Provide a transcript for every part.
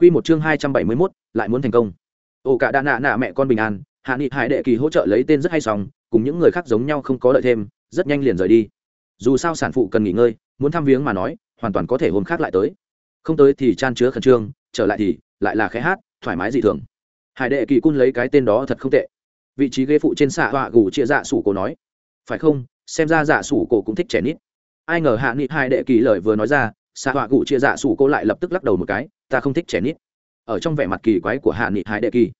Quy một chương hai trăm bảy mươi 271, lại muốn thành công. Ổ cả đa nạ nạ mẹ con bình an, Hạ Nghị Hải Đệ Kỳ hỗ trợ lấy tên rất hay xong, cùng những người khác giống nhau không có đợi thêm, rất nhanh liền rời đi. Dù sao sản phụ cần nghỉ ngơi, muốn thăm viếng mà nói, hoàn toàn có thể hôm khác lại tới. Không tới thì chan chứa khẩn trương, trở lại thì lại là khẽ hát, thoải mái dị thường. Hải Đệ Kỳ cun lấy cái tên đó thật không tệ. Vị trí ghế phụ trên xạ họa gù chia dạ sủ cổ nói, phải không? Xem ra dạ sủ cổ cũng thích trẻ nít. Ai ngờ Hạ Nghị Hải Đệ Kỳ lời vừa nói ra, xạ họa gù chia dạ sủ cổ lại lập tức lắc đầu một cái, ta không thích trẻ nít. Ở trong vẻ mặt kỳ quái của hạ nghị hải đệ kỳ,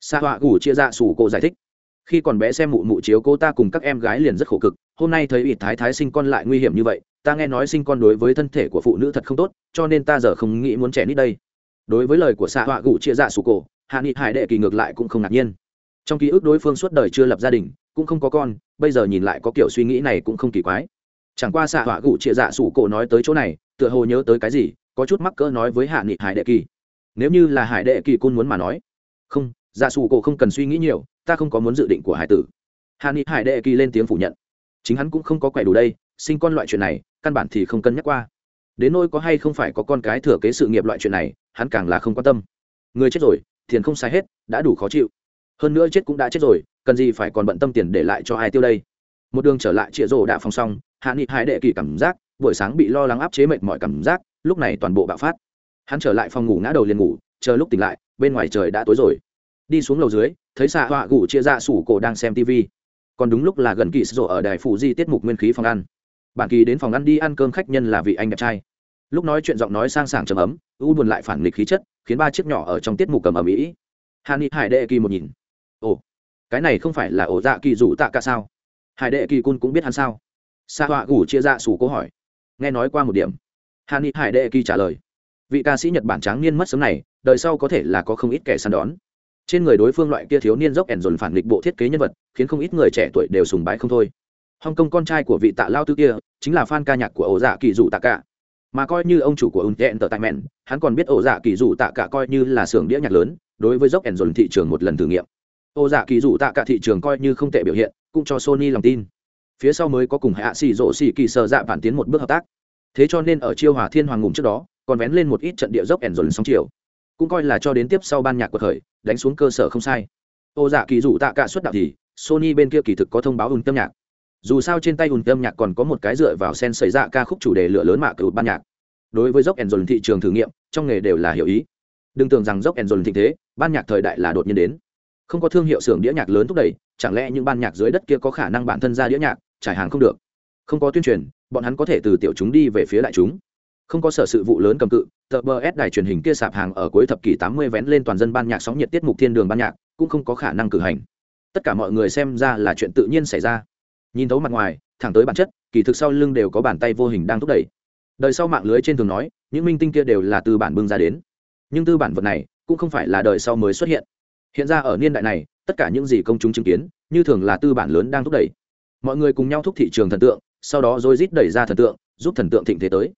sa họa gù chia ra sủ cô giải thích, khi còn bé xem mụ mụ chiếu cô ta cùng các em gái liền rất khổ cực, hôm nay thấy ít thái thái sinh con lại nguy hiểm như vậy, ta nghe nói sinh con đối với thân thể của phụ nữ thật không tốt, cho nên ta giờ không nghĩ muốn trẻ nít đây. Đối với lời của xạ họa gù chia dạ sủ cổ, hạ nghị hải đệ kỳ ngược lại cũng không ngạc nhiên. Trong ký ức đối phương suốt đời chưa lập gia đình, cũng không có con, bây giờ nhìn lại có kiểu suy nghĩ này cũng không kỳ quái. Chẳng qua xạ họa gụ chia dạ sủ cổ nói tới chỗ này, tựa hồ nhớ tới cái gì có chút mắc cỡ nói với hạ nghị hải đệ kỳ. Nếu như là hải đệ kỳ cun muốn mà nói. Không dạ xù cổ không cần suy nghĩ nhiều, ta không có muốn dự định của hải tử. Hạ nghị hải đệ kỳ lên tiếng phủ nhận. Chính hắn cũng không có quẻ đủ đây, sinh con loại chuyện này, căn bản thì không cân nhắc qua. Đến nôi có hay không phải có con cái thừa kế sự nghiệp loại chuyện này, hắn càng là không quan tâm. Người chết rồi, tiền không sai hết, đã đủ khó chịu. Hơn nữa chết cũng đã chết rồi, cần gì phải còn bận tâm tiền để lại cho ai tiêu đây? Một đường trở lại chĩa rổ đã phong xong, hạ nghị hải đệ kỳ cảm giác, buổi sáng bị lo lắng áp chế mệt mọi cảm giác lúc này toàn bộ bạo phát. Hắn trở lại phòng ngủ ngã đầu liền ngủ, chờ lúc tỉnh lại, bên ngoài trời đã tối rồi. Đi xuống lầu dưới, thấy xạ họa gủ chia ra sủ cổ đang xem tv còn đúng lúc là gần kỳ sổ ở đài phụ di tiết mục nguyên khí phòng ăn. Bản kỳ đến phòng ăn đi ăn cơm khách nhân là vị anh đẹp trai. Lúc nói chuyện giọng nói sang sảng trầm ấm, u buồn lại phản nghịch khí chất, khiến ba chiếc nhỏ ở trong tiết mục cầm ở mỹ hàn ni hải đệ kỳ một nhìn. Ồ, cái này không phải là ổ dạ kỳ rủ tạ cả sao? Hải đệ kỳ cun cũng biết hắn sao? Sa họa gủ chia ra sủ cố hỏi. Nghe nói qua một điểm hàn ni hải đệ kỳ trả lời, vị ca sĩ nhật bản tráng niên mất sớm này, đời sau có thể là có không ít kẻ săn đón. Trên người đối phương loại kia thiếu niên dốc ẻn dồn phản nghịch bộ thiết kế nhân vật, khiến không ít người trẻ tuổi đều sùng bái không thôi. Hong kong con trai của vị tạ lao tư kia, chính là fan ca nhạc của ổ dạ kỳ dụ tạ cả. Mà coi như ông chủ của ùn tẹn tờ tại mẹn, hắn còn biết ổ dạ kỳ dụ tạ cả coi như là xưởng đĩa nhạc lớn, đối với dốc ẻn dồn thị trường một lần thử nghiệm. Ổ dạ kỳ dụ tạ cả thị trường coi như không tệ biểu hiện, cũng cho sony lòng tin. Phía sau mới có cùng hạ xì rộ xì kỳ sợ dạ bản tiến một bước hợp tác thế cho nên ở chiêu hòa thiên hoàng ngủ trước đó, còn vén lên một ít trận địa dốc ẻn dồn sóng chiều. Cũng coi là cho đến tiếp sau ban nhạc của thời đánh xuống cơ sở không sai. Ô dạ kỳ dụ tạ cả suất đạo thì, sony bên kia kỳ thực có thông báo ùn tâm nhạc. Dù sao trên tay ùn tâm nhạc còn có một cái dựa vào sen xảy ra dạ ca khúc chủ đề lửa lớn mạ cựu ban nhạc. Đối với dốc ẻn dồn thị trường thử nghiệm, trong nghề đều là hiểu ý. Đừng tưởng rằng dốc ẻn dồn thịnh thế, ban nhạc thời đại là đột nhiên đến. Không có thương hiệu xưởng đĩa nhạc lớn thúc đẩy, chẳng lẽ những ban nhạc dưới đất kia có khả năng bản thân ra đĩa nhạc, trải hàng không được? Không có tuyên truyền bọn hắn có thể từ tiểu chúng đi về phía đại chúng. Không có sở sự vụ lớn cầm cự, tờ bờ s đài truyền hình kia sạp hàng ở cuối thập kỷ tám mươi vén lên toàn dân ban nhạc sóng nhiệt tiết mục thiên đường ban nhạc, cũng không có khả năng cử hành. Tất cả mọi người xem ra là chuyện tự nhiên xảy ra. Nhìn thấu mặt ngoài, thẳng tới bản chất, kỳ thực sau lưng đều có bàn tay vô hình đang thúc đẩy. Đời sau mạng lưới trên thường nói, những minh tinh kia đều là tư bản bưng ra đến. Nhưng tư bản vật này, cũng không phải là đời sau mới xuất hiện. Hiện ra ở niên đại này, tất cả những gì công chúng chứng kiến, như thường là tư bản lớn đang thúc đẩy. Mọi người cùng nhau thúc thị trường thần tượng sau đó rồi rít đẩy ra thần tượng, giúp thần tượng thịnh thế tới.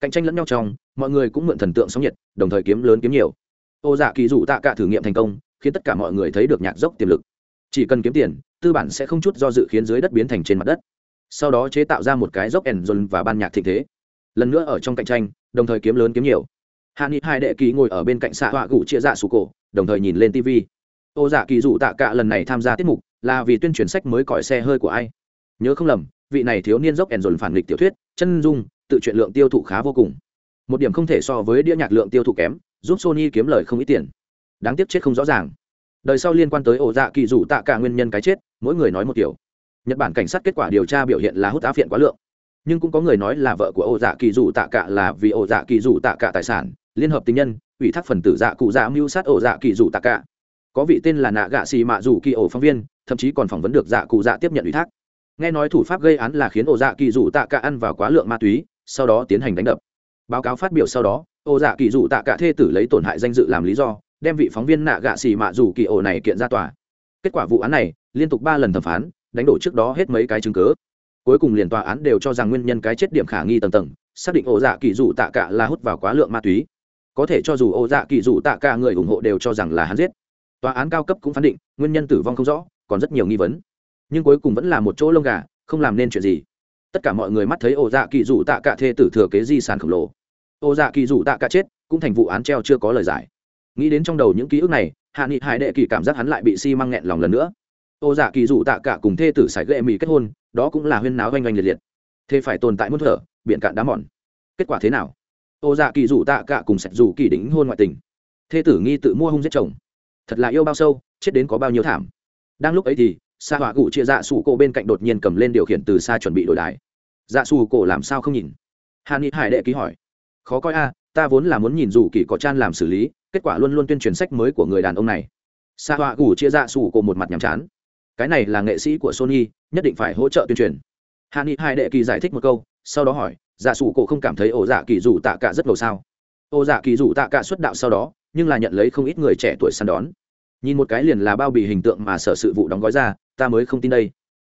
Cạnh tranh lẫn nhau trong, mọi người cũng mượn thần tượng sóng nhiệt, đồng thời kiếm lớn kiếm nhiều. Ô dạ kỳ dụ tạ cả thử nghiệm thành công, khiến tất cả mọi người thấy được nhạc dốc tiềm lực. Chỉ cần kiếm tiền, tư bản sẽ không chút do dự khiến dưới đất biến thành trên mặt đất. Sau đó chế tạo ra một cái dốc ẩn dồn và ban nhạc thịnh thế. Lần nữa ở trong cạnh tranh, đồng thời kiếm lớn kiếm nhiều. Hạ nghị hai đệ ký ngồi ở bên cạnh xạ họa gủ chia dạ sủ cổ, đồng thời nhìn lên tv ô dạ kỳ dụ tạ cả lần này tham gia tiết mục, là vì tuyên truyền sách mới cõi xe hơi của ai? Nhớ không lầm, vị này thiếu niên dốc ẻn dồn phản nghịch tiểu thuyết, chân dung, tự chuyện lượng tiêu thụ khá vô cùng. Một điểm không thể so với đĩa nhạc lượng tiêu thụ kém, giúp sony kiếm lời không ít tiền. Đáng tiếc chết không rõ ràng. Đời sau liên quan tới ổ dạ kỳ rủ tạ cả nguyên nhân cái chết, mỗi người nói một kiểu. Nhật bản cảnh sát kết quả điều tra biểu hiện là hút á phiện quá lượng. Nhưng cũng có người nói là vợ của ổ dạ kỳ rủ tạ cả là vì ổ dạ kỳ rủ tạ cả tài sản, liên hợp tình nhân, ủy thác phần tử dạ cụ dạ mưu sát ổ dạ kỳ rủ tạ cả. Có vị tên là nạ gạ xì mạ rủ kỳ ổ phóng viên, thậm chí còn phỏng vấn được dạ cụ dạ tiếp nhận ủy thác nghe nói thủ pháp gây án là khiến ổ dạ kỳ dụ tạ cả ăn vào quá lượng ma túy, sau đó tiến hành đánh đập. Báo cáo phát biểu sau đó, ổ dạ kỳ dụ tạ cả thê tử lấy tổn hại danh dự làm lý do, đem vị phóng viên nạ gạ xì mạ dù kỳ ổ này kiện ra tòa. Kết quả vụ án này, liên tục ba lần thẩm phán, đánh đổ trước đó hết mấy cái chứng cứ. Cuối cùng liền tòa án đều cho rằng nguyên nhân cái chết điểm khả nghi tầng tầng, xác định ổ dạ kỳ dụ tạ cả là hút vào quá lượng ma túy. Có thể cho dù ổ dạ kỳ dụ tạ cả người ủng hộ đều cho rằng là hắn giết. Tòa án cao cấp cũng phán định, nguyên nhân tử vong không rõ, còn rất nhiều nghi vấn nhưng cuối cùng vẫn là một chỗ lông gà, không làm nên chuyện gì. Tất cả mọi người mắt thấy ổ dạ kỳ dụ tạ cả thê tử thừa kế di sản khổng lồ. Ổ dạ kỳ dụ tạ cả chết, cũng thành vụ án treo chưa có lời giải. Nghĩ đến trong đầu những ký ức này, hạ nghị hải đệ kỳ cảm giác hắn lại bị xi、si、măng nghẹn lòng lần nữa. Ổ dạ kỳ dụ tạ cả cùng thê tử sải ghệ mỹ kết hôn, đó cũng là huyên náo oanh oanh liệt liệt. Thế phải tồn tại muôn thở biện cạn đá mòn. Kết quả thế nào? Ổ dạ kỳ dụ tạ cả cùng sạch dù kỳ đính hôn ngoại tình. Thê tử nghi tự mua hung giết chồng. Thật là yêu bao sâu, chết đến có bao nhiêu thảm. Đang lúc ấy thì xa Hỏa cụ chia dạ sủ cổ bên cạnh đột nhiên cầm lên điều khiển từ xa chuẩn bị đổi đài. Dạ sủ cổ làm sao không nhìn? Hàn ni hải đệ ký hỏi. Khó coi a, ta vốn là muốn nhìn dù kỳ có chan làm xử lý, kết quả luôn luôn tuyên truyền sách mới của người đàn ông này. Xa Hỏa cụ chia dạ sủ cổ một mặt nhàm chán. Cái này là nghệ sĩ của sony, nhất định phải hỗ trợ tuyên truyền. Hàn ni hải đệ kỳ giải thích một câu, sau đó hỏi dạ sủ cổ không cảm thấy ổ dạ kỳ dù tạ cả rất ngầu sao? Ổ dạ kỳ dù tạ cả xuất đạo sau đó, nhưng là nhận lấy không ít người trẻ tuổi săn đón. Nhìn một cái liền là bao bì hình tượng mà sở sự vụ đóng gói ra ta mới không tin đây.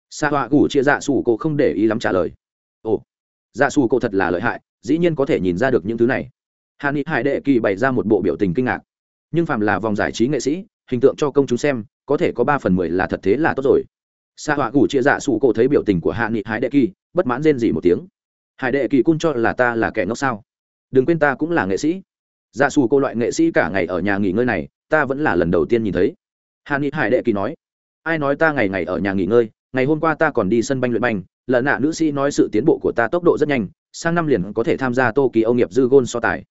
Xa họa gủ chia dạ sủ cổ không để ý lắm trả lời. Ồ dạ sủ cổ thật là lợi hại, dĩ nhiên có thể nhìn ra được những thứ này. Hà ni hải đệ kỳ bày ra một bộ biểu tình kinh ngạc. Nhưng phạm là vòng giải trí nghệ sĩ, hình tượng cho công chúng xem, có thể có ba phần mười là thật thế là tốt rồi. Xa họa gủ chia dạ sủ cổ thấy biểu tình của hạ nghị hải đệ kỳ, bất mãn rên gì một tiếng. Hải đệ kỳ cung cho là ta là kẻ ngốc sao? Đừng quên ta cũng là nghệ sĩ. Dạ Sủ cô loại nghệ sĩ cả ngày ở nhà nghỉ ngơi này, ta vẫn là lần đầu tiên nhìn thấy. Hà ni hải đệ kỳ nói ai nói ta ngày ngày ở nhà nghỉ ngơi, ngày hôm qua ta còn đi sân banh luyện banh lần nạ nữ sĩ nói sự tiến bộ của ta tốc độ rất nhanh, sang năm liền có thể tham gia tô kỳ âu nghiệp dư gôn so tài.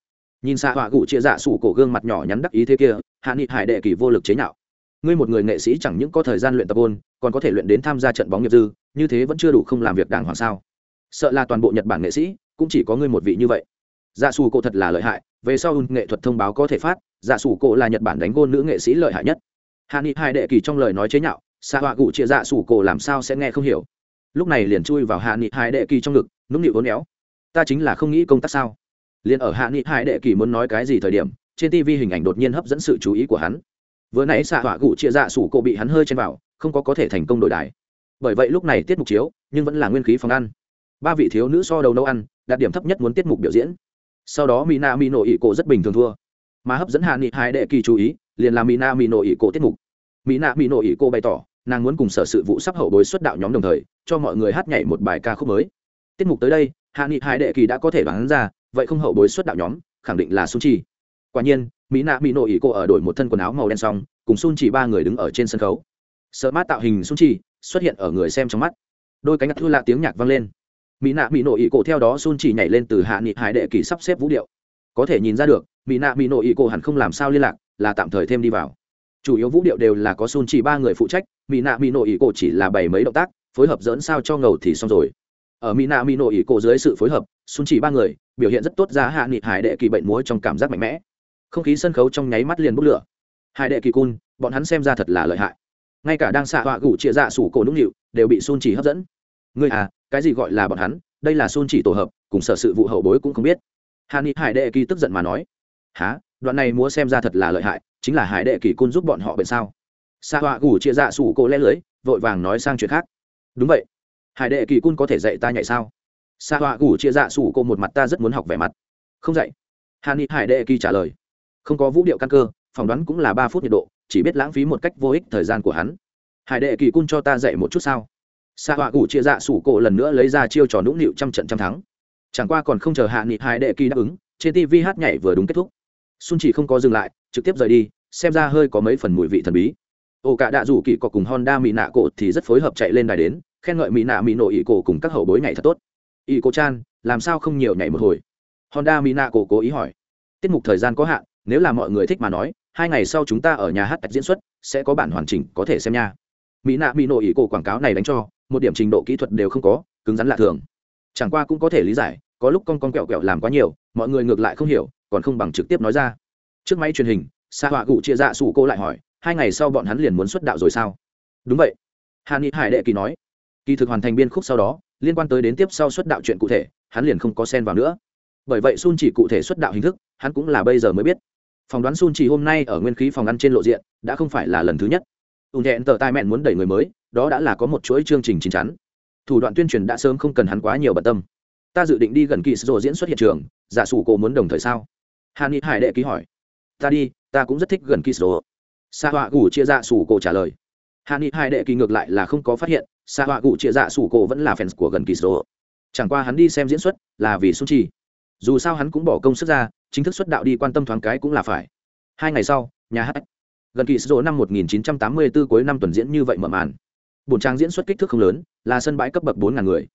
Nhìn xa họa gụ chia dạ sủ cổ gương mặt nhỏ nhắn đắc ý thế kia, hạ nghị hải đệ kỳ vô lực chế nhạo. Ngươi một người nghệ sĩ chẳng những có thời gian luyện tập ôn, còn có thể luyện đến tham gia trận bóng nghiệp dư, như thế vẫn chưa đủ không làm việc đàng hoàng sao? Sợ là toàn bộ nhật bản nghệ sĩ cũng chỉ có ngươi một vị như vậy. Dạ sủ cổ thật là lợi hại, về sau nghệ thuật thông báo có thể phát dạ sủ cổ là nhật bản đánh gôn nữ nghệ sĩ lợi hại nhất hạ nghị hai đệ kỳ trong lời nói chế nhạo xạ họa cụ chia dạ sủ cổ làm sao sẽ nghe không hiểu? Lúc này liền chui vào hạ nghị hai đệ kỳ trong ngực, nũng nịu vốn éo. Ta chính là không nghĩ công tác sao? Liền ở hạ nghị hai đệ kỳ muốn nói cái gì thời điểm, trên tv hình ảnh đột nhiên hấp dẫn sự chú ý của hắn. Vừa nãy xạ họa cụ chia dạ sủ cổ bị hắn hơi chen vào, không có có thể thành công đổi đài. Bởi vậy lúc này tiết mục chiếu, nhưng vẫn là nguyên khí phòng ăn. Ba vị thiếu nữ so đầu nấu ăn, đạt điểm thấp nhất muốn tiết mục biểu diễn. Sau đó mina mi nổ ỉ cổ rất bình thường thua. Mà hấp dẫn hạ nghị hai đệ kỳ chú ý, liền là mina mi nổ ỉ cổ tiết mục mỹ nạ mỹ nội ý cô bày tỏ, nàng muốn cùng sở sự vụ sắp hậu bối xuất đạo nhóm đồng thời, cho mọi người hát nhảy một bài ca khúc mới. Tiết mục tới đây, hạ nghị hai đệ kỳ đã có thể bán ra, vậy không hậu bối xuất đạo nhóm, khẳng định là sun chi. Quả nhiên, mỹ nạ mỹ nội ý cô ở đổi một thân quần áo màu đen xong, cùng sun chỉ ba người đứng ở trên sân khấu. Sợ mát tạo hình sun chi xuất hiện ở người xem trong mắt. Đôi cánh ngặt thư lạ tiếng nhạc vang lên. Mỹ nạ mỹ nội ý cô theo đó sun chỉ nhảy lên từ hạ nghị hải đệ kỳ sắp xếp vũ điệu. Có thể nhìn ra được, mỹ nạ mỹ nội ý cô hẳn không làm sao liên lạc, là tạm thời thêm đi vào chủ yếu vũ điệu đều là có sun chỉ ba người phụ trách mỹ nạ mỹ nội ý cổ chỉ là bảy mấy động tác, phối hợp dẫn sao cho ngầu thì xong rồi. Ở mỹ nạ mỹ nội ý cổ dưới sự phối hợp, sun chỉ ba người, biểu hiện rất tốt ra hạ nghị hải đệ kỳ bệnh múa trong cảm giác mạnh mẽ. Không khí sân khấu trong nháy mắt liền bốc lửa. Hải đệ kỳ cun, bọn hắn xem ra thật là lợi hại. Ngay cả đang xạ họa gủ chia dạ sủ cổ nũng nịu, đều bị sun chỉ hấp dẫn. Người à cái gì gọi là bọn hắn? Đây là Sun chỉ tổ hợp, cùng sở sự vụ hậu bối cũng không biết. Hà nghị hải đệ kỳ tức giận mà nói. Há đoạn này múa xem ra thật là lợi hại, chính là hải đệ kỳ cun giúp bọn họ bệnh sao? Sa họa gủ chia dạ sủ cô lẽ lưới, vội vàng nói sang chuyện khác. Đúng vậy. Hải đệ kỳ cun có thể dạy ta nhảy sao? Sa họa gủ chia dạ sủ cô một mặt ta rất muốn học vẻ mặt. Không dạy. Hàn ni hải đệ kỳ trả lời. Không có vũ điệu căn cơ, phỏng đoán cũng là ba phút nhiệt độ, chỉ biết lãng phí một cách vô ích thời gian của hắn. Hải đệ kỳ cun cho ta dạy một chút sao? Xạ họa gủ chia dạ sủ cổ lần nữa lấy ra chiêu trò nũng nịu trăm trận trăm thắng. Chẳng qua còn không chờ hạ nghị Hải đệ kỳ đáp ứng, trên tv hát nhảy vừa đúng kết thúc xuân chỉ không có dừng lại, trực tiếp rời đi, xem ra hơi có mấy phần mùi vị thần bí. Ổ cả đạ rủ kỳ có cùng honda mỹ nạ cổ thì rất phối hợp chạy lên đài đến, khen ngợi mỹ nạ mỹ nổ ỷ cổ cùng các hậu bối nhảy thật tốt. Ỷ cổ chan, làm sao không nhiều nhảy một hồi? Honda mỹ nạ cổ cố ý hỏi. Tiết mục thời gian có hạn, nếu là mọi người thích mà nói, hai ngày sau chúng ta ở nhà hát diễn xuất, sẽ có bản hoàn chỉnh có thể xem nha. Mỹ nạ mỹ nổ ỷ cổ quảng cáo này đánh cho, một điểm trình độ kỹ thuật đều không có, cứng rắn lạ thường. Chẳng qua cũng có thể lý giải, có lúc con con kẹo kẹo làm quá nhiều, mọi người ngược lại không hiểu còn không bằng trực tiếp nói ra. Trước máy truyền hình xa họa cụ chia dạ sủ cô lại hỏi, hai ngày sau bọn hắn liền muốn xuất đạo rồi sao? Đúng vậy. Hà ni hải đệ kỳ nói, kỳ thực hoàn thành biên khúc sau đó, liên quan tới đến tiếp sau xuất đạo chuyện cụ thể, hắn liền không có xen vào nữa. Bởi vậy sun chỉ cụ thể xuất đạo hình thức, hắn cũng là bây giờ mới biết. Phỏng đoán sun chỉ hôm nay ở nguyên khí phòng ăn trên lộ diện, đã không phải là lần thứ nhất. Ùn thẹn tờ tai mẹn muốn đẩy người mới, đó đã là có một chuỗi chương trình chín chắn. Thủ đoạn tuyên truyền đã sớm không cần hắn quá nhiều bận tâm. Ta dự định đi gần kỳ sổ diễn xuất hiện trường giả sủ cô muốn đồng thời sao? Hà ni hải đệ ký hỏi. Ta đi, ta cũng rất thích gần kỳ sổ sa họa gù chia dạ sủ cổ trả lời. Hà ni hải đệ kỳ ngược lại là không có phát hiện, sa họa gù chia dạ sủ cổ vẫn là fans của gần kỳ sổ chẳng qua hắn đi xem diễn xuất là vì sung chi. Dù sao hắn cũng bỏ công sức ra, chính thức xuất đạo đi quan tâm thoáng cái cũng là phải. Hai ngày sau, nhà hát gần kỳ sổ năm 1984 cuối năm tuần diễn như vậy mở màn. Bổn trang diễn xuất kích thước không lớn, là sân bãi cấp bậc bốn ngàn người.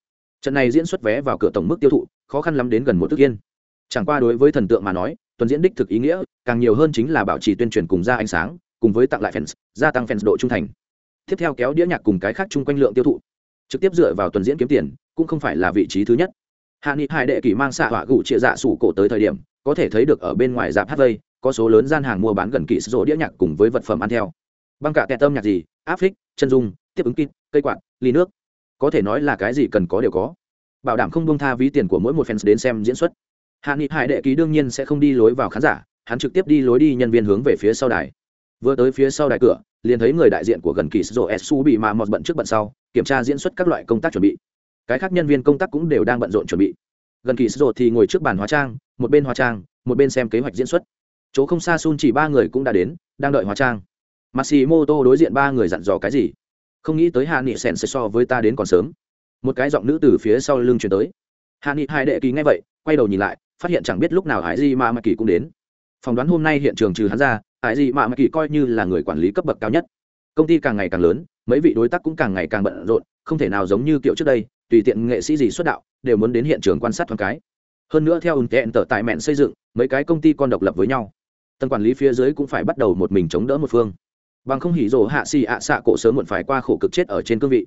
Trận này diễn xuất vé vào cửa tổng mức tiêu thụ, khó khăn lắm đến gần một thước yên. Chẳng qua đối với thần tượng mà nói tuần diễn đích thực ý nghĩa càng nhiều hơn chính là bảo trì tuyên truyền cùng ra ánh sáng cùng với tặng lại fans gia tăng fans độ trung thành. Tiếp theo kéo đĩa nhạc cùng cái khác chung quanh lượng tiêu thụ. Trực tiếp dựa vào tuần diễn kiếm tiền cũng không phải là vị trí thứ nhất. Hạ nghị hai đệ kỷ mang xạ họa gụ chia dạ sủ cổ tới thời điểm có thể thấy được ở bên ngoài dạp hát vây có số lớn gian hàng mua bán gần kỵ sổ đĩa nhạc cùng với vật phẩm ăn theo. Băng cả tẹt tâm nhạc gì áp phích chân dung tiếp ứng kim, cây quạt ly nước. Có thể nói là cái gì cần có đều có. Bảo đảm không buông tha ví tiền của mỗi một fans đến xem diễn xuất hạ nghị hải đệ ký đương nhiên sẽ không đi lối vào khán giả, hắn trực tiếp đi lối đi nhân viên hướng về phía sau đài. Vừa tới phía sau đài cửa, liền thấy người đại diện của gần kỳ sô su bị mà mọt bận trước bận sau, kiểm tra diễn xuất các loại công tác chuẩn bị. Cái khác nhân viên công tác cũng đều đang bận rộn chuẩn bị. Gần kỳ sô thì ngồi trước bàn hóa trang, một bên hóa trang, một bên xem kế hoạch diễn xuất. Chỗ không xa sun chỉ ba người cũng đã đến, đang đợi hóa trang. Matsumoto đối diện ba người dặn dò cái gì? Không nghĩ tới hạ nghị sèn sẽ so với ta đến còn sớm. Một cái giọng nữ từ phía sau lưng chuyển tới. Hạ nghị hai đệ kỳ ngay vậy, quay đầu nhìn lại phát hiện chẳng biết lúc nào hải di mạ mạ kỳ cũng đến. Phỏng đoán hôm nay hiện trường trừ hắn ra, hải di mạ mạ kỳ coi như là người quản lý cấp bậc cao nhất. Công ty càng ngày càng lớn, mấy vị đối tác cũng càng ngày càng bận rộn, không thể nào giống như kiểu trước đây, tùy tiện nghệ sĩ gì xuất đạo, đều muốn đến hiện trường quan sát thoáng cái. Hơn nữa theo ùn tẹn tở tại mẹn xây dựng, mấy cái công ty con độc lập với nhau. Tầng quản lý phía dưới cũng phải bắt đầu một mình chống đỡ một phương. Bằng không hỉ rồ hạ xì ạ xạ cổ sớm muộn phải qua khổ cực chết ở trên cương vị.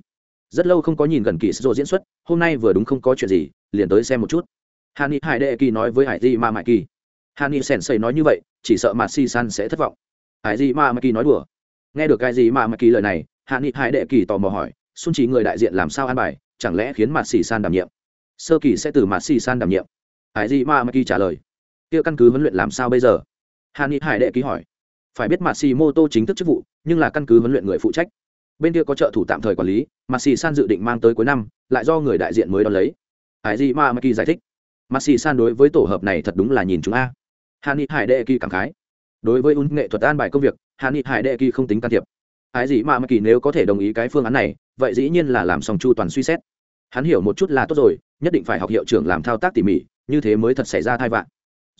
Rất lâu không có nhìn gần kỳ rồ diễn xuất, hôm nay vừa đúng không có chuyện gì, liền tới xem một chút hà ni hải đệ kỳ nói với hải di ma mãi kỳ. Hà ni sèn xây nói như vậy, chỉ sợ mà si san sẽ thất vọng. Hải di ma mãi kỳ nói đùa. Nghe được cái gì mà mãi kỳ lời này, hà ni hải đệ kỳ tò mò hỏi xung chỉ người đại diện làm sao an bài, chẳng lẽ khiến mặt xì san đảm nhiệm? Sơ kỳ sẽ từ mặt xì san đảm nhiệm. Hải di ma mãi kỳ trả lời, kia căn cứ huấn luyện làm sao bây giờ? Hà ni hải đệ ký hỏi, phải biết mặt xì mô tô chính thức chức vụ, nhưng là căn cứ huấn luyện người phụ trách. Bên kia có trợ thủ tạm thời quản lý mặt xì san dự định mang tới cuối năm, lại do người đại diện mới đón lấy. Hải di ma maki giải thích mặt xì san đối với tổ hợp này thật đúng là nhìn chúng a. Hà ni hải đệ kỳ cảm khái. Đối với un nghệ thuật an bài công việc hà ni hải đệ kỳ không tính can thiệp. Ai gì mà ma Kỳ nếu có thể đồng ý cái phương án này, vậy dĩ nhiên là làm xong chu toàn suy xét. Hắn hiểu một chút là tốt rồi, nhất định phải học hiệu trưởng làm thao tác tỉ mỉ, như thế mới thật xảy ra thai vạn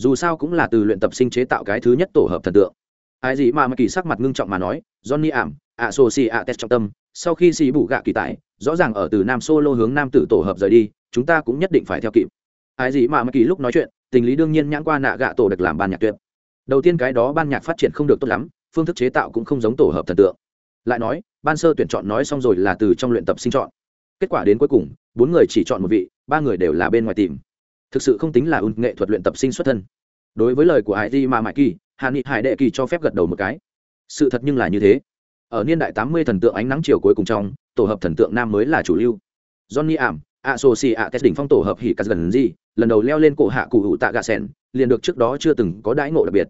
dù sao cũng là từ luyện tập sinh chế tạo cái thứ nhất tổ hợp thần tượng. Ai gì mà mà kỳ sắc mặt ngưng trọng mà nói, johnny ảm ạ sô si ạ test trong tâm, sau khi xì bù gạ kỳ tại, rõ ràng ở từ nam solo hướng nam tử tổ hợp rời đi, chúng ta cũng nhất định phải theo kịp ai gì mà mà kỳ lúc nói chuyện, tình lý đương nhiên nhãn qua nạ gạ tổ được làm ban nhạc tuyệt. Đầu tiên cái đó ban nhạc phát triển không được tốt lắm, phương thức chế tạo cũng không giống tổ hợp thần tượng. Lại nói, ban sơ tuyển chọn nói xong rồi là từ trong luyện tập sinh chọn. Kết quả đến cuối cùng, bốn người chỉ chọn một vị, ba người đều là bên ngoài tìm. Thực sự không tính là ưng nghệ thuật luyện tập sinh xuất thân. Đối với lời của hải di mà mãi kỳ, hà nghị hải đệ kỳ cho phép gật đầu một cái. Sự thật nhưng là như thế. Ở niên đại tám mươi thần tượng ánh nắng chiều cuối cùng trong, tổ hợp thần tượng nam mới là chủ lưu. Johnny ảm a so si a test đỉnh phong tổ hợp hỉ cắt gần gì lần đầu leo lên cổ hạ cụ hữu tạ gà sẻn, liền được trước đó chưa từng có đãi ngộ đặc biệt.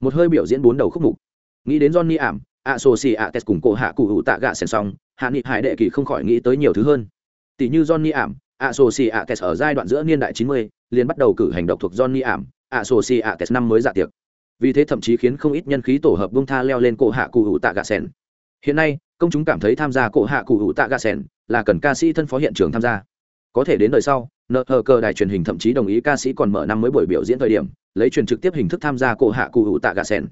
Một hơi biểu diễn bốn đầu khúc mục. Nghĩ đến johnny ảm a sô si a test cùng cổ hạ cụ hữu tạ gà sẻn xong, hạ nghị hải đệ kỳ không khỏi nghĩ tới nhiều thứ hơn. Tỷ như johnny ảm a sô si a test ở giai đoạn giữa niên đại chín mươi, liền bắt đầu cử hành độc thuộc johnny ảm a sô si a test năm mới dạ tiệc. Vì thế thậm chí khiến không ít nhân khí tổ hợp bông tha leo lên cổ hạ cụ hữu tạ gà sẻn. Hiện nay, công chúng cảm thấy tham gia cổ hạ cụ hữu tạ gà sẻn là cần ca sĩ thân phó hiện trường tham gia. Có thể đến đời sau nợ thờ cờ đài truyền hình thậm chí đồng ý ca sĩ còn mở năm mới buổi biểu diễn thời điểm, lấy truyền trực tiếp hình thức tham gia cổ hạ cụ hữu tạ gà sen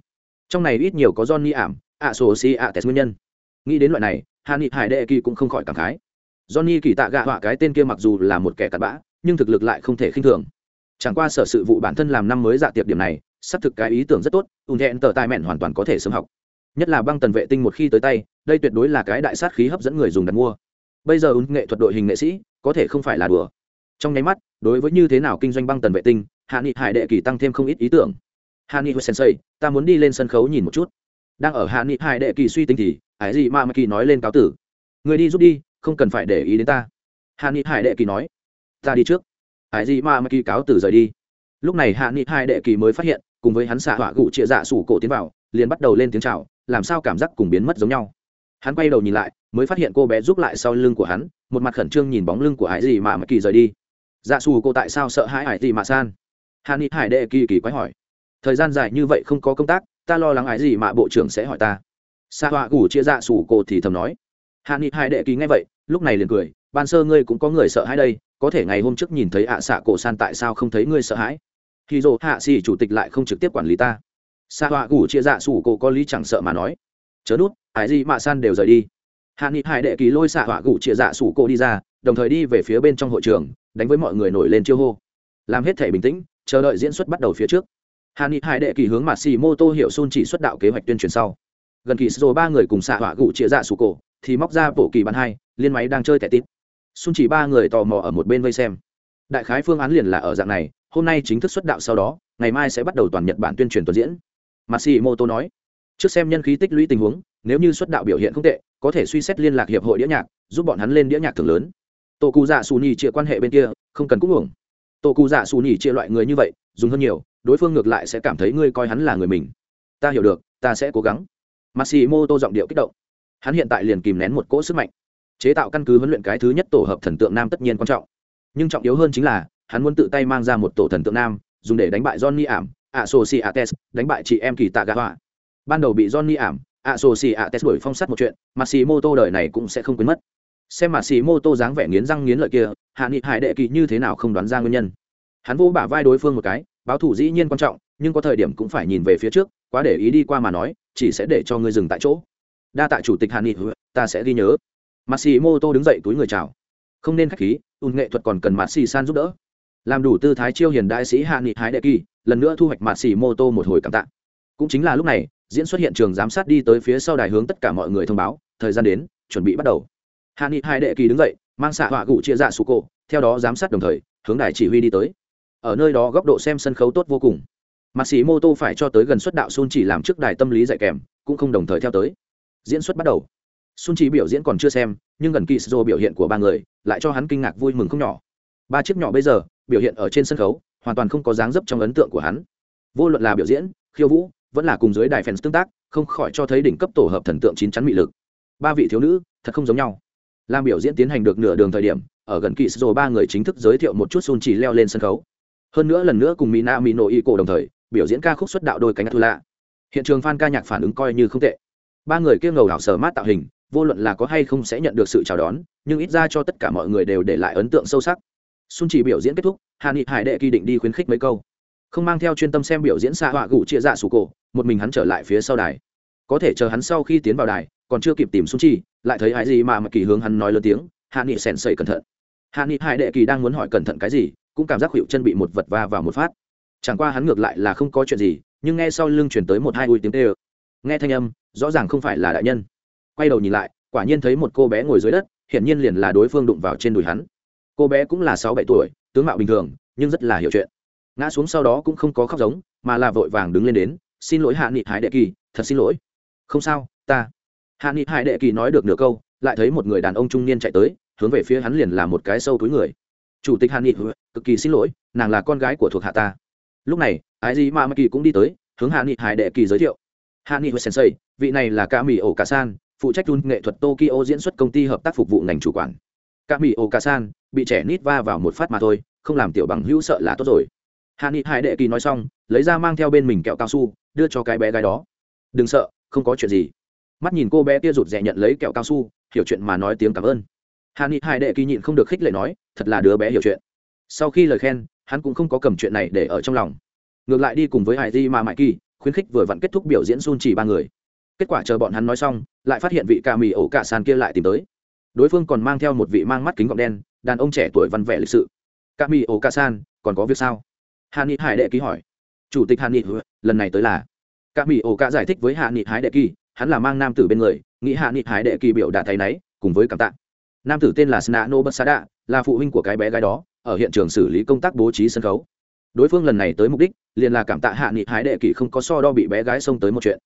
trong này ít nhiều có johnny ảm, ạ sổ si ạ tes nguyên nhân. Nghĩ đến loại này hà nị hải đệ kỳ cũng không khỏi cảm khái. Johnny kỳ tạ gạ họa cái tên kia mặc dù là một kẻ cặn bã, nhưng thực lực lại không thể khinh thường. Chẳng qua sở sự vụ bản thân làm năm mới dạ tiệp điểm này, xác thực cái ý tưởng rất tốt, ùn thẹn tờ tài mẹn hoàn toàn có thể sớm học. Nhất là băng tần vệ tinh một khi tới tay, đây tuyệt đối là cái đại sát khí hấp dẫn người dùng đặt mua. Bây giờ ứng nghệ thuật đội hình nghệ sĩ, có thể không phải là đùa trong nháy mắt, đối với như thế nào kinh doanh băng tần vệ tinh, hạ nghị hải đệ kỳ tăng thêm không ít ý tưởng. Hạ nghị sensei, ta muốn đi lên sân khấu nhìn một chút. Đang ở hạ nghị hải đệ kỳ suy tính thì ái gì mà mà kỳ nói lên cáo tử. Người đi giúp đi, không cần phải để ý đến ta. Hạ nghị hải đệ kỳ nói. Ta đi trước. Ái gì mà mà kỳ cáo tử rời đi. Lúc này hạ nghị hải đệ kỳ mới phát hiện, cùng với hắn xạ hỏa gụ chĩa dạ sủ cổ tiến vào, liền bắt đầu lên tiếng chào, làm sao cảm giác cùng biến mất giống nhau. Hắn quay đầu nhìn lại, mới phát hiện cô bé giúp lại sau lưng của hắn, một mặt khẩn trương nhìn bóng lưng của hải gì mà mà kỳ rời đi dạ xù cô tại sao sợ hãi hải gì mà san? Hàn ni hải đệ kỳ kỳ quái hỏi. Thời gian dài như vậy không có công tác, ta lo lắng hải gì mà bộ trưởng sẽ hỏi ta. Sa họa gủ chia dạ sủ cổ thì thầm nói. Hàn ni hải đệ kỳ nghe vậy, lúc này liền cười, ban sơ ngươi cũng có người sợ hãi đây, có thể ngày hôm trước nhìn thấy ạ xạ cổ san tại sao không thấy ngươi sợ hãi? Khi dồ hạ xì chủ tịch lại không trực tiếp quản lý ta. Sa họa gủ chia dạ sủ cổ có lý chẳng sợ mà nói. Chớ đút hải gì mà san đều rời đi. Hạ nghị hải đệ kỳ lôi sa họa gủ chia dạ sủ cổ đi ra đồng thời đi về phía bên trong hội trường, đánh với mọi người nổi lên chiêu hô. Làm hết thể bình tĩnh, chờ đợi diễn xuất bắt đầu phía trước. Hà ni hải đệ kỳ hướng mặt xì mô tô hiệu xun chỉ xuất đạo kế hoạch tuyên truyền sau. Gần kỳ sô ba người cùng xạ hỏa gụ chia dạ sủ cổ, thì móc ra bộ kỳ bắn hai, liên máy đang chơi tẻ tít. Xun chỉ ba người tò mò ở một bên vây xem. Đại khái phương án liền là ở dạng này, hôm nay chính thức xuất đạo sau đó, ngày mai sẽ bắt đầu toàn nhật bản tuyên truyền tuần diễn. Matsumoto nói, trước xem nhân khí tích lũy tình huống, nếu như xuất đạo biểu hiện không tệ, có thể suy xét liên lạc hiệp hội đĩa nhạc, giúp bọn hắn lên đĩa nhạc thường lớn tổ cụ dạ xù nhì chia quan hệ bên kia, không cần cũng uổng. Tổ cụ dạ xù nhì chia loại người như vậy, dùng hơn nhiều, đối phương ngược lại sẽ cảm thấy ngươi coi hắn là người mình. Ta hiểu được, ta sẽ cố gắng. Matsumoto giọng điệu kích động. Hắn hiện tại liền kìm nén một cỗ sức mạnh. Chế tạo căn cứ huấn luyện cái thứ nhất tổ hợp thần tượng nam tất nhiên quan trọng. Nhưng trọng yếu hơn chính là, hắn muốn tự tay mang ra một tổ thần tượng nam, dùng để đánh bại johnny ảm, associates, đánh bại chị em kỳ tạ gà họa ban đầu bị johnny ảm, associates đuổi phong sát một chuyện Matsumoto đời này cũng sẽ không quên mất xem Matsumoto dáng vẻ nghiến răng nghiến lợi kia, hạ nghị hải đệ kỳ như thế nào không đoán ra nguyên nhân. Hắn vô bả vai đối phương một cái, báo thủ dĩ nhiên quan trọng, nhưng có thời điểm cũng phải nhìn về phía trước, quá để ý đi qua mà nói, chỉ sẽ để cho ngươi dừng tại chỗ. Đa tạ chủ tịch hạ nghị, ta sẽ ghi nhớ. Matsumoto đứng dậy túi người chào. Không nên khách khí, ùn nghệ thuật còn cần mạt xì san giúp đỡ. Làm đủ tư thái chiêu hiền đại sĩ hạ nghị hái đệ kỳ, lần nữa thu hoạch mạt xì mô tô một hồi cảm tạ. Cũng chính là lúc này, diễn xuất hiện trường giám sát đi tới phía sau đài hướng tất cả mọi người thông báo, thời gian đến, chuẩn bị bắt đầu hạ nghị hai đệ kỳ đứng dậy, mang xạ họa cụ chia dạ sụ cổ, theo đó giám sát đồng thời, hướng đài chỉ huy đi tới. Ở nơi đó góc độ xem sân khấu tốt vô cùng. Mặc sĩ mô tô phải cho tới gần xuất đạo xuân chỉ làm trước đài tâm lý dạy kèm, cũng không đồng thời theo tới. Diễn xuất bắt đầu. Xuân chỉ biểu diễn còn chưa xem, nhưng gần kỳ sô biểu hiện của ba người, lại cho hắn kinh ngạc vui mừng không nhỏ. Ba chiếc nhỏ bây giờ, biểu hiện ở trên sân khấu, hoàn toàn không có dáng dấp trong ấn tượng của hắn. Vô luận là biểu diễn, khiêu vũ, vẫn là cùng dưới đài fans tương tác, không khỏi cho thấy đỉnh cấp tổ hợp thần tượng chín chắn mị lực. Ba vị thiếu nữ, thật không giống nhau làm biểu diễn tiến hành được nửa đường thời điểm, ở gần kỳ sô ba người chính thức giới thiệu một chút xuân chỉ leo lên sân khấu. Hơn nữa lần nữa cùng mina mino y cổ đồng thời, biểu diễn ca khúc xuất đạo đôi cánh thu lạ hiện trường fan ca nhạc phản ứng coi như không tệ. Ba người kia ngầu đảo sờ mát tạo hình, vô luận là có hay không sẽ nhận được sự chào đón, nhưng ít ra cho tất cả mọi người đều để lại ấn tượng sâu sắc. Xuân chỉ biểu diễn kết thúc hà nghị hải đệ kỳ định đi khuyến khích mấy câu. Không mang theo chuyên tâm xem biểu diễn xa họa gủ chia dạ sủ cổ, một mình hắn trở lại phía sau đài. Có thể chờ hắn sau khi tiến vào đài còn chưa kịp tìm xuống chi, lại thấy hải gì mà mà kỳ hướng hắn nói lớn tiếng, hạ nghị sèn sẩy cẩn thận. Hạ nghị hải đệ kỳ đang muốn hỏi cẩn thận cái gì, cũng cảm giác hiệu chân bị một vật va vào một phát. Chẳng qua hắn ngược lại là không có chuyện gì, nhưng nghe sau lưng chuyển tới một hai ui tiếng tê ơ nghe thanh âm, rõ ràng không phải là đại nhân. Quay đầu nhìn lại, quả nhiên thấy một cô bé ngồi dưới đất, hiển nhiên liền là đối phương đụng vào trên đùi hắn. Cô bé cũng là sáu bảy tuổi, tướng mạo bình thường, nhưng rất là hiểu chuyện. Ngã xuống sau đó cũng không có khóc giống, mà là vội vàng đứng lên đến, xin lỗi hạ nghị hải đệ kỳ, thật xin lỗi. Không sao, ta hạ nghị hải đệ kỳ nói được nửa câu, lại thấy một người đàn ông trung niên chạy tới, hướng về phía hắn liền là một cái sâu túi người. Chủ tịch hạ nghị, cực kỳ xin lỗi, nàng là con gái của thuộc hạ ta. Lúc này, ái gì mà mắc kỳ cũng đi tới, hướng hạ nghị hải đệ kỳ giới thiệu. Hạ nghị sensei, vị này là ca mỹ ổ cả san, phụ trách run nghệ thuật tokyo diễn xuất công ty hợp tác phục vụ ngành chủ quản. Ca mỹ ổ cả san, bị trẻ nít va vào một phát mà thôi, không làm tiểu bằng hữu sợ là tốt rồi. Hạ nghị hải đệ kỳ nói xong, lấy ra mang theo bên mình kẹo cao su, đưa cho cái bé gái đó. Đừng sợ, không có chuyện gì mắt nhìn cô bé kia rụt rè nhận lấy kẹo cao su, hiểu chuyện mà nói tiếng cảm ơn. Hà ni hải đệ kỳ nhịn không được khích lệ nói, thật là đứa bé hiểu chuyện. Sau khi lời khen, hắn cũng không có cầm chuyện này để ở trong lòng. Ngược lại đi cùng với hải di mà mãi kỳ, khuyến khích vừa vặn kết thúc biểu diễn sun chỉ ba người. Kết quả chờ bọn hắn nói xong, lại phát hiện vị ca mì ổ cả sàn kia lại tìm tới. Đối phương còn mang theo một vị mang mắt kính gọng đen, đàn ông trẻ tuổi văn vẻ lịch sự. Ca mì ổ cả san còn có việc sao? Hà ni hải đệ ký hỏi. Chủ tịch hà ni, lần này tới là? Ca mì ổ cả giải thích với hà ni hải đệ kỳ hắn là mang nam tử bên người, nghĩ hạ nghị hải đệ kỳ biểu đạt thấy náy, cùng với cảm tạ. Nam tử tên là snano bất sada là phụ huynh của cái bé gái đó, ở hiện trường xử lý công tác bố trí sân khấu. Đối phương lần này tới mục đích, liền là cảm tạ hạ nghị hải đệ kỳ không có so đo bị bé gái xông tới một chuyện.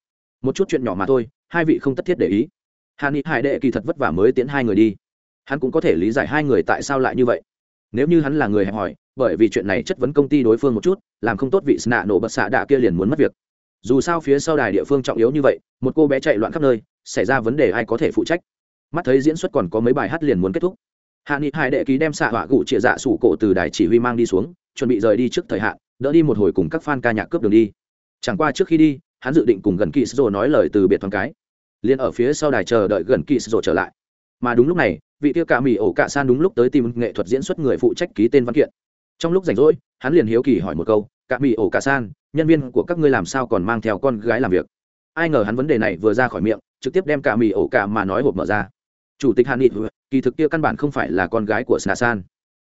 Một chút chuyện nhỏ mà thôi, hai vị không tất thiết để ý. Hạ nghị hải đệ kỳ thật vất vả mới tiến hai người đi. Hắn cũng có thể lý giải hai người tại sao lại như vậy. Nếu như hắn là người hẹp hỏi bởi vì chuyện này chất vấn công ty đối phương một chút, làm không tốt vị sna nổ bật xạ đạ kia liền muốn mất việc dù sao phía sau đài địa phương trọng yếu như vậy, một cô bé chạy loạn khắp nơi, xảy ra vấn đề ai có thể phụ trách. Mắt thấy diễn xuất còn có mấy bài hát liền muốn kết thúc. Hạ nghị hải đệ ký đem xạ họa gụ chĩa dạ sủ cổ từ đài chỉ huy mang đi xuống, chuẩn bị rời đi trước thời hạn, đỡ đi một hồi cùng các fan ca nhạc cướp đường đi. Chẳng qua trước khi đi, hắn dự định cùng gần kỳ sô nói lời từ biệt thoáng cái. Liền ở phía sau đài chờ đợi gần kỳ sô trở lại. Mà đúng lúc này, vị tiêu cả mỹ ổ cạ san đúng lúc tới tìm nghệ thuật diễn xuất người phụ trách ký tên văn kiện. Trong lúc rảnh rỗi, hắn liền hiếu kỳ hỏi một câu cả mỹ ổ cả san, nhân viên của các ngươi làm sao còn mang theo con gái làm việc? Ai ngờ hắn vấn đề này vừa ra khỏi miệng, trực tiếp đem cả mỹ ổ cả mà nói hộp mở ra. Chủ tịch Hàn nghị, kỳ thực kia căn bản không phải là con gái của sna san.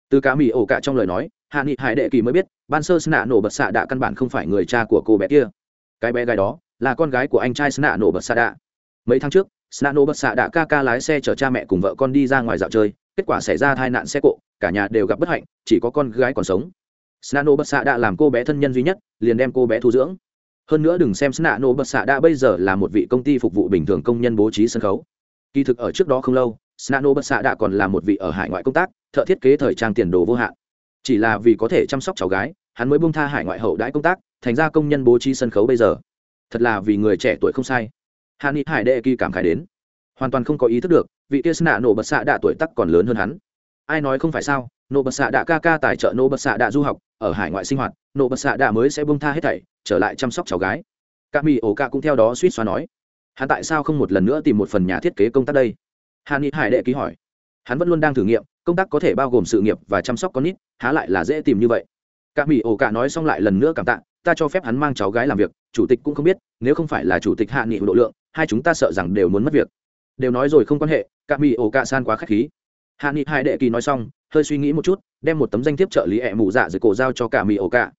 Từ cả mỹ ổ cả trong lời nói, Hàn nghị hải đệ kỳ mới biết, ban sơ sna nổ bật xạ đạ căn bản không phải người cha của cô bé kia. Cái bé gái đó là con gái của anh trai sna nổ bật xạ đạ. Mấy tháng trước, sna nổ bật xạ đạ ca ca lái xe chở cha mẹ cùng vợ con đi ra ngoài dạo chơi, kết quả xảy ra tai nạn xe cộ, cả nhà đều gặp bất hạnh, chỉ có con gái còn sống snano bất xạ đã làm cô bé thân nhân duy nhất, liền đem cô bé thu dưỡng. Hơn nữa đừng xem snano bất xạ đã bây giờ là một vị công ty phục vụ bình thường công nhân bố trí sân khấu. Kỳ thực ở trước đó không lâu snano bất xạ đã còn là một vị ở hải ngoại công tác, thợ thiết kế thời trang tiền đồ vô hạn. Chỉ là vì có thể chăm sóc cháu gái, hắn mới buông tha hải ngoại hậu đãi công tác, thành ra công nhân bố trí sân khấu bây giờ. Thật là vì người trẻ tuổi không sai. Hàn ni hải đệ kỳ cảm khải đến. Hoàn toàn không có ý thức được, vị kia Snano nổ bật xạ đạ tuổi tắc còn lớn hơn hắn. Ai nói không phải sao? Nổ bật xạ đạ ca ca tài trợ nổ bật xạ đạ du học, ở hải ngoại sinh hoạt nổ bật xạ đạ mới sẽ bông tha hết thảy, trở lại chăm sóc cháu gái. Ca mi ổ ca cũng theo đó suýt xoa nói, hắn tại sao không một lần nữa tìm một phần nhà thiết kế công tác đây? Hà ni hải đệ ký hỏi. Hắn vẫn luôn đang thử nghiệm, công tác có thể bao gồm sự nghiệp và chăm sóc con nít, há lại là dễ tìm như vậy. Ca mi ổ ca nói xong lại lần nữa cảm tạ, ta cho phép hắn mang cháu gái làm việc, chủ tịch cũng không biết, nếu không phải là chủ tịch hạ nghị độ lượng, hai chúng ta sợ rằng đều muốn mất việc. Đều nói rồi không quan hệ ca mi ổ ca san quá k h á c h khí hạ nghị hai đệ kỳ nói xong, hơi suy nghĩ một chút, đem một tấm danh thiếp trợ lý ẹ mù dạ dưới cổ giao cho cả mỹ ổ cả.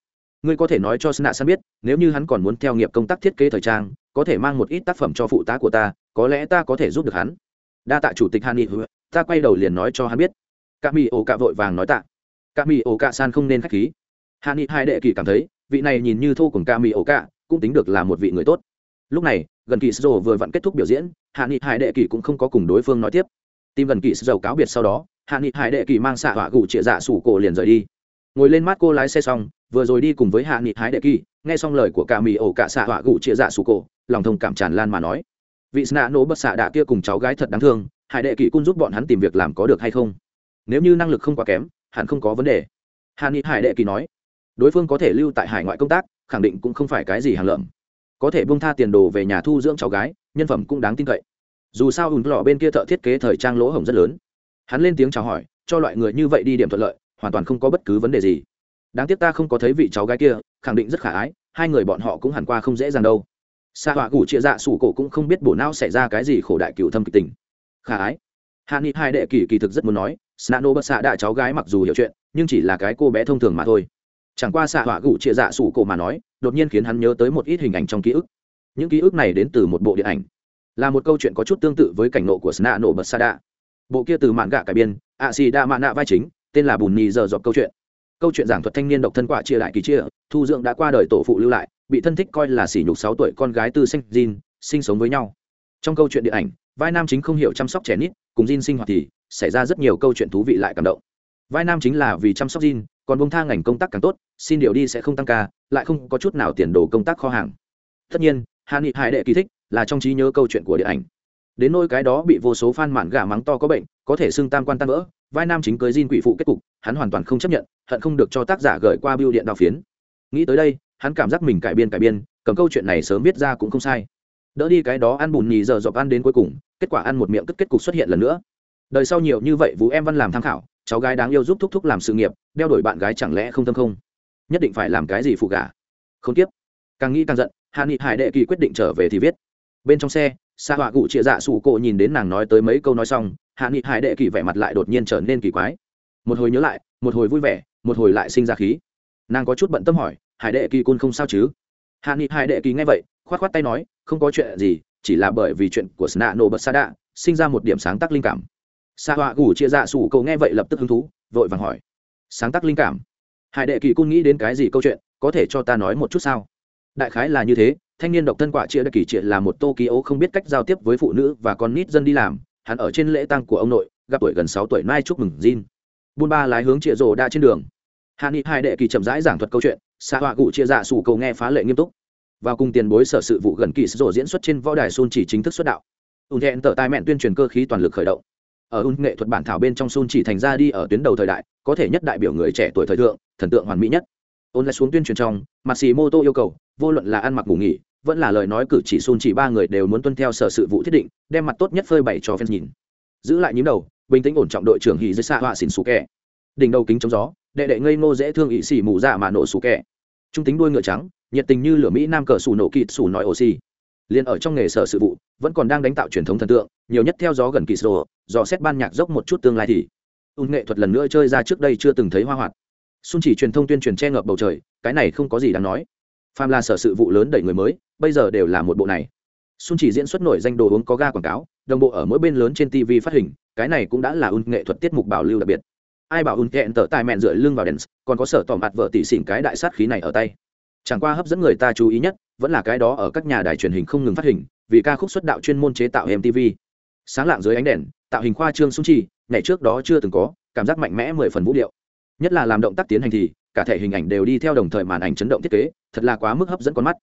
Ngươi có thể nói cho sna san biết, nếu như hắn còn muốn theo nghiệp công tác thiết kế thời trang, có thể mang một ít tác phẩm cho phụ tá của ta, có lẽ ta có thể giúp được hắn. Đa tạ chủ tịch hạ nghị ta quay đầu liền nói cho hắn biết. Cả mỹ ổ cả vội vàng nói tạ. Cả mỹ ổ cả san không nên k h á c h khí. Hạ nghị hai đệ kỳ cảm thấy, vị này nhìn như thô cùng cả mỹ ổ cả, cũng tính được là một vị người tốt. Lúc này, gần kỳ sô vừa vặn kết thúc biểu diễn, hạ nghị hải đệ kỳ cũng không có cùng đối phương nói tiếp tìm gần kỳ dầu cáo biệt sau đó, hạ nghị hải đệ kỳ mang xạ họa gù chĩa dạ sủ cổ liền rời đi. Ngồi lên mắt cô lái xe xong, vừa rồi đi cùng với hạ nghị hải đệ kỳ nghe xong lời của cả mì ổ cả xạ họa gù chĩa dạ sủ cổ, lòng thông cảm tràn lan mà nói, vị sna nổ bất xạ đạ kia cùng cháu gái thật đáng thương, hải đệ kỳ cung giúp bọn hắn tìm việc làm có được hay không? Nếu như năng lực không quá kém, hẳn không có vấn đề. Hạ nghị hải đệ kỳ nói, đối phương có thể lưu tại hải ngoại công tác, khẳng định cũng không phải cái gì hàng lợm. Có thể bông tha tiền đồ về nhà thu dưỡng cháu gái, nhân phẩm cũng đáng tin cậy dù sao ùn lò bên kia thợ thiết kế thời trang lỗ hổng rất lớn. Hắn lên tiếng chào hỏi, cho loại người như vậy đi điểm thuận lợi, hoàn toàn không có bất cứ vấn đề gì. Đáng tiếc ta không có thấy vị cháu gái kia, khẳng định rất khả ái, hai người bọn họ cũng hẳn qua không dễ dàng đâu. Xa họa gủ chia dạ sủ cổ cũng không biết bổ não xảy ra cái gì khổ đại cựu thâm kịch tình. Khả ái. Hạ nghị hai đệ kỳ kỳ thực rất muốn nói snano bất xạ đại cháu gái mặc dù hiểu chuyện, nhưng chỉ là cái cô bé thông thường mà thôi. Chẳng qua xạ họa gủ chia dạ sủ cổ mà nói, đột nhiên khiến hắn nhớ tới một ít hình ảnh trong ký ức. Những ký ức này đến từ một bộ điện ảnh là một câu chuyện có chút tương tự với cảnh nộ của sna nổ bật sa đạ bộ kia từ mạn gạ cải biên ạ xì đa mạ nạ vai chính, tên là bùn nhì giờ dọc câu chuyện. Câu chuyện giảng thuật thanh niên độc thân quả chia lại kỳ chia, thu dưỡng đã qua đời tổ phụ lưu lại, bị thân thích coi là sỉ nhục sáu tuổi con gái tư sinh Jin, sinh sống với nhau. Trong câu chuyện điện ảnh, vai nam chính không hiểu chăm sóc trẻ nít, cùng Jin sinh hoạt thì xảy ra rất nhiều câu chuyện thú vị lại cảm động. Vai nam chính là vì chăm sóc Jin, còn bông tha ngành công tác càng tốt, xin điều đi sẽ không tăng ca, lại không có chút nào tiền đồ công tác kho hàng. Tất nhiên hà nghị hải đệ kỳ thích là trong trí nhớ câu chuyện của điện ảnh. Đến nôi cái đó bị vô số fan mạn gà mắng to có bệnh, có thể xưng tam quan tan vỡ, vai nam chính cưới Jin quỷ phụ kết cục, hắn hoàn toàn không chấp nhận, hận không được cho tác giả gửi qua biêu điện đào phiến. Nghĩ tới đây, hắn cảm giác mình cải biên cải biên, cầm câu chuyện này sớm viết ra cũng không sai. Đỡ đi cái đó ăn bùn nhì giờ dọc ăn đến cuối cùng, kết quả ăn một miệng cất kết cục xuất hiện lần nữa. Đời sau nhiều như vậy vũ em văn làm tham khảo, cháu gái đáng yêu giúp thúc thúc làm sự nghiệp, đeo đổi bạn gái chẳng lẽ không tâm không? Nhất định phải làm cái gì phụ gả không tiếp càng nghĩ càng giận hạ nghị hải đệ kỳ quyết định trở về thì viết bên trong xe xa họa cụ chịa dạ sủ cộ nhìn đến nàng nói tới mấy câu nói xong, hạ nghị hải đệ kỳ vẻ mặt lại đột nhiên trở nên kỳ quái. Một hồi nhớ lại, một hồi vui vẻ, một hồi lại sinh ra khí. Nàng có chút bận tâm hỏi, hải đệ kỳ cun không sao chứ? Hạ nghị hải đệ kỳ nghe vậy k h o á t k h o á t tay nói, không có chuyện gì, chỉ là bởi vì chuyện của sna nổ bật sa đạ, sinh ra một điểm sáng tác linh cảm. Xa họa cụ chia dạ sủ cộ nghe vậy lập tức hứng thú, vội vàng hỏi, sáng tác linh cảm? Hải đệ kỳ cun nghĩ đến cái gì câu chuyện, có thể cho ta nói một chút sao? Đại khái là như thế thanh niên độc thân quả chia đặc kỳ triệt là một tokyo không biết cách giao tiếp với phụ nữ và con nít dân đi làm hắn ở trên lễ tang của ông nội gặp tuổi gần sáu tuổi nay chúc mừng Jin. Buôn ba lái hướng chĩa rồ đa trên đường. Hạ Nghị hai đệ kỳ chậm rãi giảng thuật câu chuyện, xa họa cụ chia dạ sủ cầu nghe phá lệ nghiêm túc. Vào cùng tiền bối sở sự vụ gần kỳ rồ diễn xuất trên võ đài Sun chỉ chính thức xuất đạo. Ún hẹn tờ tai mẹn tuyên truyền cơ khí toàn lực khởi động. Ở ung nghệ thuật bản thảo bên trong Sun chỉ thành ra đi ở tuyến đầu thời đại, có thể nhất đại biểu người trẻ tuổi thời thượng, thần tượng hoàn mỹ nhất ôn lại xuống tuyên truyền trong mặt xì mô tô yêu cầu vô luận là ăn mặc ngủ nghỉ vẫn là lời nói cử chỉ xun chỉ ba người đều muốn tuân theo sở sự vụ thiết định, đem mặt tốt nhất phơi bày cho fans nhìn. Giữ lại nhím đầu, bình tĩnh ổn trọng đội trưởng hì dưới xa họa xỉn xù kẹ đỉnh đầu kính chống gió, đệ đệ ngây ngô dễ thương ỵ xỉ mù dạ mà nổ xù kẹ trung tính đuôi ngựa trắng, nhiệt tình như lửa mỹ nam cờ xù nổ kịt xù nói oxy liền ở trong nghề sở sự vụ, vẫn còn đang đánh tạo truyền thống thần tượng, nhiều nhất theo gió gần kỳ sổ dò xét ban nhạc dốc một chút tương lai thì. Ung nghệ thuật lần nữa chơi ra trước đây chưa từng thấy hoa hoạt. Xuân chỉ truyền thông tuyên truyền che ngợp bầu trời, cái này không có gì đáng nói phàm là sở sự vụ lớn đẩy người mới, bây giờ đều là một bộ này. Xuân chỉ diễn xuất nổi danh đồ uống có ga quảng cáo, đồng bộ ở mỗi bên lớn trên tv phát hình, cái này cũng đã là un nghệ thuật tiết mục bảo lưu đặc biệt. Ai bảo un kẹn tở tài mẹn dựa lưng vào đèn, còn có sở tỏ mặt vợ tỷ xỉn cái đại sát khí này ở tay. Chẳng qua hấp dẫn người ta chú ý nhất, vẫn là cái đó ở các nhà đài truyền hình không ngừng phát hình, vì ca khúc xuất đạo chuyên môn chế tạo mtv sáng lạng dưới ánh đèn, tạo hình khoa trương sung chi nhảy trước đó chưa từng có, cảm giác mạnh mẽ mười phần vũ điệu. Nhất là làm động tác tiến hành thì cả thể hình ảnh đều đi theo đồng thời màn ảnh chấn động thiết kế, thật là quá mức hấp dẫn con mắt.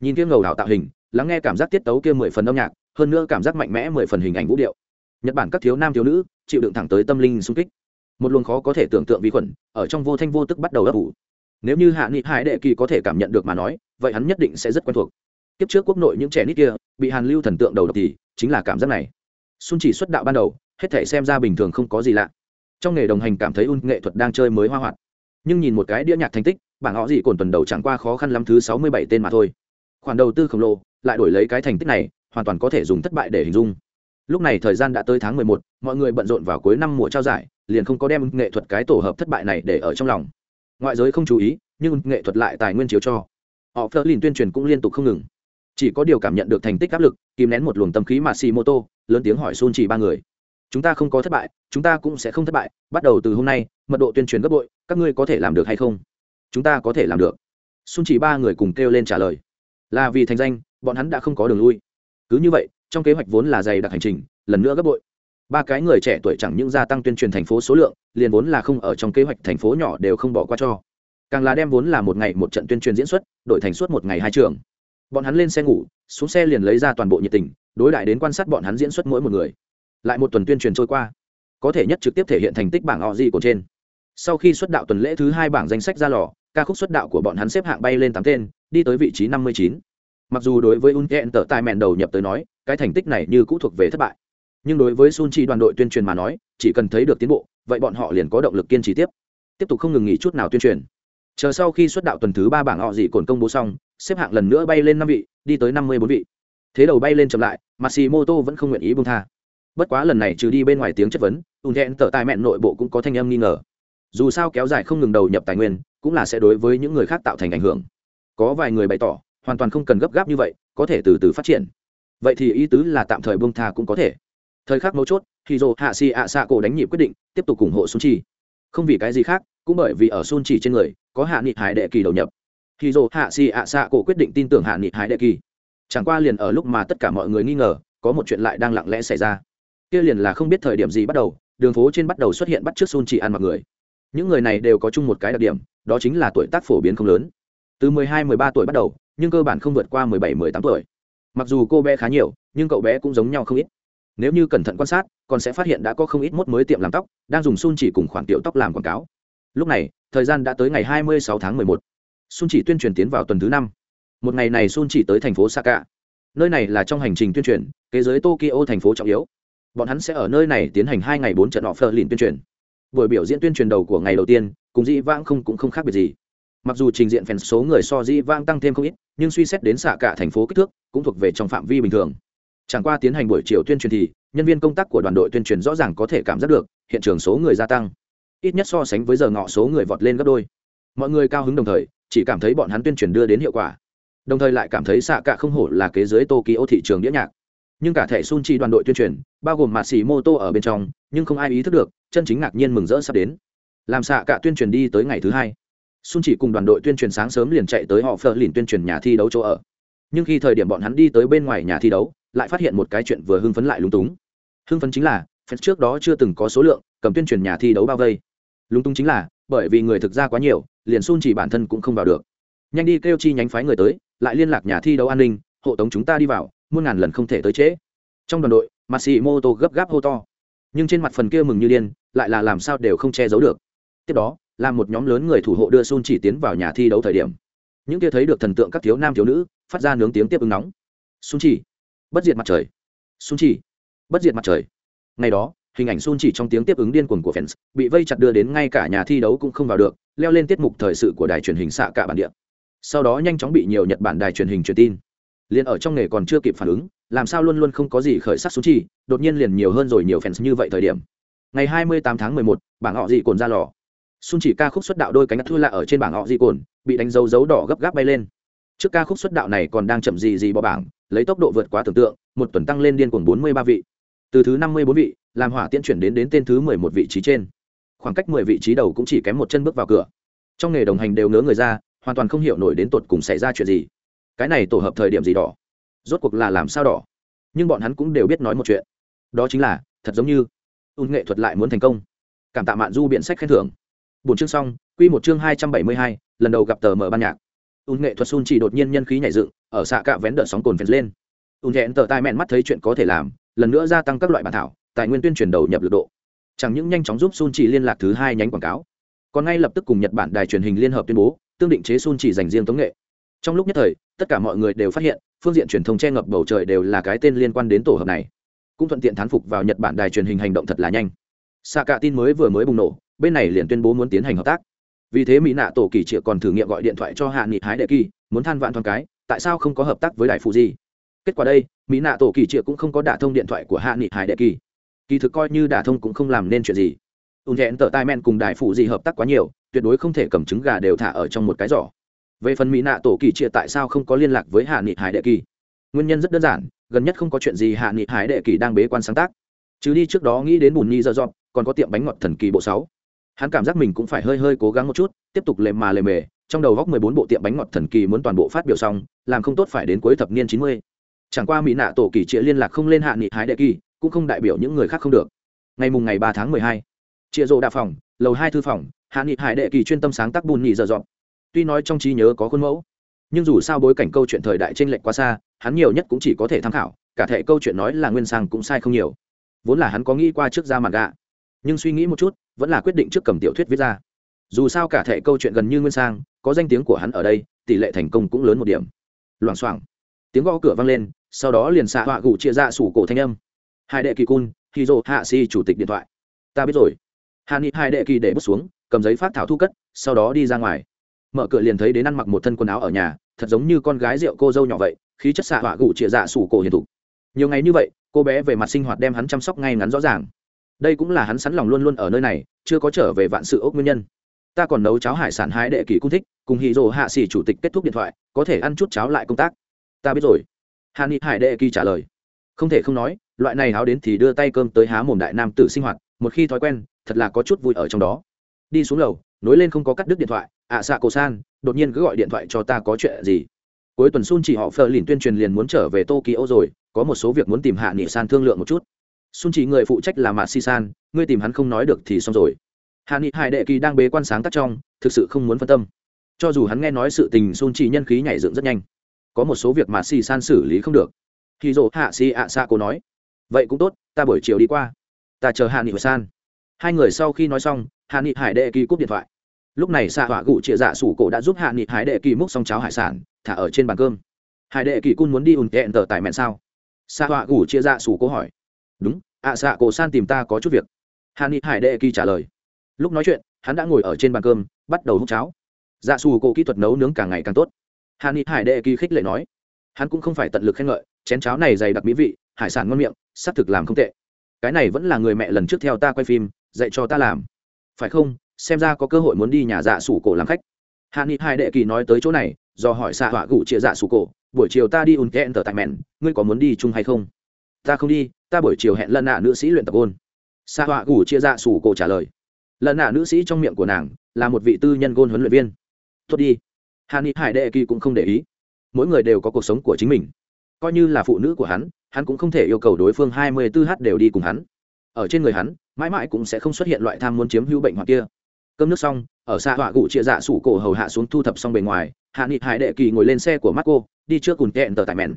Nhìn kia ngầu đảo tạo hình, lắng nghe cảm giác tiết tấu kia mười phần âm nhạc, hơn nữa cảm giác mạnh mẽ mười phần hình ảnh vũ điệu. Nhật bản các thiếu nam thiếu nữ, chịu đựng thẳng tới tâm linh sung kích. Một luồng khó có thể tưởng tượng vi khuẩn ở trong vô thanh vô tức bắt đầu ấp ủ. Nếu như hạ nghị hải đệ kỳ có thể cảm nhận được mà nói, vậy hắn nhất định sẽ rất quen thuộc. Kiếp trước quốc nội những trẻ nít kia, bị hàn lưu thần tượng đầu độc thì chính là cảm giác này. Xuân chỉ xuất đạo ban đầu, hết thể xem ra bình thường không có gì lạ. Trong nghề đồng hành cảm thấy un nghệ thuật đang chơi mới hoa hoạt nhưng nhìn một cái đĩa nhạc thành tích, bảng họ gì cồn tuần đầu chẳng qua khó khăn lắm thứ sáu mươi bảy tên mà thôi. Khoản đầu tư khổng lồ, lại đổi lấy cái thành tích này, hoàn toàn có thể dùng thất bại để hình dung. Lúc này thời gian đã tới tháng mười một, mọi người bận rộn vào cuối năm mùa trao giải, liền không có đem nghệ thuật cái tổ hợp thất bại này để ở trong lòng. Ngoại giới không chú ý, nhưng nghệ thuật lại tài nguyên chiếu cho. Họ phớt lìn tuyên truyền cũng liên tục không ngừng. Chỉ có điều cảm nhận được thành tích áp lực, kìm nén một luồng tâm khí mà xì mô tô lớn tiếng hỏi xôn chỉ ba người. Chúng ta không có thất bại, chúng ta cũng sẽ không thất bại, bắt đầu từ hôm nay, mật độ tuyên truyền gấp bội các ngươi có thể làm được hay không? Chúng ta có thể làm được. Xuân chỉ ba người cùng kêu lên trả lời. Là vì thành danh, bọn hắn đã không có đường lui. Cứ như vậy, trong kế hoạch vốn là dày đặc hành trình, lần nữa gấp bội. Ba cái người trẻ tuổi chẳng những gia tăng tuyên truyền thành phố số lượng, liền vốn là không ở trong kế hoạch thành phố nhỏ đều không bỏ qua cho. Càng là đem vốn là một ngày một trận tuyên truyền diễn xuất, đổi thành suốt một ngày hai trường. Bọn hắn lên xe ngủ, xuống xe liền lấy ra toàn bộ nhiệt tình, đối đại đến quan sát bọn hắn diễn xuất mỗi một người. Lại một tuần tuyên truyền trôi qua, có thể nhất trực tiếp thể hiện thành tích bảng họ gì của trên sau khi xuất đạo tuần lễ thứ hai bảng danh sách ra lò, ca khúc xuất đạo của bọn hắn xếp hạng bay lên tám tên, đi tới vị trí năm mươi chín. Mặc dù đối với un tờ tài mẹn đầu nhập tới nói, cái thành tích này như cũ thuộc về thất bại. Nhưng đối với sun chi đoàn đội tuyên truyền mà nói, chỉ cần thấy được tiến bộ, vậy bọn họ liền có động lực kiên trì tiếp. Tiếp tục không ngừng nghỉ chút nào tuyên truyền. Chờ sau khi xuất đạo tuần thứ ba bảng họ dị cồn công bố xong, xếp hạng lần nữa bay lên năm vị, đi tới năm mươi bốn vị. Thế đầu bay lên chậm lại, Matsumoto vẫn không nguyện ý buông tha. Bất quá lần này trừ đi bên ngoài tiếng chất vấn ùn thẹn tờ tài mẹn nội bộ cũng có thanh âm nghi ngờ dù sao kéo dài không ngừng đầu nhập tài nguyên, cũng là sẽ đối với những người khác tạo thành ảnh hưởng. Có vài người bày tỏ, hoàn toàn không cần gấp gáp như vậy, có thể từ từ phát triển. Vậy thì ý tứ là tạm thời buông tha cũng có thể. Thời khắc mấu chốt khi dồ hạ xì ạ xạ cổ đánh nhịp quyết định, tiếp tục ủng hộ sun chi không vì cái gì khác, cũng bởi vì ở sun chỉ trên người, có hạ nghị hải đệ kỳ đầu nhập. Khi dồ hạ xì ạ xạ cổ quyết định tin tưởng hạ nghị hải đệ kỳ. Chẳng qua liền ở lúc mà tất cả mọi người nghi ngờ, có một chuyện lại đang lặng lẽ xảy ra. Kia liền là không biết thời điểm gì bắt đầu, đường phố trên bắt đầu xuất hiện bắt trước sun chỉ ăn mặc người những người này đều có chung một cái đặc điểm, đó chính là tuổi tác phổ biến không lớn. Từ 12-13 tuổi bắt đầu, nhưng cơ bản không vượt qua 17-18 tuổi. Mặc dù cô bé khá nhiều, nhưng cậu bé cũng giống nhau không ít. Nếu như cẩn thận quan sát, còn sẽ phát hiện đã có không ít mốt mới tiệm làm tóc, đang dùng sun chỉ cùng khoản tiểu tóc làm quảng cáo. Lúc này, thời gian đã tới ngày 26 tháng 11. sun chỉ tuyên truyền tiến vào tuần thứ năm. Một ngày này sun chỉ tới thành phố saka. Nơi này là trong hành trình tuyên truyền, kế giới tokyo thành phố trọng yếu. Bọn hắn sẽ ở nơi này tiến hành hai ngày bốn trận họ phờ lìn tuyên truyền buổi biểu diễn tuyên truyền đầu của ngày đầu tiên, cùng dĩ vãng không cũng không khác biệt gì. Mặc dù trình diện phèn số người so dĩ vãng tăng thêm không ít, nhưng suy xét đến xạ cả thành phố kích thước, cũng thuộc về trong phạm vi bình thường. Chẳng qua tiến hành buổi chiều tuyên truyền thì, nhân viên công tác của đoàn đội tuyên truyền rõ ràng có thể cảm giác được, hiện trường số người gia tăng. Ít nhất so sánh với giờ ngọ số người vọt lên gấp đôi. Mọi người cao hứng đồng thời, chỉ cảm thấy bọn hắn tuyên truyền đưa đến hiệu quả. Đồng thời lại cảm thấy xạ cả không hổ là kế giới tokyo thị trường đĩa nhạc. Nhưng cả thẻ sun chi đoàn đội tuyên truyền, bao gồm mạt xì mô tô ở bên trong, nhưng không ai ý thức được chân chính ngạc nhiên mừng rỡ sắp đến. Làm xạ cả tuyên truyền đi tới ngày thứ hai. Xuân chỉ cùng đoàn đội tuyên truyền sáng sớm liền chạy tới họ phờ lìn tuyên truyền nhà thi đấu chỗ ở. Nhưng khi thời điểm bọn hắn đi tới bên ngoài nhà thi đấu, lại phát hiện một cái chuyện vừa hưng phấn lại lúng túng. Hưng phấn chính là phép trước đó chưa từng có số lượng, cầm tuyên truyền nhà thi đấu bao vây. Lúng túng chính là, bởi vì người thực ra quá nhiều, liền Xuân chỉ bản thân cũng không vào được. Nhanh đi kêu chi nhánh phái người tới, lại liên lạc nhà thi đấu an ninh, hộ tống chúng ta đi vào, muôn ngàn lần không thể tới trễ. Trong đoàn đội mặt xì mô tô gấp gáp hô to nhưng trên mặt phần kia mừng như điên, lại là làm sao đều không che giấu được. Tiếp đó, là một nhóm lớn người thủ hộ đưa sun chỉ tiến vào nhà thi đấu thời điểm. Những kia thấy được thần tượng các thiếu nam thiếu nữ, phát ra nướng tiếng tiếp ứng nóng. Sun chỉ, bất diệt mặt trời. Sun chỉ, bất diệt mặt trời. Ngày đó, hình ảnh sun chỉ trong tiếng tiếp ứng điên cuồng của fans, bị vây chặt đưa đến ngay cả nhà thi đấu cũng không vào được, leo lên tiết mục thời sự của đài truyền hình xạ cả bản địa. Sau đó nhanh chóng bị nhiều nhật bản đài truyền hình truyền tin. Liền ở trong nghề còn chưa kịp phản ứng làm sao luôn luôn không có gì khởi sắc xuống chi đột nhiên liền nhiều hơn rồi nhiều fans như vậy thời điểm. Ngày 28 tháng 11, bảng họ dị cồn ra lò. Xuân chỉ ca khúc xuất đạo đôi cánh thua lạ ở trên bảng họ dị cồn bị đánh dấu dấu đỏ gấp gáp bay lên. Trước ca khúc xuất đạo này còn đang chậm gì gì bỏ bảng lấy tốc độ vượt quá tưởng tượng một tuần tăng lên điên cuồng 43 vị. Từ thứ 54 vị làm hỏa tiễn chuyển đến đến tên thứ 11 vị trí trên. Khoảng cách 10 vị trí đầu cũng chỉ kém một chân bước vào cửa. Trong nghề đồng hành đều ngớ người ra hoàn toàn không hiểu nổi đến tột cùng xảy ra chuyện gì. Cái này tổ hợp thời điểm gì đỏ rốt cuộc là làm sao đỏ? Nhưng bọn hắn cũng đều biết nói một chuyện. Đó chính là, thật giống như ung nghệ thuật lại muốn thành công. Cảm tạ mạn du biện sách khen thưởng. Bốn chương xong, quy một chương hai trăm bảy mươi hai, lần đầu gặp tờ mở ban nhạc. Ung nghệ thuật sun chỉ đột nhiên nhân khí nhảy dựng, ở xạ cạ vén đợt sóng cồn vén lên. Ung nhẹn tờ tai mẹn mắt thấy chuyện có thể làm, lần nữa gia tăng các loại bản thảo, tài nguyên tuyên truyền đầu nhập lực độ. Chẳng những nhanh chóng giúp sun chỉ liên lạc thứ hai nhánh quảng cáo, còn ngay lập tức cùng nhật bản đài truyền hình liên hợp tuyên bố, tương định chế sun chỉ dành riêng tống nghệ. Trong lúc nhất thời, tất cả mọi người đều phát hiện phương diện truyền thông che ngập bầu trời đều là cái tên liên quan đến tổ hợp này. Cũng thuận tiện thán phục vào nhật bản đài truyền hình hành động thật là nhanh. Xạ cả tin mới vừa mới bùng nổ, bên này liền tuyên bố muốn tiến hành hợp tác. Vì thế mỹ nạ tổ kỳ triệu còn thử nghiệm gọi điện thoại cho hạ nghị hái đệ kỳ, muốn than vạn thoáng cái, tại sao không có hợp tác với đài phụ di kết quả đây, mỹ nạ tổ kỳ triệu cũng không có đả thông điện thoại của hạ nghị hải đệ kỳ. Kỳ thực coi như đả thông cũng không làm nên chuyện gì. Ùn thẹn tờ tai men cùng đài phụ di hợp tác quá nhiều, tuyệt đối không thể cầm trứng gà đều thả ở trong một cái giỏ về phần mỹ nạ tổ kỳ chia tại sao không có liên lạc với hạ nghị hải đệ kỳ? Nguyên nhân rất đơn giản, gần nhất không có chuyện gì hạ nghị hải đệ kỳ đang bế quan sáng tác. Chứ đi trước đó nghĩ đến bùn nhi dơ dọn, còn có tiệm bánh ngọt thần kỳ bộ sáu. Hắn cảm giác mình cũng phải hơi hơi cố gắng một chút, tiếp tục lề mà lề mề, trong đầu góc mười bốn bộ tiệm bánh ngọt thần kỳ muốn toàn bộ phát biểu xong, làm không tốt phải đến cuối thập niên chín mươi. Chẳng qua mỹ nạ tổ kỳ chia liên lạc không lên hạ nghị hải đệ kỳ, cũng không đại biểu những người khác không được. Ngày mùng ngày ba tháng mười hai, chia rộ đa phòng, lầu hai thư phòng, hạ nghị hải đệ kỳ chuyên tâm sáng tác bùn nhị dở dọn tuy nói trong trí nhớ có khuôn mẫu, nhưng dù sao bối cảnh câu chuyện thời đại t r ê n lệch quá xa, hắn nhiều nhất cũng chỉ có thể tham khảo, cả thể câu chuyện nói là nguyên sang cũng sai không nhiều. Vốn là hắn có nghĩ qua trước ra mặt gạ nhưng suy nghĩ một chút, vẫn là quyết định trước cầm tiểu thuyết viết ra. Dù sao cả thể câu chuyện gần như nguyên sang, có danh tiếng của hắn ở đây, tỷ lệ thành công cũng lớn một điểm. Loảng xoảng, tiếng gõ cửa vang lên, sau đó liền xạ họa gủ chia ra sủ cổ thanh âm. Hai đệ kỳ cun khi dô hạ si chủ tịch điện thoại. Ta biết rồi. Hạ nghị hai đệ kỳ để bước xuống, cầm giấy phát thảo thu cất, sau đó đi ra ngoài mở cửa liền thấy đến ăn mặc một thân quần áo ở nhà, thật giống như con gái rượu cô dâu nhỏ vậy, khí chất xạ họa gụ chĩa dạ sủ cổ hiền thục. Nhiều ngày như vậy, cô bé về mặt sinh hoạt đem hắn chăm sóc ngay ngắn rõ ràng. Đây cũng là hắn sẵn lòng luôn luôn ở nơi này, chưa có trở về vạn sự ốc nguyên nhân. Ta còn nấu cháo hải sản hái đệ kỳ cung thích, cùng hì rồ hạ xỉ chủ tịch kết thúc điện thoại, có thể ăn chút cháo lại công tác. Ta biết rồi. Hà ni hải đệ kỳ trả lời. Không thể không nói, loại này háo đến thì đưa tay cơm tới há mồm đại nam tử sinh hoạt, một khi thói quen, thật là có chút vui ở trong đó. Đi xuống lầu, nối lên không có cắt đứt điện thoại ạ xạ cổ san, đột nhiên cứ gọi điện thoại cho ta có chuyện gì. Cuối tuần sun chỉ họ phờ lìn tuyên truyền liền muốn trở về tokyo rồi, có một số việc muốn tìm hạ nghị san thương lượng một chút. Sun chỉ người phụ trách là mạt si san, ngươi tìm hắn không nói được thì xong rồi. Hạ nghị hải đệ kỳ đang bế quan sáng tác trong, thực sự không muốn phân tâm. Cho dù hắn nghe nói sự tình, sun chỉ nhân khí nhảy dựng rất nhanh. Có một số việc mà si san xử lý không được. Khi dỗ hạ si ạ xạ cô nói, vậy cũng tốt, ta buổi chiều đi qua. Ta chờ hạ nghị san. Hai người sau khi nói xong, hạ nghị hải đệ kỳ cúp điện thoại lúc này xạ họa gụ chia dạ sủ cổ đã giúp hạ nghị hải đệ kỳ múc xong cháo hải sản thả ở trên bàn cơm. Hải đệ kỳ cun muốn đi ùn tẹn tờ tài mẹn sao? Xạ họa gụ chia dạ sủ cổ hỏi. Đúng ạ à, xạ cổ san tìm ta có chút việc. Hạ nghị hải đệ kỳ trả lời. Lúc nói chuyện hắn đã ngồi ở trên bàn cơm bắt đầu hút cháo. Dạ sủ cổ kỹ thuật nấu nướng càng ngày càng tốt. Hạ nghị hải đệ kỳ khích lệ nói. Hắn cũng không phải tận lực khen ngợi chén cháo này dày đặc mỹ vị hải sản ngon miệng xác thực làm không tệ. Cái này vẫn là người mẹ lần trước theo ta quay phim dạy cho ta làm. Phải không xem ra có cơ hội muốn đi nhà dạ sủ cổ làm khách. Hạ nghị hai đệ kỳ nói tới chỗ này, do hỏi xạ họa gụ chia dạ sủ cổ, buổi chiều ta đi ùn kẹn tờ tại mẹn, ngươi có muốn đi chung hay không? Ta không đi, ta buổi chiều hẹn lần nạ nữ sĩ luyện tập ôn. Xạ họa gụ chia dạ sủ cổ trả lời. Lần nạ nữ sĩ trong miệng của nàng là một vị tư nhân gôn huấn luyện viên. Tốt đi. Hạ nghị hải đệ kỳ cũng không để ý. Mỗi người đều có cuộc sống của chính mình. Coi như là phụ nữ của hắn hắn cũng không thể yêu cầu đối phương hai mươi tư h đều đi cùng hắn. Ở trên người hắn, mãi mãi cũng sẽ không xuất hiện loại tham muốn chiếm hữu bệnh hoặc kia cơm nước xong, ở xa họa gụ chia dạ sủ cổ hầu hạ xuống thu thập xong bề ngoài, hạ nghị hải đệ kỳ ngồi lên xe của marco, đi trước cùng tẹn tờ tại mẹn.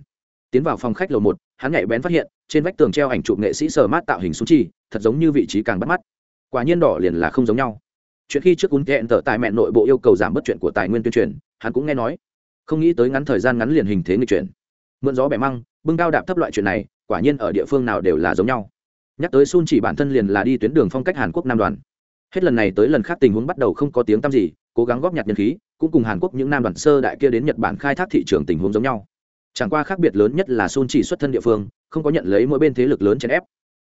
Tiến vào phòng khách lầu một, hắn nhạy bén phát hiện, trên vách tường treo ảnh chụp nghệ sĩ sờ mát tạo hình súng chi, thật giống như vị trí càng bắt mắt. Quả nhiên đỏ liền là không giống nhau. Chuyện khi trước cùn kẹn tờ tại mẹn nội bộ yêu cầu giảm bớt chuyện của tài nguyên tuyên truyền, hắn cũng nghe nói. Không nghĩ tới ngắn thời gian ngắn liền hình thế người chuyển. Mượn gió bẻ măng, bưng cao đạp thấp loại chuyện này, quả nhiên ở địa phương nào đều là giống nhau. Nhắc tới sun chỉ bản thân liền là đi tuyến đường phong cách hàn quốc nam đoàn hết lần này tới lần khác tình huống bắt đầu không có tiếng tăm gì, cố gắng góp nhặt nhân khí, cũng cùng hàn quốc những nam đoàn sơ đại kia đến nhật bản khai thác thị trường tình huống giống nhau. Chẳng qua khác biệt lớn nhất là sun chỉ xuất thân địa phương, không có nhận lấy mỗi bên thế lực lớn chèn ép.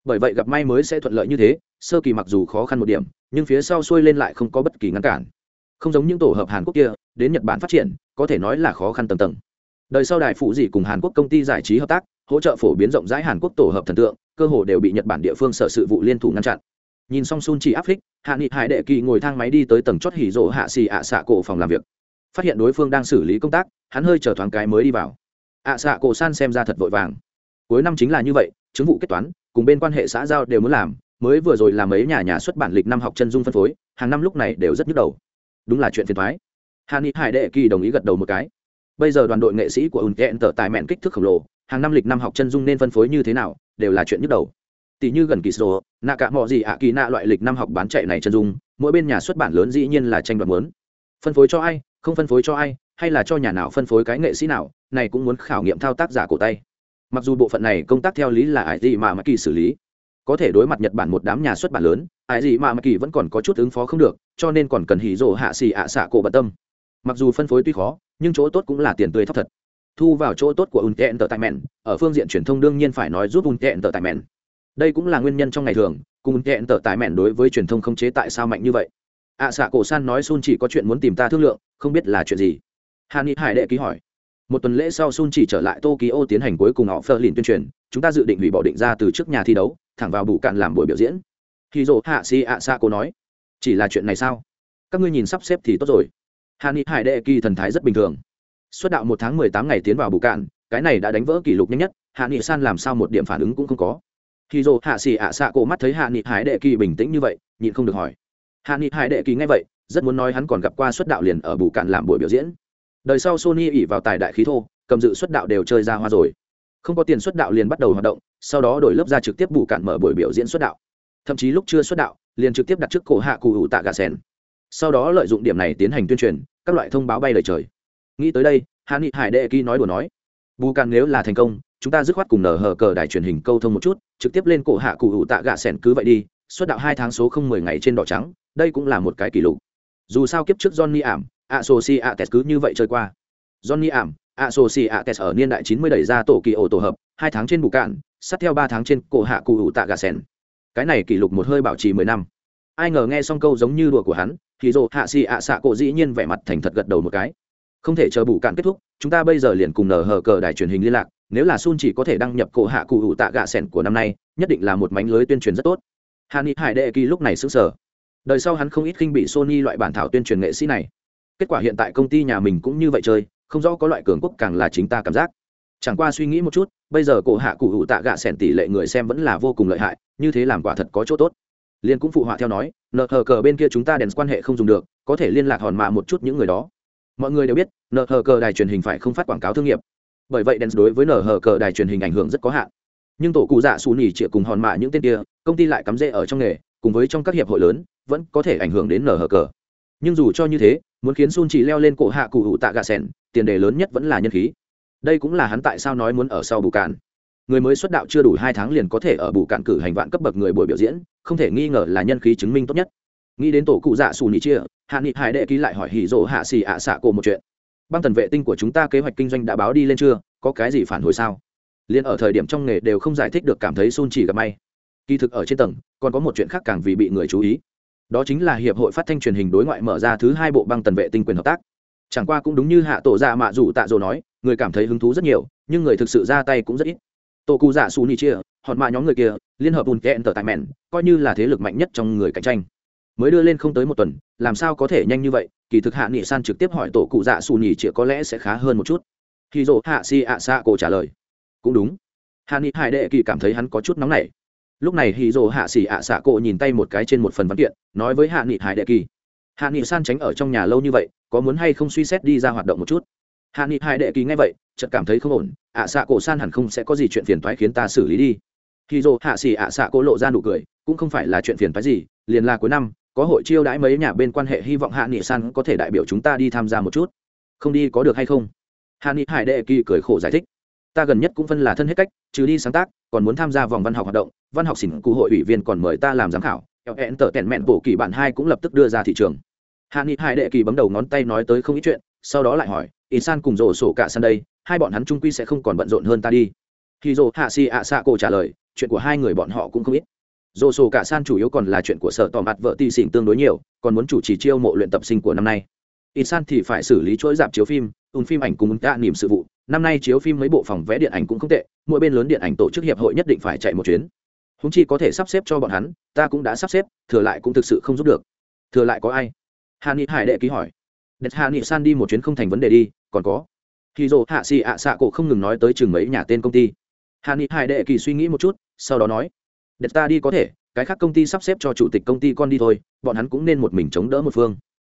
Bởi vậy gặp may mới sẽ thuận lợi như thế, sơ kỳ mặc dù khó khăn một điểm, nhưng phía sau xuôi lên lại không có bất kỳ ngăn cản. Không giống những tổ hợp hàn quốc kia, đến nhật bản phát triển, có thể nói là khó khăn tầng tầng. Đời sau đại phụ dị cùng hàn quốc công ty giải trí hợp tác, hỗ trợ phổ biến rộng rãi hàn quốc tổ hợp thần tượng, cơ hồ đều bị nhật bản địa phương sở sự vụ liên thủ ngăn chặn. Nhìn xong sun chỉ áp phích hạ nghị hải đệ kỳ ngồi thang máy đi tới tầng chót hỉ rộ hạ xì ạ xạ cổ phòng làm việc. Phát hiện đối phương đang xử lý công tác, hắn hơi chờ thoáng cái mới đi vào. Ạ xạ cổ san xem ra thật vội vàng. Cuối năm chính là như vậy, chứng vụ kết toán, cùng bên quan hệ xã giao đều muốn làm, mới vừa rồi làm mấy nhà nhà xuất bản lịch năm học chân dung phân phối, hàng năm lúc này đều rất nhức đầu. Đúng là chuyện phiền thoái hà ni hải đệ kỳ đồng ý gật đầu một cái. Bây giờ đoàn đội nghệ sĩ của ùn kẹn tờ tài mẹn kích thước khổng lồ, hàng năm lịch năm học chân dung nên phân phối như thế nào, đều là chuyện nhức đầu tỷ như gần kỳ sổ nạ cả mọi gì ạ kỳ nạ loại lịch năm học bán chạy này chân dung, mỗi bên nhà xuất bản lớn dĩ nhiên là tranh đoạt muốn. Phân phối cho ai, không phân phối cho ai, hay là cho nhà nào phân phối cái nghệ sĩ nào, này cũng muốn khảo nghiệm thao tác giả cổ tay. Mặc dù bộ phận này công tác theo lý là ải gì mà mặc kỳ xử lý. Có thể đối mặt nhật bản một đám nhà xuất bản lớn ải gì mà mặc kỳ vẫn còn có chút ứng phó không được, cho nên còn cần hỉ rộ hạ xì ạ xạ cổ bận tâm. Mặc dù phân phối tuy khó, nhưng chỗ tốt cũng là tiền tươi thóc thật. Thu vào chỗ tốt của unten tờ tại mẹn ở phương diện truyền thông đương nhiên phải nói giúp unten tờ tại mẹn đây cũng là nguyên nhân trong ngày thường, cùng hẹn tở tại mẹn đối với truyền thông không chế tại sao mạnh như vậy. Ạ xạ cổ san nói sun chỉ có chuyện muốn tìm ta thương lượng, không biết là chuyện gì. Hàn ni hải đệ ký hỏi. Một tuần lễ sau sun chỉ trở lại tokyo tiến hành cuối cùng họ phơ lìn tuyên truyền, chúng ta dự định hủy bỏ định ra từ trước nhà thi đấu, thẳng vào bù cạn làm buổi biểu diễn. Khi dỗ hạ si ạ xạ cổ nói, chỉ là chuyện này sao? Các ngươi nhìn sắp xếp thì tốt rồi. Hàn ni hải đệ kỳ thần thái rất bình thường. Xuất đạo một tháng mười tám ngày tiến vào bù cạn, cái này đã đánh vỡ kỷ lục nhanh nhất hạ nghị san làm sao một điểm phản ứng cũng không có khi dồ hạ xì ạ xạ cổ mắt thấy hạ nghị hải đệ kỳ bình tĩnh như vậy, nhịn không được hỏi. Hạ nghị hải đệ kỳ nghe vậy, rất muốn nói hắn còn gặp qua xuất đạo liền ở bù cạn làm buổi biểu diễn. Đời sau sony ỉ vào tài đại khí thô, cầm dự xuất đạo đều chơi ra hoa rồi. Không có tiền xuất đạo liền bắt đầu hoạt động, sau đó đổi lớp ra trực tiếp bù cạn mở buổi biểu diễn xuất đạo. Thậm chí lúc chưa xuất đạo, liền trực tiếp đặt trước cổ hạ cụ hữu tạ gà sen sau đó lợi dụng điểm này tiến hành tuyên truyền, các loại thông báo bay lời trời. Nghĩ tới đây, hạ nghị hải đệ kỳ nói đùa nói. Bù cạn nếu là thành công chúng ta dứt khoát cùng nở hờ cờ đài truyền hình câu thông một chút trực tiếp lên cổ hạ cụ hữu tạ gạ sen cứ vậy đi xuất đạo hai tháng số không mười ngày trên đỏ trắng đây cũng là một cái kỷ lục dù sao kiếp trước johnny ảm Associates cứ như vậy chơi qua. Johnny Am, Associates ở niên đại 90 đẩy ra tổ kỳ ổ tổ hợp, hai tháng trên bù cạn, sát theo ba tháng trên cổ hạ cụ hữu tạ gà sen. Cái này kỷ lục một hơi bảo trì 10 năm. Ai ngờ nghe xong câu giống như đùa của hắn, thì rồ hạ xì ạ xạ cổ dĩ nhiên vẻ mặt thành thật gật đầu một cái. Không thể chờ bù cạn kết thúc, chúng ta bây giờ liền cùng nở hờ cờ đài truyền hình liên lạc, nếu là Sun chỉ có thể đăng nhập cổ hạ cụ hữu tạ gạ sẻn của năm nay, nhất định là một mánh lưới tuyên truyền rất tốt. Hàn Hải Đệ Kỳ lúc này sững sờ. Đời sau hắn không ít khinh bị Sony loại bản thảo tuyên truyền nghệ sĩ này kết quả hiện tại công ty nhà mình cũng như vậy chơi không rõ có loại cường quốc càng là chính ta cảm giác chẳng qua suy nghĩ một chút bây giờ cổ hạ cụ hữu tạ gạ sẻn tỷ lệ người xem vẫn là vô cùng lợi hại như thế làm quả thật có chỗ tốt liên cũng phụ họa theo nói nợ hờ cờ bên kia chúng ta đèn quan hệ không dùng được có thể liên lạc hòn mạ một chút những người đó mọi người đều biết nợ hờ cờ đài truyền hình phải không phát quảng cáo thương nghiệp. Bởi vậy đèn đối với nợ hờ cờ đài truyền hình ảnh hưởng rất có hạn. Nhưng tổ cụ dạ xù nỉ chĩa cùng hòn mạ những tên kia, công ty lại cắm rễ ở trong nghề, cùng với trong các hiệp hội lớn, vẫn có thể ảnh hưởng đến nờ hờ cờ nhưng dù cho như thế, muốn khiến sun chỉ leo lên cổ hạ cụ hụ tạ gà sẻn, tiền đề lớn nhất vẫn là nhân khí. Đây cũng là hắn tại sao nói muốn ở sau bù cạn. Người mới xuất đạo chưa đủ hai tháng liền có thể ở bù cạn cử hành vạn cấp bậc người buổi biểu diễn, không thể nghi ngờ là nhân khí chứng minh tốt nhất nghĩ đến tổ cụ dạ xù nhị chia, hạ nghị hải đệ ký lại hỏi hỉ rỗ hạ xì ạ xạ cổ một chuyện. Băng tần vệ tinh của chúng ta kế hoạch kinh doanh đã báo đi lên chưa? Có cái gì phản hồi sao? Liên ở thời điểm trong nghề đều không giải thích được cảm thấy sun chỉ gặp may. Kỳ thực ở trên tầng, còn có một chuyện khác càng vì bị người chú ý. Đó chính là hiệp hội phát thanh truyền hình đối ngoại mở ra thứ hai bộ băng tần vệ tinh quyền hợp tác. Chẳng qua cũng đúng như hạ tổ dạ mạ dù tạ dỗ nói, người cảm thấy hứng thú rất nhiều, nhưng người thực sự ra tay cũng rất ít. Tổ cụ dạ su ni chia hòn mạ nhóm người kia, liên hợp bùn kẹn tờ tài mẹn coi như là thế lực mạnh nhất trong người cạnh tranh mới đưa lên không tới một tuần, làm sao có thể nhanh như vậy? Kỳ thực hạ nghị san trực tiếp hỏi tổ cụ dạ xù nhì chĩa có lẽ sẽ khá hơn một chút. Khi dỗ hạ si ạ xạ cổ trả lời, cũng đúng. Hạ nghị hải đệ kỳ cảm thấy hắn có chút nóng nảy. Lúc này hì dỗ hạ xỉ ạ xạ cổ nhìn tay một cái trên một phần văn kiện, nói với hạ nghị hải đệ kỳ, hạ nghị san tránh ở trong nhà lâu như vậy, có muốn hay không suy xét đi ra hoạt động một chút? Hạ nghị hải đệ kỳ nghe vậy, chợt cảm thấy không ổn, ạ xạ cổ san hẳn không sẽ có gì chuyện phiền toái khiến ta xử lý đi. Hì dỗ hạ xỉ ạ xạ cổ lộ ra nụ cười, cũng không phải là chuyện phiền toái gì, liền là cuối năm có hội chiêu đãi mấy nhà bên quan hệ hy vọng hạ nghị san có thể đại biểu chúng ta đi tham gia một chút. Không đi có được hay không? Hạ nghị hải đệ kỳ cười khổ giải thích. Ta gần nhất cũng phân là thân hết cách, trừ đi sáng tác, còn muốn tham gia vòng văn học hoạt động. Văn học xỉn cụ hội ủy viên còn mời ta làm giám khảo. Eo hẹn tờ tẹn mẹn bộ kỳ bản hai cũng lập tức đưa ra thị trường. Hạ nghị hải đệ kỳ bấm đầu ngón tay nói tới không ít chuyện, sau đó lại hỏi in san cùng rổ sổ cả sân đây, hai bọn hắn trung quy sẽ không còn bận rộn hơn ta đi. Khi rổ hạ xì ạ xạ cổ trả lời, chuyện của hai người bọn họ cũng không ít dồ sổ cả san chủ yếu còn là chuyện của sở tỏ mặt vợ ti xỉn tương đối nhiều, còn muốn chủ trì chiêu mộ luyện tập sinh của năm nay. Ít san thì phải xử lý chuỗi dạp chiếu phim, ùn phim ảnh cùng tạ niềm sự vụ. Năm nay chiếu phim mấy bộ phòng vẽ điện ảnh cũng không tệ, mỗi bên lớn điện ảnh tổ chức hiệp hội nhất định phải chạy một chuyến. Húng chi có thể sắp xếp cho bọn hắn, ta cũng đã sắp xếp, thừa lại cũng thực sự không giúp được. Thừa lại có ai? Hà ni hải đệ ký hỏi. Đẹp hà ni san đi một chuyến không thành vấn đề đi, còn có. Khi dồ hạ xì ạ xạ cổ không ngừng nói tới chừng mấy nhà tên công ty. Hà ni hải đệ kỳ suy nghĩ một chút, sau đó nói để ta đi có thể, cái khác công ty sắp xếp cho chủ tịch công ty con đi thôi, bọn hắn cũng nên một mình chống đỡ một phương.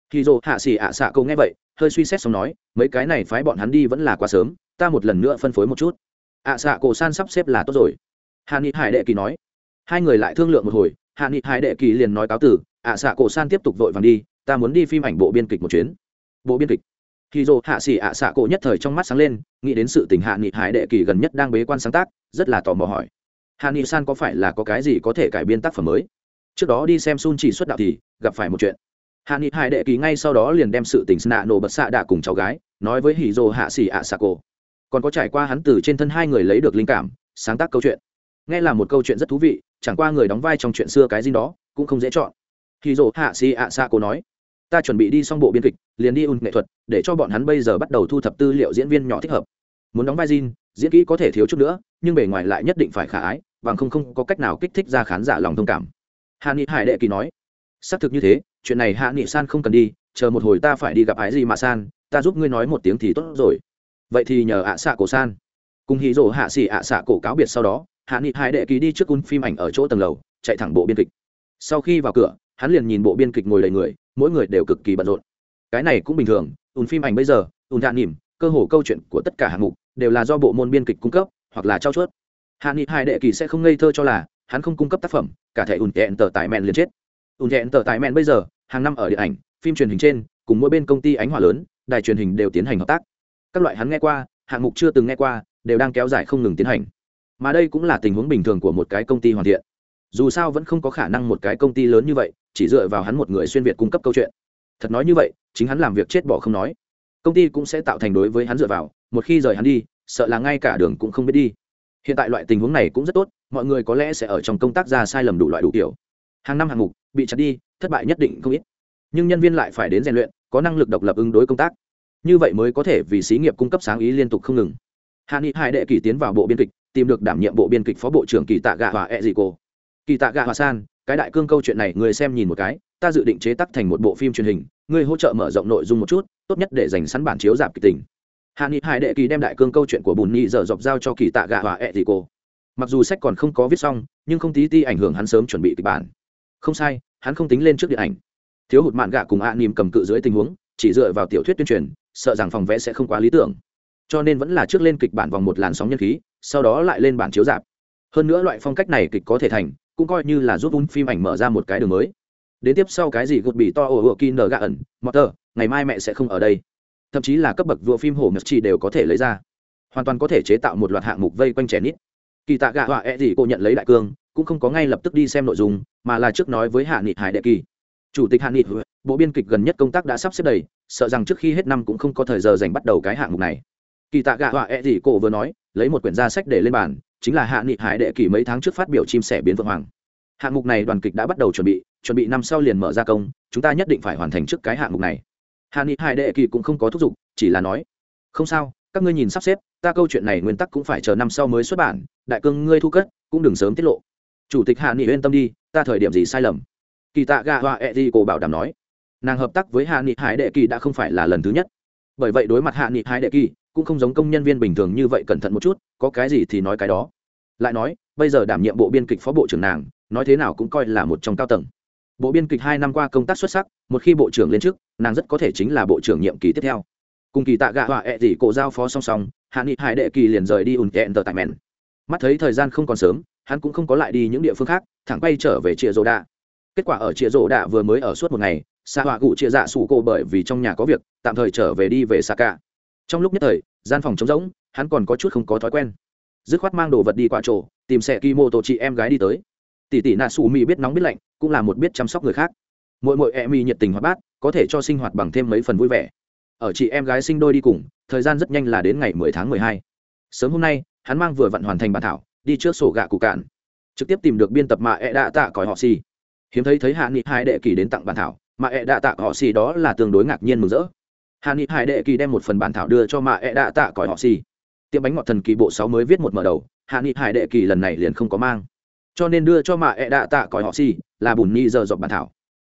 Khi dồ hạ xỉ ạ xạ câu nghe vậy, hơi suy xét xong nói, mấy cái này phái bọn hắn đi vẫn là quá sớm, ta một lần nữa phân phối một chút. Ạ xạ cổ san sắp xếp là tốt rồi. Hà nghị hải đệ kỳ nói. Hai người lại thương lượng một hồi, hạ nghị hải đệ kỳ liền nói cáo từ. ạ xạ cổ san tiếp tục vội vàng đi, ta muốn đi phim ảnh bộ biên kịch một chuyến. Bộ biên kịch. Khi dồ hạ xỉ ạ xạ cổ nhất thời trong mắt sáng lên, nghĩ đến sự tình hạ nghị hải đệ kỳ gần nhất đang bế quan sáng tác, rất là tò mò hỏi hàn nghị san có phải là có cái gì có thể cải biên tác phẩm mới? Trước đó đi xem sun chỉ xuất đạo thì gặp phải một chuyện. Hàn nghị hải đệ kỳ ngay sau đó liền đem sự tình sna nổ bật xạ đạ cùng cháu gái nói với hì dồ hạ xỉ ạ xạ cổ. Còn có trải qua hắn từ trên thân hai người lấy được linh cảm sáng tác câu chuyện. Nghe là một câu chuyện rất thú vị chẳng qua người đóng vai trong chuyện xưa cái gì đó cũng không dễ chọn. Khi dỗ hạ si ạ xạ cô nói ta chuẩn bị đi xong bộ biên kịch liền đi un nghệ thuật để cho bọn hắn bây giờ bắt đầu thu thập tư liệu diễn viên nhỏ thích hợp. Muốn đóng vai Jin, diễn kỹ có thể thiếu chút nữa nhưng bề ngoài lại nhất định phải khả ái bằng không không có cách nào kích thích ra khán giả lòng thông cảm. Hạ nghị hải đệ kỳ nói, xác thực như thế, chuyện này hạ nghị san không cần đi, chờ một hồi ta phải đi gặp ái gì mà san, ta giúp ngươi nói một tiếng thì tốt rồi. Vậy thì nhờ ạ xạ cổ san. Cùng hí rỗ hạ xỉ ạ xạ cổ cáo biệt sau đó, hạ nghị Hải đệ ký đi trước un phim ảnh ở chỗ tầng lầu, chạy thẳng bộ biên kịch. Sau khi vào cửa, hắn liền nhìn bộ biên kịch ngồi đầy người, mỗi người đều cực kỳ bận rộn. Cái này cũng bình thường ùn phim ảnh bây giờ ùn hạ nỉm cơ hồ câu chuyện của tất cả hạng mục đều là do bộ môn biên kịch cung cấp, hoặc là trao chuốt hạ nghị hai đệ kỳ sẽ không ngây thơ cho là hắn không cung cấp tác phẩm, cả thể ùn thẹn tờ tài mẹn liền chết. Ùn thẹn tờ tài mẹn bây giờ, hàng năm ở điện ảnh, phim truyền hình trên, cùng mỗi bên công ty ánh hỏa lớn, đài truyền hình đều tiến hành hợp tác. Các loại hắn nghe qua, hạng mục chưa từng nghe qua, đều đang kéo dài không ngừng tiến hành. Mà đây cũng là tình huống bình thường của một cái công ty hoàn thiện. Dù sao vẫn không có khả năng một cái công ty lớn như vậy, chỉ dựa vào hắn một người xuyên việt cung cấp câu chuyện. Thật nói như vậy, chính hắn làm việc chết bỏ không nói. Công ty cũng sẽ tạo thành đối với hắn dựa vào, một khi rời hắn đi, sợ là ngay cả đường cũng không biết đi hiện tại loại tình huống này cũng rất tốt, mọi người có lẽ sẽ ở trong công tác ra sai lầm đủ loại đủ kiểu. Hàng năm hạng mục, bị chặt đi, thất bại nhất định không ít. Nhưng nhân viên lại phải đến rèn luyện, có năng lực độc lập ứng đối công tác. Như vậy mới có thể vì xí nghiệp cung cấp sáng ý liên tục không ngừng. Hạ nghị hai đệ kỳ tiến vào bộ biên kịch, tìm được đảm nhiệm bộ biên kịch phó bộ trưởng kỳ tạ gạ hòa e dị cô kỳ tạ gạ hòa san, cái đại cương câu chuyện này người xem nhìn một cái, ta dự định chế tác thành một bộ phim truyền hình người hỗ trợ mở rộng nội dung một chút, tốt nhất để dành sẵn bản chiếu giảm kịch tình hạ nghị hải đệ kỳ đem đại cương câu chuyện của bùn nhị dở dọc giao cho kỳ tạ gạ hòa e dị cô mặc dù sách còn không có viết xong, nhưng không tí ti ảnh hưởng hắn sớm chuẩn bị kịch bản. Không sai, hắn không tính lên trước điện ảnh. Thiếu hụt mạn gạ cùng ạ nìm cầm cự dưới tình huống, chỉ dựa vào tiểu thuyết tuyên truyền, sợ rằng phòng vẽ sẽ không quá lý tưởng. Cho nên vẫn là trước lên kịch bản vòng một làn sóng nhân khí, sau đó lại lên bản chiếu dạp hơn nữa loại phong cách này kịch có thể thành, cũng coi như là giúp un phim ảnh mở ra một cái đường mới. Đến tiếp sau cái gì gột bị to ồ ồ nở gạ ẩn motor ngày mai mẹ sẽ không ở đây thậm chí là cấp bậc vua phim hồ mật chỉ đều có thể lấy ra. Hoàn toàn có thể chế tạo một loạt hạng mục vây quanh trẻ nít. Kỳ tạ gạ họa e gì cô nhận lấy đại cương, cũng không có ngay lập tức đi xem nội dung, mà là trước nói với hạ nghị hải đệ kỳ. Chủ tịch hạ nghị, bộ biên kịch gần nhất công tác đã sắp xếp đầy, sợ rằng trước khi hết năm cũng không có thời giờ dành bắt đầu cái hạng mục này. Kỳ tạ gạ họa e gì cô vừa nói, lấy một quyển gia sách để lên bàn, chính là hạ nghị hải đệ kỳ mấy tháng trước phát biểu chim sẻ biến vượng hoàng. Hạng mục này đoàn kịch đã bắt đầu chuẩn bị chuẩn bị năm sau liền mở ra công, chúng ta nhất định phải hoàn thành trước cái hạng mục này hạ ni hải đệ kỳ cũng không có thúc giục, chỉ là nói, không sao, các ngươi nhìn sắp xếp, ta câu chuyện này nguyên tắc cũng phải chờ năm sau mới xuất bản, đại cương ngươi thu cất, cũng đừng sớm tiết lộ. Chủ tịch hạ nghị yên tâm đi, ta thời điểm gì sai lầm? Kỳ tạ Gà hoa e d cổ bảo đảm nói. Nàng hợp tác với hạ nghị hải đệ kỳ đã không phải là lần thứ nhất. Bởi vậy đối mặt hạ nghị hải đệ kỳ, cũng không giống công nhân viên bình thường như vậy cẩn thận một chút, có cái gì thì nói cái đó. Lại nói, bây giờ đảm nhiệm bộ biên kịch phó bộ trưởng nàng, nói thế nào cũng coi là một trong cao tầng. Bộ biên kịch hai năm qua công tác xuất sắc, một khi bộ trưởng lên trước nàng rất có thể chính là bộ trưởng nhiệm kỳ tiếp theo. Cùng kỳ tạ gạ họa ẹ gì cổ giao phó song song, hạ nghị hải đệ kỳ liền rời đi ùn kẹn tờ tại mẹn mắt thấy thời gian không còn sớm, hắn cũng không có lại đi những địa phương khác, thẳng bay trở về chia rổ đạ. Kết quả ở chia rổ đạ vừa mới ở suốt một ngày xa họa cụ chia dạ sủ cô bởi vì trong nhà có việc, tạm thời trở về đi về xa cả trong lúc nhất thời, gian phòng trống rỗng, hắn còn có chút không có thói quen. Dứt khoát mang đồ vật đi qua chỗ, tìm xe kỳ mô tô chị em gái đi tới. Tỷ tỷ nạ sủ mi biết nóng biết lạnh, cũng là một biết chăm sóc người khác. Mỗi mỗi e mi nhiệt tình hoạt bát có thể cho sinh hoạt bằng thêm mấy phần vui vẻ. Ở chị em gái sinh đôi đi cùng, thời gian rất nhanh là đến ngày 10 tháng 12. sớm hôm nay, hắn mang vừa vận hoàn thành bản thảo, đi trước sổ gạ cụ cạn. Trực tiếp tìm được biên tập mạ e đạ tạ còi họ xì. Hiếm thấy thấy hạ nghị hai đệ kỳ đến tặng bản thảo. Mạ e đạ tạ họ xì đó là tương đối ngạc nhiên mừng rỡ. Hạ nghị hai đệ kỳ đem một phần bản thảo đưa cho mạ e đạ tạ còi họ xì. Tiệm bánh ngọt thần kỳ bộ sáu mới viết một mở đầu, hạ nghị hải đệ kỳ lần này liền không có mang. Cho nên đưa cho mạ e đạ tạ còi họ xì là bùn ni giờ dọc bản thảo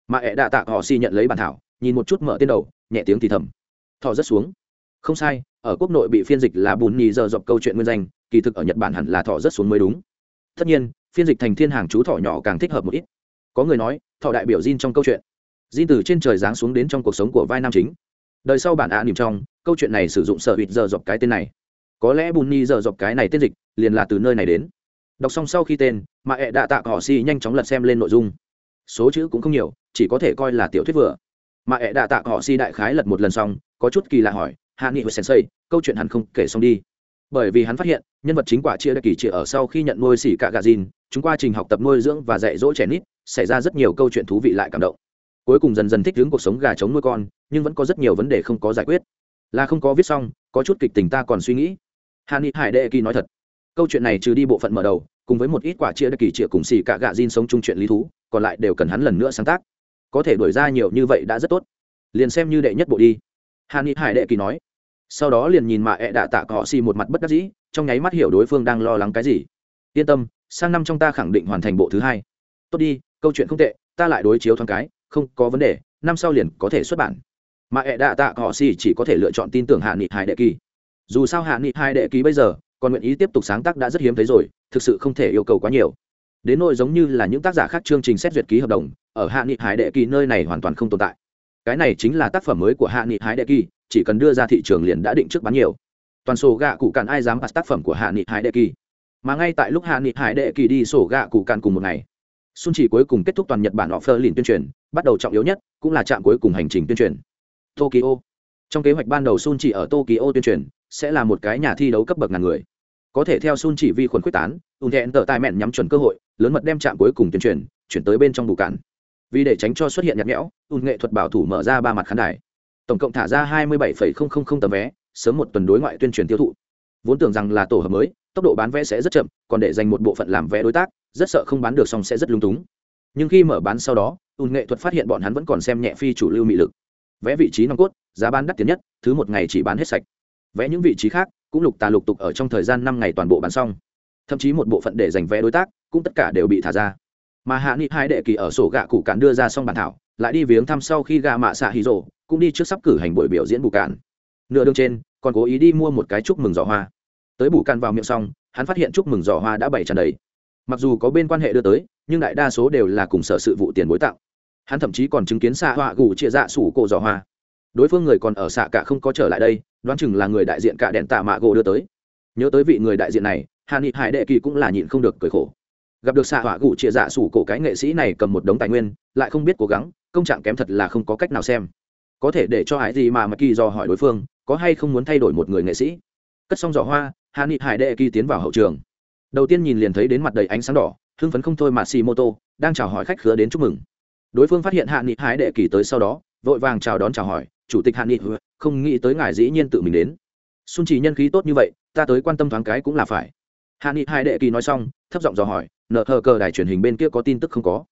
mà ẹ đạ tạ họ xì nhận lấy bản thảo, nhìn một chút mở tên đầu, nhẹ tiếng thì thầm. Thọ rất xuống. Không sai, ở quốc nội bị phiên dịch là bùn nhì giờ dọc câu chuyện nguyên danh, kỳ thực ở nhật bản hẳn là thọ rất xuống mới đúng. Tất nhiên, phiên dịch thành thiên hàng chú thọ nhỏ càng thích hợp một ít. Có người nói thọ đại biểu Jin trong câu chuyện. Jin từ trên trời giáng xuống đến trong cuộc sống của vai nam chính. Đời sau bản ạ à trong, câu chuyện này sử dụng sở hụt giờ dọc cái tên này. Có lẽ bùn nhì giờ dọc cái này tên dịch, liền là từ nơi này đến. Đọc xong sau khi tên, mà ẹ đạ tạ họ si nhanh chóng lật xem lên nội dung. Số chữ cũng không nhiều chỉ có thể coi là tiểu thuyết vừa. Mà ẹ đạ tạ họ si đại khái lật một lần xong, có chút kỳ lạ hỏi, hạ nghị và sensei, câu chuyện hẳn không kể xong đi. Bởi vì hắn phát hiện, nhân vật chính quả chia đã kỳ chia ở sau khi nhận nuôi xỉ cả gà dìn chúng qua trình học tập nuôi dưỡng và dạy dỗ trẻ nít, xảy ra rất nhiều câu chuyện thú vị lại cảm động. Cuối cùng dần dần thích ứng cuộc sống gà trống nuôi con, nhưng vẫn có rất nhiều vấn đề không có giải quyết. Là không có viết xong, có chút kịch tình ta còn suy nghĩ. Hà ni hải đệ kỳ nói thật, câu chuyện này trừ đi bộ phận mở đầu, cùng với một ít quả chia đất kỳ chia cùng xì cả gạ Jin sống chung chuyện lý thú, còn lại đều cần hắn lần nữa sáng tác có thể đổi ra nhiều như vậy đã rất tốt. Liền xem như đệ nhất bộ đi. Hàn ni hải đệ kỳ nói. Sau đó liền nhìn mà ẹ đạ tạ cọ xì một mặt bất đắc dĩ, trong nháy mắt hiểu đối phương đang lo lắng cái gì. Yên tâm, sang năm trong ta khẳng định hoàn thành bộ thứ hai. Tốt đi, câu chuyện không tệ, ta lại đối chiếu thoáng cái, không có vấn đề, năm sau liền có thể xuất bản. Mà ẹ đạ tạ cọ xì chỉ có thể lựa chọn tin tưởng hạ nghị hải đệ kỳ. Dù sao hạ nghị hai đệ kỳ bây giờ, còn nguyện ý tiếp tục sáng tác đã rất hiếm thấy rồi, thực sự không thể yêu cầu quá nhiều. Đến nỗi giống như là những tác giả khác chương trình xét duyệt ký hợp đồng ở hạ nghị hải đệ kỳ nơi này hoàn toàn không tồn tại. Cái này chính là tác phẩm mới của hạ nghị hải đệ kỳ, chỉ cần đưa ra thị trường liền đã định trước bán nhiều. Toàn sổ gạ cụ cạn ai dám bắt tác phẩm của hạ nghị hải đệ kỳ? Mà ngay tại lúc hạ nghị hải đệ kỳ đi sổ gạ cụ cạn cùng một ngày xuân chỉ cuối cùng kết thúc toàn nhật bản offer liền tuyên truyền, bắt đầu trọng yếu nhất cũng là trạm cuối cùng hành trình tuyên truyền. Tokyo. Trong kế hoạch ban đầu sun chỉ ở tokyo tuyên truyền sẽ là một cái nhà thi đấu cấp bậc ngàn người. Có thể theo sun chỉ vi khuẩn quyết tán ùn thẹn tờ tài mẹn nhắm chuẩn cơ hội, lớn mật đem chạm cuối cùng tuyên truyền chuyển tới bên trong bù cản vì để tránh cho xuất hiện nhạt nhẽo, ùn nghệ thuật bảo thủ mở ra ba mặt khán đài. Tổng cộng thả ra hai mươi bảy tấm vé, sớm một tuần đối ngoại tuyên truyền tiêu thụ. Vốn tưởng rằng là tổ hợp mới, tốc độ bán vé sẽ rất chậm, còn để dành một bộ phận làm vé đối tác, rất sợ không bán được xong sẽ rất lung túng. Nhưng khi mở bán sau đó, ùn nghệ thuật phát hiện bọn hắn vẫn còn xem nhẹ phi chủ lưu mị lực. Vé vị trí nòng cốt, giá bán đắt tiền nhất, thứ một ngày chỉ bán hết sạch. Vẽ những vị trí khác, cũng lục tà lục tục ở trong thời gian năm ngày toàn bộ bán xong. Thậm chí một bộ phận để dành vé đối tác, cũng tất cả đều bị thả ra mà hạ nghị hai đệ kỳ ở sổ gạ cụ cản đưa ra xong bản thảo, lại đi viếng thăm sau khi gạ mạ xạ hy rồ, cũng đi trước sắp cử hành buổi biểu diễn bù cản nửa đường trên, còn cố ý đi mua một cái chúc mừng giỏ hoa. Tới bù cản vào miệng xong, hắn phát hiện chúc mừng giỏ hoa đã bày tràn đầy. Mặc dù có bên quan hệ đưa tới, nhưng đại đa số đều là cùng sở sự vụ tiền bối tặng hắn thậm chí còn chứng kiến xạ họa gù chia dạ sủ cổ giỏ hoa. Đối phương người còn ở xạ cả không có trở lại đây, đoán chừng là người đại diện cả đèn tạ mạ gỗ đưa tới. Nhớ tới vị người đại diện này, hạ nghị hải đệ kỳ cũng là nhịn không được cười khổ gặp được xạ hỏa gụ chia dạ sủ cổ cái nghệ sĩ này cầm một đống tài nguyên, lại không biết cố gắng, công trạng kém thật là không có cách nào xem. Có thể để cho hải gì mà mà kỳ do hỏi đối phương, có hay không muốn thay đổi một người nghệ sĩ? Cất xong giỏ hoa hạ nghị hải đệ kỳ tiến vào hậu trường. Đầu tiên nhìn liền thấy đến mặt đầy ánh sáng đỏ, hưng phấn không thôi mà xì mô tô đang chào hỏi khách khứa đến chúc mừng. Đối phương phát hiện hạ nghị hải đệ kỳ tới sau đó, vội vàng chào đón chào hỏi, chủ tịch hạ nghị không nghĩ tới ngài dĩ nhiên tự mình đến. Xuân chỉ nhân khí tốt như vậy, ta tới quan tâm thoáng cái cũng là phải. Hạ nghị hải đệ kỳ nói xong thấp giọng dò hỏi nợ thờ cờ đài truyền hình bên kia có tin tức không có?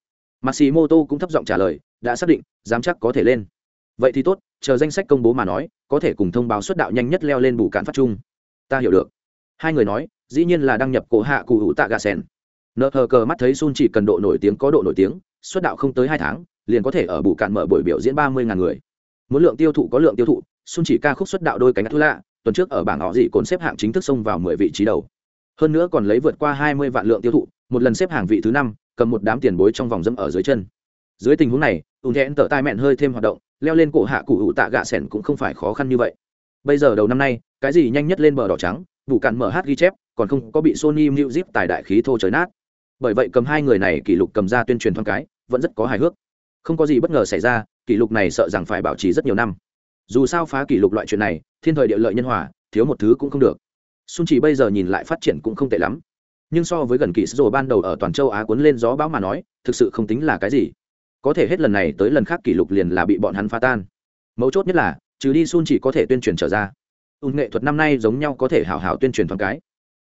Mặt xì mô tô cũng thấp giọng trả lời, đã xác định, dám chắc có thể lên. Vậy thì tốt, chờ danh sách công bố mà nói, có thể cùng thông báo xuất đạo nhanh nhất leo lên bù cạn phát chung. Ta hiểu được. Hai người nói, dĩ nhiên là đăng nhập cổ hạ cụ hữu tạ gà sen nợ thờ cờ mắt thấy sun chỉ cần độ nổi tiếng có độ nổi tiếng, xuất đạo không tới hai tháng, liền có thể ở bù cạn mở buổi biểu diễn ba mươi ngàn người. Muốn lượng tiêu thụ có lượng tiêu thụ xuân chỉ ca khúc xuất đạo đôi cánh thú lạ tuần trước ở bảng họ dị cồn xếp hạng chính thức xông vào mười vị trí đầu hơn nữa còn lấy vượt qua hai mươi vạn lượng tiêu thụ, một lần xếp hạng vị thứ năm, cầm một đám tiền bối trong vòng dâm ở dưới chân. Dưới tình huống này ùn thẹn tở tai mẹn hơi thêm hoạt động, leo lên cổ hạ cụ hữu tạ gạ sẻn cũng không phải khó khăn như vậy. Bây giờ đầu năm nay, cái gì nhanh nhất lên bờ đỏ trắng, vụ cạn mở hát ghi chép, còn không có bị sony music tài đại khí thô trời nát. Bởi vậy cầm hai người này kỷ lục cầm ra tuyên truyền thoáng cái, vẫn rất có hài hước. Không có gì bất ngờ xảy ra, kỷ lục này sợ rằng phải bảo trì rất nhiều năm. Dù sao phá kỷ lục loại chuyện này, thiên thời địa lợi nhân hòa, thiếu một thứ cũng không được. Sun chỉ bây giờ nhìn lại phát triển cũng không tệ lắm. Nhưng so với gần kỳ rồi ban đầu ở toàn châu á cuốn lên gió bão mà nói, thực sự không tính là cái gì. Có thể hết lần này tới lần khác kỷ lục liền là bị bọn hắn phá tan. Mấu chốt nhất là, trừ đi sun chỉ có thể tuyên truyền trở ra. Ung nghệ thuật năm nay giống nhau có thể hào hào tuyên truyền thoáng cái.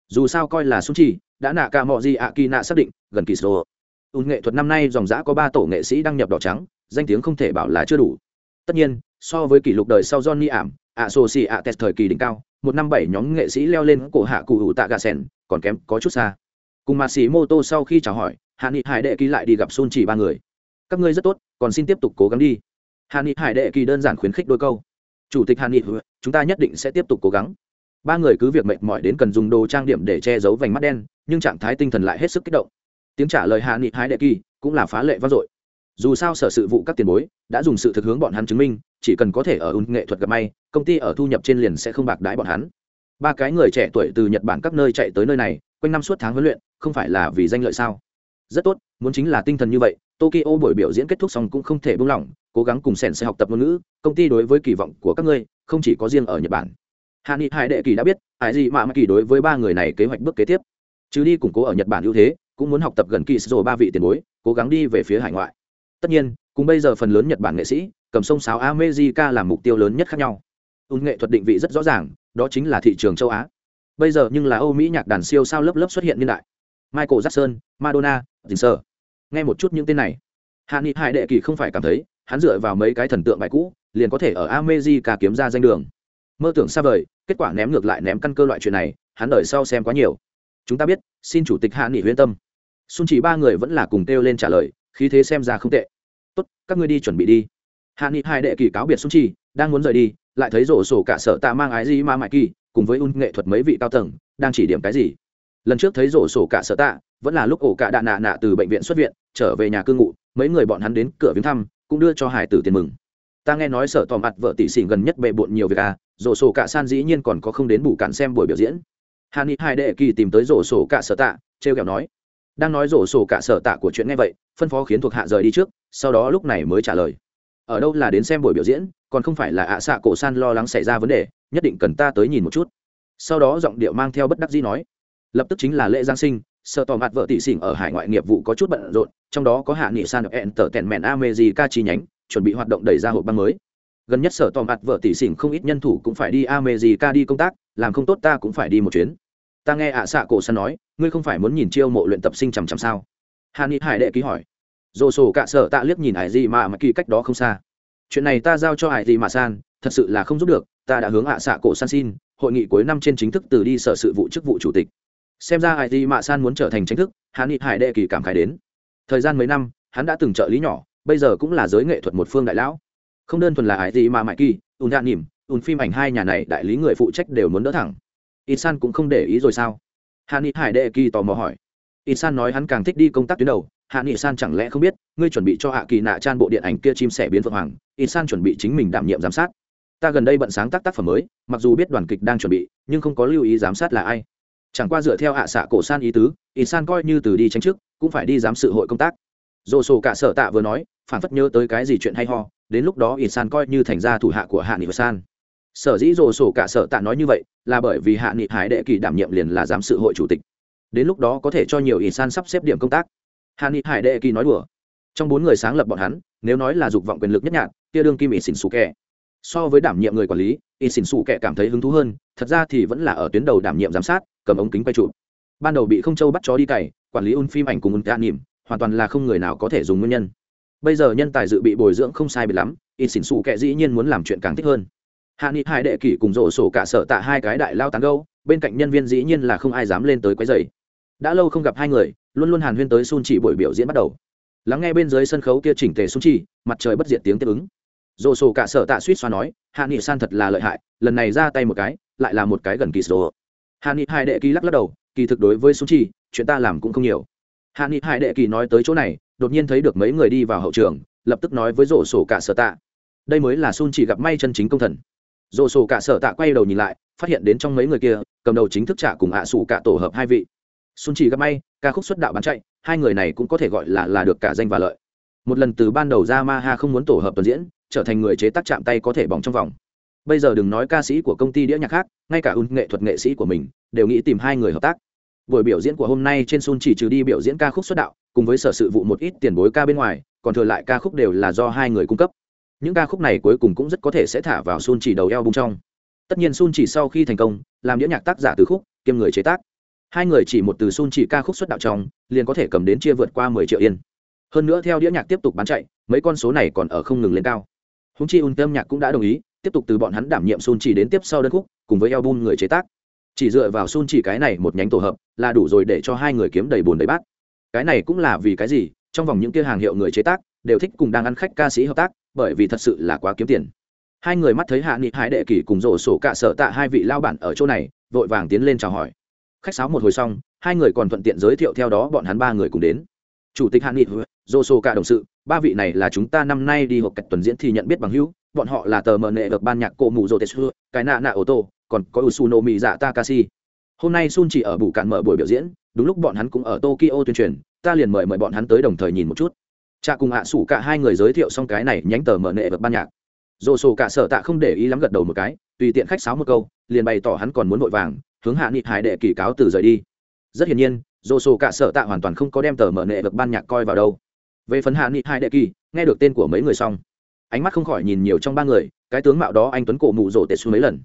Dù sao coi là sun chỉ, đã nạ cả mọi gì ạ kỳ nạ xác định, gần kỳ sô. Ung nghệ thuật năm nay dòng dã có ba tổ nghệ sĩ đăng nhập đỏ trắng, danh tiếng không thể bảo là chưa đủ. Tất nhiên, so với kỷ lục đời sau johnny ảm ạ sô si ạ test thời kỳ đỉnh cao một năm bảy nhóm nghệ sĩ leo lên cổ hạ cụ hữu tạ gà sèn, còn kém có chút xa. Cùng mà xì mô tô sau khi chào hỏi, hạ nghị hải đệ ký lại đi gặp sun chỉ ba người. Các ngươi rất tốt, còn xin tiếp tục cố gắng đi. Hạ nghị hải đệ kỳ đơn giản khuyến khích đôi câu. Chủ tịch hạ nghị, chúng ta nhất định sẽ tiếp tục cố gắng. Ba người cứ việc mệt mỏi đến cần dùng đồ trang điểm để che giấu vành mắt đen, nhưng trạng thái tinh thần lại hết sức kích động. Tiếng trả lời hạ nghị hải đệ kỳ cũng là phá lệ vang dội. Dù sao sở sự vụ các tiền bối đã dùng sự thực hướng bọn hắn chứng minh chỉ cần có thể ở ung nghệ thuật gặp may, công ty ở thu nhập trên liền sẽ không bạc đãi bọn hắn. Ba cái người trẻ tuổi từ nhật bản các nơi chạy tới nơi này, quanh năm suốt tháng huấn luyện, không phải là vì danh lợi sao? Rất tốt, muốn chính là tinh thần như vậy, tokyo buổi biểu diễn kết thúc xong cũng không thể buông lỏng, cố gắng cùng sèn sẽ học tập ngôn ngữ, công ty đối với kỳ vọng của các ngươi không chỉ có riêng ở nhật bản. Hạ nghị hải đệ kỳ đã biết, hải gì mà mạ kỳ đối với ba người này kế hoạch bước kế tiếp. Chứ đi củng cố ở nhật bản ưu thế, cũng muốn học tập gần kỳ rồi ba vị tiền bối, cố gắng đi về phía hải ngoại. Tất nhiên cùng bây giờ phần lớn nhật bản nghệ sĩ, cầm sông sáo america làm mục tiêu lớn nhất khác nhau. Ung nghệ thuật định vị rất rõ ràng, đó chính là thị trường châu á. Bây giờ nhưng là âu mỹ nhạc đàn siêu sao lớp lớp xuất hiện niên đại. Michael jackson, madonna dình sơ nghe một chút những tên này. Hạ nghị hải đệ kỳ không phải cảm thấy, hắn dựa vào mấy cái thần tượng bài cũ, liền có thể ở america kiếm ra danh đường. Mơ tưởng xa vời, kết quả ném ngược lại ném căn cơ loại chuyện này, hắn đợi sau xem quá nhiều. Chúng ta biết, xin chủ tịch hạ nghị huyên tâm. Xuân chỉ ba người vẫn là cùng kêu lên trả lời, khí thế xem ra không tệ tốt, các ngươi đi chuẩn bị đi. Hạ nghị hai đệ kỳ cáo biệt xung chi đang muốn rời đi, lại thấy rổ sổ cả sở tạ mang ái gì mà mãi kỳ, cùng với un nghệ thuật mấy vị cao tầng, đang chỉ điểm cái gì. Lần trước thấy rổ sổ cả sở tạ, vẫn là lúc ổ cả đạ nạ nạ từ bệnh viện xuất viện, trở về nhà cư ngụ, mấy người bọn hắn đến cửa viếng thăm, cũng đưa cho hải tử tiền mừng. Ta nghe nói sở tò mặt vợ tỷ xỉ gần nhất bề bộn nhiều việc à rổ sổ cả san dĩ nhiên còn có không đến bù cản xem buổi biểu diễn. Hà ni hai đệ kỳ tìm tới rổ sổ cả sở tạ, trêu kẹo nói. Đang nói rổ sổ cả sở tạ của chuyện nghe vậy, phân phó khiến thuộc hạ rời đi trước sau đó lúc này mới trả lời. Ở đâu là đến xem buổi biểu diễn, còn không phải là ạ xạ cổ san lo lắng xảy ra vấn đề, nhất định cần ta tới nhìn một chút. Sau đó giọng điệu mang theo bất đắc dĩ nói, lập tức chính là lễ giáng sinh, sợ tò mặt vợ tỷ xỉn ở hải ngoại nghiệp vụ có chút bận rộn, trong đó có hạ nghị san ẹn tở tèn mẹn amejica chi nhánh, chuẩn bị hoạt động đẩy ra hộp băng mới. Gần nhất sở tò mặt vợ tỷ xỉn không ít nhân thủ cũng phải đi amejica đi công tác, làm không tốt ta cũng phải đi một chuyến. Ta nghe ạ xạ cổ san nói, ngươi không phải muốn nhìn chiêu mộ luyện tập sinh chằm chằm sao? Hạ nghị hải đệ ký hỏi dồ sổ cả sở tạ liếc nhìn hải gì mà mà kỳ cách đó không xa. Chuyện này ta giao cho hải gì mà san, thật sự là không giúp được, ta đã hướng hạ xạ cổ san xin, hội nghị cuối năm trên chính thức từ đi sở sự vụ chức vụ chủ tịch. Xem ra hải gì mà san muốn trở thành chính thức, hắn nghị hải đệ kỳ cảm khái đến. Thời gian mấy năm, hắn đã từng trợ lý nhỏ, bây giờ cũng là giới nghệ thuật một phương đại lão. Không đơn thuần là hải gì mà mãi kỳ, ùn đạn nỉm, ùn phim ảnh hai nhà này đại lý người phụ trách đều muốn đỡ thẳng. Ít san cũng không để ý rồi sao? Hàn nghị hải đệ kỳ tò mò hỏi ít san nói hắn càng thích đi công tác tuyến đầu, hạ nghị san chẳng lẽ không biết, ngươi chuẩn bị cho hạ kỳ nạ trang bộ điện ảnh kia chim sẻ biến phượng hoàng ít san chuẩn bị chính mình đảm nhiệm giám sát. Ta gần đây bận sáng tác tác phẩm mới, mặc dù biết đoàn kịch đang chuẩn bị, nhưng không có lưu ý giám sát là ai. Chẳng qua dựa theo hạ xạ cổ san ý tứ ít san coi như từ đi tranh chức cũng phải đi giám sự hội công tác. Dồ sổ cả sở tạ vừa nói, phản phất nhớ tới cái gì chuyện hay ho, đến lúc đó ít san coi như thành ra thủ hạ của hạ nghị san sở dĩ dồ sổ cả sở tạ nói như vậy, là bởi vì hạ nghị hải đệ kỳ đảm nhiệm liền là giám sự hội chủ tịch đến lúc đó có thể cho nhiều ỷ san sắp xếp điểm công tác. Hàn ni hải đệ kỳ nói đùa. Trong bốn người sáng lập bọn hắn, nếu nói là dục vọng quyền lực nhất nhạt kia đương kim ỷ xỉn xù kẻ so với đảm nhiệm người quản lý ỷ xỉn xù kẻ cảm thấy hứng thú hơn, thật ra thì vẫn là ở tuyến đầu đảm nhiệm giám sát, cầm ống kính quay trụ ban đầu bị không châu bắt chó đi cày, quản lý un phim ảnh cùng un tạ nỉm, hoàn toàn là không người nào có thể dùng nguyên nhân. Bây giờ nhân tài dự bị bồi dưỡng không sai bị lắm ỷ xỉn xù kẻ dĩ nhiên muốn làm chuyện càng thích hơn. Hạ nghị hải đệ kỷ cùng rổ sổ cả sở tạ hai cái đại lao tán gâu bên cạnh nhân viên dĩ nhiên là không ai dám lên tới quấy giày đã lâu không gặp hai người, luôn luôn hàn huyên tới sun chỉ buổi biểu diễn bắt đầu. Lắng nghe bên dưới sân khấu kia chỉnh tề sun chỉ mặt trời bất diệt tiếng tiếp ứng. Dồ sổ cả sở tạ suýt xoa nói, hạ nghị san thật là lợi hại, lần này ra tay một cái, lại là một cái gần kỳ sổ hạ nghị Hai đệ kỳ lắc lắc đầu, kỳ thực đối với sun chỉ chuyện ta làm cũng không nhiều. Hạ nghị Hai đệ kỳ nói tới chỗ này, đột nhiên thấy được mấy người đi vào hậu trường, lập tức nói với rổ sổ cả sở tạ, đây mới là sun chỉ gặp may chân chính công thần. Dồ sổ cả sở tạ quay đầu nhìn lại, phát hiện đến trong mấy người kia, cầm đầu chính thức trả cùng ạ à sủ cả tổ hợp hai vị xuân chỉ gặp may, ca khúc xuất đạo bán chạy, hai người này cũng có thể gọi là là được cả danh và lợi. Một lần từ ban đầu ra ma ha không muốn tổ hợp tuần diễn, trở thành người chế tác chạm tay có thể bỏng trong vòng. Bây giờ đừng nói ca sĩ của công ty đĩa nhạc khác, ngay cả ung nghệ thuật nghệ sĩ của mình, đều nghĩ tìm hai người hợp tác. Buổi biểu diễn của hôm nay trên sun chỉ trừ đi biểu diễn ca khúc xuất đạo, cùng với sở sự vụ một ít tiền bối ca bên ngoài, còn thừa lại ca khúc đều là do hai người cung cấp. Những ca khúc này cuối cùng cũng rất có thể sẽ thả vào sun chỉ đầu eo bung trong. Tất nhiên sun chỉ sau khi thành công, làm đĩa nhạc tác giả từ khúc, kiêm người chế tác hai người chỉ một từ sun chỉ ca khúc xuất đạo trong, liền có thể cầm đến chia vượt qua mười triệu yên. Hơn nữa theo đĩa nhạc tiếp tục bán chạy, mấy con số này còn ở không ngừng lên cao. Húng chi un tâm nhạc cũng đã đồng ý, tiếp tục từ bọn hắn đảm nhiệm sun chỉ đến tiếp sau đơn khúc, cùng với album người chế tác. Chỉ dựa vào sun chỉ cái này một nhánh tổ hợp, là đủ rồi để cho hai người kiếm đầy bùn đầy bát. Cái này cũng là vì cái gì, trong vòng những kia hàng hiệu người chế tác, đều thích cùng đang ăn khách ca sĩ hợp tác, bởi vì thật sự là quá kiếm tiền. Hai người mắt thấy hạ nghị hải đệ kỷ cùng rổ sổ cả sợ tạ hai vị lao bản ở chỗ này, vội vàng tiến lên chào hỏi khách sáo một hồi xong, hai người còn thuận tiện giới thiệu theo đó bọn hắn ba người cùng đến. Chủ tịch hạ nghị dô sô cả đồng sự, ba vị này là chúng ta năm nay đi hộp cạch tuần diễn thì nhận biết bằng hữu, bọn họ là tờ mờ nệ được ban nhạc cổ mù rô tetsu cái nạ nạ ô tô, còn có usuno mỹ dạ takashi. Hôm nay sun chỉ ở bù cạn mở buổi biểu diễn, đúng lúc bọn hắn cũng ở tokyo tuyên truyền, ta liền mời mời bọn hắn tới đồng thời nhìn một chút. Cha cùng hạ sủ cả hai người giới thiệu xong cái này nhánh tờ mở nệ vật ban nhạc. Dồ sổ cả sở tạ không để ý lắm gật đầu một cái, tùy tiện khách sáo một câu, liền bày tỏ hắn còn muốn vội vàng hướng hạ nghị hải đệ kỳ cáo từ rời đi. Rất hiển nhiên dồ sổ cả sở tạ hoàn toàn không có đem tờ mở nệ được ban nhạc coi vào đâu. Về phần hạ nghị hải đệ kỳ, nghe được tên của mấy người xong, ánh mắt không khỏi nhìn nhiều trong ba người, cái tướng mạo đó anh tuấn cổ mụ rổ tệ xu mấy lần.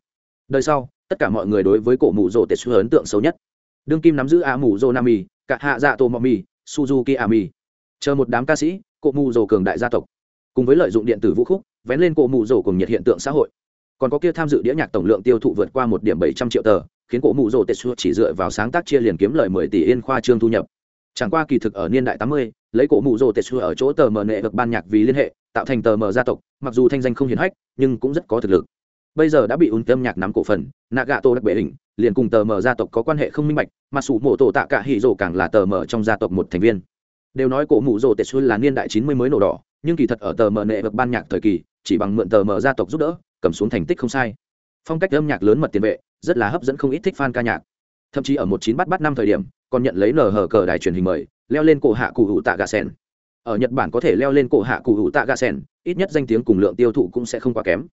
Đời sau, tất cả mọi người đối với cổ mụ rổ tệ xu ấn tượng xấu nhất. Đương kim nắm giữ a mù rô nami cả hạ dạ tô mò mì suzuki ami chờ một đám ca sĩ, cổ mù rổ cường đại gia tộc, cùng với lợi dụng điện tử vũ khúc, vén lên cổ mù rổ cùng nhiệt hiện tượng xã hội. Còn có kia tham dự đĩa nhạc tổng lượng tiêu thụ vượt qua một điểm bảy trăm triệu tờ khiến cổ mụ rồ tệ xua chỉ dựa vào sáng tác chia liền kiếm lời mười tỷ yên khoa trương thu nhập. Chẳng qua kỳ thực ở niên đại tám mươi, lấy cổ mụ rồ tệ xua ở chỗ tờ mờ nệ được ban nhạc vì liên hệ, tạo thành tờ mờ gia tộc, mặc dù thanh danh không hiển hách, nhưng cũng rất có thực lực. Bây giờ đã bị ùn tâm nhạc nắm cổ phần nạ gạ tô đặc bệ hình, liền cùng tờ mờ gia tộc có quan hệ không minh bạch, mà sủ mộ tổ tạ cả hỉ rồ càng là tờ mờ trong gia tộc một thành viên. Đều nói cổ mụ rồ tệ xua là niên đại chín mươi mới nổ đỏ, nhưng kỳ thật ở tờ mờ nệ được ban nhạc thời kỳ, chỉ bằng mượn tờ mờ gia tộc giúp đỡ, cầm xuống thành tích không sai. Phong cách âm nhạc lớn mật tiền vệ rất là hấp dẫn không ít thích fan ca nhạc. Thậm chí ở một chín bắt bắt năm thời điểm, còn nhận lấy nở hở cờ đài truyền hình mời, leo lên cổ hạ cụ hữu tạ gà sen ở nhật bản có thể leo lên cổ hạ cụ hữu tạ gà sen ít nhất danh tiếng cùng lượng tiêu thụ cũng sẽ không quá kém.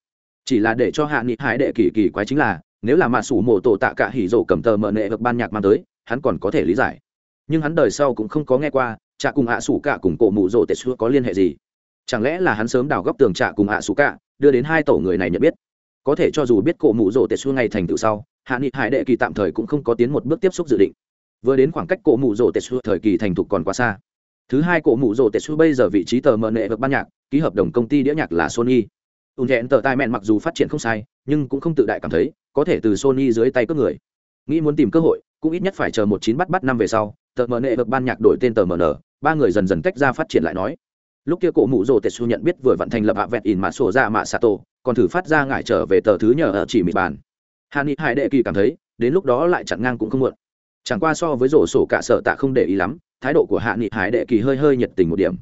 Chỉ là để cho hạ nghị hải đệ kỳ kỳ quái chính là, nếu là mạ sủ mổ tổ tạ cả hỉ rổ cầm tờ mờ nệ được ban nhạc mang tới, hắn còn có thể lý giải. Nhưng hắn đời sau cũng không có nghe qua chạ cùng hạ sủ cả cùng cổ mụ rổ tệ xưa có liên hệ gì? Chẳng lẽ là hắn sớm đào góc tường trạ cùng hạ sủ cả, đưa đến hai tổ người này nhận biết? Có thể cho dù biết cổ mụ rổ tệ xua ngày thành tựu sau, hạ nghị hải đệ kỳ tạm thời cũng không có tiến một bước tiếp xúc dự định. Vừa đến khoảng cách cổ mụ rổ tệ xua thời kỳ thành thục còn quá xa. Thứ hai cổ mụ rổ tệ xua bây giờ vị trí tờ mờ nệ vực ban nhạc, ký hợp đồng công ty đĩa nhạc là sony. Ùn thẹn tờ tai mẹn mặc dù phát triển không sai, nhưng cũng không tự đại cảm thấy, có thể từ sony dưới tay cướp người. Nghĩ muốn tìm cơ hội, cũng ít nhất phải chờ một chín bắt bắt năm về sau, tờ mờ nệ vực ban nhạc đổi tên tờ mờ n ba người dần dần tách ra phát triển lại nói lúc kia cổ mụ rồ tetsu nhận biết vừa vận thành lập hạ vẹn in mà sổ ra mạ sato còn thử phát ra ngại trở về tờ thứ nhờ ở chỉ mịt bàn. Hà ni hải đệ kỳ cảm thấy, đến lúc đó lại chặn ngang cũng không muộn. Chẳng qua so với rổ sổ cả sợ tạ không để ý lắm, thái độ của hạ nghị hải đệ kỳ hơi hơi nhiệt tình một điểm.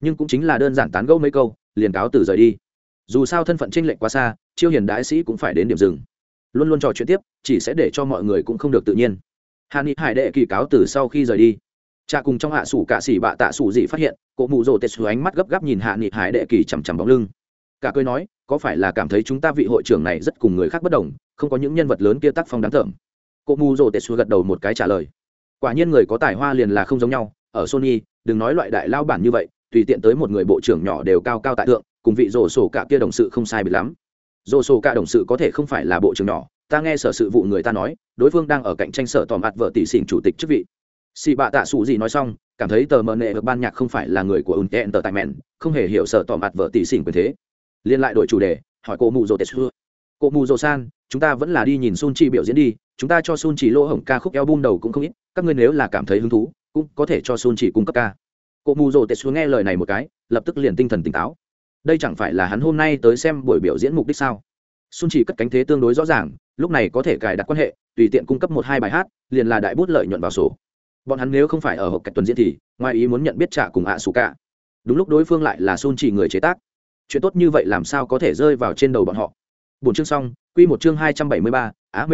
Nhưng cũng chính là đơn giản tán gẫu mấy câu, liền cáo từ rời đi. Dù sao thân phận tranh lệch quá xa, chiêu hiền đại sĩ cũng phải đến điểm dừng. Luôn luôn trò chuyện tiếp, chỉ sẽ để cho mọi người cũng không được tự nhiên. Hạ nghị hải đệ kỳ cáo từ sau khi rời đi cha cùng trong hạ sủ cả xỉ bạ tạ sủ gì phát hiện cổ mụ rồ tết xuống ánh mắt gấp gáp nhìn hạ nghị hải đệ kỳ chằm chằm bóng lưng. Cả cười nói có phải là cảm thấy chúng ta vị hội trưởng này rất cùng người khác bất đồng không có những nhân vật lớn kia tác phong đáng thởm? Cổ mụ rồ tết xuống gật đầu một cái trả lời. Quả nhiên người có tài hoa liền là không giống nhau ở sony đừng nói loại đại lao bản như vậy tùy tiện tới một người bộ trưởng nhỏ đều cao cao tại thượng, cùng vị rổ sổ cả kia đồng sự không sai biệt lắm. Rổ sổ cả đồng sự có thể không phải là bộ trưởng nhỏ ta nghe sở sự vụ người ta nói đối phương đang ở cạnh tranh sở tòm ạt vợ tỷ xỉn chủ tịch chức vị xì bạ tạ sụ gì nói xong, cảm thấy tờ mờ nệ được ban nhạc không phải là người của ùn tẹn tờ tại mẹn, không hề hiểu sở tỏ mặt vợ tỷ xỉn quyền thế. Liên lại đổi chủ đề, hỏi cô mù rồ tết xưa cô mù rồ san, chúng ta vẫn là đi nhìn sun chi biểu diễn đi, chúng ta cho sun chỉ lỗ hổng ca khúc eo bum đầu cũng không ít, các ngươi nếu là cảm thấy hứng thú, cũng có thể cho sun chỉ cung cấp ca. Cô mù rồ tết xưa nghe lời này một cái, lập tức liền tinh thần tỉnh táo. Đây chẳng phải là hắn hôm nay tới xem buổi biểu diễn mục đích sao? Sun chỉ cất cánh thế tương đối rõ ràng, lúc này có thể cài đặt quan hệ, tùy tiện cung cấp một hai bài hát, liền là đại bút lợi nhuận vào sổ bọn hắn nếu không phải ở hộp cách tuần diễn thì, ngoài ý muốn nhận biết trả cùng ạ sủ xù cả đúng lúc đối phương lại là xôn chỉ người chế tác. Chuyện tốt như vậy làm sao có thể rơi vào trên đầu bọn họ? Bốn chương xong, quy một chương hai trăm bảy mươi ba á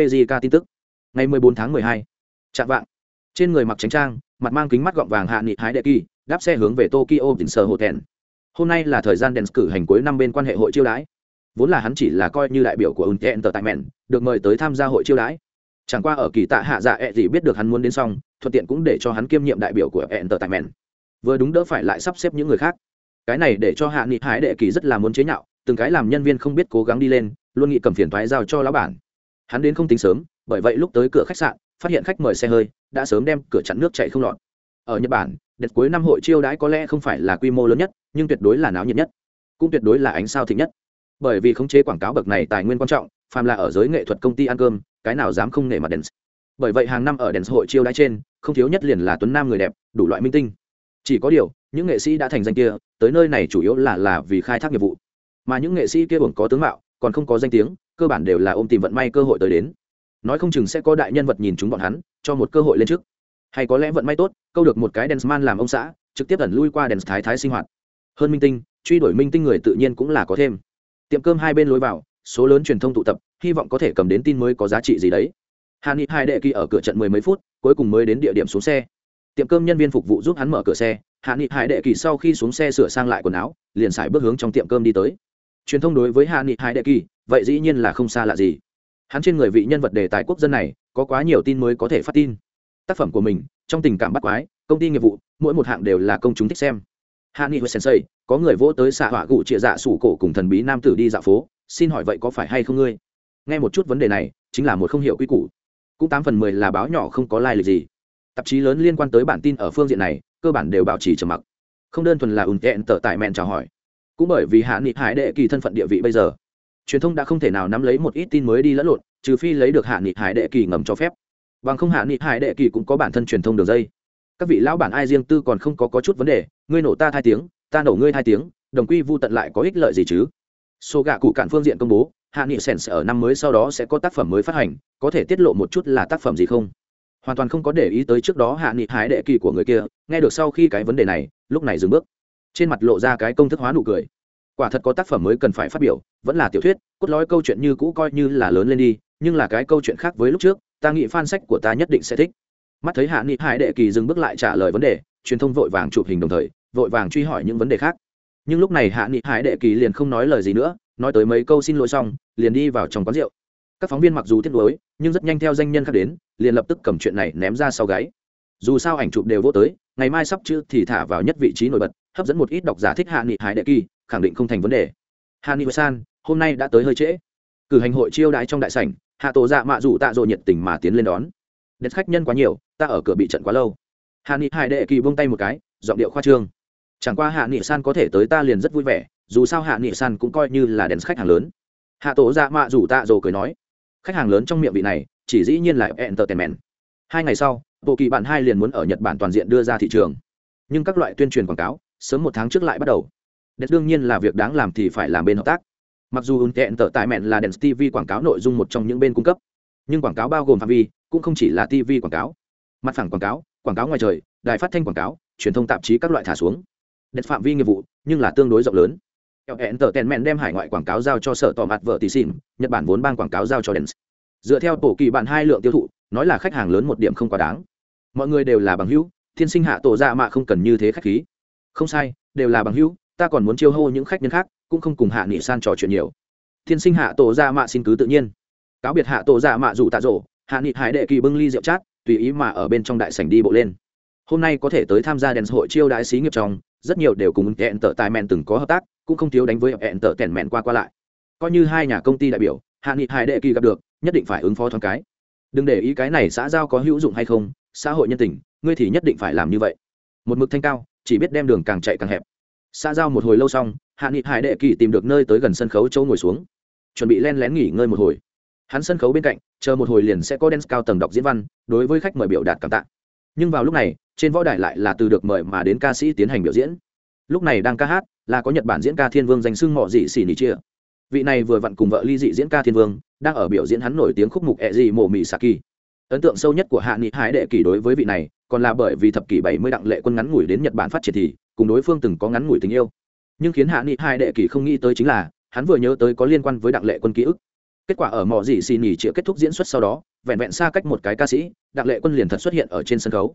tin tức. Ngày mười bốn tháng mười hai, chạm vạng. Trên người mặc tránh trang, mặt mang kính mắt gọng vàng hạ nghị hái đệ kỳ, đáp xe hướng về tokyo tỉnh sở hồ thẹn hôm nay là thời gian đèn cử hành cuối năm bên quan hệ hội chiêu đãi. Vốn là hắn chỉ là coi như đại biểu của ùn tẹn tờ tại mẹn được mời tới tham gia hội chiêu đãi chẳng qua ở kỳ tạ hạ dạ ẹ、e、gì biết được hắn muốn đến xong, thuận tiện cũng để cho hắn kiêm nhiệm đại biểu của ẹn tờ tại mẹn vừa đúng đỡ phải lại sắp xếp những người khác. Cái này để cho hạ nghị hải đệ kỳ rất là muốn chế nhạo, từng cái làm nhân viên không biết cố gắng đi lên, luôn nghĩ cầm phiền thoái giao cho lão bản. Hắn đến không tính sớm, bởi vậy lúc tới cửa khách sạn, phát hiện khách mời xe hơi, đã sớm đem cửa chặn nước chạy không lọt. Ở nhật bản, đợt cuối năm hội chiêu đãi có lẽ không phải là quy mô lớn nhất, nhưng tuyệt đối là náo nhiệt nhất. Cũng tuyệt đối là ánh sao thịnh nhất. Bởi vì khống chế quảng cáo bậc này tài nguyên quan trọng, phàm là ở giới nghệ thuật công ty ăn cơm cái nào dám không nể mặt đèn bởi vậy hàng năm ở đèn hội chiêu đãi trên, không thiếu nhất liền là tuấn nam người đẹp, đủ loại minh tinh. Chỉ có điều, những nghệ sĩ đã thành danh kia, tới nơi này chủ yếu là là vì khai thác nghiệp vụ. Mà những nghệ sĩ kia buồng có tướng mạo, còn không có danh tiếng, cơ bản đều là ôm tìm vận may cơ hội tới đến. Nói không chừng sẽ có đại nhân vật nhìn chúng bọn hắn, cho một cơ hội lên trước. Hay có lẽ vận may tốt, câu được một cái man làm ông xã, trực tiếp ẩn lui qua đèn thái thái sinh hoạt. Hơn minh tinh, truy đuổi minh tinh người tự nhiên cũng là có thêm. Tiệm cơm hai bên lối vào, số lớn truyền thông tụ tập hy vọng có thể cầm đến tin mới có giá trị gì đấy. Hà ni hai đệ kỳ ở cửa trận mười mấy phút, cuối cùng mới đến địa điểm xuống xe. Tiệm cơm nhân viên phục vụ giúp hắn mở cửa xe. Hạ nghị hải đệ kỳ sau khi xuống xe sửa sang lại quần áo, liền xài bước hướng trong tiệm cơm đi tới. Truyền thông đối với hạ nghị hải đệ kỳ, vậy dĩ nhiên là không xa lạ gì. Hắn trên người vị nhân vật đề tài quốc dân này, có quá nhiều tin mới có thể phát tin. Tác phẩm của mình, trong tình cảm bắt quái, công ty nghiệp vụ, mỗi một hạng đều là công chúng thích xem. Hạ nghị hồi sensei, có người vỗ tới xạ họa cụ trịa dạ sủ cổ cùng thần bí nam tử đi dạo phố, xin hỏi vậy có phải hay không ngươi? Nghe một chút vấn đề này chính là một không hiểu quy củ. Cũng tám phần mười là báo nhỏ không có lai lịch gì. Tạp chí lớn liên quan tới bản tin ở phương diện này cơ bản đều bảo trì trầm mặc. Không đơn thuần là ùn tẹn tở tại mẹn chào hỏi. Cũng bởi vì hạ nghị hải đệ kỳ thân phận địa vị bây giờ. Truyền thông đã không thể nào nắm lấy một ít tin mới đi lẫn lộn trừ phi lấy được hạ nghị hải đệ kỳ ngầm cho phép. Bằng không hạ nghị hải đệ kỳ cũng có bản thân truyền thông đường dây. Các vị lão bản ai riêng tư còn không có, có chút vấn đề ngươi nổ ta hai tiếng ta nổ ngươi hai tiếng đồng quy vu tận lại có ích lợi gì chứ? Số gạ cụ cạn phương diện công bố hạ nghị sèn sẽ ở năm mới sau đó sẽ có tác phẩm mới phát hành, có thể tiết lộ một chút là tác phẩm gì không? Hoàn toàn không có để ý tới trước đó hạ nghị hái đệ kỳ của người kia, nghe được sau khi cái vấn đề này, lúc này dừng bước. Trên mặt lộ ra cái công thức hóa nụ cười. Quả thật có tác phẩm mới cần phải phát biểu, vẫn là tiểu thuyết, cốt lõi câu chuyện như cũ coi như là lớn lên đi, nhưng là cái câu chuyện khác với lúc trước, ta nghĩ fan sách của ta nhất định sẽ thích. Mắt thấy hạ nghị hải đệ kỳ dừng bước lại trả lời vấn đề, truyền thông vội vàng chụp hình đồng thời, vội vàng truy hỏi những vấn đề khác nhưng lúc này hạ nghị hải đệ kỳ liền không nói lời gì nữa, nói tới mấy câu xin lỗi xong, liền đi vào trong quán rượu. Các phóng viên mặc dù tiếc nuối, nhưng rất nhanh theo danh nhân khác đến, liền lập tức cầm chuyện này ném ra sau gáy. Dù sao ảnh chụp đều vô tới, ngày mai sắp chữ thì thả vào nhất vị trí nổi bật, hấp dẫn một ít độc giả thích hạ nghị hải đệ kỳ, khẳng định không thành vấn đề. Hạ nghị san, hôm nay đã tới hơi trễ. Cử hành hội chiêu đãi trong đại sảnh, hạ tổ dạ mạ dù tạ dỗ nhiệt tình mà tiến lên đón. Đệt khách nhân quá nhiều, ta ở cửa bị trận quá lâu. Hạ nghị hải đệ kỳ buông tay một cái, giọng điệu khoa trương chẳng qua hạ nghị san có thể tới ta liền rất vui vẻ, dù sao hạ nghị san cũng coi như là đèn khách hàng lớn. Hạ tổ dạ mạ rủ tạ rồ cười nói, khách hàng lớn trong miệng vị này, chỉ dĩ nhiên là entertainment. Hai ngày sau, bộ kỳ bạn hai liền muốn ở nhật bản toàn diện đưa ra thị trường. Nhưng các loại tuyên truyền quảng cáo, sớm một tháng trước lại bắt đầu. Đẹp đương nhiên là việc đáng làm thì phải làm bên hợp tác. Mặc dù ùn tẹn tợ tại mẹn là đèn tv quảng cáo nội dung một trong những bên cung cấp, nhưng quảng cáo bao gồm phạm vi, cũng không chỉ là tv quảng cáo. Mặt phẳng quảng cáo quảng cáo ngoài trời, đài phát thanh quảng cáo, truyền thông tạp chí các loại thả xuống đẹp phạm vi nghiệp vụ, nhưng là tương đối rộng lớn. Hẹn tờ tèn mẹn đem hải ngoại quảng cáo giao cho sở tỏ mặt vợ tỷ xỉn, nhật bản vốn ban quảng cáo giao cho đèn dựa theo tổ kỳ bạn hai lượng tiêu thụ, nói là khách hàng lớn một điểm không quá đáng. Mọi người đều là bằng hữu, thiên sinh hạ tổ ra mạ không cần như thế khách khí. Không sai, đều là bằng hữu, ta còn muốn chiêu hô những khách nhân khác, cũng không cùng hạ nghị san trò chuyện nhiều. Thiên sinh hạ tổ ra mạ xin cứ tự nhiên. Cáo biệt hạ tổ ra mạ dù tạ rổ, hạ nghị hải đệ kỳ bưng ly rượu chát, tùy ý mà ở bên trong đại sảnh đi bộ lên. Hôm nay có thể tới tham gia đèn hội chiêu đại xí nghiệp trong rất nhiều đều cùng hẹn tợ tài mẹn từng có hợp tác, cũng không thiếu đánh với hẹn tợ tèn mẹn qua qua lại. Coi như hai nhà công ty đại biểu, hạ nghị hải đệ kỳ gặp được, nhất định phải ứng phó thoáng cái. Đừng để ý cái này xã giao có hữu dụng hay không, xã hội nhân tình, ngươi thì nhất định phải làm như vậy. Một mực thanh cao, chỉ biết đem đường càng chạy càng hẹp. Xã giao một hồi lâu xong, hạ nghị hải đệ kỳ tìm được nơi tới gần sân khấu châu ngồi xuống. Chuẩn bị len lén nghỉ ngơi một hồi. Hắn sân khấu bên cạnh, chờ một hồi liền sẽ có đen cao tầng đọc diễn văn, đối với khách mời biểu đạt cảm tạ. Nhưng vào lúc này trên võ đài lại là từ được mời mà đến ca sĩ tiến hành biểu diễn. Lúc này đang ca hát, là có nhật bản diễn ca thiên vương danh sưng mọ dị xỉ nỉ chia. Vị này vừa vặn cùng vợ ly dị diễn ca thiên vương, đang ở biểu diễn hắn nổi tiếng khúc mục ẹ dị mổ mị kỳ. Ấn tượng sâu nhất của hạ nghị hải đệ kỷ đối với vị này, còn là bởi vì thập kỷ bảy mươi đặng lệ quân ngắn ngủi đến nhật bản phát triển thì, cùng đối phương từng có ngắn ngủi tình yêu. Nhưng khiến hạ nghị hải đệ kỷ không nghĩ tới chính là, hắn vừa nhớ tới có liên quan với đặng lệ quân ký ức. Kết quả ở mỏ dị xì nỉ chĩa kết thúc diễn xuất sau đó, vẹn vẹn xa cách một cái ca sĩ, đặng lệ quân liền thật xuất hiện ở trên sân khấu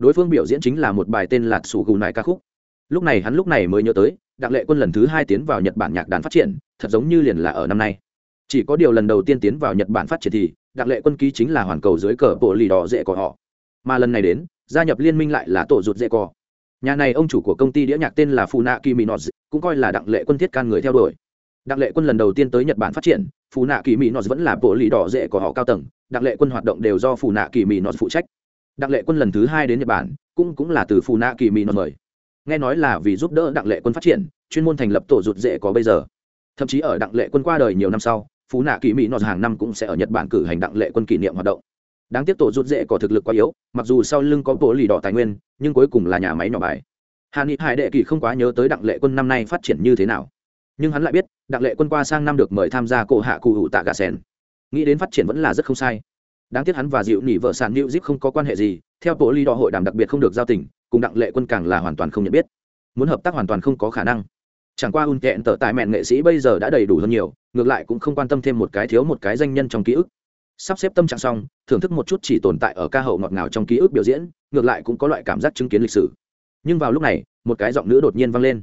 đối phương biểu diễn chính là một bài tên là sủ gù nải ca khúc. Lúc này hắn lúc này mới nhớ tới, đặng lệ quân lần thứ hai tiến vào nhật bản nhạc đàn phát triển, thật giống như liền là ở năm nay. Chỉ có điều lần đầu tiên tiến vào nhật bản phát triển thì, đặng lệ quân ký chính là hoàn cầu dưới cờ bộ lì đỏ dễ của họ. Mà lần này đến, gia nhập liên minh lại là tổ rụt dễ cỏ nhà này ông chủ của công ty đĩa nhạc tên là phù nạ kỳ mỹ nọt cũng coi là đặng lệ quân thiết can người theo đuổi. Đặng lệ quân lần đầu tiên tới nhật bản phát triển phù nạ kỳ mỹ nọt vẫn là bộ lì đỏ dễ của họ cao tầng, đặng lệ quân hoạt động đều do phù nạ kỳ mỹ nọt phụ trách đặng lệ quân lần thứ hai đến nhật bản, cũng cũng là từ phù nạ kỳ mỹ nọt mời. Nghe nói là vì giúp đỡ đặng lệ quân phát triển, chuyên môn thành lập tổ rụt rễ có bây giờ. Thậm chí ở đặng lệ quân qua đời nhiều năm sau phú nạ kỳ mỹ nọt hàng năm cũng sẽ ở nhật bản cử hành đặng lệ quân kỷ niệm hoạt động. Đáng tiếc tổ rút rễ có thực lực quá yếu, mặc dù sau lưng có bộ lì đỏ tài nguyên, nhưng cuối cùng là nhà máy nhỏ bài. Hà ni hải đệ kỳ không quá nhớ tới đặng lệ quân năm nay phát triển như thế nào. Nhưng hắn lại biết, đặng lệ quân qua sang năm được mời tham gia cổ hạ cụ hữu tạ gà sen. Nghĩ đến phát triển vẫn là rất không sai đáng tiếc hắn và dịu nỉ vợ sản new zip không có quan hệ gì, theo bộ ly đỏ hội đàm đặc biệt không được giao tình, cùng đặng lệ quân càng là hoàn toàn không nhận biết. Muốn hợp tác hoàn toàn không có khả năng. Chẳng qua un kẹn tở tài mẹn nghệ sĩ bây giờ đã đầy đủ hơn nhiều, ngược lại cũng không quan tâm thêm một cái thiếu một cái danh nhân trong ký ức. Sắp xếp tâm trạng xong, thưởng thức một chút chỉ tồn tại ở ca hậu ngọt ngào trong ký ức biểu diễn, ngược lại cũng có loại cảm giác chứng kiến lịch sử. Nhưng vào lúc này, một cái giọng nữ đột nhiên vang lên.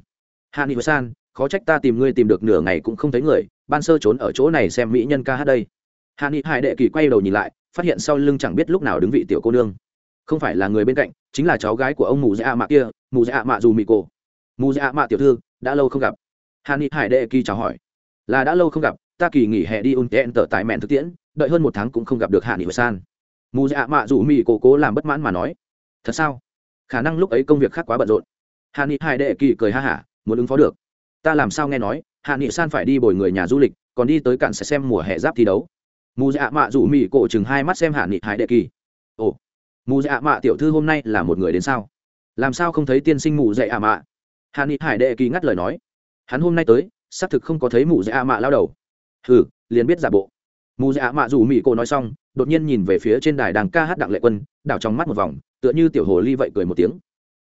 Hà ni san, khó trách ta tìm ngươi tìm được nửa ngày cũng không thấy người, ban sơ trốn ở chỗ này xem mỹ nhân ca hát đây. Hà ni hải đệ kỳ quay đầu nhìn lại phát hiện sau lưng chẳng biết lúc nào đứng vị tiểu cô nương. Không phải là người bên cạnh, chính là cháu gái của ông mù dạ mạ kia, mù dạ mạ dù mị cổ. Mù dạ mạ tiểu thư, đã lâu không gặp. Hàn ni hải đệ kỳ chào hỏi. Là đã lâu không gặp, ta kỳ nghỉ hè đi un tẹn tờ tại mẹn thực tiễn, đợi hơn một tháng cũng không gặp được hạ nghị san. Mù dạ mạ dù mỹ cổ cố làm bất mãn mà nói, thật sao? Khả năng lúc ấy công việc khác quá bận rộn. Hạ nghị hai đệ kỳ cười ha hả, muốn ứng phó được. Ta làm sao nghe nói hạ nghị san phải đi bồi người nhà du lịch, còn đi tới cạn sẽ xem mùa hè giáp thi đấu mù dạ mạ rủ mỹ cổ chừng hai mắt xem hạ nghị hải đệ kỳ. Ồ, mù dạ mạ tiểu thư hôm nay là một người đến sao? Làm sao không thấy tiên sinh mù dạ mạ? Hạ nghị hải đệ kỳ ngắt lời nói. Hắn hôm nay tới, xác thực không có thấy mù dạ mạ lao đầu. Hừ, liền biết giả bộ. Mù dạ mạ rủ mỹ cô nói xong, đột nhiên nhìn về phía trên đài đàng ca hát đặng lệ quân, đảo trong mắt một vòng, tựa như tiểu hồ ly vậy cười một tiếng.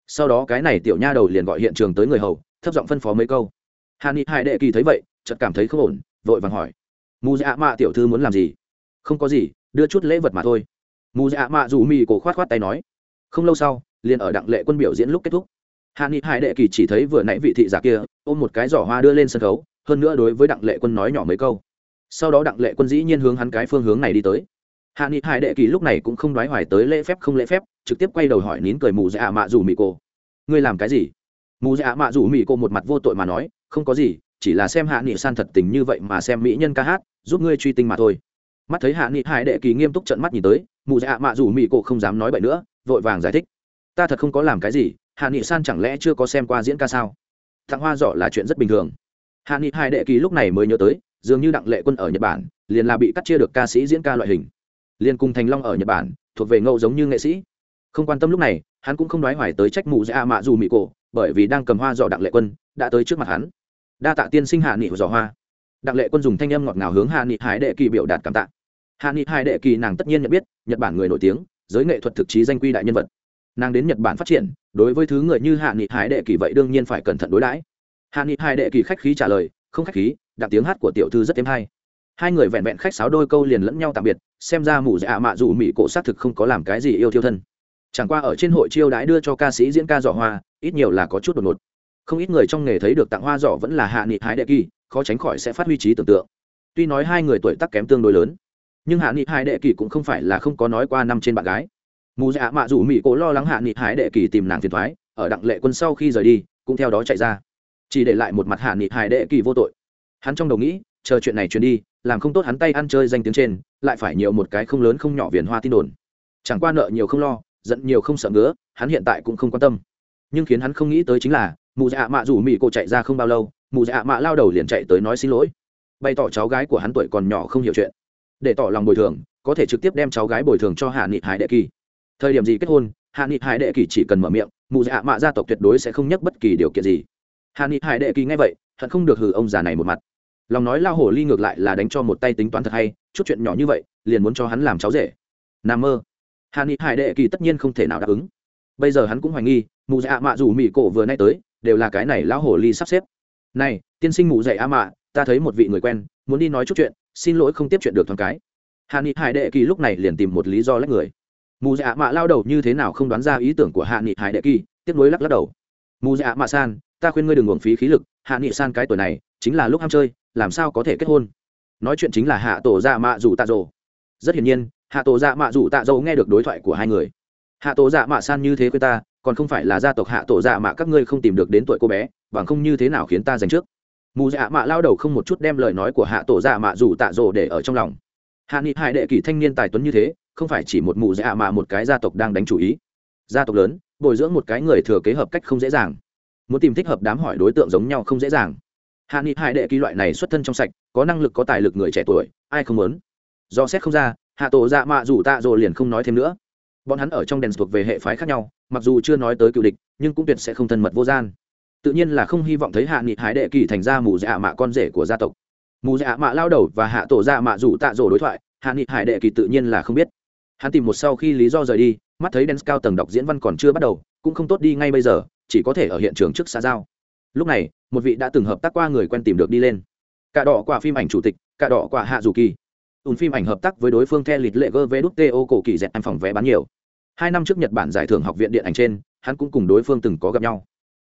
Sau đó cái này tiểu nha đầu liền gọi hiện trường tới người hầu, thấp giọng phân phó mấy câu. Hà ni hai đệ kỳ thấy vậy, chợt cảm thấy không ổn, vội vàng hỏi. Mù dạ mạ tiểu thư muốn làm gì? Không có gì, đưa chút lễ vật mà thôi. Mù dạ mạ dù mì cổ khoát khoát tay nói. Không lâu sau, liền ở đặng lệ quân biểu diễn lúc kết thúc. Hạ nghị hải đệ kỳ chỉ thấy vừa nãy vị thị giả kia, ôm một cái giỏ hoa đưa lên sân khấu, hơn nữa đối với đặng lệ quân nói nhỏ mấy câu. Sau đó đặng lệ quân dĩ nhiên hướng hắn cái phương hướng này đi tới. Hạ nghị hải đệ kỳ lúc này cũng không đoái hoài tới lễ phép không lễ phép, trực tiếp quay đầu hỏi nín cười mù dạ mạ dù mì cô ngươi làm cái gì? Mù dạ mạ dù mì cô một mặt vô tội mà nói, không có gì, chỉ là xem hạ nghị san thật tình như vậy mà xem mỹ nhân ca hát, giúp ngươi truy tinh mà thôi mắt thấy hạ nghị hải đệ kỳ nghiêm túc trận mắt nhìn tới mụ dạ mạ dù mỹ cô không dám nói bậy nữa, vội vàng giải thích. Ta thật không có làm cái gì, hạ nghị san chẳng lẽ chưa có xem qua diễn ca sao? Thằng hoa giỏ là chuyện rất bình thường. Hạ nghị hải đệ kỳ lúc này mới nhớ tới, dường như đặng lệ quân ở nhật bản, liền là bị cắt chia được ca sĩ diễn ca loại hình. Liền cùng thành long ở nhật bản, thuộc về ngẫu giống như nghệ sĩ. Không quan tâm lúc này, hắn cũng không nói hoài tới trách mụ dạ mạ dù mỹ cổ, bởi vì đang cầm hoa dọ đặng lệ quân, đã tới trước mặt hắn. Đa tạ tiên sinh hạ nghị dò hoa đặng lệ quân dùng thanh âm ngọt ngào hướng hạ nghị hải đệ kỳ biểu đạt cảm tạ. Hạ nghị hải đệ kỳ nàng tất nhiên nhận biết, nhật bản người nổi tiếng, giới nghệ thuật thực chí danh quy đại nhân vật. Nàng đến nhật bản phát triển, đối với thứ người như hạ nghị hải đệ kỳ vậy đương nhiên phải cẩn thận đối đãi. Hạ nghị hải đệ kỳ khách khí trả lời, không khách khí, đặng tiếng hát của tiểu thư rất thêm hay. Hai người vẹn vẹn khách sáo đôi câu liền lẫn nhau tạm biệt, xem ra mù dạ mạ dù mỹ cổ xác thực không có làm cái gì yêu thiêu thân. Chẳng qua ở trên hội chiêu đãi đưa cho ca sĩ diễn ca giỏ hoa, ít nhiều là có chút đột ngột. Không ít người trong nghề thấy được tặng hoa giỏ vẫn là hạ nghị hái đệ kỳ khó tránh khỏi sẽ phát huy trí tưởng tượng. Tuy nói hai người tuổi tác kém tương đối lớn, nhưng hạ nghị Hải đệ kỳ cũng không phải là không có nói qua năm trên bạn gái. Mù dạ mạ dù mỹ cổ lo lắng hạ nghị Hải đệ kỳ tìm nàng phiền thoái ở đặng lệ quân sau khi rời đi, cũng theo đó chạy ra. Chỉ để lại một mặt hạ nghị hải đệ kỳ vô tội. Hắn trong đầu nghĩ, chờ chuyện này truyền đi, làm không tốt hắn tay ăn chơi danh tiếng trên, lại phải nhiều một cái không lớn không nhỏ viền hoa tin đồn. Chẳng qua nợ nhiều không lo, giận nhiều không sợ ngứa, hắn hiện tại cũng không quan tâm. Nhưng khiến hắn không nghĩ tới chính là mụ dạ mạ rủ mỹ cô chạy ra không bao lâu mụ dạ mạ lao đầu liền chạy tới nói xin lỗi. Bày tỏ cháu gái của hắn tuổi còn nhỏ không hiểu chuyện. Để tỏ lòng bồi thường, có thể trực tiếp đem cháu gái bồi thường cho hạ nghị hải đệ kỳ. Thời điểm gì kết hôn, hạ nghị hải đệ kỳ chỉ cần mở miệng mụ dạ mạ gia tộc tuyệt đối sẽ không nhắc bất kỳ điều kiện gì. Hạ nghị hải đệ kỳ nghe vậy thật không được hử ông già này một mặt. Lòng nói lao hổ ly ngược lại là đánh cho một tay tính toán thật hay, chút chuyện nhỏ như vậy, liền muốn cho hắn làm cháu rể. N mơ. Hạ nghị hải đệ kỳ tất nhiên không thể nào đáp ứng. Bây giờ hắn cũng hoài nghi mụ dạ mạ dù mỹ cổ vừa nay tới, đều là cái này lão hổ ly sắp xếp này, tiên sinh mụ dạy a mạ, ta thấy một vị người quen, muốn đi nói chút chuyện, xin lỗi không tiếp chuyện được thoáng cái. Hạ nghị hải đệ kỳ lúc này liền tìm một lý do lách người. Mù dạ mạ lao đầu như thế nào không đoán ra ý tưởng của hạ nghị hải đệ kỳ tiếp nối lắc lắc đầu. Mù dạ mạ san, ta khuyên ngươi đừng uổng phí khí lực, hạ nghị san cái tuổi này, chính là lúc ham chơi, làm sao có thể kết hôn? Nói chuyện chính là hạ tổ dạ mạ dù tạ rồ rất hiển nhiên, hạ tổ dạ mạ dù tạ rồ nghe được đối thoại của hai người. Hạ tổ dạ mạ san như thế với ta, còn không phải là gia tộc hạ tổ dạ mạ các ngươi không tìm được đến tuổi cô bé bằng không như thế nào khiến ta giành trước. Mù dạ mạ lao đầu không một chút đem lời nói của hạ tổ dạ mạ dù tạ rồ để ở trong lòng. Hạ nghị hải đệ kỳ thanh niên tài tuấn như thế, không phải chỉ một mù dạ mạ, một cái gia tộc đang đánh chủ ý. Gia tộc lớn, bồi dưỡng một cái người thừa kế hợp cách không dễ dàng. Muốn tìm thích hợp đám hỏi đối tượng giống nhau không dễ dàng. Hạ nghị hải đệ kỳ loại này xuất thân trong sạch, có năng lực, có tài lực người trẻ tuổi, ai không muốn? Do xét không ra, hạ tổ dạ mạ dù tạ rồ liền không nói thêm nữa. Bọn hắn ở trong đèn thuộc về hệ phái khác nhau, mặc dù chưa nói tới cựu địch, nhưng cũng tuyệt sẽ không thân mật vô gian tự nhiên là không hy vọng thấy hạ nghị hái đệ kỳ thành ra mù dạ mạ con rể của gia tộc. Mù dạ mạ lao đầu và hạ tổ dạ mạ rủ tạ rổ đối thoại, hạ nghị hải đệ kỳ tự nhiên là không biết. Hắn tìm một sau khi lý do rời đi, mắt thấy đen cao tầng đọc diễn văn còn chưa bắt đầu, cũng không tốt đi ngay bây giờ, chỉ có thể ở hiện trường trước xã giao. Lúc này, một vị đã từng hợp tác qua người quen tìm được đi lên. Cả đỏ quả phim ảnh chủ tịch cả đỏ quả hạ dù kỳ. Ùn phim ảnh hợp tác với đối phương theo lịch lệ gv đút to cổ kỳ dẹt anh phòng vé bán nhiều. Hai năm trước nhật bản giải thưởng học viện điện ảnh trên, hắn cũng cùng đối phương từng có gặp nhau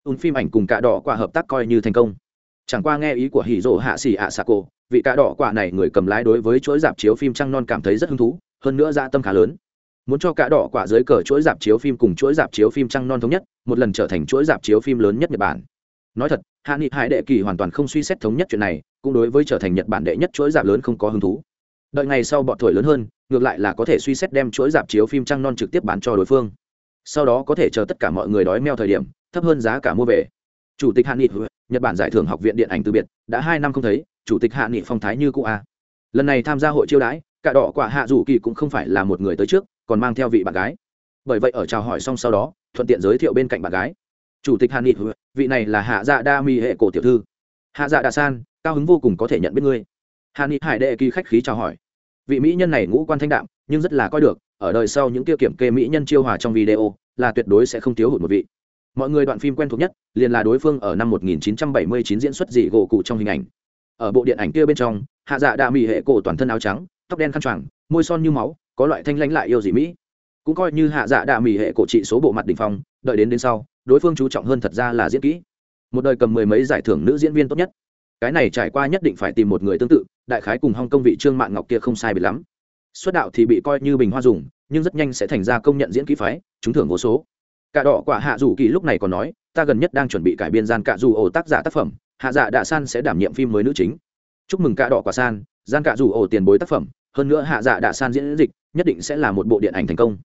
ùn phim ảnh cùng cả đỏ quả hợp tác coi như thành công. Chẳng qua nghe ý của hỉ dỗ hạ xỉ ạ xạ cổ, vị cả đỏ quả này người cầm lái đối với chuỗi dạp chiếu phim trăng non cảm thấy rất hứng thú, hơn nữa dạ tâm khá lớn. Muốn cho cả đỏ quả dưới cờ chuỗi dạp chiếu phim cùng chuỗi dạp chiếu phim trăng non thống nhất, một lần trở thành chuỗi dạp chiếu phim lớn nhất nhật bản. Nói thật, hạ nghị hải đệ kỳ hoàn toàn không suy xét thống nhất chuyện này, cũng đối với trở thành nhật bản đệ nhất chuỗi dạp lớn không có hứng thú. Đợi ngày sau bọn tuổi lớn hơn, ngược lại là có thể suy xét đem chuỗi dạp chiếu phim trăng non trực tiếp bán cho đối phương. Sau đó có thể chờ tất cả mọi người đói meo thời điểm thấp hơn giá cả mua về. Chủ tịch hạ nghị, nhật bản giải thưởng học viện điện ảnh từ biệt, đã hai năm không thấy, chủ tịch hạ nghị phong thái như cũ a. Lần này tham gia hội chiêu đãi, cả đỏ quả hạ dù kỳ cũng không phải là một người tới trước, còn mang theo vị bạn gái. Bởi vậy ở chào hỏi xong sau đó, thuận tiện giới thiệu bên cạnh bạn gái. Chủ tịch hạ nghị, vị này là hạ dạ đa mi hệ cổ tiểu thư. Hạ dạ Đa san, cao hứng vô cùng có thể nhận biết ngươi. Hạ nghị hải đệ kỳ khách khí chào hỏi. Vị mỹ nhân này ngũ quan thanh đạm, nhưng rất là coi được, ở đời sau những tiêu kiểm kê mỹ nhân chiêu hòa trong video, là tuyệt đối sẽ không thiếu hụt một vị mọi người đoạn phim quen thuộc nhất liền là đối phương ở năm 1979 diễn xuất dị gỗ cụ trong hình ảnh. Ở bộ điện ảnh kia bên trong, hạ dạ đạ mỹ hệ cổ toàn thân áo trắng, tóc đen khăn choàng, môi son như máu, có loại thanh lãnh lại yêu dị mỹ. Cũng coi như hạ dạ đạ mỹ hệ cổ trị số bộ mặt đỉnh phong, đợi đến đến sau, đối phương chú trọng hơn thật ra là diễn kỹ. Một đời cầm mười mấy giải thưởng nữ diễn viên tốt nhất. Cái này trải qua nhất định phải tìm một người tương tự, đại khái cùng hong công vị trương mạng ngọc kia không sai biệt lắm. Xuất đạo thì bị coi như bình hoa dùng, nhưng rất nhanh sẽ thành ra công nhận diễn kỹ phái, trúng thưởng vô số cả đỏ quả hạ dù kỳ lúc này còn nói, ta gần nhất đang chuẩn bị cải biên gian cả dù ổ tác giả tác phẩm, hạ dạ đạ san sẽ đảm nhiệm phim mới nữ chính. Chúc mừng cả đỏ quả san, gian cả dù ổ tiền bối tác phẩm, hơn nữa hạ dạ đạ san diễn dịch, nhất định sẽ là một bộ điện ảnh thành công.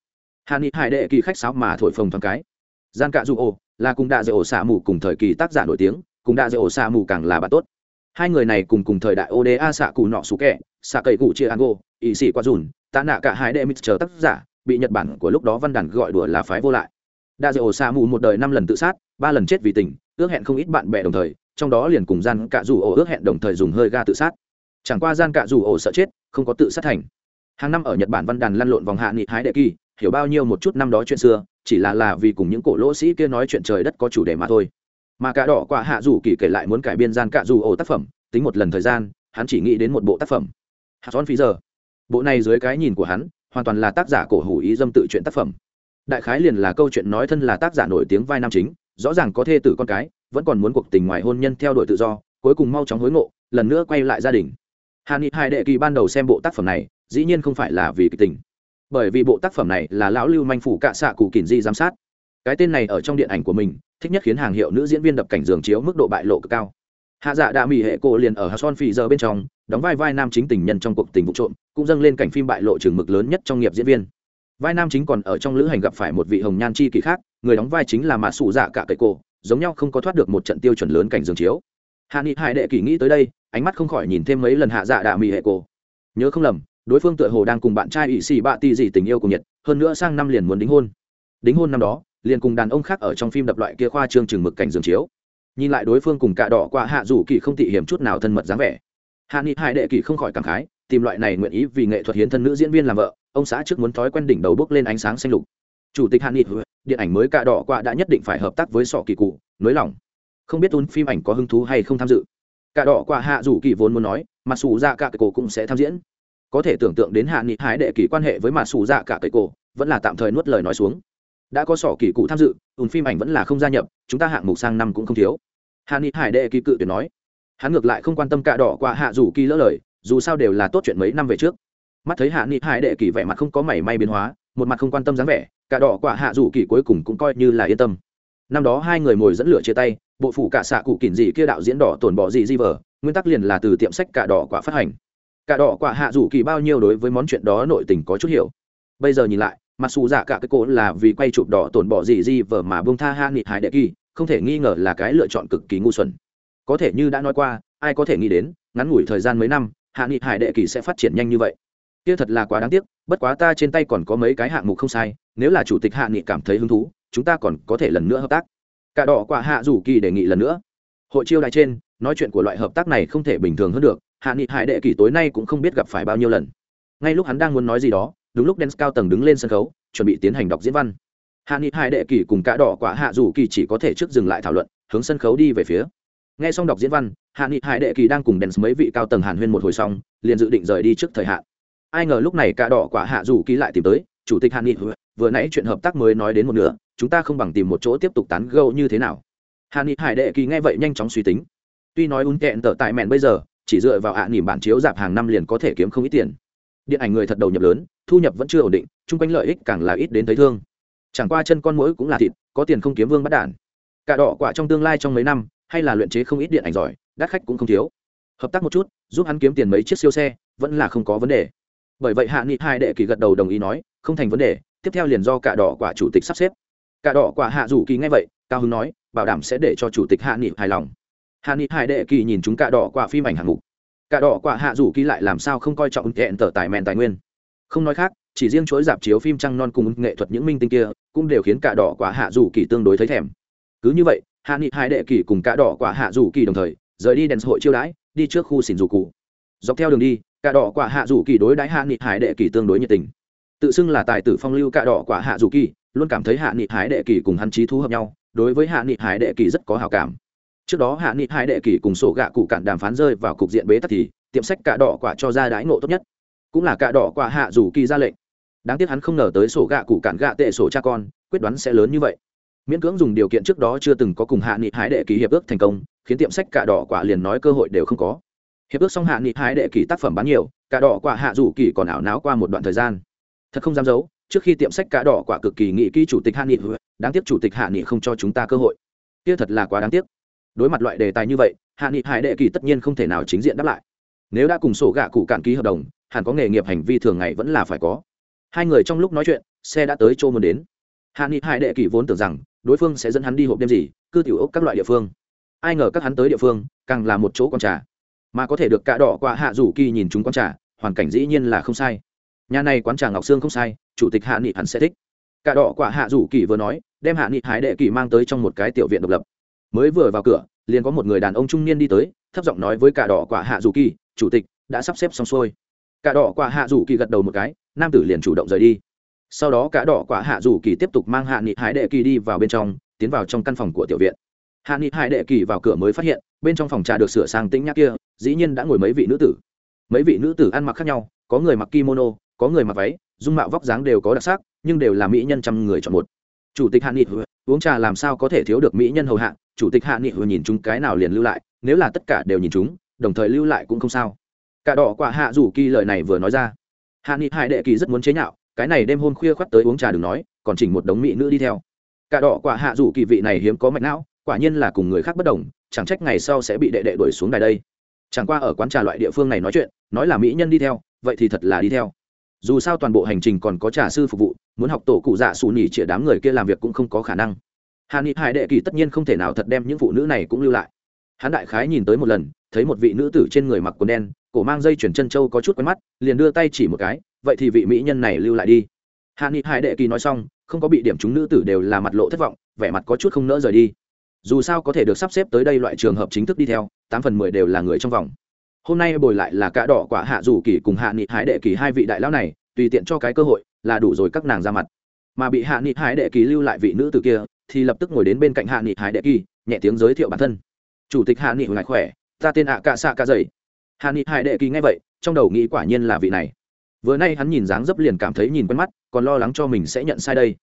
Hà ni hải đệ kỳ khách sáo mà thổi phồng thoáng cái. Gian cả dù ổ là cùng đạ dạy ổ xạ mù cùng thời kỳ tác giả nổi tiếng, cùng đạ dạy ổ xạ mù càng là bạn tốt. Hai người này cùng cùng thời đại oda xạ cù nọ xú kẹ, xạ cậy cụ chia an gô ỵ sĩ qua dùn, tạ nạ cả hai đệ mít chờ tác giả, bị nhật bản của lúc đó văn đàn gọi đùa là phái vô lại đa dạy ổ xạ mù một đời năm lần tự sát, ba lần chết vì tình ước hẹn không ít bạn bè đồng thời, trong đó liền cùng gian cạ dù ổ ước hẹn đồng thời dùng hơi ga tự sát. Chẳng qua gian cạ dù ổ sợ chết, không có tự sát thành. Hàng năm ở nhật bản văn đàn lăn lộn vòng hạ nghị hái đệ kỳ, hiểu bao nhiêu một chút năm đó chuyện xưa, chỉ là là vì cùng những cổ lỗ sĩ kia nói chuyện trời đất có chủ đề mà thôi. Mà cả đỏ quả hạ dù kỳ kể lại muốn cải biên gian cạ dù ổ tác phẩm, tính một lần thời gian, hắn chỉ nghĩ đến một bộ tác phẩm. Hạ son phí giờ. Bộ này dưới cái nhìn của hắn, hoàn toàn là tác giả cổ hủ ý dâm tự chuyện tác phẩm đại khái liền là câu chuyện nói thân là tác giả nổi tiếng vai nam chính, rõ ràng có thê tử con cái, vẫn còn muốn cuộc tình ngoài hôn nhân theo đuổi tự do, cuối cùng mau chóng hối ngộ, lần nữa quay lại gia đình. Hà ni hai đệ kỳ ban đầu xem bộ tác phẩm này, dĩ nhiên không phải là vì kịch tình. Bởi vì bộ tác phẩm này là lão lưu manh phủ cạ xạ cụ kỳn di giám sát. Cái tên này ở trong điện ảnh của mình, thích nhất khiến hàng hiệu nữ diễn viên đập cảnh giường chiếu mức độ bại lộ cực cao. Hạ dạ Đạ mỹ hệ cổ liền ở son phì giờ bên trong, đóng vai vai nam chính tình nhân trong cuộc tình vụ trộm, cũng dâng lên cảnh phim bại lộ trường mực lớn nhất trong nghiệp diễn viên vai nam chính còn ở trong lữ hành gặp phải một vị hồng nhan chi kỳ khác, người đóng vai chính là mã sụ dạ cả cậy cổ, giống nhau không có thoát được một trận tiêu chuẩn lớn cảnh giường chiếu. Hạ nghị hải đệ kỳ nghĩ tới đây, ánh mắt không khỏi nhìn thêm mấy lần hạ dạ đạ mỹ hệ cổ. Nhớ không lầm, đối phương tựa hồ đang cùng bạn trai ỵ xì bạ ti gì tình yêu cùng nhiệt, hơn nữa sang năm liền muốn đính hôn. Đính hôn năm đó, liền cùng đàn ông khác ở trong phim đập loại kia khoa trương chừng mực cảnh giường chiếu. Nhìn lại đối phương cùng cạ đỏ qua hạ dù kỳ không tị hiểm chút nào thân mật dáng vẻ. Hạ nghị hải đệ kỳ không khỏi cảm khái, tìm loại này nguyện ý vì nghệ thuật hiến thân nữ diễn viên làm vợ ông xã trước muốn thói quen đỉnh đầu bước lên ánh sáng xanh lục. Chủ tịch hạ nghị, điện ảnh mới cạ đỏ qua đã nhất định phải hợp tác với sọ kỳ cụ, nới lỏng. Không biết un phim ảnh có hứng thú hay không tham dự. Cạ đỏ qua hạ rủ kỳ vốn muốn nói mặc dù ra cả cái cổ cũng sẽ tham diễn. Có thể tưởng tượng đến hạ nghị hải đệ kỳ quan hệ với mặt xù ra cả cây cổ, vẫn là tạm thời nuốt lời nói xuống. Đã có sỏ kỳ cụ tham dự ùn phim ảnh vẫn là không gia nhập, chúng ta hạng mục sang năm cũng không thiếu. Hạ nghị hải đệ kỳ cự tuyệt nói. Hắn ngược lại không quan tâm cạ đỏ qua hạ dù kỳ lỡ lời, dù sao đều là tốt chuyện mấy năm về trước mắt thấy hạ nghị hải đệ kỳ vẻ mặt không có mảy may biến hóa, một mặt không quan tâm dáng vẻ, cả đỏ quả hạ dù kỳ cuối cùng cũng coi như là yên tâm. Năm đó hai người ngồi dẫn lửa chia tay, bộ phủ cả xạ cụ kỉn dị kia đạo diễn đỏ tổn bỏ dị di vờ, nguyên tắc liền là từ tiệm sách cả đỏ quả phát hành. Cả đỏ quả hạ dù kỳ bao nhiêu đối với món chuyện đó nội tình có chút hiểu. Bây giờ nhìn lại, mặc dù giả cả cái cô là vì quay chụp đỏ tổn bỏ dị di vờ mà bông tha Hạ nghị hải đệ kỳ, không thể nghi ngờ là cái lựa chọn cực kỳ ngu xuẩn. Có thể như đã nói qua, ai có thể nghĩ đến, ngắn ngủi thời gian mấy năm, hạ nghị hải đệ kỳ sẽ phát triển nhanh như vậy kia thật là quá đáng tiếc, bất quá ta trên tay còn có mấy cái hạng mục không sai, nếu là chủ tịch hạ nghị cảm thấy hứng thú, chúng ta còn có thể lần nữa hợp tác. Cả đỏ quả hạ rủ kỳ đề nghị lần nữa. Hội chiêu đại trên, nói chuyện của loại hợp tác này không thể bình thường hơn được, hạ nghị hải đệ kỳ tối nay cũng không biết gặp phải bao nhiêu lần. Ngay lúc hắn đang muốn nói gì đó, đúng lúc đen cao tầng đứng lên sân khấu, chuẩn bị tiến hành đọc diễn văn. Hạ nghị hải đệ kỳ cùng cả đỏ quả hạ rủ kỳ chỉ có thể trước dừng lại thảo luận, hướng sân khấu đi về phía. Nghe xong đọc diễn văn, hạ nghị hải đệ kỳ đang cùng đèn mấy vị cao tầng hàn huyên một hồi xong, liền dự định rời đi trước thời hạn ai ngờ lúc này cả đỏ quả hạ rủ ký lại tìm tới, chủ tịch hàn nghị vừa nãy chuyện hợp tác mới nói đến một nửa, chúng ta không bằng tìm một chỗ tiếp tục tán gâu như thế nào. Hàn nghị hải đệ kỳ nghe vậy nhanh chóng suy tính. Tuy nói un kẹn tở tại mẹn bây giờ, chỉ dựa vào ạ à bản chiếu dạp hàng năm liền có thể kiếm không ít tiền. Điện ảnh người thật đầu nhập lớn, thu nhập vẫn chưa ổn định, chung quanh lợi ích càng là ít đến thấy thương. Chẳng qua chân con mũi cũng là thịt, có tiền không kiếm vương bắt đản. Cả đỏ quả trong tương lai trong mấy năm, hay là luyện chế không ít điện ảnh giỏi, đắt khách cũng không thiếu. Hợp tác một chút, giúp hắn kiếm tiền mấy chiếc siêu xe, vẫn là không có vấn đề bởi vậy hạ nghị hai đệ kỳ gật đầu đồng ý nói, không thành vấn đề, tiếp theo liền do cả đỏ quả chủ tịch sắp xếp. Cả đỏ quả hạ rủ kỳ ngay vậy, cao hưng nói, bảo đảm sẽ để cho chủ tịch hạ nghị hài lòng. Hạ nghị hai đệ kỳ nhìn chúng cả đỏ quả phim ảnh hạng mục. Cả đỏ quả hạ rủ kỳ lại làm sao không coi trọng kẹn tờ tài mẹn tài nguyên. Không nói khác, chỉ riêng chuỗi dạp chiếu phim trăng non cùng nghệ thuật những minh tinh kia cũng đều khiến cả đỏ quả hạ rủ kỳ tương đối thấy thèm. Cứ như vậy, hạ nghị hai đệ kỳ cùng cả đỏ quả hạ rủ kỳ đồng thời, rời đi đèn hội chiêu đãi, đi trước khu xỉn rủ cụ dọc theo đường đi cả đỏ quả hạ rủ kỳ đối đãi hạ nghị hải đệ kỳ tương đối nhiệt tình. Tự xưng là tài tử phong lưu cả đỏ quả hạ rủ kỳ, luôn cảm thấy hạ nghị hải đệ kỳ cùng hắn trí thú hợp nhau, đối với hạ nghị hải đệ kỳ rất có hào cảm. Trước đó hạ nghị hải đệ kỳ cùng sổ gạ cụ cản đàm phán rơi vào cục diện bế tắc thì, tiệm sách cả đỏ quả cho ra đãi ngộ tốt nhất. Cũng là cả đỏ quả hạ rủ kỳ ra lệnh. Đáng tiếc hắn không ngờ tới sổ gạ cụ cản gạ tệ sổ cha con, quyết đoán sẽ lớn như vậy. Miễn cưỡng dùng điều kiện trước đó chưa từng có cùng hạ nghị hải đệ kỳ hiệp ước thành công, khiến tiệm sách cả đỏ quả liền nói cơ hội đều không có hiệp ước xong hạ nghị hải đệ kỳ tác phẩm bán nhiều, cả đỏ quả hạ dù kỳ còn ảo náo qua một đoạn thời gian. Thật không dám giấu, trước khi tiệm sách cả đỏ quả cực kỳ nghị kỹ chủ tịch hạ nghị đáng tiếc chủ tịch hạ nghị không cho chúng ta cơ hội. Kia thật là quá đáng tiếc. Đối mặt loại đề tài như vậy, hạ nghị hải đệ kỳ tất nhiên không thể nào chính diện đáp lại. Nếu đã cùng sổ gạ cụ cạn ký hợp đồng, hẳn có nghề nghiệp hành vi thường ngày vẫn là phải có. Hai người trong lúc nói chuyện, xe đã tới chỗ muốn đến. Hạ nghị hải đệ kỳ vốn tưởng rằng, đối phương sẽ dẫn hắn đi hộp đêm gì, cư tiểu ốc các loại địa phương. Ai ngờ các hắn tới địa phương, càng là một chỗ con trà mà có thể được cả đỏ qua hạ rủ kỳ nhìn chúng quán trà, hoàn cảnh dĩ nhiên là không sai. Nhà này quán trà ngọc sương không sai, chủ tịch hạ nghị hẳn sẽ thích. Cả đỏ quả hạ rủ kỳ vừa nói, đem hạ nghị hái đệ kỳ mang tới trong một cái tiểu viện độc lập. Mới vừa vào cửa, liền có một người đàn ông trung niên đi tới, thấp giọng nói với cả đỏ quả hạ rủ kỳ, chủ tịch, đã sắp xếp xong xuôi. Cả đỏ quả hạ rủ kỳ gật đầu một cái, nam tử liền chủ động rời đi. Sau đó cả đỏ quả hạ rủ kỳ tiếp tục mang hạ nghị hái đệ kỳ đi vào bên trong, tiến vào trong căn phòng của tiểu viện. Hạ nghị hải đệ kỳ vào cửa mới phát hiện, bên trong phòng trà được sửa sang tĩnh nhắc kia dĩ nhiên đã ngồi mấy vị nữ tử. Mấy vị nữ tử ăn mặc khác nhau, có người mặc kimono, có người mặc váy, dung mạo vóc dáng đều có đặc sắc, nhưng đều là mỹ nhân trăm người chọn một. Chủ tịch hạ nghị uống trà làm sao có thể thiếu được mỹ nhân hầu hạ? Chủ tịch hạ nghị nhìn chúng cái nào liền lưu lại, nếu là tất cả đều nhìn chúng, đồng thời lưu lại cũng không sao. Cả đỏ quả hạ rủ kỳ lời này vừa nói ra. Hạ nghị hải đệ kỳ rất muốn chế nhạo, cái này đêm hôm khuya khoắt tới uống trà đừng nói, còn chỉnh một đống mỹ nữ đi theo. Cả đỏ quả hạ rủ kỳ vị này hiếm có mạch não, quả nhiên là cùng người khác bất đồng, chẳng trách ngày sau sẽ bị đệ đệ đuổi xuống đài đây chẳng qua ở quán trà loại địa phương này nói chuyện, nói là mỹ nhân đi theo, vậy thì thật là đi theo. Dù sao toàn bộ hành trình còn có trà sư phục vụ, muốn học tổ cụ dạ xù nhỉ chĩa đám người kia làm việc cũng không có khả năng. Hà ni hải đệ kỳ tất nhiên không thể nào thật đem những phụ nữ này cũng lưu lại. Hắn đại khái nhìn tới một lần, thấy một vị nữ tử trên người mặc quần đen, cổ mang dây chuyển chân trâu có chút quen mắt, liền đưa tay chỉ một cái, vậy thì vị mỹ nhân này lưu lại đi. Hà ni hải đệ kỳ nói xong, không có bị điểm chúng nữ tử đều là mặt lộ thất vọng, vẻ mặt có chút không nỡ rời đi dù sao có thể được sắp xếp tới đây loại trường hợp chính thức đi theo, tám phần mười đều là người trong vòng. Hôm nay bồi lại là cả đỏ quả hạ dù kỳ cùng hạ nghị hải đệ kỳ hai vị đại lão này, tùy tiện cho cái cơ hội là đủ rồi các nàng ra mặt. Mà bị hạ nghị hải đệ kỳ lưu lại vị nữ từ kia, thì lập tức ngồi đến bên cạnh hạ nghị hải đệ kỳ, nhẹ tiếng giới thiệu bản thân. Chủ tịch hạ nghị ngại khỏe, ta tên ạ cạ xạ cạ dày hạ nghị hải đệ kỳ nghe vậy, trong đầu nghĩ quả nhiên là vị này. Vừa nay hắn nhìn dáng dấp liền cảm thấy nhìn quen mắt, còn lo lắng cho mình sẽ nhận sai đây.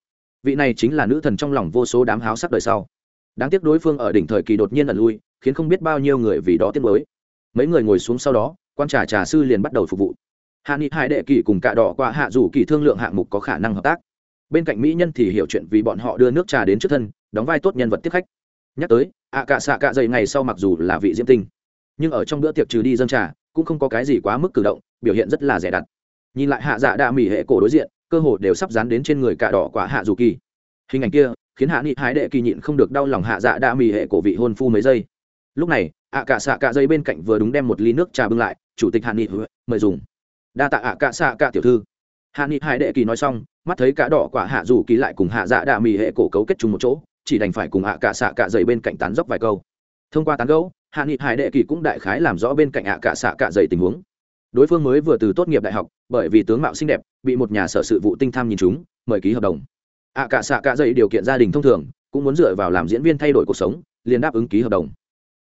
Vị này chính là nữ thần trong lòng vô số đám háo sắc đời sau đáng tiếc đối phương ở đỉnh thời kỳ đột nhiên ẩn lui, khiến không biết bao nhiêu người vì đó tiếc mới mấy người ngồi xuống sau đó, quan trà trà sư liền bắt đầu phục vụ. Hạ nghị hai đệ kỳ cùng cạ đỏ qua hạ dù kỳ thương lượng hạng mục có khả năng hợp tác. Bên cạnh mỹ nhân thì hiểu chuyện vì bọn họ đưa nước trà đến trước thân, đóng vai tốt nhân vật tiếp khách. Nhắc tới, ạ cạ xạ cạ dày ngày sau mặc dù là vị diễm tinh, nhưng ở trong bữa tiệc trừ đi dân trà, cũng không có cái gì quá mức cử động, biểu hiện rất là rẻ đặt. Nhìn lại hạ dạ đa mỹ hệ cổ đối diện, cơ hồ đều sắp dán đến trên người cạ đỏ quả hạ dù kỳ hình ảnh kia khiến hạ nghị hái đệ kỳ nhịn không được đau lòng hạ dạ đa mì hệ cổ vị hôn phu mấy giây. Lúc này, ạ cả xạ cả dây bên cạnh vừa đúng đem một ly nước trà bưng lại, chủ tịch hạ nghị mời dùng. Đa tạ ạ cả xạ cả tiểu thư. Hạ nghị hải đệ kỳ nói xong, mắt thấy cả đỏ quả hạ dù kỳ lại cùng hạ dạ đa mì hệ cổ cấu kết chung một chỗ, chỉ đành phải cùng ạ cả xạ cả dây bên cạnh tán dốc vài câu. Thông qua tán gấu hạ nghị hải đệ kỳ cũng đại khái làm rõ bên cạnh ạ cả xạ cả dây tình huống. Đối phương mới vừa từ tốt nghiệp đại học, bởi vì tướng mạo xinh đẹp, bị một nhà sở sự vụ tinh tham nhìn chúng, mời ký hợp đồng ạ cả xạ cả dày điều kiện gia đình thông thường, cũng muốn dựa vào làm diễn viên thay đổi cuộc sống, liền đáp ứng ký hợp đồng.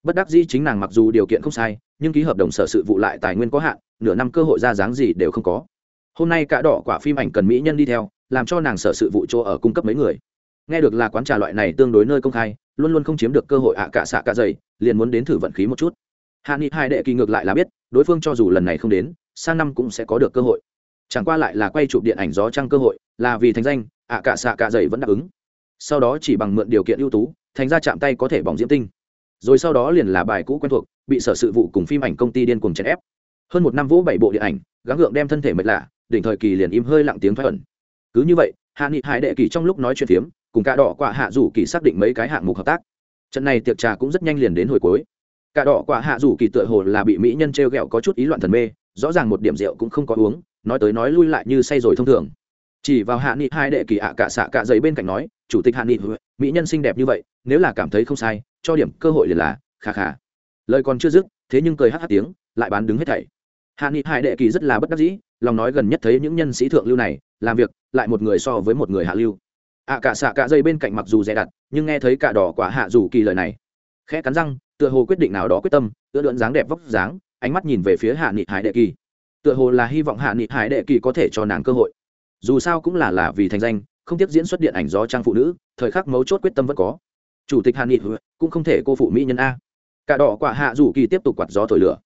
Bất đắc dĩ chính nàng mặc dù điều kiện không sai, nhưng ký hợp đồng sở sự vụ lại tài nguyên có hạn, nửa năm cơ hội ra dáng gì đều không có. Hôm nay cả đỏ quả phim ảnh cần mỹ nhân đi theo, làm cho nàng sở sự vụ chỗ ở cung cấp mấy người. Nghe được là quán trà loại này tương đối nơi công khai, luôn luôn không chiếm được cơ hội ạ cả xạ cả dày liền muốn đến thử vận khí một chút. Hạ nghị hai đệ kỳ ngược lại là biết, đối phương cho dù lần này không đến, sang năm cũng sẽ có được cơ hội. Chẳng qua lại là quay chụp điện ảnh gió trăng cơ hội, là vì thành danh ạ cả xạ cả dày vẫn đáp ứng. Sau đó chỉ bằng mượn điều kiện ưu tú, thành ra chạm tay có thể bỏng diễm tinh. Rồi sau đó liền là bài cũ quen thuộc, bị sở sự vụ cùng phim ảnh công ty điên cuồng chèn ép. Hơn một năm vũ bảy bộ điện ảnh, gắng gượng đem thân thể mệt lạ, đỉnh thời kỳ liền im hơi lặng tiếng thoái ẩn. Cứ như vậy, hạ nghị hải đệ kỳ trong lúc nói chuyện phiếm, cùng cả đỏ quả hạ rủ kỳ xác định mấy cái hạng mục hợp tác. Trận này tiệc trà cũng rất nhanh liền đến hồi cuối. Cả đỏ quả hạ rủ kỳ tựa hồ là bị mỹ nhân t r e o g ẹ o có chút ý loạn thần mê, rõ ràng một điểm rượu cũng không có uống, nói tới nói lui lại như say rồi thông thường chỉ vào hạ nghị hai đệ kỳ ạ cả xạ cả giấy bên cạnh nói chủ tịch hạ nghị mỹ nhân xinh đẹp như vậy nếu là cảm thấy không sai cho điểm cơ hội liền là khà khà lời còn chưa dứt thế nhưng cười hát hát tiếng lại bán đứng hết thảy. Hạ nghị hai đệ kỳ rất là bất đắc dĩ lòng nói gần nhất thấy những nhân sĩ thượng lưu này làm việc lại một người so với một người hạ lưu. Ạ à, cả xạ cả dây bên cạnh mặc dù dè đặt nhưng nghe thấy cả đỏ quả hạ dù kỳ lời này khẽ cắn răng tựa hồ quyết định nào đó quyết tâm tựa lượn dáng đẹp vóc dáng ánh mắt nhìn về phía hạ nghị hải đệ kỳ. Tựa hồ là hy vọng hạ nghị hải đệ kỳ có thể cho nàng cơ hội dù sao cũng là là vì thành danh, không tiếp diễn xuất điện ảnh gió trang phụ nữ, thời khắc mấu chốt quyết tâm vẫn có. Chủ tịch Hàn nghị cũng không thể cô phụ mỹ nhân a. Cả đỏ quả hạ dù kỳ tiếp tục quạt gió thổi lửa.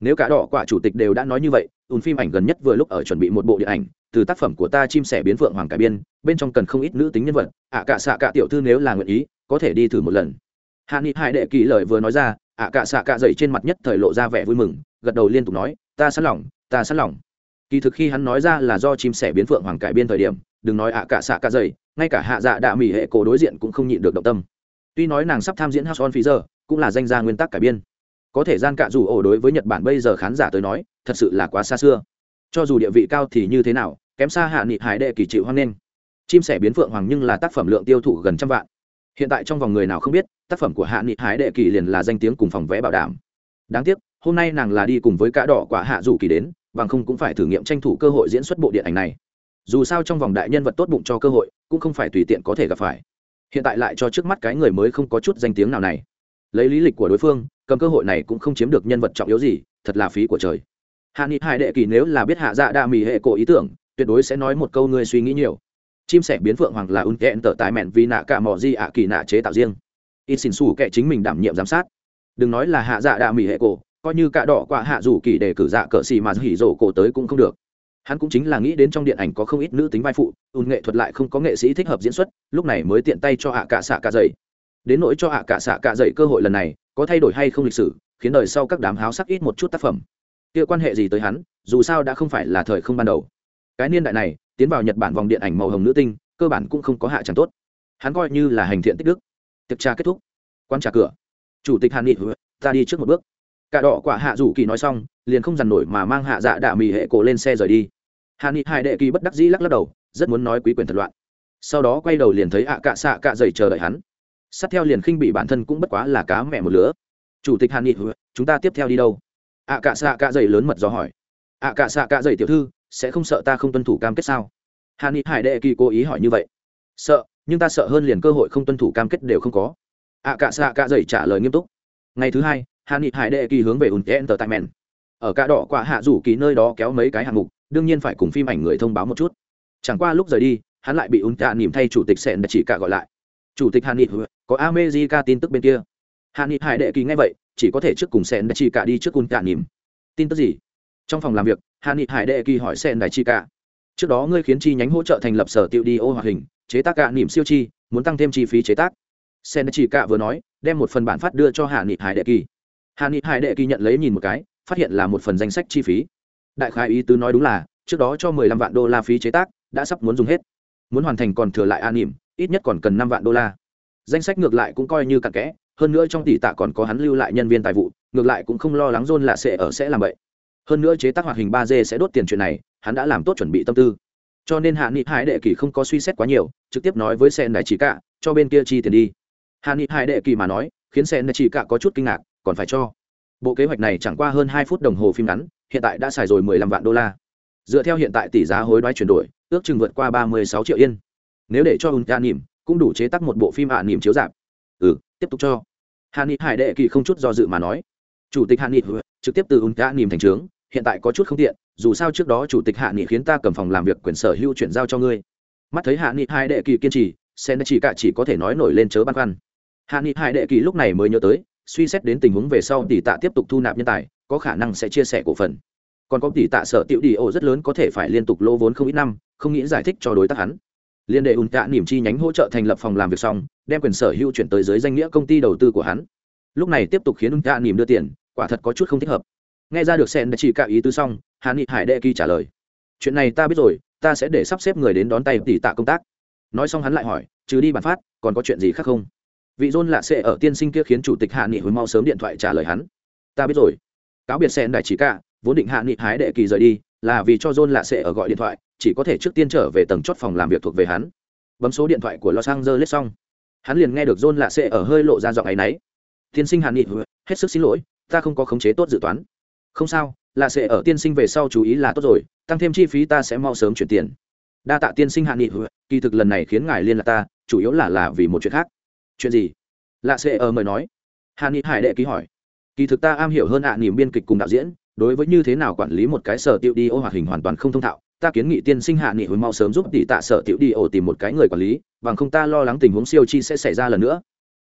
Nếu cả đỏ quả chủ tịch đều đã nói như vậy, ùn phim ảnh gần nhất vừa lúc ở chuẩn bị một bộ điện ảnh, từ tác phẩm của ta chim sẻ biến phượng hoàng cải biên, bên trong cần không ít nữ tính nhân vật, ạ cả xạ cả tiểu thư nếu là nguyện ý, có thể đi thử một lần. Hạ nghị hai đệ kỳ lời vừa nói ra, ạ cả xạ cả dậy trên mặt nhất thời lộ ra vẻ vui mừng, gật đầu liên tục nói, ta sẵn lòng, ta sẵn lòng kỳ thực khi hắn nói ra là do chim sẻ biến phượng hoàng cải biên thời điểm, đừng nói ạ cả xạ cả dày, ngay cả hạ dạ đạ mỹ hệ cổ đối diện cũng không nhịn được động tâm. Tuy nói nàng sắp tham diễn house on giờ cũng là danh gia nguyên tắc cải biên. Có thể gian cạ dù ổ đối với nhật bản bây giờ khán giả tới nói, thật sự là quá xa xưa. Cho dù địa vị cao thì như thế nào, kém xa hạ nghị hải đệ kỳ chịu hoan lên. chim sẻ biến phượng hoàng nhưng là tác phẩm lượng tiêu thụ gần trăm vạn. Hiện tại trong vòng người nào không biết, tác phẩm của hạ nghị hải đệ kỳ liền là danh tiếng cùng phòng vẽ bảo đảm. Đáng tiếc, hôm nay nàng là đi cùng với cả đỏ quả hạ dù kỳ đến bằng không cũng phải thử nghiệm tranh thủ cơ hội diễn xuất bộ điện ảnh này. Dù sao trong vòng đại nhân vật tốt bụng cho cơ hội, cũng không phải tùy tiện có thể gặp phải. Hiện tại lại cho trước mắt cái người mới không có chút danh tiếng nào này. Lấy lý lịch của đối phương, cầm cơ hội này cũng không chiếm được nhân vật trọng yếu gì, thật là phí của trời. Hạ nghị hai đệ kỳ nếu là biết hạ dạ đa mì hệ cổ ý tưởng, tuyệt đối sẽ nói một câu ngươi suy nghĩ nhiều. Chim sẻ biến phượng hoàng là un kẹn tở tài mẹn vì nạ cả mò di ạ kỳ nạ chế tạo riêng. Ít xin xù kệ chính mình đảm nhiệm giám sát. Đừng nói là hạ dạ đa mì hệ cổ coi như cả đỏ quả hạ rủ kỳ để cử dạ cỡ xì mà hỉ rổ cổ tới cũng không được. Hắn cũng chính là nghĩ đến trong điện ảnh có không ít nữ tính vai phụ, ùn nghệ thuật lại không có nghệ sĩ thích hợp diễn xuất, lúc này mới tiện tay cho hạ cả xạ cả dày đến nỗi cho hạ cả xạ cả dày cơ hội lần này, có thay đổi hay không lịch sử, khiến đời sau các đám háo sắc ít một chút tác phẩm. Kia quan hệ gì tới hắn, dù sao đã không phải là thời không ban đầu. Cái niên đại này, tiến vào nhật bản vòng điện ảnh màu hồng nữ tinh, cơ bản cũng không có hạ chẳng tốt. Hắn coi như là hành thiện tích đức. Tiệc trà kết thúc. Quan trà cửa. Chủ tịch hàn nghị ta đi trước một bước cả đỏ quả hạ rủ kỳ nói xong, liền không dằn nổi mà mang hạ dạ đạ mì hệ cổ lên xe rời đi. Hàn nghị hai đệ kỳ bất đắc dĩ lắc lắc đầu, rất muốn nói quý quyền thật loạn. Sau đó quay đầu liền thấy ạ cạ xạ cạ dày chờ đợi hắn. Sát theo liền khinh bị bản thân cũng bất quá là cá mẹ một lứa. Chủ tịch hàn nghị, chúng ta tiếp theo đi đâu? Ạ cạ xạ cạ dày lớn mật do hỏi. Ạ cạ xạ cạ dày tiểu thư, sẽ không sợ ta không tuân thủ cam kết sao? Hàn nghị hải đệ kỳ cố ý hỏi như vậy. Sợ, nhưng ta sợ hơn liền cơ hội không tuân thủ cam kết đều không có. Ạ cạ xạ cạ dày trả lời nghiêm túc. Ngày thứ hai hàn nghị hải đệ kỳ hướng về ùn tê enter tại mèn ở cả đỏ quả hạ rủ kỳ nơi đó kéo mấy cái hạng mục, đương nhiên phải cùng phim ảnh người thông báo một chút. Chẳng qua lúc rời đi, hắn lại bị ùn tạ nỉm thay chủ tịch sẹn chỉ cả gọi lại. Chủ tịch hàn nghị có amejica tin tức bên kia. Hàn nghị hải đệ kỳ nghe vậy, chỉ có thể trước cùng sẹn chỉ cả đi trước ùn tạ nỉm tin tức gì? Trong phòng làm việc hàn nghị hải đệ kỳ hỏi sẹn đại chi cả. Trước đó ngươi khiến chi nhánh hỗ trợ thành lập sở tiêu đi ô hoạt hình, chế tác cả nỉm siêu chi, muốn tăng thêm chi phí chế tác. Sen chỉ cả vừa nói, đem một phần bản phát đưa cho hạ nghị hải đệ kỳ hạ ni hải đệ kỳ nhận lấy nhìn một cái, phát hiện là một phần danh sách chi phí. Đại khái ý tứ nói đúng là, trước đó cho mười lăm vạn đô la phí chế tác, đã sắp muốn dùng hết. Muốn hoàn thành còn thừa lại an nỉm ít nhất còn cần năm vạn đô la. Danh sách ngược lại cũng coi như cặn kẽ, hơn nữa trong tỷ tạ còn có hắn lưu lại nhân viên tài vụ, ngược lại cũng không lo lắng rôn là sẽ ở sẽ làm vậy. Hơn nữa chế tác hoạt hình ba d sẽ đốt tiền chuyện này, hắn đã làm tốt chuẩn bị tâm tư. Cho nên hạ nghị hải đệ kỳ không có suy xét quá nhiều, trực tiếp nói với sen đại chỉ cả cho bên kia chi tiền đi. Hạ nghị hải đệ kỳ mà nói, khiến sen đại chỉ cả có chút kinh ngạc còn phải cho. Bộ kế hoạch này chẳng qua hơn hai phút đồng hồ phim ngắn, hiện tại đã xài rồi mười lăm vạn đô la. Dựa theo hiện tại tỷ giá hối đoái chuyển đổi, ước chừng vượt qua ba mươi sáu triệu yên. Nếu để cho hùn ca nỉm cũng đủ chế tác một bộ phim hạ nỉm chiếu dạp ừ tiếp tục cho. Hạ nghị hải đệ kỳ không chút do dự mà nói. Chủ tịch hạ nghị trực tiếp từ hùn ca nỉm thành trướng, hiện tại có chút không tiện, dù sao trước đó chủ tịch hạ nghị khiến ta cầm phòng làm việc quyền sở hữu chuyển giao cho ngươi. Mắt thấy hạ nghị hải đệ kỳ kiên trì sen chỉ cả chỉ có thể nói nổi lên chớ băn khoăn. Hạ nghị hải đệ kỳ lúc này mới nhớ tới suy xét đến tình huống về sau tỷ tạ tiếp tục thu nạp nhân tài, có khả năng sẽ chia sẻ cổ phần. Còn có tỷ tạ sở tiểu đi ổ rất lớn có thể phải liên tục lô vốn không ít năm, không nghĩ giải thích cho đối tác hắn. Liên đệ ùn tạ niềm chi nhánh hỗ trợ thành lập phòng làm việc xong, đem quyền sở hữu chuyển tới dưới danh nghĩa công ty đầu tư của hắn. Lúc này tiếp tục khiến ùn tạ niềm đưa tiền, quả thật có chút không thích hợp. Nghe ra được sen đã chỉ cả ý tứ xong hà nghị hải đệ kỳ trả lời. Chuyện này ta biết rồi, ta sẽ để sắp xếp người đến đón tay tỷ tạ công tác. Nói xong hắn lại hỏi, trừ đi bản phát, còn có chuyện gì khác không? Vị dôn lạ sẽ ở tiên sinh kia khiến chủ tịch hạ nghị hồi mau sớm điện thoại trả lời hắn. Ta biết rồi. Cáo biệt sen đại chỉ cả, vốn định hạ nghị hái đệ kỳ rời đi, là vì cho john lạ sẽ ở gọi điện thoại, chỉ có thể trước tiên trở về tầng chót phòng làm việc thuộc về hắn. Bấm số điện thoại của los angeles xong, hắn liền nghe được john lạ sẽ ở hơi lộ ra giọng áy náy tiên sinh hạ nghị, hết sức xin lỗi, ta không có khống chế tốt dự toán. Không sao, lạ sẽ ở tiên sinh về sau chú ý là tốt rồi, tăng thêm chi phí ta sẽ mau sớm chuyển tiền. Đa tạ tiên sinh hạ nghị, kỳ thực lần này khiến ngài liên lạc ta, chủ yếu là là vì một chuyện khác chuyện gì? Lạ sệ ở mời nói. Hạ nghị hải đệ ký hỏi. Kỳ thực ta am hiểu hơn ạ à niềm biên kịch cùng đạo diễn, đối với như thế nào quản lý một cái sở tiệu đi ô hoạt hình hoàn toàn không thông thạo, ta kiến nghị tiên sinh hạ nghị hồi mau sớm giúp tỷ tạ sở tiệu đi ô tìm một cái người quản lý, bằng không ta lo lắng tình huống siêu chi sẽ xảy ra lần nữa.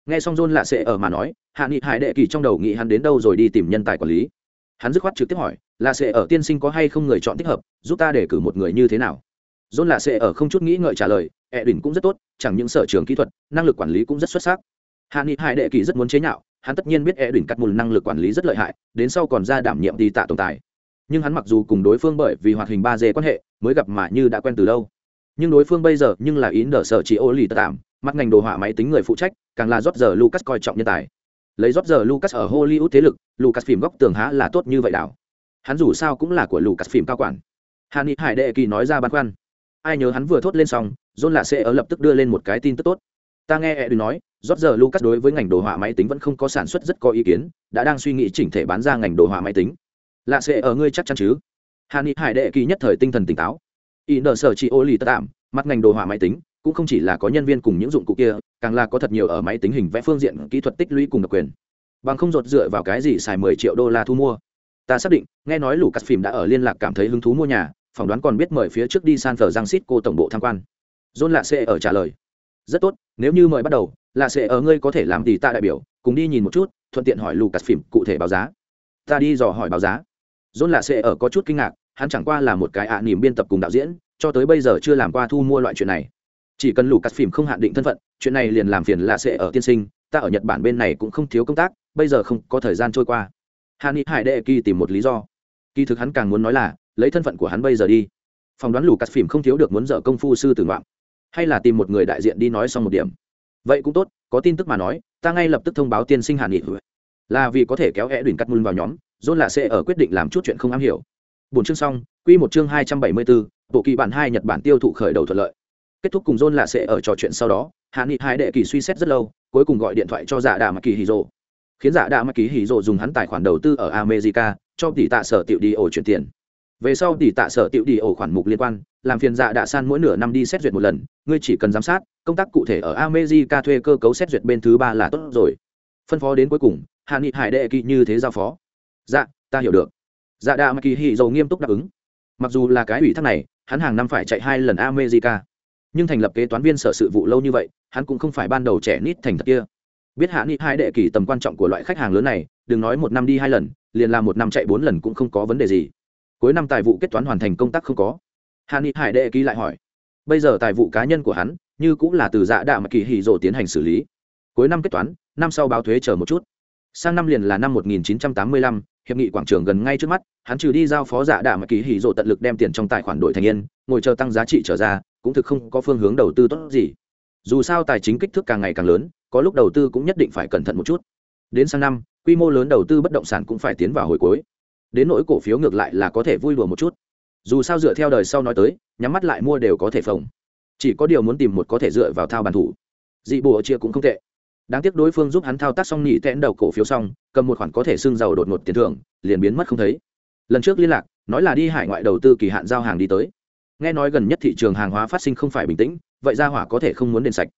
Nghe xong john lạ sệ ở mà nói hạ nghị hải đệ kỳ trong đầu nghĩ hắn đến đâu rồi đi tìm nhân tài quản lý. Hắn dứt khoát trực tiếp hỏi, lạ sẽ ở ờ tiên sinh có hay không người chọn thích hợp, giúp ta để cử một người như thế nào? John lạ sẽ ở không chút nghĩ ngợi trả lời, Edwin cũng rất tốt, chẳng những sở trường kỹ thuật, năng lực quản lý cũng rất xuất sắc. Hàn nghị hải đệ kỳ rất muốn chế nhạo, hắn tất nhiên biết Edwin cắt mùn năng lực quản lý rất lợi hại, đến sau còn ra đảm nhiệm đi tạ tổng tài. Nhưng hắn mặc dù cùng đối phương bởi vì hoạt hình ba d quan hệ, mới gặp mà như đã quen từ lâu. Nhưng đối phương bây giờ nhưng là ý nở sở chỉ ô lì tạm, mắt ngành đồ họa máy tính người phụ trách, càng là rót giờ lucas coi trọng nhân tài. Lấy rót giờ lucas ở hollywood thế lực, lucas phim góc tường há là tốt như vậy đảo. Hắn dù sao cũng là của lucas phim cao quản. Hàn Nghị hải đệ kỳ nói ra băn khoăn ai nhớ hắn vừa thốt lên xong, john lạ sẽ ở lập tức đưa lên một cái tin tức tốt. Ta nghe edwin nói rót giờ lucas đối với ngành đồ họa máy tính vẫn không có sản xuất rất có ý kiến, đã đang suy nghĩ chỉnh thể bán ra ngành đồ họa máy tính. Lạ sẽ ở ngươi chắc chắn chứ? Hà ni hải đệ kỳ nhất thời tinh thần tỉnh táo. Y nợ sở chị ô lì tạm, mặt ngành đồ họa máy tính, cũng không chỉ là có nhân viên cùng những dụng cụ kia, càng là có thật nhiều ở máy tính hình vẽ phương diện kỹ thuật tích lũy cùng độc quyền. Bằng không dột dựa vào cái gì xài mười triệu đô la thu mua. Ta xác định, nghe nói lũ cắt phim đã ở liên lạc cảm thấy hứng thú mua nhà phỏng đoán còn biết mời phía trước đi san thờ giang xít cô tổng bộ tham quan. John lạ sẽ ở trả lời. Rất tốt, nếu như mời bắt đầu, lạ sẽ ở ngươi có thể làm gì ta đại biểu, cùng đi nhìn một chút, thuận tiện hỏi lucas phim cụ thể báo giá. Ta đi dò hỏi báo giá. John lạ sẽ ở có chút kinh ngạc, hắn chẳng qua là một cái ạ niềm biên tập cùng đạo diễn, cho tới bây giờ chưa làm qua thu mua loại chuyện này. Chỉ cần lucas phim không hạn định thân phận, chuyện này liền làm phiền là sẽ ở tiên sinh, ta ở nhật bản bên này cũng không thiếu công tác, bây giờ không có thời gian trôi qua. Hàn ni hải đệ kỳ tìm một lý do. Kỳ thực hắn càng muốn nói là lấy thân phận của hắn bây giờ đi. Phỏng đoán lù cắt phim không thiếu được muốn dở công phu sư tử ngoạm, hay là tìm một người đại diện đi nói xong một điểm. Vậy cũng tốt, có tin tức mà nói, ta ngay lập tức thông báo tiên sinh hàn nghị là vì có thể kéo hẹ đùn cắt mùn vào nhóm, john là sẽ ở quyết định làm chút chuyện không am hiểu. Bốn chương xong, quy một chương hai trăm bảy mươi bốn bộ kỳ bản hai nhật bản tiêu thụ khởi đầu thuận lợi. Kết thúc cùng john là sẽ ở trò chuyện sau đó hạ nghị hai đệ kỳ suy xét rất lâu, cuối cùng gọi điện thoại cho dạ giả đà mặc kỳ hì rộ khiến dạ giả đà mặc kỳ hì rộ dùng hắn tài khoản đầu tư ở america, cho tỷ tạ sở tiểu đi ổ chuyển tiền về sau tỷ tạ sở tiểu đi ổ khoản mục liên quan, làm phiền dạ đạ san mỗi nửa năm đi xét duyệt một lần, ngươi chỉ cần giám sát, công tác cụ thể ở amejica thuê cơ cấu xét duyệt bên thứ ba là tốt rồi. Phân phó đến cuối cùng, hạ nghị hải đệ kỳ như thế giao phó. Dạ ta hiểu được. Dạ đạ mà kỳ hì dầu nghiêm túc đáp ứng. Mặc dù là cái ủy thác này, hắn hàng năm phải chạy hai lần amejica nhưng thành lập kế toán viên sở sự vụ lâu như vậy, hắn cũng không phải ban đầu trẻ nít thành thật kia. Biết hạ nghị hai đệ kỳ tầm quan trọng của loại khách hàng lớn này, đừng nói một năm đi hai lần, liền làm một năm chạy bốn lần cũng không có vấn đề gì cuối năm tài vụ kết toán hoàn thành công tác không có. Hà nghị hải đệ ký lại hỏi bây giờ tài vụ cá nhân của hắn như cũng là từ dạ đạ mà kỳ hì rồ tiến hành xử lý. Cuối năm kết toán năm sau báo thuế chờ một chút. Sang năm liền là năm 1985, hiệp nghị quảng trường gần ngay trước mắt hắn trừ đi giao phó dạ đạ mà kỳ hì rộ tận lực đem tiền trong tài khoản đổi thành yên ngồi chờ tăng giá trị trở ra cũng thực không có phương hướng đầu tư tốt gì. Dù sao tài chính kích thước càng ngày càng lớn có lúc đầu tư cũng nhất định phải cẩn thận một chút. Đến sang năm quy mô lớn đầu tư bất động sản cũng phải tiến vào hồi cuối đến nỗi cổ phiếu ngược lại là có thể vui đùa một chút. Dù sao dựa theo đời sau nói tới, nhắm mắt lại mua đều có thể phòng. chỉ có điều muốn tìm một có thể dựa vào thao bàn thủ. Dị bộ chia cũng không tệ. Đáng tiếc đối phương giúp hắn thao tác xong nhị tẽn đầu cổ phiếu xong, cầm một khoản có thể xưng giàu đột ngột tiền thưởng, liền biến mất không thấy. Lần trước liên lạc, nói là đi hải ngoại đầu tư kỳ hạn giao hàng đi tới. Nghe nói gần nhất thị trường hàng hóa phát sinh không phải bình tĩnh, vậy ra hỏa có thể không muốn đền sạch.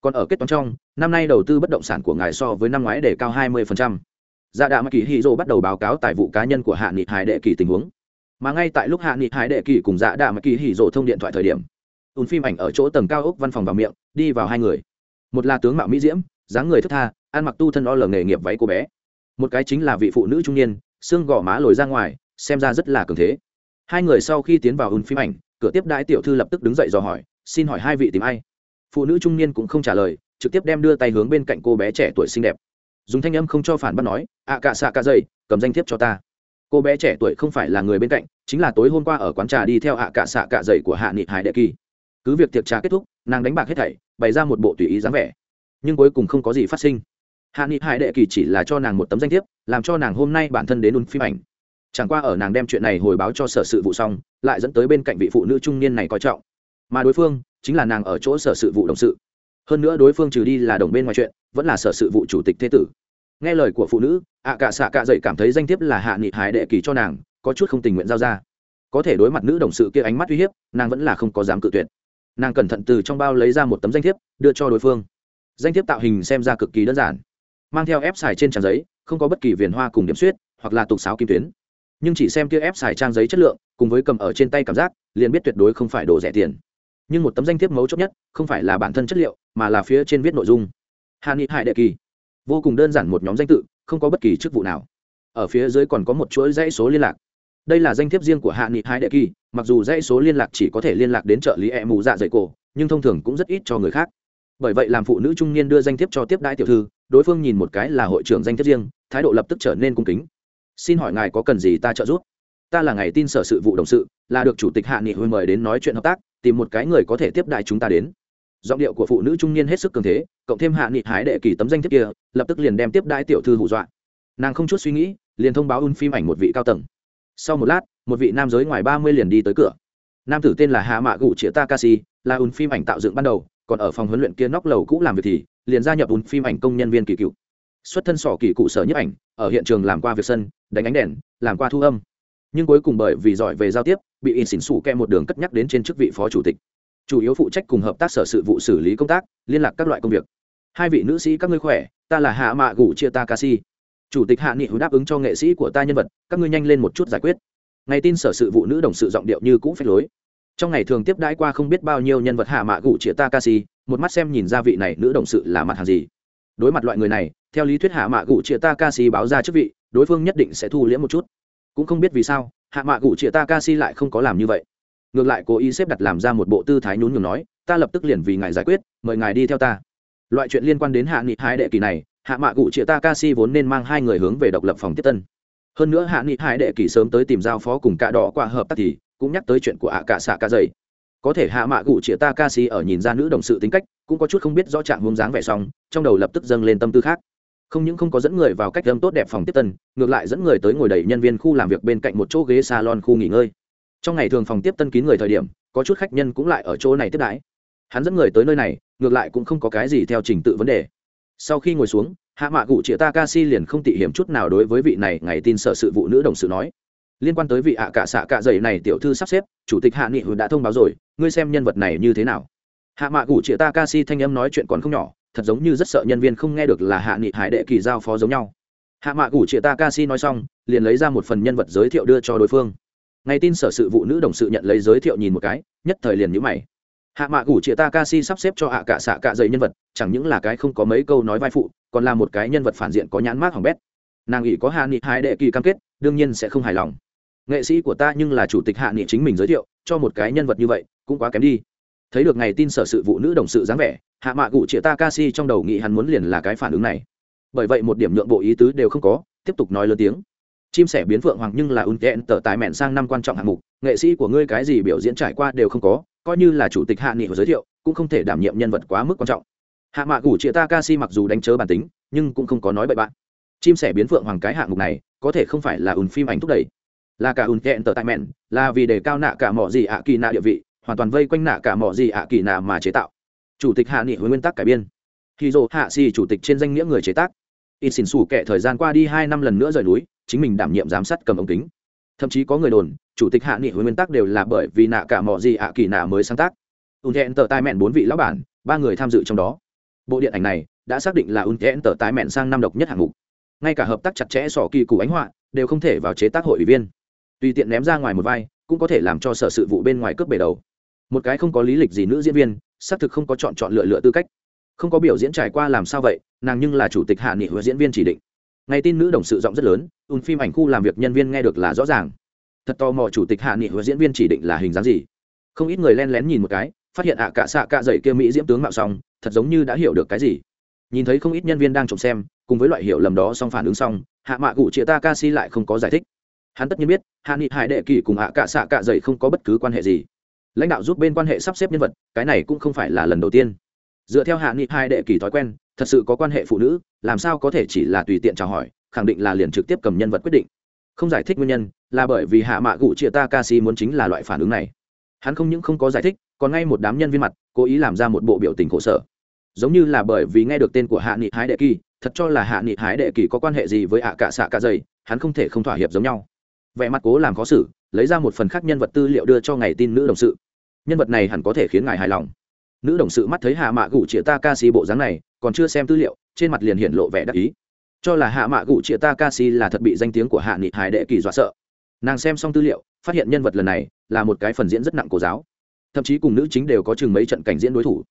Còn ở kết toán trong, năm nay đầu tư bất động sản của ngài so với năm ngoái để cao 20%. Dạ đạ mặc Kỳ Hỉ dô bắt đầu báo cáo tài vụ cá nhân của Hạ Nghị Hải Đệ Kỳ tình huống. Mà ngay tại lúc Hạ Nghị Hải Đệ Kỳ cùng Dạ đạ mặc Kỳ Hỉ dô thông điện thoại thời điểm, ùn phim ảnh ở chỗ tầng cao ốc văn phòng vào miệng, đi vào hai người. Một là tướng mạo mỹ diễm, dáng người thướt tha, ăn mặc tu thân o lờ nghề nghiệp váy cô bé. Một cái chính là vị phụ nữ trung niên, xương gò má lồi ra ngoài, xem ra rất là cường thế. Hai người sau khi tiến vào ùn phim ảnh, cửa tiếp đãi tiểu thư lập tức đứng dậy dò hỏi, xin hỏi hai vị tìm ai? Phụ nữ trung niên cũng không trả lời, trực tiếp đem đưa tay hướng bên cạnh cô bé trẻ tuổi xinh đẹp dùng thanh âm không cho phản bác nói ạ cạ xạ cạ dậy, cầm danh thiếp cho ta. Cô bé trẻ tuổi không phải là người bên cạnh, chính là tối hôm qua ở quán trà đi theo ạ cạ xạ cạ dậy của hạ nghị hải đệ kỳ. Cứ việc tiệc trà kết thúc, nàng đánh bạc hết thảy, bày ra một bộ tùy ý dáng vẻ. Nhưng cuối cùng không có gì phát sinh. Hạ nghị hải đệ kỳ chỉ là cho nàng một tấm danh thiếp, làm cho nàng hôm nay bản thân đến un phim ảnh. Chẳng qua ở nàng đem chuyện này hồi báo cho sở sự vụ xong, lại dẫn tới bên cạnh vị phụ nữ trung niên này coi trọng. Mà đối phương chính là nàng ở chỗ sở sự vụ đồng sự hơn nữa đối phương trừ đi là đồng bên ngoài chuyện, vẫn là sở sự vụ chủ tịch thế tử. Nghe lời của phụ nữ, ạ cả xạ cả dậy cảm thấy danh thiếp là hạ nghị hải đệ kỳ cho nàng, có chút không tình nguyện giao ra. Có thể đối mặt nữ đồng sự kia ánh mắt uy hiếp, nàng vẫn là không có dám cự tuyệt. Nàng cẩn thận từ trong bao lấy ra một tấm danh thiếp, đưa cho đối phương. Danh thiếp tạo hình xem ra cực kỳ đơn giản. Mang theo ép xài trên trang giấy, không có bất kỳ viền hoa cùng điểm suyết hoặc là tục sáo kim tuyến. Nhưng chỉ xem kia ép xài trang giấy chất lượng, cùng với cầm ở trên tay cảm giác, liền biết tuyệt đối không phải đồ rẻ tiền nhưng một tấm danh thiếp mấu chốt nhất không phải là bản thân chất liệu, mà là phía trên viết nội dung. Hà nghị hải đệ kỳ. Vô cùng đơn giản một nhóm danh tự, không có bất kỳ chức vụ nào. Ở phía dưới còn có một chuỗi dãy số liên lạc. Đây là danh thiếp riêng của hạ nghị hải đệ kỳ, mặc dù dãy số liên lạc chỉ có thể liên lạc đến trợ lý e mù dạ dày cổ, nhưng thông thường cũng rất ít cho người khác. Bởi vậy làm phụ nữ trung niên đưa danh thiếp cho tiếp đãi tiểu thư, đối phương nhìn một cái là hội trưởng danh thiếp riêng, thái độ lập tức trở nên cung kính. Xin hỏi ngài có cần gì ta trợ giúp? Ta là ngày tin sở sự vụ đồng sự, là được chủ tịch hạ nghị hồi mời đến nói chuyện hợp tác, tìm một cái người có thể tiếp đại chúng ta đến. Giọng điệu của phụ nữ trung niên hết sức cường thế, cộng thêm hạ nghị hái đệ kỳ tấm danh thiếp kia, lập tức liền đem tiếp đại tiểu thư hù dọa. Nàng không chút suy nghĩ, liền thông báo un phim ảnh một vị cao tầng. Sau một lát, một vị nam giới ngoài ba mươi liền đi tới cửa. Nam tử tên là hạ mạ gụ chĩa takashi, là un phim ảnh tạo dựng ban đầu, còn ở phòng huấn luyện kia nóc lầu cũ làm việc thì, liền gia nhập un phim ảnh công nhân viên kỳ cựu. Xuất thân sỏ kỳ cụ sở nhiếp ảnh, ở hiện trường làm qua việc sân, đánh ánh đèn, làm qua thu âm nhưng cuối cùng bởi vì giỏi về giao tiếp, bị in xỉn xủ kẹ một đường cất nhắc đến trên chức vị phó chủ tịch. Chủ yếu phụ trách cùng hợp tác sở sự vụ xử lý công tác, liên lạc các loại công việc. Hai vị nữ sĩ, các ngươi khỏe, ta là hạ mạ gủ chia takashi chủ tịch hạ nghị hữu đáp ứng cho nghệ sĩ của ta nhân vật, các ngươi nhanh lên một chút giải quyết. Ngày tin sở sự vụ nữ đồng sự giọng điệu như cũ phép lối. Trong ngày thường tiếp đãi qua không biết bao nhiêu nhân vật hạ mạ gủ chia takashi một mắt xem nhìn ra vị này nữ đồng sự là mặt hàng gì. Đối mặt loại người này, theo lý thuyết hạ mạ gủ chia takashi báo ra chức vị, đối phương nhất định sẽ thu liễm một chút cũng không biết vì sao, hạ mạ gủ chia takashi lại không có làm như vậy. Ngược lại cố ý xếp đặt làm ra một bộ tư thái nhún nhường nói, ta lập tức liền vì ngài giải quyết, mời ngài đi theo ta. Loại chuyện liên quan đến hạ nghị hai đệ kỳ này, hạ mạ cụ chĩa ta ca si vốn nên mang hai người hướng về độc lập phòng tiếp tân. Hơn nữa hạ nghị hai đệ kỳ sớm tới tìm giao phó cùng cạ đỏ qua hợp tác thì cũng nhắc tới chuyện của ạ cả xạ ca dày. Có thể hạ mạ cụ chĩa ta ca si ở nhìn ra nữ đồng sự tính cách, cũng có chút không biết rõ trạng hướng dáng vẻ xong, trong đầu lập tức dâng lên tâm tư khác không những không có dẫn người vào cách âm tốt đẹp phòng tiếp tân, ngược lại dẫn người tới ngồi đẩy nhân viên khu làm việc bên cạnh một chỗ ghế salon khu nghỉ ngơi. Trong ngày thường phòng tiếp tân kín người thời điểm, có chút khách nhân cũng lại ở chỗ này tiếp đãi. Hắn dẫn người tới nơi này, ngược lại cũng không có cái gì theo trình tự vấn đề. Sau khi ngồi xuống, hạ mạ cụ chĩa takashi liền không tị hiểm chút nào đối với vị này ngày tin sợ sự vụ nữ đồng sự nói. Liên quan tới vị ạ cả xạ cạ dày này tiểu thư sắp xếp, chủ tịch hạ nghị đã thông báo rồi, ngươi xem nhân vật này như thế nào. Hạ mạ cụ chĩa takashi thanh âm nói chuyện còn không nhỏ thật giống như rất sợ nhân viên không nghe được là hạ nghị hải đệ kỳ giao phó giống nhau. Hạ mạ gủ chia ta ca si nói xong, liền lấy ra một phần nhân vật giới thiệu đưa cho đối phương. Ngay tin sở sự vụ nữ đồng sự nhận lấy giới thiệu nhìn một cái, nhất thời liền nhữ mày. Hạ mạ gủ chia si sắp xếp cho hạ cả xạ cả dày nhân vật, chẳng những là cái không có mấy câu nói vai phụ, còn là một cái nhân vật phản diện có nhãn mác hỏng bét. Nàng nghĩ có hạ nghị hải đệ kỳ cam kết, đương nhiên sẽ không hài lòng. Nghệ sĩ của ta nhưng là chủ tịch hạ nghị chính mình giới thiệu, cho một cái nhân vật như vậy, cũng quá kém đi thấy được ngày tin sở sự vụ nữ đồng sự dáng vẻ, hạ mạ cụ chĩa takashi trong đầu nghĩ hắn muốn liền là cái phản ứng này. Bởi vậy một điểm nhượng bộ ý tứ đều không có, tiếp tục nói lớn tiếng. Chim sẻ biến phượng hoàng nhưng là un kẹn tờ tài mẹn sang năm quan trọng hạng mục, nghệ sĩ của ngươi cái gì biểu diễn trải qua đều không có, coi như là chủ tịch hạ nghị giới thiệu, cũng không thể đảm nhiệm nhân vật quá mức quan trọng. Hạ mạ cụ chĩa takashi mặc dù đánh chớ bản tính, nhưng cũng không có nói bậy bạn. Chim sẻ biến phượng hoàng cái hạng mục này, có thể không phải là ùn phim ảnh thúc đẩy. Là cả ùn kẹn tờ tài mẹn, là vì để cao nạ cả mỏ gì ạ kỳ nạ địa vị hoàn toàn vây quanh nạ cả mỏ gì ạ kỳ nạ mà chế tạo. Chủ tịch hạ nghị với nguyên tắc cải biên. Khi dồ hạ xì chủ tịch trên danh nghĩa người chế tác. Ít xỉn xù kệ thời gian qua đi hai năm lần nữa rời núi, chính mình đảm nhiệm giám sát cầm ống kính. Thậm chí có người đồn, chủ tịch hạ nghị với nguyên tắc đều là bởi vì nạ cả mỏ gì ạ kỳ nạ mới sáng tác. Ùn thẹn tờ tai mẹn bốn vị lão bản, ba người tham dự trong đó. Bộ điện ảnh này đã xác định là ùn thẹn tờ tai mẹn sang năm độc nhất hạng mục. Ngay cả hợp tác chặt chẽ sỏ kỳ cụ ánh họa đều không thể vào chế tác hội ủy viên. Tùy tiện ném ra ngoài một vai, cũng có thể làm cho sở sự vụ bên ngoài cướp bể đầu một cái không có lý lịch gì nữ diễn viên, xác thực không có chọn chọn lựa lựa tư cách. Không có biểu diễn trải qua làm sao vậy, nàng nhưng là chủ tịch hạ nghị huệ diễn viên chỉ định. Ngày tin nữ đồng sự giọng rất lớn, ùn phim ảnh khu làm việc nhân viên nghe được là rõ ràng. Thật tò mò chủ tịch hạ nghị huệ diễn viên chỉ định là hình dáng gì. Không ít người len lén nhìn một cái, phát hiện ạ à cạ xạ cạ dậy kia mỹ diễm tướng mạo xong, thật giống như đã hiểu được cái gì. Nhìn thấy không ít nhân viên đang trộm xem, cùng với loại hiểu lầm đó song phản ứng xong, hạ mạ cụ chia ta ca si lại không có giải thích. Hắn tất nhiên biết, hạ nghị hải đệ kỳ cùng hạ cạ xạ cạ dậy không có bất cứ quan hệ gì lãnh đạo giúp bên quan hệ sắp xếp nhân vật, cái này cũng không phải là lần đầu tiên. Dựa theo hạ nghị hai đệ kỳ thói quen, thật sự có quan hệ phụ nữ, làm sao có thể chỉ là tùy tiện chào hỏi, khẳng định là liền trực tiếp cầm nhân vật quyết định. Không giải thích nguyên nhân, là bởi vì hạ mạ cụ chia ta ca si muốn chính là loại phản ứng này. Hắn không những không có giải thích, còn ngay một đám nhân viên mặt, cố ý làm ra một bộ biểu tình khổ sở. Giống như là bởi vì nghe được tên của hạ nghị hái đệ kỳ, thật cho là hạ nghị hái đệ kỳ có quan hệ gì với ạ cả xạ cả dày, hắn không thể không thỏa hiệp giống nhau. Vẻ mặt cố làm khó xử, lấy ra một phần khác nhân vật tư liệu đưa cho ngày tin nữ đồng sự nhân vật này hẳn có thể khiến ngài hài lòng. Nữ đồng sự mắt thấy hạ mạ gủ chĩa ta ca si bộ dáng này, còn chưa xem tư liệu, trên mặt liền hiện lộ vẻ đắc ý. Cho là hạ mạ gủ chĩa ta ca si là thật bị danh tiếng của hạ nghị hải đệ kỳ dọa sợ. Nàng xem xong tư liệu, phát hiện nhân vật lần này là một cái phần diễn rất nặng cổ giáo. Thậm chí cùng nữ chính đều có chừng mấy trận cảnh diễn đối thủ.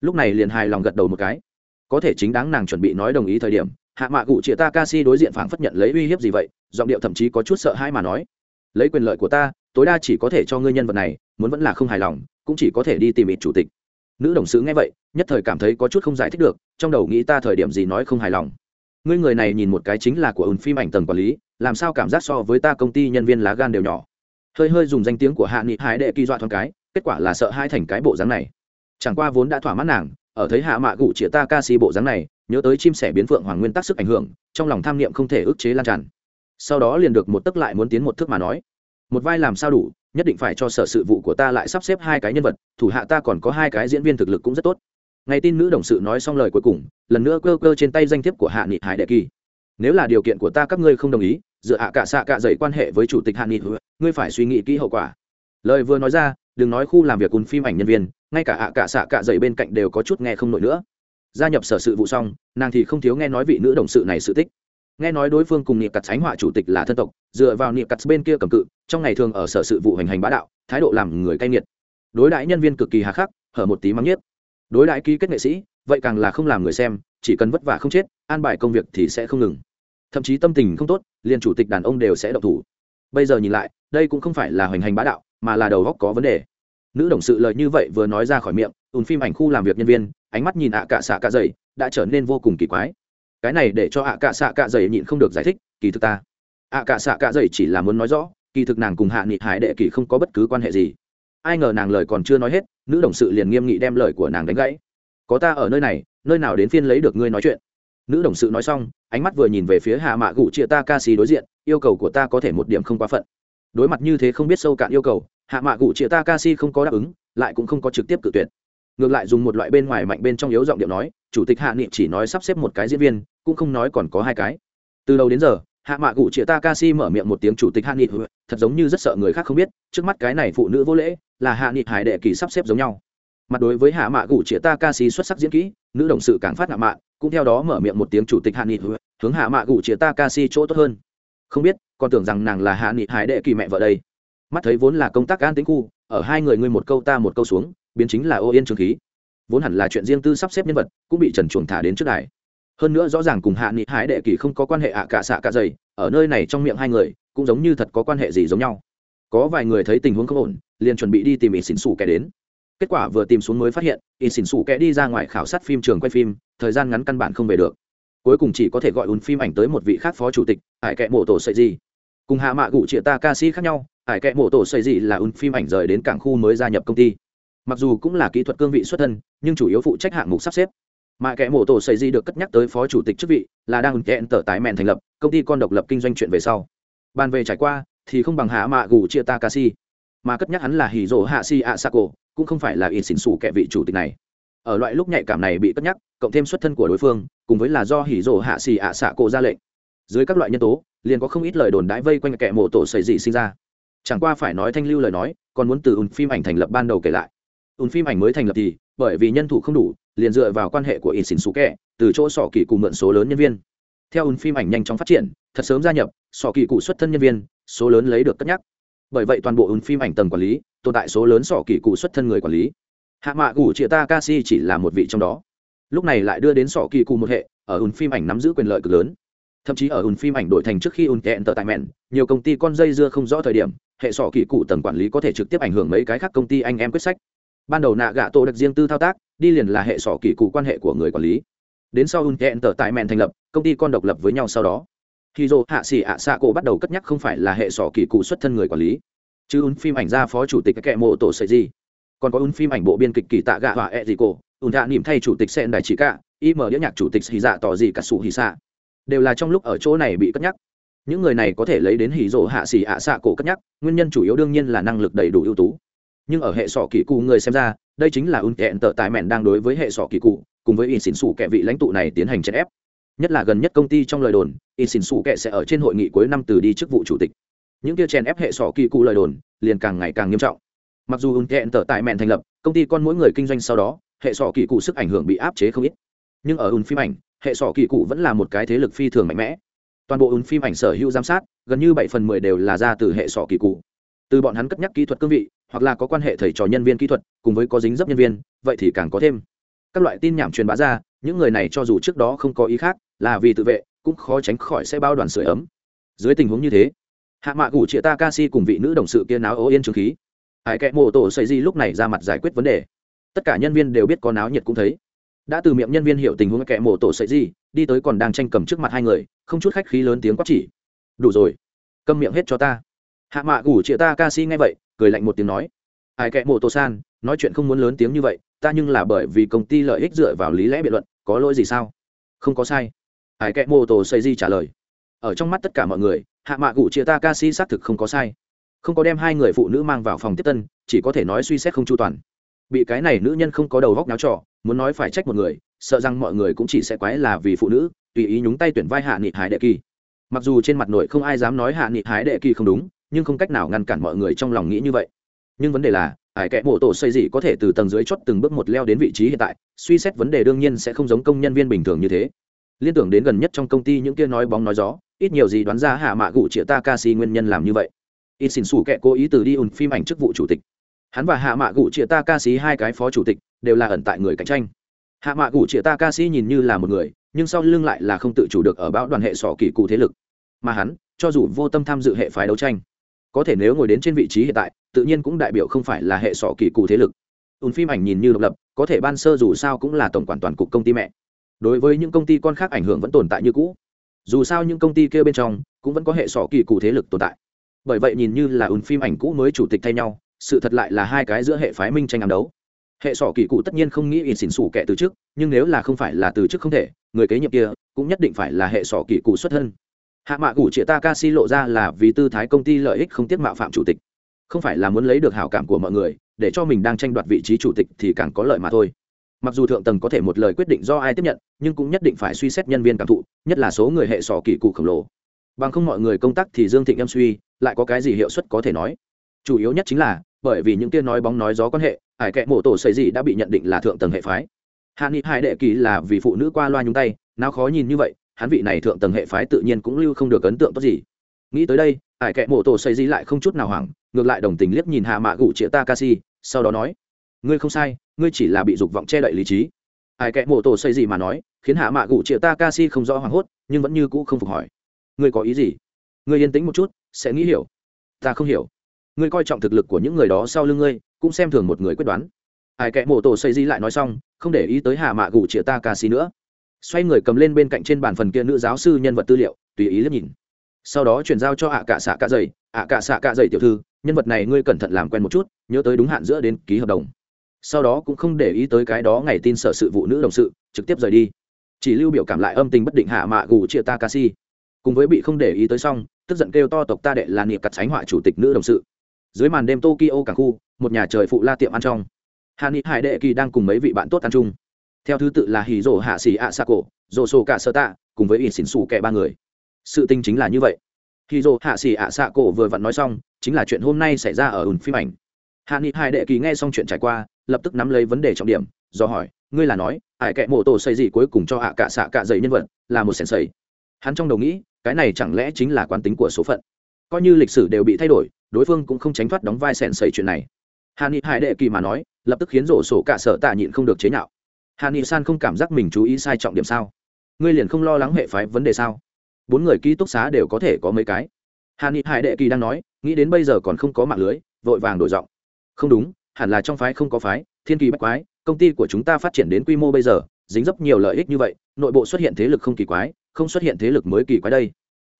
Lúc này liền hài lòng gật đầu một cái. Có thể chính đáng nàng chuẩn bị nói đồng ý thời điểm, hạ mạ cụ chĩa ta ca si đối diện phảng phất nhận lấy uy hiếp gì vậy, giọng điệu thậm chí có chút sợ hãi mà nói, lấy quyền lợi của ta, tối đa chỉ có thể cho ngươi nhân vật này muốn vẫn là không hài lòng, cũng chỉ có thể đi tìm ít chủ tịch. Nữ đồng sứ nghe vậy, nhất thời cảm thấy có chút không giải thích được, trong đầu nghĩ ta thời điểm gì nói không hài lòng. Ngươi người này nhìn một cái chính là của ùn phim ảnh tầng quản lý, làm sao cảm giác so với ta công ty nhân viên lá gan đều nhỏ. Hơi hơi dùng danh tiếng của hạ nghị hái đệ kỳ dọa thoáng cái, kết quả là sợ hai thành cái bộ dáng này. Chẳng qua vốn đã thỏa mãn nàng, ở thấy hạ mạ gụ chĩa ta ca si bộ dáng này, nhớ tới chim sẻ biến phượng hoàng nguyên tắc sức ảnh hưởng, trong lòng tham niệm không thể ức chế lan tràn. Sau đó liền được một tức lại muốn tiến một thước mà nói. Một vai làm sao đủ nhất định phải cho sở sự vụ của ta lại sắp xếp hai cái nhân vật, thủ hạ ta còn có hai cái diễn viên thực lực cũng rất tốt. Ngày tin nữ đồng sự nói xong lời cuối cùng, lần nữa cơ cơ trên tay danh thiếp của hạ nghị hải đệ kỳ. Nếu là điều kiện của ta các ngươi không đồng ý, dựa hạ cả xạ cả dày quan hệ với chủ tịch hạ nghị, ngươi phải suy nghĩ kỹ hậu quả. Lời vừa nói ra, đừng nói khu làm việc cùng phim ảnh nhân viên, ngay cả hạ cả xạ cả dày bên cạnh đều có chút nghe không nổi nữa. Gia nhập sở sự vụ xong, nàng thì không thiếu nghe nói vị nữ đồng sự này sự tích nghe nói đối phương cùng niệm cặt sánh họa chủ tịch là thân tộc, dựa vào niệm cặt bên kia cầm cự, trong ngày thường ở sở sự vụ hành hành bá đạo, thái độ làm người cay nghiệt. Đối đãi nhân viên cực kỳ hà khắc, hở một tí mắng nhiếp đối đãi ký kết nghệ sĩ, vậy càng là không làm người xem, chỉ cần vất vả không chết, an bài công việc thì sẽ không ngừng. Thậm chí tâm tình không tốt, liền chủ tịch đàn ông đều sẽ độc thủ. Bây giờ nhìn lại, đây cũng không phải là hoành hành bá đạo, mà là đầu góc có vấn đề. Nữ đồng sự lời như vậy vừa nói ra khỏi miệng, ùn phim ảnh khu làm việc nhân viên, ánh mắt nhìn ạ cạ xạ cạ dày, đã trở nên vô cùng kỳ quái cái này để cho ạ cạ xạ cạ dày nhịn không được giải thích, kỳ thực ta. ạ cạ xạ cạ dày chỉ là muốn nói rõ, kỳ thực nàng cùng hạ nghị hải đệ kỳ không có bất cứ quan hệ gì. Ai ngờ nàng lời còn chưa nói hết, nữ đồng sự liền nghiêm nghị đem lời của nàng đánh gãy. Có ta ở nơi này, nơi nào đến phiên lấy được ngươi nói chuyện? Nữ đồng sự nói xong, ánh mắt vừa nhìn về phía hạ mạ gụ chia ta ca xì đối diện, yêu cầu của ta có thể một điểm không quá phận. Đối mặt như thế không biết sâu cạn yêu cầu, hạ mạ gụ chia ta ca si không có đáp ứng, lại cũng không có trực tiếp cự tuyệt. Ngược lại dùng một loại bên ngoài mạnh bên trong yếu giọng điệu nói chủ tịch hạ nghị chỉ nói sắp xếp một cái diễn viên, cũng không nói còn có hai cái. Từ đầu đến giờ, hạ mạ cụ chĩa takashi mở miệng một tiếng chủ tịch hạ nghị thật giống như rất sợ người khác không biết, trước mắt cái này phụ nữ vô lễ, là hạ nghị hải đệ kỳ sắp xếp giống nhau. Mặt đối với hạ mạ cụ chĩa takashi xuất sắc diễn kỹ, nữ đồng sự càng phát hạ mạ cũng theo đó mở miệng một tiếng chủ tịch hạ nghị hướng hạ mạ cụ chĩa takashi chỗ tốt hơn. Không biết, còn tưởng rằng nàng là hạ nghị hải đệ kỳ mẹ vợ đây. Mắt thấy vốn là công tác an tính khu, ở hai người ngươi một câu ta một câu xuống, biến chính là ô yên trường khí vốn hẳn là chuyện riêng tư sắp xếp nhân vật, cũng bị trần chuồng thả đến trước đài. Hơn nữa rõ ràng cùng hạ nghị hái đệ kỳ không có quan hệ ạ cả xạ cả dày, ở nơi này trong miệng hai người, cũng giống như thật có quan hệ gì giống nhau. Có vài người thấy tình huống không ổn, liền chuẩn bị đi tìm ít xỉn xù kẻ đến. Kết quả vừa tìm xuống mới phát hiện ít xỉn xù kẻ đi ra ngoài khảo sát phim trường quay phim, thời gian ngắn căn bản không về được. Cuối cùng chỉ có thể gọi ùn phim ảnh tới một vị khác phó chủ tịch, hải kệ mổ tổ sợi gì cùng hạ mạ gụ chĩa ta ca sĩ khác nhau, hải kệ mổ tổ sợi gì là ùn phim ảnh rời đến cảng khu mới gia nhập công ty mặc dù cũng là kỹ thuật cương vị xuất thân, nhưng chủ yếu phụ trách hạng mục sắp xếp. Mà kẻ mổ tổ xây di được cất nhắc tới phó chủ tịch chức vị, là đang kẹn tờ tái mẹn thành lập, công ty con độc lập kinh doanh chuyện về sau. Bàn về trải qua, thì không bằng hạ mạ gù chia ta mà cất nhắc hắn là hỉ rỗ hạ si a sako cũng không phải là in xỉn xù kẻ vị chủ tịch này. Ở loại lúc nhạy cảm này bị cất nhắc, cộng thêm xuất thân của đối phương, cùng với là do hỉ rỗ hạ si a sako ra lệnh. Dưới các loại nhân tố, liền có không ít lời đồn đãi vây quanh kẻ mổ tổ xây dị sinh ra. Chẳng qua phải nói thanh lưu lời nói, còn muốn từ ùn phim ảnh thành lập ban đầu kể lại ùn phim ảnh mới thành lập thì, bởi vì nhân thủ không đủ, liền dựa vào quan hệ của in xỉn xú kẹ từ chỗ sọ kỳ cụ mượn số lớn nhân viên. Theo ùn phim ảnh nhanh chóng phát triển, thật sớm gia nhập, sọ kỳ cụ xuất thân nhân viên, số lớn lấy được cất nhắc. Bởi vậy toàn bộ ùn phim ảnh tầng quản lý, tồn tại số lớn sọ kỳ cụ xuất thân người quản lý. Hạ mạ gủ chia ta ca si chỉ là một vị trong đó. Lúc này lại đưa đến sọ kỳ cụ một hệ, ở ùn phim ảnh nắm giữ quyền lợi cực lớn. Thậm chí ở ùn phim ảnh đổi thành trước khi ùn kẹn tờ tại mẹn, nhiều công ty con dây dưa không rõ thời điểm, hệ sọ kỳ cụ tầng quản lý có thể trực tiếp ảnh hưởng mấy cái khác công ty anh em quyết sách ban đầu nạ gạ tổ đặc riêng tư thao tác, đi liền là hệ sỏ kỳ cụ quan hệ của người quản lý. Đến sau un kẹn tờ tại mẹn thành lập, công ty con độc lập với nhau sau đó. Khi dô hạ xỉ ạ xạ cổ bắt đầu cất nhắc không phải là hệ sỏ kỳ cụ xuất thân người quản lý. Chứ un phim ảnh ra phó chủ tịch kệ mộ tổ sợi gì. Còn có un phim ảnh bộ biên kịch kỳ tạ gạ hỏa e gì cổ un hạ niệm thay chủ tịch sen đại chỉ cả im đĩa nhạc chủ tịch hì dạ tỏ gì cả sụ hì xạ. Đều là trong lúc ở chỗ này bị cất nhắc. Những người này có thể lấy đến hì dỗ hạ xỉ ạ xạ cổ cất nhắc, nguyên nhân chủ yếu đương nhiên là năng lực đầy đủ ưu tú nhưng ở hệ sọ kỳ cụ người xem ra, đây chính là un kẹn tợ tài mẹn đang đối với hệ sọ kỳ cụ, cùng với in xỉn xù kẹ vị lãnh tụ này tiến hành chèn ép. Nhất là gần nhất công ty trong lời đồn in xỉn xù kẹ sẽ ở trên hội nghị cuối năm từ đi chức vụ chủ tịch. Những kia chèn ép hệ sọ kỳ cụ lời đồn, liền càng ngày càng nghiêm trọng. Mặc dù un kẹn tợ tài mẹn thành lập, công ty con mỗi người kinh doanh sau đó, hệ sọ kỳ cụ sức ảnh hưởng bị áp chế không ít. Nhưng ở un phim ảnh, hệ sọ kỳ cụ vẫn là một cái thế lực phi thường mạnh mẽ. Toàn bộ un phim ảnh sở hữu giám sát, gần như bảy phần mười đều là ra từ hệ sọ kỳ cụ. Từ bọn hắn cất nhắc kỹ thuật cương vị hoặc là có quan hệ thầy trò nhân viên kỹ thuật, cùng với có dính dấp nhân viên, vậy thì càng có thêm. Các loại tin nhảm truyền bá ra, những người này cho dù trước đó không có ý khác, là vì tự vệ, cũng khó tránh khỏi sẽ bao đoàn sưởi ấm. Dưới tình huống như thế, hạ mạ gủ chia takashi cùng vị nữ đồng sự kia náo ố yên trường khí. Hải kệ mô tổ xây di lúc này ra mặt giải quyết vấn đề. Tất cả nhân viên đều biết có náo nhiệt cũng thấy. Đã từ miệng nhân viên hiểu tình huống kệ mô tổ xây di, đi tới còn đang tranh cầm trước mặt hai người, không chút khách khí lớn tiếng quát chỉ. Đủ rồi, câm miệng hết cho ta. Hạ mạ gủ chia takashi nghe vậy cười lạnh một tiếng nói, ai kệ mộ tô san, nói chuyện không muốn lớn tiếng như vậy, ta nhưng là bởi vì công ty lợi ích dựa vào lý lẽ biện luận, có lỗi gì sao? Không có sai. Ai kệ mô tô xây di trả lời. Ở trong mắt tất cả mọi người, hạ mạ gủ chia ta ca si xác thực không có sai. Không có đem hai người phụ nữ mang vào phòng tiếp tân, chỉ có thể nói suy xét không chu toàn. Bị cái này nữ nhân không có đầu góc náo trò, muốn nói phải trách một người, sợ rằng mọi người cũng chỉ sẽ quái là vì phụ nữ, tùy ý nhúng tay tuyển vai hạ nghị hải đệ kỳ. Mặc dù trên mặt nội không ai dám nói hạ nghị hải đệ kỳ không đúng nhưng không cách nào ngăn cản mọi người trong lòng nghĩ như vậy. Nhưng vấn đề là, ải kẽ mộ tổ xây dị có thể từ tầng dưới chót từng bước một leo đến vị trí hiện tại, suy xét vấn đề đương nhiên sẽ không giống công nhân viên bình thường như thế. Liên tưởng đến gần nhất trong công ty những kia nói bóng nói gió, ít nhiều gì đoán ra hạ mạ gụ chĩa ta ca si nguyên nhân làm như vậy. Ít xin xù kệ cố ý từ đi ùn phim ảnh chức vụ chủ tịch. Hắn và hạ mạ gụ chĩa ta ca si hai cái phó chủ tịch, đều là ẩn tại người cạnh tranh. Hạ mạ gụ chĩa ta ca si nhìn như là một người, nhưng sau lưng lại là không tự chủ được ở bão đoàn hệ sỏ kỳ cụ thế lực. Mà hắn, cho dù vô tâm tham dự hệ phái đấu tranh có thể nếu ngồi đến trên vị trí hiện tại, tự nhiên cũng đại biểu không phải là hệ sọ kỳ cụ thế lực. Ùn phim ảnh nhìn như độc lập, có thể ban sơ dù sao cũng là tổng quản toàn cục công ty mẹ. Đối với những công ty con khác ảnh hưởng vẫn tồn tại như cũ. Dù sao những công ty kia bên trong, cũng vẫn có hệ sọ kỳ cụ thế lực tồn tại. Bởi vậy nhìn như là ùn phim ảnh cũ mới chủ tịch thay nhau, sự thật lại là hai cái giữa hệ phái minh tranh ám đấu. Hệ sọ kỳ cụ tất nhiên không nghĩ in xỉn xủ kẻ từ trước nhưng nếu là không phải là từ trước không thể, người kế nhiệm kia cũng nhất định phải là hệ sọ kỳ cụ xuất thân hạ mạ gủ chĩa takashi lộ ra là vì tư thái công ty lợi ích không tiết mạo phạm chủ tịch. Không phải là muốn lấy được hảo cảm của mọi người, để cho mình đang tranh đoạt vị trí chủ tịch thì càng có lợi mà thôi. Mặc dù thượng tầng có thể một lời quyết định do ai tiếp nhận, nhưng cũng nhất định phải suy xét nhân viên cảm thụ, nhất là số người hệ sò kỳ cụ khổng lồ. Bằng không mọi người công tác thì dương thịnh em suy, lại có cái gì hiệu suất có thể nói? Chủ yếu nhất chính là, bởi vì những tiên nói bóng nói gió quan hệ, ải kệ mổ tổ xây gì đã bị nhận định là thượng tầng hệ phái. Hạ nghị hai đệ kỳ là vì phụ nữ qua loa nhúng tay, nào khó nhìn như vậy hắn vị này thượng tầng hệ phái tự nhiên cũng lưu không được ấn tượng tốt gì. Nghĩ tới đây, ải kệ mộ tổ xây di lại không chút nào hoảng, ngược lại đồng tình liếc nhìn hạ mạ gủ chĩa takashi, sau đó nói, ngươi không sai, ngươi chỉ là bị dục vọng che đậy lý trí. Ải kệ mộ tổ xây gì mà nói, khiến hạ mạ gủ chĩa takashi không rõ hoảng hốt, nhưng vẫn như cũ không phục hỏi, ngươi có ý gì? Ngươi yên tĩnh một chút, sẽ nghĩ hiểu. Ta không hiểu. Ngươi coi trọng thực lực của những người đó sau lưng ngươi, cũng xem thường một người quyết đoán. Ai kẽ mộ tổ xây di lại nói xong, không để ý tới hà mạ gù chĩa ta ca sĩ nữa xoay người cầm lên bên cạnh trên bàn phần kia nữ giáo sư nhân vật tư liệu, tùy ý liếc nhìn. Sau đó chuyển giao cho ạ cả xạ cả dày. ạ cả xạ cả dày tiểu thư, nhân vật này ngươi cẩn thận làm quen một chút, nhớ tới đúng hạn giữa đến ký hợp đồng. Sau đó cũng không để ý tới cái đó ngày tin sở sự vụ nữ đồng sự, trực tiếp rời đi. Chỉ lưu biểu cảm lại âm tình bất định hạ mạ gù chia ta ca si cùng với bị không để ý tới xong, tức giận kêu to tộc ta đệ là niệm cặt sánh họa chủ tịch nữ đồng sự. Dưới màn đêm tokyo cảng khu, một nhà trời phụ la tiệm ăn trong. Hà ni hải đệ kỳ đang cùng mấy vị bạn tốt ăn chung theo thứ tự là hì rổ hạ xỉ ạ xạ cổ rổ sổ cả sơ tạ cùng với ỉ xỉn xù kẻ ba người. Sự tình chính là như vậy. Hì rổ hạ xỉ ạ xạ cổ vừa vặn nói xong, chính là chuyện hôm nay xảy ra ở ùn phim ảnh. Hạ nghị Hai đệ kỳ nghe xong chuyện trải qua, lập tức nắm lấy vấn đề trọng điểm, do hỏi, ngươi là nói ải kệ mô tổ xây gì cuối cùng cho hạ cả xạ cả dày nhân vật là một sẻn xây hắn trong đầu nghĩ, cái này chẳng lẽ chính là quán tính của số phận. Coi như lịch sử đều bị thay đổi, đối phương cũng không tránh thoát đóng vai sẻn xây chuyện này. Hạ nghị hải đệ kỳ mà nói, lập tức khiến rổ sổ cả sở tạ nhịn không được chế nhạo hà ni san không cảm giác mình chú ý sai trọng điểm sao? Ngươi liền không lo lắng hệ phái vấn đề sao? Bốn người ký túc xá đều có thể có mấy cái. Hà ni hải đệ kỳ đang nói, nghĩ đến bây giờ còn không có mạng lưới, vội vàng đổi giọng. Không đúng, hẳn là trong phái không có phái, thiên kỳ bách quái, công ty của chúng ta phát triển đến quy mô bây giờ, dính dấp nhiều lợi ích như vậy, nội bộ xuất hiện thế lực không kỳ quái, không xuất hiện thế lực mới kỳ quái đây.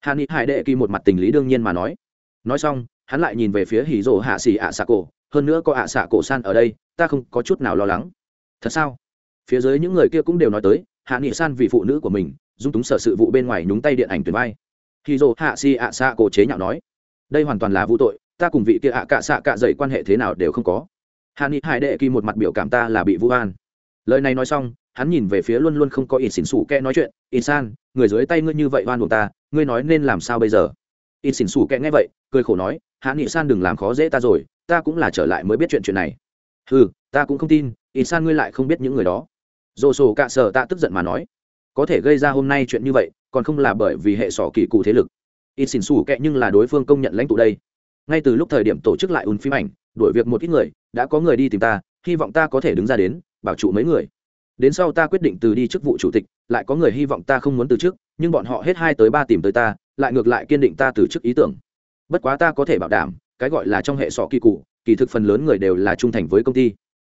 Hà ni hải đệ kỳ một mặt tình lý đương nhiên mà nói. Nói xong, hắn lại nhìn về phía hỉ rồ hạ xì ạ xạ cổ, hơn nữa có ạ xạ cổ san ở đây, ta không có chút nào lo lắng. Thật sao? Phía dưới những người kia cũng đều nói tới, hạ nghị san vì phụ nữ của mình, dung túng sở sự vụ bên ngoài nhúng tay điện ảnh tuyển vai. Khi dô hạ Si ạ xạ cổ chế nhạo nói, đây hoàn toàn là vũ tội, ta cùng vị kia ạ cạ xạ cạ dậy quan hệ thế nào đều không có. Hạ nghị hải đệ kỳ một mặt biểu cảm ta là bị vũ an lời này nói xong, hắn nhìn về phía luôn luôn không có ít xỉn xủ kẽ nói chuyện ít san, người dưới tay ngươi như vậy oan buộc ta, ngươi nói nên làm sao bây giờ? Ít xỉn xủ kẽ nghe vậy, cười khổ nói, hạ nghị san đừng làm khó dễ ta rồi, ta cũng là trở lại mới biết chuyện chuyện này. Ừ ta cũng không tin ít san ngươi lại không biết những người đó dồ sổ cạ sở tạ tức giận mà nói, có thể gây ra hôm nay chuyện như vậy, còn không là bởi vì hệ sỏ kỳ cụ thế lực. Ít xỉn xủ kệ nhưng là đối phương công nhận lãnh tụ đây. Ngay từ lúc thời điểm tổ chức lại ùn phim ảnh đổi việc một ít người, đã có người đi tìm ta, hy vọng ta có thể đứng ra đến, bảo trụ mấy người. Đến sau ta quyết định từ đi chức vụ chủ tịch, lại có người hy vọng ta không muốn từ chức, nhưng bọn họ hết hai tới ba tìm tới ta, lại ngược lại kiên định ta từ chức ý tưởng. Bất quá ta có thể bảo đảm, cái gọi là trong hệ sọ kỳ cụ, kỳ thực phần lớn người đều là trung thành với công ty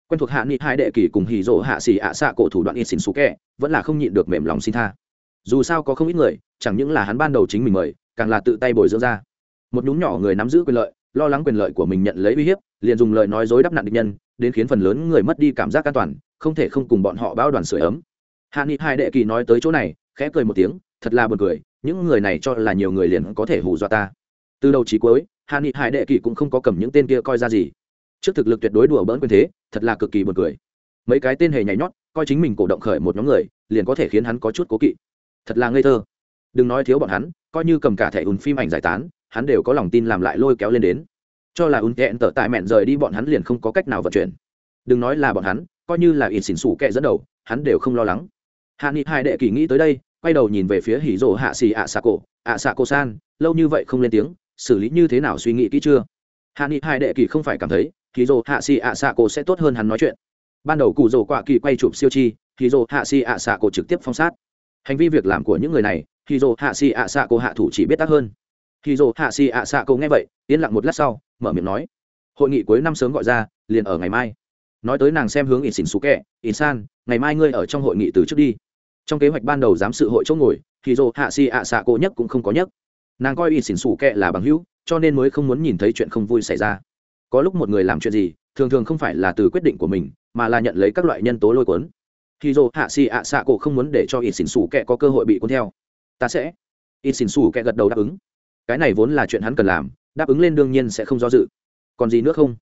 quen thuộc hạ nghị hai đệ kỳ cùng hì rỗ hạ xì ạ xạ cổ thủ đoạn ít xỉn xú kẹ vẫn là không nhịn được mềm lòng xin tha. Dù sao có không ít người, chẳng những là hắn ban đầu chính mình mời, càng là tự tay bồi dưỡng ra. Một nhúm nhỏ người nắm giữ quyền lợi, lo lắng quyền lợi của mình nhận lấy uy hiếp, liền dùng lời nói dối đắp nặn địch nhân, đến khiến phần lớn người mất đi cảm giác an toàn, không thể không cùng bọn họ bao đoàn sửa ấm. Hạ nghị hai đệ kỳ nói tới chỗ này, khẽ cười một tiếng, thật là buồn cười, những người này cho là nhiều người liền có thể hù dọa ta. Từ đầu chí cuối, hạ nghị hải đệ kỳ cũng không có cầm những tên kia coi ra gì trước thực lực tuyệt đối đùa bỡn quyền thế, thật là cực kỳ buồn cười. Mấy cái tên hề nhảy nhót, coi chính mình cổ động khởi một nhóm người, liền có thể khiến hắn có chút cố kỵ. Thật là ngây thơ. Đừng nói thiếu bọn hắn, coi như cầm cả thẻ ùn phim ảnh giải tán, hắn đều có lòng tin làm lại lôi kéo lên đến. Cho là ùn kẹn tở tại mẹn rời đi bọn hắn liền không có cách nào vận chuyển. Đừng nói là bọn hắn, coi như là ít xỉn xủ kẹ dẫn đầu, hắn đều không lo lắng. Hạ nghị hai đệ kỳ nghĩ tới đây, quay đầu nhìn về phía hỉ rồ hạ xì ạ xạ cổ, ạ xạ cổ san, lâu như vậy không lên tiếng, xử lý như thế nào suy nghĩ kỹ chưa? Hạ nghị hai đệ kỳ không phải cảm thấy thì dồ hạ xì ạ xạ cổ sẽ tốt hơn hắn nói chuyện. Ban đầu cụ dồ quạ kỳ quay chụp siêu chi thì dồ hạ xì ạ xạ cổ trực tiếp phong sát. Hành vi việc làm của những người này thì dồ hạ xì ạ xạ cổ hạ thủ chỉ biết tác hơn. Thì dồ hạ xì ạ xạ cổ nghe vậy, yên lặng một lát sau, mở miệng nói, hội nghị cuối năm sớm gọi ra, liền ở ngày mai. Nói tới nàng xem hướng ít xỉn xú kẹ ít san ngày mai ngươi ở trong hội nghị từ trước đi. Trong kế hoạch ban đầu giám sự hội chỗ ngồi thì dồ hạ si ạ xạ cổ nhất cũng không có nhất. Nàng coi ít xỉn xù kẹ là bằng hữu, cho nên mới không muốn nhìn thấy chuyện không vui xảy ra có lúc một người làm chuyện gì, thường thường không phải là từ quyết định của mình, mà là nhận lấy các loại nhân tố lôi cuốn. Khi dô hạ xì ạ xạ cổ không muốn để cho ít xỉn xù kẹ có cơ hội bị cuốn theo, ta sẽ. Ít xỉn xù kẹ gật đầu đáp ứng. Cái này vốn là chuyện hắn cần làm, đáp ứng lên đương nhiên sẽ không do dự. Còn gì nữa không?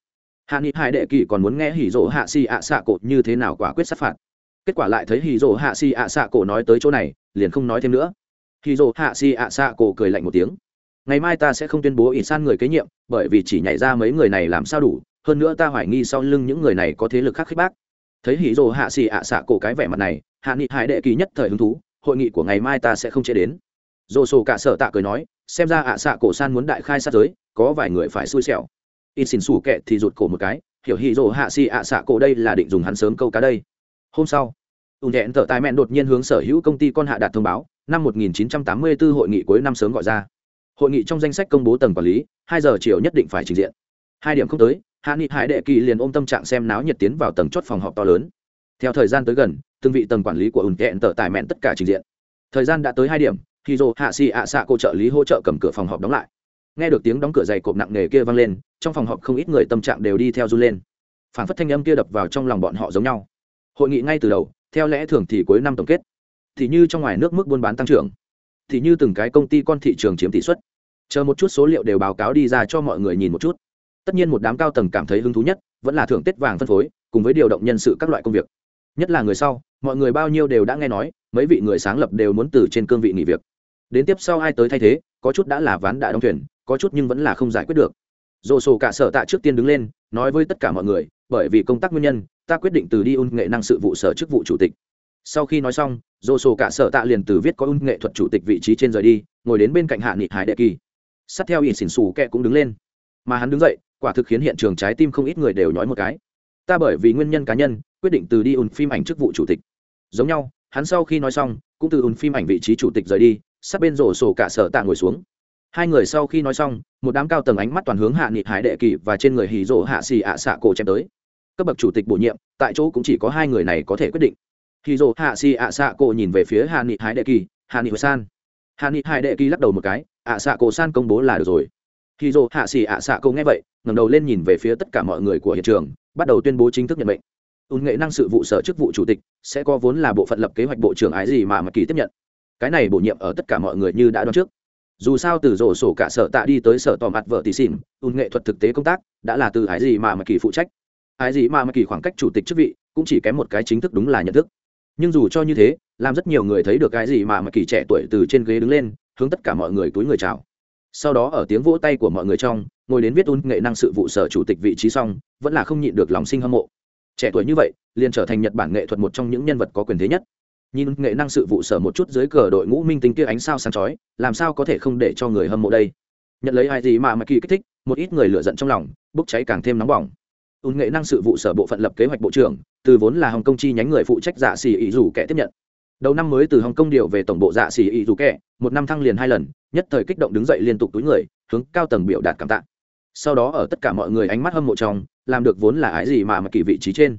Hạ nghị hai đệ kỳ còn muốn nghe hỉ rỗ hạ xì ạ xạ cổ như thế nào quả quyết sát phạt. Kết quả lại thấy hỉ rỗ hạ xì ạ xạ cổ nói tới chỗ này, liền không nói thêm nữa. Hỉ dỗ hạ xì ạ xạ cổ cười lạnh một tiếng ngày mai ta sẽ không tuyên bố ỷ san người kế nhiệm, bởi vì chỉ nhảy ra mấy người này làm sao đủ, hơn nữa ta hoài nghi sau lưng những người này có thế lực khác khích bác. Thấy hỉ rồ hạ xì ạ xạ cổ cái vẻ mặt này, hạ nghị hải đệ kỳ nhất thời hứng thú, hội nghị của ngày mai ta sẽ không chế đến. Dồ sổ cả sở tạ cười nói, xem ra ạ xạ cổ san muốn đại khai sát giới, có vài người phải xui xẻo. In xin xù kệ thì rụt cổ một cái, hiểu hỉ rồ hạ xì ạ xạ cổ đây là định dùng hắn sớm câu cá đây. Hôm sau, ùn thẹn thợ tài mẹn đột nhiên hướng sở hữu công ty con hạ đạt thông báo, năm 1984 hội nghị cuối năm sớm gọi ra hội nghị trong danh sách công bố tầng quản lý, hai giờ chiều nhất định phải trình diện. Hai điểm không tới, hạ nghị hải đệ kỳ liền ôm tâm trạng xem náo nhiệt tiến vào tầng chốt phòng họp to lớn. Theo thời gian tới gần, từng vị tầng quản lý của ùn kẹn tờ tài mẹn tất cả trình diện. Thời gian đã tới hai điểm khi dô hạ xì ạ xạ cô trợ lý hỗ trợ cầm cửa phòng họp đóng lại. Nghe được tiếng đóng cửa dày cộp nặng nề kia vang lên, trong phòng họp không ít người tâm trạng đều đi theo run lên. Phản phất thanh âm kia đập vào trong lòng bọn họ giống nhau. Hội nghị ngay từ đầu, theo lẽ thường thì cuối năm tổng kết. Thì như trong ngoài nước mức buôn bán tăng trưởng thì như từng cái công ty con thị trường chiếm tỷ suất. Chờ một chút số liệu đều báo cáo đi ra cho mọi người nhìn một chút. Tất nhiên một đám cao tầng cảm thấy hứng thú nhất, vẫn là thưởng tết vàng phân phối, cùng với điều động nhân sự các loại công việc. Nhất là người sau, mọi người bao nhiêu đều đã nghe nói, mấy vị người sáng lập đều muốn từ trên cương vị nghỉ việc. Đến tiếp sau ai tới thay thế, có chút đã là ván đã đóng thuyền, có chút nhưng vẫn là không giải quyết được. Dồ sổ cả sở tạ trước tiên đứng lên, nói với tất cả mọi người, bởi vì công tác nguyên nhân, ta quyết định từ đi ôn nghệ năng sự vụ sở chức vụ chủ tịch sau khi nói xong dồ sổ cả sở tạ liền từ viết có ung nghệ thuật chủ tịch vị trí trên rời đi, ngồi đến bên cạnh hạ nghị hải đệ kỳ. Sát theo ỷ xỉn xù kẹ cũng đứng lên. Mà hắn đứng dậy, quả thực khiến hiện trường trái tim không ít người đều nói một cái. Ta bởi vì nguyên nhân cá nhân, quyết định từ đi ùn phim ảnh chức vụ chủ tịch. Giống nhau, hắn sau khi nói xong, cũng từ ùn phim ảnh vị trí chủ tịch rời đi, sát bên rổ sổ cả sở tạ ngồi xuống. Hai người sau khi nói xong, một đám cao tầng ánh mắt toàn hướng hạ nghị hải đệ kỳ và trên người hì rỗ hạ xì ạ xạ cổ chém tới. Cấp bậc chủ tịch bổ nhiệm, tại chỗ cũng chỉ có hai người này có thể quyết định hì rỗ hạ xì ạ xạ cổ nhìn về phía hạ nghị hải đệ kỳ hạ nghị san. Hạ nghị hải đệ kỳ lắc đầu một cái, ạ xạ cổ san công bố là được rồi. Hì rỗ hạ xì ạ xạ cổ nghe vậy, ngẩng đầu lên nhìn về phía tất cả mọi người của hiện trường, bắt đầu tuyên bố chính thức nhận mệnh. Ùn nghệ năng sự vụ sở chức vụ chủ tịch sẽ có vốn là bộ phận lập kế hoạch bộ trưởng ái gì mà mà kỳ tiếp nhận. Cái này bổ nhiệm ở tất cả mọi người như đã đoán trước. Dù sao từ rổ sổ cả sở tạ đi tới sở tỏ mặt vợ tỷ xỉn ùn nghệ thuật thực tế công tác đã là từ ái gì mà mà kỳ phụ trách. Ái gì mà mà kỳ khoảng cách chủ tịch chức vị cũng chỉ kém một cái chính thức đúng là nhận thức nhưng dù cho như thế, làm rất nhiều người thấy được cái gì mà mà kỳ trẻ tuổi từ trên ghế đứng lên, hướng tất cả mọi người túi người chào. Sau đó ở tiếng vỗ tay của mọi người trong, ngồi đến viết Un nghệ năng sự vụ sở chủ tịch vị trí xong, vẫn là không nhịn được lòng sinh hâm mộ. Trẻ tuổi như vậy, liền trở thành nhật bản nghệ thuật một trong những nhân vật có quyền thế nhất. Nhìn nghệ năng sự vụ sở một chút dưới cờ đội ngũ minh tinh kia ánh sao sáng chói, làm sao có thể không để cho người hâm mộ đây? Nhận lấy ai gì mà mà kỳ kích thích, một ít người lựa giận trong lòng, bốc cháy càng thêm nóng bỏng ùn nghệ năng sự vụ sở bộ phận lập kế hoạch bộ trưởng, từ vốn là hồng kông chi nhánh người phụ trách dạ xỉ ý dù kẻ tiếp nhận. Đầu năm mới từ hồng kông điều về tổng bộ dạ xỉ ý dù kẻ, một năm thăng liền hai lần, nhất thời kích động đứng dậy liên tục túi người, hướng cao tầng biểu đạt cảm tạ. Sau đó ở tất cả mọi người ánh mắt hâm mộ trong, làm được vốn là ái gì mà mà kỳ vị trí trên.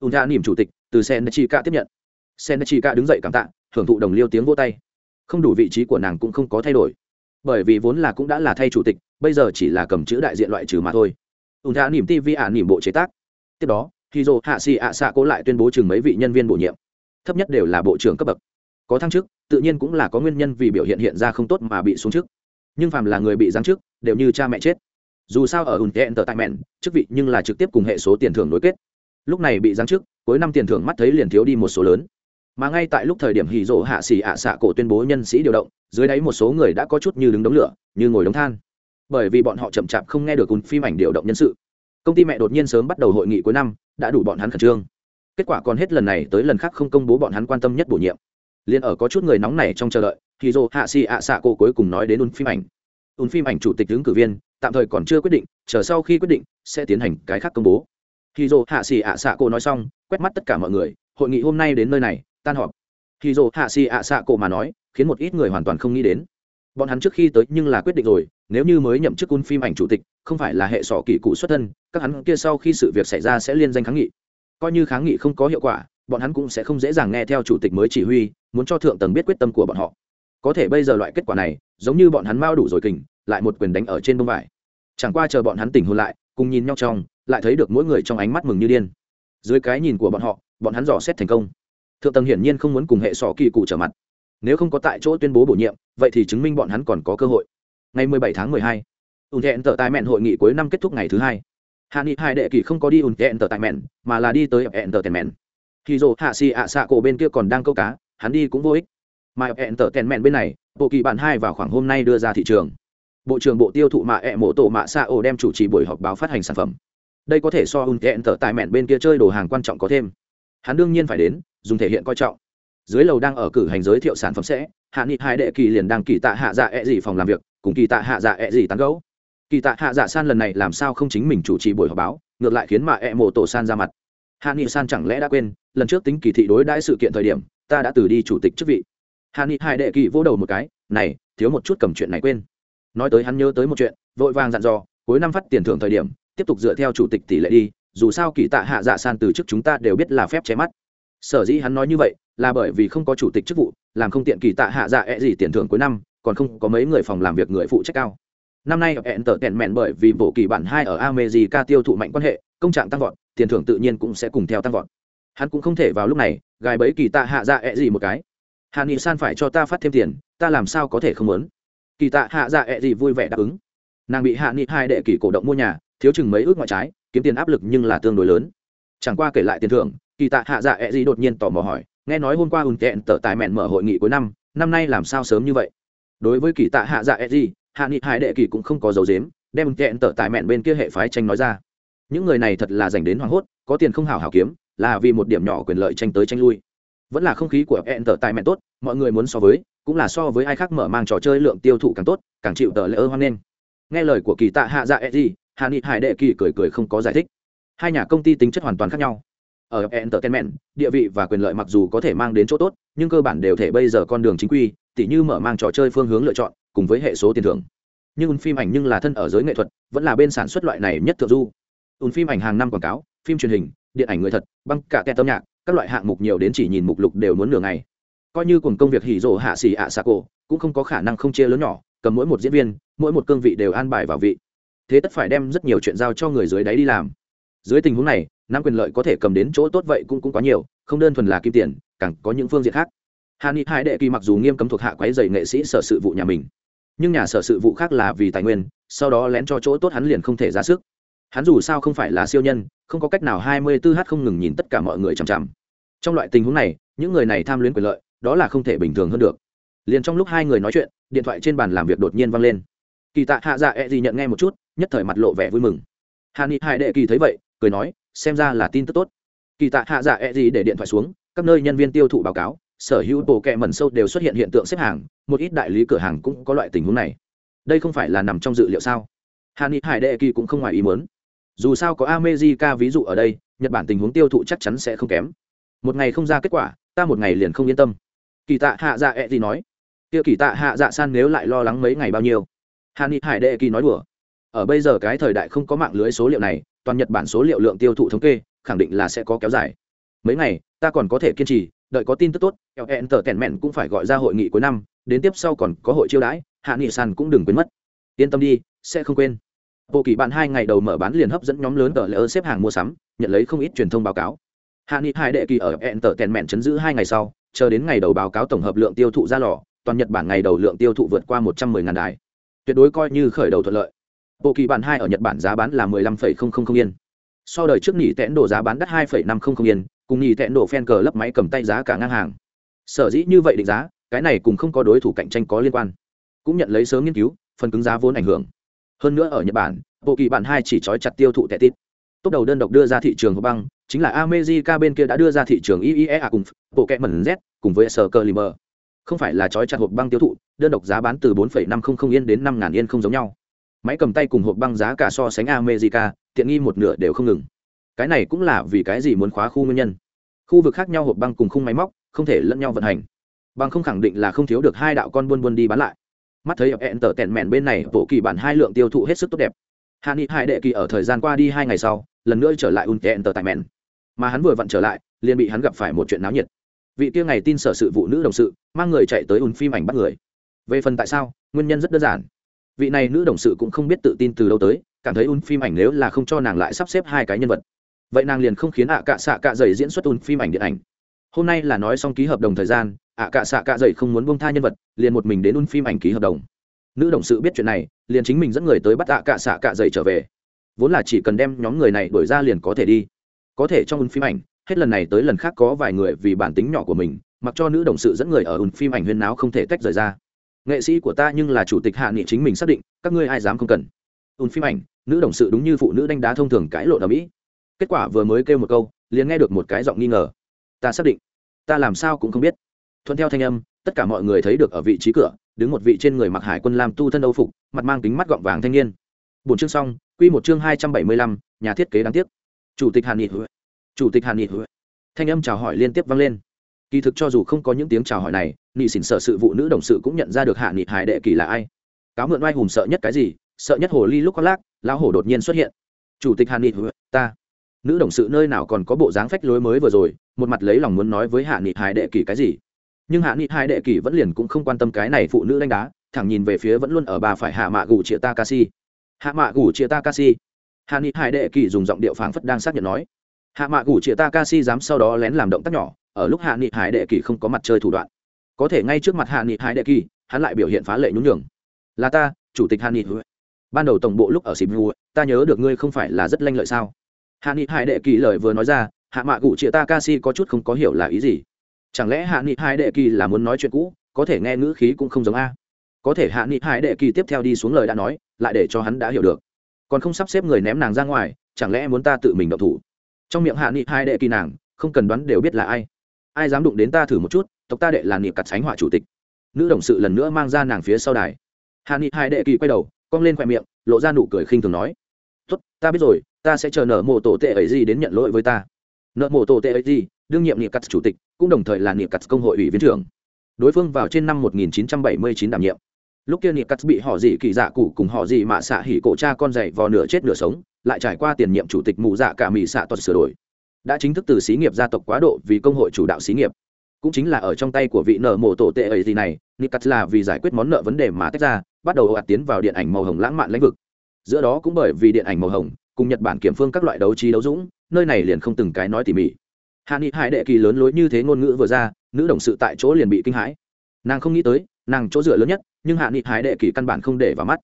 Ùn dạ ra niềm chủ tịch, từ sen chi ca tiếp nhận. Sen chi ca đứng dậy cảm tạ hưởng thụ đồng liêu tiếng vô tay. Không đủ vị trí của nàng cũng không có thay đổi. Bởi vì vốn là cũng đã là thay chủ tịch, bây giờ chỉ là cầm chữ đại diện loại trừ mà thôi ùn ra nỉm tv ả nỉm bộ chế tác. Tiếp đó thì dô hạ xì ạ xạ cố lại tuyên bố chừng mấy vị nhân viên bổ nhiệm. Thấp nhất đều là bộ trưởng cấp bậc. Có thăng chức, tự nhiên cũng là có nguyên nhân vì biểu hiện hiện ra không tốt mà bị xuống chức. Nhưng phàm là người bị giáng chức, đều như cha mẹ chết. Dù sao ở ùn tệ tờ tại mẹn chức vị nhưng là trực tiếp cùng hệ số tiền thưởng nối kết. Lúc này bị giáng chức, cuối năm tiền thưởng mắt thấy liền thiếu đi một số lớn. Mà ngay tại lúc thời điểm hì rỗ hạ xỉ ạ xạ cổ tuyên bố nhân sĩ điều động, dưới đáy một số người đã có chút như đứng đống lửa, như ngồi đống than bởi vì bọn họ chậm chạp không nghe được cùng phim ảnh điều động nhân sự. Công ty mẹ đột nhiên sớm bắt đầu hội nghị cuối năm, đã đủ bọn hắn khẩn trương. Kết quả còn hết lần này tới lần khác không công bố bọn hắn quan tâm nhất bổ nhiệm. Liền ở có chút người nóng này trong chờ đợi thì dô hạ xì ạ xạ cô cuối cùng nói đến un phim ảnh. Un phim ảnh chủ tịch ứng cử viên, tạm thời còn chưa quyết định, chờ sau khi quyết định, sẽ tiến hành cái khác công bố. Thì dô hạ xì ạ xạ cô nói xong, quét mắt tất cả mọi người, hội nghị hôm nay đến nơi này, tan họp. Thì dô hạ xì ạ xạ cô mà nói, khiến một ít người hoàn toàn không nghĩ đến bọn hắn trước khi tới nhưng là quyết định rồi, nếu như mới nhậm chức un phim ảnh chủ tịch, không phải là hệ sọ kỳ cụ xuất thân, các hắn kia sau khi sự việc xảy ra sẽ liên danh kháng nghị. Coi như kháng nghị không có hiệu quả, bọn hắn cũng sẽ không dễ dàng nghe theo chủ tịch mới chỉ huy, muốn cho thượng tầng biết quyết tâm của bọn họ. Có thể bây giờ loại kết quả này, giống như bọn hắn mau đủ rồi kình, lại một quyền đánh ở trên bông vải. Chẳng qua chờ bọn hắn tỉnh hôn lại, cùng nhìn nhau trong, lại thấy được mỗi người trong ánh mắt mừng như điên. Dưới cái nhìn của bọn họ, bọn hắn dò xét thành công. Thượng tầng hiển nhiên không muốn cùng hệ sọ kỳ cụ trở mặt nếu không có tại chỗ tuyên bố bổ nhiệm vậy thì chứng minh bọn hắn còn có cơ hội. Ngày 17 tháng 12, ùn thẹn tờ tài mẹn hội nghị cuối năm kết thúc ngày thứ hai. Hạ nghị hai đệ kỳ không có đi ùn thẹn tờ tài mẹn mà là đi tới hẹn tờ tèn mẹn. Khi dồ hạ xì ạ xạ cổ bên kia còn đang câu cá hắn đi cũng vô ích. Mà hẹn tờ tèn mẹn bên này bộ kỳ bản hai vào khoảng hôm nay đưa ra thị trường. Bộ trưởng bộ tiêu thụ mạ ẹ mổ tổ mạ xạ ổ đem chủ trì buổi họp báo phát hành sản phẩm. Đây có thể so hùn kẹn tờ tài mẹn bên kia chơi đồ hàng quan trọng có thêm. Hắn đương nhiên phải đến dùng thể hiện coi trọng dưới lầu đang ở cử hành giới thiệu sản phẩm sẽ, hạ nghị hai đệ kỳ liền đang kỳ tạ hạ dạ e gì phòng làm việc, cùng kỳ tạ hạ dạ e gì tán gấu kỳ tạ hạ dạ san lần này làm sao không chính mình chủ trì buổi họp báo, ngược lại khiến mà e mộ tổ san ra mặt. Hạ nghị san chẳng lẽ đã quên, lần trước tính kỳ thị đối đãi sự kiện thời điểm, ta đã từ đi chủ tịch chức vị. Hạ nghị hai đệ kỳ vỗ đầu một cái, này, thiếu một chút cầm chuyện này quên. Nói tới hắn nhớ tới một chuyện, vội vàng dặn dò, cuối năm phát tiền thưởng thời điểm, tiếp tục dựa theo chủ tịch tỷ lệ đi, dù sao kỳ tạ hạ dạ san từ chức chúng ta đều biết là phép che mắt sở dĩ hắn nói như vậy là bởi vì không có chủ tịch chức vụ, làm không tiện kỳ tạ hạ dạ ẹ、e、gì gì tiền thưởng cuối năm, còn không có mấy người phòng làm việc người phụ trách cao. Năm nay hẹn tở tẹn mẹn bởi vì bộ kỳ bản hai ở america tiêu thụ mạnh quan hệ, công trạng tăng vọt, tiền thưởng tự nhiên cũng sẽ cùng theo tăng vọt. Hắn cũng không thể vào lúc này, gài bẫy kỳ tạ hạ dạ ẹ、e、gì gì một cái. Hà nghị san phải cho ta phát thêm tiền, ta làm sao có thể không muốn? Kỳ tạ hạ dạ ẹ、e、gì gì vui vẻ đáp ứng. Nàng bị hạ nghị hai đệ kỳ cổ động mua nhà, thiếu chừng mấy ước ngoại trái, kiếm tiền áp lực nhưng là tương đối lớn. Chẳng qua kể lại tiền thưởng kỳ tạ hạ dạ ẹ gì đột nhiên tò mò hỏi, nghe nói hôm qua ùn tẹn tở tài mẹn mở hội nghị cuối năm năm nay làm sao sớm như vậy? Đối với kỳ tạ hạ dạ ẹ gì, hạ nghị Hải đệ kỳ cũng không có dấu dếm, đem ùn tẹn tở tài mẹn bên kia hệ phái tranh nói ra. Những người này thật là dành đến hoảng hốt, có tiền không hào hào kiếm, là vì một điểm nhỏ quyền lợi tranh tới tranh lui. Vẫn là không khí của ẹn tở tài mẹn tốt, mọi người muốn so với, cũng là so với ai khác mở mang trò chơi lượng tiêu thụ càng tốt, càng chịu tờ lễ ơ hoan nghênh. Nghe lời của kỳ tạ hạ dạ e gì, hạ nghị hải đệ kỳ cười cười không có giải thích. Hai nhà công ty tính chất hoàn toàn khác nhau ở entertainment, địa vị và quyền lợi mặc dù có thể mang đến chỗ tốt, nhưng cơ bản đều thể bây giờ con đường chính quy, tỉ như mở mang trò chơi phương hướng lựa chọn, cùng với hệ số tiền thưởng. Nhưng phim ảnh nhưng là thân ở giới nghệ thuật, vẫn là bên sản xuất loại này nhất thượng du. Un phim ảnh hàng năm quảng cáo, phim truyền hình, điện ảnh người thật, băng cả kẹt âm nhạc, các loại hạng mục nhiều đến chỉ nhìn mục lục đều muốn nửa ngày. Coi như cùng công việc hỉ rộ hạ xì ạ xà cổ, cũng không có khả năng không chia lớn nhỏ, cầm mỗi một diễn viên, mỗi một cương vị đều an bài vào vị. Thế tất phải đem rất nhiều chuyện giao cho người dưới đáy đi làm. Dưới tình huống này năm quyền lợi có thể cầm đến chỗ tốt vậy cũng, cũng quá nhiều không đơn thuần là kim tiền càng có những phương diện khác. Hà ni hai đệ kỳ mặc dù nghiêm cấm thuộc hạ quái dày nghệ sĩ sở sự vụ nhà mình nhưng nhà sở sự vụ khác là vì tài nguyên sau đó lén cho chỗ tốt hắn liền không thể ra sức. Hắn dù sao không phải là siêu nhân không có cách nào hai mươi 24 h không ngừng nhìn tất cả mọi người chằm chằm. Trong loại tình huống này những người này tham luyến quyền lợi đó là không thể bình thường hơn được. Liền trong lúc hai người nói chuyện điện thoại trên bàn làm việc đột nhiên vang lên. Kỳ tạ hạ dạ e gì nhận nghe một chút nhất thời mặt lộ vẻ vui mừng. Hà ni hai đệ kỳ thấy vậy cười nói xem ra là tin tức tốt. Kỳ tạ hạ dạ e gì để điện thoại xuống, các nơi nhân viên tiêu thụ báo cáo, sở hữu bộ kẹ mẩn sâu đều xuất hiện hiện tượng xếp hàng, một ít đại lý cửa hàng cũng có loại tình huống này. Đây không phải là nằm trong dự liệu sao? Hà ni hải đệ kỳ cũng không ngoài ý muốn. Dù sao có amejica ví dụ ở đây, nhật bản tình huống tiêu thụ chắc chắn sẽ không kém. Một ngày không ra kết quả, ta một ngày liền không yên tâm. Kỳ tạ hạ dạ e gì nói. Kia kỳ tạ hạ dạ san nếu lại lo lắng mấy ngày bao nhiêu? Hà ni hải đệ kỳ nói đùa ở bây giờ cái thời đại không có mạng lưới số liệu này, toàn nhật bản số liệu lượng tiêu thụ thống kê, khẳng định là sẽ có kéo dài. Mấy ngày, ta còn có thể kiên trì, đợi có tin tức tốt, eo hẹn tờ tèn mẹn cũng phải gọi ra hội nghị cuối năm, đến tiếp sau còn có hội chiêu đãi, hạ nghị sàn cũng đừng quên mất. Yên tâm đi, sẽ không quên. Bộ kỳ bạn hai ngày đầu mở bán liền hấp dẫn nhóm lớn tờ lỡ xếp hàng mua sắm, nhận lấy không ít truyền thông báo cáo. Hạ nghị hai đệ kỳ ở hẹn tờ tèn mẹn chấn giữ hai ngày sau, chờ đến ngày đầu báo cáo tổng hợp lượng tiêu thụ ra lò, toàn nhật bản ngày đầu lượng tiêu thụ vượt qua một trăm mười ngàn đài. Tuyệt đối coi như khởi đầu thuận lợi bộ kỳ bản hai ở nhật bản giá bán là mười lăm phẩy không không không yên. So đời trước nghỉ tẽn đồ giá bán đắt hai phẩy năm không không yên cùng nghỉ tẽn đồ phen cờ lấp máy cầm tay giá cả ngang hàng. Sở dĩ như vậy định giá cái này cùng không có đối thủ cạnh tranh có liên quan. Cũng nhận lấy sớm nghiên cứu phần cứng giá vốn ảnh hưởng. Hơn nữa ở nhật bản bộ kỳ bản hai chỉ trói chặt tiêu thụ tệ tít. Tốc đầu đơn độc đưa ra thị trường hộp băng chính là America bên kia đã đưa ra thị trường IEA cùng bộ kẹt mẩn Z cùng với Sở Limer. Không phải là trói chặt hộp băng tiêu thụ, đơn độc giá bán từ 4.500 yên đến 5.000 yên không giống nhau. Máy cầm tay cùng hộp băng giá cả so sánh America, tiện nghi một nửa đều không ngừng. Cái này cũng là vì cái gì muốn khóa khu nguyên nhân. Khu vực khác nhau hộp băng cùng khung máy móc, không thể lẫn nhau vận hành. Băng không khẳng định là không thiếu được hai đạo con buôn buôn đi bán lại. Mắt thấy hẹn tở tẹn mẹn bên này, bộ kỳ bản hai lượng tiêu thụ hết sức tốt đẹp. Hàn Nghị Hải đệ kỳ ở thời gian qua đi hai ngày sau, lần nữa trở lại Unten tờ tại mẹn mà hắn vừa vặn trở lại liền bị hắn gặp phải một chuyện náo nhiệt vị kia ngày tin sở sự vụ nữ đồng sự mang người chạy tới un phim ảnh bắt người về phần tại sao nguyên nhân rất đơn giản vị này nữ đồng sự cũng không biết tự tin từ đâu tới, cảm thấy un phim ảnh nếu là không cho nàng lại sắp xếp hai cái nhân vật. Vậy nàng liền không khiến ạ cạ xạ cạ dày diễn xuất un phim ảnh điện ảnh. Hôm nay là nói xong ký hợp đồng thời gian, ạ cạ xạ cạ dày không muốn bông tha nhân vật, liền một mình đến un phim ảnh ký hợp đồng. Nữ đồng sự biết chuyện này, liền chính mình dẫn người tới bắt ạ cạ xạ cạ dày trở về. Vốn là chỉ cần đem nhóm người này đổi ra liền có thể đi. Có thể trong un phim ảnh, hết lần này tới lần khác có vài người vì bản tính nhỏ của mình, mặc cho nữ đồng sự dẫn người ở un phim ảnh huyên náo không thể tách rời ra nghệ sĩ của ta nhưng là chủ tịch hạ nghị chính mình xác định, các ngươi ai dám không cần. Ùn phim ảnh, nữ đồng sự đúng như phụ nữ đánh đá thông thường cãi lộn ở mỹ. Kết quả vừa mới kêu một câu, liền nghe được một cái giọng nghi ngờ. Ta xác định. Ta làm sao cũng không biết. Thuận theo thanh âm, tất cả mọi người thấy được ở vị trí cửa, đứng một vị trên người mặc hải quân làm tu thân âu phục, mặt mang kính mắt gọng vàng thanh niên. Bốn chương xong, quy một chương hai trăm bảy mươi lăm, nhà thiết kế đáng tiếc. Chủ tịch hàn nghị chủ tịch hàn nghị thanh âm chào hỏi liên tiếp vang lên kỳ thực cho dù không có những tiếng chào hỏi này, nị xỉn sở sự vụ nữ đồng sự cũng nhận ra được hạ nghị hải đệ kỳ là ai. Cáo mượn oai hùng sợ nhất cái gì? Sợ nhất hồ ly lúc khoác lác, lão hổ đột nhiên xuất hiện. Chủ tịch Hạ nghị ta. Nữ đồng sự nơi nào còn có bộ dáng phách lối mới vừa rồi, một mặt lấy lòng muốn nói với hạ nghị hải đệ kỳ cái gì. Nhưng hạ nghị hải đệ kỳ vẫn liền cũng không quan tâm cái này phụ nữ đánh đá, thẳng nhìn về phía vẫn luôn ở bà phải hạ mạ gù chia ta ca si hạ mạ gù chia ta ca si hạ nghị hải đệ kỳ dùng giọng điệu phảng phất đang xác nhận nói. Hạ mạ gù chia ta ca si dám sau đó lén làm động tác nhỏ ở lúc hạ nghị hải đệ kỳ không có mặt chơi thủ đoạn. Có thể ngay trước mặt hạ nghị hải đệ kỳ, hắn lại biểu hiện phá lệ nhún nhường. Là ta, chủ tịch hạ nghị ban đầu tổng bộ lúc ở simu ta nhớ được ngươi không phải là rất lanh lợi sao? Hạ nghị hải đệ kỳ lời vừa nói ra, hạ mạ cụ chia ta ca si có chút không có hiểu là ý gì. Chẳng lẽ hạ nghị hải đệ kỳ là muốn nói chuyện cũ, có thể nghe ngữ khí cũng không giống a? Có thể hạ nghị hải đệ kỳ tiếp theo đi xuống lời đã nói, lại để cho hắn đã hiểu được. Còn không sắp xếp người ném nàng ra ngoài, chẳng lẽ muốn ta tự mình động thủ? Trong miệng hạ nghị hải đệ kỳ nàng, không cần đoán đều biết là ai ai dám đụng đến ta thử một chút, tộc ta đệ là niệm cặt tránh họa chủ tịch. Nữ đồng sự lần nữa mang ra nàng phía sau đài. Hạ nghị hai đệ kỳ quay đầu, cong lên khoe miệng, lộ ra nụ cười khinh thường nói, tốt, ta biết rồi, ta sẽ chờ nợ mộ tổ tệ ấy gì đến nhận lỗi với ta. Nợ mộ tổ tệ ấy gì, đương nhiệm niệm cặt chủ tịch, cũng đồng thời là niệm cặt công hội ủy viên trưởng. Đối phương vào trên năm 1979 đảm nhiệm. Lúc kia niệm cắt bị họ gì kỳ dạ cụ cùng họ gì mà xạ hỉ cổ cha con dạy vò nửa chết nửa sống, lại trải qua tiền nhiệm chủ tịch mù dạ cả mỹ xạ toàn sửa đổi đã chính thức từ xí nghiệp gia tộc quá độ vì công hội chủ đạo xí nghiệp. Cũng chính là ở trong tay của vị nợ mộ tổ tệ ấy gì này, nikat là vì giải quyết món nợ vấn đề mà tách ra, bắt đầu ạt tiến vào điện ảnh màu hồng lãng mạn lãnh vực. Giữa đó cũng bởi vì điện ảnh màu hồng, cùng nhật bản kiểm phương các loại đấu trí đấu dũng, nơi này liền không từng cái nói tỉ mỉ. Hạ nghị hải đệ kỳ lớn lối như thế ngôn ngữ vừa ra, nữ đồng sự tại chỗ liền bị kinh hãi. Nàng không nghĩ tới, nàng chỗ dựa lớn nhất, nhưng hạ nghị hải đệ kỳ căn bản không để vào mắt.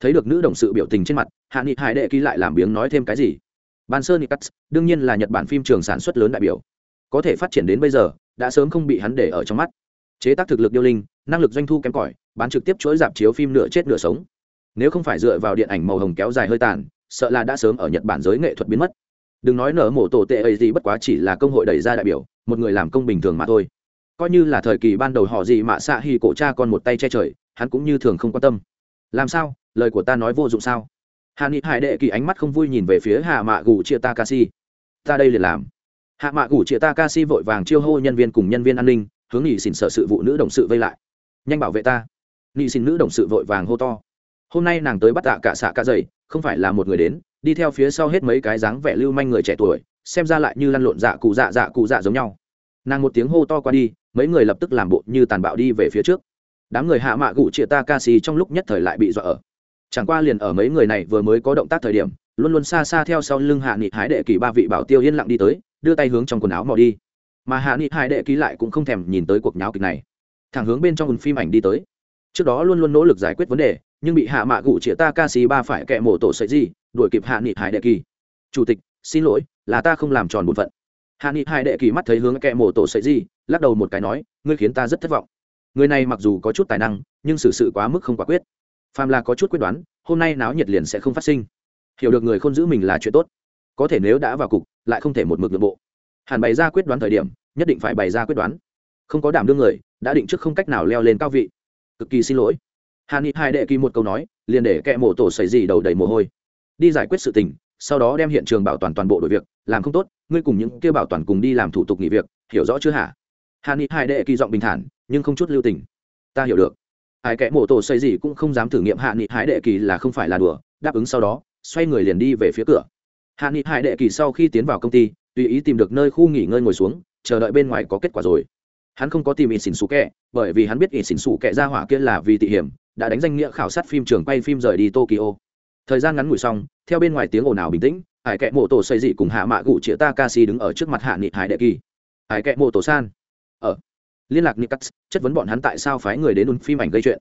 Thấy được nữ đồng sự biểu tình trên mặt hạ nghị hải đệ kỳ lại làm biếng nói thêm cái gì? Ban sơ nikats, đương nhiên là nhật bản phim trường sản xuất lớn đại biểu. Có thể phát triển đến bây giờ, đã sớm không bị hắn để ở trong mắt. Chế tác thực lực điêu linh, năng lực doanh thu kém cỏi, bán trực tiếp chuỗi dạp chiếu phim nửa chết nửa sống. Nếu không phải dựa vào điện ảnh màu hồng kéo dài hơi tàn, sợ là đã sớm ở nhật bản giới nghệ thuật biến mất. Đừng nói nở mổ tổ tệ ấy gì bất quá chỉ là công hội đẩy ra đại biểu, một người làm công bình thường mà thôi. Coi như là thời kỳ ban đầu họ gì mà xạ hi cổ cha còn một tay che trời, hắn cũng như thường không quan tâm. Làm sao? Lời của ta nói vô dụng sao? Hạ nghị hải đệ kỳ ánh mắt không vui nhìn về phía hạ mạ gù chia ta ca si ta đây liền làm. Hạ mạ gù chia ta ca si vội vàng chiêu hô nhân viên cùng nhân viên an ninh, hướng nghị xin sở sự vụ nữ đồng sự vây lại. Nhanh bảo vệ ta. Nghị xin nữ đồng sự vội vàng hô to. Hôm nay nàng tới bắt tạ cả xạ cả dày không phải là một người đến, đi theo phía sau hết mấy cái dáng vẻ lưu manh người trẻ tuổi, xem ra lại như lăn lộn dạ cụ dạ dạ cụ dạ giống nhau. Nàng một tiếng hô to qua đi, mấy người lập tức làm bộ như tàn bạo đi về phía trước. Đám người hạ mạ gụ chia ta ca xì trong lúc nhất thời lại bị dọa ở chẳng qua liền ở mấy người này vừa mới có động tác thời điểm, luôn luôn xa xa theo sau lưng hạ nghị hái đệ kỳ ba vị bảo tiêu yên lặng đi tới, đưa tay hướng trong quần áo mò đi. Mà hạ nghị hái đệ ký lại cũng không thèm nhìn tới cuộc nháo kịch này. Thẳng hướng bên trong phim ảnh đi tới. Trước đó luôn luôn nỗ lực giải quyết vấn đề, nhưng bị hạ mạ gụ chĩa ta ca sĩ ba phải kẹ mổ tổ sợi gì, đuổi kịp hạ nghị hải đệ kỳ. Chủ tịch, xin lỗi, là ta không làm tròn bổn phận. Hạ nghị hải đệ kỳ mắt thấy hướng kẹ mổ tổ sợi gì, lắc đầu một cái nói, ngươi khiến ta rất thất vọng. Người này mặc dù có chút tài năng, nhưng xử sự quá mức không quả quyết phàm là có chút quyết đoán, hôm nay náo nhiệt liền sẽ không phát sinh. Hiểu được người không giữ mình là chuyện tốt. Có thể nếu đã vào cục, lại không thể một mực nội bộ. Hẳn bày ra quyết đoán thời điểm, nhất định phải bày ra quyết đoán. Không có đảm đương người, đã định trước không cách nào leo lên cao vị. Cực kỳ xin lỗi. Hàn ni hai đệ kỳ một câu nói, liền để kẹ mổ tổ xảy gì đầu đầy mồ hôi. Đi giải quyết sự tình, sau đó đem hiện trường bảo toàn toàn bộ đội việc, làm không tốt, ngươi cùng những kêu bảo toàn cùng đi làm thủ tục nghỉ việc, hiểu rõ chưa hả? Hàn ni hai đệ kỳ giọng bình thản, nhưng không chút lưu tình. Ta hiểu được ai kẽ mổ tổ xây gì cũng không dám thử nghiệm hạ nghị hải đệ kỳ là không phải là đùa, đáp ứng sau đó, xoay người liền đi về phía cửa. Hạ nghị hải đệ kỳ sau khi tiến vào công ty, tùy ý tìm được nơi khu nghỉ ngơi ngồi xuống, chờ đợi bên ngoài có kết quả rồi. Hắn không có tìm ít xỉn xù kẹ bởi vì hắn biết ít xỉn xù kẹ ra hỏa kia là vì tị hiểm, đã đánh danh nghĩa khảo sát phim trường quay phim rời đi tokyo. Thời gian ngắn ngủi xong, theo bên ngoài tiếng ồn ào bình tĩnh, hải kẹ mộ tổ xây dị cùng hạ mạ gụ chĩa ta ca si đứng ở trước mặt hạ nghị hải đệ kỳ. Hải kẹ mộ tổ san. Ở liên lạc nikas chất vấn bọn hắn tại sao phái người đến ùn phim ảnh gây chuyện.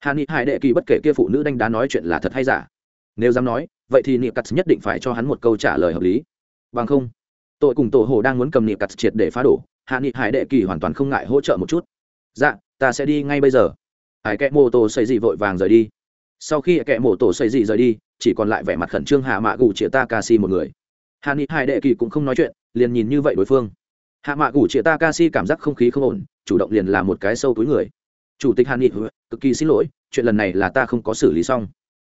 Hạ ni hải đệ kỳ bất kể kia phụ nữ đánh đá nói chuyện là thật hay giả? Nếu dám nói, vậy thì nikas nhất định phải cho hắn một câu trả lời hợp lý. Bằng không, tội cùng tổ hồ đang muốn cầm nikas triệt để phá đổ hạ nghị hải đệ kỳ hoàn toàn không ngại hỗ trợ một chút. Dạ ta sẽ đi ngay bây giờ. Hải kẹ mô tô xây dị vội vàng rời đi. Sau khi kẹ mô tô xây dị rời đi, chỉ còn lại vẻ mặt khẩn trương hạ mạ gù chĩa ta ca si một người. Hạ nghị hải đệ kỳ cũng không nói chuyện, liền nhìn như vậy đối phương. Hạ mạ gù chĩa ta ca si cảm giác không khí không ổn chủ động liền là một cái sâu túi người. Chủ tịch Hàn nghị, cực kỳ xin lỗi, chuyện lần này là ta không có xử lý xong.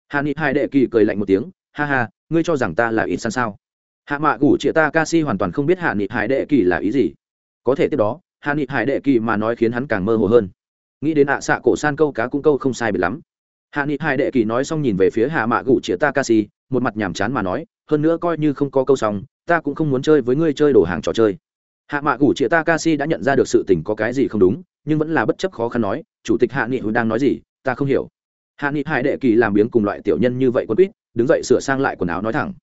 Hàn nghị hải đệ kỳ cười lạnh một tiếng, ha ha, ngươi cho rằng ta là ít san sao? Hạ mạ gủ chĩa ta ca si hoàn toàn không biết hạ nghị hải đệ kỳ là ý gì. Có thể tiếp đó hạ nghị hải đệ kỳ mà nói khiến hắn càng mơ hồ hơn. Nghĩ đến ạ xạ cổ san câu cá cũng câu không sai biệt lắm. Hạ nghị hai đệ kỳ nói xong nhìn về phía hạ mạ gủ chĩa takashi, một mặt nhàm chán mà nói, hơn nữa coi như không có câu xong, ta cũng không muốn chơi với ngươi chơi đồ hàng trò chơi hạ mạ gủ chĩa takashi đã nhận ra được sự tình có cái gì không đúng, nhưng vẫn là bất chấp khó khăn nói, chủ tịch hạ nghị đang nói gì? Ta không hiểu. Hạ nghị hải đệ kỳ làm biếng cùng loại tiểu nhân như vậy quân quýt, đứng dậy sửa sang lại quần áo nói thẳng,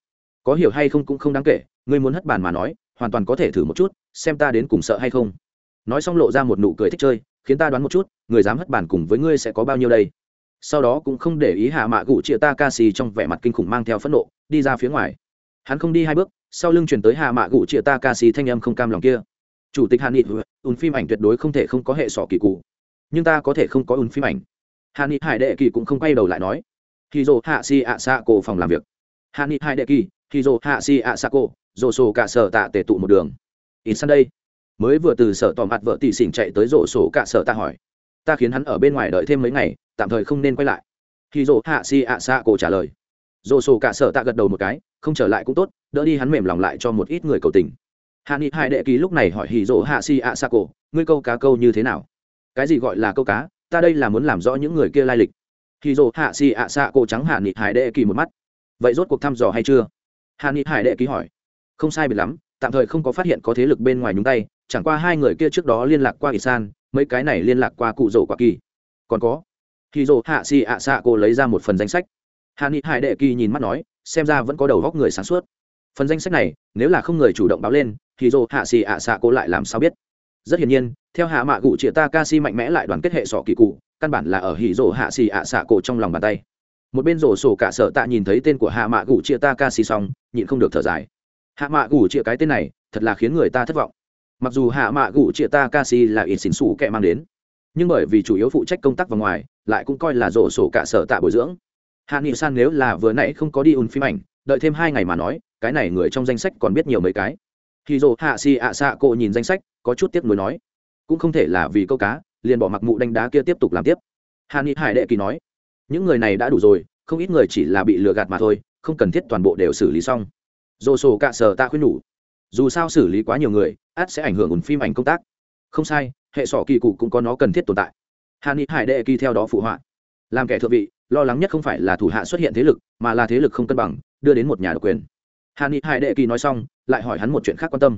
có hiểu hay không cũng không đáng kể, ngươi muốn hất bàn mà nói, hoàn toàn có thể thử một chút, xem ta đến cùng sợ hay không. Nói xong lộ ra một nụ cười thích chơi, khiến ta đoán một chút, người dám hất bàn cùng với ngươi sẽ có bao nhiêu đây? Sau đó cũng không để ý hạ mạ gụ chia ta ca xì trong vẻ mặt kinh khủng mang theo phẫn nộ, đi ra phía ngoài. Hắn không đi hai bước sau lưng chuyển tới hạ mạ gụ chia ta ca sĩ thanh âm không cam lòng kia. Chủ tịch hạ nghị, ùn phim ảnh tuyệt đối không thể không có hệ sọ kỳ cụ nhưng ta có thể không có ùn phim ảnh. Hạ nghị hải đệ kỳ cũng không quay đầu lại nói khi dồ hạ si ạ xạ cổ phòng làm việc. Hạ nghị hải đệ kỳ khi dồ hạ si ạ xạ cổ dồ sổ cả sở tạ tể tụ một đường. In sân đây. Mới vừa từ sở tỏ mặt vợ tỷ xỉn chạy tới rổ sổ cả sở ta hỏi, ta khiến hắn ở bên ngoài đợi thêm mấy ngày, tạm thời không nên quay lại. Khi dồ hạ si ạ xạ cổ trả lời dồ sổ cả sở ta gật đầu một cái, không trở lại cũng tốt, đỡ đi hắn mềm lòng lại cho một ít người cầu tình. Hạ nghị hai đệ ký lúc này hỏi hì dỗ hạ si ạ xạ cổ, ngươi câu cá câu như thế nào? Cái gì gọi là câu cá? Ta đây là muốn làm rõ những người kia lai lịch. Hì dỗ hạ si ạ xạ cổ trắng hạ nghị hải đệ kỳ một mắt. Vậy rốt cuộc thăm dò hay chưa? Hạ nghị hải đệ ký hỏi. Không sai biệt lắm, tạm thời không có phát hiện có thế lực bên ngoài nhúng tay, chẳng qua hai người kia trước đó liên lạc qua kỳ san mấy cái này liên lạc qua cụ rổ quả kỳ. Còn có. Hì dỗ hạ si ạ xạ cổ lấy ra một phần danh sách hạ nghị hải đệ kỳ nhìn mắt nói, xem ra vẫn có đầu góc người sáng suốt. Phần danh sách này, nếu là không người chủ động báo lên, thì dồ hạ xì ạ xạ cô lại làm sao biết? Rất hiển nhiên, theo hạ mạ cụ chĩa ta ca si mạnh mẽ lại đoàn kết hệ sọ kỳ cụ, căn bản là ở hỉ rổ hạ xì ạ xạ cổ trong lòng bàn tay. Một bên rổ sổ cả sợ tạ nhìn thấy tên của hạ mạ cụ chĩa ta ca si xong, nhịn không được thở dài. Hạ mạ cụ chĩa cái tên này, thật là khiến người ta thất vọng. Mặc dù hạ mạ cụ chĩa ta ca si là ít xín xủ kẹ mang đến, nhưng bởi vì chủ yếu phụ trách công tác và ngoài, lại cũng coi là rổ sổ cả sợ tạ bồi dưỡng hạ nghị san nếu là vừa nãy không có đi ùn phim ảnh, đợi thêm hai ngày mà nói, cái này người trong danh sách còn biết nhiều mấy cái. Khi dồ hạ xì ạ xạ cộ nhìn danh sách, có chút tiếc nuối nói, cũng không thể là vì câu cá, liền bỏ mặc mụ đánh đá kia tiếp tục làm tiếp. Hạ nghị hải đệ kỳ nói, những người này đã đủ rồi, không ít người chỉ là bị lừa gạt mà thôi, không cần thiết toàn bộ đều xử lý xong. Dồ sổ cạ sờ ta khuyên nhủ, dù sao xử lý quá nhiều người át sẽ ảnh hưởng ùn phim ảnh công tác. Không sai, hệ sọ kỳ cụ cũng có nó cần thiết tồn tại. Hà ni hải đệ kỳ theo đó phụ họa làm kẻ thượng vị lo lắng nhất không phải là thủ hạ xuất hiện thế lực mà là thế lực không cân bằng đưa đến một nhà độc quyền. Hà ni hải đệ kỳ nói xong lại hỏi hắn một chuyện khác quan tâm.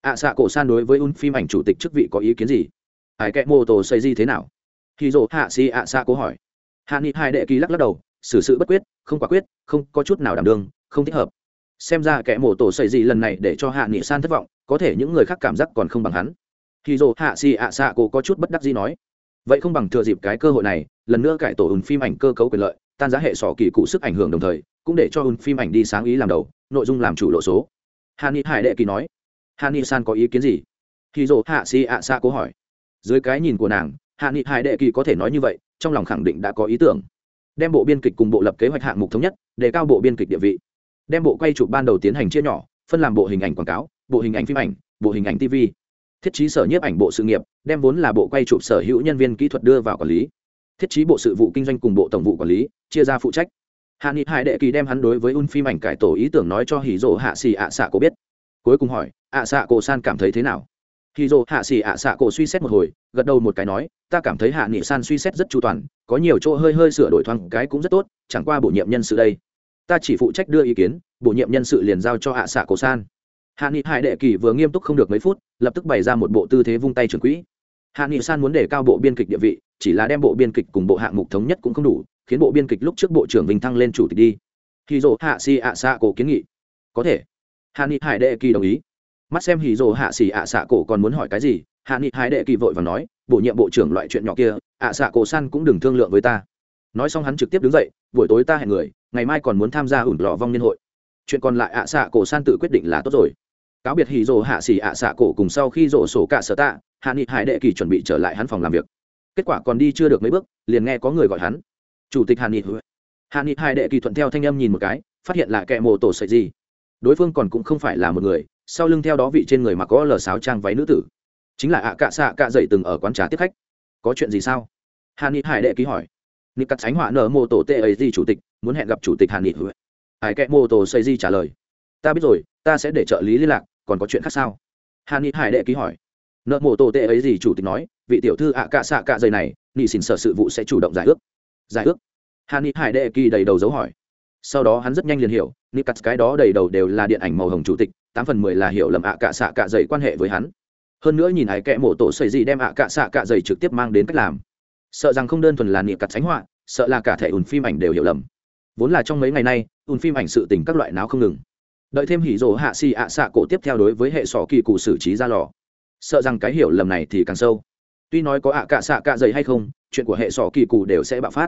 Ạ à, xạ cổ san đối với un phim ảnh chủ tịch chức vị có ý kiến gì? Hải kẽ mô tô xây di thế nào? Khi dỗ hạ si ạ xạ cố hỏi. Hạ nghị hải đệ kỳ lắc lắc đầu xử sự bất quyết không quả quyết không có chút nào đảm đương không thích hợp. Xem ra kẻ mổ tổ xây gì lần này để cho hạ nghị san thất vọng có thể những người khác cảm giác còn không bằng hắn. Khi dỗ hạ si ạ xạ cố có chút bất đắc gì nói vậy không bằng thừa dịp cái cơ hội này, lần nữa cải tổ ùn phim ảnh cơ cấu quyền lợi, tan giá hệ sỏ kỳ cụ sức ảnh hưởng đồng thời, cũng để cho ùn phim ảnh đi sáng ý làm đầu, nội dung làm chủ lộ số. Hà ni hải đệ kỳ nói hà ni san có ý kiến gì? Khi dỗ hạ si ạ xa cố hỏi. Dưới cái nhìn của nàng hạ nghị hải đệ kỳ có thể nói như vậy, trong lòng khẳng định đã có ý tưởng. Đem bộ biên kịch cùng bộ lập kế hoạch hạng mục thống nhất để cao bộ biên kịch địa vị. Đem bộ quay chụp ban đầu tiến hành chia nhỏ, phân làm bộ hình ảnh quảng cáo, bộ hình ảnh phim ảnh, bộ hình ảnh tv thiết trí sở nhiếp ảnh bộ sự nghiệp, đem vốn là bộ quay chụp sở hữu nhân viên kỹ thuật đưa vào quản lý. Thiết trí bộ sự vụ kinh doanh cùng bộ tổng vụ quản lý, chia ra phụ trách. Hạ nghị hải đệ kỳ đem hắn đối với un phim ảnh cải tổ ý tưởng nói cho hỉ Dỗ hạ xì ạ xạ cổ biết. Cuối cùng hỏi, ạ xạ cổ san cảm thấy thế nào? Hỉ Dỗ hạ xì ạ xạ cổ suy xét một hồi, gật đầu một cái nói, ta cảm thấy hạ nghị san suy xét rất chu toàn, có nhiều chỗ hơi hơi sửa đổi thoáng cái cũng rất tốt, chẳng qua bổ nhiệm nhân sự đây. Ta chỉ phụ trách đưa ý kiến, bổ nhiệm nhân sự liền giao cho ạ xạ cổ san hạ nghị hải đệ kỳ vừa nghiêm túc không được mấy phút, lập tức bày ra một bộ tư thế vung tay trường quỹ. Hạ nghị san muốn đề cao bộ biên kịch địa vị, chỉ là đem bộ biên kịch cùng bộ hạng mục thống nhất cũng không đủ, khiến bộ biên kịch lúc trước bộ trưởng vinh thăng lên chủ tịch đi. Hì dỗ hạ xì ạ xạ cổ kiến nghị. Có thể. Hạ nghị hải đệ kỳ đồng ý. Mắt xem hì dỗ hạ xì ạ xạ cổ còn muốn hỏi cái gì, hạ nghị hải đệ kỳ vội và nói, bổ nhiệm bộ trưởng loại chuyện nhỏ kia, ạ xạ cổ san cũng đừng thương lượng với ta. Nói xong hắn trực tiếp đứng dậy, buổi tối ta hẹn người, ngày mai còn muốn tham gia ủn lò vong niên hội. Chuyện còn lại ạ xạ cổ san tự quyết định là tốt rồi cáo biệt hì rồ hạ xỉ ạ xạ cổ cùng sau khi rổ sổ cả sở tạ, hạ nghị hải đệ kỳ chuẩn bị trở lại hắn phòng làm việc. Kết quả còn đi chưa được mấy bước, liền nghe có người gọi hắn. Chủ tịch hàn nghị hàn nghị hải đệ kỳ thuận theo thanh âm nhìn một cái, phát hiện là kẻ mồ tổ sợi gì. Đối phương còn cũng không phải là một người, sau lưng theo đó vị trên người mặc có lờ sáo trang váy nữ tử. Chính là ạ cạ xạ cạ dậy từng ở quán trà tiếp khách. Có chuyện gì sao? Hàn nghị hải đệ ký hỏi. Nghị cắt tránh họa nở mô tổ tê ấy gì chủ tịch, muốn hẹn gặp chủ tịch hàn nghị hải kệ mô tổ xây di trả lời. Ta biết rồi, ta sẽ để trợ lý liên lạc còn có chuyện khác sao? Hàn ni hải đệ ký hỏi. Nợ mô tổ tệ ấy gì chủ tịch nói, vị tiểu thư ạ cạ xạ cạ dày này, nị xin sở sự vụ sẽ chủ động giải ước. Giải ước? Hà ni hải đệ kỳ đầy đầu dấu hỏi. Sau đó hắn rất nhanh liền hiểu nikat cái đó đầy đầu đều là điện ảnh màu hồng chủ tịch, tám phần mười là hiểu lầm ạ cạ xạ cạ dày quan hệ với hắn. Hơn nữa nhìn hải kẽ mổ tổ xây gì đem ạ cạ xạ cạ dày trực tiếp mang đến cách làm. Sợ rằng không đơn thuần là nị cặt tránh họa, sợ là cả thể ùn phim ảnh đều hiểu lầm. Vốn là trong mấy ngày nay, ùn phim ảnh sự tình các loại náo không ngừng đợi thêm hỉ rồ hạ xì ạ xạ cổ tiếp theo đối với hệ sọ kỳ cụ xử trí ra lò. Sợ rằng cái hiểu lầm này thì càng sâu. Tuy nói có ạ cạ xạ cạ dày hay không, chuyện của hệ sọ kỳ cụ đều sẽ bạo phát.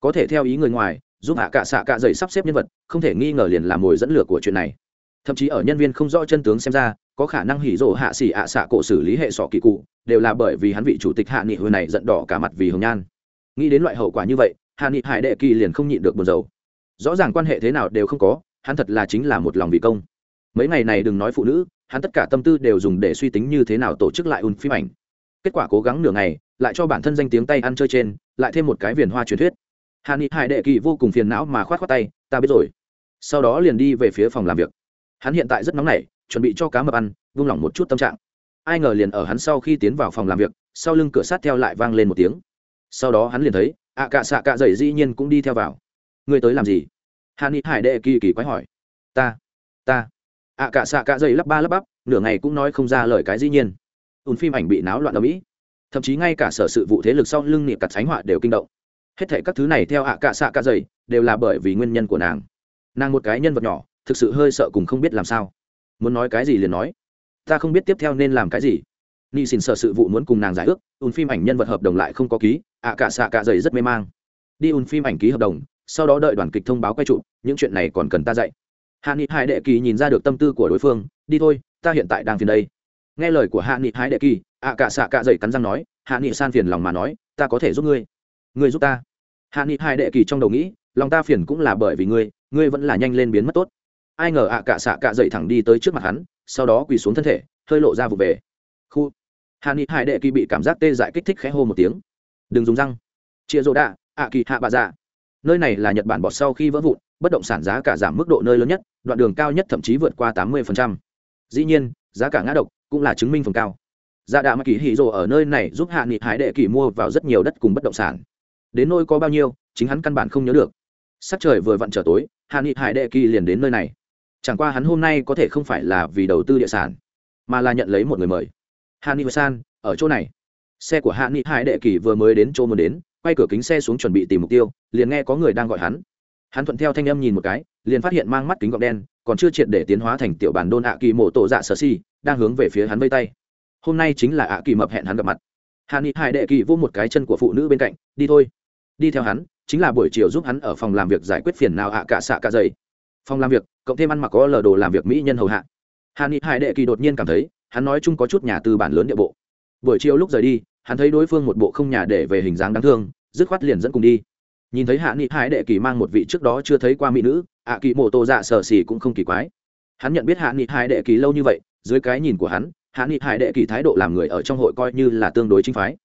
Có thể theo ý người ngoài, giúp hạ cạ xạ cạ dày sắp xếp nhân vật, không thể nghi ngờ liền là mồi dẫn lửa của chuyện này. Thậm chí ở nhân viên không rõ chân tướng xem ra, có khả năng hỉ rồ hạ xỉ ạ xạ cổ xử lý hệ sọ kỳ cụ, đều là bởi vì hắn vị chủ tịch hạ nghị hồi này giận đỏ cả mặt vì hồng nhan. Nghĩ đến loại hậu quả như vậy, hạ nghị hải đệ kỳ liền không nhịn được buồn dầu rõ ràng quan hệ thế nào đều không có hắn thật là chính là một lòng vì công. Mấy ngày này đừng nói phụ nữ, hắn tất cả tâm tư đều dùng để suy tính như thế nào tổ chức lại un phim ảnh. Kết quả cố gắng nửa ngày, lại cho bản thân danh tiếng tay ăn chơi trên, lại thêm một cái viền hoa truyền thuyết. Hà ni hải đệ kỳ vô cùng phiền não mà khoát khoát tay, ta biết rồi. Sau đó liền đi về phía phòng làm việc. Hắn hiện tại rất nóng nảy, chuẩn bị cho cá mập ăn, vung lỏng một chút tâm trạng. Ai ngờ liền ở hắn sau khi tiến vào phòng làm việc, sau lưng cửa sát theo lại vang lên một tiếng. Sau đó hắn liền thấy ạ cạ xạ cạ dậy dĩ nhiên cũng đi theo vào. Ngươi tới làm gì? Hà ni hải đệ kỳ kỳ quái hỏi. Ta ta. Ạ cả xạ cả dây lắp ba lắp bắp, nửa ngày cũng nói không ra lời cái dĩ nhiên. Ùn phim ảnh bị náo loạn ở mỹ. Thậm chí ngay cả sở sự vụ thế lực sau lưng niệm cặt sánh họa đều kinh động. Hết thể các thứ này theo ạ cả xạ cả dậy đều là bởi vì nguyên nhân của nàng. Nàng một cái nhân vật nhỏ, thực sự hơi sợ cùng không biết làm sao. Muốn nói cái gì liền nói. Ta không biết tiếp theo nên làm cái gì. Ni xin sở sự vụ muốn cùng nàng giải ước ùn phim ảnh nhân vật hợp đồng lại không có ký ạ cả xạ cả dày rất mê mang. Đi ùn phim ảnh ký hợp đồng sau đó đợi đoàn kịch thông báo quay trụ, những chuyện này còn cần ta dạy. Hạ nghị hải đệ kỳ nhìn ra được tâm tư của đối phương, đi thôi, ta hiện tại đang phiền đây. Nghe lời của hạ nghị hải đệ kỳ, ạ cả xạ cả dậy cắn răng nói, hạ nghị san phiền lòng mà nói, ta có thể giúp ngươi. Ngươi giúp ta? Hạ nghị hải đệ kỳ trong đầu nghĩ, lòng ta phiền cũng là bởi vì ngươi ngươi vẫn là nhanh lên biến mất tốt. Ai ngờ ạ cả xạ cả dậy thẳng đi tới trước mặt hắn, sau đó quỳ xuống thân thể, hơi lộ ra vụ về. Khu. Hạ nghị hải đệ kỳ bị cảm giác tê dại kích thích khẽ hô một tiếng. Đừng dùng răng. Chia rô đạ, ạ kỳ hạ bà dạ nơi này là nhật bản bọt sau khi vỡ vụn, bất động sản giá cả giảm mức độ nơi lớn nhất, đoạn đường cao nhất thậm chí vượt qua tám mươi dĩ nhiên, giá cả ngã độc cũng là chứng minh phần cao. Dạ Gia đạ mà kỳ hì rồ ở nơi này giúp hạ nghị hải đệ kỳ mua vào rất nhiều đất cùng bất động sản. Đến nơi có bao nhiêu, chính hắn căn bản không nhớ được. Sắc trời vừa vặn trở tối, hạ nghị hải đệ kỳ liền đến nơi này. Chẳng qua hắn hôm nay có thể không phải là vì đầu tư địa sản, mà là nhận lấy một người mời. Hạ nghị san, ở chỗ này. Xe của hạ nghị hải đệ kỳ vừa mới đến chỗ muốn đến quay cửa kính xe xuống chuẩn bị tìm mục tiêu, liền nghe có người đang gọi hắn. Hắn thuận theo thanh âm nhìn một cái, liền phát hiện mang mắt kính gọng đen, còn chưa triệt để tiến hóa thành tiểu bản đôn ạ kỳ mộ tổ dạ sở si, đang hướng về phía hắn vây tay. Hôm nay chính là ạ kỳ mập hẹn hắn gặp mặt. Hạ nghị hải đệ kỳ vô một cái chân của phụ nữ bên cạnh, đi thôi. Đi theo hắn, chính là buổi chiều giúp hắn ở phòng làm việc giải quyết phiền nào ạ cả xạ cả dày phòng làm việc, cộng thêm ăn mặc có lờ đồ làm việc mỹ nhân hầu hạ. Hạ nghị hải đệ kỳ đột nhiên cảm thấy, hắn nói chung có chút nhà tư bản lớn địa bộ. Buổi chiều lúc rời đi hắn thấy đối phương một bộ không nhà để về hình dáng đáng thương, dứt khoát liền dẫn cùng đi. Nhìn thấy hạ nghị hải đệ kỳ mang một vị trước đó chưa thấy qua mỹ nữ, ạ kỳ mô tô dạ sở xì cũng không kỳ quái. Hắn nhận biết hạ nghị hải đệ kỳ lâu như vậy, dưới cái nhìn của hắn, hạ nghị hải đệ kỳ thái độ làm người ở trong hội coi như là tương đối chính phái.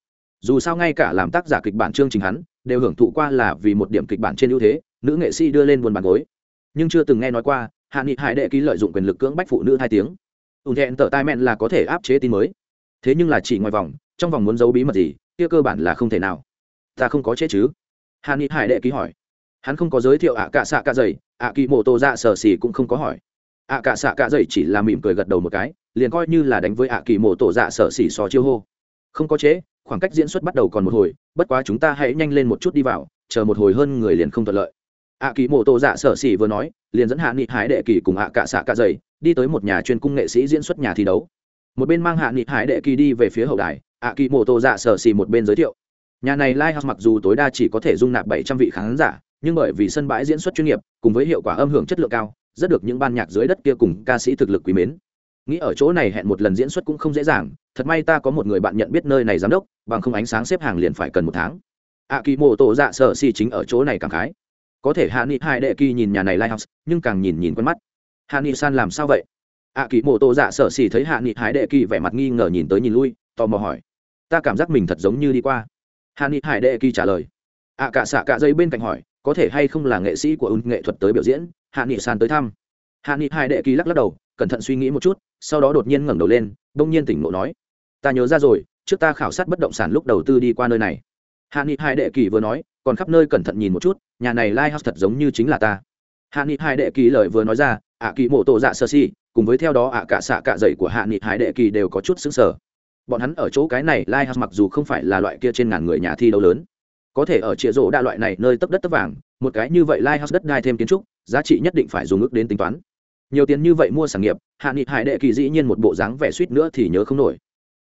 Dù sao ngay cả làm tác giả kịch bản chương trình hắn, đều hưởng thụ qua là vì một điểm kịch bản trên ưu thế, nữ nghệ sĩ đưa lên buồn bàn gối. Nhưng chưa từng nghe nói qua, hạ nghị hải đệ ký lợi dụng quyền lực cưỡng bách phụ nữ hai tiếng. Ủng thẹn tở tai mẹn là có thể áp chế tin mới. Thế nhưng là chỉ ngoài vòng trong vòng muốn giấu bí mật gì, kia cơ bản là không thể nào. Ta không có chết chứ? Hàn ni hải đệ ký hỏi. Hắn không có giới thiệu ạ cạ xạ cạ dày, ạ kỳ mô tô ra sờ xì cũng không có hỏi. Ạ cạ xạ cạ dày chỉ là mỉm cười gật đầu một cái, liền coi như là đánh với ạ kỳ mô tổ dạ sở xỉ so chiêu hô. Không có chế, khoảng cách diễn xuất bắt đầu còn một hồi, bất quá chúng ta hãy nhanh lên một chút đi vào, chờ một hồi hơn người liền không thuận lợi. Ạ kỳ mô tô dạ sở xỉ vừa nói, liền dẫn hạ nghị hải đệ kỳ cùng ạ cạ xạ cạ dày đi tới một nhà chuyên cung nghệ sĩ diễn xuất nhà thi đấu. Một bên mang hạ nghị hải đệ kỳ đi về phía hậu đài ạ kỳ mô tô dạ sở xì một bên giới thiệu. Nhà này live house mặc dù tối đa chỉ có thể dung nạp bảy trăm vị khán giả, nhưng bởi vì sân bãi diễn xuất chuyên nghiệp, cùng với hiệu quả âm hưởng chất lượng cao, rất được những ban nhạc dưới đất kia cùng ca sĩ thực lực quý mến. Nghĩ ở chỗ này hẹn một lần diễn xuất cũng không dễ dàng, thật may ta có một người bạn nhận biết nơi này giám đốc, bằng không ánh sáng xếp hàng liền phải cần một tháng. Ạ kỳ mô tô dạ sở xì chính ở chỗ này cảm khái. Có thể hạ nghị hai đệ kỳ nhìn nhà này lighthouse, nhưng càng nhìn nhìn quen mắt. Hạ nghị san làm sao vậy? Ạ kỳ mô tô dạ sở xì thấy hạ nghị hai đệ kỳ vẻ mặt nghi ngờ nhìn tới nhìn lui, tò mò hỏi ta cảm giác mình thật giống như đi qua. Hà ni hải đệ kỳ trả lời. Ạ cả xạ cả dây bên cạnh hỏi, có thể hay không là nghệ sĩ của ứng nghệ thuật tới biểu diễn? Hạ nghị san tới thăm. Hạ nghị hải đệ kỳ lắc lắc đầu, cẩn thận suy nghĩ một chút, sau đó đột nhiên ngẩng đầu lên đông nhiên tỉnh ngộ nói. Ta nhớ ra rồi, trước ta khảo sát bất động sản lúc đầu tư đi qua nơi này. Hạ nghị hải đệ kỳ vừa nói, còn khắp nơi cẩn thận nhìn một chút, nhà này lai house thật giống như chính là ta. Hạ nghị hai đệ kỳ lời vừa nói ra, ạ kỳ mộ tổ dạ sơ si, cùng với theo đó ạ cả xạ cả dậy của hạ nghị hải đệ kỳ đều có chút xứng sở bọn hắn ở chỗ cái này lai Hắc mặc dù không phải là loại kia trên ngàn người nhà thi đấu lớn, có thể ở chĩa rỗ đa loại này nơi tấp đất tấp vàng, một cái như vậy lai Hắc đất đai thêm kiến trúc, giá trị nhất định phải dùng ước đến tính toán. Nhiều tiền như vậy mua sản nghiệp, hạ nghị hải đệ kỳ dĩ nhiên một bộ dáng vẻ suýt nữa thì nhớ không nổi.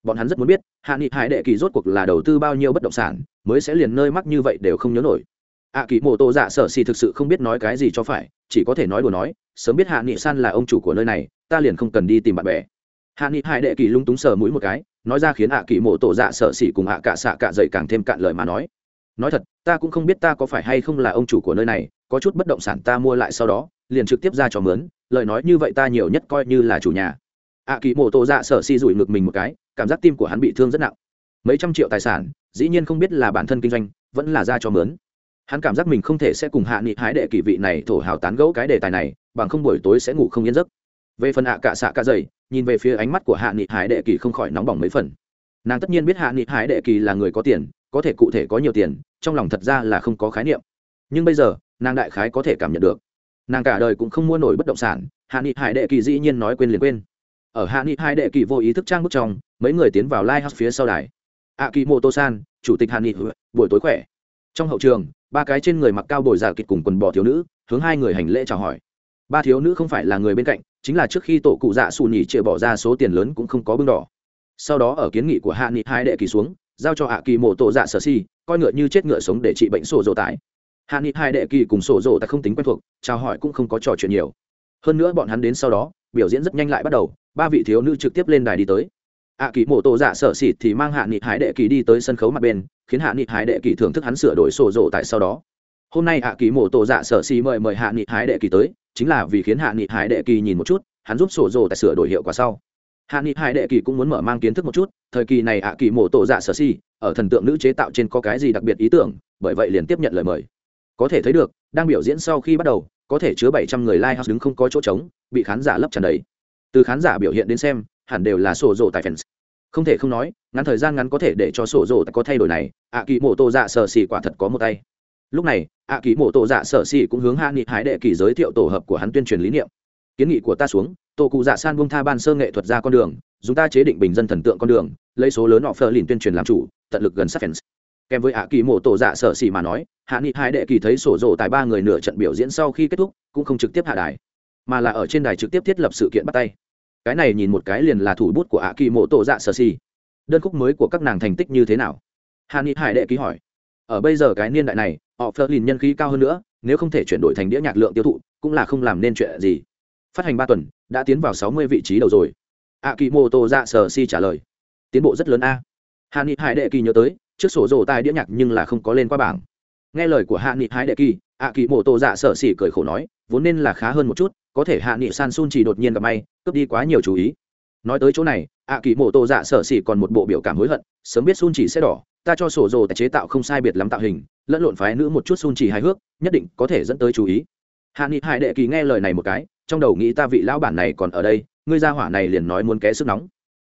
Bọn hắn rất muốn biết, hạ nghị hải đệ kỳ rốt cuộc là đầu tư bao nhiêu bất động sản, mới sẽ liền nơi mắc như vậy đều không nhớ nổi. Ạ kỳ mô tô dạ sở xì thực sự không biết nói cái gì cho phải, chỉ có thể nói đùa nói, sớm biết hạ nghị san là ông chủ của nơi này, ta liền không cần đi tìm bạn bè. Hạ nghị hải đệ kỳ lung túng sờ mũi một cái nói ra khiến ạ kỳ mộ tổ dạ sợ xỉ cùng ạ cả xạ cả dậy càng thêm cạn lời mà nói. Nói thật, ta cũng không biết ta có phải hay không là ông chủ của nơi này, có chút bất động sản ta mua lại sau đó, liền trực tiếp ra cho mướn, lời nói như vậy ta nhiều nhất coi như là chủ nhà. Ạ kỳ mộ tổ dạ sợ xỉ rủi ngực mình một cái, cảm giác tim của hắn bị thương rất nặng. Mấy trăm triệu tài sản, dĩ nhiên không biết là bản thân kinh doanh, vẫn là ra cho mướn. Hắn cảm giác mình không thể sẽ cùng hạ nghị hái đệ kỳ vị này thổ hào tán gẫu cái đề tài này, bằng không buổi tối sẽ ngủ không yên giấc. Về phần hạ cả xạ cả dày nhìn về phía ánh mắt của hạ nghị hải đệ kỳ không khỏi nóng bỏng mấy phần. Nàng tất nhiên biết hạ nghị hải đệ kỳ là người có tiền, có thể cụ thể có nhiều tiền, trong lòng thật ra là không có khái niệm. Nhưng bây giờ, nàng đại khái có thể cảm nhận được. Nàng cả đời cũng không mua nổi bất động sản, hạ nghị hải đệ kỳ dĩ nhiên nói quên liền quên. Ở hạ nghị hải đệ kỳ vô ý thức trang bức trong, mấy người tiến vào live house phía sau đài. A kỳ mô tô san chủ tịch hạ nghị, buổi tối khỏe. Trong hậu trường, ba cái trên người mặc cao bồi giả kịch cùng quần bò thiếu nữ, hướng hai người hành lễ chào hỏi ba thiếu nữ không phải là người bên cạnh, chính là trước khi tổ cụ dạ xù nhì chịa bỏ ra số tiền lớn cũng không có bưng đỏ. Sau đó ở kiến nghị của hạ nghị hai đệ kỳ xuống, giao cho hạ kỳ mộ tổ dạ sở si, coi ngựa như chết ngựa sống để trị bệnh sổ dỗ tải. Hạ nghị hai đệ kỳ cùng sổ dỗ ta không tính quen thuộc, chào hỏi cũng không có trò chuyện nhiều. Hơn nữa bọn hắn đến sau đó, biểu diễn rất nhanh lại bắt đầu, ba vị thiếu nữ trực tiếp lên đài đi tới. Hạ kỳ mộ tổ dạ sở xịt thì mang hạ nghị hải đệ kỳ đi tới sân khấu mặt bên, khiến hạ nghị hải đệ kỳ thưởng thức hắn sửa đổi sổ rộ tại sau đó. Hôm nay hạ kỳ mộ tổ dạ sở xì mời mời hạ nghị hải đệ kỳ tới chính là vì khiến hạ nghị hải đệ kỳ nhìn một chút, hắn giúp sổ dồ tại sửa đổi hiệu quả sau. Hạ nghị hải đệ kỳ cũng muốn mở mang kiến thức một chút, thời kỳ này hạ kỳ mộ tổ dạ sở si, ở thần tượng nữ chế tạo trên có cái gì đặc biệt ý tưởng, bởi vậy liền tiếp nhận lời mời. Có thể thấy được, đang biểu diễn sau khi bắt đầu, có thể chứa bảy trăm người live house đứng không có chỗ trống, bị khán giả lấp tràn đầy. Từ khán giả biểu hiện đến xem, hẳn đều là sổ dồ tại fans. Không thể không nói, ngắn thời gian ngắn có thể để cho sổ dồ có thay đổi này ạ kỳ mộ tổ dạ sở xì quả thật có một tay lúc này ạ kỳ mộ tổ dạ sở xì cũng hướng hạ nghị hải đệ kỳ giới thiệu tổ hợp của hắn tuyên truyền lý niệm. Kiến nghị của ta xuống, tổ cụ dạ san bông tha ban sơ nghệ thuật ra con đường, dùng ta chế định bình dân thần tượng con đường, lấy số lớn họ phờ lìn tuyên truyền làm chủ, tận lực gần sát fans. Kèm với ạ kỳ mộ tổ dạ sở xì mà nói, hạ nghị hải đệ kỳ thấy sổ rộ tại ba người nửa trận biểu diễn sau khi kết thúc, cũng không trực tiếp hạ đài, mà là ở trên đài trực tiếp thiết lập sự kiện bắt tay. Cái này nhìn một cái liền là thủ bút của ạ kỳ mộ tổ dạ sở xì đơn khúc mới của các nàng thành tích như thế nào? Hạ nghị hải đệ ký hỏi ở bây giờ cái niên đại này, họ phớt lìn nhân khí cao hơn nữa, nếu không thể chuyển đổi thành đĩa nhạc lượng tiêu thụ, cũng là không làm nên chuyện gì. Phát hành ba tuần, đã tiến vào sáu mươi vị trí đầu rồi. A kỳ mô tô dạ sờ si trả lời. Tiến bộ rất lớn a. Hạ nghị hải đệ kỳ nhớ tới, trước sổ rồ tai đĩa nhạc nhưng là không có lên qua bảng. Nghe lời của hạ nghị hải đệ kỳ a kỳ mô tô dạ sở xỉ cười khổ nói, vốn nên là khá hơn một chút, có thể hạ nghị san sun chỉ đột nhiên gặp may, cướp đi quá nhiều chú ý. Nói tới chỗ này a kỳ mô tô dạ sở xỉ còn một bộ biểu cảm hối hận, sớm biết sun chỉ sẽ đỏ ta cho sổ rồ tại chế tạo không sai biệt lắm tạo hình, lẫn lộn phái nữ một chút xun chỉ hài hước, nhất định có thể dẫn tới chú ý. Hạ nghị hải đệ kỳ nghe lời này một cái, trong đầu nghĩ ta vị lão bản này còn ở đây, ngươi gia hỏa này liền nói muốn ké sức nóng.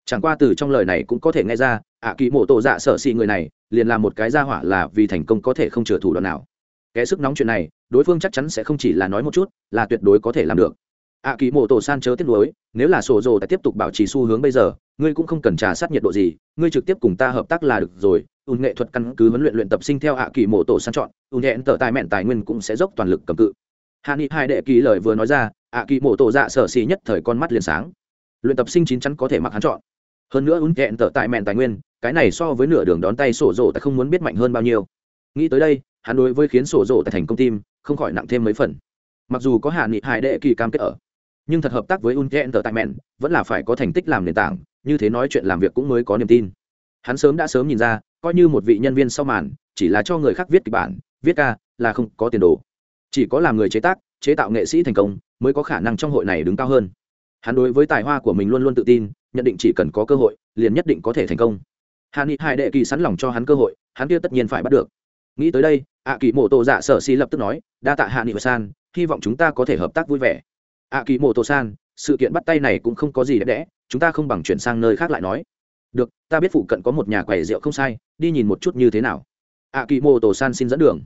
Chẳng qua từ trong lời này cũng có thể nghe ra, ạ kỳ mộ tổ dạ sợ xị người này, liền làm một cái gia hỏa là vì thành công có thể không chừa thủ đoạn nào. Ké sức nóng chuyện này, đối phương chắc chắn sẽ không chỉ là nói một chút, là tuyệt đối có thể làm được. Ạ kỳ mộ tổ san chớ tiếp nối nếu là sổ rồ tại tiếp tục bảo trì xu hướng bây giờ, ngươi cũng không cần trả sát nhiệt độ gì, ngươi trực tiếp cùng ta hợp tác là được rồi ùn nghệ thuật căn cứ huấn luyện luyện tập sinh theo hạ kỳ mộ tổ săn chọn, ùn hẹn tờ tài mẹn tài nguyên cũng sẽ dốc toàn lực cầm cự. Hạ nghị hai đệ kỳ lời vừa nói ra hạ kỳ mộ tổ dạ sở xì nhất thời con mắt liền sáng. Luyện tập sinh chín chắn có thể mặc hắn chọn. Hơn nữa ùn hẹn tở tài mẹn tài nguyên, cái này so với nửa đường đón tay sổ rổ tại không muốn biết mạnh hơn bao nhiêu. Nghĩ tới đây, hắn đối với khiến sổ rổ tại thành công tim không khỏi nặng thêm mấy phần. Mặc dù có hạ nghị hai đệ kỳ cam kết ở, nhưng thật hợp tác với ùn hẹn tở tài mẹn, vẫn là phải có thành tích làm nền tảng, như thế nói chuyện làm việc cũng mới có niềm tin hắn sớm đã sớm nhìn ra, coi như một vị nhân viên sau màn, chỉ là cho người khác viết kịch bản, viết ca, là không có tiền đồ. Chỉ có làm người chế tác, chế tạo nghệ sĩ thành công, mới có khả năng trong hội này đứng cao hơn. Hắn đối với tài hoa của mình luôn luôn tự tin, nhận định chỉ cần có cơ hội, liền nhất định có thể thành công. Hà ni hai đệ kỳ sẵn lòng cho hắn cơ hội, hắn kia tất nhiên phải bắt được. Nghĩ tới đây ạ kỳ mộ tổ dạ sở xì lập tức nói, đa tạ hạ nghị và san, hy vọng chúng ta có thể hợp tác vui vẻ. Ạ kỳ mộ tổ san sự kiện bắt tay này cũng không có gì đẹp đẽ, chúng ta không bằng chuyển sang nơi khác lại nói được, ta biết phụ cận có một nhà quầy rượu không sai, đi nhìn một chút như thế nào. Ạ kỳ mộ tổ san xin dẫn đường.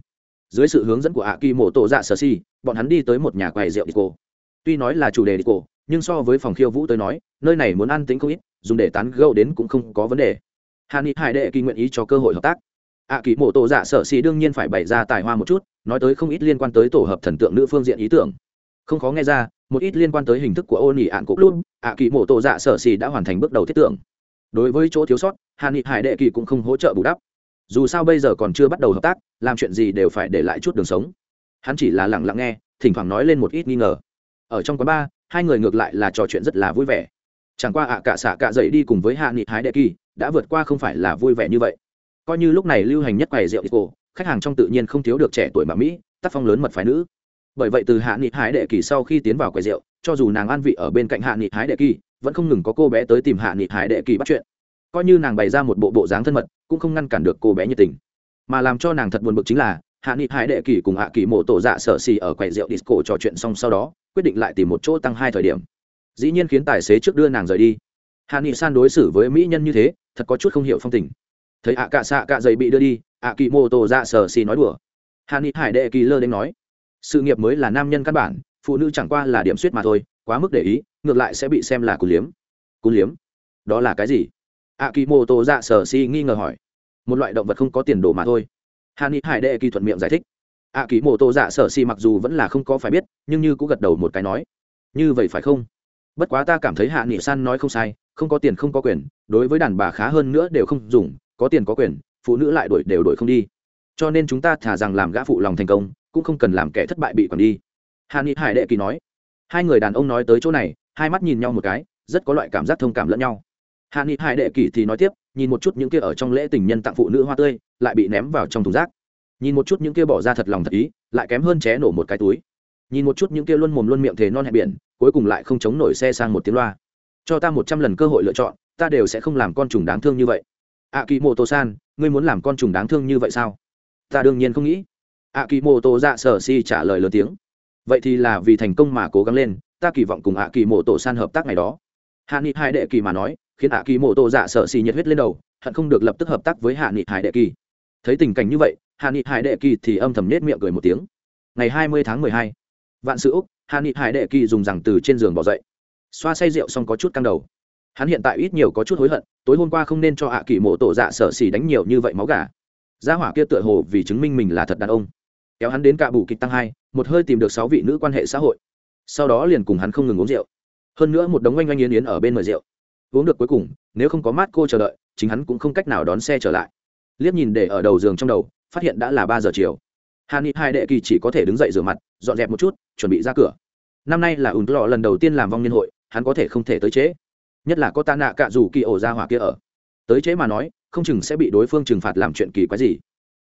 Dưới sự hướng dẫn của ạ kỳ mộ tổ dạ sở si, bọn hắn đi tới một nhà quầy rượu đi cổ tuy nói là chủ đề đi cổ nhưng so với phòng khiêu vũ tới nói, nơi này muốn ăn tính không ít, dùng để tán gâu đến cũng không có vấn đề. Hàn ni hải đệ kỳ nguyện ý cho cơ hội hợp tác. Ạ kỳ mộ tổ dạ sở si đương nhiên phải bày ra tài hoa một chút, nói tới không ít liên quan tới tổ hợp thần tượng nữ phương diện ý tưởng. Không khó nghe ra, một ít liên quan tới hình thức của ô nỉ ạn cục luôn ạ kỳ mộ tổ dạ sở si đã hoàn thành bước đầu thiết tưởng đối với chỗ thiếu sót Hàn nghị hải đệ kỳ cũng không hỗ trợ bù đắp. Dù sao bây giờ còn chưa bắt đầu hợp tác làm chuyện gì đều phải để lại chút đường sống. Hắn chỉ là lẳng lặng nghe thỉnh thoảng nói lên một ít nghi ngờ. Ở trong quán ba, hai người ngược lại là trò chuyện rất là vui vẻ. Chẳng qua ạ cả xạ cả dậy đi cùng với hạ nghị hái đệ kỳ đã vượt qua không phải là vui vẻ như vậy. Coi như lúc này lưu hành nhất quầy rượu cổ khách hàng trong tự nhiên không thiếu được trẻ tuổi mà mỹ tác phong lớn mật phái nữ. Bởi vậy từ hạ nghị hái đệ kỳ sau khi tiến vào quầy rượu cho dù nàng an vị ở bên cạnh hạ nghị hái đệ kỳ vẫn không ngừng có cô bé tới tìm hạ nghị Hải đệ kỳ bắt chuyện. Coi như nàng bày ra một bộ bộ dáng thân mật, cũng không ngăn cản được cô bé nhiệt tình. Mà làm cho nàng thật buồn bực chính là, hạ nghị hải đệ kỳ cùng hạ kỳ mộ tổ dạ sở xì ở quầy rượu disco trò chuyện xong sau đó, quyết định lại tìm một chỗ tăng hai thời điểm. Dĩ nhiên khiến tài xế trước đưa nàng rời đi. Hạ nghị san đối xử với mỹ nhân như thế, thật có chút không hiểu phong tình. Thấy ạ cạ xạ cạ dày bị đưa đi, ạ kỳ mô tổ dạ sở xì nói đùa. Hạ nghị hải đệ kỳ lơ đến nói, sự nghiệp mới là nam nhân căn bản, phụ nữ chẳng qua là điểm suyết mà thôi, quá mức để ý ngược lại sẽ bị xem là cú liếm. Cú liếm? Đó là cái gì? Ạ kỳ mô tô dạ sở si nghi ngờ hỏi. Một loại động vật không có tiền đồ mà thôi. Hà ni hải đệ kỳ thuận miệng giải thích. Ạ kỳ mô tô dạ sở si mặc dù vẫn là không có phải biết, nhưng như cũng gật đầu một cái nói. Như vậy phải không? Bất quá ta cảm thấy hạ nghị san nói không sai, không có tiền không có quyền, đối với đàn bà khá hơn nữa đều không dùng, có tiền có quyền, phụ nữ lại đổi đều đổi không đi. Cho nên chúng ta thả rằng làm gã phụ lòng thành công, cũng không cần làm kẻ thất bại bị còn đi. Hạ nghị hải đệ kỳ nói. Hai người đàn ông nói tới chỗ này hai mắt nhìn nhau một cái, rất có loại cảm giác thông cảm lẫn nhau. Hạ nghị hải đệ kỳ thì nói tiếp, nhìn một chút những kia ở trong lễ tình nhân tặng phụ nữ hoa tươi, lại bị ném vào trong thùng rác. Nhìn một chút những kia bỏ ra thật lòng thật ý, lại kém hơn ché nổ một cái túi. Nhìn một chút những kia luôn mồm luôn miệng thề non hẹn biển, cuối cùng lại không chống nổi xe sang một tiếng loa. Cho ta một trăm lần cơ hội lựa chọn, ta đều sẽ không làm con trùng đáng thương như vậy. Ạ kỳ mô tô san ngươi muốn làm con trùng đáng thương như vậy sao? Ta đương nhiên không nghĩ. Ạ kỳ mô tô dạ sở si trả lời lớn tiếng. Vậy thì là vì thành công mà cố gắng lên ta kỳ vọng cùng ạ kỳ mô tô san hợp tác ngày đó. Hạ nghị hai đệ kỳ mà nói, khiến hạ kỳ mô tô dạ sợ xì nhiệt huyết lên đầu, hận không được lập tức hợp tác với hạ nghị hải đệ kỳ. Thấy tình cảnh như vậy hạ nghị hải đệ kỳ thì âm thầm nết miệng cười một tiếng. Ngày hai mươi tháng mười hai, vạn sự úc hạ nghị hải đệ kỳ dùng rằng từ trên giường bỏ dậy. Xoa say rượu xong có chút căng đầu. Hắn hiện tại ít nhiều có chút hối hận, tối hôm qua không nên cho hạ kỳ mộ tổ dạ sở xì đánh nhiều như vậy máu gà. Gia hỏa kia tựa hồ vì chứng minh mình là thật đàn ông. Kéo hắn đến cả bù kịch tăng hai, một hơi tìm được sáu vị nữ quan hệ xã hội sau đó liền cùng hắn không ngừng uống rượu. Hơn nữa một đống oanh oanh yến yến ở bên mời rượu. Uống được cuối cùng, nếu không có mát cô chờ đợi, chính hắn cũng không cách nào đón xe trở lại. Liếc nhìn để ở đầu giường trong đầu, phát hiện đã là ba giờ chiều. Hà ni hai đệ kỳ chỉ có thể đứng dậy rửa mặt, dọn dẹp một chút, chuẩn bị ra cửa. Năm nay là ùn lọ lần đầu tiên làm vong niên hội, hắn có thể không thể tới chế nhất là có ta nạ cạ dù kỳ ổ ra hỏa kia ở. Tới chế mà nói, không chừng sẽ bị đối phương trừng phạt làm chuyện kỳ quái gì.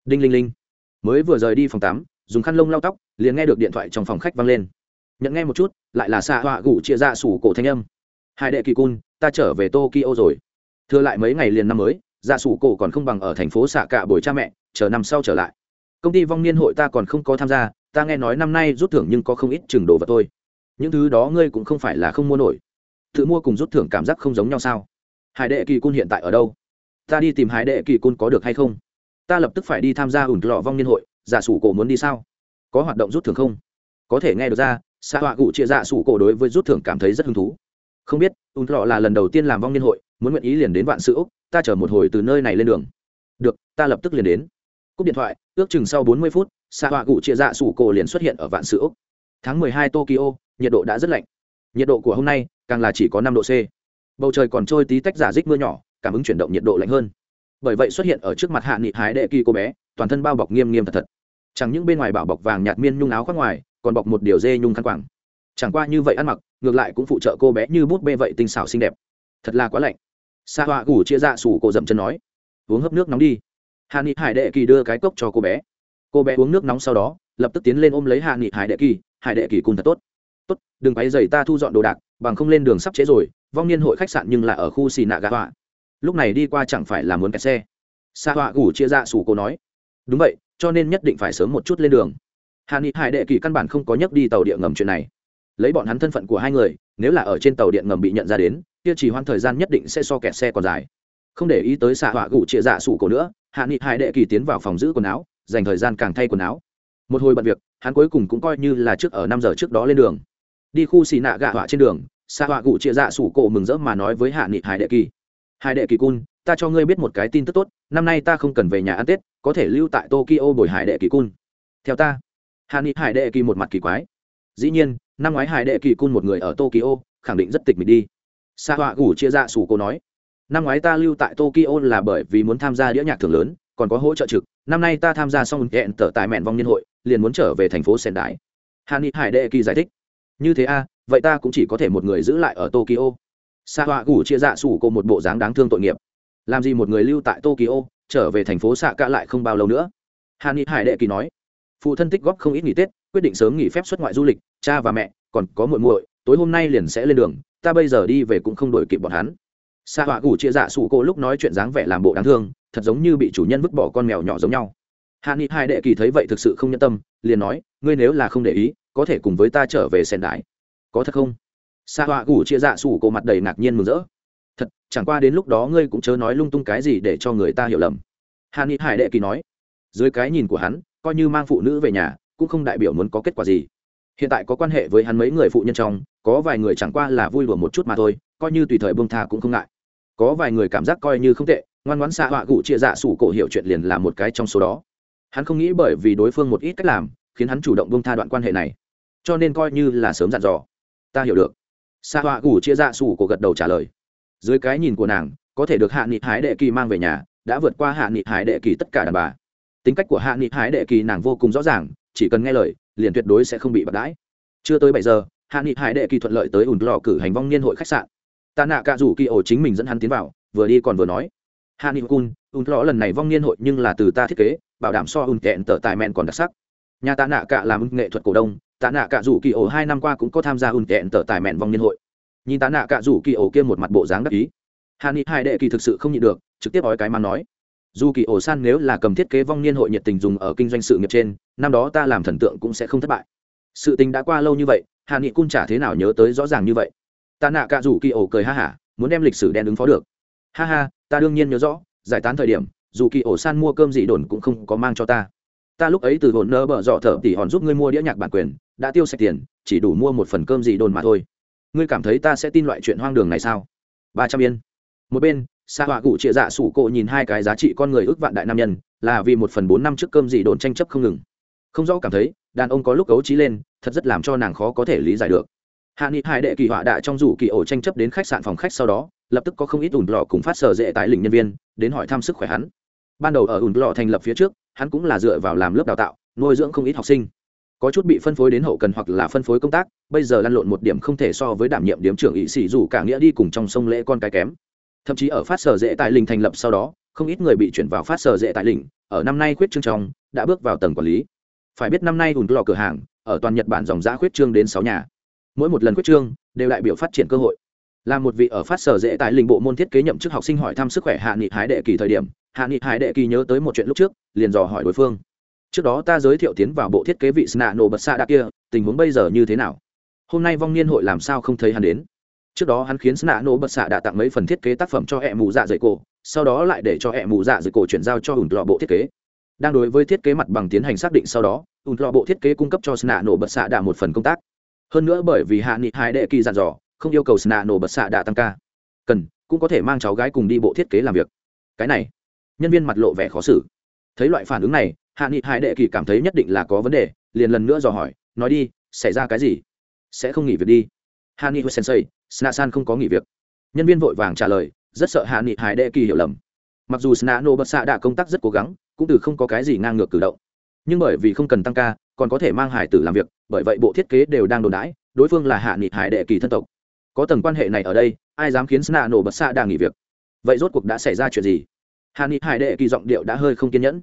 Đinh linh linh. Mới vừa rời đi phòng tắm, dùng khăn lông lau tóc, liền nghe được điện thoại trong phòng khách vang lên nhận nghe một chút, lại là xạ họa gủ chia ra sủ cổ thanh âm. Hai đệ kỳ cun, ta trở về tokyo rồi. Thưa lại mấy ngày liền năm mới dạ sủ cổ còn không bằng ở thành phố xạ cả buổi cha mẹ, chờ năm sau trở lại. Công ty vong niên hội ta còn không có tham gia, ta nghe nói năm nay rút thưởng nhưng có không ít chừng đồ vật thôi. Những thứ đó ngươi cũng không phải là không mua nổi. Tự mua cùng rút thưởng cảm giác không giống nhau sao? Hải đệ kỳ cun hiện tại ở đâu? Ta đi tìm hải đệ kỳ cun có được hay không? Ta lập tức phải đi tham gia ủn lọ vong niên hội, giả sủ cổ muốn đi sao? Có hoạt động rút thưởng không? Có thể nghe được ra xã họa cụ chia dạ sủ cổ đối với rút thưởng cảm thấy rất hứng thú. Không biết ùn lọ là lần đầu tiên làm vong niên hội, muốn nguyện ý liền đến vạn sự úc, ta chờ một hồi từ nơi này lên đường. Được, ta lập tức liền đến. Cúp điện thoại, ước chừng sau bốn mươi phút xã họa cụ chia dạ sủ cổ liền xuất hiện ở vạn sự úc. Tháng mười hai tokyo, nhiệt độ đã rất lạnh. Nhiệt độ của hôm nay, càng là chỉ có năm độ c. Bầu trời còn trôi tí tách giả dích mưa nhỏ, cảm ứng chuyển động nhiệt độ lạnh hơn. Bởi vậy xuất hiện ở trước mặt hạ nghị hái đệ kỳ cô bé, toàn thân bao bọc nghiêm nghiêm thật thật. Chẳng những bên ngoài bảo bọc vàng nhạt miên nhung áo khoác ngoài còn bọc một điều dê nhung khăn quàng. Chẳng qua như vậy ăn mặc, ngược lại cũng phụ trợ cô bé như bút bê vậy tinh xảo xinh đẹp. Thật là quá lạnh. Sa họa gủ chia ra sủ cổ dậm chân nói, uống hấp nước nóng đi. Hạ nghị hải đệ kỳ đưa cái cốc cho cô bé. Cô bé uống nước nóng sau đó, lập tức tiến lên ôm lấy hạ nghị hải đệ kỳ, hải đệ kỳ cùng thật tốt. Tốt, đừng quay dày ta thu dọn đồ đạc, bằng không lên đường sắp chế rồi, vong niên hội khách sạn nhưng là ở khu xì nạ gà họa. Lúc này đi qua chẳng phải là muốn kẹt xe. Sa họa gủ chia ra sủ cô nói, đúng vậy, cho nên nhất định phải sớm một chút lên đường hạ nghị hải đệ kỳ căn bản không có nhắc đi tàu địa ngầm chuyện này. Lấy bọn hắn thân phận của hai người, nếu là ở trên tàu điện ngầm bị nhận ra đến, kia chỉ hoãn thời gian nhất định sẽ so kẹt xe còn dài. Không để ý tới xạ họa gụ trịa dạ sủ cổ nữa hạ nghị hải đệ kỳ tiến vào phòng giữ quần áo, dành thời gian càng thay quần áo. Một hồi bận việc, hắn cuối cùng cũng coi như là trước ở năm giờ trước đó lên đường. Đi khu xì nạ gạ họa trên đường, xạ họa cụ chia dạ sủ cổ mừng rỡ mà nói với hạ nghị hải đệ kỳ. Hải đệ kỳ cun, ta cho ngươi biết một cái tin tức tốt, năm nay ta không cần về nhà ăn tết, có thể lưu tại tokyo bồi hải đệ kỳ cun. Theo ta hạ nghị hải đệ kỳ một mặt kỳ quái. Dĩ nhiên năm ngoái hải đệ kỳ cun một người ở tokyo khẳng định rất tịch mịch đi. Sa họa gủ chia ra sủ cô nói năm ngoái ta lưu tại tokyo là bởi vì muốn tham gia đĩa nhạc thường lớn còn có hỗ trợ trực. Năm nay ta tham gia xong hẹn tở tại mẹn vong niên hội liền muốn trở về thành phố sen đái hạ nghị hải đệ kỳ giải thích như thế a à, vậy ta cũng chỉ có thể một người giữ lại ở tokyo. Sa họa gủ chia ra sủ cô một bộ dáng đáng thương tội nghiệp làm gì một người lưu tại tokyo trở về thành phố xạ cả lại không bao lâu nữa? Hàn ni hải đệ kỳ nói phụ thân tích góp không ít nghỉ tết, quyết định sớm nghỉ phép xuất ngoại du lịch, cha và mẹ, còn có muội muội, tối hôm nay liền sẽ lên đường, ta bây giờ đi về cũng không đổi kịp bọn hắn. Sa họa gủ chia dạ sủ cô lúc nói chuyện dáng vẻ làm bộ đáng thương, thật giống như bị chủ nhân vứt bỏ con mèo nhỏ giống nhau. Hạ nghị hai đệ kỳ thấy vậy thực sự không nhân tâm, liền nói, ngươi nếu là không để ý, có thể cùng với ta trở về sen đại có thật không? Sa họa gủ chia dạ sủ cô mặt đầy ngạc nhiên mừng rỡ. Thật, chẳng qua đến lúc đó ngươi cũng chớ nói lung tung cái gì để cho người ta hiểu lầm. Hạ nghị hải đệ kỳ nói, dưới cái nhìn của hắn coi như mang phụ nữ về nhà, cũng không đại biểu muốn có kết quả gì. Hiện tại có quan hệ với hắn mấy người phụ nhân trong, có vài người chẳng qua là vui đùa một chút mà thôi, coi như tùy thời bông tha cũng không ngại. Có vài người cảm giác coi như không tệ, ngoan ngoãn xạ họa gụ chia dạ sủ cổ hiểu chuyện liền là một cái trong số đó. Hắn không nghĩ bởi vì đối phương một ít cách làm, khiến hắn chủ động bông tha đoạn quan hệ này. Cho nên coi như là sớm dặn dò. Ta hiểu được. Xạ họa gụ chia dạ sủ cổ gật đầu trả lời. Dưới cái nhìn của nàng, có thể được hạ nghị hái đệ kỳ mang về nhà, đã vượt qua hạ nghị hái đệ kỳ tất cả đàn bà tính cách của hạ nghị hái đệ kỳ nàng vô cùng rõ ràng, chỉ cần nghe lời, liền tuyệt đối sẽ không bị bạc đãi. Chưa tới bảy giờ, hạ nghị hải đệ kỳ thuận lợi tới ủn lò cử hành vong niên hội khách sạn. Tạ nạ cả rủ kỳ ổ chính mình dẫn hắn tiến vào, vừa đi còn vừa nói. Hạ nghị cun ủn lò lần này vong niên hội nhưng là từ ta thiết kế, bảo đảm so ủn kẹn tở tài mẹn còn đặc sắc. Nhà tạ nạ cả làm nghệ thuật cổ đông tạ nạ cả rủ kỳ ổ hai năm qua cũng có tham gia ủn kẹn tở tài mẹn vong niên hội. Nhìn tạ nạ cả rủ kỳ ổ kia một mặt bộ dáng đắc ý. Hạ nghị hải đệ kỳ thực sự không nhịn được, trực tiếp ói cái mà nói dù kỳ ổ san nếu là cầm thiết kế vong niên hội nhiệt tình dùng ở kinh doanh sự nghiệp trên, năm đó ta làm thần tượng cũng sẽ không thất bại. Sự tình đã qua lâu như vậy hạ nghị cung chả thế nào nhớ tới rõ ràng như vậy. Ta nạ cả dù kỳ ổ cười ha hả, muốn đem lịch sử đen ứng phó được. Ha ha, ta đương nhiên nhớ rõ, giải tán thời điểm, dù kỳ ổ san mua cơm gì đồn cũng không có mang cho ta. Ta lúc ấy từ hồn nơ bở dọ thở tỉ hòn giúp ngươi mua đĩa nhạc bản quyền, đã tiêu sạch tiền, chỉ đủ mua một phần cơm gì đồn mà thôi. Ngươi cảm thấy ta sẽ tin loại chuyện hoang đường này sao? Ba trăm yên. Một bên xa họa cụ trịa dạ sủ cộ nhìn hai cái giá trị con người ước vạn đại nam nhân, là vì một phần bốn năm trước cơm gì đồn tranh chấp không ngừng. Không rõ cảm thấy, đàn ông có lúc cấu trí lên, thật rất làm cho nàng khó có thể lý giải được. Hạ nghị hai đệ kỳ họa đạ trong rủ kỳ ổ tranh chấp đến khách sạn phòng khách sau đó, lập tức có không ít ủn lò cùng phát sở dễ tại lĩnh nhân viên, đến hỏi thăm sức khỏe hắn. Ban đầu ở ủn lò thành lập phía trước, hắn cũng là dựa vào làm lớp đào tạo, nuôi dưỡng không ít học sinh. Có chút bị phân phối đến hậu cần hoặc là phân phối công tác, bây giờ lăn lộn một điểm không thể so với đảm nhiệm điếm trưởng ỵ sĩ dù cả nghĩa đi cùng trong sông lễ con cái kém thậm chí ở phát sở dễ tại linh thành lập sau đó, không ít người bị chuyển vào phát sở dễ tại linh ở năm nay khuyết trương trong, đã bước vào tầng quản lý. Phải biết năm nay ủn lò cửa hàng, ở toàn nhật bản dòng giã khuyết trương đến sáu nhà. Mỗi một lần khuyết trương, đều đại biểu phát triển cơ hội. Là một vị ở phát sở dễ tại linh bộ môn thiết kế nhậm chức học sinh hỏi thăm sức khỏe hạ nghị hái đệ kỳ thời điểm, hạ nghị hái đệ kỳ nhớ tới một chuyện lúc trước, liền dò hỏi đối phương. Trước đó ta giới thiệu tiến vào bộ thiết kế vị sna nổ bật xa đa kia, tình huống bây giờ như thế nào? Hôm nay vong niên hội làm sao không thấy hắn đến? Trước đó hắn khiến sna nổ bật xạ đã tặng mấy phần thiết kế tác phẩm cho hẹ mù dạ dày cổ, sau đó lại để cho hẹ mù dạ dày cổ chuyển giao cho ủn lọ bộ thiết kế. Đang đối với thiết kế mặt bằng tiến hành xác định sau đó ủn lọ bộ thiết kế cung cấp cho sna nổ bật xạ đã một phần công tác. Hơn nữa bởi vì hạ nghị hai đệ kỳ dặn dò, không yêu cầu sna nổ bật xạ đã tăng ca. Cần, cũng có thể mang cháu gái cùng đi bộ thiết kế làm việc. Cái này, nhân viên mặt lộ vẻ khó xử. Thấy loại phản ứng này, hạ nghị hai đệ kỳ cảm thấy nhất định là có vấn đề, liền lần nữa dò hỏi, nói đi, xảy ra cái gì? Sẽ không nghỉ việc đi. Hạ nghị sensei sna san không có nghỉ việc. Nhân viên vội vàng trả lời, rất sợ hạ nghị hải đệ kỳ hiểu lầm. Mặc dù sna nổ bật xạ đã công tác rất cố gắng, cũng từ không có cái gì ngang ngược cử động. Nhưng bởi vì không cần tăng ca, còn có thể mang hải tử làm việc, bởi vậy bộ thiết kế đều đang đồn đãi, đối phương là hạ nghị hải đệ kỳ thân tộc. Có tầng quan hệ này ở đây, ai dám khiến sna nổ bật xạ đang nghỉ việc? Vậy rốt cuộc đã xảy ra chuyện gì? Hạ nghị hải đệ kỳ giọng điệu đã hơi không kiên nhẫn.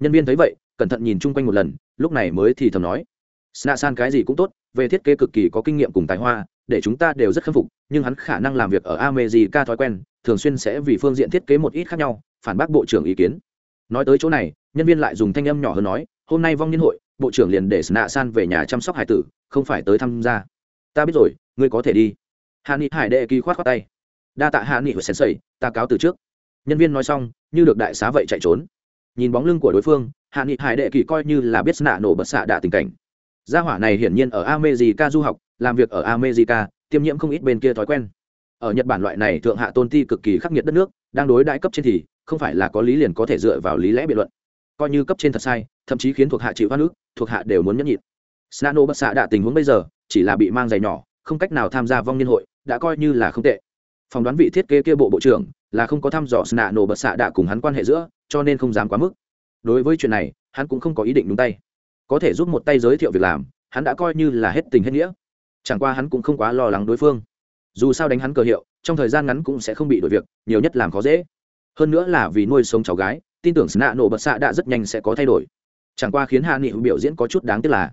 Nhân viên thấy vậy, cẩn thận nhìn chung quanh một lần, lúc này mới thì thầm nói sna san cái gì cũng tốt, về thiết kế cực kỳ có kinh nghiệm cùng tài hoa để chúng ta đều rất khâm phục, nhưng hắn khả năng làm việc ở amejica thói quen, thường xuyên sẽ vì phương diện thiết kế một ít khác nhau, phản bác bộ trưởng ý kiến. Nói tới chỗ này, nhân viên lại dùng thanh âm nhỏ hơn nói, hôm nay vong niên hội, bộ trưởng liền để sna san về nhà chăm sóc hải tử, không phải tới tham gia. Ta biết rồi, ngươi có thể đi. Hạ nghị hải đệ kỳ khoát khoát tay. Đa tạ hạ nghị và sensei, ta cáo từ trước. Nhân viên nói xong, như được đại xá vậy chạy trốn. Nhìn bóng lưng của đối phương, hạ nghị hải đệ kỳ coi như là biết nạ nổ bật xạ đạ tình cảnh. Gia hỏa này hiển nhiên ở america du học làm việc ở america, tiêm nhiễm không ít bên kia thói quen. Ở nhật bản loại này thượng hạ tôn ti cực kỳ khắc nghiệt đất nước, đang đối đãi cấp trên thì không phải là có lý liền có thể dựa vào lý lẽ biện luận. Coi như cấp trên thật sai, thậm chí khiến thuộc hạ chịu hoa nước thuộc hạ đều muốn nhẫn nhịn. Snano bất xạ đạ tình huống bây giờ, chỉ là bị mang giày nhỏ, không cách nào tham gia vong niên hội, đã coi như là không tệ. Phỏng đoán vị thiết kế kia bộ bộ trưởng là không có thăm dò snano bất xạ đạ cùng hắn quan hệ giữa, cho nên không dám quá mức. Đối với chuyện này, hắn cũng không có ý định đúng tay. Có thể giúp một tay giới thiệu việc làm, hắn đã coi như là hết tình hết nghĩa chẳng qua hắn cũng không quá lo lắng đối phương. Dù sao đánh hắn cờ hiệu, trong thời gian ngắn cũng sẽ không bị đổi việc, nhiều nhất làm khó dễ. Hơn nữa là vì nuôi sống cháu gái, tin tưởng sna nổ bật xạ đã rất nhanh sẽ có thay đổi. Chẳng qua khiến hạ nghị biểu diễn có chút đáng tiếc là,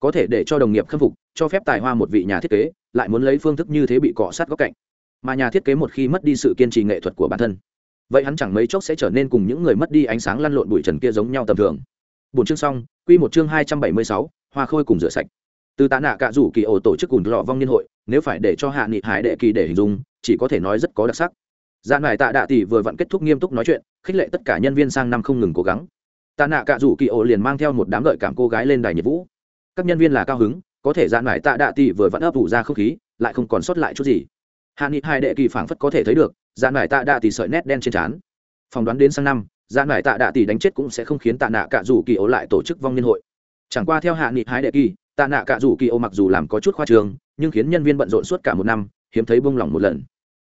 có thể để cho đồng nghiệp khâm phục, cho phép tài hoa một vị nhà thiết kế, lại muốn lấy phương thức như thế bị cọ sát góc cạnh. Mà nhà thiết kế một khi mất đi sự kiên trì nghệ thuật của bản thân, vậy hắn chẳng mấy chốc sẽ trở nên cùng những người mất đi ánh sáng lăn lộn bụi trần kia giống nhau tầm thường. Bốn chương xong, quy một chương hai trăm bảy mươi sáu, hoa khôi cùng rửa sạch từ tạ nạ cạ rủ kỳ ổ tổ chức ủn lọ vong niên hội, nếu phải để cho hạ nghị hải đệ kỳ để hình dung, chỉ có thể nói rất có đặc sắc. Dạ nải tạ đạ tỷ vừa vặn kết thúc nghiêm túc nói chuyện, khích lệ tất cả nhân viên sang năm không ngừng cố gắng. Tạ nạ cạ rủ kỳ ổ liền mang theo một đám gợi cảm cô gái lên đài nhiệt vũ. Các nhân viên là cao hứng, có thể dạ nải tạ đạ tỷ vừa vặn ấp ủ ra không khí, lại không còn sót lại chút gì. Hạ nghị hải đệ kỳ phảng phất có thể thấy được dạ nải tạ đạ tỷ sợi nét đen trên trán. Phỏng đoán đến sang năm dạ nải tạ đạ tỷ đánh chết cũng sẽ không khiến tạ nạ cạ rủ kỳ ổ lại tổ chức vong niên hội. Chẳng qua theo hạ nghị hải đệ kỳ tạ nạ cạ rủ kỳ ô mặc dù làm có chút khoa trường nhưng khiến nhân viên bận rộn suốt cả một năm, hiếm thấy bông lỏng một lần.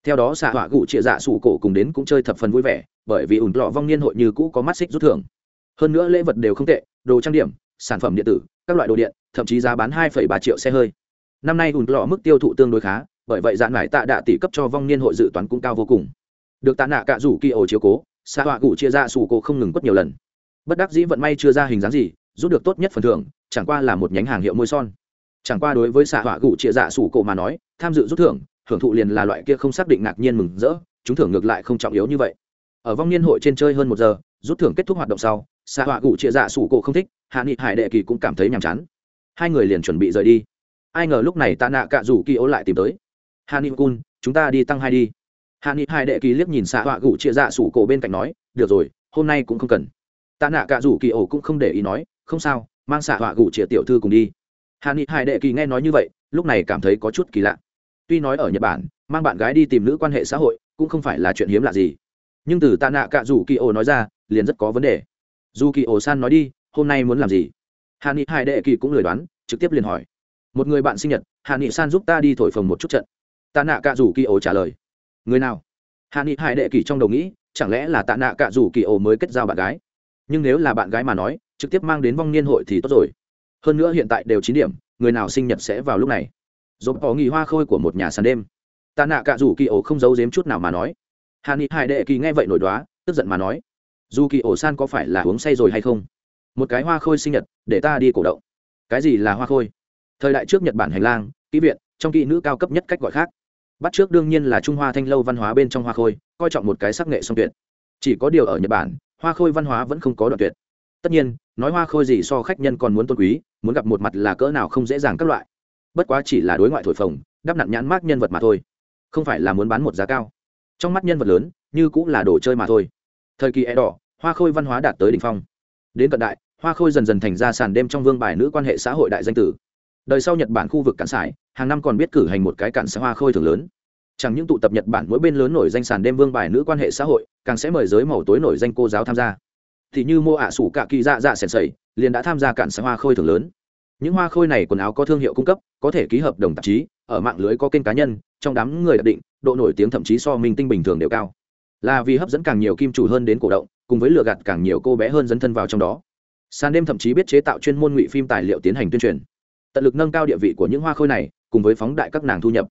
Theo đó, xạ họa gụ chia dạ sủ cổ cùng đến cũng chơi thập phần vui vẻ, bởi vì ủn lọ vong niên hội như cũ có mắt xích rút thưởng. Hơn nữa lễ vật đều không tệ, đồ trang điểm, sản phẩm điện tử, các loại đồ điện, thậm chí giá bán hai ba triệu xe hơi. Năm nay ủn lọ mức tiêu thụ tương đối khá, bởi vậy dạn mải tạ đạ tỷ cấp cho vong niên hội dự toán cũng cao vô cùng. Được tạ nạ cạ rủ kỳ ổ chiếu cố, xạ họa gụ chia dạ sủ cổ không ngừng quất nhiều lần. Bất đắc dĩ vận may chưa ra hình dáng gì, rút được tốt nhất phần thưởng chẳng qua là một nhánh hàng hiệu môi son. Chẳng qua đối với xạ họa gụ chia dạ sủ cổ mà nói, tham dự rút thưởng, hưởng thụ liền là loại kia không xác định ngạc nhiên mừng rỡ chúng thưởng ngược lại không trọng yếu như vậy. Ở vong niên hội trên chơi hơn một giờ, rút thưởng kết thúc hoạt động sau, xạ họa gụ chia dạ sủ cổ không thích, hạ nghị hải đệ kỳ cũng cảm thấy nhàm chán. Hai người liền chuẩn bị rời đi. Ai ngờ lúc này tạ nạ cạ rủ kỳ ố lại tìm tới. Hạ nghị cun chúng ta đi tăng hai đi. Hạ nghị hải đệ kỳ liếc nhìn xạ họa gụ chia dạ sủ cổ bên cạnh nói, được rồi, hôm nay cũng không cần. Tạ nạ cạ rủ kỳ ổ cũng không để ý nói, không sao mang xạ họa gụ chia tiểu thư cùng đi. Hạ nghị hải đệ kỳ nghe nói như vậy, lúc này cảm thấy có chút kỳ lạ. Tuy nói ở nhật bản, mang bạn gái đi tìm nữ quan hệ xã hội cũng không phải là chuyện hiếm lạ gì. Nhưng từ tạ nạ cạ dù kỳ ổ nói ra, liền rất có vấn đề. Dù kỳ ổ san nói đi, hôm nay muốn làm gì? Hạ nghị hải đệ kỳ cũng lười đoán, trực tiếp liền hỏi. Một người bạn sinh nhật hạ nghị san giúp ta đi thổi phồng một chút trận. Tạ nạ cạ rủ kỳ ổ trả lời. Người nào? Hạ nghị hải đệ kỳ trong đầu nghĩ, chẳng lẽ là tạ nạ cạ rủ kỳ ổ mới kết giao bạn gái? Nhưng nếu là bạn gái mà nói trực tiếp mang đến vong niên hội thì tốt rồi. Hơn nữa hiện tại đều chín điểm, người nào sinh nhật sẽ vào lúc này. Dồn có nghỉ hoa khôi của một nhà sàn đêm. Tạ nạ cạ rủ kỳ ổ không giấu giếm chút nào mà nói. Hà ni hải đệ kỳ nghe vậy nổi đoá, tức giận mà nói. Dù kỳ ổ san có phải là uống say rồi hay không? Một cái hoa khôi sinh nhật, để ta đi cổ động. Cái gì là hoa khôi? Thời đại trước nhật bản hành lang, kỹ viện, trong kỹ nữ cao cấp nhất cách gọi khác. Bắt trước đương nhiên là trung hoa thanh lâu văn hóa bên trong hoa khôi, coi trọng một cái sắc nghệ song tuyệt. Chỉ có điều ở nhật bản, hoa khôi văn hóa vẫn không có đoạn tuyệt tất nhiên, nói hoa khôi gì so khách nhân còn muốn tôn quý, muốn gặp một mặt là cỡ nào không dễ dàng các loại. Bất quá chỉ là đối ngoại thổi phồng, đắp nặn nhãn mát nhân vật mà thôi. Không phải là muốn bán một giá cao. Trong mắt nhân vật lớn, như cũng là đồ chơi mà thôi. Thời kỳ e đỏ, hoa khôi văn hóa đạt tới đ ỉ n h phong. Đến cận đại, hoa khôi dần dần thành ra sàn đêm trong vương bài nữ quan hệ xã hội đại danh tử. Đời sau nhật bản khu vực cạn sải, hàng năm còn biết cử hành một cái cạn xã hoa khôi thường lớn. Chẳng những tụ tập nhật bản mỗi bên lớn nổi danh sàn đêm vương bài nữ quan hệ xã hội, càng sẽ mời giới màu tối nổi danh cô giáo tham gia thì như mô ả sủ cạ kỳ dạ dạ sèn sầy, liền đã tham gia cản xã hoa khôi thường lớn. Những hoa khôi này quần áo có thương hiệu cung cấp, có thể ký hợp đồng tạp chí, ở mạng lưới có kênh cá nhân, trong đám người đặc định, độ nổi tiếng thậm chí so minh tinh bình thường đều cao. Là vì hấp dẫn càng nhiều kim chủ hơn đến cổ động, cùng với lừa gạt càng nhiều cô bé hơn dấn thân vào trong đó. Sàn đêm thậm chí biết chế tạo chuyên môn ngụy phim tài liệu tiến hành tuyên truyền. Tận lực nâng cao địa vị của những hoa khôi này, cùng với phóng đại các nàng thu nhập.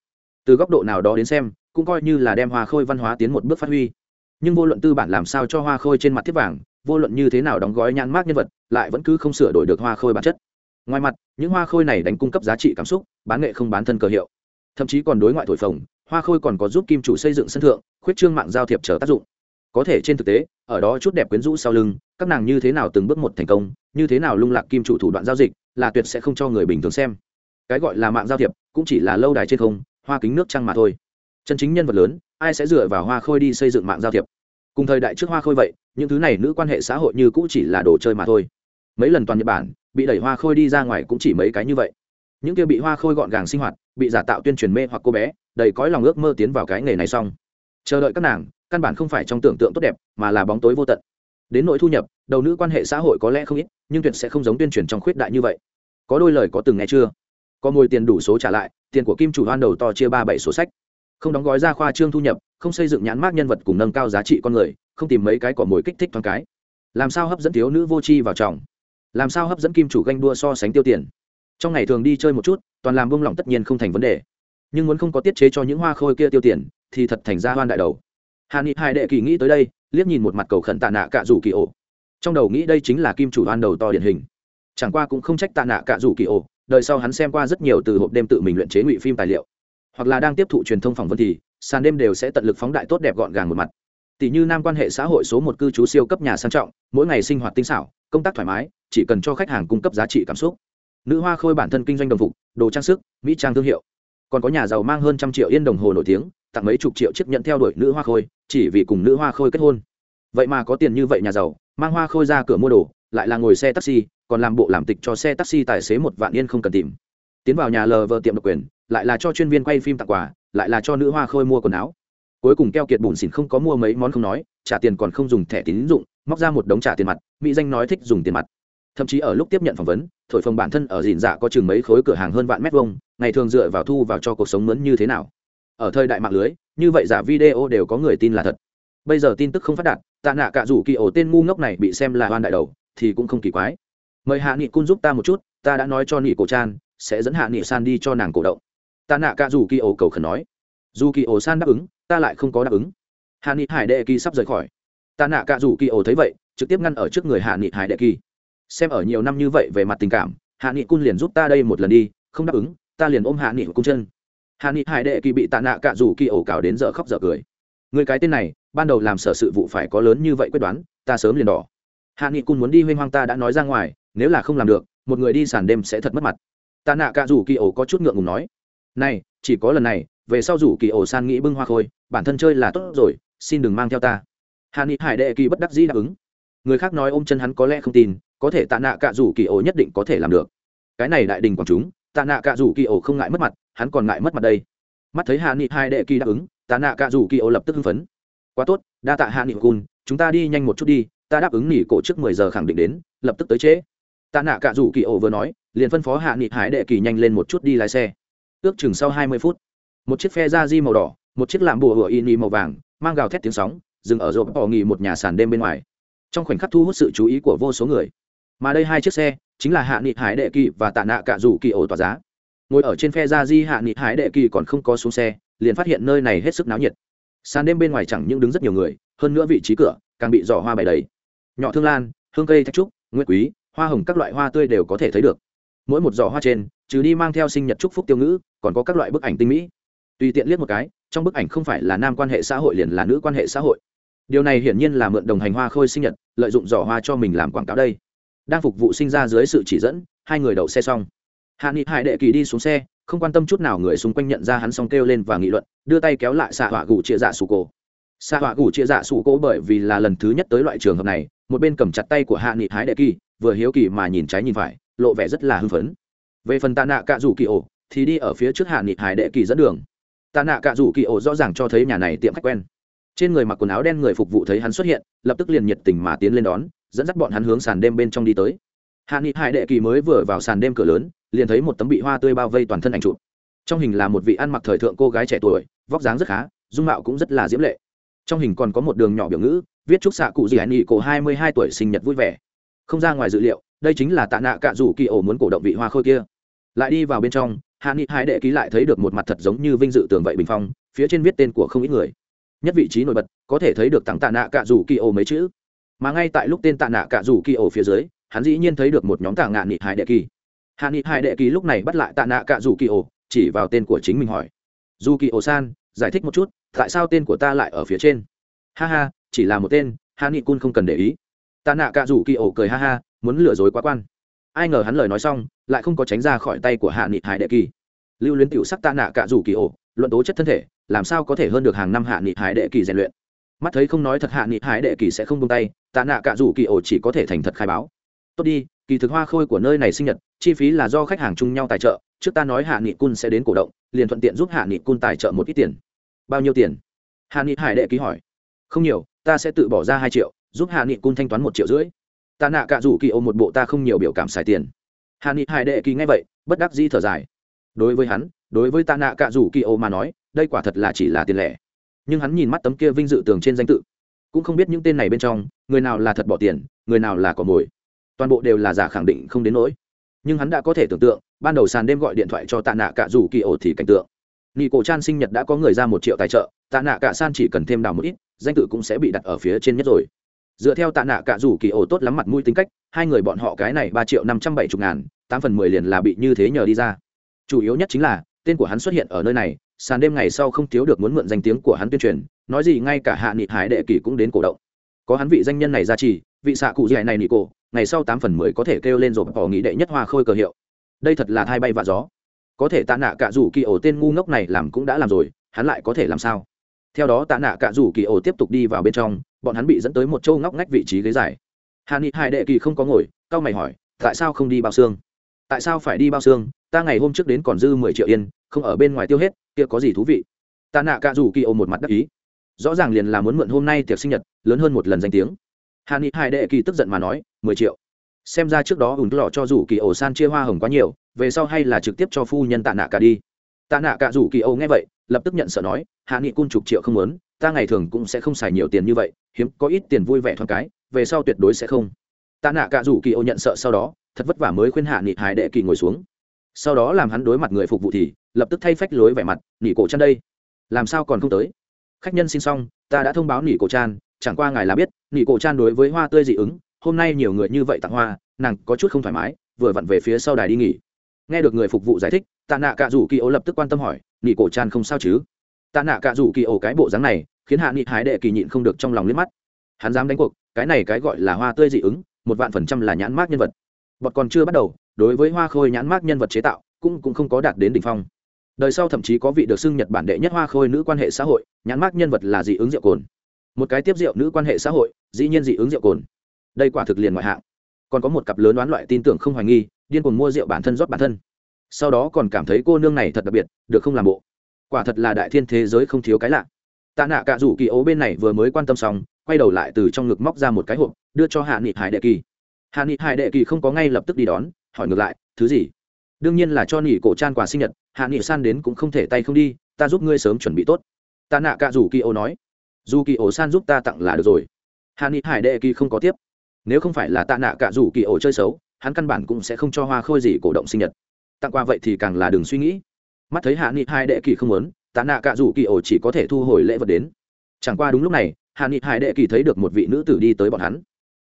Từ góc độ nào đó đến xem, cũng coi như là đem hoa khôi văn hóa tiến một bước phát huy. Nhưng vô luận tư bản làm sao cho hoa khôi trên mặt thiết vàng vô luận như thế nào đóng gói nhãn mát nhân vật, lại vẫn cứ không sửa đổi được hoa khôi bản chất. Ngoài mặt, những hoa khôi này đánh cung cấp giá trị cảm xúc, bán nghệ không bán thân cơ hiệu. Thậm chí còn đối ngoại thổi phồng, hoa khôi còn có giúp kim chủ xây dựng sân thượng, khuyết trương mạng giao thiệp trở tác dụng. Có thể trên thực tế, ở đó chút đẹp quyến rũ sau lưng, các nàng như thế nào từng bước một thành công, như thế nào lung lạc kim chủ thủ đoạn giao dịch, là tuyệt sẽ không cho người bình thường xem. Cái gọi là mạng giao thiệp, cũng chỉ là lâu đài trên không, hoa kính nước trăng mà thôi. Chân chính nhân vật lớn, ai sẽ dựa vào hoa khôi đi xây dựng mạng giao thiệp? Cùng thời đại trước hoa khôi vậy, những thứ này nữ quan hệ xã hội như cũ chỉ là đồ chơi mà thôi. Mấy lần toàn nhật bản, bị đẩy hoa khôi đi ra ngoài cũng chỉ mấy cái như vậy. Những kia bị hoa khôi gọn gàng sinh hoạt, bị giả tạo tuyên truyền mê hoặc cô bé, đầy cõi lòng ước mơ tiến vào cái nghề này xong. Chờ đợi các nàng, căn bản không phải trong tưởng tượng tốt đẹp, mà là bóng tối vô tận. Đến nỗi thu nhập, đầu nữ quan hệ xã hội có lẽ không ít, nhưng tuyệt sẽ không giống tuyên truyền trong khuyết đại như vậy. Có đôi lời có từng nghe chưa? Có mồi tiền đủ số trả lại, tiền của kim chủ hoan đầu to chia ba bảy sổ sách. Không đóng gói ra khoa trương thu nhập không xây dựng nhãn mác nhân vật cùng nâng cao giá trị con người, không tìm mấy cái cỏ mồi kích thích thoáng cái. Làm sao hấp dẫn thiếu nữ vô tri vào chồng làm sao hấp dẫn kim chủ ganh đua so sánh tiêu tiền? Trong ngày thường đi chơi một chút, toàn làm bông lỏng tất nhiên không thành vấn đề. Nhưng muốn không có tiết chế cho những hoa khôi kia tiêu tiền, thì thật thành ra hoan đại đầu. Hà ni hai đệ kỳ nghĩ tới đây, liếc nhìn một mặt cầu khẩn tạ nạ cạ rủ kỳ ổ. Trong đầu nghĩ đây chính là kim chủ hoan đầu to điển hình. Chẳng qua cũng không trách tạ nạ cạ rủ kỳ ổ, đợi sau hắn xem qua rất nhiều từ hộp đêm tự mình luyện chế ngụy phim tài liệu. Hoặc là đang tiếp thụ truyền thông phỏng vấn thì sàn đêm đều sẽ tận lực phóng đại tốt đẹp gọn gàng một mặt. Tỷ như nam quan hệ xã hội số một cư trú siêu cấp nhà sang trọng, mỗi ngày sinh hoạt tinh xảo, công tác thoải mái, chỉ cần cho khách hàng cung cấp giá trị cảm xúc. Nữ hoa khôi bản thân kinh doanh đồng phục, đồ trang sức, mỹ trang thương hiệu. Còn có nhà giàu mang hơn trăm triệu yên đồng hồ nổi tiếng, tặng mấy chục triệu chiếc nhận theo đuổi nữ hoa khôi, chỉ vì cùng nữ hoa khôi kết hôn. Vậy mà có tiền như vậy nhà giàu, mang hoa khôi ra cửa mua đồ, lại là ngồi xe taxi, còn làm bộ làm tịch cho xe taxi tài xế một vạn yên không cần tìm. Tiến vào nhà lờ vợ tiệm độc quyền lại là cho chuyên viên quay phim tặng quà, lại là cho nữ hoa khôi mua quần áo. Cuối cùng keo kiệt bùn xỉn không có mua mấy món không nói, trả tiền còn không dùng thẻ tín dụng, móc ra một đống trả tiền mặt, mỹ danh nói thích dùng tiền mặt. Thậm chí ở lúc tiếp nhận phỏng vấn, thổi phồng bản thân ở dìn dạ có chừng mấy khối cửa hàng hơn vạn mét vuông, ngày thường dựa vào thu vào cho cuộc sống mướn như thế nào. Ở thời đại mạng lưới, như vậy giả video đều có người tin là thật. Bây giờ tin tức không phát đạt, tạ nạ cả rủ kỳ ổ tên ngu ngốc này bị xem là hoan đại đầu, thì cũng không kỳ quái. Mời hạ nghị cun giúp ta một chút, ta đã nói cho nghị cổ chan, sẽ dẫn hạ nghị san đi cho nàng cổ động. Ta nạ cả rủ kỳ ổ cầu khẩn nói. Dù kỳ ổ san đáp ứng, ta lại không có đáp ứng. Hạ nghị hải đệ kỳ sắp rời khỏi. Ta nạ cả rủ kỳ ổ thấy vậy, trực tiếp ngăn ở trước người hạ nghị hải đệ kỳ. Xem ở nhiều năm như vậy về mặt tình cảm, hạ nghị cun liền giúp ta đây một lần đi, không đáp ứng, ta liền ôm hạ nghị cung chân. Hạ nghị hải đệ kỳ bị tạ nạ cả rủ kỳ ổ cào đến giờ khóc giờ cười. Người cái tên này, ban đầu làm sở sự vụ phải có lớn như vậy quyết đoán, ta sớm liền đỏ. Hạ nghị cun muốn đi huênh hoang ta đã nói ra ngoài, nếu là không làm được, một người đi sàn đêm sẽ thật mất mặt. Tạ nạ cả rủ kỳ ổ có chút ngượng ngùng nói này, chỉ có lần này, về sau rủ kỳ ổ san nghĩ bưng hoa khôi, bản thân chơi là tốt rồi, xin đừng mang theo ta. Hà ni hải đệ kỳ bất đắc dĩ đáp ứng. Người khác nói ôm chân hắn có lẽ không tin, có thể tạ nạ cạ rủ kỳ ổ nhất định có thể làm được. Cái này đại đình quảng chúng, tạ nạ cạ rủ kỳ ổ không ngại mất mặt, hắn còn ngại mất mặt đây. Mắt thấy hà ni hải đệ kỳ đáp ứng, tạ nạ cạ rủ kỳ ổ lập tức hưng phấn. Quá tốt, đa tạ hạ nghị cun, chúng ta đi nhanh một chút đi, ta đáp ứng nghỉ cổ trước mười giờ khẳng định đến, lập tức tới trễ. Tạ nạ cạ rủ kỳ ổ vừa nói, liền phân phó hạ nghị hải đệ kỳ nhanh lên một chút đi lái xe ước chừng sau hai mươi phút. Một chiếc phe da di màu đỏ, một chiếc lạm bùa hựa in màu vàng, mang gào thét tiếng sóng, dừng ở rộp bỏ nghỉ một nhà sàn đêm bên ngoài. Trong khoảnh khắc thu hút sự chú ý của vô số người. Mà đây hai chiếc xe, chính là hạ nghị hải đệ kỳ và tạ nạ cả rủ kỳ ổ tỏa giá. Ngồi ở trên phe ra di, hạ nghị hải đệ kỳ còn không có xuống xe, liền phát hiện nơi này hết sức náo nhiệt. Sàn đêm bên ngoài chẳng những đứng rất nhiều người, hơn nữa vị trí cửa càng bị giỏ hoa bày đầy. Nhỏ thương lan, hương cây thạch trúc, nguyệt quý, hoa hồng các loại hoa tươi đều có thể thấy được. Mỗi một giỏ hoa trên trừ đi mang theo sinh nhật chúc phúc tiêu ngữ, còn có các loại bức ảnh tinh mỹ. Tùy tiện liếc một cái, trong bức ảnh không phải là nam quan hệ xã hội liền là nữ quan hệ xã hội. Điều này hiển nhiên là mượn đồng hành hoa khôi sinh nhật, lợi dụng giỏ hoa cho mình làm quảng cáo đây. Đang phục vụ sinh ra dưới sự chỉ dẫn, hai người đậu xe xong. Hạ nghị hải đệ kỳ đi xuống xe, không quan tâm chút nào người xung quanh nhận ra hắn xong kêu lên và nghị luận, đưa tay kéo lại xạ họa gù chia dạ sủ cổ. Xạ họa gù chia dạ sủ cổ bởi vì là lần thứ nhất tới loại trường hợp này, một bên cầm chặt tay của hạ nghị hải đệ kỳ, vừa hiếu kỳ mà nhìn trái nhìn phải, lộ vẻ rất là hưng phấn về phần tạ nạ cạ rủ kỳ ổ, thì đi ở phía trước hạ nghị hải đệ kỳ dẫn đường. Tạ nạ cạ rủ kỳ ổ rõ ràng cho thấy nhà này tiệm khách quen. Trên người mặc quần áo đen người phục vụ thấy hắn xuất hiện, lập tức liền nhiệt tình mà tiến lên đón, dẫn dắt bọn hắn hướng sàn đêm bên trong đi tới. Hạ nghị hải đệ kỳ mới vừa vào sàn đêm cửa lớn, liền thấy một tấm bị hoa tươi bao vây toàn thân ảnh chụp. Trong hình là một vị ăn mặc thời thượng cô gái trẻ tuổi, vóc dáng rất khá, dung mạo cũng rất là diễm lệ. Trong hình còn có một đường nhỏ biểu ngữ, viết chúc xạ cụ gì hải nghị cổ hai mươi hai tuổi sinh nhật vui vẻ. Không ra ngoài dự liệu đây chính là tạ nạ cạ rủ kỳ ổ muốn cổ động vị hoa khôi kia. Lại đi vào bên trong, hạ nghị Hai đệ ký lại thấy được một mặt thật giống như vinh dự tường vậy bình phong, phía trên viết tên của không ít người. Nhất vị trí nổi bật, có thể thấy được tặng tạ nạ cạ rủ kỳ ổ mấy chữ. Mà ngay tại lúc tên tạ nạ cạ rủ kỳ ổ phía dưới, hắn dĩ nhiên thấy được một nhóm tạ ngạ nghị hải đệ kỳ hạ nghị hải đệ kỳ lúc này bắt lại tạ nạ cạ rủ kỳ ổ, chỉ vào tên của chính mình hỏi. Dù kỳ ổ san, giải thích một chút, tại sao tên của ta lại ở phía trên? Ha ha, chỉ là một tên, hạ nghị cun không cần để ý tạ nạ cạ rủ kỳ ổ cười ha ha, muốn lừa dối quá quan. Ai ngờ hắn lời nói xong, lại không có tránh ra khỏi tay của hạ nghị hải đệ kỳ. Lưu luyến tiểu sắc tạ nạ cạ rủ kỳ ổ, luận tố chất thân thể, làm sao có thể hơn được hàng năm hạ nghị hải đệ kỳ rèn luyện? Mắt thấy không nói thật hạ nghị hải đệ kỳ sẽ không buông tay, tạ nạ cả rủ kỳ ổ chỉ có thể thành thật khai báo. Tốt đi, kỳ thực hoa khôi của nơi này sinh nhật, chi phí là do khách hàng chung nhau tài trợ, trước ta nói hạ nghị cun sẽ đến cổ động, liền thuận tiện giúp hạ nghị cun tài trợ một ít tiền. Bao nhiêu tiền? Hạ nghị hải đệ ký hỏi. Không nhiều, ta sẽ tự bỏ ra hai triệu giúp hạ nghị cun thanh toán một triệu rưỡi. Ta nạ cả rủ kỳ ô một bộ ta không nhiều biểu cảm xài tiền. Hạ nghị hải đệ kỳ ngay vậy, bất đắc di thở dài. Đối với hắn, đối với ta nạ cả rủ kỳ ô mà nói, đây quả thật là chỉ là tiền lẻ. Nhưng hắn nhìn mắt tấm kia vinh dự tường trên danh tự, cũng không biết những tên này bên trong, người nào là thật bỏ tiền, người nào là cỏ mồi. Toàn bộ đều là giả khẳng định không đến nỗi. Nhưng hắn đã có thể tưởng tượng, ban đầu sàn đêm gọi điện thoại cho tạ nạ cả rủ kỳ ổ thì cảnh tượng. Nghị cổ trang sinh nhật đã có người ra một triệu tài trợ tạ nạ cả san chỉ cần thêm đào một ít, danh tự cũng sẽ bị đặt ở phía trên nhất rồi dựa theo tạ nạ cả rủ kỳ ổ tốt lắm mặt mũi tính cách, hai người bọn họ cái này ba triệu năm trăm bảy mươi ngàn, tám phần mười liền là bị như thế nhờ đi ra. Chủ yếu nhất chính là, tên của hắn xuất hiện ở nơi này, sàn đêm ngày sau không thiếu được muốn mượn danh tiếng của hắn tuyên truyền, nói gì ngay cả hạ nghị hải đệ kỳ cũng đến cổ động. Có hắn vị danh nhân này ra trì vị xạ cụ dạy này nị cổ, ngày sau tám phần mười có thể kêu lên rồi bỏ nghĩ đệ nhất hoa khôi cờ hiệu. Đây thật là thay bay và gió. Có thể tạ nạ cả rủ kỳ ổ tên ngu ngốc này làm cũng đã làm rồi, hắn lại có thể làm sao? Theo đó tạ nạ cả rủ kỳ ổ tiếp tục đi vào bên trong, bọn hắn bị dẫn tới một châu ngóc ngách vị trí ghế dài. Hà ni hai đệ kỳ không có ngồi cao mày hỏi, tại sao không đi bao xương? Tại sao phải đi bao xương? Ta ngày hôm trước đến còn dư mười triệu yên, không ở bên ngoài tiêu hết, kia có gì thú vị? Tạ nạ cả rủ kỳ ổ một mặt đắc ý. Rõ ràng liền là muốn mượn hôm nay tiệc sinh nhật, lớn hơn một lần danh tiếng. Hà ni hai đệ kỳ tức giận mà nói, mười triệu? Xem ra trước đó ủn lọ cho rủ kỳ ổ san chia hoa hồng quá nhiều, về sau hay là trực tiếp cho phu nhân tạ nạ cả đi tạ nạ cả rủ kỳ âu nghe vậy, lập tức nhận sợ nói, hạ nghị cung chục triệu không muốn, ta ngày thường cũng sẽ không xài nhiều tiền như vậy, hiếm có ít tiền vui vẻ thoáng cái, về sau tuyệt đối sẽ không. Tạ nạ cả rủ kỳ âu nhận sợ sau đó, thật vất vả mới khuyên hạ nghị hải đệ kỳ ngồi xuống. Sau đó làm hắn đối mặt người phục vụ thì, lập tức thay phách lối vẻ mặt, nỉ cổ chăn đây. Làm sao còn không tới? Khách nhân xin xong, ta đã thông báo nỉ cổ chan chẳng qua ngài là biết, nỉ cổ chan đối với hoa tươi dị ứng, hôm nay nhiều người như vậy tặng hoa, nàng có chút không thoải mái, vừa vặn về phía sau đài đi nghỉ nghe được người phục vụ giải thích tạ nạ cạ rủ kỳ Ổ lập tức quan tâm hỏi, nị cổ tràn không sao chứ? Tạ nạ cạ rủ kỳ Ổ cái bộ dáng này, khiến hạ nghị hái đệ kỳ nhịn không được trong lòng liếc mắt. Hắn dám đánh cuộc, cái này cái gọi là hoa tươi dị ứng, một vạn phần trăm là nhãn mát nhân vật. Bọn còn chưa bắt đầu, đối với hoa khôi nhãn mát nhân vật chế tạo, cũng cũng không có đạt đến đỉnh phong. Đời sau thậm chí có vị được xưng nhật bản đệ nhất hoa khôi nữ quan hệ xã hội, nhãn mát nhân vật là dị ứng rượu cồn. Một cái tiếp rượu nữ quan hệ xã hội, dĩ nhiên dị ứng rượu cồn. Đây quả thực liền ngoại hạng. Còn có một cặp lớn đoán loại tin tưởng không hoài nghi điên cuồng mua rượu bản thân rót bản thân. Sau đó còn cảm thấy cô nương này thật đặc biệt, được không làm bộ. Quả thật là đại thiên thế giới không thiếu cái lạ. Tạ nạ cả rủ kỳ ố bên này vừa mới quan tâm xong, quay đầu lại từ trong ngực móc ra một cái hộp, đưa cho hạ nghị hải đệ kỳ. Hạ nghị hải đệ kỳ không có ngay lập tức đi đón, hỏi ngược lại, thứ gì? Đương nhiên là cho nỉ cổ trang quà sinh nhật, hạ nghị san đến cũng không thể tay không đi, ta giúp ngươi sớm chuẩn bị tốt. Tạ nạ cả rủ kỳ ố nói, dù kỳ ố san giúp ta tặng là được rồi. Hạ nghị hải đệ kỳ không có tiếp. Nếu không phải là tạ nạ cả rủ kỳ ố chơi xấu hắn căn bản cũng sẽ không cho hoa khôi gì cổ động sinh nhật. Tặng qua vậy thì càng là đừng suy nghĩ. Mắt thấy hạ nghị hai đệ kỳ không muốn, tạ nạ cả rủ kỳ ổ chỉ có thể thu hồi lễ vật đến. Chẳng qua đúng lúc này, hạ nghị hai đệ kỳ thấy được một vị nữ tử đi tới bọn hắn.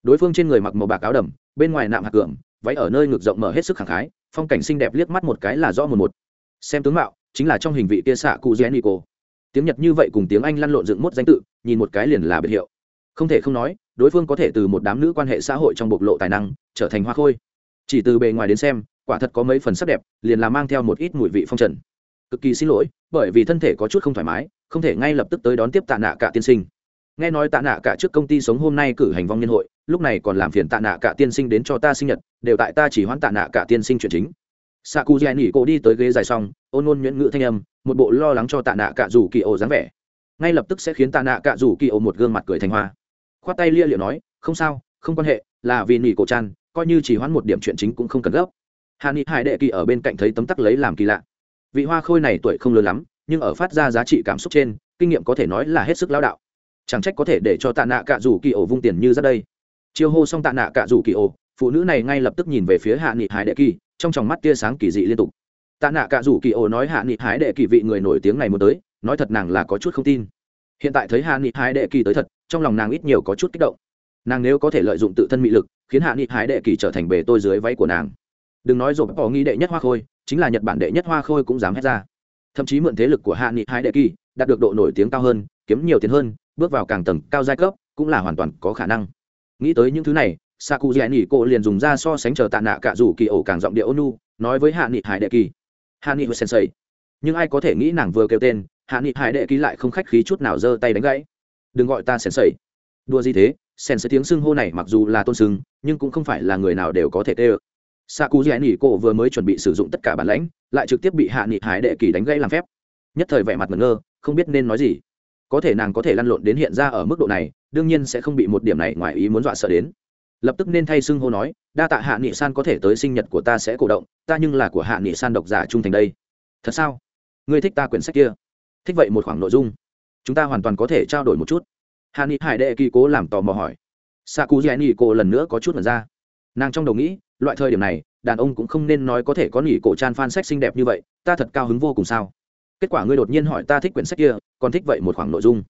Đối phương trên người mặc màu bạc áo đầm, bên ngoài nạm hạt cường váy ở nơi ngực rộng mở hết sức khẳng khái, phong cảnh xinh đẹp liếc mắt một cái là rõ một một. Xem tướng mạo, chính là trong hình vị kia xạ cụ nico tiếng nhật như vậy cùng tiếng anh lăn lộn dựng mốt danh tự, nhìn một cái liền là biệt hiệu. Không thể không nói đối phương có thể từ một đám nữ quan hệ xã hội trong bộc lộ tài năng, trở thành hoa khôi. Chỉ từ bề ngoài đến xem, quả thật có mấy phần sắc đẹp, liền là mang theo một ít mùi vị phong trần. Cực kỳ xin lỗi, bởi vì thân thể có chút không thoải mái, không thể ngay lập tức tới đón tiếp tạ nạ cả tiên sinh. Nghe nói tạ nạ cả trước công ty sống hôm nay cử hành vong nhân hội, lúc này còn làm phiền tạ nạ cả tiên sinh đến cho ta sinh nhật, đều tại ta chỉ hoãn tạ nạ cả tiên sinh chuyện chính. Xạ cụ dạy nỉ cổ đi tới ghế dài xong, ôn ôn nhuyễn ngữ thanh âm, một bộ lo lắng cho tạ nạ cả rủ kỳ ổ dáng vẻ. Ngay lập tức sẽ khiến tạ nạ cả rủ kỳ ổ một gương mặt cười thành hoa khoát tay lia liệu nói, không sao, không quan hệ, là vì nỉ cổ tràn, coi như chỉ hoãn một điểm chuyện chính cũng không cần gấp. Hạ nghị hải đệ kỳ ở bên cạnh thấy tấm tắc lấy làm kỳ lạ. Vị hoa khôi này tuổi không lớn lắm, nhưng ở phát ra giá trị cảm xúc trên, kinh nghiệm có thể nói là hết sức lao đạo. Chẳng trách có thể để cho tạ nạ cạ rủ kỳ ổ vung tiền như ra đây. Chiêu hô xong tạ nạ cạ rủ kỳ ổ, phụ nữ này ngay lập tức nhìn về phía hạ nghị hải đệ kỳ, trong tròng mắt tia sáng kỳ dị liên tục. Tạ nạ cạ rủ kỳ ổ nói hạ nghị hải đệ kỳ vị người nổi tiếng này muốn tới, nói thật nàng là có chút không tin. Hiện tại thấy hạ nghị hải đệ kỳ tới thật trong lòng nàng ít nhiều có chút kích động. Nàng nếu có thể lợi dụng tự thân mị lực, khiến hạ nghị hải đệ kỳ trở thành bề tôi dưới váy của nàng. Đừng nói rồi bỏ nghi đệ nhất hoa khôi, chính là nhật bản đệ nhất hoa khôi cũng dám hét ra. Thậm chí mượn thế lực của hạ nghị hải đệ kỳ, đạt được độ nổi tiếng cao hơn, kiếm nhiều tiền hơn, bước vào càng tầng cao giai cấp, cũng là hoàn toàn có khả năng. Nghĩ tới những thứ này saku dạy nỉ cô liền dùng ra so sánh chờ tạ nạ cả dù kỳ ổ càng giọng địa ônu nói với hạ nghị hải đệ kỳ. Hạ nghị sensei, nhưng ai có thể nghĩ nàng vừa kêu tên, hạ nghị hải đệ kỳ lại không khách khí chút nào giơ tay đánh gãy đừng gọi ta sèn sẩy đua gì thế? Sèn sẩy tiếng xưng hô này mặc dù là tôn xưng nhưng cũng không phải là người nào đều có thể tê ơ. Xạ cụ dì nỉ cổ vừa mới chuẩn bị sử dụng tất cả bản lãnh, lại trực tiếp bị hạ nghị hải đệ kỳ đánh gây làm phép. Nhất thời vẻ mặt ngẩn ngơ, không biết nên nói gì. Có thể nàng có thể lăn lộn đến hiện ra ở mức độ này, đương nhiên sẽ không bị một điểm này ngoài ý muốn dọa sợ đến. Lập tức nên thay xưng hô nói, đa tạ hạ nghị san có thể tới sinh nhật của ta sẽ cổ động, ta nhưng là của hạ nghị san độc giả trung thành đây. Thật sao? Ngươi thích ta quyển sách kia? Thích vậy một khoảng nội dung chúng ta hoàn toàn có thể trao đổi một chút. Hà ni hải đệ kỳ cố làm tò mò hỏi. Sa cú dạy nghị cô lần nữa có chút mật ra. Nàng trong đầu nghĩ, loại thời điểm này, đàn ông cũng không nên nói có thể có nghỉ cổ tràn phan sách xinh đẹp như vậy, ta thật cao hứng vô cùng sao? Kết quả ngươi đột nhiên hỏi ta thích quyển sách kia, còn thích vậy một khoảng nội dung.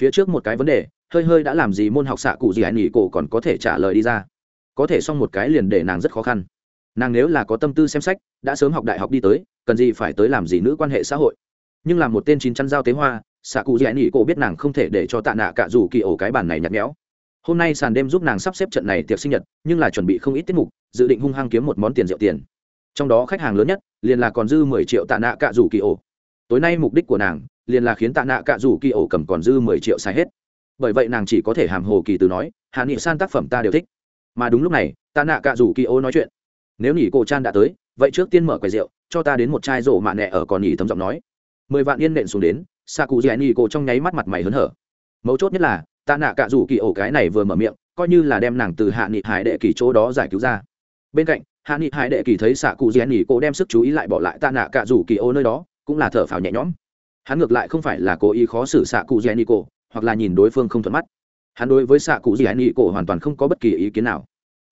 Phía trước một cái vấn đề, hơi hơi đã làm gì môn học xạ cụ gì hãy nghỉ cổ còn có thể trả lời đi ra. Có thể xong một cái liền để nàng rất khó khăn. Nàng nếu là có tâm tư xem sách, đã sớm học đại học đi tới, cần gì phải tới làm gì nữ quan hệ xã hội. Nhưng là một tên chín chăn giao tế hoa xạ cụ gì nỉ cổ biết nàng không thể để cho tạ nạ cả dù kỳ ổ cái bàn này nhặt nhẽo. Hôm nay sàn đêm giúp nàng sắp xếp trận này tiệc sinh nhật, nhưng là chuẩn bị không ít tiết mục, dự định hung hăng kiếm một món tiền rượu tiền. Trong đó khách hàng lớn nhất, liền là còn dư mười triệu tạ nạ cả dù kỳ ổ. Tối nay mục đích của nàng, liền là khiến tạ nạ cả dù kỳ ổ cầm còn dư mười triệu xài hết. Bởi vậy nàng chỉ có thể hàm hồ kỳ từ nói, hạ nghị san tác phẩm ta đều thích. Mà đúng lúc này, tạ nạ cả dù kỳ ổ nói chuyện. Nếu nhỉ cổ chan đã tới, vậy trước tiên mở quầy rượu, cho ta đến một chai rổ mạ nẹ ở còn nhỉ thấm giọng nói. Mười vạn yên nện xuống đến xạ cụ Giê-ni cô trong nháy mắt mặt mày hớn hở. Mấu chốt nhất là tạ nạ cả rủ kỳ ổ cái này vừa mở miệng coi như là đem nàng từ hạ nghị hải đệ kỳ chỗ đó giải cứu ra. Bên cạnh hạ nghị hải đệ kỳ thấy xạ cụ Giê-ni cô đem sức chú ý lại bỏ lại tạ nạ cả rủ kỳ ổ nơi đó cũng là thở phào nhẹ nhõm. Hắn ngược lại không phải là cố ý khó xử xạ cụ Giê-ni cô, hoặc là nhìn đối phương không thuận mắt. Hắn đối với xạ cụ Giê-ni cô hoàn toàn không có bất kỳ ý kiến nào.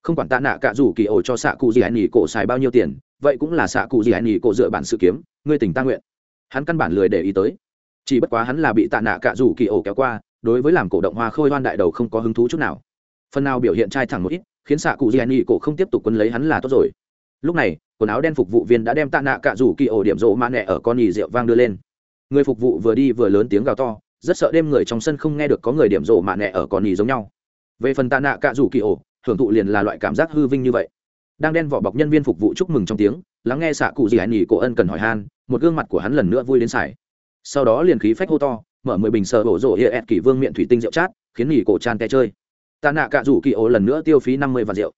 Không quản tạ nạ cả rủ kỳ ổ cho xạ cụ Giê-ni cô xài bao nhiêu tiền vậy cũng là xạ cụ Giê-ni cô dựa bản sự kiếm ngươi tình ta nguyện. Hắn căn bản lười để ý tới chỉ bất quá hắn là bị tạ nạ cạ rủ kỳ ổ kéo qua, đối với làm cổ động hoa khôi hoan đại đầu không có hứng thú chút nào. Phần nào biểu hiện trai thẳng một ít, khiến xạ cụ giàn nhị cổ không tiếp tục quân lấy hắn là tốt rồi. Lúc này, quần áo đen phục vụ viên đã đem tạ nạ cạ rủ kỳ ổ điểm rộ mạ nẹ ở con nhì rượu vang đưa lên. Người phục vụ vừa đi vừa lớn tiếng gào to, rất sợ đêm người trong sân không nghe được có người điểm rộ mạ nẹ ở con nhì giống nhau. Về phần tạ nạ cạ rủ kỳ ổ, hưởng thụ liền là loại cảm giác hư vinh như vậy. Đang đen vỏ bọc nhân viên phục vụ chúc mừng trong tiếng, lắng nghe xạ cụ gì hãy nhì cổ ân cần hỏi han, một gương mặt của hắn lần nữa vui đến xài sau đó liền khí phách hô to, mở mười bình sờ hổ rộ hiệ ẹt kỷ vương miệng thủy tinh rượu chát, khiến nghỉ cổ tràn té chơi. Tạ nạ cạ rủ kỳ ổ lần nữa tiêu phí năm mươi vạn rượu.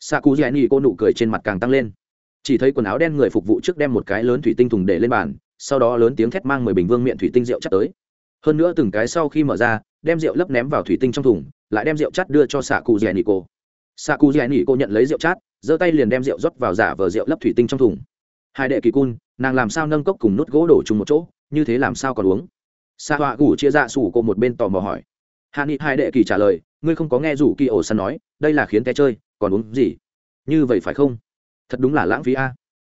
Xạ cú dạy nghỉ cô nụ cười trên mặt càng tăng lên. Chỉ thấy quần áo đen người phục vụ trước đem một cái lớn thủy tinh thùng để lên bàn, sau đó lớn tiếng thét mang mười bình vương miệng thủy tinh rượu chắc tới. Hơn nữa từng cái sau khi mở ra, đem rượu lấp ném vào thủy tinh trong thùng, lại đem rượu chắt đưa cho xạ cụ dạy nghỉ cô xạ cụ dạy nghỉ cô nhận lấy rượu chát, giơ tay liền đem rượu rót vào giả vờ rượu lấp thủy tinh trong thùng. Hai đệ kỳ cun, nàng làm sao nâng cốc cùng nút gỗ đổ chung một chỗ? Như thế làm sao còn uống? Xạ họa gủ chia dạ sủ cô một bên tò mò hỏi. Hạ nghị hai đệ kỳ trả lời, ngươi không có nghe rủ kỳ ổ săn nói, đây là khiến té chơi, còn uống gì? Như vậy phải không? Thật đúng là lãng phí a.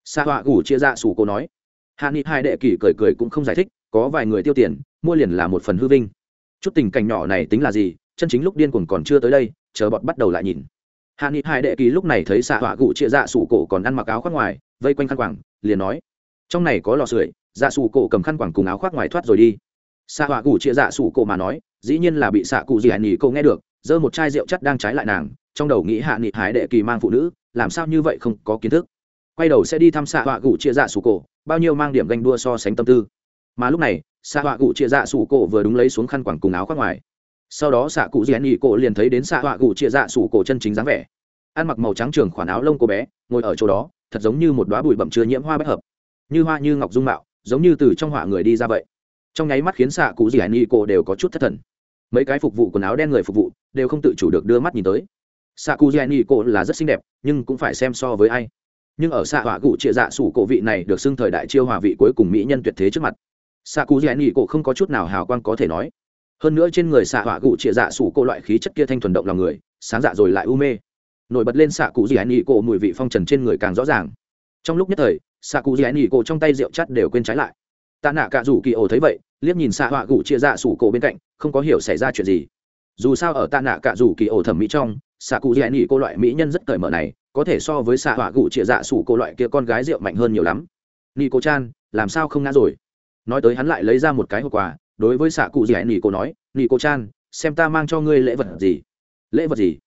Sa họa gủ chia ra sủ cô nói. Hạ nghị hai đệ kỳ cười cười cũng không giải thích, có vài người tiêu tiền, mua liền là một phần hư vinh. Chút tình cảnh nhỏ này tính là gì? Chân chính lúc điên cuồng còn chưa tới đây, chờ bọn bắt đầu lại nhìn. Hạ nghị hai đệ kỳ lúc này thấy xạ họa gủ chia dạ sủ cổ còn ăn mặc áo khoác ngoài, vây quanh khăn quảng liền nói, trong này có lò sưởi dạ sủ cổ cầm khăn quẳng cùng áo khoác ngoài thoát rồi đi. Xạ họa gủ chia dạ sủ cổ mà nói, dĩ nhiên là bị xạ cụ gì hài nhỉ cô nghe được, giơ một chai rượu chất đang trái lại nàng, trong đầu nghĩ hạ nghị hải đệ kỳ mang phụ nữ, làm sao như vậy không có kiến thức? Quay đầu sẽ đi thăm xạ họa gụ chia dạ sủ cổ, bao nhiêu mang điểm ganh đua so sánh tâm tư. Mà lúc này xạ họa gụ chia dạ sủ cổ vừa đúng lấy xuống khăn quẳng cùng áo khoác ngoài. Sau đó xạ cụ gì rèn nghỉ cổ liền thấy đến xạ họa gụ chia dạ sủ cổ chân chính dáng vẻ. Ăn mặc màu trắng trường khoản áo lông cô bé, ngồi ở chỗ đó, thật giống như một đóa bụi bậm chứa nhiễm hoa bất hợp. Như hoa như ngọc dung mạo giống như từ trong họa người đi ra vậy. Trong nháy mắt khiến xạ cụ gì hải ni cổ đều có chút thất thần. Mấy cái phục vụ quần áo đen người phục vụ đều không tự chủ được đưa mắt nhìn tới. Xạ cụ giai ni cổ là rất xinh đẹp, nhưng cũng phải xem so với ai. Nhưng ở xạ họa cụ trịa dạ sủ cổ vị này được xưng thời đại chiêu hòa vị cuối cùng mỹ nhân tuyệt thế trước mặt. Xạ cụ giai ni cổ không có chút nào hào quang có thể nói. Hơn nữa trên người xạ họa cụ trịa dạ sủ cổ loại khí chất kia thanh thuần động lòng người, sáng dạ rồi lại u mê. Nổi bật lên xạ cụ giai ni cổ mùi vị phong trần trên người càng rõ ràng. Trong lúc nhất thời xạ cụ giai nỉ cổ trong tay rượu chắt đều quên trái lại. Tạ nạ cả rủ kỳ ổ thấy vậy, liếc nhìn xạ họa gủ chia dạ sủ cổ bên cạnh, không có hiểu xảy ra chuyện gì. Dù sao ở tạ nạ cả rủ kỳ ổ thẩm mỹ trong xạ cụ dạy nỉ cô loại mỹ nhân rất cởi mở này, có thể so với xạ họa gủ chia dạ sủ cổ loại kia con gái rượu mạnh hơn nhiều lắm. Nỉ cô chan, làm sao không ngã rồi? Nói tới hắn lại lấy ra một cái hộp quà, đối với xạ cụ dạy nỉ cô nói, nỉ cô chan, xem ta mang cho ngươi lễ vật gì? Lễ vật gì?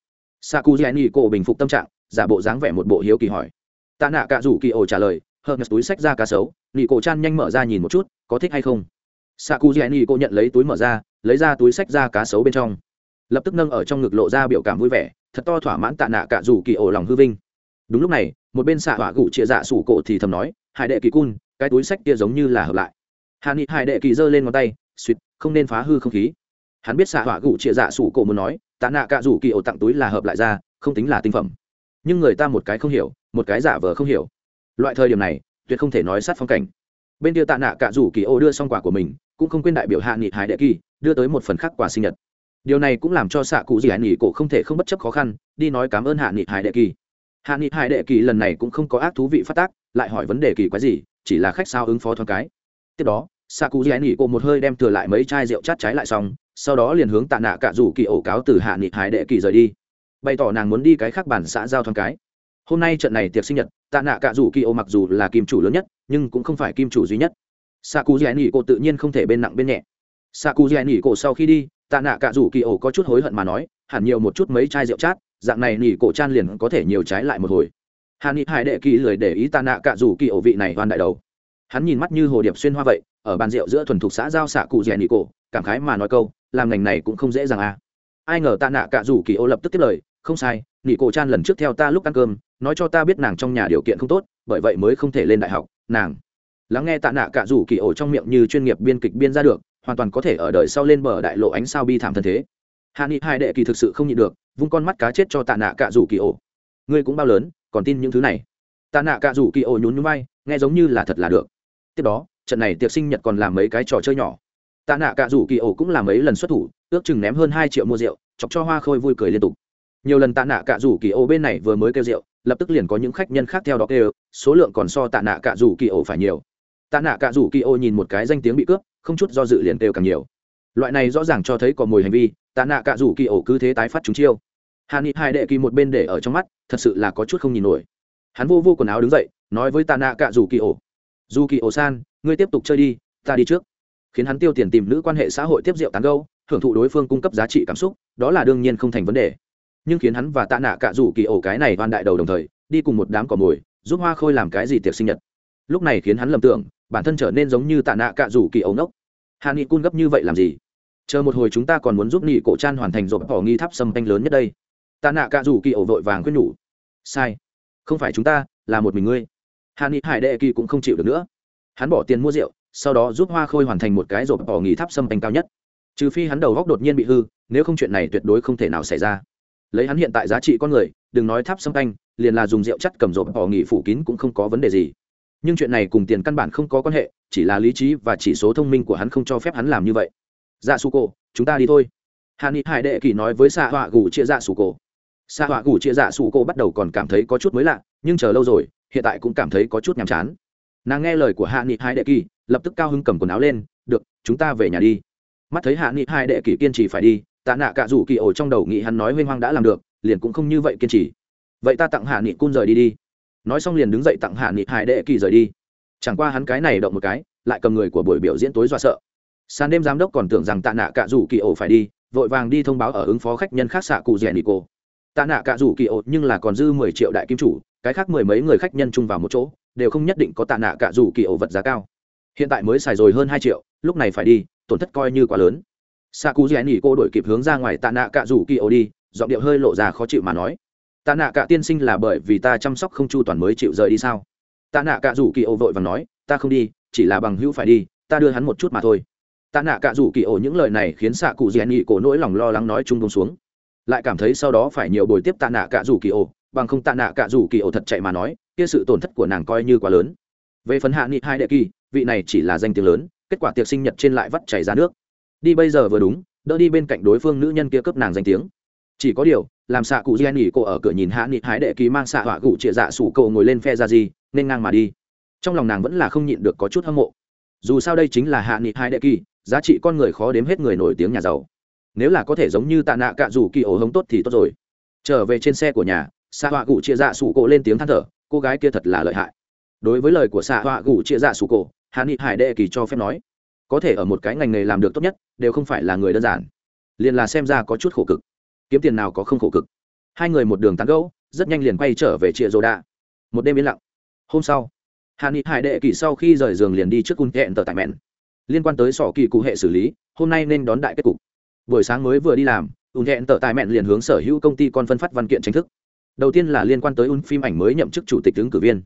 Xạ cụ dạy nỉ cô bình phục tâm trạng, giả bộ dáng vẻ một bộ hiếu kỳ hỏi. Tạ nạ cả rủ kỳ ổ trả lời hợt túi sách ra cá sấu nị cổ chan nhanh mở ra nhìn một chút, có thích hay không? Xạ cụ dạy nị cô nhận lấy túi mở ra, lấy ra túi sách ra cá sấu bên trong. Lập tức nâng ở trong ngực lộ ra biểu cảm vui vẻ, thật to thỏa mãn tạ nạ cả dù kỳ ổ lòng hư vinh. Đúng lúc này, một bên xạ hỏa gụ chĩa dạ sủ cổ thì thầm nói, hải đệ kỳ cun, cái túi sách kia giống như là hợp lại. Hà nị hải đệ kỳ giơ lên ngón tay suýt không nên phá hư không khí. Hắn biết xạ hỏa gụ chĩa dạ sủ cổ muốn nói, tạ nạ cả dù kỳ ổ tặng túi là hợp lại ra, không tính là tinh phẩm. Nhưng người ta một cái không hiểu, một cái giả vờ không hiểu loại thời điểm này, tuyệt không thể nói sát phong cảnh. Bên kia tạ nạ cả rủ kỳ ô đưa xong quả của mình, cũng không quên đại biểu hạ nghị hải đệ kỳ, đưa tới một phần khác quà sinh nhật. Điều này cũng làm cho xạ cụ gì hải nghị cổ không thể không bất chấp khó khăn, đi nói cảm ơn hạ nghị hải đệ kỳ. Hạ nghị hải đệ kỳ lần này cũng không có ác thú vị phát tác, lại hỏi vấn đề kỳ quái gì, chỉ là khách sao ứng phó thoáng cái. Tiếp đó, xạ cụ gì hải nghị cổ một hơi đem thừa lại mấy chai rượu chát trái lại xong, sau đó liền hướng tạ nạ cả rủ kỳ ổ cáo từ hạ nghị hải đệ kỳ rời đi. Bày tỏ nàng muốn đi cái khác bản xã giao thoáng cái hôm nay trận này tiệc sinh nhật, tạ nạ cả rủ kỳ ô mặc dù là kim chủ lớn nhất, nhưng cũng không phải kim chủ duy nhất. Xạ cụ dạy nỉ cổ tự nhiên không thể bên nặng bên nhẹ. Xạ cụ dạy nỉ cổ sau khi đi, tạ nạ cả rủ kỳ ô có chút hối hận mà nói, hẳn nhiều một chút mấy chai rượu chát, dạng này nỉ cổ chan liền có thể nhiều trái lại một hồi. Hà ni hải đệ kỳ lười để ý tạ nạ cả rủ kỳ ô vị này hoan đại đầu. Hắn nhìn mắt như hồ điệp xuyên hoa vậy, ở bàn rượu giữa thuần thục xã giao xạ cụ dạy nỉ cổ, cảm khái mà nói câu, làm ngành này cũng không dễ dàng à. Ai ngờ tạ nạ cả rủ kỳ ô lập tức tiếp lời, không sai, nỉ cổ chan lần trước theo ta lúc ăn cơm nói cho ta biết nàng trong nhà điều kiện không tốt, bởi vậy mới không thể lên đại học, nàng. Lắng nghe tạ nạ cả rủ kỳ ổ trong miệng như chuyên nghiệp biên kịch biên ra được, hoàn toàn có thể ở đời sau lên bờ đại lộ ánh sao bi thảm thân thế. Hạ nghị hai đệ kỳ thực sự không nhịn được, vung con mắt cá chết cho tạ nạ cả rủ kỳ ổ. Ngươi cũng bao lớn, còn tin những thứ này. Tạ nạ cả rủ kỳ ổ nhún nhún vai, nghe giống như là thật là được. Tiếp đó, trận này tiệc sinh nhật còn làm mấy cái trò chơi nhỏ. Tạ nạ cả rủ kỳ ổ cũng làm mấy lần xuất thủ, ước chừng ném hơn hai triệu mua rượu, chọc cho hoa khôi vui cười liên tục nhiều lần tạ nạ cạ rủ kỳ ô bên này vừa mới kêu rượu, lập tức liền có những khách nhân khác theo đó kêu, số lượng còn so tạ nạ cạ rủ kỳ ô phải nhiều. Tạ nạ cạ rủ kỳ ô nhìn một cái danh tiếng bị cướp, không chút do dự liền kêu càng nhiều. Loại này rõ ràng cho thấy có mồi hành vi, tạ nạ cạ rủ kỳ ô cứ thế tái phát chúng chiêu. Hà nghị hai đệ kỳ một bên để ở trong mắt, thật sự là có chút không nhìn nổi. Hắn vô vô quần áo đứng dậy, nói với tạ nạ cạ rủ kỳ ô dù kỳ ô san, ngươi tiếp tục chơi đi, ta đi trước. Khiến hắn tiêu tiền tìm nữ quan hệ xã hội tiếp rượu tán gâu hưởng thụ đối phương cung cấp giá trị cảm xúc, đó là đương nhiên không thành vấn đề nhưng khiến hắn và tạ nạ cả rủ kỳ ổ cái này oan đại đầu đồng thời, đi cùng một đám cỏ mồi, giúp hoa khôi làm cái gì tiệc sinh nhật. Lúc này khiến hắn lầm tưởng, bản thân trở nên giống như tạ nạ cả rủ kỳ ổ ngốc. Hạ nghị cun gấp như vậy làm gì? Chờ một hồi chúng ta còn muốn giúp nghị cổ chan hoàn thành rộp bỏ nghi tháp sâm canh lớn nhất đây. Tạ nạ cả rủ kỳ ổ vội vàng quyết nhủ. Sai. Không phải chúng ta, là một mình ngươi. Hạ nghị hải đệ kỳ cũng không chịu được nữa. Hắn bỏ tiền mua rượu, sau đó giúp hoa khôi hoàn thành một cái rộp bỏ nghỉ tháp sâm canh cao nhất. Trừ phi hắn đầu góc đột nhiên bị hư, nếu không chuyện này tuyệt đối không thể nào xảy ra lấy hắn hiện tại giá trị con người, đừng nói tháp xâm canh, liền là dùng rượu chất cầm rộp bỏ nghỉ phủ kín cũng không có vấn đề gì. Nhưng chuyện này cùng tiền căn bản không có quan hệ, chỉ là lý trí và chỉ số thông minh của hắn không cho phép hắn làm như vậy. Dạ su cổ chúng ta đi thôi. Hàn ni hải đệ kỳ nói với xạ họa gù chia dạ su cổ xạ họa gù chia dạ su cổ bắt đầu còn cảm thấy có chút mới lạ, nhưng chờ lâu rồi, hiện tại cũng cảm thấy có chút nhàm chán. Nàng nghe lời của hạ nghị hai đệ kỳ lập tức cao hưng cầm quần áo lên, được, chúng ta về nhà đi. Mắt thấy hạ nghị hai đệ kỳ kiên trì phải đi tạ nạ cả rủ kỳ ổ trong đầu nghĩ hắn nói huênh hoang đã làm được, liền cũng không như vậy kiên trì. Vậy ta tặng hạ nghị cun rời đi đi. Nói xong liền đứng dậy tặng hạ nghị hải đệ kỳ rời đi. Chẳng qua hắn cái này động một cái, lại cầm người của buổi biểu diễn tối dọa sợ. Sàn đêm giám đốc còn tưởng rằng tạ nạ cả rủ kỳ ổ phải đi, vội vàng đi thông báo ở ứng phó khách nhân khác xạ cụ rẻ nị cô. Tạ nạ cả rủ kỳ ổ nhưng là còn dư mười triệu đại kim chủ, cái khác mười mấy người khách nhân chung vào một chỗ, đều không nhất định có tạ nạ cả rủ kỳ ổ vật giá cao. Hiện tại mới xài rồi hơn hai triệu, lúc này phải đi, tổn thất coi như quá lớn xạ cụ rẻ nỉ cô đổi kịp hướng ra ngoài tạ nạ cả rủ kỳ ô đi, giọng điệu hơi lộ ra khó chịu mà nói. Tạ nạ cả tiên sinh là bởi vì ta chăm sóc không chu toàn mới chịu rời đi sao? Tạ nạ cả rủ kỳ ô vội và nói, ta không đi, chỉ là bằng hữu phải đi, ta đưa hắn một chút mà thôi. Tạ nạ cả rủ kỳ ô những lời này khiến xạ cụ rẻ nỉ cổ nỗi lòng lo lắng nói chung bông xuống. Lại cảm thấy sau đó phải nhiều bồi tiếp tạ nạ cả rủ kỳ ô bằng không tạ nạ cả rủ kỳ ô thật chạy mà nói, kia sự tổn thất của nàng coi như quá lớn. Về phần hạ nghị hai đệ kỳ, vị này chỉ là danh tiếng lớn, kết quả tiệc sinh nhật trên lại vắt chảy ra nước đi bây giờ vừa đúng, đỡ đi bên cạnh đối phương nữ nhân kia cướp nàng danh tiếng. Chỉ có điều, làm xạ cụ gen nghỉ cô ở cửa nhìn hạ nghị hái đệ ký mang xạ họa cụ trịa dạ sủ cậu ngồi lên phe ra gì, nên ngang mà đi. Trong lòng nàng vẫn là không nhịn được có chút hâm mộ. Dù sao đây chính là hạ nghị hái đệ kỳ giá trị con người khó đếm hết người nổi tiếng nhà giàu. Nếu là có thể giống như tạ nạ cạ dù kỳ ổ hống tốt thì tốt rồi. Trở về trên xe của nhà, xạ họa cụ trịa dạ sủ cậu lên tiếng than thở, cô gái kia thật là lợi hại. Đối với lời của xạ họa cụ trịa dạ sủ cậu, hạ nghị hải đệ kỳ cho phép nói có thể ở một cái ngành nghề làm được tốt nhất, đều không phải là người đơn giản. Liền là xem ra có chút khổ cực. Kiếm tiền nào có không khổ cực? Hai người một đường tán gẫu, rất nhanh liền quay trở về chia rô đa. Một đêm yên lặng. Hôm sau hạ nghị hải đệ kỳ sau khi rời giường liền đi trước cung hẹn tờ tại mẹn. Liên quan tới sỏ kỳ cụ hệ xử lý, hôm nay nên đón đại kết cục. Buổi sáng mới vừa đi làm ùn hẹn tờ tài mẹn liền hướng sở hữu công ty con phân phát văn kiện chính thức. Đầu tiên là liên quan tới un phim ảnh mới nhậm chức chủ tịch ứng cử viên.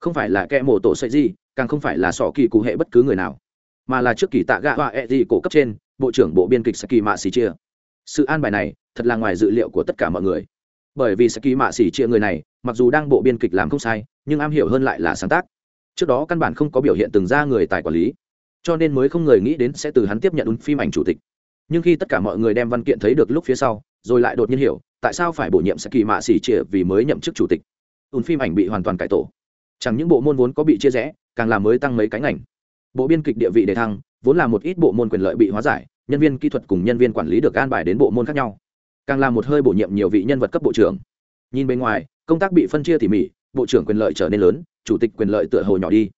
Không phải là kẻ mổ tổ sợi gì, càng không phải là sỏ kỳ cụ hệ bất cứ người nào mà là trước kỳ tạ gạ họa e gì cổ cấp trên, bộ trưởng bộ biên kịch saki mạ xì chia sự an bài này thật là ngoài dự liệu của tất cả mọi người. Bởi vì saki mạ xì chia người này, mặc dù đang bộ biên kịch làm không sai, nhưng am hiểu hơn lại là sáng tác. Trước đó căn bản không có biểu hiện từng ra người tài quản lý, cho nên mới không người nghĩ đến sẽ từ hắn tiếp nhận un phim ảnh chủ tịch. Nhưng khi tất cả mọi người đem văn kiện thấy được lúc phía sau, rồi lại đột nhiên hiểu, tại sao phải bổ nhiệm saki mạ xì chia vì mới nhậm chức chủ tịch. Un phim ảnh bị hoàn toàn cải tổ. Chẳng những bộ môn vốn có bị chia rẽ, càng làm mới tăng mấy cánh ảnh bộ biên kịch địa vị đề thăng, vốn là một ít bộ môn quyền lợi bị hóa giải, nhân viên kỹ thuật cùng nhân viên quản lý được an bài đến bộ môn khác nhau. Càng làm một hơi bổ nhiệm nhiều vị nhân vật cấp bộ trưởng. Nhìn bên ngoài, công tác bị phân chia tỉ mỉ, bộ trưởng quyền lợi trở nên lớn, chủ tịch quyền lợi tựa hồ nhỏ đi.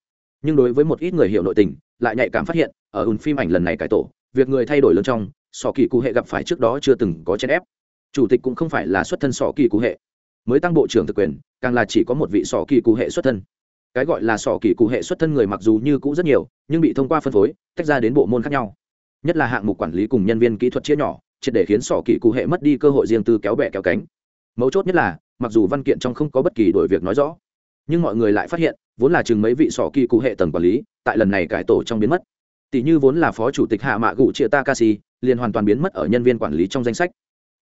Nhưng đối với một ít người hiểu nội tình, lại nhạy cảm phát hiện, ở ùn phim ảnh lần này cải tổ, việc người thay đổi lớn trong sọ kỳ cụ hệ gặp phải trước đó chưa từng có chèn ép. Chủ tịch cũng không phải là xuất thân sọ kỳ cụ hệ. Mới tăng bộ trưởng thực quyền, càng là chỉ có một vị sọ kỳ cụ hệ xuất thân cái gọi là sọ kỳ cụ hệ xuất thân người mặc dù như cũ rất nhiều, nhưng bị thông qua phân phối, tách ra đến bộ môn khác nhau. Nhất là hạng mục quản lý cùng nhân viên kỹ thuật chia nhỏ, triệt để khiến sọ kỳ cụ hệ mất đi cơ hội riêng tư kéo bẹ kéo cánh. Mấu chốt nhất là, mặc dù văn kiện trong không có bất kỳ đổi việc nói rõ, nhưng mọi người lại phát hiện, vốn là chừng mấy vị sọ kỳ cụ hệ tầng quản lý, tại lần này cải tổ trong biến mất. Tỷ như vốn là phó chủ tịch hạ mạ gụ chia takashi, liền hoàn toàn biến mất ở nhân viên quản lý trong danh sách.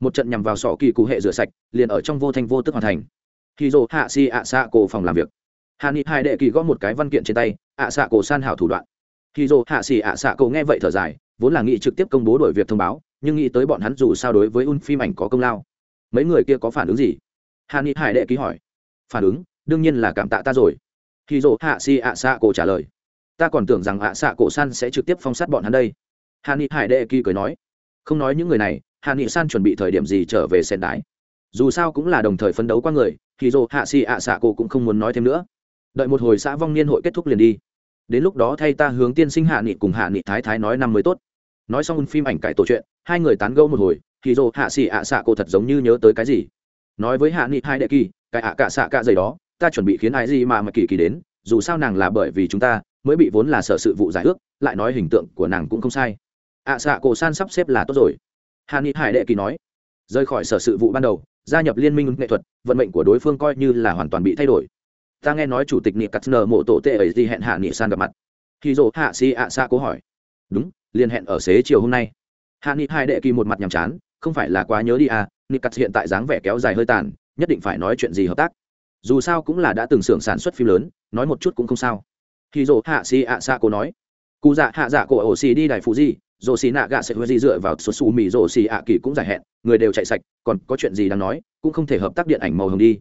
Một trận nhằm vào sọ kỳ cụ hệ rửa sạch, liền ở trong vô thanh vô tức hoàn thành. Khi dồ hạ si ạ xạ cổ phòng làm việc hạ nghị hai đệ kỳ gõ một cái văn kiện trên tay, ạ xạ cổ san hảo thủ đoạn. Khi dồ hạ xỉ ạ xạ cổ nghe vậy thở dài, vốn là nghị trực tiếp công bố đổi việc thông báo, nhưng nghĩ tới bọn hắn dù sao đối với un phim ảnh có công lao. Mấy người kia có phản ứng gì? Hạ nghị hải đệ ký hỏi. Phản ứng? Đương nhiên là cảm tạ ta rồi. Khi dồ hạ xì ạ xạ cổ trả lời. Ta còn tưởng rằng ạ xạ cổ san sẽ trực tiếp phong sát bọn hắn đây. Hạ nghị hải đệ kỳ cười nói. Không nói những người này hạ nghị san chuẩn bị thời điểm gì trở về sen đái dù sao cũng là đồng thời phấn đấu qua người thì dồ hạ xì ạ xạ cổ cũng không muốn nói thêm nữa đợi một hồi xã vong niên hội kết thúc liền đi. Đến lúc đó thay ta hướng tiên sinh hạ nghị cùng hạ nghị thái thái nói năm mới tốt. Nói xong phim ảnh cải tổ chuyện, hai người tán gẫu một hồi, thì dồ hạ xỉ ạ xạ cổ thật giống như nhớ tới cái gì. Nói với hạ nghị hai đệ kỳ, cái ạ cả xạ cả giày đó, ta chuẩn bị khiến ai gì mà mà kỳ kỳ đến, dù sao nàng là bởi vì chúng ta, mới bị vốn là sở sự vụ giải ước, lại nói hình tượng của nàng cũng không sai. Ạ xạ cổ san sắp xếp là tốt rồi. Hạ nghị hải đệ kỳ nói, rời khỏi sở sự vụ ban đầu, gia nhập liên minh nghệ thuật, vận mệnh của đối phương coi như là hoàn toàn bị thay đổi ta nghe nói chủ tịch nị cắt nở mộ tổ tệ ấy thì hẹn hạ nghị san gặp mặt. Khi dỗ hạ si ạ xa cố hỏi. Đúng, liền hẹn ở xế chiều hôm nay. Hạ nghị hai đệ kỳ một mặt nhàm chán, không phải là quá nhớ đi à nị cắt hiện tại dáng vẻ kéo dài hơi tàn, nhất định phải nói chuyện gì hợp tác. Dù sao cũng là đã từng xưởng sản xuất phim lớn, nói một chút cũng không sao. Khi dỗ hạ si ạ xa cố nói. Cụ dạ hạ dạ cổ ổ xì đi đài phụ gì rồ xì nạ gạ sẽ hơi gì dựa vào số xù mì rồ xì ạ kỳ cũng giải hẹn, người đều chạy sạch, còn có chuyện gì đang nói, cũng không thể hợp tác điện ảnh màu hồng đi.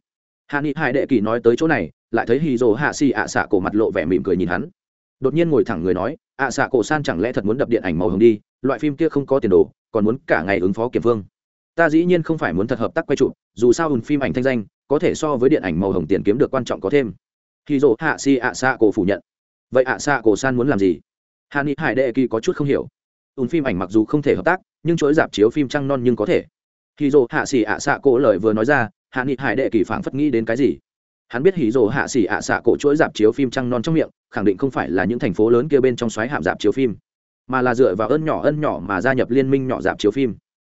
Hạ nghị Hai đệ kỳ nói tới chỗ này lại thấy hì rồ hạ xì ạ xạ cổ mặt lộ vẻ mỉm cười nhìn hắn. Đột nhiên ngồi thẳng người nói ạ xạ cổ san chẳng lẽ thật muốn đập điện ảnh màu hồng đi? Loại phim kia không có tiền đồ, còn muốn cả ngày ứng phó kiểm phương ta dĩ nhiên không phải muốn thật hợp tác quay trụ dù sao hùn phim ảnh thanh danh, có thể so với điện ảnh màu hồng tiền kiếm được quan trọng có thêm. Hì rồ hạ xì ạ xạ cổ phủ nhận. Vậy ạ xạ cổ san muốn làm gì? Hà ni hải đệ kỳ có chút không hiểu. Ùn phim ảnh mặc dù không thể hợp tác, nhưng chuỗi dạp chiếu phim trăng non nhưng có thể. Hì rồ hạ xì ạ xạ cổ lời vừa nói ra hạ nghị hải đệ kỳ phảng phất nghĩ đến cái gì? Hắn biết hí rồ hạ xỉ ạ xạ cổ chuỗi dạp chiếu phim trăng non trong miệng, khẳng định không phải là những thành phố lớn kia bên trong xoáy hạm dạp chiếu phim, mà là dựa vào ân nhỏ ân nhỏ mà gia nhập liên minh nhỏ dạp chiếu phim.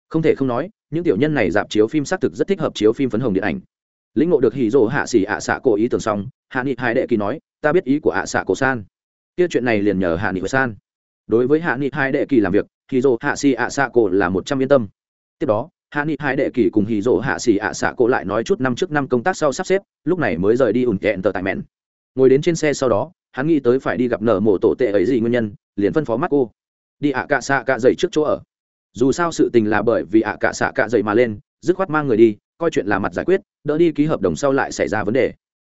Không thể không nói, những tiểu nhân này dạp chiếu phim xác thực rất thích hợp chiếu phim phấn hồng điện ảnh. Lĩnh ngộ được hí rồ hạ xỉ ạ xạ cổ ý tưởng xong, hạ nghị hai đệ kỳ nói, ta biết ý của ạ xạ cổ san. Kia chuyện này liền nhờ hạ nghị san. Đối với hạ nghị hai đệ kỳ làm việc hí rồ hạ xỉ ạ xạ cổ là một trăm yên tâm. Tiếp đó hạ nghị hai đệ kỳ cùng hì rỗ hạ xỉ ạ xạ cổ lại nói chút năm trước năm công tác sau sắp xếp, lúc này mới rời đi ủn kẹn tờ tại mẹn. Ngồi đến trên xe sau đó, hắn nghĩ tới phải đi gặp nở mổ tổ tệ ấy gì nguyên nhân, liền phân phó mắt cô. Đi ạ cạ xạ cạ dậy trước chỗ ở. Dù sao sự tình là bởi vì ạ cạ xạ cạ dậy mà lên, dứt khoát mang người đi, coi chuyện là mặt giải quyết, đỡ đi ký hợp đồng sau lại xảy ra vấn đề.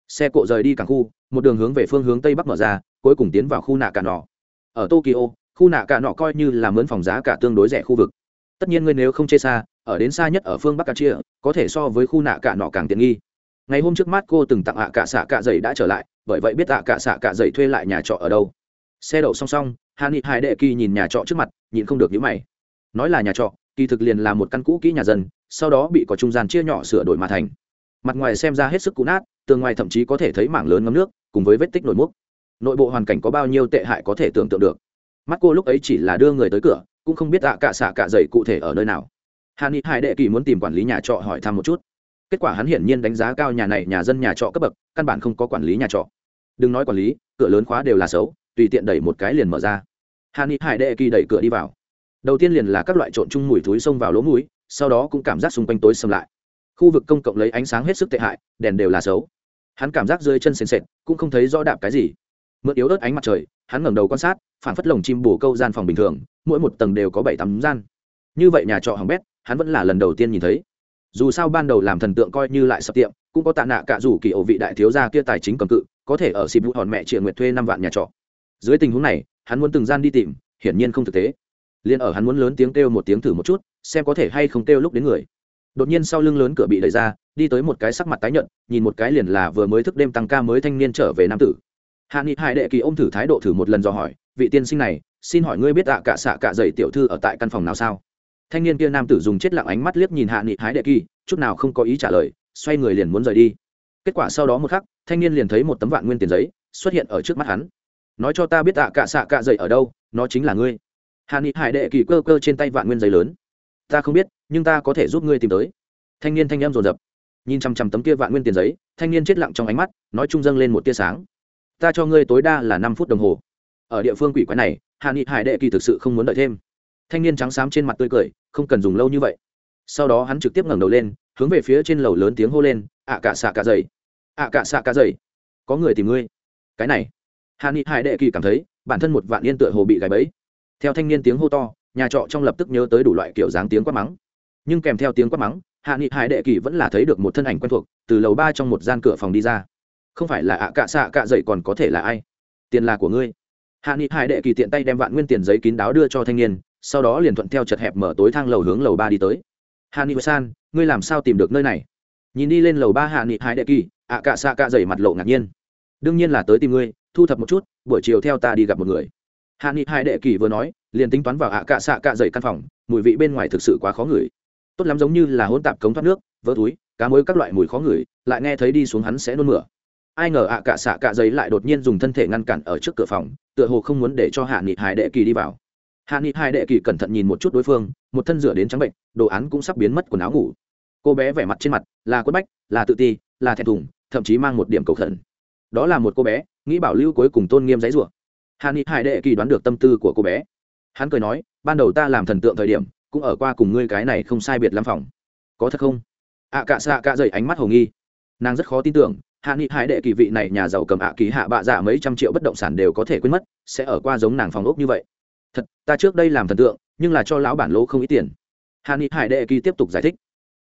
Xe cộ rời đi cảng khu, một đường hướng về phương hướng tây bắc mở ra, cuối cùng tiến vào khu nạ cả nọ. Ở tokyo, khu nạ cả nọ coi như là mướn phòng giá cả tương đối rẻ khu vực. Tất nhiên ngươi nếu không chê xa ở đến xa nhất ở phương bắc chia có thể so với khu nạ cả nọ càng tiện nghi. Ngày hôm trước mắt cô từng tặng ạ cả xạ cả dày đã trở lại, bởi vậy biết ạ cả xạ cả dày thuê lại nhà trọ ở đâu. Xe đậu song song hà nghị hải đệ kỳ nhìn nhà trọ trước mặt nhìn không được những mày. Nói là nhà trọ, kỳ thực liền là một căn cũ kỹ nhà dân, sau đó bị có trung gian chia nhỏ sửa đổi mà thành. Mặt ngoài xem ra hết sức cũ nát, tường ngoài thậm chí có thể thấy mảng lớn ngấm nước, cùng với vết tích nổi múc nội bộ hoàn cảnh có bao nhiêu tệ hại có thể tưởng tượng được. Mắt cô lúc ấy chỉ là đưa người tới cửa, cũng không biết ạ cả xạ cả dày cụ thể ở nơi nào hạ ni hải đệ kỳ muốn tìm quản lý nhà trọ hỏi thăm một chút. Kết quả hắn hiển nhiên đánh giá cao nhà này, nhà dân nhà trọ cấp bậc, căn bản không có quản lý nhà trọ. Đừng nói quản lý, cửa lớn khóa đều là xấu, tùy tiện đẩy một cái liền mở ra. Hạ ni hải đệ kỳ đẩy cửa đi vào. Đầu tiên liền là các loại trộn chung mùi thúi xông vào lỗ mũi, sau đó cũng cảm giác xung quanh tối xâm lại. Khu vực công cộng lấy ánh sáng hết sức tệ hại, đèn đều là xấu. Hắn cảm giác rơi chân sền sệt, cũng không thấy rõ đạp cái gì. Mượn yếu ớt ánh mặt trời, hắn ngẩng đầu quan sát phản phất lồng chim bổ câu gian phòng bình thường, mỗi một tầng đều có bảy tắm gian. Như vậy nhà trọ hỏng bét hắn vẫn là lần đầu tiên nhìn thấy. Dù sao ban đầu làm thần tượng coi như lại sập tiệm, cũng có tạ nạ cả dù kỳ ổ vị đại thiếu gia kia tài chính cầm cự, có thể ở xịp vụ hòn mẹ triệu nguyệt thuê năm vạn nhà trọ. Dưới tình huống này, hắn muốn từng gian đi tìm, hiển nhiên không thực tế. Liền ở hắn muốn lớn tiếng kêu một tiếng thử một chút, xem có thể hay không kêu lúc đến người. Đột nhiên sau lưng lớn cửa bị đẩy ra, đi tới một cái sắc mặt tái nhợt, nhìn một cái liền là vừa mới thức đêm tăng ca mới thanh niên trở về nam tử. Hạ nghị hải đệ kỳ ôm thử thái độ thử một lần do hỏi, vị tiên sinh này, xin hỏi ngươi biết ạ cả xạ cả dậy tiểu thư ở tại căn phòng nào sao? Thanh niên kia nam tử dùng chết lặng ánh mắt liếc nhìn hạ nghị hái đệ kỳ, chút nào không có ý trả lời, xoay người liền muốn rời đi. Kết quả sau đó một khắc, thanh niên liền thấy một tấm vạn nguyên tiền giấy xuất hiện ở trước mắt hắn. Nói cho ta biết tạ cả xạ cả dậy ở đâu, nó chính là ngươi. Hạ nghị hải đệ kỳ cơ cơ trên tay vạn nguyên giấy lớn. Ta không biết, nhưng ta có thể giúp ngươi tìm tới. Thanh niên thanh em dồn dập. Nhìn chằm chằm tấm kia vạn nguyên tiền giấy, thanh niên chết lặng trong ánh mắt, nói trung dâng lên một tia sáng. Ta cho ngươi tối đa là năm phút đồng hồ. Ở địa phương quỷ quái này, hạ nghị hải đệ kỳ thực sự không muốn đợi thêm. Thanh niên trắng xám trên mặt tươi cười không cần dùng lâu như vậy. Sau đó hắn trực tiếp ngẩng đầu lên, hướng về phía trên lầu lớn tiếng hô lên, ạ cả xạ cả dày! Ạ cả xạ cả dày! Có người tìm ngươi. Cái này hạ nghị hải đệ kỳ cảm thấy, bản thân một vạn yên tựa hồ bị gãy bẫy. Theo thanh niên tiếng hô to, nhà trọ trong lập tức nhớ tới đủ loại kiểu dáng tiếng quát mắng. Nhưng kèm theo tiếng quát mắng hạ nghị hải đệ kỳ vẫn là thấy được một thân ảnh quen thuộc, từ lầu ba trong một gian cửa phòng đi ra. Không phải là ạ cạ xạ cạ dậy còn có thể là ai? Tiền là của ngươi. Hạ nghị hải đệ kỳ tiện tay đem vạn nguyên tiền giấy kín đáo đưa cho thanh niên sau đó liền thuận theo chật hẹp mở tối thang lầu hướng lầu ba đi tới. Hạ nghị san, ngươi làm sao tìm được nơi này? Nhìn đi lên lầu ba hạ nghị hải đệ kỳ, ạ cạ xạ cạ dày mặt lộ ngạc nhiên. Đương nhiên là tới tìm ngươi, thu thập một chút, buổi chiều theo ta đi gặp một người. Hạ nghị hải đệ kỳ vừa nói, liền tính toán vào ạ cạ xạ cạ dày căn phòng, mùi vị bên ngoài thực sự quá khó ngửi. Tốt lắm giống như là hỗn tạp cống thoát nước, vỡ túi, cá mối các loại mùi khó ngửi, lại nghe thấy đi xuống hắn sẽ nôn mửa. Ai ngờ ạ cạ xạ cạ dày lại đột nhiên dùng thân thể ngăn cản ở trước cửa phòng, tựa hồ không muốn để cho hạ nghị hải đệ kỳ đi vào hạ nghị hai đệ kỳ cẩn thận nhìn một chút đối phương, một thân rửa đến trắng bệnh, đồ án cũng sắp biến mất quần áo ngủ. Cô bé vẻ mặt trên mặt là quất bách, là tự ti, là thẹn thùng, thậm chí mang một điểm cầu khẩn. Đó là một cô bé, nghĩ bảo lưu cuối cùng tôn nghiêm giấy rủa. Hạ nghị hải đệ kỳ đoán được tâm tư của cô bé. Hắn cười nói, ban đầu ta làm thần tượng thời điểm, cũng ở qua cùng ngươi cái này không sai biệt lắm phòng. Có thật không? Ạ cạ xạ cạ dậy ánh mắt hồ nghi. Nàng rất khó tin tưởng, hạ nghị hải đệ kỳ vị này nhà giàu cầm ạ ký hạ bạ giả dạ mấy trăm triệu bất động sản đều có thể quên mất, sẽ ở qua giống nàng phòng ốc như vậy thật, ta trước đây làm thần tượng, nhưng là cho lão bản lỗ không ít tiền. Hà ni hải đệ kỳ tiếp tục giải thích.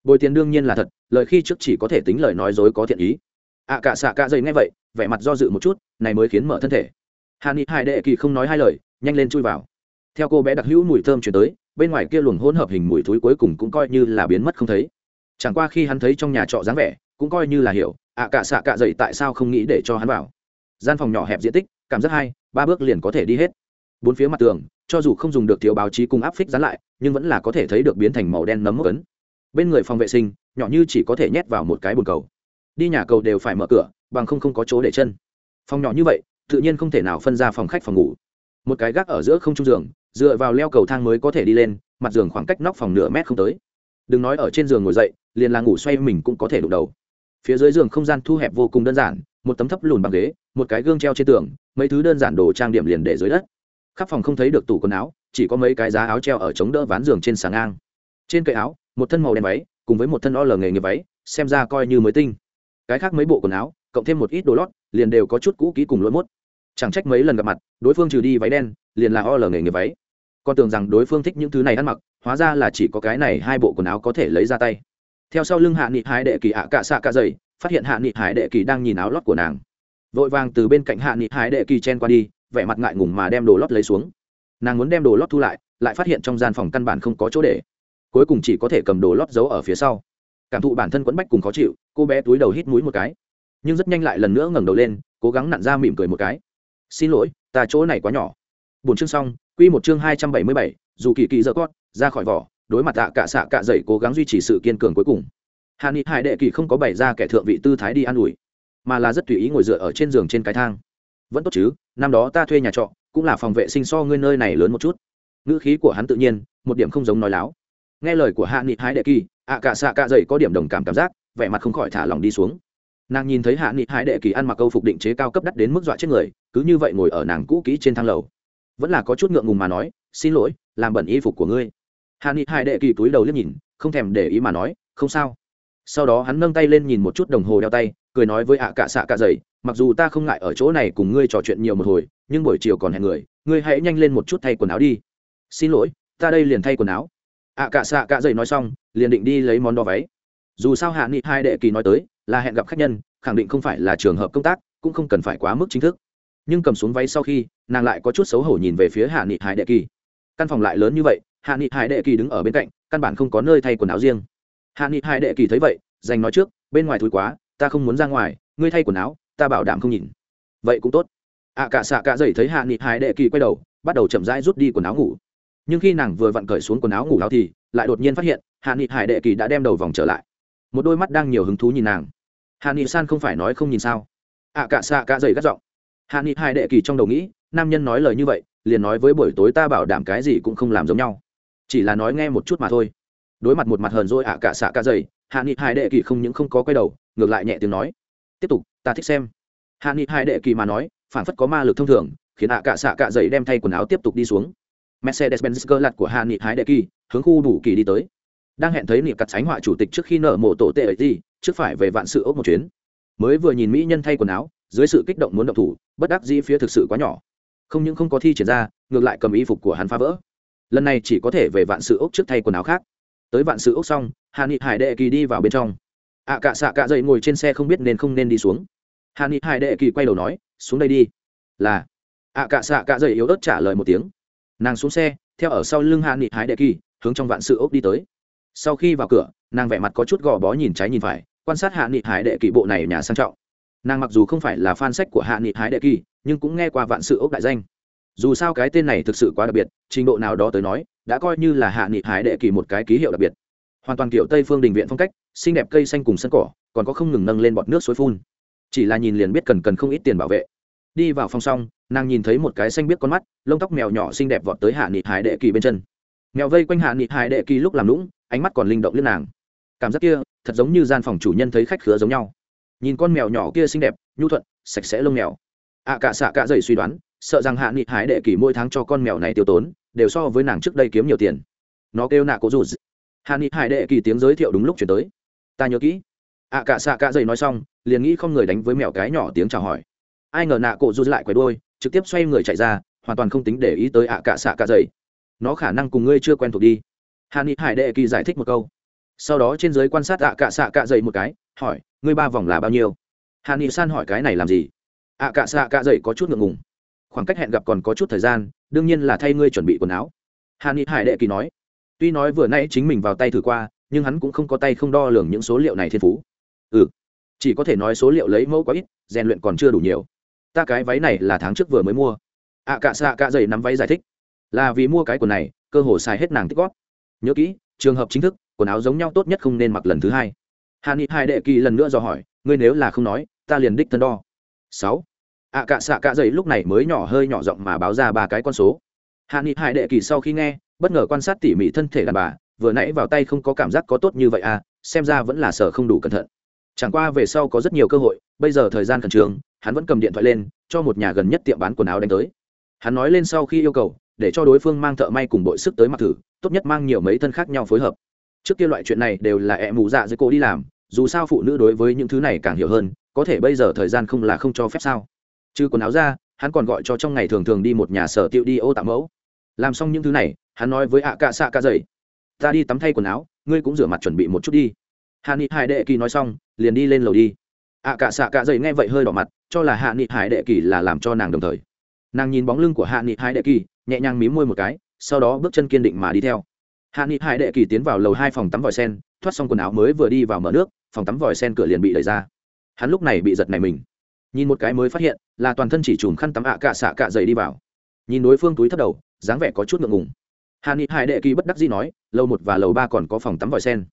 Bồi tiền đương nhiên là thật, lời khi trước chỉ có thể tính lời nói dối có thiện ý. Ạ cả xạ cả dây nghe vậy, vẻ mặt do dự một chút, này mới khiến mở thân thể. Hà ni hải đệ kỳ không nói hai lời, nhanh lên chui vào. Theo cô bé đặc hữu mùi thơm chuyển tới, bên ngoài kia luồng hỗn hợp hình mùi thúi cuối cùng cũng coi như là biến mất không thấy. Chẳng qua khi hắn thấy trong nhà trọ dáng vẻ, cũng coi như là hiểu ạ cả xạ cả dậy tại sao không nghĩ để cho hắn vào. Gian phòng nhỏ hẹp diện tích, cảm giác hai, ba bước liền có thể đi hết bốn phía mặt tường, cho dù không dùng được thiếu báo chí cùng áp phích dán lại, nhưng vẫn là có thể thấy được biến thành màu đen nấm mốc ấn. Bên người phòng vệ sinh, nhỏ như chỉ có thể nhét vào một cái bồn cầu. Đi nhà cầu đều phải mở cửa, bằng không không có chỗ để chân. Phòng nhỏ như vậy, tự nhiên không thể nào phân ra phòng khách phòng ngủ. Một cái gác ở giữa không trung giường, dựa vào leo cầu thang mới có thể đi lên, mặt giường khoảng cách nóc phòng nửa mét không tới. Đừng nói ở trên giường ngồi dậy, liền là ngủ xoay mình cũng có thể đụng đầu. Phía dưới giường không gian thu hẹp vô cùng đơn giản, một tấm thấp lùn bằng ghế, một cái gương treo trên tường, mấy thứ đơn giản đồ trang điểm liền để dưới đất khắp phòng không thấy được tủ quần áo, chỉ có mấy cái giá áo treo ở chống đỡ ván giường trên sàn ngang. Trên cây áo, một thân màu đen váy, cùng với một thân o lờ nghề nghiệp váy, xem ra coi như mới tinh. Cái khác mấy bộ quần áo, cộng thêm một ít đồ lót, liền đều có chút cũ kỹ cùng lỗi mốt. Chẳng trách mấy lần gặp mặt, đối phương trừ đi váy đen, liền là o lờ nghề nghiệp váy. Con tưởng rằng đối phương thích những thứ này ăn mặc, hóa ra là chỉ có cái này hai bộ quần áo có thể lấy ra tay. Theo sau lưng hạ nghị hải đệ kỳ ạ cạ xạ cạ dày, phát hiện hạ nghị hải đệ kỳ đang nhìn áo lót của nàng. Vội vàng từ bên cạnh hạ nghị hải đệ kỳ chen qua đi vẻ mặt ngại ngùng mà đem đồ lót lấy xuống. Nàng muốn đem đồ lót thu lại lại phát hiện trong gian phòng căn bản không có chỗ để. Cuối cùng chỉ có thể cầm đồ lót giấu ở phía sau. Cảm thụ bản thân quẫn bách cùng khó chịu, cô bé túi đầu hít mũi một cái. Nhưng rất nhanh lại lần nữa ngẩng đầu lên, cố gắng nặn ra mỉm cười một cái. Xin lỗi, ta chỗ này quá nhỏ. Bốn chương xong, quy một chương hai trăm bảy mươi bảy, dù kỳ kỳ dơ cót, ra khỏi vỏ, đối mặt tạ cả xạ cạ dậy cố gắng duy trì sự kiên cường cuối cùng. Hạ nghị hải đệ kỳ không có bày ra kẻ thượng vị tư thái đi an ủi, mà là rất tùy ý ngồi dựa ở trên giường trên cái thang vẫn tốt chứ, năm đó ta thuê nhà trọ, cũng là phòng vệ sinh so ngươi nơi này lớn một chút. Ngữ khí của hắn tự nhiên, một điểm không giống nói láo. Nghe lời của hạ nghị hái đệ kỳ, ạ cả xạ cả dậy có điểm đồng cảm cảm giác, vẻ mặt không khỏi thả lòng đi xuống. Nàng nhìn thấy hạ nghị hái đệ kỳ ăn mặc câu phục định chế cao cấp đắt đến mức dọa chết người, cứ như vậy ngồi ở nàng cũ kỹ trên thang lầu. Vẫn là có chút ngượng ngùng mà nói, xin lỗi, làm bẩn y phục của ngươi. Hạ nghị hai đệ kỳ túi đầu liếc nhìn, không thèm để ý mà nói, không sao. Sau đó hắn nâng tay lên nhìn một chút đồng hồ đeo tay, cười nói với ạ cả xạ cả dậy mặc dù ta không ngại ở chỗ này cùng ngươi trò chuyện nhiều một hồi, nhưng buổi chiều còn hẹn người, ngươi hãy nhanh lên một chút thay quần áo đi. Xin lỗi, ta đây liền thay quần áo. Ạ cả xạ cả dậy nói xong, liền định đi lấy món đo váy. Dù sao hạ nghị hai đệ kỳ nói tới, là hẹn gặp khách nhân, khẳng định không phải là trường hợp công tác, cũng không cần phải quá mức chính thức. Nhưng cầm xuống váy sau khi, nàng lại có chút xấu hổ nhìn về phía hạ nghị hải đệ kỳ. Căn phòng lại lớn như vậy, hạ nghị hải đệ kỳ đứng ở bên cạnh, căn bản không có nơi thay quần áo riêng. Hạ nghị hải đệ kỳ thấy vậy dành nói trước, bên ngoài thúi quá, ta không muốn ra ngoài, ngươi thay quần áo ta bảo đảm không nhìn. Vậy cũng tốt. Ạ cả xạ cả dậy thấy hạ nghị hải đệ kỳ quay đầu, bắt đầu chậm rãi rút đi quần áo ngủ. Nhưng khi nàng vừa vặn cởi xuống quần áo ngủ áo thì lại đột nhiên phát hiện, hạ nghị hải đệ kỳ đã đem đầu vòng trở lại. Một đôi mắt đang nhiều hứng thú nhìn nàng. Hạ nghị san không phải nói không nhìn sao? Ạ cả xạ cả dậy gắt giọng. Hạ nghị hải đệ kỳ trong đầu nghĩ, nam nhân nói lời như vậy, liền nói với buổi tối ta bảo đảm cái gì cũng không làm giống nhau. Chỉ là nói nghe một chút mà thôi. Đối mặt một mặt hờn dỗi ạ cả xạ cả dày hạ nghị hải đệ kỳ không những không có quay đầu, ngược lại nhẹ tiếng nói. Tiếp tục ta thích xem. Hạ nghị hải đệ kỳ mà nói phản phất có ma lực thông thường, khiến à cạ xạ cạ dậy đem thay quần áo tiếp tục đi xuống. Mercedes benz cơ lặt của hạ nghị hải đệ kỳ, hướng khu đủ kỳ đi tới. Đang hẹn thấy niệm cặt sánh họa chủ tịch trước khi nợ mộ tổ tệ ấy gì, trước phải về vạn sự ốc một chuyến. Mới vừa nhìn mỹ nhân thay quần áo, dưới sự kích động muốn động thủ, bất đắc dĩ phía thực sự quá nhỏ. Không những không có thi triển ra, ngược lại cầm y phục của hắn phá vỡ. Lần này chỉ có thể về vạn sự ốc trước thay quần áo khác. Tới vạn sự ốc xong hà nghị hải đệ kỳ đi vào bên trong ạ à, cạ xạ cạ dậy ngồi trên xe không biết nên không nên đi xuống. Hà ni hai đệ kỳ quay đầu nói xuống đây đi. Là ạ à, cạ xạ cạ dậy yếu ớt trả lời một tiếng. Nàng xuống xe theo ở sau lưng hà ni hai đệ kỳ hướng trong vạn sự ốc đi tới. Sau khi vào cửa nàng vẻ mặt có chút gò bó nhìn trái nhìn phải quan sát hạ nghị hải đệ kỳ bộ này nhà sang trọng. Nàng mặc dù không phải là fan sách của hạ nghị hải đệ kỳ nhưng cũng nghe qua vạn sự ốc đại danh. Dù sao cái tên này thực sự quá đặc biệt trình độ nào đó tới nói đã coi như là hạ nghị hải đệ kỳ một cái ký hiệu đặc biệt. Hoàn toàn kiểu tây phương đình viện phong cách xinh đẹp cây xanh cùng sân cỏ còn có không ngừng nâng lên bọt nước suối phun. Chỉ là nhìn liền biết cần cần không ít tiền bảo vệ. Đi vào phòng xong nàng nhìn thấy một cái xanh biết con mắt lông tóc mèo nhỏ xinh đẹp vọt tới hạ nghị hải đệ kỳ bên chân. Mèo vây quanh hạ nghị hải đệ kỳ lúc làm lũng ánh mắt còn linh động lên nàng. Cảm giác kia thật giống như gian phòng chủ nhân thấy khách khứa giống nhau. Nhìn con mèo nhỏ kia xinh đẹp nhu thuận sạch sẽ lông mèo. Ạ à, cả xạ cả dậy suy đoán sợ rằng hạ nghị hải đệ kỳ mỗi tháng cho con mèo này tiêu tốn đều so với nàng trước đây kiếm nhiều tiền. Nó kêu nạ cố dù hạ nghị hải đệ kỳ tiếng giới thiệu đúng lúc chuyển tới ta nhớ kỹ. Ạ à, cả xạ cả dậy nói xong liền nghĩ không người đánh với mèo cái nhỏ tiếng chào hỏi. Ai ngờ nạ cổ rút lại quay đôi trực tiếp xoay người chạy ra hoàn toàn không tính để ý tới ạ à, cả xạ cả dậy. Nó khả năng cùng ngươi chưa quen thuộc đi. Hà ni hải đệ kỳ giải thích một câu. Sau đó trên giới quan sát ạ cả xạ cả dậy một cái hỏi ngươi ba vòng là bao nhiêu? Hà ni san hỏi cái này làm gì? ạ cả xạ cả dậy có chút ngượng ngùng. Khoảng cách hẹn gặp còn có chút thời gian đương nhiên là thay ngươi chuẩn bị quần áo. Hà ni hải đệ kỳ nói. Tuy nói vừa nãy chính mình vào tay thử qua nhưng hắn cũng không có tay không đo lường những số liệu này thiên phú. Ừ chỉ có thể nói số liệu lấy mẫu quá ít, rèn luyện còn chưa đủ nhiều. Ta cái váy này là tháng trước vừa mới mua. À, Ạ cạ xạ cạ dày nắm váy giải thích. Là vì mua cái quần này, cơ hồ xài hết nàng tích góp. Nhớ kỹ, trường hợp chính thức, quần áo giống nhau tốt nhất không nên mặc lần thứ hai. Hà ni hai đệ kỳ lần nữa dò hỏi, ngươi nếu là không nói, ta liền đích thân đo. Sáu. À, Ạ cạ xạ cạ dày lúc này mới nhỏ hơi nhỏ giọng mà báo ra ba cái con số. Hạ nghị hải đệ kỳ sau khi nghe, bất ngờ quan sát tỉ mỉ thân thể đàn bà vừa nãy vào tay không có cảm giác có tốt như vậy à xem ra vẫn là sở không đủ cẩn thận. Chẳng qua về sau có rất nhiều cơ hội, bây giờ thời gian khẩn trương, hắn vẫn cầm điện thoại lên, cho một nhà gần nhất tiệm bán quần áo đánh tới. Hắn nói lên sau khi yêu cầu, để cho đối phương mang thợ may cùng đội sức tới mặc thử, tốt nhất mang nhiều mấy thân khác nhau phối hợp. Trước kia loại chuyện này đều là ẹ mù dạ dưới cô đi làm, dù sao phụ nữ đối với những thứ này càng hiểu hơn, có thể bây giờ thời gian không là không cho phép sao. Trừ quần áo ra, hắn còn gọi cho trong ngày thường thường đi một nhà sở tiệu đi ô tạm mẫu. Làm xong những thứ này, hắn nói với ạ cạ xạ cạ dậy ta đi tắm thay quần áo, ngươi cũng rửa mặt chuẩn bị một chút đi. Hạ nghị hải đệ kỳ nói xong, liền đi lên lầu đi. Ạ cả xạ cả dậy nghe vậy hơi đỏ mặt, cho là hạ nghị hải đệ kỳ là làm cho nàng đồng thời. Nàng nhìn bóng lưng của hạ nghị hải đệ kỳ, nhẹ nhàng mím môi một cái, sau đó bước chân kiên định mà đi theo. Hạ nghị hải đệ kỳ tiến vào lầu hai phòng tắm vòi sen, thoát xong quần áo mới vừa đi vào mở nước, phòng tắm vòi sen cửa liền bị đẩy ra. Hắn lúc này bị giật này mình. Nhìn một cái mới phát hiện, là toàn thân chỉ chùm khăn tắm ạ cả xạ cả dậy đi vào. Nhìn đối phương túi thất đầu, dáng vẻ có chút ngượng ngùng hà ni hải đệ kỳ bất đắc dĩ nói lầu một và lầu ba còn có phòng tắm vòi sen.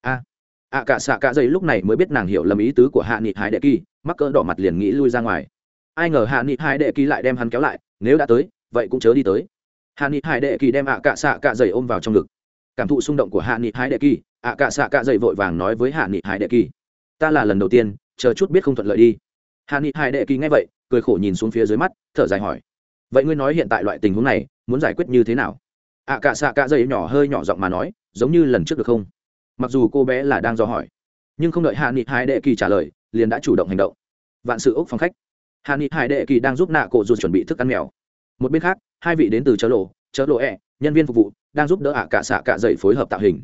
A. Ạ cả xạ cả dây lúc này mới biết nàng hiểu lầm ý tứ của hạ nghị hải đệ kỳ, mắc cỡ đỏ mặt liền nghĩ lui ra ngoài. Ai ngờ hạ nghị hải đệ kỳ lại đem hắn kéo lại, nếu đã tới, vậy cũng chớ đi tới. Hạ nghị hải đệ kỳ đem ạ cả xạ cả dây ôm vào trong ngực. Cảm thụ xung động của hạ nghị hải đệ kỳ ạ cả xạ cả dây vội vàng nói với hạ nghị hải đệ kỳ, ta là lần đầu tiên, chờ chút biết không thuận lợi đi. Hạ nghị hải đệ kỳ nghe vậy, cười khổ nhìn xuống phía dưới mắt, thở dài hỏi, vậy ngươi nói hiện tại loại tình huống này, muốn giải quyết như thế nào? Ạ cạ xạ cạ dây nhỏ hơi nhỏ giọng mà nói giống như lần trước được không? Mặc dù cô bé là đang do hỏi nhưng không đợi hạ nghị hải đệ kỳ trả lời liền đã chủ động hành động. Vạn sự ốc phòng khách. Hạ nghị hải đệ kỳ đang giúp nạ cổ dù chuẩn bị thức ăn mèo. Một bên khác hai vị đến từ chợ lộ chợ lộ ẹ nhân viên phục vụ đang giúp đỡ ạ cả xạ cả dậy phối hợp tạo hình.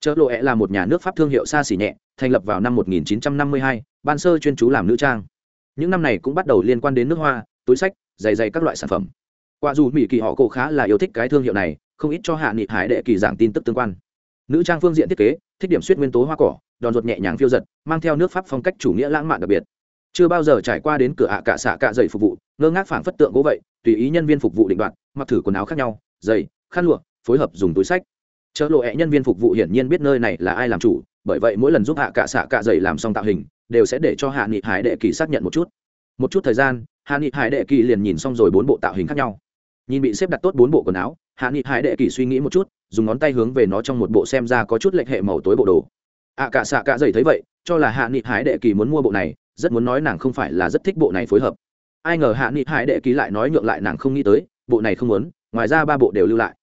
Chợ lộ ẹ là một nhà nước pháp thương hiệu xa xỉ nhẹ thành lập vào năm 1952, ban sơ chuyên chú làm nữ trang. Những năm này cũng bắt đầu liên quan đến nước hoa túi sách giày giày các loại sản phẩm. Qua dù mỹ kỳ họ cổ khá là yêu thích cái thương hiệu này không ít cho hạ nghị hải đệ kỳ giảng tin tức tương quan. Nữ trang phương diện thiết kế, thích điểm suýt nguyên tố hoa cỏ, đòn ruột nhẹ nhàng phiêu giật, mang theo nước pháp phong cách chủ nghĩa lãng mạn đặc biệt. Chưa bao giờ trải qua đến cửa ạ cả xạ cả dày phục vụ, ngơ ngác phảng phất tượng gỗ vậy, tùy ý nhân viên phục vụ định đoạt, mặc thử quần áo khác nhau, giày, khăn lụa, phối hợp dùng túi sách. Chợ lộ hẹ nhân viên phục vụ hiển nhiên biết nơi này là ai làm chủ, bởi vậy mỗi lần giúp hạ cả xạ cả dày làm xong tạo hình, đều sẽ để cho hạ nghị hải đệ kỳ xác nhận một chút. Một chút thời gian, hạ nghị hải đệ kỳ liền nhìn xong rồi bốn bộ tạo hình khác nhau. Nhìn bị xếp đặt tốt bốn bộ quần áo hạ nghị hải đệ kỳ suy nghĩ một chút, dùng ngón tay hướng về nó trong một bộ xem ra có chút lệch hệ màu tối bộ đồ. Ạ cả xạ cả dày thấy vậy, cho là hạ nghị hải đệ kỳ muốn mua bộ này, rất muốn nói nàng không phải là rất thích bộ này phối hợp. Ai ngờ hạ nghị hải đệ kỳ lại nói nhượng lại nàng không nghĩ tới, bộ này không muốn, ngoài ra ba bộ đều lưu lại.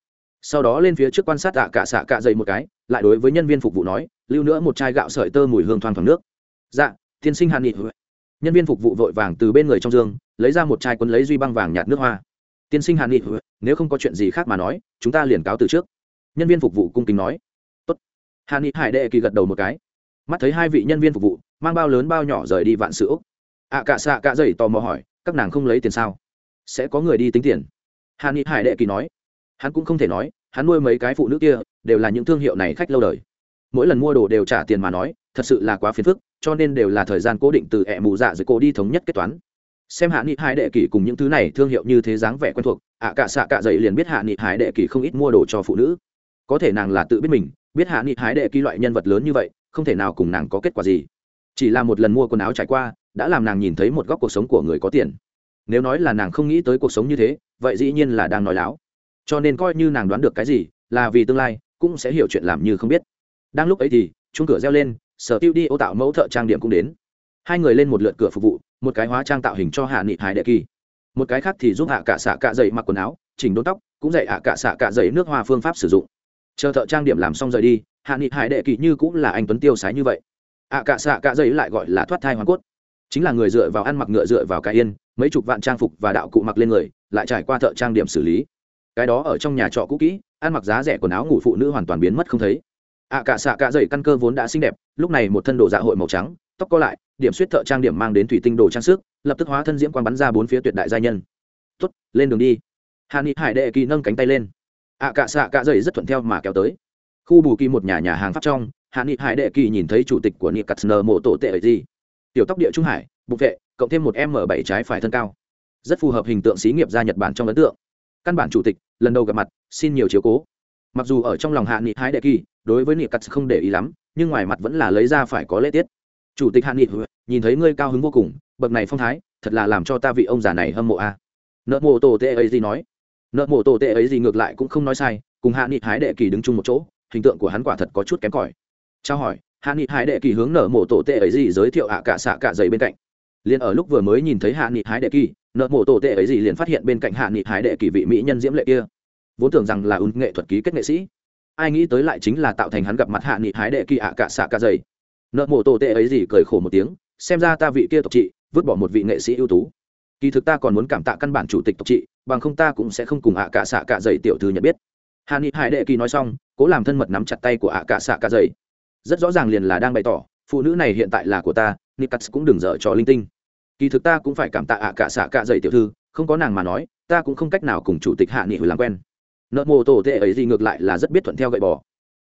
Sau đó lên phía trước quan sát ạ cả xạ cả dày một cái, lại đối với nhân viên phục vụ nói, lưu nữa một chai gạo sợi tơ mùi hương thoang thoảng nước. Dạ tiên sinh hạ nghị. Nhân viên phục vụ vội vàng từ bên người trong giường lấy ra một chai quấn lấy duy băng vàng nhạt nước hoa tiên sinh Hàn nghị nếu không có chuyện gì khác mà nói, chúng ta liền cáo từ trước. Nhân viên phục vụ cung kính nói. Tốt. Hàn nghị hải đệ kỳ gật đầu một cái. Mắt thấy hai vị nhân viên phục vụ, mang bao lớn bao nhỏ rời đi vạn sự úc. Ạ cả xạ, cả dậy tò mò hỏi, các nàng không lấy tiền sao? Sẽ có người đi tính tiền. Hàn nghị hải đệ kỳ nói. Hắn cũng không thể nói, hắn nuôi mấy cái phụ nữ kia, đều là những thương hiệu này khách lâu đời. Mỗi lần mua đồ đều trả tiền mà nói, thật sự là quá phiền phức, cho nên đều là thời gian cố định từ ẹ mù dạ dưới cô đi thống nhất kết toán xem hạ nghị hải đệ kỳ cùng những thứ này thương hiệu như thế dáng vẻ quen thuộc, ạ cả xạ cả dậy liền biết hạ nghị hải đệ kỳ không ít mua đồ cho phụ nữ. Có thể nàng là tự biết mình, biết hạ nghị hải đệ kỳ loại nhân vật lớn như vậy, không thể nào cùng nàng có kết quả gì. Chỉ là một lần mua quần áo trải qua, đã làm nàng nhìn thấy một góc cuộc sống của người có tiền. Nếu nói là nàng không nghĩ tới cuộc sống như thế, vậy dĩ nhiên là đang nói láo. Cho nên coi như nàng đoán được cái gì, là vì tương lai, cũng sẽ hiểu chuyện làm như không biết. Đang lúc ấy thì chung cửa reo lên, sở tiêu đi ô tạo mẫu thợ trang điểm cũng đến hai người lên một lượt cửa phục vụ, một cái hóa trang tạo hình cho hạ nghị hải đệ kỳ. Một cái khác thì giúp hạ cả xạ cạ dậy mặc quần áo, chỉnh đốn tóc, cũng dạy hạ cả xạ cạ dậy nước hoa phương pháp sử dụng. Chờ thợ trang điểm làm xong rời đi, hạ nghị hải đệ kỳ như cũng là anh tuấn tiêu sái như vậy. Hạ cả xạ cả dậy lại gọi là thoát thai hoàn cốt. Chính là người dựa vào ăn mặc ngựa dựa vào cái yên, mấy chục vạn trang phục và đạo cụ mặc lên người, lại trải qua thợ trang điểm xử lý. Cái đó ở trong nhà trọ cũ kỹ, ăn mặc giá rẻ quần áo ngủ phụ nữ hoàn toàn biến mất không thấy. Ạ cả xạ cả dậy căn cơ vốn đã xinh đẹp, lúc này một thân đồ dạ hội màu trắng, tóc co lại điểm suýt thợ trang điểm mang đến thủy tinh đồ trang sức, lập tức hóa thân diễm quang bắn ra bốn phía tuyệt đại gia nhân. Tuất lên đường đi. Hà ni hải đệ kỳ nâng cánh tay lên. Ạ cả xạ cả dậy rất thuận theo mà kéo tới. Khu bù kỳ một nhà nhà hàng pháp trong hạ nghị hải đệ kỳ nhìn thấy chủ tịch của nikat katsner mộ tổ tệ ấy gì. Tiểu tóc địa trung hải bục vệ, cộng thêm một m bảy trái phải thân cao. Rất phù hợp hình tượng xí nghiệp gia nhật bản trong ấn tượng. Căn bản chủ tịch, lần đầu gặp mặt, xin nhiều chiếu cố. Mặc dù ở trong lòng hạ nghị hải đệ kỳ, đối với nghị cắt không để ý lắm, nhưng ngoài mặt vẫn là lấy ra phải có lễ tiết chủ tịch hạ nghị nhìn thấy ngươi cao hứng vô cùng, bậc này phong thái, thật là làm cho ta vị ông già này hâm mộ a. Nợ mộ tổ tệ ấy gì nói? Nợ mộ tổ tệ ấy gì ngược lại cũng không nói sai, cùng hạ nghị hái đệ kỳ đứng chung một chỗ, hình tượng của hắn quả thật có chút kém cỏi. Trao hỏi, hạ nghị hái đệ kỳ hướng nợ mộ tổ tệ ấy gì giới thiệu à cả xạ cả dày bên cạnh. Liền ở lúc vừa mới nhìn thấy hạ nghị hái đệ kỳ, nợ mộ tổ tệ ấy gì liền phát hiện bên cạnh hạ nghị hái đệ kỳ vị mỹ nhân diễm lệ kia. Vốn tưởng rằng là ứng nghệ thuật ký kết nghệ sĩ. Ai nghĩ tới lại chính là tạo thành hắn gặp mặt hạ nghị hái đệ kỳ à cả xạ cả dày nợ mộ tổ tệ ấy gì cười khổ một tiếng, xem ra ta vị kia tộc chị vứt bỏ một vị nghệ sĩ ưu tú. Kỳ thực ta còn muốn cảm tạ căn bản chủ tịch tộc chị bằng không ta cũng sẽ không cùng hạ cả xạ cả dày tiểu thư nhận biết. Hạ nghị hải đệ kỳ nói xong, cố làm thân mật nắm chặt tay của hạ cả xạ cả dày rất rõ ràng liền là đang bày tỏ, phụ nữ này hiện tại là của ta nikas cũng đừng dở cho linh tinh. Kỳ thực ta cũng phải cảm tạ ạ cả xạ cả dày tiểu thư, không có nàng mà nói, ta cũng không cách nào cùng chủ tịch hạ nghị hồi làm quen. Nợ mô tổ tệ ấy gì ngược lại là rất biết thuận theo gậy bỏ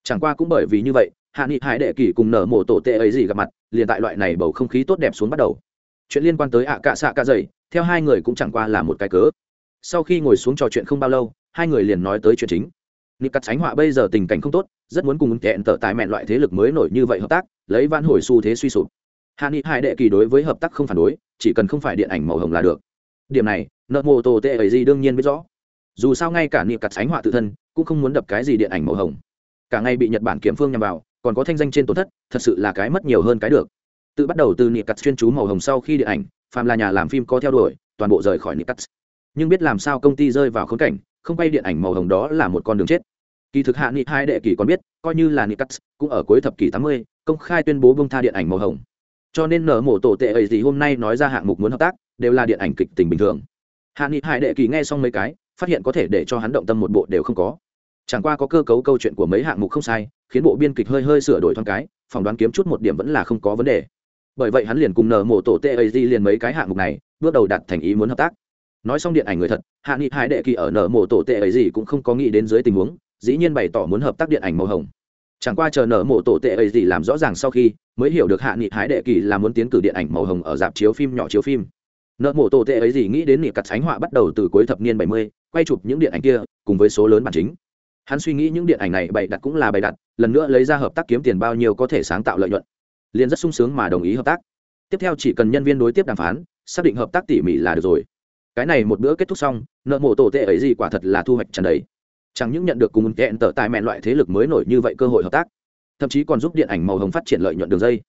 chẳng qua cũng bởi vì như vậy hạ nghị hải đệ kỳ cùng nở mổ tổ tệ ấy gì gặp mặt, liền tại loại này bầu không khí tốt đẹp xuống bắt đầu. Chuyện liên quan tới ạ cạ xạ cả dày theo hai người cũng chẳng qua là một cái cớ. Sau khi ngồi xuống trò chuyện không bao lâu, hai người liền nói tới chuyện chính. Nịp cắt sánh họa bây giờ tình cảnh không tốt, rất muốn cùng kẹn tở tài mẹn loại thế lực mới nổi như vậy hợp tác, lấy van hồi xu thế suy sụp. Hạ nghị hai đệ kỳ đối với hợp tác không phản đối, chỉ cần không phải điện ảnh màu hồng là được. Điểm này, nợ mô tô tệ ấy gì đương nhiên biết rõ. Dù sao ngay cả niệm cắt sánh họa tự thân cũng không muốn đập cái gì điện ảnh màu hồng. Cả ngày bị nhật bản kiểm phương nhằm vào còn có thanh danh trên tổn thất, thật sự là cái mất nhiều hơn cái được. Tự bắt đầu từ niệm cắt chuyên chú màu hồng sau khi điện ảnh phàm là nhà làm phim có theo đuổi, toàn bộ rời khỏi niệm cắt nhưng biết làm sao công ty rơi vào khốn cảnh, không quay điện ảnh màu hồng đó là một con đường chết. Kỳ thực hạ nghị hai đệ kỳ còn biết, coi như là nikat cũng ở cuối thập kỷ tám mươi, công khai tuyên bố bông tha điện ảnh màu hồng. Cho nên nở mổ tổ tệ ấy gì hôm nay nói ra hạng mục muốn hợp tác, đều là điện ảnh kịch tình bình thường. Hạ nghị hai đệ kỳ nghe xong mấy cái, phát hiện có thể để cho hắn động tâm một bộ đều không có. Chẳng qua có cơ cấu câu chuyện của mấy hạng mục không sai khiến bộ biên kịch hơi hơi sửa đổi thoáng cái, phỏng đoán kiếm chút một điểm vẫn là không có vấn đề. Bởi vậy hắn liền cùng nở mổ tổ tệ ấy gì liền mấy cái hạng mục này, bước đầu đặt thành ý muốn hợp tác. Nói xong điện ảnh người thật, hạ nghị hai đệ kỳ ở nở mổ tổ tệ ấy gì cũng không có nghĩ đến dưới tình huống, dĩ nhiên bày tỏ muốn hợp tác điện ảnh màu hồng. Chẳng qua chờ nở mổ tổ tệ ấy gì làm rõ ràng sau khi, mới hiểu được hạ nghị hái đệ kỳ là muốn tiến cử điện ảnh màu hồng ở dạp chiếu phim nhỏ chiếu phim. Nở mổ tổ tệ ấy gì nghĩ đến nghị cặt sánh họa bắt đầu từ cuối thập niên bảy mươi, quay chụp những điện ảnh kia, cùng với số lớn bản chính hắn suy nghĩ những điện ảnh này bày đặt cũng là bày đặt, lần nữa lấy ra hợp tác kiếm tiền bao nhiêu có thể sáng tạo lợi nhuận. Liền rất sung sướng mà đồng ý hợp tác. Tiếp theo chỉ cần nhân viên đối tiếp đàm phán, xác định hợp tác tỉ mỉ là được rồi. Cái này một bữa kết thúc xong, nợ mộ tổ tệ ấy gì quả thật là thu hoạch trần đấy. Chẳng những nhận được cùng kẹn tở tài mẹn loại thế lực mới nổi như vậy cơ hội hợp tác, thậm chí còn giúp điện ảnh màu hồng phát triển lợi nhuận đường dây.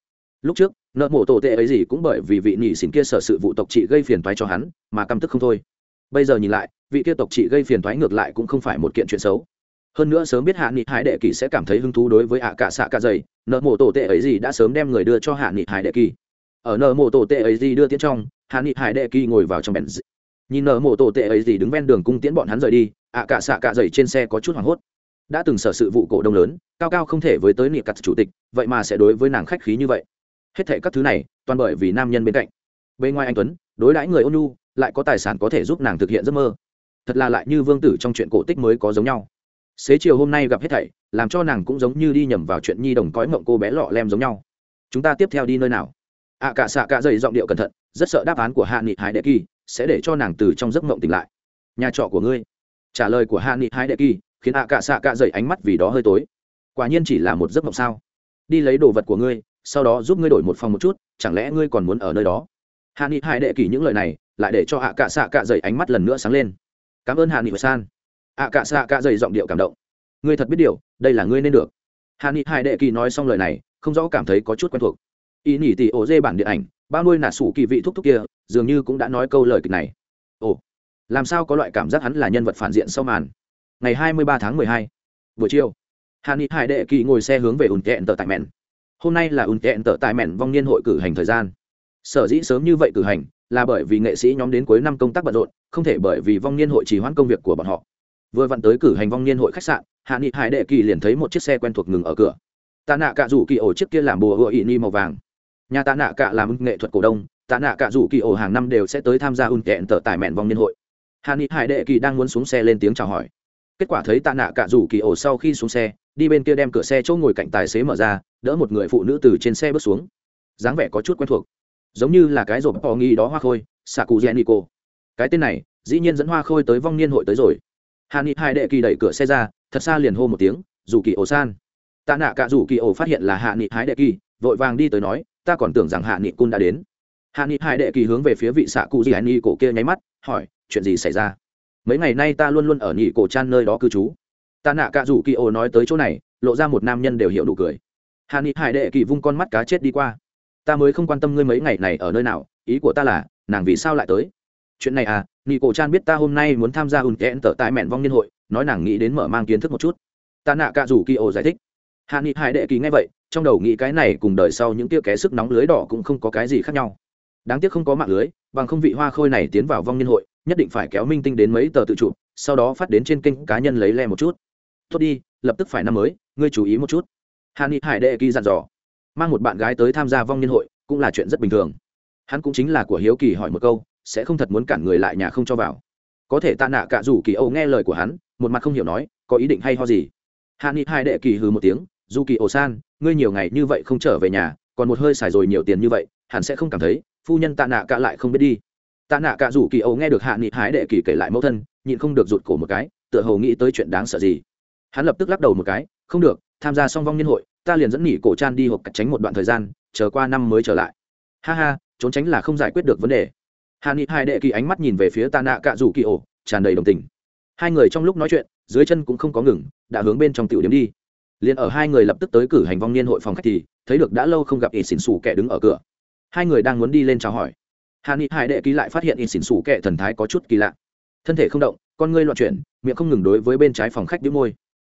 Lúc trước, nợ mộ tổ tệ ấy gì cũng bởi vì vị nhị xỉn kia sở sự vụ tộc trị gây phiền toái cho hắn, mà căm tức không thôi. Bây giờ nhìn lại, vị kia tộc trị gây phiền toái ngược lại cũng không phải một kiện chuyện xấu hơn nữa sớm biết hạ nghị hải đệ kỳ sẽ cảm thấy hứng thú đối với ạ cả xạ cả dày, nợ mổ tổ tệ ấy gì đã sớm đem người đưa cho hạ nghị hải đệ kỳ. Ở nợ mổ tổ tệ ấy gì đưa tiến trong, hạ nghị hải đệ kỳ ngồi vào trong bèn nhìn nợ mổ tổ tệ ấy gì đứng ven đường cung tiễn bọn hắn rời đi, ạ cả xạ cả dày trên xe có chút hoảng hốt. Đã từng sở sự vụ cổ đông lớn, cao cao không thể với tới nị cặt chủ tịch, vậy mà sẽ đối với nàng khách khí như vậy. Hết thệ các thứ này, toàn bởi vì nam nhân bên cạnh. Bên ngoài anh tuấn, đối đãi người ôn nhu, lại có tài sản có thể giúp nàng thực hiện giấc mơ. Thật là lại như vương tử trong chuyện cổ tích mới có giống nhau xế chiều hôm nay gặp hết thảy, làm cho nàng cũng giống như đi nhầm vào chuyện nhi đồng cõi mộng cô bé lọ lem giống nhau. Chúng ta tiếp theo đi nơi nào? Ạ cả xạ cả dày giọng điệu cẩn thận, rất sợ đáp án của hạ nghị hải đệ kỳ sẽ để cho nàng từ trong giấc mộng tỉnh lại. Nhà trọ của ngươi. Trả lời của hạ nghị Hải đệ kỳ, khiến ạ cả xạ cả dậy ánh mắt vì đó hơi tối. Quả nhiên chỉ là một giấc mộng sao? Đi lấy đồ vật của ngươi, sau đó giúp ngươi đổi một phòng một chút, chẳng lẽ ngươi còn muốn ở nơi đó? Hạ nghị Hải đệ kỳ những lời này lại để cho ạ cả xạ cả dậy ánh mắt lần nữa sáng lên. Cảm ơn hạ nghị san ạ cạ xạ cạ dày giọng điệu cảm động. Ngươi thật biết điều, đây là ngươi nên được. Hà nghị hai đệ kỳ nói xong lời này, không rõ cảm thấy có chút quen thuộc. Ý nhỉ tỷ ổ dê bản điện ảnh bao nuôi nà sủ kỳ vị thúc thúc kia, dường như cũng đã nói câu lời kịch này. Ồ, làm sao có loại cảm giác hắn là nhân vật phản diện sau màn? Ngày hai mươi ba tháng mười hai, buổi chiều hàn ni hải đệ kỳ ngồi xe hướng về ùn kẹn tờ tại mẹn. Hôm nay là ùn kẹn tờ tại mẹn vong niên hội cử hành thời gian. Sở dĩ sớm như vậy cử hành, là bởi vì nghệ sĩ nhóm đến cuối năm công tác bận rộn, không thể bởi vì vong niên hội trì hoãn công việc của bọn họ vừa vặn tới cử hành vong niên hội khách sạn, hạ nghị hải đệ kỳ liền thấy một chiếc xe quen thuộc ngừng ở cửa. Tạ nạ cạ rủ kỳ ổ chiếc kia làm bùa hựa ỵ ni màu vàng. Nhà tạ nạ cạ làm nghệ thuật cổ đông, tạ nạ cạ rủ kỳ ổ hàng năm đều sẽ tới tham gia ùn kẹn tờ tài mẹn vong niên hội. Hạ nghị hải đệ kỳ đang muốn xuống xe lên tiếng chào hỏi. Kết quả thấy tạ nạ cả rủ kỳ ổ sau khi xuống xe, đi bên kia đem cửa xe chỗ ngồi cạnh tài xế mở ra, đỡ một người phụ nữ từ trên xe bước xuống. Dáng vẻ có chút quen thuộc. Giống như là cái rộp bò nghi đó hoa khôi xạ cụ gen nico cái tên này, dĩ nhiên dẫn hoa khôi tới vong niên hội tới rồi hạ ni hai đệ kỳ đẩy cửa xe ra, thật xa liền hô một tiếng rủ kỳ ổ san. Tạ nạ cả rủ kỳ ổ phát hiện là hạ nghị hai đệ kỳ, vội vàng đi tới nói, ta còn tưởng rằng hạ nghị cun đã đến. Hạ nghị hai đệ kỳ hướng về phía vị xạ cụ Nhi cổ kia nháy mắt, hỏi, chuyện gì xảy ra? Mấy ngày nay ta luôn luôn ở nhị cổ chan nơi đó cư trú. Tạ nạ Cả rủ kỳ Ổ nói tới chỗ này, lộ ra một nam nhân đều hiểu đủ cười. Hạ nghị hải đệ kỳ vung con mắt cá chết đi qua. Ta mới không quan tâm ngươi mấy ngày này ở nơi nào, ý của ta là, nàng vì sao lại tới? Chuyện này à nhị cổ chan biết ta hôm nay muốn tham gia ùn kẽn tở tại mẹn vong niên hội, nói nàng nghĩ đến mở mang kiến thức một chút. Ta nạ cạ rủ kỳ ô giải thích. Hạ nghị hải đệ kỳ nghe vậy, trong đầu nghĩ cái này cùng đời sau những tia ké sức nóng lưới đỏ cũng không có cái gì khác nhau. Đáng tiếc không có mạng lưới, bằng không vị hoa khôi này tiến vào vong niên hội, nhất định phải kéo minh tinh đến mấy tờ tự chụp sau đó phát đến trên kênh cá nhân lấy le một chút. Tốt đi, lập tức phải năm mới, ngươi chú ý một chút. Hà ni hải đệ kỳ dặn dò. Mang một bạn gái tới tham gia vong niên hội cũng là chuyện rất bình thường. Hắn cũng chính là của hiếu kỳ hỏi một câu sẽ không thật muốn cản người lại nhà không cho vào. Có thể tạ nạ cả dù kỳ âu nghe lời của hắn, một mặt không hiểu nói, có ý định hay ho gì? Hạ nghị hai đệ kỳ hừ một tiếng, dù kỳ ổ san, ngươi nhiều ngày như vậy không trở về nhà, còn một hơi xài rồi nhiều tiền như vậy, hẳn sẽ không cảm thấy, phu nhân tạ nạ cả lại không biết đi. Tạ nạ cả rủ kỳ ấu nghe được hạ nghị hái đệ kỳ kể lại mẫu thân, nhịn không được rụt cổ một cái, tựa hồ nghĩ tới chuyện đáng sợ gì. Hắn lập tức lắc đầu một cái, không được, tham gia song vong niên hội, ta liền dẫn nghỉ cổ chan đi hộp cạch tránh một đoạn thời gian, chờ qua năm mới trở lại. Ha ha, trốn tránh là không giải quyết được vấn đề hạ nghị hai đệ kỳ ánh mắt nhìn về phía tạ nạ cả rủ kỳ ổ, tràn đầy đồng tình. Hai người trong lúc nói chuyện, dưới chân cũng không có ngừng, đã hướng bên trong tiểu điểm đi. Liền ở hai người lập tức tới cử hành vong niên hội phòng khách thì, thấy được đã lâu không gặp ít xỉn xù kẻ đứng ở cửa. Hai người đang muốn đi lên chào hỏi. Hàn ni hải đệ ký lại phát hiện ít xỉn xù kẻ thần thái có chút kỳ lạ. Thân thể không động, con ngươi loạn chuyển, miệng không ngừng đối với bên trái phòng khách đĩu môi.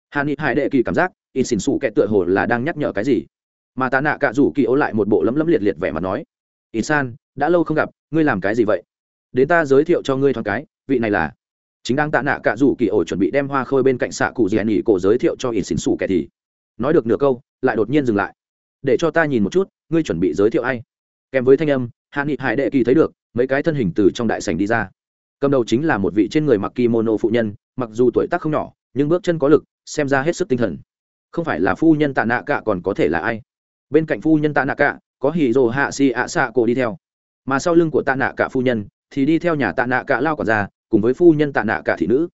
Hàn ni hải đệ kỳ cảm giác ít xỉn xù kẻ tựa hồ là đang nhắc nhở cái gì. Mà tạ nạ cạ rủ kỳ ố lại một bộ lấm lấm liệt liệt vẻ mặt nói ít san, đã lâu không gặp, ngươi làm cái gì vậy? Đến ta giới thiệu cho ngươi thoáng cái, vị này là chính đang tạ nạ cạ rủ kỳ ổ chuẩn bị đem hoa khôi bên cạnh xạ cụ dì ỉ cổ giới thiệu cho ít xỉn xù kẻ thì. Nói được nửa câu, lại đột nhiên dừng lại. Để cho ta nhìn một chút, ngươi chuẩn bị giới thiệu ai? Kèm với thanh âm, hạ nghị hải đệ kỳ thấy được, mấy cái thân hình từ trong đại sành đi ra. Cầm đầu chính là một vị trên người mặc kimono phụ nhân, mặc dù tuổi tác không nhỏ, nhưng bước chân có lực, xem ra hết sức tinh thần. Không phải là phu nhân tạ nạ cả còn có thể là ai? Bên cạnh phu nhân tạ nạ cả có hỉ rồ hạ si ạ xạ cổ đi theo. Mà sau lưng của tạ nạ cả phu nhân thì đi theo nhà tạ nạ cả lao quản gia, cùng với phu nhân tạ nạ cả thị nữ.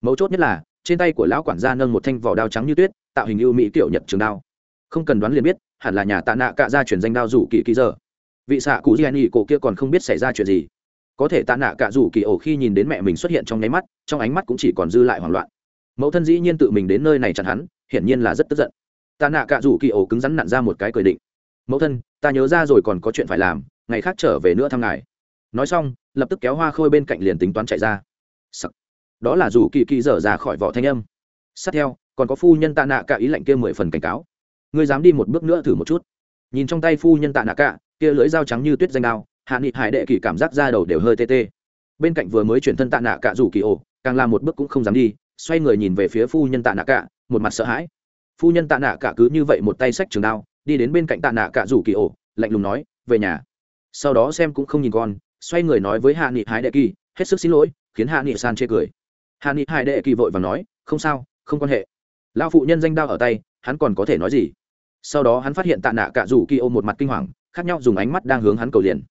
Mấu chốt nhất là, trên tay của lão quản gia nâng một thanh vỏ đao trắng như tuyết, tạo hình ưu mỹ kiểu nhật trường đao. Không cần đoán liền biết, hẳn là nhà tạ nạ cả ra chuyển danh đao rủ kỳ kỳ giờ. Vị xạ cụ gianni cổ kia còn không biết xảy ra chuyện gì. Có thể tạ nạ cả rủ kỳ ổ khi nhìn đến mẹ mình xuất hiện trong nháy mắt, trong ánh mắt cũng chỉ còn dư lại hoảng loạn. Mẫu thân dĩ nhiên tự mình đến nơi này chặn hắn, hiển nhiên là rất tức giận. Tạ nạ cả rủ kỳ ổ cứng rắn nặn ra một cái cười định mẫu thân, ta nhớ ra rồi còn có chuyện phải làm, ngày khác trở về nữa thăm ngài. Nói xong, lập tức kéo hoa khôi bên cạnh liền tính toán chạy ra、Sắc. Đó là rủ kỳ kỳ dở ra khỏi vỏ thanh âm. Sát theo, còn có phu nhân tạ nạ cả ý lệnh kia mười phần cảnh cáo. Ngươi dám đi một bước nữa thử một chút. Nhìn trong tay phu nhân tạ nạ cả, kia lưỡi dao trắng như tuyết danh đao, hạ nghị hải đệ kỳ cảm giác ra đầu đều hơi tê tê. Bên cạnh vừa mới chuyển thân tạ nạ cả rủ kỳ ổ, càng làm một bước cũng không dám đi, xoay người nhìn về phía phu nhân tạ nạ cả, một mặt sợ hãi. Phu nhân tạ nạ cả cứ như vậy một tay sách trường đao đi đến bên cạnh tạ nạ cạ rủ kỳ ổ, lạnh lùng nói, về nhà. Sau đó xem cũng không nhìn con, xoay người nói với hạ nghị hải đệ kỳ, hết sức xin lỗi, khiến hạ nghị san chê cười. Hạ nghị hải đệ kỳ vội và nói, không sao, không quan hệ. Lao phụ nhân danh đao ở tay, hắn còn có thể nói gì? Sau đó hắn phát hiện tạ nạ cạ rủ kỳ ô một mặt kinh hoàng, khác nhau dùng ánh mắt đang hướng hắn cầu liền.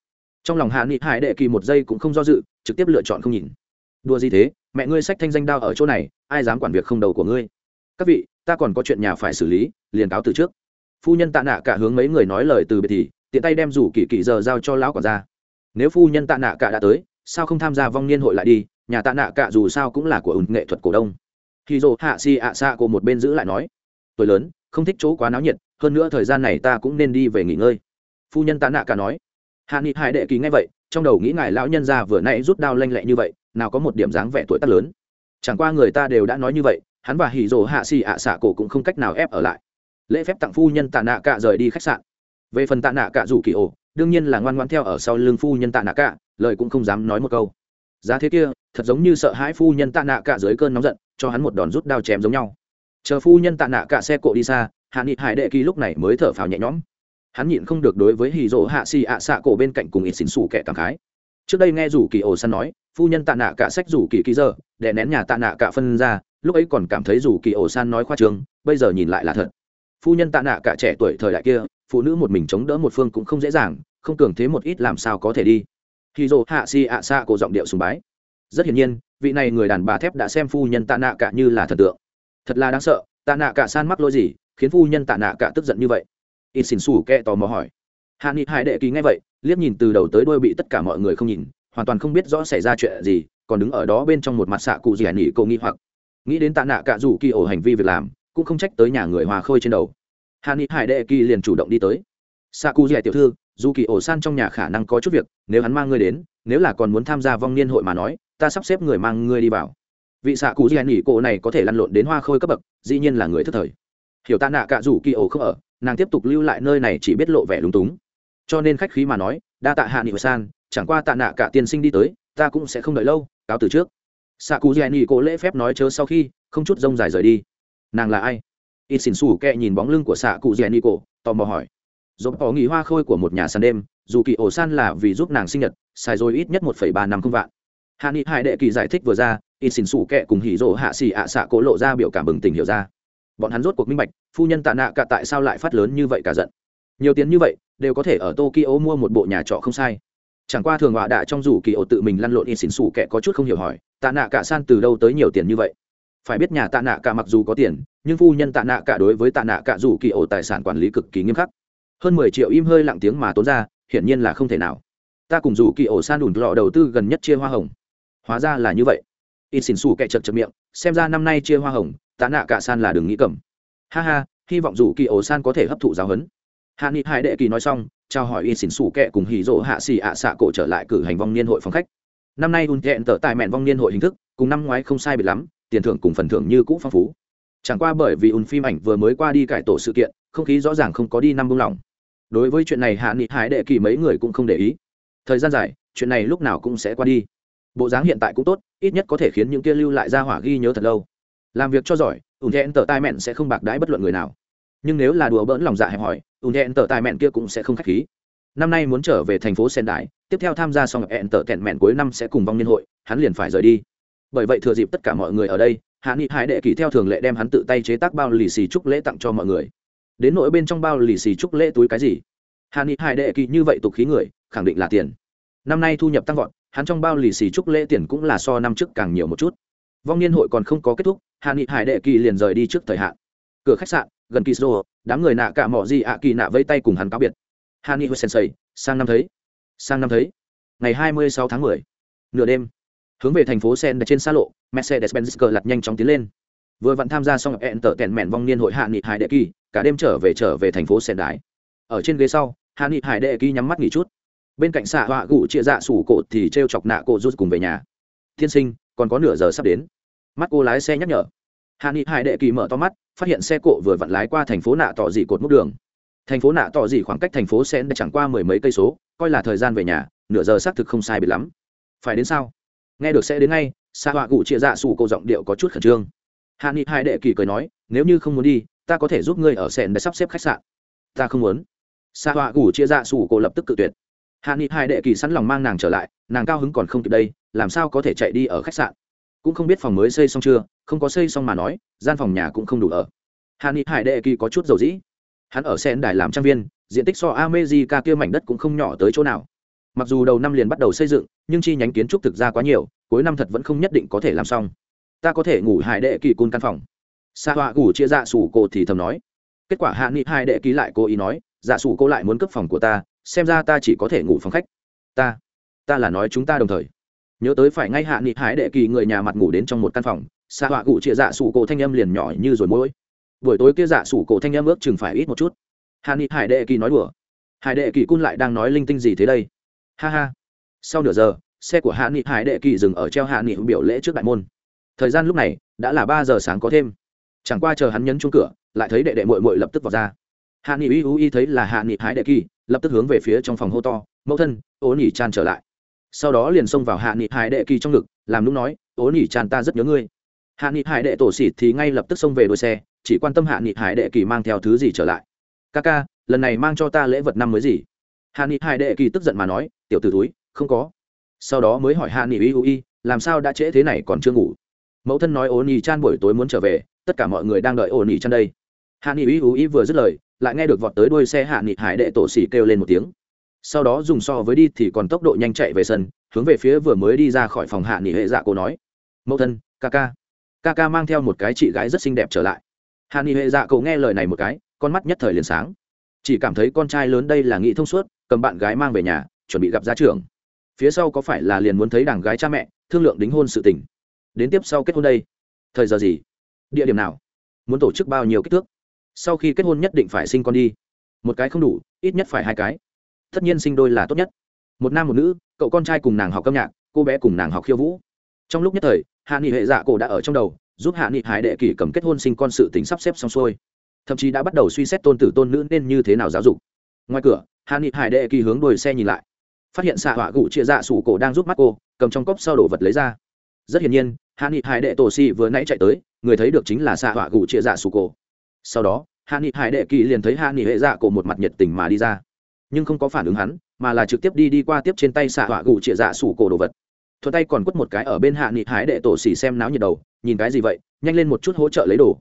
Trong lòng hạ nghị hải đệ kỳ một giây cũng không do dự, trực tiếp lựa chọn không nhìn. Đùa gì thế? Mẹ ngươi sách thanh danh đao ở chỗ này, ai dám quản việc không đầu của ngươi? Các vị, ta còn có chuyện nhà phải xử lý, liền cáo từ trước phu nhân tạ nạ cả hướng mấy người nói lời từ biệt thì, tiện tay đem rủ kỳ kỳ giờ giao cho lão quản gia. Nếu phu nhân tạ nạ cả đã tới, sao không tham gia vong niên hội lại đi? Nhà tạ nạ cả dù sao cũng là của ùn nghệ thuật cổ đông. Khi dồ hạ si ạ xạ của một bên giữ lại nói, tuổi lớn, không thích chỗ quá náo nhiệt, hơn nữa thời gian này ta cũng nên đi về nghỉ ngơi. Phu nhân tạ nạ cả nói, hạ nghị hải đệ kỳ ngay vậy, trong đầu nghĩ ngài lão nhân ra vừa nãy rút đao lanh lẹ như vậy, nào có một điểm dáng vẻ tuổi tác lớn. Chẳng qua người ta đều đã nói như vậy, hắn và hỉ Dồ hạ xì ạ xạ cổ cũng không cách nào ép ở lại lễ phép tặng phu nhân tạ nạ cả rời đi khách sạn. Về phần tạ nạ cả rủ kỳ ổ, đương nhiên là ngoan ngoan theo ở sau lưng phu nhân tạ nạ cả lời cũng không dám nói một câu. Giá thế kia, thật giống như sợ hãi phu nhân tạ nạ cả dưới cơn nóng giận, cho hắn một đòn rút đao chém giống nhau. Chờ phu nhân tạ nạ cả xe cộ đi xa, hạ nghị hải đệ kỳ lúc này mới thở phào nhẹ nhõm. Hắn nhịn không được đối với hì rỗ hạ xì ạ xạ cổ bên cạnh cùng ít xỉn xù kẻ cảm khái. Trước đây nghe rủ kỳ ổ săn nói, phu nhân tạ nạ cả sách rủ kỳ ký giờ, để nén nhà tạ nạ cả phân ra, lúc ấy còn cảm thấy rủ kỳ ổ san nói khoa trường, bây giờ nhìn lại là thật phu nhân tạ nạ cả trẻ tuổi thời đại kia, phụ nữ một mình chống đỡ một phương cũng không dễ dàng, không cường thế một ít làm sao có thể đi. Khi rỗ hạ si ạ xạ cổ giọng điệu sùng bái. Rất hiển nhiên, vị này người đàn bà thép đã xem phu nhân tạ nạ cả như là thần tượng. Thật là đáng sợ, tạ nạ cả san mắc lỗi gì, khiến phu nhân tạ nạ cả tức giận như vậy? Ít xin xù kẹ tò mò hỏi. Hạ nghị hải đệ kỳ nghe vậy, liếc nhìn từ đầu tới đuôi bị tất cả mọi người không nhìn, hoàn toàn không biết rõ xảy ra chuyện gì, còn đứng ở đó bên trong một mặt xạ cụ gì hải nghị cậu nghi hoặc. Nghĩ đến tạ nạ cả dù kỳ ổ hành vi việc làm cũng không trách tới nhà người hòa khôi trên đầu. Hà ni hải đệ kỳ liền chủ động đi tới. Sa cu gì tiểu thư, dù kỳ ổ san trong nhà khả năng có chút việc, nếu hắn mang ngươi đến, nếu là còn muốn tham gia vong niên hội mà nói, ta sắp xếp người mang ngươi đi vào. Vị xạ cụ gì hải nghỉ cổ này có thể lăn lộn đến hoa khôi cấp bậc, dĩ nhiên là người thất thời. Hiểu ta nạ cả dù kỳ ổ không ở, nàng tiếp tục lưu lại nơi này chỉ biết lộ vẻ lúng túng. Cho nên khách khí mà nói, đa tạ hạ nghị san, chẳng qua tạ nạ cả tiên sinh đi tới, ta cũng sẽ không đợi lâu, cáo từ trước. Xạ cụ dì nỉ cổ lễ phép nói chớ sau khi, không chút rông dài rời đi nàng là ai? Ít xỉn xù kẹ nhìn bóng lưng của xạ cụ rèn nỉ cổ tò mò hỏi. Dồn bỏ nghỉ hoa khôi của một nhà sàn đêm, dù kỳ ổ san là vì giúp nàng sinh nhật, xài rồi ít nhất một phẩy ba năm không vạn. Hạ nghị hai đệ kỳ giải thích vừa ra ít xỉn xù kẹ cùng hỉ rỗ hạ xì ạ xạ cổ lộ ra biểu cảm bừng tỉnh hiểu ra. Bọn hắn rốt cuộc minh bạch, phu nhân tạ nạ cả tại sao lại phát lớn như vậy cả giận. Nhiều tiền như vậy, đều có thể ở tokyo mua một bộ nhà trọ không sai. Chẳng qua thường họa đạ trong rủ kỳ ổ tự mình lăn lộn ít xỉn xù kẹ có chút không hiểu hỏi, tạ nạ cả san từ đâu tới nhiều tiền như vậy? Phải biết nhà tạ nạ cả mặc dù có tiền, nhưng phu nhân tạ nạ cả đối với tạ nạ cả rủ kỳ ổ tài sản quản lý cực kỳ nghiêm khắc. Hơn mười triệu im hơi lặng tiếng mà tốn ra, hiển nhiên là không thể nào. Ta cùng rủ kỳ ổ san đùn lọ đầu tư gần nhất chia hoa hồng. Hóa ra là như vậy. In xỉn xù kẹ chật chật miệng, xem ra năm nay chia hoa hồng, tạ nạ cả san là đừng nghĩ cầm. Ha ha, hy vọng dù kỳ ổ san có thể hấp thụ giáo huấn. Hạ nghị hải đệ kỳ nói xong trao hỏi in xỉn xù kẹ cùng hỉ rỗ hạ xì ạ xạ cổ trở lại cử hành vong niên hội phòng khách. Năm nay un kẹn tở tại mẹn vong niên hội hình thức, cùng năm ngoái không sai biệt lắm tiền thưởng cùng phần thưởng như cũ phong phú. Chẳng qua bởi vì ùn phim ảnh vừa mới qua đi cải tổ sự kiện, không khí rõ ràng không có đi năm buông lỏng. Đối với chuyện này hạ nghị hải đệ kỳ mấy người cũng không để ý. Thời gian dài, chuyện này lúc nào cũng sẽ qua đi. Bộ dáng hiện tại cũng tốt, ít nhất có thể khiến những kia lưu lại ra hỏa ghi nhớ thật lâu. Làm việc cho giỏi, ùn thẹn tờ tai mẹn sẽ không bạc đãi bất luận người nào. Nhưng nếu là đùa bỡn lòng dạ hẹp hỏi ùn thẹn tờ tai mẹn kia cũng sẽ không k h á c h khí. Năm nay muốn trở về thành phố sen đại tiếp theo tham gia xong hẹn tờ tẹn mẹn cuối năm sẽ cùng vong niên hội, hắn liền phải rời đi bởi vậy thừa dịp tất cả mọi người ở đây, hạ nghị hải đệ kỳ theo thường lệ đem hắn tự tay chế tác bao lì xì chúc lễ tặng cho mọi người. Đến nỗi bên trong bao lì xì chúc lễ túi cái gì? Hạ nghị hải đệ kỳ như vậy tục khí người, khẳng định là tiền. Năm nay thu nhập tăng vọt, hắn trong bao lì xì chúc lễ tiền cũng là so năm trước càng nhiều một chút. Vong niên hội còn không có kết thúc, hạ nghị hải đệ kỳ liền rời đi trước thời hạn. Cửa khách sạn, gần kỳ sô, đám người nạ cả mỏ gì ạ kỳ nạ vây tay cùng hắn cáo biệt. Hạ nghị sensei, sang năm thấy. Sang năm thấy. Ngày hai mươi sáu tháng 10. nửa đêm hướng về thành phố sen trên xa lộ mercedes benz cờ lặt nhanh chóng tiến lên. Vừa vặn tham gia xong hẹn tở tèn mẹn vong niên hội hạ nghị hải đệ kỳ, cả đêm trở về trở về thành phố sen đái ở trên ghế sau, hạ nghị hải đệ kỳ nhắm mắt nghỉ chút. Bên cạnh xạ họa gụ chia dạ sủ cột thì t r e o chọc nạ cộ rút cùng về nhà. Tiên sinh, còn có nửa giờ sắp đến. Mắt cô lái xe nhắc nhở. Hạ nghị hải đệ kỳ mở to mắt, phát hiện xe cộ vừa vặn lái qua thành phố nạ tỏ dị cột múc đường. Thành phố nạ tỏ dị khoảng cách thành phố sẽ chẳng qua mười mấy cây số, coi là thời gian về nhà, nửa giờ xác thực không sai biệt lắm. Phải đến sao? Nghe được sẽ đến ngay xạ họa cụ chia dạ sủ cô giọng điệu có chút khẩn trương. Hạ nghị Hai đệ kỳ cười nói, nếu như không muốn đi, ta có thể giúp ngươi ở sèn để sắp xếp khách sạn. Ta không muốn. Xạ họa cụ chia dạ sủ cô lập tức cự tuyệt. Hạ nghị hai đệ kỳ sẵn lòng mang nàng trở lại, nàng cao hứng còn không kịp đây, làm sao có thể chạy đi ở khách sạn? Cũng không biết phòng mới xây xong chưa, không có xây xong mà nói, gian phòng nhà cũng không đủ ở. Hạ nghị hải đệ kỳ có chút dầu dĩ. Hắn ở sen đài làm trang viên, diện tích so amejica kia mảnh đất cũng không nhỏ tới chỗ nào. Mặc dù đầu năm liền bắt đầu xây dựng nhưng chi nhánh kiến trúc thực ra quá nhiều, cuối năm thật vẫn không nhất định có thể làm xong. Ta có thể ngủ hải đệ kỳ cun căn phòng. Sa họa ngủ chia dạ sủ cô thì thầm nói. Kết quả hạ nghị hai đệ ký lại cố ý nói dạ sủ cô lại muốn cấp phòng của ta, xem ra ta chỉ có thể ngủ phòng khách. Ta ta là nói chúng ta đồng thời. Nhớ tới phải ngay hạ nghị hải đệ kỳ người nhà mặt ngủ đến trong một căn phòng xa họa cụ chia dạ sủ cổ thanh âm liền nhỏ như rồi mỗi. Buổi tối kia dạ sủ cổ thanh âm ước chừng phải ít một chút. Hạ nghị hải đệ kỳ nói đùa. Hải đệ kỳ cun lại đang nói linh tinh gì thế đây? Ha ha sau nửa giờ, xe của hạ nghị hải đệ kỳ dừng ở treo hạ nghị biểu lễ trước đại môn. Thời gian lúc này đã là ba giờ sáng có thêm. Chẳng qua chờ hắn nhấn chuông cửa, lại thấy đệ đệ mội mội lập tức vào ra. Hạ nghị uy uy thấy là hạ nghị hải đệ kỳ, lập tức hướng về phía trong phòng hô to, mẫu thân, ố nỉ tràn trở lại. Sau đó liền xông vào hạ nghị hải đệ kỳ trong ngực, làm lúc nói, ố nỉ tràn, ta rất nhớ ngươi. Hạ nghị hải đệ tổ xịt thì ngay lập tức xông về đuôi xe, chỉ quan tâm hạ nghị hải đệ kỳ mang theo thứ gì trở lại. Ca ca, lần này mang cho ta lễ vật năm mới gì? Hạ nghị hải đệ kỳ tức giận mà nói, tiểu t ử túi không có. Sau đó mới hỏi hạ nghị uy uy làm sao đã trễ thế này còn chưa ngủ? Mẫu thân nói ố nỉ chan buổi tối muốn trở về, tất cả mọi người đang đợi ố nỉ chan đây. Hạ nghị uy uy vừa dứt lời, lại nghe được vọt tới đuôi xe hạ nghị hải đệ tổ xỉ kêu lên một tiếng. Sau đó dùng so với đi thì còn tốc độ nhanh chạy về sân, hướng về phía vừa mới đi ra khỏi phòng hạ nghị hệ dạ cô nói, mẫu thân, ca ca. Ca ca mang theo một cái chị gái rất xinh đẹp trở lại. Hạ nghị hệ dạ cô nghe lời này một cái, con mắt nhất thời liền sáng. Chỉ cảm thấy con trai lớn đây là nghị thông suốt, cầm bạn gái mang về nhà, chuẩn bị gặp gia trưởng phía sau có phải là liền muốn thấy đảng gái cha mẹ, thương lượng đính hôn sự tình. Đến tiếp sau kết hôn đây. Thời giờ gì? Địa điểm nào? Muốn tổ chức bao nhiêu kích thước? Sau khi kết hôn nhất định phải sinh con đi. Một cái không đủ, ít nhất phải hai cái. Tất nhiên sinh đôi là tốt nhất. Một nam một nữ, cậu con trai cùng nàng học âm nhạc, cô bé cùng nàng học khiêu vũ. Trong lúc nhất thời, hạ nghị hệ dạ cổ đã ở trong đầu, giúp hạ nghị hải đệ kỷ cầm kết hôn sinh con sự tính sắp xếp xong xuôi. Thậm chí đã bắt đầu suy xét tôn tử tôn nữ nên như thế nào giáo dục. Ngoài cửa, hạ nghị hải đệ kỳ hướng đuổi xe nhìn lại phát hiện xạ họa gụ chia dạ sủ cổ đang giúp mắt cô, cầm trong cốc sau đổ vật lấy ra. Rất hiển nhiên hạ nghị hải đệ tổ si vừa nãy chạy tới, người thấy được chính là xạ họa gụ chia dạ sủ cổ. Sau đó hạ nghị hải đệ kỳ liền thấy hạ nghị hệ dạ cổ một mặt nhiệt tình mà đi ra. Nhưng không có phản ứng hắn, mà là trực tiếp đi đi qua tiếp trên tay xạ họa gụ chia dạ sủ cổ đồ vật. Thuận tay còn quất một cái ở bên hạ nghị hải đệ tổ xỉ xem náo nhiệt đầu, nhìn cái gì vậy, nhanh lên một chút hỗ trợ lấy đồ.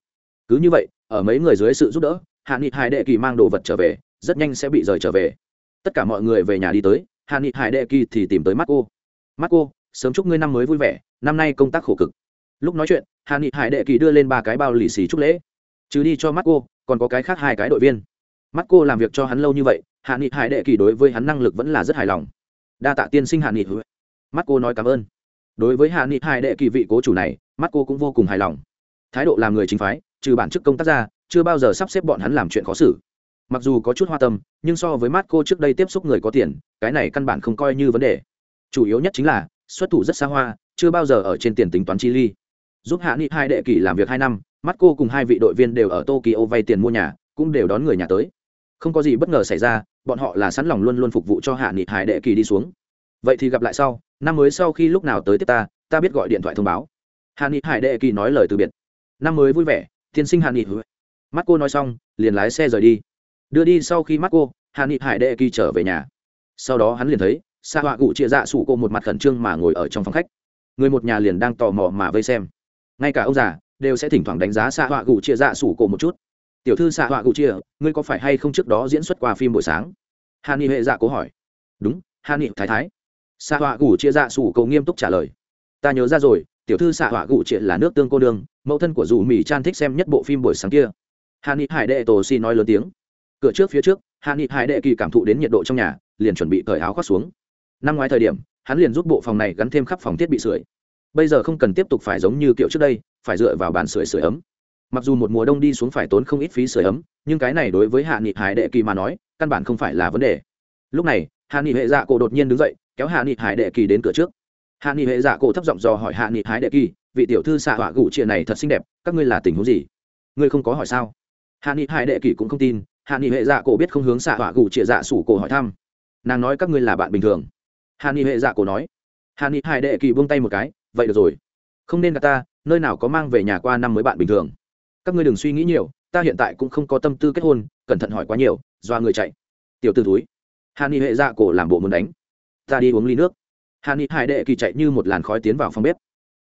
Cứ như vậy, ở mấy người dưới sự giúp đỡ hạ nghị hải đệ kỳ mang đồ vật trở về, rất nhanh sẽ bị rời trở về. Tất cả mọi người về nhà đi tới hạ nghị hải đệ kỳ thì tìm tới mắt cô mắt cô sớm chúc ngươi năm mới vui vẻ, năm nay công tác khổ cực. Lúc nói chuyện hạ nghị hải đệ kỳ đưa lên ba cái bao lì xì chúc lễ. Chứ đi cho mắt cô còn có cái khác hai cái đội viên. Mắt cô làm việc cho hắn lâu như vậy hạ nghị hải đệ kỳ đối với hắn năng lực vẫn là rất hài lòng. Đa tạ tiên sinh hạ nghị mắt cô nói cảm ơn. Đối với hạ nghị Hải đệ kỳ vị cố chủ này mắt cô cũng vô cùng hài lòng. Thái độ làm người chính phái, trừ bản chức công tác ra, chưa bao giờ sắp xếp bọn hắn làm chuyện khó xử mặc dù có chút hoa tâm, nhưng so với mắt cô trước đây tiếp xúc người có tiền, cái này căn bản không coi như vấn đề. Chủ yếu nhất chính là, xuất thủ rất xa hoa, chưa bao giờ ở trên tiền tính toán chi ly giúp hạ nghị hai đệ kỳ làm việc hai năm mắt cô cùng hai vị đội viên đều ở tokyo vay tiền mua nhà, cũng đều đón người nhà tới. Không có gì bất ngờ xảy ra, bọn họ là sẵn lòng luôn luôn phục vụ cho hạ nghị hải đệ kỳ đi xuống. Vậy thì gặp lại sau, năm mới sau khi lúc nào tới tiếp ta ta biết gọi điện thoại thông báo. Hạ nghị hải đệ kỳ nói lời từ biệt. Năm mới vui vẻ, tiên sinh hạ nghị mắt cô nói xong, liền lái xe rời đi đưa đi sau khi mắt cô hạ nghị hải đệ kỳ trở về nhà. Sau đó hắn liền thấy xa họa cụ chia dạ sủ cô một mặt khẩn trương mà ngồi ở trong phòng khách. Người một nhà liền đang tò mò mà vây xem. Ngay cả ông già đều sẽ thỉnh thoảng đánh giá xa họa cụ chia dạ sủ cô một chút. Tiểu thư xạ họa cụ chia ngươi có phải hay không trước đó diễn xuất qua phim buổi sáng? Hà ni hệ dạ cố hỏi. Đúng, hà ni thái thái. Xạ họa cụ chia dạ sủ cầu nghiêm túc trả lời. Ta nhớ ra rồi, tiểu thư xạ họa cụ chia là nước tương cô đường. mẫu thân của dù mỹ chan thích xem nhất bộ phim buổi sáng kia. Hà ni hải đệ tổ xi nói lớn tiếng cửa trước phía trước, hạ nghị hải đệ kỳ cảm thụ đến nhiệt độ trong nhà, liền chuẩn bị cởi áo khoác xuống. Năm ngoái thời điểm, hắn liền giúp bộ phòng này gắn thêm khắp phòng thiết bị sưởi. Bây giờ không cần tiếp tục phải giống như kiểu trước đây, phải dựa vào bàn sưởi sưởi ấm. Mặc dù một mùa đông đi xuống phải tốn không ít phí sưởi ấm, nhưng cái này đối với hạ nghị hải đệ kỳ mà nói, căn bản không phải là vấn đề. Lúc này, hạ nghị hệ dạ cổ đột nhiên đứng dậy, kéo hạ nghị hải đệ kỳ đến cửa trước. Hạ nghị hệ dạ cổ thấp giọng dò hỏi hạ nghị hải đệ kỳ, vị tiểu thư xạ họa gụ chia này thật xinh đẹp, các ngươi là tình huống gì? Ngươi không có hỏi sao? Hạ nghị hải đệ kỳ cũng không tin hạ nghị hệ dạ cổ biết không hướng xạ họa gù chia dạ sủ cổ hỏi thăm. Nàng nói, các ngươi là bạn bình thường. Hạ nghị hệ dạ cổ nói. Hạ nghị hải đệ kỳ buông tay một cái, vậy được rồi. Không nên gặp ta, nơi nào có mang về nhà qua năm mới bạn bình thường. Các ngươi đừng suy nghĩ nhiều, ta hiện tại cũng không có tâm tư kết hôn, cẩn thận hỏi quá nhiều, doa người chạy. Tiểu t ử túi hà ni hệ dạ cổ làm bộ muốn đánh. Ta đi uống ly nước. Hà ni hải đệ kỳ chạy như một làn khói tiến vào phòng bếp.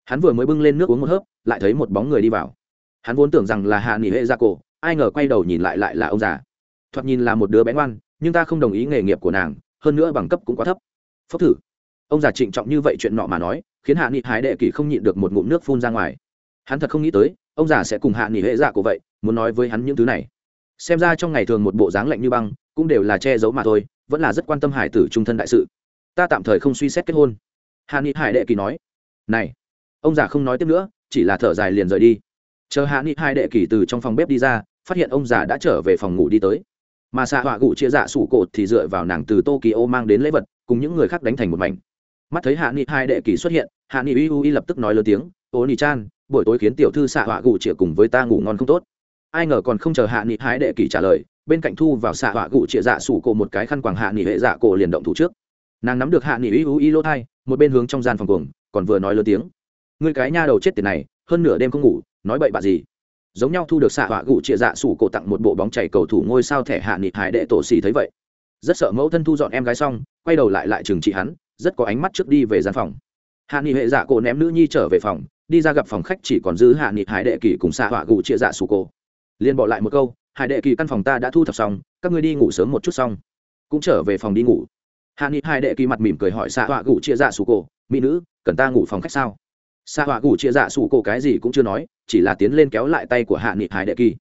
Hắn vừa mới bưng lên nước uống một hớp, lại thấy một bóng người đi vào. Hắn vốn tưởng rằng là hà ni hệ dạ cổ, ai ngờ quay đầu nhìn lại lại là ông già thoạt nhìn là một đứa bé ngoan, nhưng ta không đồng ý nghề nghiệp của nàng, hơn nữa bằng cấp cũng quá thấp. Phốc thử. Ông già trịnh trọng như vậy chuyện nọ mà nói, khiến hạ nghị hái đệ kỳ không nhịn được một ngụm nước phun ra ngoài. Hắn thật không nghĩ tới, ông già sẽ cùng hạ nghị hệ dạ của vậy, muốn nói với hắn những thứ này. Xem ra trong ngày thường một bộ dáng lạnh như băng, cũng đều là che giấu mà thôi, vẫn là rất quan tâm hải tử trung thân đại sự. Ta tạm thời không suy xét kết hôn. Hạ nghị hải đệ kỳ nói. Này, ông già không nói tiếp nữa, chỉ là thở dài liền rời đi. Chờ hạ nghị hai đệ kỳ từ trong phòng bếp đi ra, phát hiện ông già đã trở về phòng ngủ đi tới mà xạ họa gụ chia dạ sủ cột thì dựa vào nàng từ tokyo mang đến lễ vật, cùng những người khác đánh thành một mảnh. Mắt thấy hạ nghị hai đệ kỳ xuất hiện, hạ nghị uy uy lập tức nói lớn tiếng, ô nị chan, buổi tối khiến tiểu thư xạ họa gụ chia cùng với ta ngủ ngon không tốt. Ai ngờ còn không chờ hạ nghị hai đệ kỳ trả lời, bên cạnh thu vào xạ họa gụ chia dạ sủ cổ một cái khăn quàng hạ nghị hệ dạ cổ liền động thủ trước. Nàng nắm được hạ nghị uy uy lô thai, một bên hướng trong gian phòng cuồng, còn vừa nói lớn tiếng người cái nha đầu chết tiền này, hơn nửa đêm không ngủ, nói bậy bạ gì? Giống nhau thu được xạ họa gụ chia dạ sủ cổ tặng một bộ bóng chảy cầu thủ ngôi sao thẻ hạ nghị hải đệ tổ xì thấy vậy. Rất sợ mẫu thân thu dọn em gái xong, quay đầu lại lại trừng trị hắn, rất có ánh mắt trước đi về gian phòng. Hạ nghị hệ dạ cổ ném nữ nhi trở về phòng, đi ra gặp phòng khách chỉ còn giữ hạ nghị hải đệ kỳ cùng xạ họa gụ chia dạ sủ cổ. Liền bỏ lại một câu, hải đệ kỳ căn phòng ta đã thu thập xong, các ngươi đi ngủ sớm một chút xong. Cũng trở về phòng đi ngủ. Hạ nghị hải đệ kỳ mặt mỉm cười hỏi xạ họa gụ chia dạ sủ cổ, mỹ nữ, cần ta ngủ phòng khách sao? Xạ họa gù chia dạ sủ cổ cái gì cũng chưa nói, chỉ là tiến lên kéo lại tay của hạ nghị hải đệ kỳ.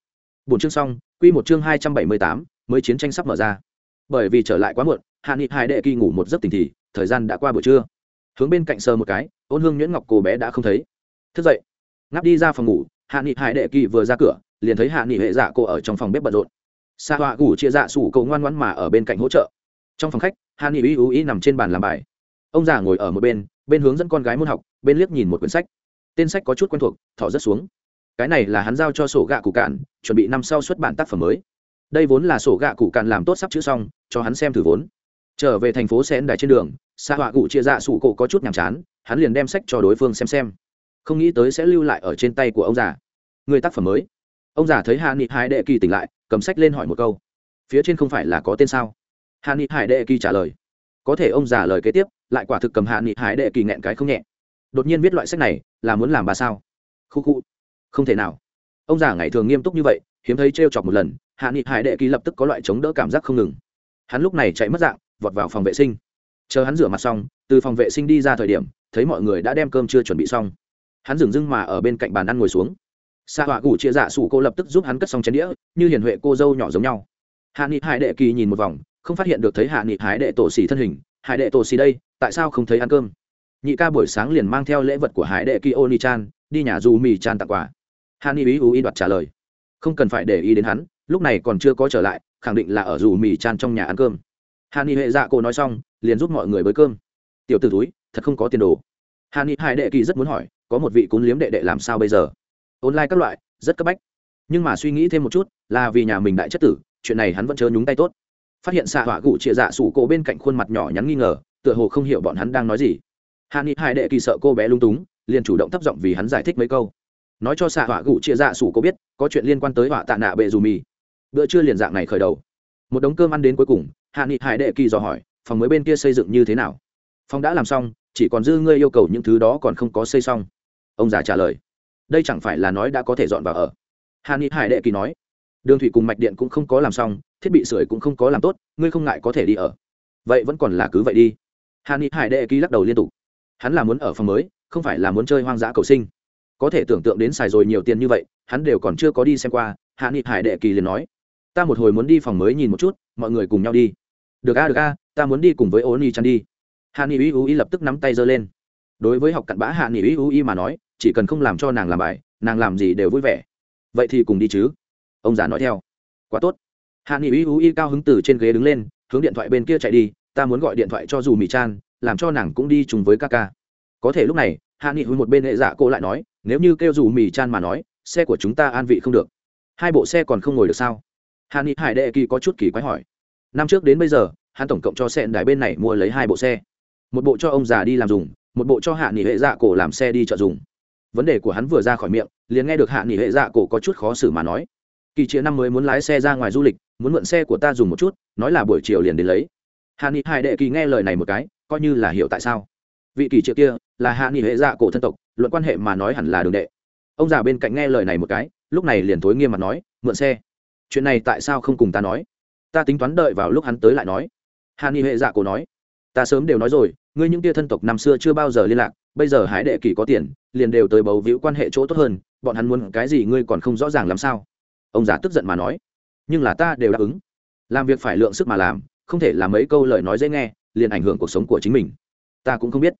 Bốn chương xong, quy một chương hai trăm bảy mươi tám, mới chiến tranh sắp mở ra. Bởi vì trở lại quá muộn, hạ nghị hải đệ kỳ ngủ một giấc tình thì, thời gian đã qua buổi trưa. Hướng bên cạnh sờ một cái, ôn hương nhuyễn ngọc cô bé đã không thấy. Thức dậy, ngáp đi ra phòng ngủ, hạ nghị hải đệ kỳ vừa ra cửa, liền thấy hạ nghị hệ dạ cô ở trong phòng bếp bận rộn. Xạ họa gủ chia dạ sủ cậu ngoan ngoãn mà ở bên cạnh hỗ trợ. Trong phòng khách, hạ nghị uy ý nằm trên bàn làm bài. Ông già ngồi ở một bên bên hướng dẫn con gái môn học, bên liếc nhìn một quyển sách. Tên sách có chút quen thuộc, thỏ rất xuống. Cái này là hắn giao cho sổ gạ cụ cạn, chuẩn bị năm sau xuất bản tác phẩm mới. Đây vốn là sổ gạ cụ cạn làm tốt sắp chữ xong, cho hắn xem thử vốn. Trở về thành phố xén đài trên đường xa họa cụ chia dạ sủ cổ có chút nhàm chán, hắn liền đem sách cho đối phương xem xem. Không nghĩ tới sẽ lưu lại ở trên tay của ông già. Người tác phẩm mới. Ông già thấy hạ nghị hải đệ kỳ tỉnh lại, cầm sách lên hỏi một câu. Phía trên không phải là có tên sao? Hạ nghị hải đệ kỳ trả lời có thể ông già lời kế tiếp, lại quả thực cầm hạ nghị hải đệ kỳ nghẹn cái không nhẹ. Đột nhiên viết loại sách này, là muốn làm bà sao? Khu khu. Không thể nào. Ông già ngày thường nghiêm túc như vậy, hiếm thấy trêu chọc một lần, hạ nghị hải đệ kỳ lập tức có loại chống đỡ cảm giác không ngừng. Hắn lúc này chạy mất dạng, vọt vào phòng vệ sinh. Chờ hắn rửa mặt xong, từ phòng vệ sinh đi ra thời điểm, thấy mọi người đã đem cơm chưa chuẩn bị xong. Hắn dừng dưng mà ở bên cạnh bàn ăn ngồi xuống. Xạ họa gủ chia dạ sủ cô lập tức giúp hắn cất xong chén đĩa, như hiền huệ cô dâu nhỏ giống nhau. Hạ nghị hải đệ kỳ nhìn một vòng không phát hiện được thấy hạ nghị hải đệ tổ xỉ thân hình. Hải đệ tổ xỉ đây, tại sao không thấy ăn cơm? Nhị ca buổi sáng liền mang theo lễ vật của hải đệ Kyo ni chan đi nhà du mì chan tặng quà. Han y ý u y đoạt trả lời. Không cần phải để ý đến hắn, lúc này còn chưa có trở lại, khẳng định là ở dù mì chan trong nhà ăn cơm. Hà ni hệ dạ cô nói xong, liền giúp mọi người bới cơm. Tiểu t ử túi, thật không có tiền đồ. Hà ni hải đệ kỳ rất muốn hỏi, có một vị cún liếm đệ đệ làm sao bây giờ? Online các loại, rất cấp bách. Nhưng mà suy nghĩ thêm một chút, là vì nhà mình đại chất tử, chuyện này hắn vẫn chớ nhúng tay tốt phát hiện xạ hỏa cụ chia dạ sủ cổ bên cạnh khuôn mặt nhỏ nhắn nghi ngờ, tựa hồ không hiểu bọn hắn đang nói gì. Hạ nghị hải đệ kỳ sợ cô bé lung túng, liền chủ động thấp giọng vì hắn giải thích mấy câu. Nói cho xạ hỏa cụ chia dạ sủ cổ biết, có chuyện liên quan tới hỏa tạ nạ bệ dù mì. Bữa trưa liền dạng này khởi đầu. Một đống cơm ăn đến cuối cùng, hạ nghị hải đệ kỳ dò hỏi, phòng mới bên kia xây dựng như thế nào? Phòng đã làm xong, chỉ còn dư ngươi yêu cầu những thứ đó còn không có xây xong. Ông già trả lời, đây chẳng phải là nói đã có thể dọn vào ở. Hạ nghị hải đệ kỳ nói, đường thủy cùng mạch điện cũng không có làm xong thiết bị sưởi cũng không có làm tốt, ngươi không ngại có thể đi ở. Vậy vẫn còn là cứ vậy đi. Hàn ni hải đệ kỳ lắc đầu liên tục. Hắn là muốn ở phòng mới, không phải là muốn chơi hoang dã cầu sinh. Có thể tưởng tượng đến xài rồi nhiều tiền như vậy, hắn đều còn chưa có đi xem qua hạ nghị hải đệ kỳ liền nói. Ta một hồi muốn đi phòng mới nhìn một chút, mọi người cùng nhau đi. Được a được a, ta muốn đi cùng với ô ni chăn đi. Hạ nghị uy uy lập tức nắm tay giơ lên. Đối với học cặn bã hạ nghị uy uy mà nói, chỉ cần không làm cho nàng làm bài, nàng làm gì đều vui vẻ. Vậy thì cùng đi chứ. Ông già nói theo. Quá tốt hạ nghị uy y cao hứng từ trên ghế đứng lên, hướng điện thoại bên kia chạy đi, ta muốn gọi điện thoại cho dù mỹ chan, làm cho nàng cũng đi chung với ca ca. Có thể lúc này, hạ nghị hùi một bên hệ dạ cô lại nói, nếu như kêu dù mỹ chan mà nói, xe của chúng ta an vị không được. Hai bộ xe còn không ngồi được sao? Hạ nghị hải đệ kỳ có chút kỳ quái hỏi. Năm trước đến bây giờ, hắn tổng cộng cho xe đài bên này mua lấy hai bộ xe. Một bộ cho ông già đi làm dùng, một bộ cho hạ nghị hệ dạ cổ làm xe đi chợ dùng. Vấn đề của hắn vừa ra khỏi miệng, liền nghe được hạ nghị hệ dạ cổ có chút khó xử mà nói. Kỳ chia năm mới muốn lái xe ra ngoài du lịch muốn mượn xe của ta dùng một chút, nói là buổi chiều liền đến lấy. Hạ nghị hải đệ kỳ nghe lời này một cái, coi như là hiểu tại sao. Vị kỳ triệu kia là hạ nghị hệ dạ cổ thân tộc, luận quan hệ mà nói hẳn là đường đệ. Ông già bên cạnh nghe lời này một cái, lúc này liền thối nghiêm mặt nói, mượn xe. Chuyện này tại sao không cùng ta nói? Ta tính toán đợi vào lúc hắn tới lại nói. Hạ nghị hệ dạ cổ nói, ta sớm đều nói rồi, ngươi những tia thân tộc năm xưa chưa bao giờ liên lạc, bây giờ hái đệ kỳ có tiền, liền đều tới bầu víu quan hệ chỗ tốt hơn, bọn hắn muốn cái gì ngươi còn không rõ ràng làm sao? Ông già tức giận mà nói nhưng là ta đều đáp ứng. Làm việc phải lượng sức mà làm, không thể làm mấy câu lời nói dễ nghe, liền ảnh hưởng cuộc sống của chính mình. Ta cũng không biết.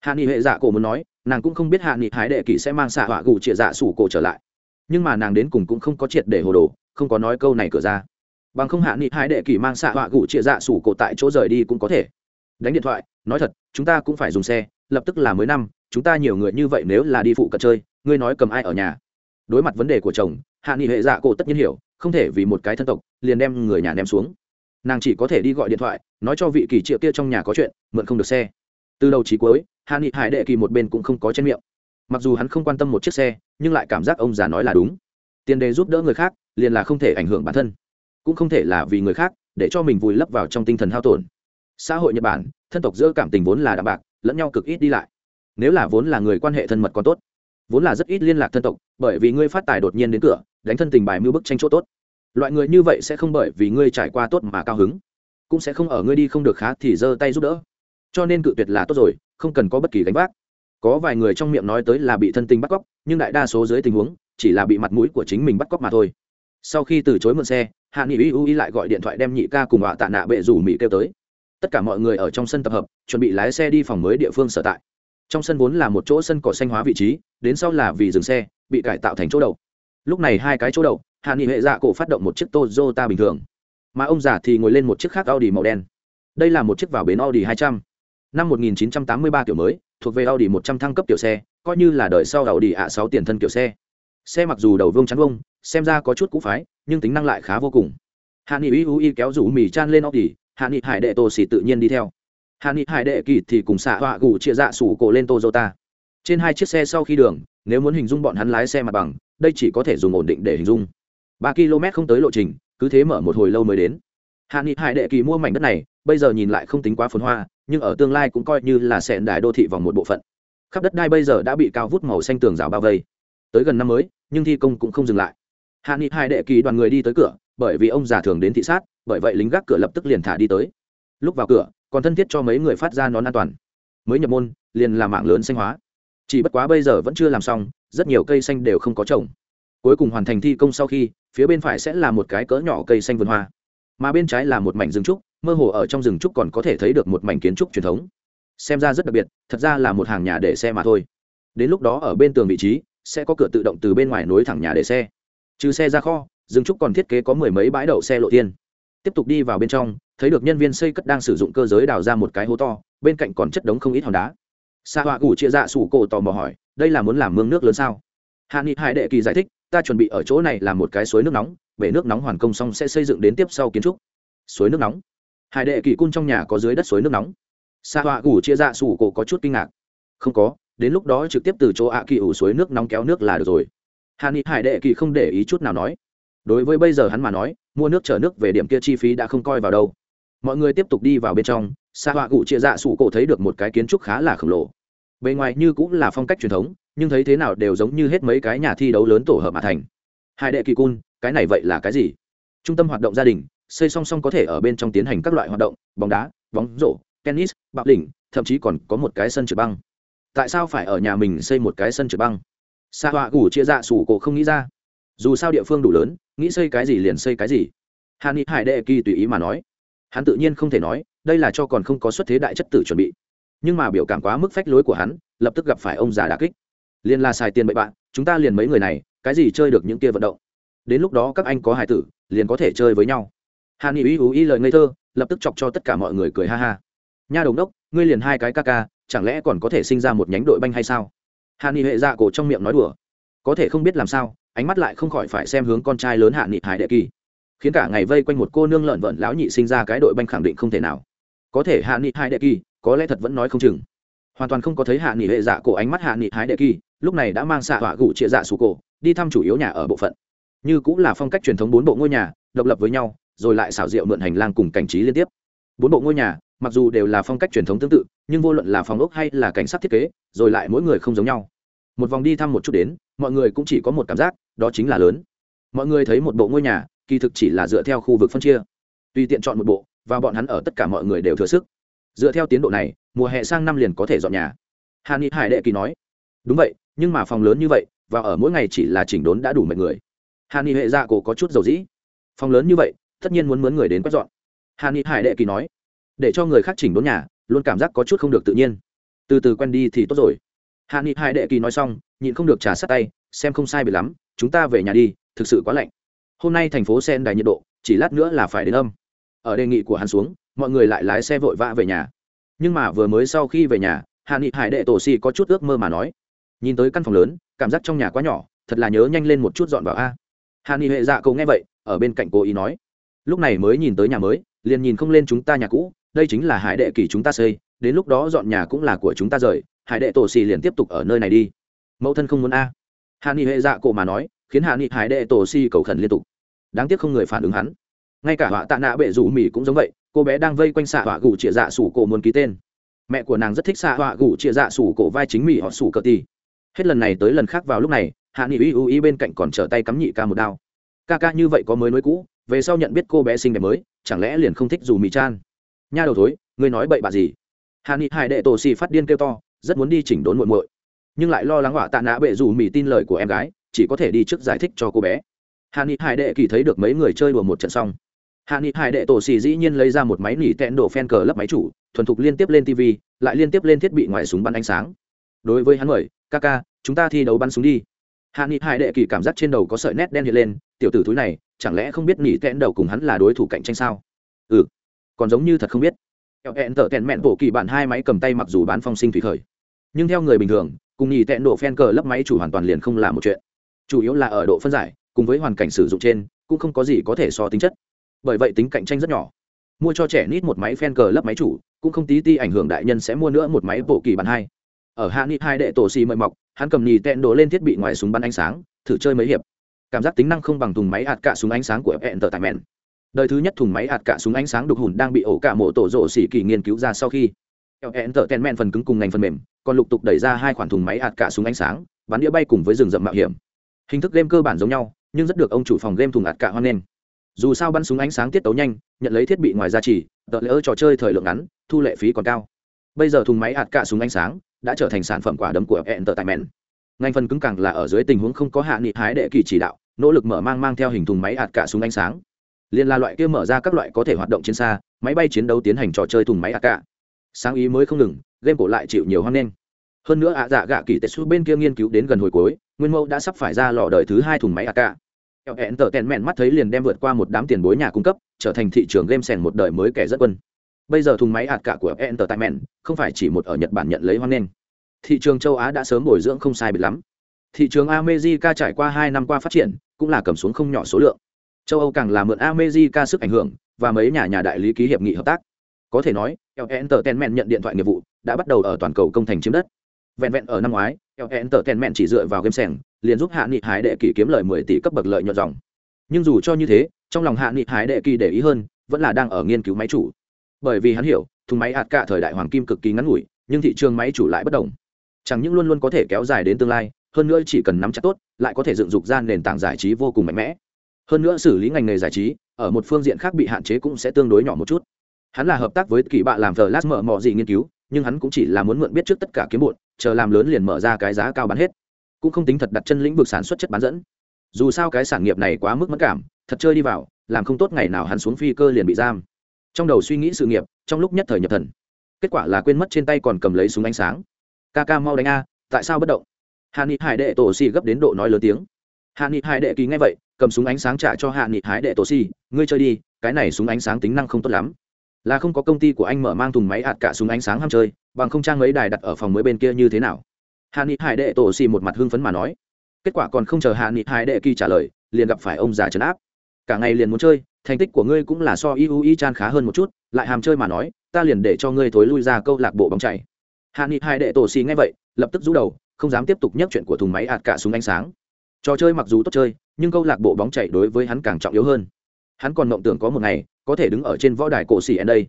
Hạ nghị hệ dạ cổ muốn nói, nàng cũng không biết hạ nghị hái đệ kỷ sẽ mang xạ họa gù trịa dạ sủ cổ trở lại. Nhưng mà nàng đến cùng cũng không có triệt để hồ đồ, không có nói câu này cửa ra. Bằng không hạ nghị hái đệ kỷ mang xạ họa gù trịa dạ sủ cổ tại chỗ rời đi cũng có thể. Đánh điện thoại, nói thật, chúng ta cũng phải dùng xe, lập tức là mới năm, chúng ta nhiều người như vậy nếu là đi phụ cận chơi, ngươi nói cầm ai ở nhà? Đối mặt vấn đề của chồng, hạ nghị hệ dạ cổ tất nhiên hiểu không thể vì một cái thân tộc, liền đem người nhà ném xuống. Nàng chỉ có thể đi gọi điện thoại, nói cho vị kỳ triệu kia trong nhà có chuyện, mượn không được xe. Từ đầu chí cuối hạ nghị hải đệ kỳ một bên cũng không có trên miệng. Mặc dù hắn không quan tâm một chiếc xe, nhưng lại cảm giác ông già nói là đúng. Tiền đề giúp đỡ người khác, liền là không thể ảnh hưởng bản thân. Cũng không thể là vì người khác, để cho mình vùi lấp vào trong tinh thần hao tổn. Xã hội nhật bản, thân tộc giữa cảm tình vốn là đạm bạc, lẫn nhau cực ít đi lại. Nếu là vốn là người quan hệ thân mật còn tốt, vốn là rất ít liên lạc thân tộc, bởi vì ngươi phát tài đột nhiên đến cửa đánh thân tình bài mưu bức tranh chỗ tốt. Loại người như vậy sẽ không bởi vì ngươi trải qua tốt mà cao hứng, cũng sẽ không ở ngươi đi không được khá thì giơ tay giúp đỡ. Cho nên cự tuyệt là tốt rồi, không cần có bất kỳ gánh vác. Có vài người trong miệng nói tới là bị thân tình bắt cóc, nhưng đại đa số dưới tình huống, chỉ là bị mặt mũi của chính mình bắt cóc mà thôi. Sau khi từ chối mượn xe, hạ nghị uy uy lại gọi điện thoại đem nhị ca cùng họa tạ nạ bệ rủ mỹ kêu tới. Tất cả mọi người ở trong sân tập hợp, chuẩn bị lái xe đi phòng mới địa phương sở tại. Trong sân vốn là một chỗ sân cỏ xanh hóa vị trí, đến sau là vì dừng xe, bị cải tạo thành chỗ đậu lúc này hai cái chỗ đậu, hạ nghị hệ dạ cổ phát động một chiếc Toyota bình thường, mà ông già thì ngồi lên một chiếc khác Audi màu đen. Đây là một chiếc vào bến Audi 200 năm 1983 kiểu mới, thuộc về Audi 100 thăng cấp kiểu xe, coi như là đời sau Audi A6 tiền thân kiểu xe. Xe mặc dù đầu vương chắn vông xem ra có chút cũ phái, nhưng tính năng lại khá vô cùng. Hạ nghị uy uy kéo rủ mì chan lên Audi, hạ nghị hải đệ tô xỉ tự nhiên đi theo. Hạ nghị hải đệ kỳ thì cùng xạ họa gù chia dạ sủ cổ lên Toyota. Trên hai chiếc xe sau khi đường, nếu muốn hình dung bọn hắn lái xe mặt bằng đây chỉ có thể dùng ổn định để hình dung. Ba km không tới lộ trình, cứ thế mở một hồi lâu mới đến. Hạ nghị hải đệ kỳ mua mảnh đất này, bây giờ nhìn lại không tính quá phồn hoa, nhưng ở tương lai cũng coi như là sẹn đài đô thị vòng một bộ phận. Khắp đất đai bây giờ đã bị cao vút màu xanh tường rào bao vây. Tới gần năm mới, nhưng thi công cũng không dừng lại. Hạ nghị hải đệ kỳ đoàn người đi tới cửa, bởi vì ông già thường đến thị sát, bởi vậy lính gác cửa lập tức liền thả đi tới. Lúc vào cửa, còn thân thiết cho mấy người phát ra nón an toàn. Mới nhập môn, liền làm mạng lớn xanh hóa chỉ bất quá bây giờ vẫn chưa làm xong, rất nhiều cây xanh đều không có trồng. Cuối cùng hoàn thành thi công sau khi, phía bên phải sẽ là một cái cỡ nhỏ cây xanh vườn hoa. Mà bên trái là một mảnh rừng trúc, mơ hồ ở trong rừng trúc còn có thể thấy được một mảnh kiến trúc truyền thống. Xem ra rất đặc biệt, thật ra là một hàng nhà để xe mà thôi. Đến lúc đó ở bên tường vị trí, sẽ có cửa tự động từ bên ngoài nối thẳng nhà để xe. Trừ xe ra kho, rừng trúc còn thiết kế có mười mấy bãi đậu xe lộ tiên tiếp tục đi vào bên trong, thấy được nhân viên xây cất đang sử dụng cơ giới đào ra một cái hố to, bên cạnh còn chất đống không ít hòn đá xạ họa cụ chia dạ sủ cổ tò mò hỏi, đây là muốn làm mương nước lớn sao? Hạ nghị hải đệ kỳ giải thích, ta chuẩn bị ở chỗ này làm một cái suối nước nóng, bể nước nóng hoàn công xong sẽ xây dựng đến tiếp sau kiến trúc. Suối nước nóng? Hải đệ kỳ cung trong nhà có dưới đất suối nước nóng. Xạ họa cụ chia dạ sủ cổ có chút kinh ngạc. Không có, đến lúc đó trực tiếp từ chỗ ạ kỳ ủ suối nước nóng kéo nước là được rồi. Hạ nghị hải đệ kỳ không để ý chút nào nói. Đối với bây giờ hắn mà nói, mua nước chở nước về điểm kia chi phí đã không coi vào đâu. Mọi người tiếp tục đi vào bên trong xa họa cụ chia dạ sủ cổ thấy được một cái kiến trúc khá là khổng lồ. Bề ngoài như cũng là phong cách truyền thống, nhưng thấy thế nào đều giống như hết mấy cái nhà thi đấu lớn tổ hợp mà thành. Hai đệ kỳ cun, cái này vậy là cái gì? Trung tâm hoạt động gia đình, xây song song có thể ở bên trong tiến hành các loại hoạt động, bóng đá, bóng rổ, tennis, bạo đỉnh thậm chí còn có một cái sân trượt băng. Tại sao phải ở nhà mình xây một cái sân trượt băng? Xa họa cụ chia dạ sủ cổ không nghĩ ra. Dù sao địa phương đủ lớn, nghĩ xây cái gì liền xây cái gì. Hà ni hải đệ kỳ tùy ý mà nói hắn tự nhiên không thể nói, đây là cho còn không có xuất thế đại chất tử chuẩn bị. Nhưng mà biểu cảm quá mức phách lối của hắn, lập tức gặp phải ông già đà kích. Liền là xài tiền bậy bạn, chúng ta liền mấy người này, cái gì chơi được những kia vận động? Đến lúc đó các anh có hài tử, liền có thể chơi với nhau. Hà nghị ý ú ý lời ngây thơ, lập tức chọc cho tất cả mọi người cười ha ha. Nha đồng đốc, ngươi liền hai cái ca ca, chẳng lẽ còn có thể sinh ra một nhánh đội banh hay sao? Hà nghị hệ dạ cổ trong miệng nói đùa. Có thể không biết làm sao, ánh mắt lại không khỏi phải xem hướng con trai lớn hạ nghị hải đệ kỳ khiến cả ngày vây quanh một cô nương lợn vợn lão nhị sinh ra cái đội banh khẳng định không thể nào. Có thể hạ nghị hai đệ kỳ, có lẽ thật vẫn nói không chừng. Hoàn toàn không có thấy hạ nghị hệ dạ cổ ánh mắt hạ nghị hải đệ kỳ, lúc này đã mang xạ họa gủ trịa dạ sủ cổ, đi thăm chủ yếu nhà ở bộ phận. Như cũng là phong cách truyền thống bốn bộ ngôi nhà, độc lập với nhau, rồi lại xảo diệu mượn hành lang cùng cảnh trí liên tiếp. Bốn bộ ngôi nhà, mặc dù đều là phong cách truyền thống tương tự, nhưng vô luận là phòng ốc hay là cảnh sát thiết kế, rồi lại mỗi người không giống nhau. Một vòng đi thăm một chút đến, mọi người cũng chỉ có một cảm giác, đó chính là lớn. Mọi người thấy một bộ ngôi nhà kỳ thực chỉ là dựa theo khu vực phân chia. Tùy tiện chọn một bộ, và bọn hắn ở tất cả mọi người đều thừa sức. Dựa theo tiến độ này, mùa hè sang năm liền có thể dọn nhà. Hà ni hải đệ kỳ nói, đúng vậy, nhưng mà phòng lớn như vậy, và ở mỗi ngày chỉ là chỉnh đốn đã đủ mệt người. Hà ni hệ dạ cổ có chút dầu dĩ. Phòng lớn như vậy, tất nhiên muốn mướn người đến quét dọn. Hà ni hải đệ kỳ nói, để cho người khác chỉnh đốn nhà, luôn cảm giác có chút không được tự nhiên. Từ từ quen đi thì tốt rồi. Hạ ni hải đệ kỳ nói xong, nhịn không được trả sát tay, xem không sai bị lắm, chúng ta về nhà đi, thực sự quá lạnh hôm nay thành phố sen đài nhiệt độ chỉ lát nữa là phải đến âm. Ở đề nghị của hắn xuống, mọi người lại lái xe vội vã về nhà. Nhưng mà vừa mới sau khi về nhà hạ nghị hải đệ tổ si có chút ước mơ mà nói. Nhìn tới căn phòng lớn, cảm giác trong nhà quá nhỏ, thật là nhớ nhanh lên một chút dọn vào a. Hạ nghị hệ dạ cậu nghe vậy, ở bên cạnh cô ý nói. Lúc này mới nhìn tới nhà mới, liền nhìn không lên chúng ta nhà cũ, đây chính là hải đệ kỳ chúng ta xây, đến lúc đó dọn nhà cũng là của chúng ta rời, hải đệ tổ xì liền tiếp tục ở nơi này đi. Mẫu thân không muốn a. Hạ nghị hệ dạ cổ mà nói khiến hạ nghị hải đệ tổ si cầu khẩn liên tục. Đáng tiếc không người phản ứng hắn. Ngay cả họa tạ nạ bệ rủ mì cũng giống vậy, cô bé đang vây quanh xạ họa gù chĩa dạ sủ cổ muốn ký tên. Mẹ của nàng rất thích xạ họa gù chĩa dạ sủ cổ vai chính mì họ sủ cờ ti hết lần này tới lần khác vào lúc này, hạ nghị uy u ý bên cạnh còn trở tay cắm nhị ca một đao. Ca ca như vậy có mới nối cũ, về sau nhận biết cô bé xinh đẹp mới, chẳng lẽ liền không thích dù mì chan? Nha đầu thối, ngươi nói bậy bạ gì? Hạ nghị hải đệ tổ xì phát điên kêu to, rất muốn đi chỉnh đốn muội muội. Nhưng lại lo lắng họa tạ nã bệ dù mì tin lời của em gái chỉ có thể đi trước giải thích cho cô bé. Hạ nghị hải đệ kỳ thấy được mấy người chơi đùa một trận xong. Hạ nghị hải đệ tổ xì dĩ nhiên lấy ra một máy nỉ tẹn đổ phen cờ lấp máy chủ, thuần thục liên tiếp lên tv lại liên tiếp lên thiết bị ngoài súng bắn ánh sáng. Đối với hắn mời, ca ca, chúng ta thi đấu bắn súng đi. Hạ nghị hải đệ kỳ cảm giác trên đầu có sợi nét đen hiện lên, tiểu tử thúi này, chẳng lẽ không biết nỉ tẹn đầu cùng hắn là đối thủ cạnh tranh sao? Ừ còn giống như thật không biết. Hẹn tợ tẹn mẹn bộ kỳ bản hai máy cầm tay mặc dù bán phong sinh thủy khởi, nhưng theo người bình thường, cùng nhì tẹn độ phen cờ lấp máy chủ hoàn toàn liền không là một chuyện chủ yếu là ở độ phân giải, cùng với hoàn cảnh sử dụng trên, cũng không có gì có thể so tính chất. Bởi vậy tính cạnh tranh rất nhỏ. Mua cho trẻ nít một máy phen cờ lấp máy chủ, cũng không tí ti ảnh hưởng đại nhân sẽ mua nữa một máy bộ kỳ bản hai. Ở hạ nít hai đệ tổ xì mời mọc, hắn cầm nhì tẹn đổ lên thiết bị ngoài súng bắn ánh sáng, thử chơi mấy hiệp. Cảm giác tính năng không bằng thùng máy hạt cả súng ánh sáng của hẹn tờ tài mẹn đời thứ nhất thùng máy hạt cả súng ánh sáng đục hùn đang bị ổ cả mộ tổ rộ xỉ kỳ nghiên cứu ra sau khi. Hẹn tờ tèn mẹn phần cứng cùng ngành phần mềm, còn lục tục đẩy ra hai khoản thùng máy hạt cả súng ánh sáng, bắn đĩa bay cùng với rừng rậm mạo hiểm hình thức game cơ bản giống nhau, nhưng rất được ông chủ phòng game thùng ạt cả hoan nghênh. Dù sao bắn súng ánh sáng tiết tấu nhanh, nhận lấy thiết bị ngoài gia trì tờ lỡ trò chơi thời lượng ngắn, thu lệ phí còn cao. Bây giờ thùng máy ạt cả súng ánh sáng đã trở thành sản phẩm quả đấm của hẹn tở tại mẹn ngành phần cứng càng là ở dưới tình huống không có hạ nghị hái đệ kỳ chỉ đạo, nỗ lực mở mang mang theo hình thùng máy ạt cả súng ánh sáng. Liên là loại kia mở ra các loại có thể hoạt động trên xa, máy bay chiến đấu tiến hành trò chơi thùng máy ạt cả. Sáng ý mới không ngừng, game cổ lại chịu nhiều hoang nghênh. Hơn nữa ạ dạ gạ kỳ tệ xu bên kia nghiên cứu đến gần hồi cuối nguyên mẫu đã sắp phải ra lò đời thứ hai thùng máy ak kẹo hẹn tờ tèn mẹn mắt thấy liền đem vượt qua một đám tiền bối nhà cung cấp, trở thành thị trường game sèn một đời mới kẻ dẫn quân. Bây giờ thùng máy ạt cả của hẹn tờ tèn mẹn, không phải chỉ một ở nhật bản nhận lấy hoang nghênh. Thị trường châu á đã sớm bồi dưỡng không sai biệt lắm. Thị trường america trải qua hai năm qua phát triển, cũng là cầm xuống không nhỏ số lượng. Châu âu càng là mượn america sức ảnh hưởng và mấy nhà nhà đại lý ký hiệp nghị hợp tác. Có thể nói entertainment nhận điện thoại nghiệp vụ đã bắt đầu ở toàn cầu công thành chiếm đất vẹn vẹn ở năm ngoái entertainment chỉ dựa vào game sẻng liền giúp hạ nghị hái đệ kỳ kiếm lời mười tỷ cấp bậc lợi nhuận dòng. Nhưng dù cho như thế, trong lòng hạ nghị hái đệ kỳ để ý hơn, vẫn là đang ở nghiên cứu máy chủ. Bởi vì hắn hiểu, thùng máy hạt cả thời đại hoàng kim cực kỳ ngắn ngủi, nhưng thị trường máy chủ lại bất đồng. Chẳng những luôn luôn có thể kéo dài đến tương lai, hơn nữa chỉ cần nắm chắc tốt, lại có thể dựng dục ra nền tảng giải trí vô cùng mạnh mẽ. Hơn nữa xử lý ngành nghề giải trí, ở một phương diện khác bị hạn chế cũng sẽ tương đối nhỏ một chút. Hắn là hợp tác với kỳ bạ làm thờ lát mở mò gì nghiên cứu nhưng hắn cũng chỉ là muốn mượn biết trước tất cả kiếm bụn chờ làm lớn liền mở ra cái giá cao bán hết. Cũng không tính thật đặt chân lĩnh vực sản xuất chất bán dẫn. Dù sao cái sản nghiệp này quá mức mất cảm, thật chơi đi vào, làm không tốt ngày nào hắn xuống phi cơ liền bị giam. Trong đầu suy nghĩ sự nghiệp, trong lúc nhất thời nhập thần. Kết quả là quên mất trên tay còn cầm lấy súng ánh sáng. Ca ca mau đánh a, tại sao bất động? Hạ nghị hải đệ tổ xì gấp đến độ nói lớn tiếng. Hạ nghị hải đệ kỳ ngay vậy, cầm súng ánh sáng trả cho hạ nghị hải đệ tổ xì ngươi chơi đi, cái này súng ánh sáng tính năng không tốt lắm là không có công ty của anh mở mang thùng máy ạt cả súng ánh sáng ham chơi, bằng không trang ấy đài đặt ở phòng mới bên kia như thế nào? Hạ nghị hải đệ tổ xì một mặt hưng phấn mà nói. Kết quả còn không chờ hạ nghị hải đệ kỳ trả lời, liền gặp phải ông già trấn áp. Cả ngày liền muốn chơi, thành tích của ngươi cũng là so iu i chan khá hơn một chút, lại hàm chơi mà nói, ta liền để cho ngươi thối lui ra câu lạc bộ bóng chảy. Hạ nghị hải đệ tổ xì nghe vậy, lập tức rũ đầu, không dám tiếp tục nhắc chuyện của thùng máy ạt cả súng ánh sáng. Trò chơi mặc dù tốt chơi, nhưng câu lạc bộ bóng chảy đối với hắn càng trọng yếu hơn. Hắn còn mộng tưởng có một ngày có thể đứng ở trên võ đài cổ xỉ ẩn đây.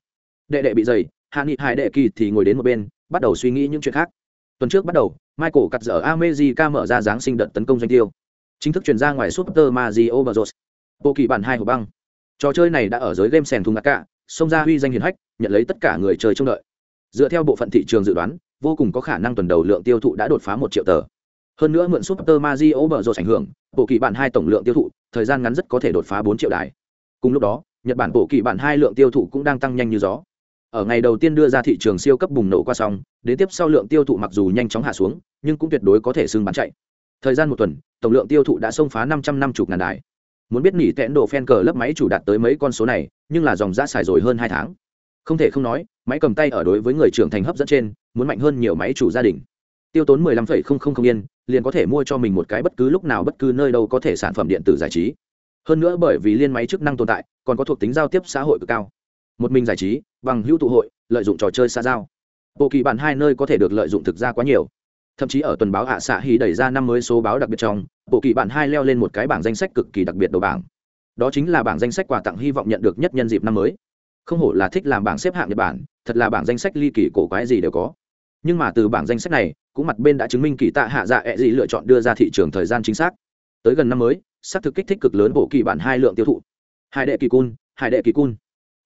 Đệ đệ bị dày, hạ nghị hai đệ kỳ thì ngồi đến một bên, bắt đầu suy nghĩ những chuyện khác. Tuần trước bắt đầu, michael cắt dở amejica mở ra giáng sinh đợt tấn công doanh tiêu. Chính thức chuyển ra ngoài super mario bros. Bộ kỳ bản hai hộp băng. Trò chơi này đã ở giới game sèn thùng ngạc cả, xông ra huy danh hiền hách, nhận lấy tất cả người chơi trông đợi. Dựa theo bộ phận thị trường dự đoán, vô cùng có khả năng tuần đầu lượng tiêu thụ đã đột phá một triệu tờ. Hơn nữa mượn super mario bờ rột ảnh hưởng, bộ kỳ bản hai tổng lượng tiêu thụ, thời gian ngắn rất có thể đột phá bốn triệu đài. Cùng lúc đó nhật bản bộ kỳ bản hai lượng tiêu thụ cũng đang tăng nhanh như gió ở ngày đầu tiên đưa ra thị trường siêu cấp bùng nổ qua xong đến tiếp sau lượng tiêu thụ mặc dù nhanh chóng hạ xuống nhưng cũng tuyệt đối có thể sừng bán chạy thời gian một tuần tổng lượng tiêu thụ đã xông phá năm trăm năm mươi ngàn đài muốn biết nỉ tẹn độ fan cờ lớp máy chủ đạt tới mấy con số này nhưng là dòng giá xài rồi hơn hai tháng không thể không nói máy cầm tay ở đối với người trưởng thành hấp dẫn trên muốn mạnh hơn nhiều máy chủ gia đình tiêu tốn mười lăm phẩy không không không yên liền có thể mua cho mình một cái bất cứ lúc nào bất cứ nơi đâu có thể sản phẩm điện tử giải trí hơn nữa bởi vì liên máy chức năng tồn tại còn có thuộc tính giao tiếp xã hội cực cao. Một mình giải trí, bằng hữu tụ hội, lợi dụng trò chơi xa giao. Bộ kỳ bản hai nơi có thể được lợi dụng thực ra quá nhiều. Thậm chí ở tuần báo hạ xạ hì đẩy ra năm mới số báo đặc biệt trong, bộ kỳ bản hai leo lên một cái bảng danh sách cực kỳ đặc biệt đầu bảng. Đó chính là bảng danh sách quà tặng hy vọng nhận được nhất nhân dịp năm mới. Không hổ là thích làm bảng xếp hạng nhật bản, thật là bảng danh sách ly kỳ cổ quái gì đều có. Nhưng mà từ bảng danh sách này, cũng mặt bên đã chứng minh kỳ tạ hạ dạ ẹ gì lựa chọn đưa ra thị trường thời gian chính xác. Tới gần năm mới, xác thực kích thích cực lớn bộ kỳ bản hai lượng tiêu thụ. Hải đệ kỳ cun Hải đệ kỳ cun.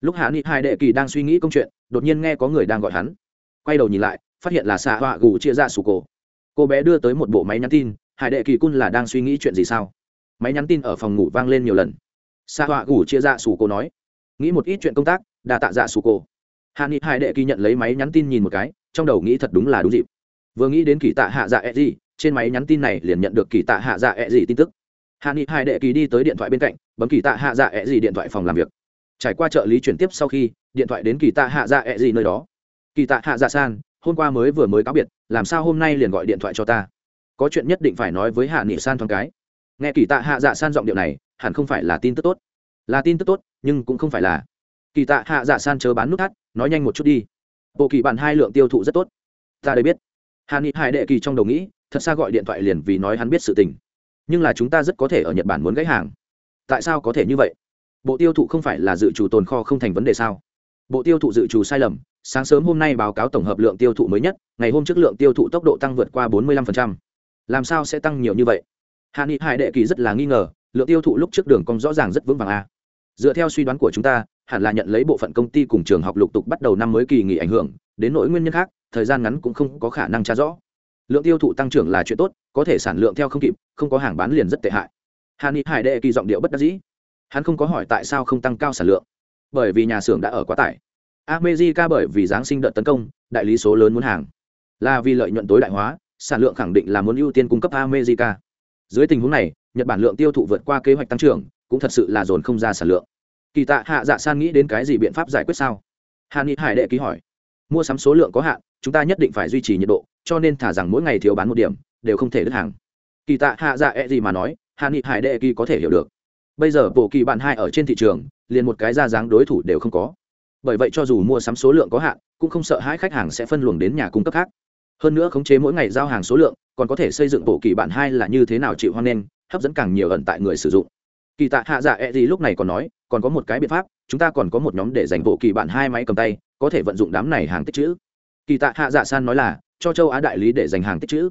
Lúc hạ nghị Hải đệ kỳ đang suy nghĩ công chuyện, đột nhiên nghe có người đang gọi hắn. Quay đầu nhìn lại, phát hiện là xạ họa gù chia ra Sủ cổ. Cô bé đưa tới một bộ máy nhắn tin hải đệ kỳ cun là đang suy nghĩ chuyện gì sao? Máy nhắn tin ở phòng ngủ vang lên nhiều lần. Xạ họa gù chia ra Sủ cổ nói, nghĩ một ít chuyện công tác đà tạ dạ Sủ cổ. Hạ nghị hải đệ kỳ nhận lấy máy nhắn tin nhìn một cái, trong đầu nghĩ thật đúng là đúng dịp. Vừa nghĩ đến kỳ tạ hạ dạ e gì trên máy nhắn tin này liền nhận được kỳ tạ hạ dạ e gì tin tức hạ nghị hải đệ kỳ đi tới điện thoại bên cạnh, bấm kỳ tạ hạ dạ ẹ gì điện thoại phòng làm việc. Trải qua trợ lý chuyển tiếp sau khi, điện thoại đến kỳ tạ hạ dạ ẹ gì nơi đó. Kỳ tạ hạ dạ san, hôm qua mới vừa mới cáo biệt, làm sao hôm nay liền gọi điện thoại cho ta? Có chuyện nhất định phải nói với hạ nghị san thoáng cái. Nghe kỳ tạ hạ dạ san giọng điệu này, hẳn không phải là tin tức tốt. Là tin tức tốt, nhưng cũng không phải là. Kỳ tạ hạ dạ san chờ bán nút thắt, nói nhanh một chút đi. Bộ kỳ bản hai lượng tiêu thụ rất tốt. Ta đây biết. Hạ nghị hải đệ kỳ trong đầu nghĩ, thật xa gọi điện thoại liền vì nói hắn biết sự tình nhưng là chúng ta rất có thể ở nhật bản muốn gãy hàng. Tại sao có thể như vậy? Bộ tiêu thụ không phải là dự trù tồn kho không thành vấn đề sao? Bộ tiêu thụ dự trù sai lầm, sáng sớm hôm nay báo cáo tổng hợp lượng tiêu thụ mới nhất, ngày hôm trước lượng tiêu thụ tốc độ tăng vượt qua 45%. làm sao sẽ tăng nhiều như vậy? Hạ nghị hải đệ kỳ rất là nghi ngờ, lượng tiêu thụ lúc trước đường cong rõ ràng rất vững vàng a. Dựa theo suy đoán của chúng ta, hẳn là nhận lấy bộ phận công ty cùng trường học lục tục bắt đầu năm mới kỳ nghỉ ảnh hưởng, đến nỗi nguyên nhân khác, thời gian ngắn cũng không có khả năng tra rõ. Lượng tiêu thụ tăng trưởng là chuyện tốt có thể sản lượng theo không kịp, không có hàng bán liền rất tệ hại. Hàn ni hải đệ kỳ giọng điệu bất đắc dĩ. Hắn không có hỏi tại sao không tăng cao sản lượng, bởi vì nhà xưởng đã ở quá tải. America bởi vì giáng sinh đợt tấn công, đại lý số lớn muốn hàng. Là vì lợi nhuận tối đại hóa, sản lượng khẳng định là muốn ưu tiên cung cấp america. Dưới tình huống này, nhật bản lượng tiêu thụ vượt qua kế hoạch tăng trưởng, cũng thật sự là dồn không ra sản lượng. Kỳ tạ hạ dạ san nghĩ đến cái gì biện pháp giải quyết sao? Hàn ni hải đệ ký hỏi. Mua sắm số lượng có hạn, chúng ta nhất định phải duy trì nhiệt độ, cho nên thả rằng mỗi ngày thiếu bán một điểm đều không thể đứt hàng. Kỳ tạ hạ dạ e gì mà nói, hạ nghị hải đệ kỳ có thể hiểu được. Bây giờ bộ kỳ bạn hai ở trên thị trường, liền một cái ra dáng đối thủ đều không có. Bởi vậy cho dù mua sắm số lượng có hạn, cũng không sợ hãi khách hàng sẽ phân luồng đến nhà cung cấp khác. Hơn nữa khống chế mỗi ngày giao hàng số lượng, còn có thể xây dựng bộ kỳ bạn hai là như thế nào chịu hoan nghênh, hấp dẫn càng nhiều ẩn tại người sử dụng. Kỳ tạ hạ dạ e gì lúc này còn nói, còn có một cái biện pháp, chúng ta còn có một nhóm để dành bộ kỳ bạn hai máy cầm tay, có thể vận dụng đám này hàng tích chữ. Kỳ tạ hạ dạ san nói là, cho châu á đại lý để dành hàng tích chữ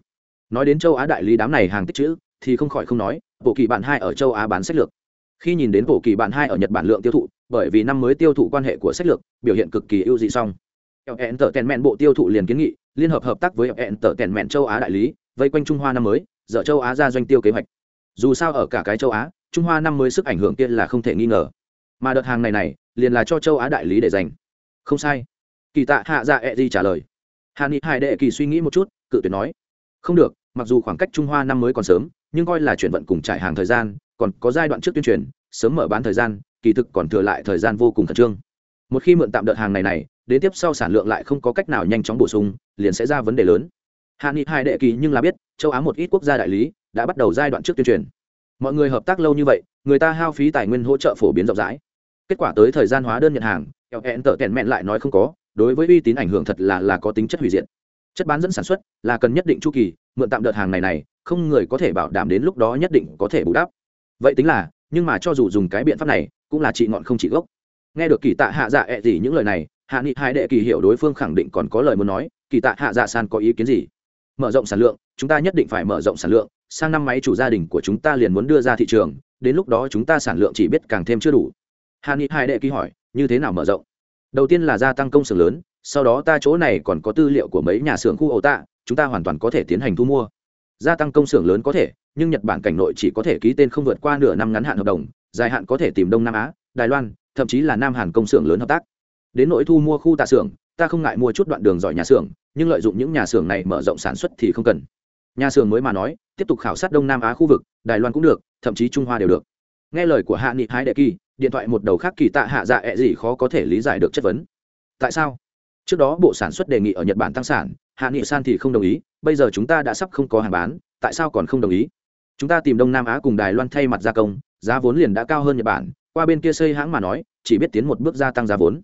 nói đến châu á đại lý đám này hàng tích chữ, thì không khỏi không nói, bộ kỳ bạn hai ở châu á bán sách lược. Khi nhìn đến bộ kỳ bạn hai ở nhật bản lượng tiêu thụ, bởi vì năm mới tiêu thụ quan hệ của sách lược, biểu hiện cực kỳ ưu dị xong. Hẹn tờ tèn mẹn bộ tiêu thụ liền kiến nghị, liên hợp hợp tác với hẹn tờ tèn mẹn châu á đại lý, vây quanh trung hoa năm mới, dở châu á ra doanh tiêu kế hoạch. Dù sao ở cả cái châu á, trung hoa năm mới sức ảnh hưởng kia là không thể nghi ngờ. Mà đợt hàng này này, liền là cho châu á đại lý để dành không sai. Kỳ tạ hạ dạ e trả lời. Hà ni hai đệ kỳ suy nghĩ một chút, cự tuyệt nói. Không được mặc dù khoảng cách trung hoa năm mới còn sớm, nhưng coi là chuyển vận cùng trải hàng thời gian, còn có giai đoạn trước tuyên truyền, sớm mở bán thời gian, kỳ thực còn thừa lại thời gian vô cùng khẩn trương. Một khi mượn tạm đợt hàng này này, đến tiếp sau sản lượng lại không có cách nào nhanh chóng bổ sung, liền sẽ ra vấn đề lớn. Hạ nghị hai đệ kỳ nhưng là biết, châu á một ít quốc gia đại lý đã bắt đầu giai đoạn trước tuyên truyền. Mọi người hợp tác lâu như vậy, người ta hao phí tài nguyên hỗ trợ phổ biến rộng rãi. Kết quả tới thời gian hóa đơn nhận hàng kẹo hẹn tợ kẹn mẹn lại nói không có, đối với uy tín ảnh hưởng thật là là có tính chất hủy diệt chất bán dẫn sản xuất là cần nhất định chu kỳ, mượn tạm đợt hàng này này, không người có thể bảo đảm đến lúc đó nhất định có thể bù đắp. Vậy tính là, nhưng mà cho dù dùng cái biện pháp này, cũng là trị ngọn không trị gốc. Nghe được kỳ tạ hạ dạ ẹ gì những lời này, hạ nghị hai đệ kỳ hiểu đối phương khẳng định còn có lời muốn nói, kỳ tạ hạ dạ san có ý kiến gì? Mở rộng sản lượng, chúng ta nhất định phải mở rộng sản lượng, sang năm máy chủ gia đình của chúng ta liền muốn đưa ra thị trường, đến lúc đó chúng ta sản lượng chỉ biết càng thêm chưa đủ. Hạ nghị hai đệ kỳ hỏi, như thế nào mở rộng? Đầu tiên là gia tăng công xưởng lớn sau đó ta chỗ này còn có tư liệu của mấy nhà xưởng khu ổ tạ, chúng ta hoàn toàn có thể tiến hành thu mua. Gia tăng công xưởng lớn có thể, nhưng nhật bản cảnh nội chỉ có thể ký tên không vượt qua nửa năm ngắn hạn hợp đồng, dài hạn có thể tìm đông nam á, đài loan, thậm chí là nam hàn công xưởng lớn hợp tác. Đến nội thu mua khu tạ xưởng, ta không ngại mua chút đoạn đường giỏi nhà xưởng, nhưng lợi dụng những nhà xưởng này mở rộng sản xuất thì không cần. Nhà xưởng mới mà nói, tiếp tục khảo sát đông nam á khu vực, đài loan cũng được, thậm chí trung hoa đều được. Nghe lời của hạ nghị hai đệ kỳ, điện thoại một đầu khác kỳ tạ hạ dạ ẹ、e、gì gì khó có thể lý giải được chất vấn. Tại sao? Trước đó bộ sản xuất đề nghị ở nhật bản tăng sản, hạ nghị san thì không đồng ý, bây giờ chúng ta đã sắp không có hàng bán, tại sao còn không đồng ý? Chúng ta tìm đông nam á cùng đài loan thay mặt gia công, giá vốn liền đã cao hơn nhật bản, qua bên kia xây hãng mà nói, chỉ biết tiến một bước gia tăng giá vốn.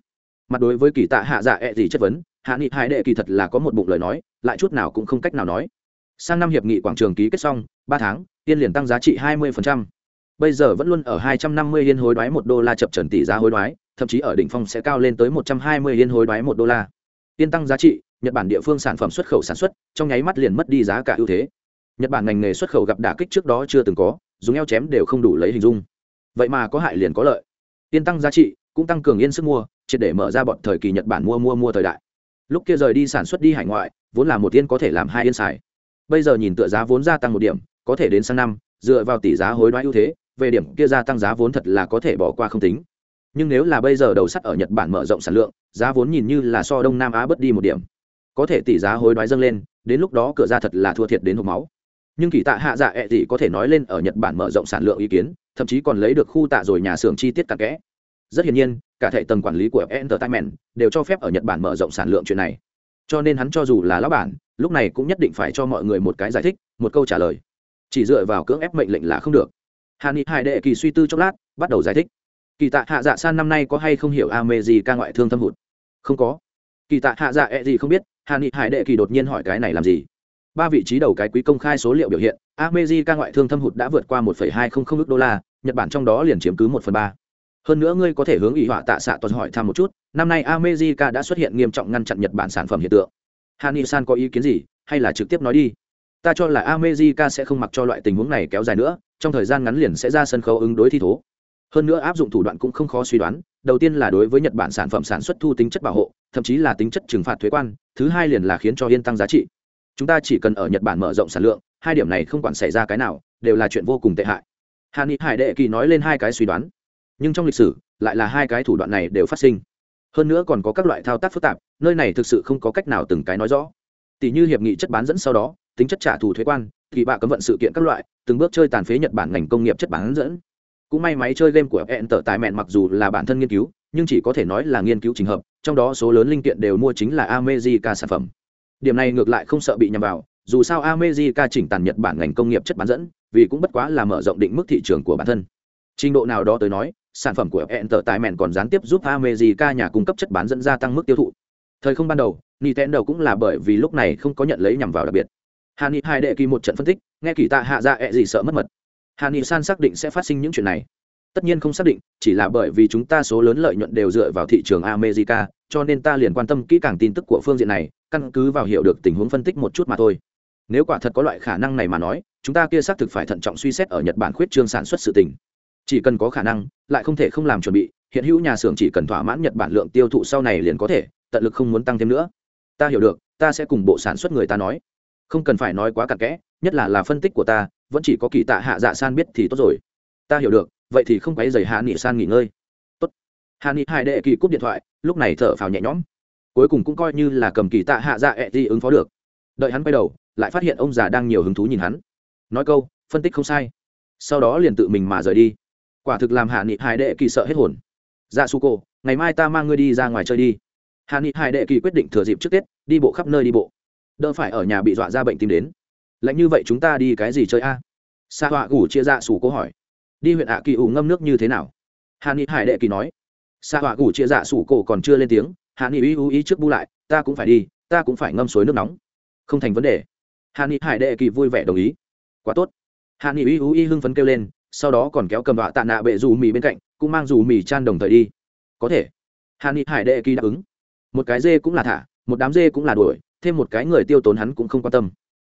Mặt đối với kỳ tạ hạ dạ ẹ、e、gì chất vấn, hạ nghị hải đệ kỳ thật là có một bụng lời nói, lại chút nào cũng không cách nào nói. Sang năm hiệp nghị quảng trường ký kết xong, ba tháng, yên liền tăng giá trị hai mươi bây giờ vẫn luôn ở hai trăm năm mươi yên hối đoái một đô la chập trần tỷ giá hối đoái, thậm chí ở đỉnh phong sẽ cao lên tới một trăm hai mươi yên hối đoái một đô la tiên tăng giá trị, nhật bản địa phương sản phẩm xuất khẩu sản xuất, trong nháy mắt liền mất đi giá cả ưu thế. Nhật bản ngành nghề xuất khẩu gặp đả kích trước đó chưa từng có, dùng eo chém đều không đủ lấy hình dung. Vậy mà có hại liền có lợi. Tiên tăng giá trị cũng tăng cường yên sức mua, triệt để mở ra bọn thời kỳ nhật bản mua mua mua thời đại. Lúc kia rời đi sản xuất đi hải ngoại, vốn là một tiên có thể làm hai yên xài. Bây giờ nhìn tựa giá vốn gia tăng một điểm, có thể đến sang năm, dựa vào tỷ giá hối đoái ưu thế, về điểm kia gia tăng giá vốn thật là có thể bỏ qua không tính nhưng nếu là bây giờ đầu sắt ở nhật bản mở rộng sản lượng, giá vốn nhìn như là so đông nam á bớt đi một điểm. Có thể tỷ giá hối đoái dâng lên, đến lúc đó cửa ra thật là thua thiệt đến hộp máu. Nhưng kỳ tạ hạ dạ ẹ thì có thể nói lên ở nhật bản mở rộng sản lượng ý kiến, thậm chí còn lấy được khu tạ rồi nhà xưởng chi tiết cặn kẽ. Rất hiển nhiên, cả thể tầng quản lý của entertainment đều cho phép ở nhật bản mở rộng sản lượng chuyện này. Cho nên hắn cho dù là lão bản, lúc này cũng nhất định phải cho mọi người một cái giải thích, một câu trả lời. Chỉ dựa vào cưỡng ép mệnh lệnh là không được. Hà ni hải đệ kỳ suy tư chốc lát, bắt đầu giải thích kỳ tạ hạ dạ san năm nay có hay không hiểu a mê gì ca ngoại thương thâm hụt? Không có. Kỳ tạ hạ dạ e gì không biết, hà ni hải đệ kỳ đột nhiên hỏi cái này làm gì? Ba vị trí đầu cái quý công khai số liệu biểu hiện, a mê gì ca ngoại thương thâm hụt đã vượt qua một hai không không ước đô la, nhật bản trong đó liền chiếm cứ một phần ba. Hơn nữa ngươi có thể hướng ủy họa tạ xạ toàn hỏi thăm một chút, năm nay amejica đã xuất hiện nghiêm trọng ngăn chặn nhật bản sản phẩm hiện tượng. Hani san có ý kiến gì, hay là trực tiếp nói đi? Ta cho là amejica sẽ không mặc cho loại tình huống này kéo dài nữa, trong thời gian ngắn liền sẽ ra sân khấu ứng đối thi thố hơn nữa áp dụng thủ đoạn cũng không khó suy đoán, đầu tiên là đối với nhật bản sản phẩm sản xuất thu tính chất bảo hộ, thậm chí là tính chất trừng phạt thuế quan, thứ hai liền là khiến cho yên tăng giá trị. Chúng ta chỉ cần ở nhật bản mở rộng sản lượng, hai điểm này không quản xảy ra cái nào, đều là chuyện vô cùng tệ hại. Hà ni hải đệ kỳ nói lên hai cái suy đoán, nhưng trong lịch sử, lại là hai cái thủ đoạn này đều phát sinh. Hơn nữa còn có các loại thao tác phức tạp, nơi này thực sự không có cách nào từng cái nói rõ. Tỷ như hiệp nghị chất bán dẫn sau đó, tính chất trả thù thuế quan kỳ bạ cấm vận sự kiện các loại, từng bước chơi tàn phế nhật bản ngành công nghiệp chất bán dẫn cũng may máy chơi game của hẹn tở tài mẹn mặc dù là bản thân nghiên cứu, nhưng chỉ có thể nói là nghiên cứu trình hợp, trong đó số lớn linh kiện đều mua chính là amejica sản phẩm. Điểm này ngược lại không sợ bị nhầm vào, dù sao amejica chỉnh tàn nhật bản ngành công nghiệp chất bán dẫn, vì cũng bất quá là mở rộng định mức thị trường của bản thân. Trình độ nào đó tới nói, sản phẩm của hẹn tở tài mẹn còn gián tiếp giúp amejica nhà cung cấp chất bán dẫn gia tăng mức tiêu thụ. Thời không ban đầu, nintendo cũng là bởi vì lúc này không có nhận lấy nhằm vào đặc biệt. Hà ni hai đệ kỳ một trận phân tích, nghe kỳ tạ hạ dạ ra ẹ、e、gì gì sợ mất mật hà ni san xác định sẽ phát sinh những chuyện này. Tất nhiên không xác định, chỉ là bởi vì chúng ta số lớn lợi nhuận đều dựa vào thị trường america, cho nên ta liền quan tâm kỹ càng tin tức của phương diện này, căn cứ vào hiểu được tình huống phân tích một chút mà thôi. Nếu quả thật có loại khả năng này mà nói, chúng ta kia xác thực phải thận trọng suy xét ở nhật bản khuyết trương sản xuất sự tình. Chỉ cần có khả năng, lại không thể không làm chuẩn bị, hiện hữu nhà xưởng chỉ cần thỏa mãn nhật bản lượng tiêu thụ sau này liền có thể, tận lực không muốn tăng thêm nữa. Ta hiểu được, ta sẽ cùng bộ sản xuất người ta nói. Không cần phải nói quá cặn kẽ nhất là là phân tích của ta, vẫn chỉ có kỳ tạ hạ dạ san biết thì tốt rồi. Ta hiểu được, vậy thì không quấy dày hạ nghị san nghỉ ngơi. Tốt. Hạ nghị hai đệ kỳ cúp điện thoại, lúc này thở phào nhẹ nhõm. Cuối cùng cũng coi như là cầm kỳ tạ hạ dạ ẹ đi ứng phó được. Đợi hắn quay đầu, lại phát hiện ông già đang nhiều hứng thú nhìn hắn. Nói câu, phân tích không sai. Sau đó liền tự mình mà rời đi. Quả thực làm hạ nghị hai đệ kỳ sợ hết hồn. Dạ su cô, ngày mai ta mang ngươi đi ra ngoài chơi đi. Hạ nghị hai đệ kỳ quyết định thừa dịp trước tết, đi bộ khắp nơi đi bộ. Đỡ phải ở nhà bị dọa ra bệnh tìm đến lạnh như vậy chúng ta đi cái gì chơi a? Sa họa gủ chia ra sủ cô hỏi. Đi huyện ạ, kỳ ủ ngâm nước như thế nào? Hà ni hải đệ kỳ nói. Sa họa gủ chia dạ sủ cổ còn chưa lên tiếng hà ni uy ý trước bu lại, ta cũng phải đi, ta cũng phải ngâm suối nước nóng. Không thành vấn đề. Hà ni hải đệ kỳ vui vẻ đồng ý. Quá tốt. Hà ni uy ý hưng phấn kêu lên, sau đó còn kéo cầm vạ tạ nạ bệ dù mì bên cạnh, cũng mang dù mì chan đồng thời đi. Có thể. Hà ni hải đệ kỳ đáp ứng. Một cái dê cũng là thả, một đám dê cũng là đuổi, thêm một cái người tiêu tốn hắn cũng không quan tâm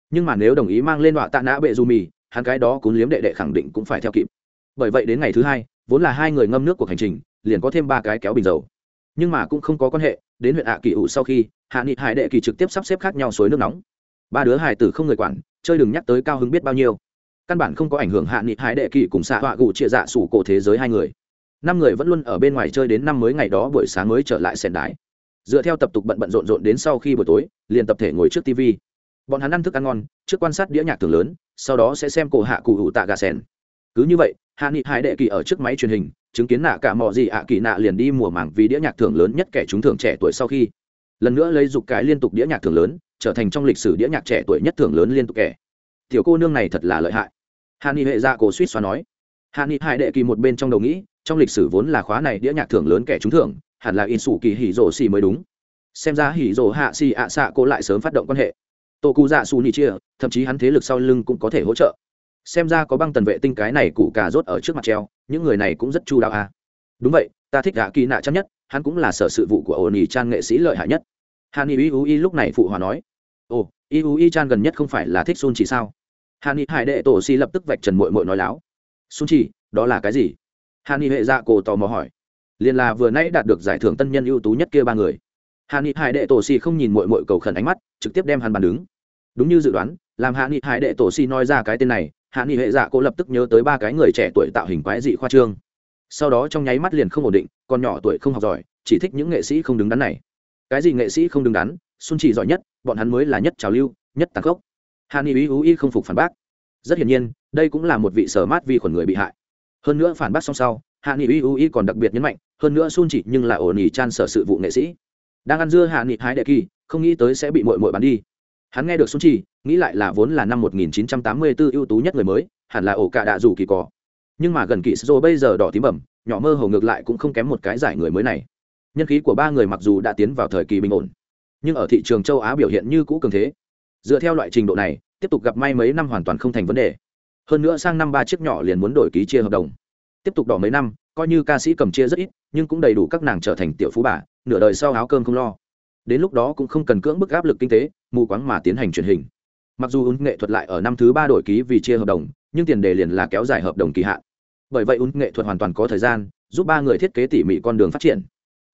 nhưng mà nếu đồng ý mang lên họa tạ nã bệ dù mì, hắn cái đó cún liếm đệ đệ khẳng định cũng phải theo kịp. Bởi vậy đến ngày thứ hai, vốn là hai người ngâm nước cuộc hành trình, liền có thêm ba cái kéo bình dầu. Nhưng mà cũng không có quan hệ, đến huyện ạ kỳ ủ sau khi, hạ nghị hải đệ kỳ trực tiếp sắp xếp khác nhau suối nước nóng. Ba đứa hải tử không người quản, chơi đừng nhắc tới cao hứng biết bao nhiêu. Căn bản không có ảnh hưởng hạ nghị hải đệ kỳ cùng xạ họa gụ chia dạ sủ cổ thế giới hai người. Năm người vẫn luôn ở bên ngoài chơi đến năm mới ngày đó buổi sáng mới trở lại sèn đái dựa theo tập tục bận bận rộn rộn đến sau khi buổi tối, liền tập thể ngồi trước tv bọn hắn ăn thức ăn ngon, trước quan sát đĩa nhạc tưởng lớn, sau đó sẽ xem cổ hạ cụ hữu tạ gà sen cứ như vậy, hạ nghị hải đệ kỳ ở trước máy truyền hình, chứng kiến nạ cả mọi gì ạ kỳ nạ liền đi mùa màng vì đĩa nhạc thưởng lớn nhất kẻ chúng thường trẻ tuổi sau khi. Lần nữa lấy dục cái liên tục đĩa nhạc thưởng lớn, trở thành trong lịch sử đĩa nhạc trẻ tuổi nhất thưởng lớn liên tục kẻ. Tiểu cô nương này thật là lợi hại. Hạ nghị hệ gia cổ suýt xoa nói. Hạ nghị hải đệ kỳ một bên trong đầu nghĩ, trong lịch sử vốn là khóa này đĩa nhạc thưởng lớn kẻ chúng thường hẳn là in sủ kỳ hỉ rổ xì mới đúng. Xem ra hỉ rổ hạ xì ạ xạ cô lại sớm phát động quan hệ tổ cụ dạ xù nhị chia, thậm chí hắn thế lực sau lưng cũng có thể hỗ trợ. Xem ra có băng tần vệ tinh cái này cụ cà rốt ở trước mặt treo, những người này cũng rất chu đáo à. đúng vậy, ta thích gạ kỳ nạ chắc nhất, hắn cũng là sở sự vụ của ổ nỉ chan nghệ sĩ lợi hại nhất. Hàn y u y lúc này phụ hòa nói, ồ y u y chan gần nhất không phải là thích sun chỉ sao? Hàn y hải đệ tổ si lập tức vạch trần mội mội nói láo, sun chỉ, đó là cái gì? Hàn y hệ dạ cổ tò mò hỏi liền là vừa nãy đạt được giải thưởng tân nhân ưu tú nhất kia ba người. Hàn y hải đệ tổ si không nhìn mội mội cầu khẩn ánh mắt, trực tiếp đem hắn bàn đứng đúng như dự đoán, làm hạ nghị hải đệ tổ si nói ra cái tên này, hạ nghị hệ dạ cô lập tức nhớ tới ba cái người trẻ tuổi tạo hình quái dị khoa trương. Sau đó trong nháy mắt liền không ổn định, còn nhỏ tuổi không học giỏi, chỉ thích những nghệ sĩ không đứng đắn này. Cái gì nghệ sĩ không đứng đắn, xuân chỉ giỏi nhất, bọn hắn mới là nhất trào lưu, nhất tàn khốc. Hạ nghị ý ú y không phục phản bác. Rất hiển nhiên, đây cũng là một vị sở mát vi khuẩn người bị hại. Hơn nữa phản bác song sau, hạ nghị uy uy còn đặc biệt nhấn mạnh, hơn nữa Xuân chỉ nhưng là ổn ỉ chan sở sự vụ nghệ sĩ. Đang ăn dưa hạ nghị hái đệ kỳ, không nghĩ tới sẽ bị mội mội bắn đi hắn nghe được xuân chi, nghĩ lại là vốn là năm 1984 ưu tú nhất người mới, hẳn là ổ cả đạ rủ kỳ cỏ nhưng mà gần kỳ sô bây giờ đỏ tím bẩm, nhỏ mơ hồ ngược lại cũng không kém một cái giải người mới này. Nhân khí của ba người mặc dù đã tiến vào thời kỳ bình ổn, nhưng ở thị trường châu á biểu hiện như cũ cường thế. Dựa theo loại trình độ này, tiếp tục gặp may mấy năm hoàn toàn không thành vấn đề. Hơn nữa sang năm ba chiếc nhỏ liền muốn đổi ký chia hợp đồng. Tiếp tục đỏ mấy năm, coi như ca sĩ cầm chia rất ít, nhưng cũng đầy đủ các nàng trở thành tiểu phú bà, nửa đời sau áo cơm không lo. Đến lúc đó cũng không cần cưỡng bức áp lực kinh tế mù quáng mà tiến hành truyền hình. Mặc dù ứng nghệ thuật lại ở năm thứ ba đổi ký vì chia hợp đồng, nhưng tiền đề liền là kéo dài hợp đồng kỳ hạn. Bởi vậy ứng nghệ thuật hoàn toàn có thời gian, giúp ba người thiết kế tỉ mỉ con đường phát triển.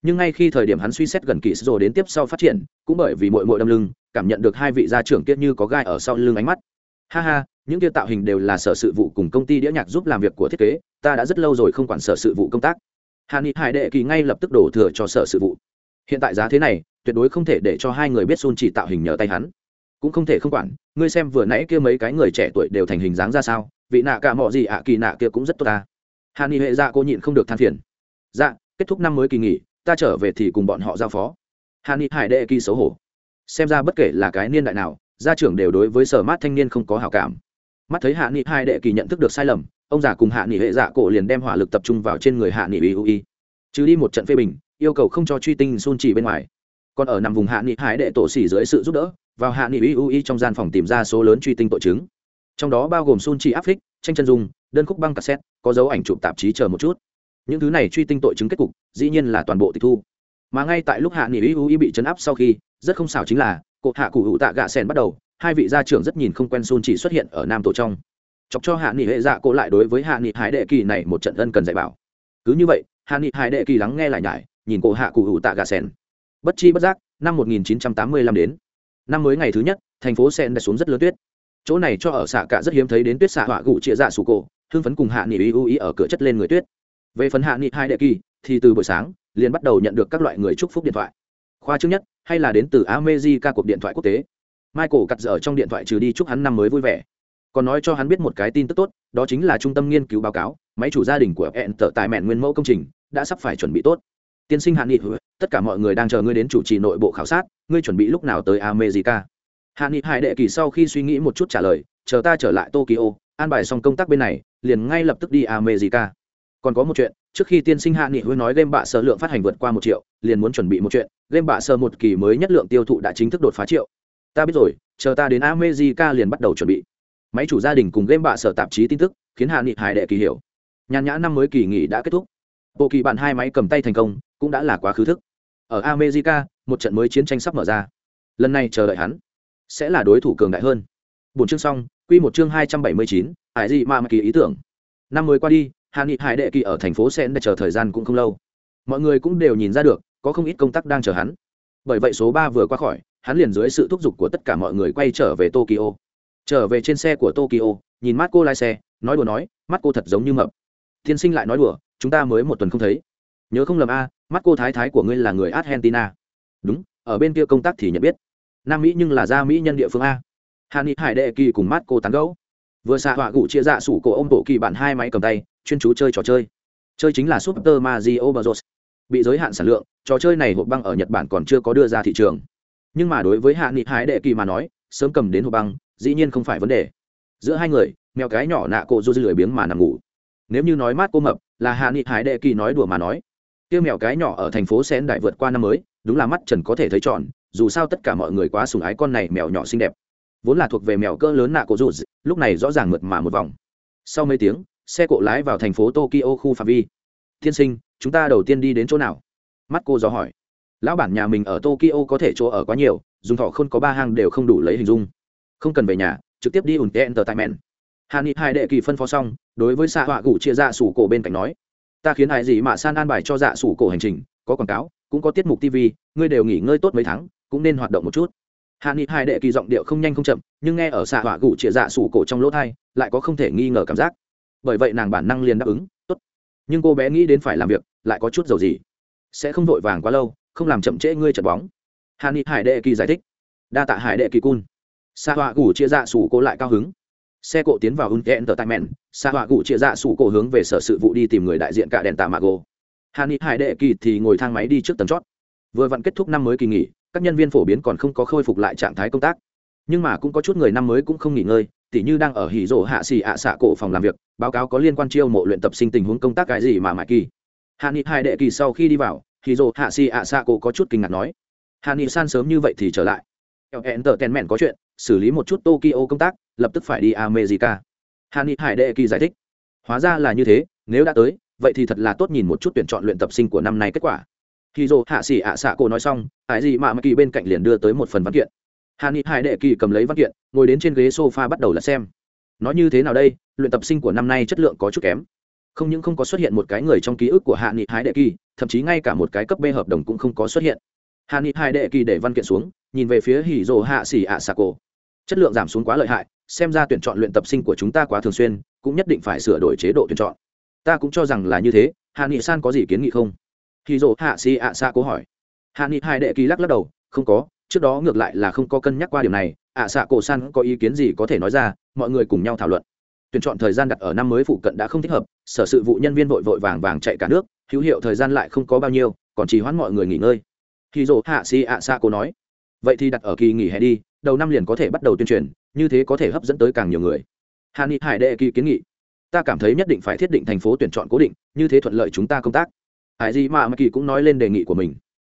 Nhưng ngay khi thời điểm hắn suy xét gần kỳ rồi đến tiếp sau phát triển, cũng bởi vì mội mội đâm lưng, cảm nhận được hai vị gia trưởng kia như có gai ở sau lưng ánh mắt. Ha ha, những kia tạo hình đều là sở sự vụ cùng công ty đĩa nhạc giúp làm việc của thiết kế, ta đã rất lâu rồi không quản sở sự vụ công tác. Hàn Nghị hải đệ kỳ ngay lập tức đổ thừa cho sở sự vụ hiện tại giá thế này, tuyệt đối không thể để cho hai người biết sun chỉ tạo hình nhờ tay hắn. Cũng không thể không quản, ngươi xem vừa nãy kia mấy cái người trẻ tuổi đều thành hình dáng ra sao, vị nạ cả mọi gì ạ, kỳ nạ kia cũng rất tốt ta. Hà ni hệ dạ cô nhịn không được than phiền. Dạ kết thúc năm mới kỳ nghỉ, ta trở về thì cùng bọn họ giao phó. Hà ni hải đệ kỳ xấu hổ. Xem ra bất kể là cái niên đại nào, gia trưởng đều đối với sở mát thanh niên không có hảo cảm. Mắt thấy hạ nghị hai đệ kỳ nhận thức được sai lầm, ông già cùng hạ nghị hệ dạ cổ liền đem hỏa lực tập trung vào trên người hạ nghị ui trừ đi một trận phê bình yêu cầu không cho truy tinh Sun chỉ bên ngoài. Còn ở nằm vùng hạ nghị hải đệ tổ xỉ dưới sự giúp đỡ, vào hạ nghị y trong gian phòng tìm ra số lớn truy tinh tội chứng. Trong đó bao gồm sun chỉ áp phích, tranh chân dung, đơn khúc băng cassette, có dấu ảnh chụp tạp chí chờ một chút. Những thứ này truy tinh tội chứng kết cục, dĩ nhiên là toàn bộ tịch thu. Mà ngay tại lúc hạ nghị y bị chấn áp sau khi, rất không xảo chính là, cột hạ cụ hữu tạ gạ sen bắt đầu, hai vị gia trưởng rất nhìn không quen sun chỉ xuất hiện ở nam tổ trong. Chọc cho hạ nghị hệ dạ cổ lại đối với hạ nghị hải đệ kỳ này một trận ân cần dạy bảo. Cứ như vậy, hạ nghị hải đệ kỳ lắng nghe lại nhải nhìn cổ hạ cụ hữu tạ gà sen bất chi bất giác, năm 1985 đến. Năm mới ngày thứ nhất, thành phố sen đã xuống rất lớn tuyết. Chỗ này cho ở xạ cả rất hiếm thấy đến tuyết xạ họa gụ chia dạ sủ cổ, hưng phấn cùng hạ nghị ưu ý ở cửa chất lên người tuyết. Về phần hạ nghị hai đệ kỳ, thì từ buổi sáng, liền bắt đầu nhận được các loại người chúc phúc điện thoại. Khoa trước nhất, hay là đến từ America cuộc điện thoại quốc tế. Michael cặt dở trong điện thoại trừ đi chúc hắn năm mới vui vẻ. Còn nói cho hắn biết một cái tin tức tốt, đó chính là trung tâm nghiên cứu báo cáo, máy chủ gia đình của hẹn tờ tài mẹn nguyên mẫu công trình, đã sắp phải chuẩn bị tốt tiên sinh hạ nghị, tất cả mọi người đang chờ ngươi đến chủ trì nội bộ khảo sát, ngươi chuẩn bị lúc nào tới america? Hạ nghị hải đệ kỳ sau khi suy nghĩ một chút trả lời, chờ ta trở lại tokyo, an bài xong công tác bên này, liền ngay lập tức đi america. Còn có một chuyện, trước khi tiên sinh hạ nghị huế nói game bạ sở lượng phát hành vượt qua một triệu, liền muốn chuẩn bị một chuyện, game bạ sở một kỳ mới nhất lượng tiêu thụ đã chính thức đột phá triệu. Ta biết rồi, chờ ta đến america liền bắt đầu chuẩn bị. Máy chủ gia đình cùng game bạ sở tạp chí tin tức, khiến hạ nghị hải đệ kỳ hiểu. Nhàn nhã năm mới kỳ nghỉ đã kết thúc. Bộ kỳ bạn hai máy cầm tay thành công cũng đã là quá khứ thức. Ở america, một trận mới chiến tranh sắp mở ra. Lần này chờ đợi hắn sẽ là đối thủ cường đại hơn. Bốn chương xong, quy một chương hai trăm bảy mươi chín, hải gì mà kỳ ý tưởng. Năm mới qua đi hạ nghị hải đệ kỳ ở thành phố sẽ chờ thời gian cũng không lâu. Mọi người cũng đều nhìn ra được, có không ít công tác đang chờ hắn. Bởi vậy số ba vừa qua khỏi, hắn liền dưới sự thúc giục của tất cả mọi người quay trở về tokyo. Trở về trên xe của tokyo, nhìn mắt cô lái xe, nói đùa nói mắt cô thật giống như mập. Tiên sinh lại nói đùa, chúng ta mới một tuần không thấy. Nhớ không lầm a mắt cô thái thái của ngươi là người argentina. Đúng, ở bên kia công tác thì nhận biết. Nam mỹ nhưng là gia mỹ nhân địa phương a. Hà ni hải đệ kỳ cùng mắt cô tán gấu vừa xạ họa gụ chia dạ sủ cổ ông bộ kỳ bạn hai máy cầm tay, chuyên chú chơi trò chơi. Chơi chính là super mario bros. Bị giới hạn sản lượng, trò chơi này hộp băng ở nhật bản còn chưa có đưa ra thị trường. Nhưng mà đối với hạ nghị hải đệ kỳ mà nói, sớm cầm đến hộp băng, dĩ nhiên không phải vấn đề. Giữa hai người, mèo cái nhỏ nạ cổ du lười biếng mà nằm ngủ. Nếu như nói mát cô mập, là hạ nghị hải đệ kỳ nói đùa mà nói tiêu mèo cái nhỏ ở thành phố sen đại vượt qua năm mới, đúng là mắt trần có thể thấy tròn dù sao tất cả mọi người quá sùng ái con này mèo nhỏ xinh đẹp. Vốn là thuộc về mèo cỡ lớn nạ cổ rụt, lúc này rõ ràng mượt mà một vòng. Sau mấy tiếng, xe cộ lái vào thành phố tokyo khu phạm vi. Tiên sinh, chúng ta đầu tiên đi đến chỗ nào? Mắt cô dò hỏi. Lão bản nhà mình ở tokyo có thể chỗ ở quá nhiều, dùng thọ không có ba hang đều không đủ lấy hình dung. Không cần về nhà, trực tiếp đi ủn tên tờ tại mẹn. Hà ni hai đệ kỳ phân phó xong, đối với xạ họa cụ chia ra sủ cổ bên cạnh nói ta khiến ai gì mà san an bài cho dạ sủ cổ hành trình, có quảng cáo, cũng có tiết mục tv ngươi đều nghỉ ngơi tốt mấy tháng, cũng nên hoạt động một chút. Hạ nghị hai đệ kỳ giọng điệu không nhanh không chậm, nhưng nghe ở xạ họa gủ chĩa dạ sủ cổ trong lỗ thai lại có không thể nghi ngờ cảm giác. Bởi vậy nàng bản năng liền đáp ứng, tốt. Nhưng cô bé nghĩ đến phải làm việc, lại có chút dầu gì. Sẽ không vội vàng quá lâu, không làm chậm trễ ngươi trận bóng. Hạ nghị hải đệ kỳ giải thích. Đa tạ hải đệ kỳ cun. Xạ họa gủ chĩa dạ sủ cổ lại cao hứng xe cộ tiến vào unten tờ tại mẹn xạ họa cụ chia dạ sủ cổ hướng về sở sự vụ đi tìm người đại diện cả đèn tạ mạ gồ hạ nghị hải đệ kỳ thì ngồi thang máy đi trước tầng chót. Vừa vặn kết thúc năm mới kỳ nghỉ, các nhân viên phổ biến còn không có khôi phục lại trạng thái công tác. Nhưng mà cũng có chút người năm mới cũng không nghỉ ngơi, tỉ như đang ở hỉ rổ hạ xì ạ xạ cổ phòng làm việc, báo cáo có liên quan chiêu mộ luyện tập sinh tình huống công tác cái gì mà mãi kỳ. Hạ nghị hai đệ kỳ sau khi đi vào, hỉ rổ hạ xì ạ xạ cổ có chút kinh ngạc nói. Hạ nghị san sớm như vậy thì trở lại. Hẹn tờ tèn mẹn có chuyện xử lý một chút tokyo công tác, lập tức phải đi america. Hà ni hải đệ kỳ giải thích. Hóa ra là như thế, nếu đã tới, vậy thì thật là tốt nhìn một chút tuyển chọn luyện tập sinh của năm nay kết quả. Khi dồ hạ xỉ ạ xạ cổ nói xong, ải gì mà mắc kỳ bên cạnh liền đưa tới một phần văn kiện. Hà ni hải đệ kỳ cầm lấy văn kiện, ngồi đến trên ghế s o f a bắt đầu là xem. Nói như thế nào đây, luyện tập sinh của năm nay chất lượng có chút kém. Không những không có xuất hiện một cái người trong ký ức của hạ nghị hải đệ kỳ, thậm chí ngay cả một cái cấp b hợp đồng cũng không có xuất hiện. Hạ nghị hải đệ kỳ để văn kiện xuống, nhìn về phía hỉ rồ hạ xỉ ạ xà cổ chất lượng giảm xuống quá lợi hại, xem ra tuyển chọn luyện tập sinh của chúng ta quá thường xuyên, cũng nhất định phải sửa đổi chế độ tuyển chọn. Ta cũng cho rằng là như thế, hạ nghị san có gì kiến nghị không? Khi dỗ hạ Si ạ xa cố hỏi. Hạ nghị hai đệ kỳ lắc lắc đầu, không có, trước đó ngược lại là không có cân nhắc qua điều này, ạ xạ cổ san có ý kiến gì có thể nói ra, mọi người cùng nhau thảo luận. Tuyển chọn thời gian đặt ở năm mới phụ cận đã không thích hợp, sở sự vụ nhân viên vội vội vàng vàng chạy cả nước, hữu hiệu thời gian lại không có bao nhiêu, còn chỉ hoãn mọi người nghỉ ngơi. Khi dỗ hạ si ạ xạ cổ nói. Vậy thì đặt ở kỳ nghỉ hè đi đầu năm liền có thể bắt đầu tuyên truyền, như thế có thể hấp dẫn tới càng nhiều người. Hà ni hải đệ kỳ kiến nghị, ta cảm thấy nhất định phải thiết định thành phố tuyển chọn cố định, như thế thuận lợi chúng ta công tác. Hải di mạ mạ kỳ cũng nói lên đề nghị của mình,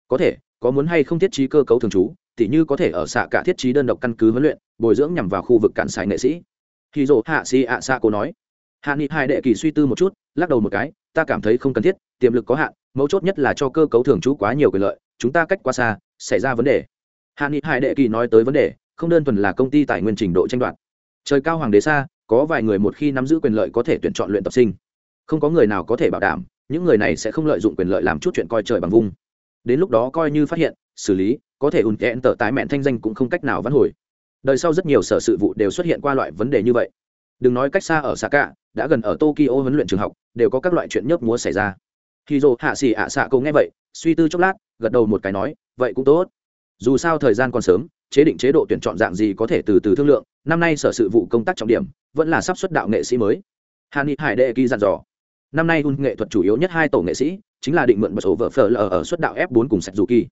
có thể, có muốn hay không thiết trí cơ cấu thường trú, tỉ như có thể ở xạ cả thiết trí đơn độc căn cứ huấn luyện, bồi dưỡng nhằm vào khu vực cản xài nghệ sĩ. Khi dỗ hạ si ạ xạ cô nói, hạ nghị hai đệ kỳ suy tư một chút, lắc đầu một cái, ta cảm thấy không cần thiết, tiềm lực có hạn, mấu chốt nhất là cho cơ cấu thường trú quá nhiều quyền lợi, chúng ta cách quá xa, xảy ra vấn đề hạ nghị hai đệ kỳ nói tới vấn đề, không đơn thuần là công ty tài nguyên trình độ tranh đoạt. Trời cao hoàng đế xa, có vài người một khi nắm giữ quyền lợi có thể tuyển chọn luyện tập sinh. Không có người nào có thể bảo đảm, những người này sẽ không lợi dụng quyền lợi làm chút chuyện coi trời bằng vung. Đến lúc đó coi như phát hiện, xử lý, có thể ùn kẹn tờ tái mẹn thanh danh cũng không cách nào vãn hồi. Đời sau rất nhiều sở sự vụ đều xuất hiện qua loại vấn đề như vậy. Đừng nói cách xa ở xa cả đã gần ở tokyo huấn luyện trường học, đều có các loại chuyện nhớp múa xảy ra. Khi dồ hạ xì ạ xạ câu nghe vậy, suy tư chốc lát, gật đầu một cái nói, vậy cũng tốt dù sao thời gian còn sớm, chế định chế độ tuyển chọn dạng gì có thể từ từ thương lượng, năm nay sở sự vụ công tác trọng điểm vẫn là sắp xuất đạo nghệ sĩ mới. Hà ni hải đệ kỳ dặn dò. Năm nay un nghệ thuật chủ yếu nhất hai tổ nghệ sĩ, chính là định mượn một số vợ phở lờ ở xuất đạo f 4 cùng sạch dù kỳ.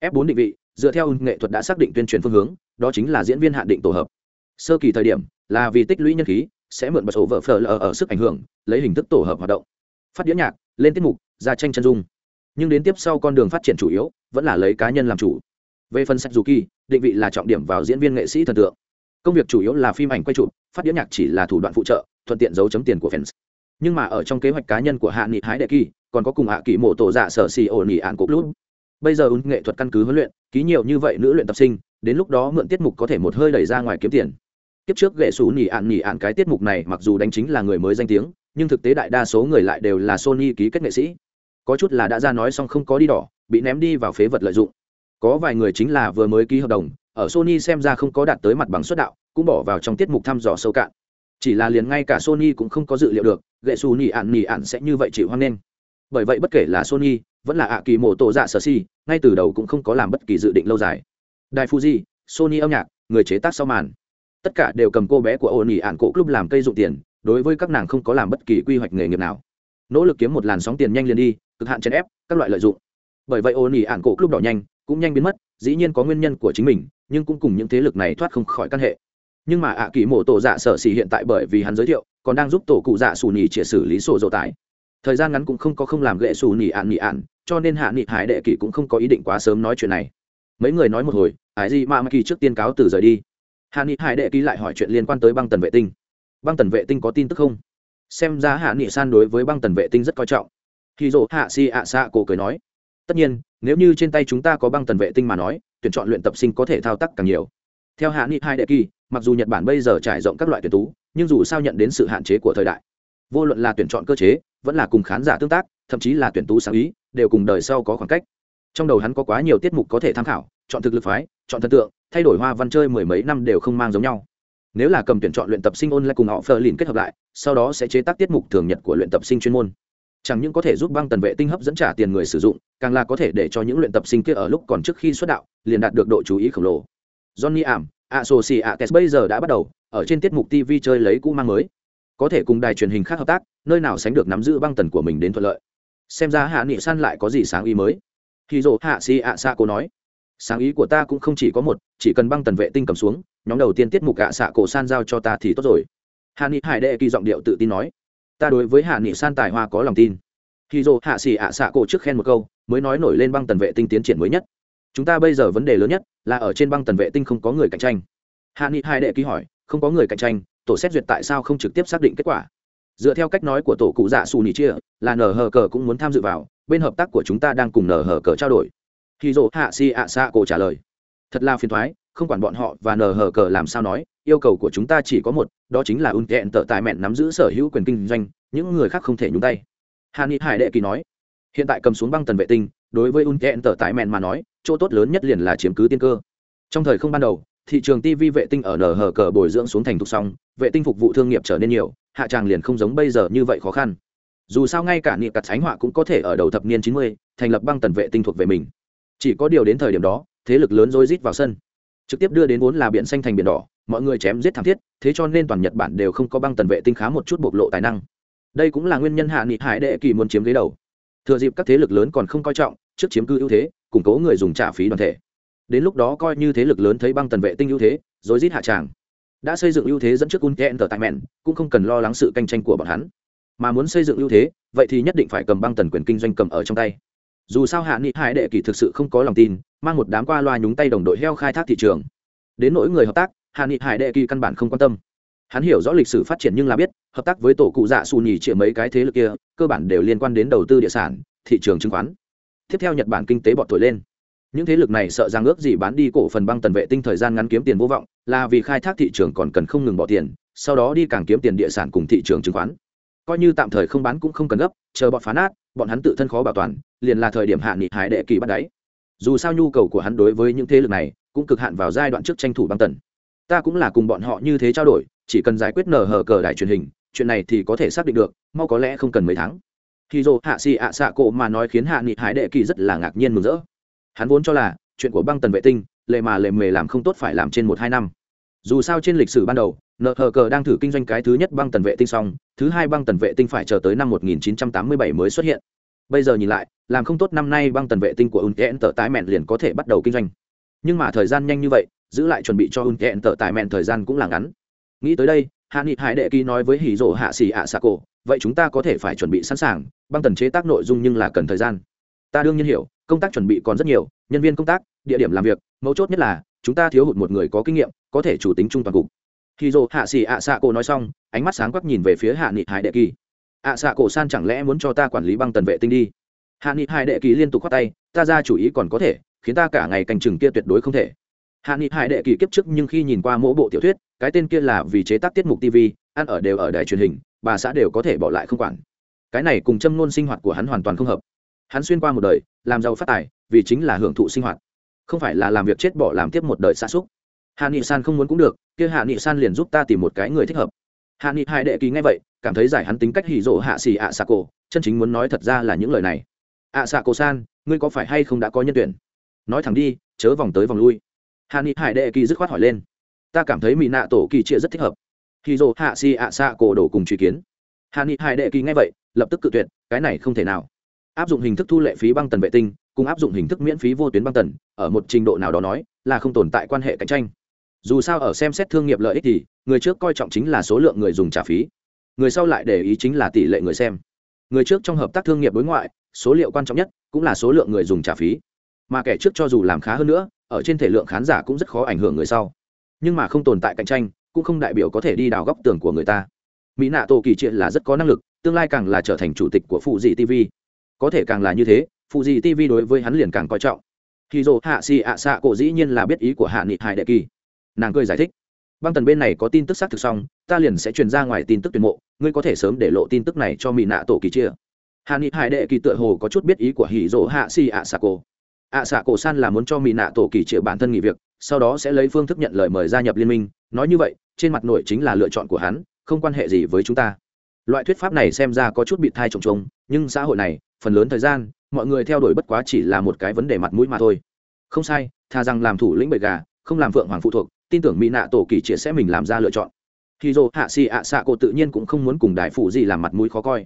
F 4 định vị, dựa theo un nghệ thuật đã xác định tuyên truyền phương hướng, đó chính là diễn viên hạn định tổ hợp. Sơ kỳ thời điểm, là vì tích lũy nhân khí, sẽ mượn một số vợ phở lờ ở sức ảnh hưởng, lấy hình thức tổ hợp hoạt động. Phát đĩa nhạc, lên tiết mục, ra tranh chân dung. Nhưng đến tiếp sau con đường phát triển chủ yếu, vẫn là lấy cá nhân làm chủ về phần sách dù kỳ định vị là trọng điểm vào diễn viên nghệ sĩ thần tượng. Công việc chủ yếu là phim ảnh quay chụp, phát đĩa nhạc chỉ là thủ đoạn phụ trợ, thuận tiện giấu chấm tiền của fans. Nhưng mà ở trong kế hoạch cá nhân của hạ nghị hái đệ kỳ, còn có cùng hạ kỳ mộ tổ dạ sở xì ổn nghị ạn cục lúc bây giờ ứng nghệ thuật căn cứ huấn luyện, ký nhiều như vậy nữ luyện tập sinh, đến lúc đó mượn tiết mục có thể một hơi đẩy ra ngoài kiếm tiền. Tiếp trước ghệ xù nỉ ạn nỉ ạn cái tiết mục này mặc dù đánh chính là người mới danh tiếng, nhưng thực tế đại đa số người lại đều là sony ký kết nghệ sĩ. Có chút là đã ra nói xong không có đi đỏ, bị ném đi vào phế vật lợi dụng có vài người chính là vừa mới ký hợp đồng, ở sony xem ra không có đạt tới mặt bằng xuất đạo, cũng bỏ vào trong tiết mục thăm dò sâu cạn. Chỉ là liền ngay cả sony cũng không có dự liệu được gậy xù nỉ ạn nỉ ạn sẽ như vậy chịu hoang lên bởi vậy bất kể là sony, vẫn là ạ kỳ mổ tổ dạ sở si, ngay từ đầu cũng không có làm bất kỳ dự định lâu dài. Đài fuji sony âm nhạc, người chế tác sau màn. Tất cả đều cầm cô bé của ô nỉ ạn cổ club làm cây dụng tiền, đối với các nàng không có làm bất kỳ quy hoạch nghề nghiệp nào. Nỗ lực kiếm một làn sóng tiền nhanh liền đi, cực hạn chèn ép, các loại lợi dụng. Bởi vậy ô nỉ ạn cổ club đỏ nhanh cũng nhanh biến mất, dĩ nhiên có nguyên nhân của chính mình, nhưng cũng cùng những thế lực này thoát không khỏi căn hệ. Nhưng mà ạ kỳ mộ tổ dạ sở xỉ hiện tại bởi vì hắn giới thiệu, còn đang giúp tổ cụ dạ xù nhì triệt xử lý sổ dỗ tải. Thời gian ngắn cũng không có không làm gệ xù nhì ạn nhì ạn, cho nên hạ nghị hải đệ kỳ cũng không có ý định quá sớm nói chuyện này. Mấy người nói một hồi ải gì mà kỳ trước tiên cáo từ rời đi. Hạ nghị hải đệ kỳ lại hỏi chuyện liên quan tới băng tần vệ tinh. Băng tần vệ tinh có tin tức không? Xem ra hạ nghị san đối với băng tần vệ tinh rất coi trọng. Khi dỗ hạ si ạ xạ cổ cười nói tất nhiên, nếu như trên tay chúng ta có băng tần vệ tinh mà nói, tuyển chọn luyện tập sinh có thể thao tác càng nhiều. Theo hạ nghị hai đệ kỳ, mặc dù nhật bản bây giờ trải rộng các loại tuyển tú, nhưng dù sao nhận đến sự hạn chế của thời đại, vô luận là tuyển chọn cơ chế, vẫn là cùng khán giả tương tác, thậm chí là tuyển tú sáng ý, đều cùng đời sau có khoảng cách. Trong đầu hắn có quá nhiều tiết mục có thể tham khảo, chọn thực lực phái, chọn thần tượng, thay đổi hoa văn chơi mười mấy năm đều không mang giống nhau. Nếu là cầm tuyển chọn luyện tập sinh ôn lại cùng họ phờ lìn kết hợp lại, sau đó sẽ chế tác tiết mục thường nhật của luyện tập sinh chuyên môn chẳng những có thể giúp băng tần vệ tinh hấp dẫn trả tiền người sử dụng, càng là có thể để cho những luyện tập sinh kia ở lúc còn trước khi xuất đạo, liền đạt được độ chú ý khổng lồ. Johnny ảm associates bây giờ đã bắt đầu, ở trên tiết mục tv chơi lấy cũ mang mới. Có thể cùng đài truyền hình khác hợp tác, nơi nào sánh được nắm giữ băng tần của mình đến thuận lợi. Xem ra hạ nghị san lại có gì sáng ý mới. Khi dỗ hạ si ạ xạ cô nói, sáng ý của ta cũng không chỉ có một, chỉ cần băng tần vệ tinh cầm xuống, nhóm đầu tiên tiết mục ạ xạ cổ san giao cho ta thì tốt rồi. Hạ nghị hải đệ kỳ giọng điệu tự tin nói ta đối với hạ nghị san tài hoa có lòng tin. Khi dô hạ xỉ ạ xạ cổ trước khen một câu, mới nói nổi lên băng tần vệ tinh tiến triển mới nhất. Chúng ta bây giờ vấn đề lớn nhất là ở trên băng tần vệ tinh không có người cạnh tranh. Hạ nghị hai đệ ký hỏi, không có người cạnh tranh, tổ xét duyệt tại sao không trực tiếp xác định kết quả? Dựa theo cách nói của tổ cụ dạ xù nỉ chia, là nở hờ cờ cũng muốn tham dự vào, bên hợp tác của chúng ta đang cùng nở hờ cờ trao đổi. Khi dỗ hạ si ạ xạ cổ trả lời, thật là phiền thoái không quản bọn họ và nở hờ cờ làm sao nói, yêu cầu của chúng ta chỉ có một, đó chính là ưng tẹn tợ tài mẹn nắm giữ sở hữu quyền kinh doanh, những người khác không thể nhúng tay. Hà ni hải đệ kỳ nói, hiện tại cầm xuống băng tần vệ tinh, đối với ưng tẹn tợ tài mẹn mà nói, chỗ tốt lớn nhất liền là chiếm cứ tiên cơ. Trong thời không ban đầu, thị trường tv vệ tinh ở nở hờ cờ bồi dưỡng xuống thành thục xong, vệ tinh phục vụ thương nghiệp trở nên nhiều, hạ tràng liền không giống bây giờ như vậy khó khăn. Dù sao ngay cả niệm cặt sánh họa cũng có thể ở đầu thập niên chín mươi, thành lập băng tần vệ tinh thuộc về mình. Chỉ có điều đến thời điểm đó, thế lực lớn rối rít vào sân trực tiếp đưa đến vốn là biển xanh thành biển đỏ, mọi người chém giết thảm thiết, thế cho nên toàn nhật bản đều không có băng tần vệ tinh khá một chút bộc lộ tài năng. Đây cũng là nguyên nhân hạ nghị hải đệ kỳ muốn chiếm ghế đầu. Thừa dịp các thế lực lớn còn không coi trọng, trước chiếm cư ưu thế, củng cố người dùng trả phí đoàn thể. Đến lúc đó coi như thế lực lớn thấy băng tần vệ tinh ưu thế, rồi rít hạ tràng. Đã xây dựng ưu thế dẫn trước unten tờ tại mẹn, cũng không cần lo lắng sự cạnh tranh của bọn hắn. Mà muốn xây dựng ưu thế, vậy thì nhất định phải cầm băng tần quyền kinh doanh cầm ở trong tay dù sao hạ nghị hải đệ kỳ thực sự không có lòng tin, mang một đám qua loa nhúng tay đồng đội heo khai thác thị trường. Đến nỗi người hợp tác, hạ nghị hải đệ kỳ căn bản không quan tâm. Hắn hiểu rõ lịch sử phát triển nhưng là biết, hợp tác với tổ cụ dạ xù nhì chĩa mấy cái thế lực kia, cơ bản đều liên quan đến đầu tư địa sản, thị trường chứng khoán. Tiếp theo nhật bản kinh tế bọt thổi lên. Những thế lực này sợ rằng ước gì bán đi cổ phần băng tần vệ tinh thời gian ngắn kiếm tiền vô vọng, là vì khai thác thị trường còn cần không ngừng bỏ tiền, sau đó đi càng kiếm tiền địa sản cùng thị trường chứng khoán. Coi như tạm thời không bán cũng không cần gấp, chờ bọn phá nát bọn hắn tự thân khó bảo toàn, liền là thời điểm hạ nghị hải đệ kỳ bắt đáy. Dù sao nhu cầu của hắn đối với những thế lực này cũng cực hạn vào giai đoạn trước tranh thủ băng tần. Ta cũng là cùng bọn họ như thế trao đổi, chỉ cần giải quyết nở hở cờ đài truyền hình, chuyện này thì có thể xác định được, mau có lẽ không cần mấy tháng. Khi dô hạ xì ạ xạ cộ mà nói khiến hạ nghị hải đệ kỳ rất là ngạc nhiên mừng rỡ. Hắn vốn cho là, chuyện của băng tần vệ tinh lệ mà lệ mề làm không tốt phải làm trên một hai năm dù sao trên lịch sử ban đầu nợ hờ cờ đang thử kinh doanh cái thứ nhất băng tần vệ tinh xong, thứ hai băng tần vệ tinh phải chờ tới năm 1987 mới xuất hiện. Bây giờ nhìn lại, làm không tốt năm nay băng tần vệ tinh của unten tờ tái mẹn liền có thể bắt đầu kinh doanh. Nhưng mà thời gian nhanh như vậy, giữ lại chuẩn bị cho unten tờ tái mẹn thời gian cũng là ngắn. Nghĩ tới đây, hạ nghị hải đệ ký nói với hỉ rỗ hạ xì ạ xà cổ, vậy chúng ta có thể phải chuẩn bị sẵn sàng, băng tần chế tác nội dung nhưng là cần thời gian. Ta đương nhiên hiểu, công tác chuẩn bị còn rất nhiều, nhân viên công tác, địa điểm làm việc, mấu chốt nhất là chúng ta thiếu hụt một người có kinh nghiệm, có thể chủ tính trung toàn cục. Khi dô hạ xì ạ xạ cổ nói xong, ánh mắt sáng quắc nhìn về phía hạ nghị hải đệ kỳ. Ạ xạ cổ san chẳng lẽ muốn cho ta quản lý băng tần vệ tinh đi? Hạ nghị hải đệ kỳ liên tục khoát tay, ta ra chủ ý còn có thể, khiến ta cả ngày canh chừng kia tuyệt đối không thể. Hạ nghị hải đệ kỳ kiếp trước nhưng khi nhìn qua mỗi bộ tiểu thuyết, cái tên kia là vì chế tác tiết mục tv ăn ở đều ở đài truyền hình, bà xã đều có thể bỏ lại không quản. Cái này cùng châm ngôn sinh hoạt của hắn hoàn toàn không hợp. Hắn xuyên qua một đời, làm giàu phát tài, vì chính là hưởng thụ sinh hoạt không phải là làm việc chết bỏ làm tiếp một đời xa xúc. Hạ nghị san không muốn cũng được, kia hạ nghị san liền giúp ta tìm một cái người thích hợp. Hạ nghị hai đệ kỳ ngay vậy, cảm thấy giải hắn tính cách hỉ rộ hạ xì ạ xà cổ, chân chính muốn nói thật ra là những lời này. Ạ xà cổ san, ngươi có phải hay không đã có nhân tuyển? Nói thẳng đi, chớ vòng tới vòng lui. Hạ nghị hải đệ kỳ dứt khoát hỏi lên. Ta cảm thấy mỹ nạ tổ kỳ chia rất thích hợp. Hỉ rộ hạ xì ạ xà cổ đổ cùng truy kiến. Hạ nghị hải đệ kỳ ngay vậy, lập tức cự tuyệt, cái này không thể nào áp dụng hình thức thu lệ phí băng tần vệ tinh, cùng áp dụng hình thức miễn phí vô tuyến băng tần, ở một trình độ nào đó nói, là không tồn tại quan hệ cạnh tranh. Dù sao ở xem xét thương nghiệp lợi ích thì, người trước coi trọng chính là số lượng người dùng trả phí. Người sau lại để ý chính là tỷ lệ người xem. Người trước trong hợp tác thương nghiệp đối ngoại, số liệu quan trọng nhất cũng là số lượng người dùng trả phí. Mà kẻ trước cho dù làm khá hơn nữa, ở trên thể lượng khán giả cũng rất khó ảnh hưởng người sau. Nhưng mà không tồn tại cạnh tranh, cũng không đại biểu có thể đi đào góc tường của người ta. Mỹ nạ tổ kỳ triện là rất có năng lực, tương lai càng là trở thành chủ tịch của phụ dị tv có thể càng là như thế phụ dị tv đối với hắn liền càng coi trọng. Khi dồ hạ xì ạ xạ cổ dĩ nhiên là biết ý của hạ nghị hải đệ kỳ. Nàng cười giải thích. Băng tần bên này có tin tức xác thực xong, ta liền sẽ truyền ra ngoài tin tức tuyển mộ, ngươi có thể sớm để lộ tin tức này cho mỹ nạ tổ kỳ chia. Hạ nghị hải đệ kỳ tựa hồ có chút biết ý của hỉ dỗ hạ xì ạ xạ cổ. Ạ xạ cổ san là muốn cho mỹ nạ tổ kỳ chia bản thân nghỉ việc, sau đó sẽ lấy phương thức nhận lời mời gia nhập liên minh. Nói như vậy, trên mặt nội chính là lựa chọn của hắn, không quan hệ gì với chúng ta loại thuyết pháp này xem ra có chút bị thai trồng trồng nhưng xã hội này, phần lớn thời gian, mọi người theo đuổi bất quá chỉ là một cái vấn đề mặt mũi mà thôi. Không sai thà rằng làm thủ lĩnh bầy gà, không làm vượng hoàng phụ thuộc, tin tưởng mỹ nạ tổ kỳ chia sẽ mình làm ra lựa chọn. Khi dô hạ xì ạ xạ cổ tự nhiên cũng không muốn cùng đại phụ gì làm mặt mũi khó coi.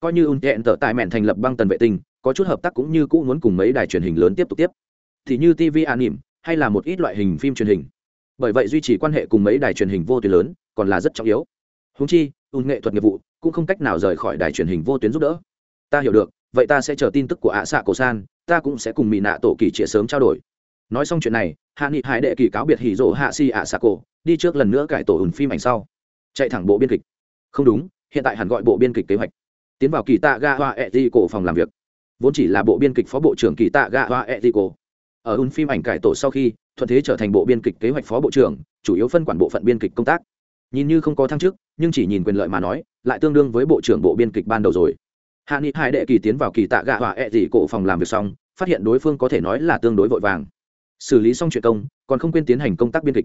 Coi như un hẹn tở tài mẹn thành lập băng tần vệ tinh, có chút hợp tác cũng như cũng muốn cùng mấy đài truyền hình lớn tiếp tục tiếp. Thì như tv an nỉm, hay là một ít loại hình phim truyền hình. Bởi vậy duy trì quan hệ cùng mấy đài truyền hình vô tuyến lớn, còn là rất trọng yếu. Húng chi, un nghệ thuật nghiệp vụ cũng không cách nào rời khỏi đài truyền hình vô tuyến giúp đỡ. Ta hiểu được, vậy ta sẽ chờ tin tức của ạ xạ cổ san, ta cũng sẽ cùng mỹ nạ tổ kỳ trịa sớm trao đổi. Nói xong chuyện này, hạ nghị hải đệ kỳ cáo biệt hỉ rộ hạ si ạ xạ cổ, đi trước lần nữa cải tổ ùn phim ảnh sau. Chạy thẳng bộ biên kịch. Không đúng, hiện tại hẳn gọi bộ biên kịch kế hoạch. Tiến vào kỳ tạ ga hoa e di cổ phòng làm việc. Vốn chỉ là bộ biên kịch phó bộ trưởng kỳ tạ ga hoa e di cổ ở ùn phim ảnh cải tổ sau khi, thuận thế trở thành bộ biên kịch kế hoạch phó bộ trưởng, chủ yếu phân quản bộ phận biên kịch công tác. Nhìn như không có thăng chức nhưng chỉ nhìn quyền lợi mà nói, lại tương đương với bộ trưởng bộ biên kịch ban đầu rồi. Hạ nghị hải đệ kỳ tiến vào kỳ tạ gạ họa ẹ、e、dị cổ phòng làm việc xong, phát hiện đối phương có thể nói là tương đối vội vàng. Xử lý xong chuyện công, còn không quên tiến hành công tác biên kịch.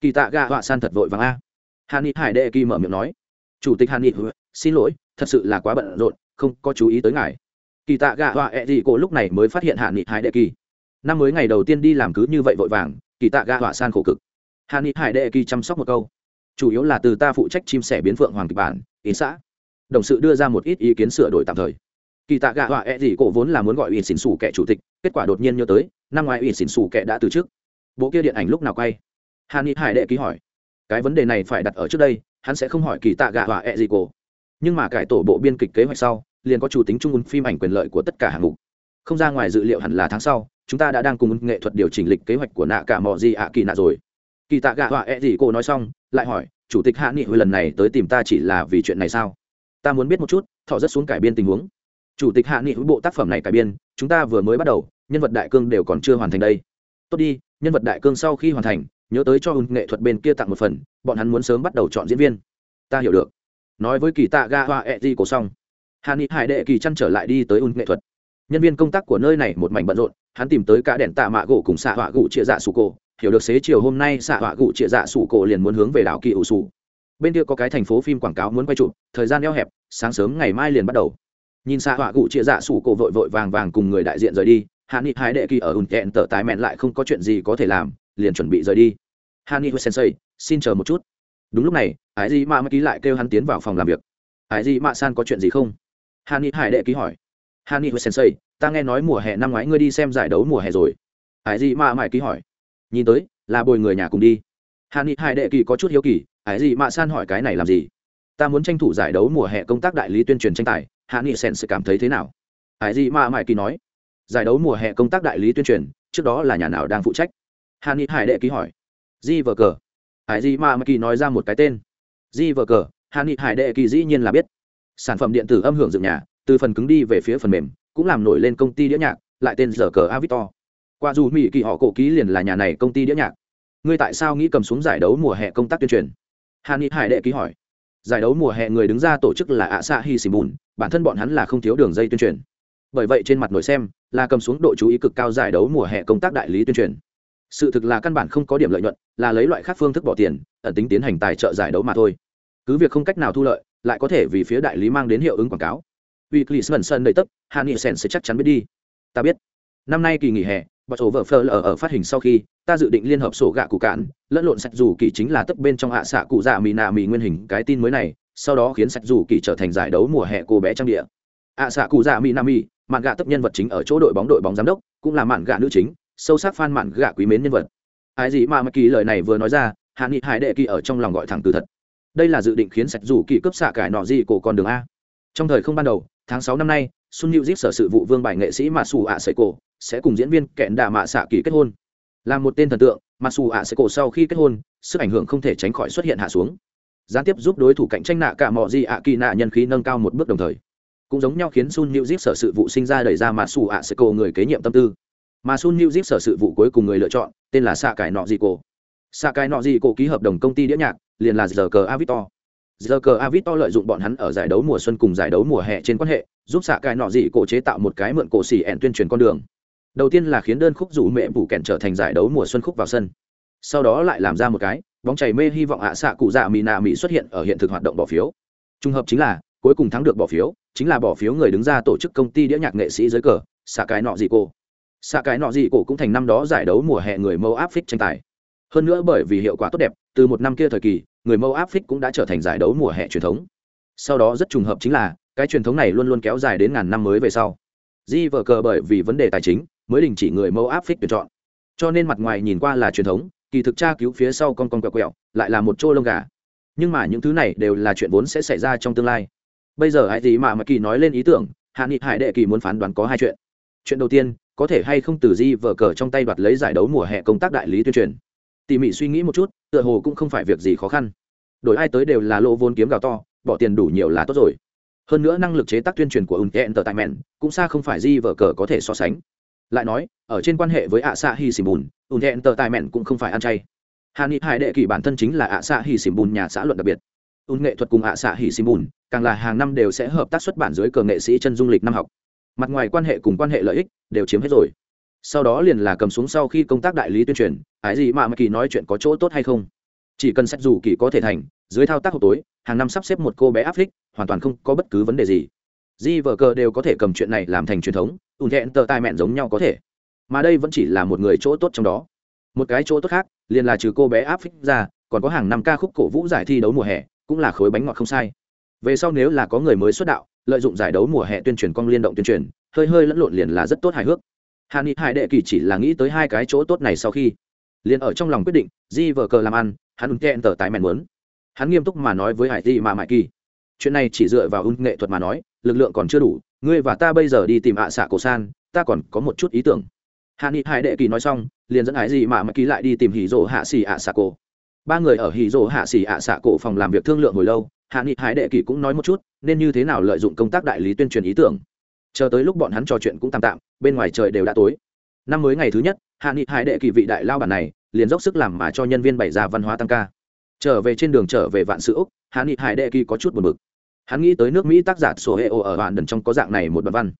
Kỳ tạ gạ họa san thật vội vàng a. Hạ nghị hải đệ kỳ mở miệng nói, chủ tịch hạ nghị, xin lỗi, thật sự là quá bận rộn, không có chú ý tới ngài. Kỳ tạ gạ họa ẹ、e、dị cổ lúc này mới phát hiện hạ nghị hải đệ kỳ. Năm mới ngày đầu tiên đi làm cứ như vậy vội vàng, kỳ tạ gạ hỏa san khổ cực. Hà ni hải đệ kỳ chăm sóc một câu chủ yếu là từ ta phụ trách chim sẻ biến phượng hoàng kịch bản, ý xã. Đồng sự đưa ra một ít ý kiến sửa đổi tạm thời. Kỳ tạ gạ họa e gì cổ vốn là muốn gọi ủy xỉn xù kẻ chủ tịch, kết quả đột nhiên nhớ tới, năm ngoái ủy xỉn xù kẻ đã từ chức. Bộ kia điện ảnh lúc nào quay? Hàn ni hải đệ ký hỏi. Cái vấn đề này phải đặt ở trước đây, hắn sẽ không hỏi kỳ tạ gạ họa e gì cổ. Nhưng mà cải tổ bộ biên kịch kế hoạch sau, liền có chủ tính trung ương phim ảnh quyền lợi của tất cả hạng mục. Không ra ngoài dự liệu hẳn là tháng sau, chúng ta đã đang cùng nghệ thuật điều chỉnh lịch kế hoạch của nạ cả mò gì ạ kỳ nạ rồi kỳ tạ gạ họa e gì cô nói xong, lại hỏi, chủ tịch hạ nghị hồi lần này tới tìm ta chỉ là vì chuyện này sao? Ta muốn biết một chút, thọ rất xuống cải biên tình huống. Chủ tịch hạ nghị, bộ tác phẩm này cải biên, chúng ta vừa mới bắt đầu, nhân vật đại cương đều còn chưa hoàn thành đây. Tốt đi, nhân vật đại cương sau khi hoàn thành, nhớ tới cho hưng nghệ thuật bên kia tặng một phần, bọn hắn muốn sớm bắt đầu chọn diễn viên. Ta hiểu được. Nói với kỳ tạ ga hoa e di cổ xong, hạ Nị hải đệ kỳ chăn trở lại đi tới Ung nghệ thuật. Nhân viên công tác của nơi này một mảnh bận rộn, hắn tìm tới cả đèn tạ mạ gỗ cùng xạ họa gỗ chia dạ sủ cổ hiểu được xế chiều hôm nay xạ họa cụ trịa dạ sủ cổ liền muốn hướng về đảo kỳ ủ sủ. Bên kia có cái thành phố phim quảng cáo muốn quay chụp, thời gian eo hẹp, sáng sớm ngày mai liền bắt đầu. Nhìn xạ họa cụ trịa dạ sủ cổ vội vội vàng vàng cùng người đại diện rời đi, hạ nghị hai đệ kỳ ở ùn kẹn tở tái mẹn lại không có chuyện gì có thể làm, liền chuẩn bị rời đi. Hạ nghị sensei, xin chờ một chút. Đúng lúc này ái gì mà ký lại kêu hắn tiến vào phòng làm việc. Ái gì mà san có chuyện gì không? Hạ nghị hải đệ ký hỏi. Hạ nghị sensei, ta nghe nói mùa hè năm ngoái ngươi đi xem giải đấu mùa hè rồi. Ái gì mà mãi ký hỏi nhìn tới, là bồi người nhà cùng đi. Hạ nghị hải đệ kỳ có chút hiếu kỳ, ái gì mà san hỏi cái này làm gì? Ta muốn tranh thủ giải đấu mùa hè công tác đại lý tuyên truyền tranh tài hạ nghị sen sẽ cảm thấy thế nào? Ái gì mà mãi kỳ nói. Giải đấu mùa hè công tác đại lý tuyên truyền, trước đó là nhà nào đang phụ trách? Hạ nghị hải đệ kỳ hỏi. Di vờ cờ. Ái gì mà mãi kỳ nói ra một cái tên. Di vờ cờ hạ nghị hải đệ kỳ dĩ nhiên là biết. Sản phẩm điện tử âm hưởng dựng nhà, từ phần cứng đi về phía phần mềm, cũng làm nổi lên công ty đĩa nhạc, lại tên giờ cờ avictor qua dù mỹ kỳ họ cổ ký liền là nhà này công ty đĩa nhạc. Ngươi tại sao nghĩ cầm xuống giải đấu mùa hè công tác tuyên truyền? Hàn ni hải đệ ký hỏi. Giải đấu mùa hè người đứng ra tổ chức là ạ xạ hi xì bùn bản thân bọn hắn là không thiếu đường dây tuyên truyền. Bởi vậy trên mặt nổi xem là cầm xuống độ chú ý cực cao giải đấu mùa hè công tác đại lý tuyên truyền. Sự thực là căn bản không có điểm lợi nhuận, là lấy loại khác phương thức bỏ tiền, ẩn tính tiến hành tài trợ giải đấu mà thôi. Cứ việc không cách nào thu lợi, lại có thể vì phía đại lý mang đến hiệu ứng quảng cáo. Vì clisman sơn đầy tấp, Hàn nghị sen sẽ chắc chắn biết đi. Ta biết. Năm nay kỳ nghỉ hè bọt sổ vợ phơ lờ ở phát hình sau khi, ta dự định liên hợp sổ gạ cụ cạn, lẫn lộn sạch dù kỳ chính là tấp bên trong hạ xạ cụ dạ mì nạ mì nguyên hình cái tin mới này, sau đó khiến sạch dù kỳ trở thành giải đấu mùa hè cô bé trang địa. Hạ xạ cụ dạ mì nạ mì, mạn gạ tấp nhân vật chính ở chỗ đội bóng đội bóng giám đốc, cũng là mạn gạ nữ chính, sâu sắc fan mạn gạ quý mến nhân vật. Ai gì mà mà kỳ lời này vừa nói ra, hạ nghị hải đệ kỳ ở trong lòng gọi thẳng từ thật. Đây là dự định khiến sạch dù kỳ cấp xạ cải nọ gì cổ con đường a. Trong thời không ban đầu, tháng sáu năm nay Sun New Zip sở sự vụ vương bài nghệ sĩ Masu cổ sẽ cùng diễn viên kẹn đà mạ xạ kỳ kết hôn. Là một tên thần tượng, Masu cổ sau khi kết hôn, sức ảnh hưởng không thể tránh khỏi xuất hiện hạ xuống. Gián tiếp giúp đối thủ cạnh tranh nạ cả mọ gì ạ kỳ nạ nhân khí nâng cao một bước đồng thời. Cũng giống nhau khiến Sun New Zip sở sự vụ sinh ra đẩy ra Masu cổ người kế nhiệm tâm tư. Mà Sun New Zip sở sự vụ cuối cùng người lựa chọn, tên là Sạ Cải Nọ Dị Cổ. Sạ Cải Nọ Dị Cổ ký hợp đồng công ty đĩa nhạc, liền là giờ cờ Avictor giờ cờ avito lợi dụng bọn hắn ở giải đấu mùa xuân cùng giải đấu mùa hè trên quan hệ, giúp xạ cài nọ dị cổ chế tạo một cái mượn cổ xỉ ẹn tuyên truyền con đường. Đầu tiên là khiến đơn khúc rủ mẹ bù kẹn trở thành giải đấu mùa xuân khúc vào sân. Sau đó lại làm ra một cái, bóng chảy mê hy vọng ạ xạ cụ dạ mỹ nạ mỹ xuất hiện ở hiện thực hoạt động bỏ phiếu. Trùng hợp chính là, cuối cùng thắng được bỏ phiếu, chính là bỏ phiếu người đứng ra tổ chức công ty đĩa nhạc nghệ sĩ dưới cờ, xạ cái nọ dị cổ. Xạ cái nọ dị cổ cũng thành năm đó giải đấu mùa hè người mâu áp phích tranh tài. Hơn nữa bởi vì hiệu quả tốt đẹp, từ một năm kia thời kỳ người mâu áp phích cũng đã trở thành giải đấu mùa hè truyền thống. Sau đó rất trùng hợp chính là, cái truyền thống này luôn luôn kéo dài đến ngàn năm mới về sau. Di vờ cờ bởi vì vấn đề tài chính, mới đình chỉ người mâu áp phích tuyển chọn. Cho nên mặt ngoài nhìn qua là truyền thống, kỳ thực tra cứu phía sau con con quẹo quẹo, lại là một chỗ lông gà. Nhưng mà những thứ này đều là chuyện vốn sẽ xảy ra trong tương lai. Bây giờ hãy gì mà mà kỳ nói lên ý tưởng, hạ nghị hải đệ kỳ muốn phán đoán có hai chuyện. Chuyện đầu tiên, có thể hay không từ di vờ cờ trong tay đoạt lấy giải đấu mùa hè công tác đại lý tuyên truyền tỉ mỉ suy nghĩ một chút, tựa hồ cũng không phải việc gì khó khăn. Đổi ai tới đều là lỗ vốn kiếm gào to, bỏ tiền đủ nhiều là tốt rồi. Hơn nữa năng lực chế tác tuyên truyền của unten tờ tại mẹn, cũng xa không phải di vở cờ có thể so sánh. Lại nói, ở trên quan hệ với ạ xạ hi xìm bùn unten tờ tại mẹn cũng không phải ăn chay. Hà ni hải đệ kỷ bản thân chính là ạ xạ hi xìm bùn nhà xã luận đặc biệt. Un nghệ thuật cùng ạ xạ hi xìm bùn, càng là hàng năm đều sẽ hợp tác xuất bản dưới cờ nghệ sĩ chân dung lịch năm học. Mặt ngoài quan hệ cùng quan hệ lợi ích đều chiếm hết rồi sau đó liền là cầm xuống sau khi công tác đại lý tuyên truyền, ái gì mà mạ kỳ nói chuyện có chỗ tốt hay không? Chỉ cần sách dù kỳ có thể thành, dưới thao tác hộp tối, hàng năm sắp xếp một cô bé áp phích, hoàn toàn không có bất cứ vấn đề gì. Di vợ cờ đều có thể cầm chuyện này làm thành truyền thống, ùn thẹn tờ tai mẹn giống nhau có thể. Mà đây vẫn chỉ là một người chỗ tốt trong đó. Một cái chỗ tốt khác, liền là trừ cô bé áp phích ra, còn có hàng năm ca khúc cổ vũ giải thi đấu mùa hè, cũng là khối bánh ngọt không sai. Về sau nếu là có người mới xuất đạo, lợi dụng giải đấu mùa hè tuyên truyền cong liên động tuyên truyền, hơi hơi lẫn lộn liền là rất tốt hài hước hà ni hải đệ kỳ chỉ là nghĩ tới hai cái chỗ tốt này sau khi, liền ở trong lòng quyết định, di vờ cờ làm ăn, hắn ung kẹn tờ tái mèn muốn. Hắn nghiêm túc mà nói với hải di mà mại kỳ, chuyện này chỉ dựa vào ung nghệ thuật mà nói, lực lượng còn chưa đủ, ngươi và ta bây giờ đi tìm ạ xạ cổ san, ta còn có một chút ý tưởng. Hạ nghị hải đệ kỳ nói xong, liền dẫn hải Di mà mại kỳ lại đi tìm hỉ rỗ hạ xì ạ xạ cổ. Ba người ở hỉ rỗ hạ xì ạ xạ cổ phòng làm việc thương lượng hồi lâu hạ nghị hải đệ kỳ cũng nói một chút, nên như thế nào lợi dụng công tác đại lý tuyên truyền ý tưởng. Chờ tới lúc bọn hắn trò chuyện cũng tạm tạm bên ngoài trời đều đã tối. Năm mới ngày thứ nhất, hạ nghị hải đệ kỳ vị đại lao bản này, liền dốc sức làm mà cho nhân viên bày ra văn hóa tăng ca. Trở về trên đường trở về vạn sự úc, hạ nghị hải đệ kỳ có chút buồn bực. Hắn nghĩ tới nước mỹ tác giả sổ hệ ồ ở vạn đần trong có dạng này một đoạn văn.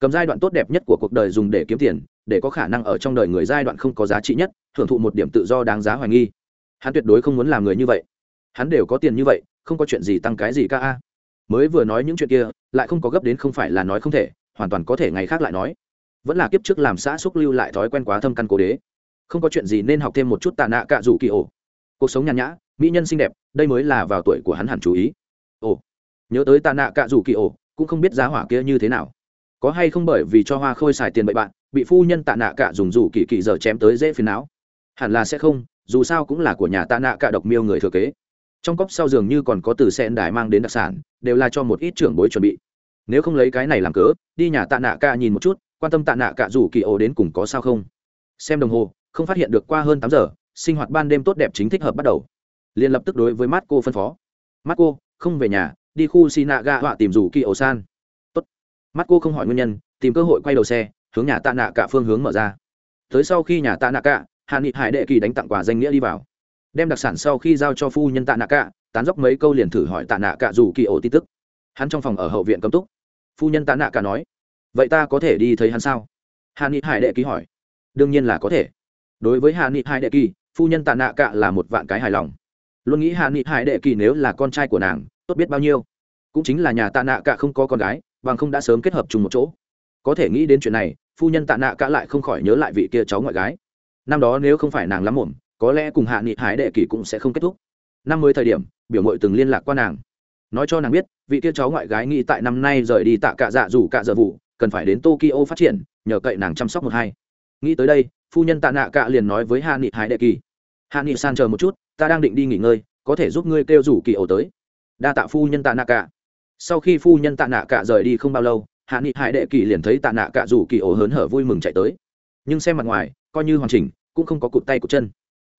Cầm giai đoạn tốt đẹp nhất của cuộc đời dùng để kiếm tiền, để có khả năng ở trong đời người giai đoạn không có giá trị nhất, hưởng thụ một điểm tự do đáng giá hoài nghi. Hắn tuyệt đối không muốn làm người như vậy. Hắn đều có tiền như vậy, không có chuyện gì tăng cái gì ca a. Mới vừa nói những chuyện kia, lại không có gấp đến không phải là nói không thể, hoàn toàn có thể ngày khác lại nói vẫn là kiếp trước làm xã xúc lưu lại thói quen quá thâm căn cố đế. Không có chuyện gì nên học thêm một chút tà nạ cạ rủ kỳ ổ. Cuộc sống nhàn nhã, mỹ nhân xinh đẹp, đây mới là vào tuổi của hắn hẳn chú ý. Ồ, nhớ tới tà nạ cạ rủ kỳ ổ, cũng không biết giá hỏa kia như thế nào. Có hay không bởi vì cho hoa khôi xài tiền bậy bạn, bị phu nhân tạ nạ cạ dùng rủ kỳ kỳ giờ chém tới dễ phiền não? Hẳn là sẽ không, dù sao cũng là của nhà tạ nạ cạ độc miêu người thừa kế. Trong cốc sau giường như còn có từ sen đài mang đến đặc sản, đều là cho một ít trưởng bối chuẩn bị. Nếu không lấy cái này làm cớ, đi nhà tạ nạ cạ nhìn một chút quan tâm tạ nạ cả rủ kỳ ổ đến cùng có sao không? Xem đồng hồ, không phát hiện được qua hơn tám giờ, sinh hoạt ban đêm tốt đẹp chính thích hợp bắt đầu. Liền lập tức đối với mắt cô phân phó. Mắt cô không về nhà, đi khu sinaga họa tìm rủ kỳ ổ san. Tốt. Mắt cô không hỏi nguyên nhân, tìm cơ hội quay đầu xe, hướng nhà tạ nạ cả phương hướng mở ra. Tới sau khi nhà tạ nạ cả, hạ nghị hải đệ kỳ đánh tặng quà danh nghĩa đi vào. Đem đặc sản sau khi giao cho phu nhân tạ nạ cả, tán dốc mấy câu liền thử hỏi tạ nạ cả rủ kỳ ổ tin tức. Hắn trong phòng ở hậu viện cấm túc. Phu nhân tạ nạ cả nói vậy ta có thể đi thấy hắn sao? Hạ nghị hải đệ kỳ hỏi. Đương nhiên là có thể. Đối với hạ nghị hải đệ kỳ, phu nhân tạ nạ cả là một vạn cái hài lòng. Luôn nghĩ hạ nghị hải đệ kỳ nếu là con trai của nàng, tốt biết bao nhiêu. Cũng chính là nhà tạ nạ cả không có con gái, bằng không đã sớm kết hợp chung một chỗ. Có thể nghĩ đến chuyện này, phu nhân tạ nạ cả lại không khỏi nhớ lại vị kia cháu ngoại gái. Năm đó nếu không phải nàng lắm muộn, có lẽ cùng hạ nghị hải đệ kỳ cũng sẽ không kết thúc. Năm mới thời điểm, biểu mội từng liên lạc qua nàng. Nói cho nàng biết, vị kia cháu ngoại gái nghĩ tại năm nay rời đi tạ cạ dạ dù cạ dợ vụ cần phải đến tokyo phát triển, nhờ cậy nàng chăm sóc một hai. Nghĩ tới đây, phu nhân tạ nạ cạ liền nói với hạ nghị hải đệ kỳ, hạ nghị san chờ một chút, ta đang định đi nghỉ ngơi, có thể giúp ngươi kêu rủ kỳ ổ tới. Đa tạ phu nhân tạ nạ cạ. Sau khi phu nhân tạ nạ cạ rời đi không bao lâu, hạ nghị hải đệ kỳ liền thấy tạ nạ cạ rủ kỳ ổ hớn hở vui mừng chạy tới. Nhưng xem mặt ngoài, coi như hoàn chỉnh, cũng không có cụt tay cụt chân.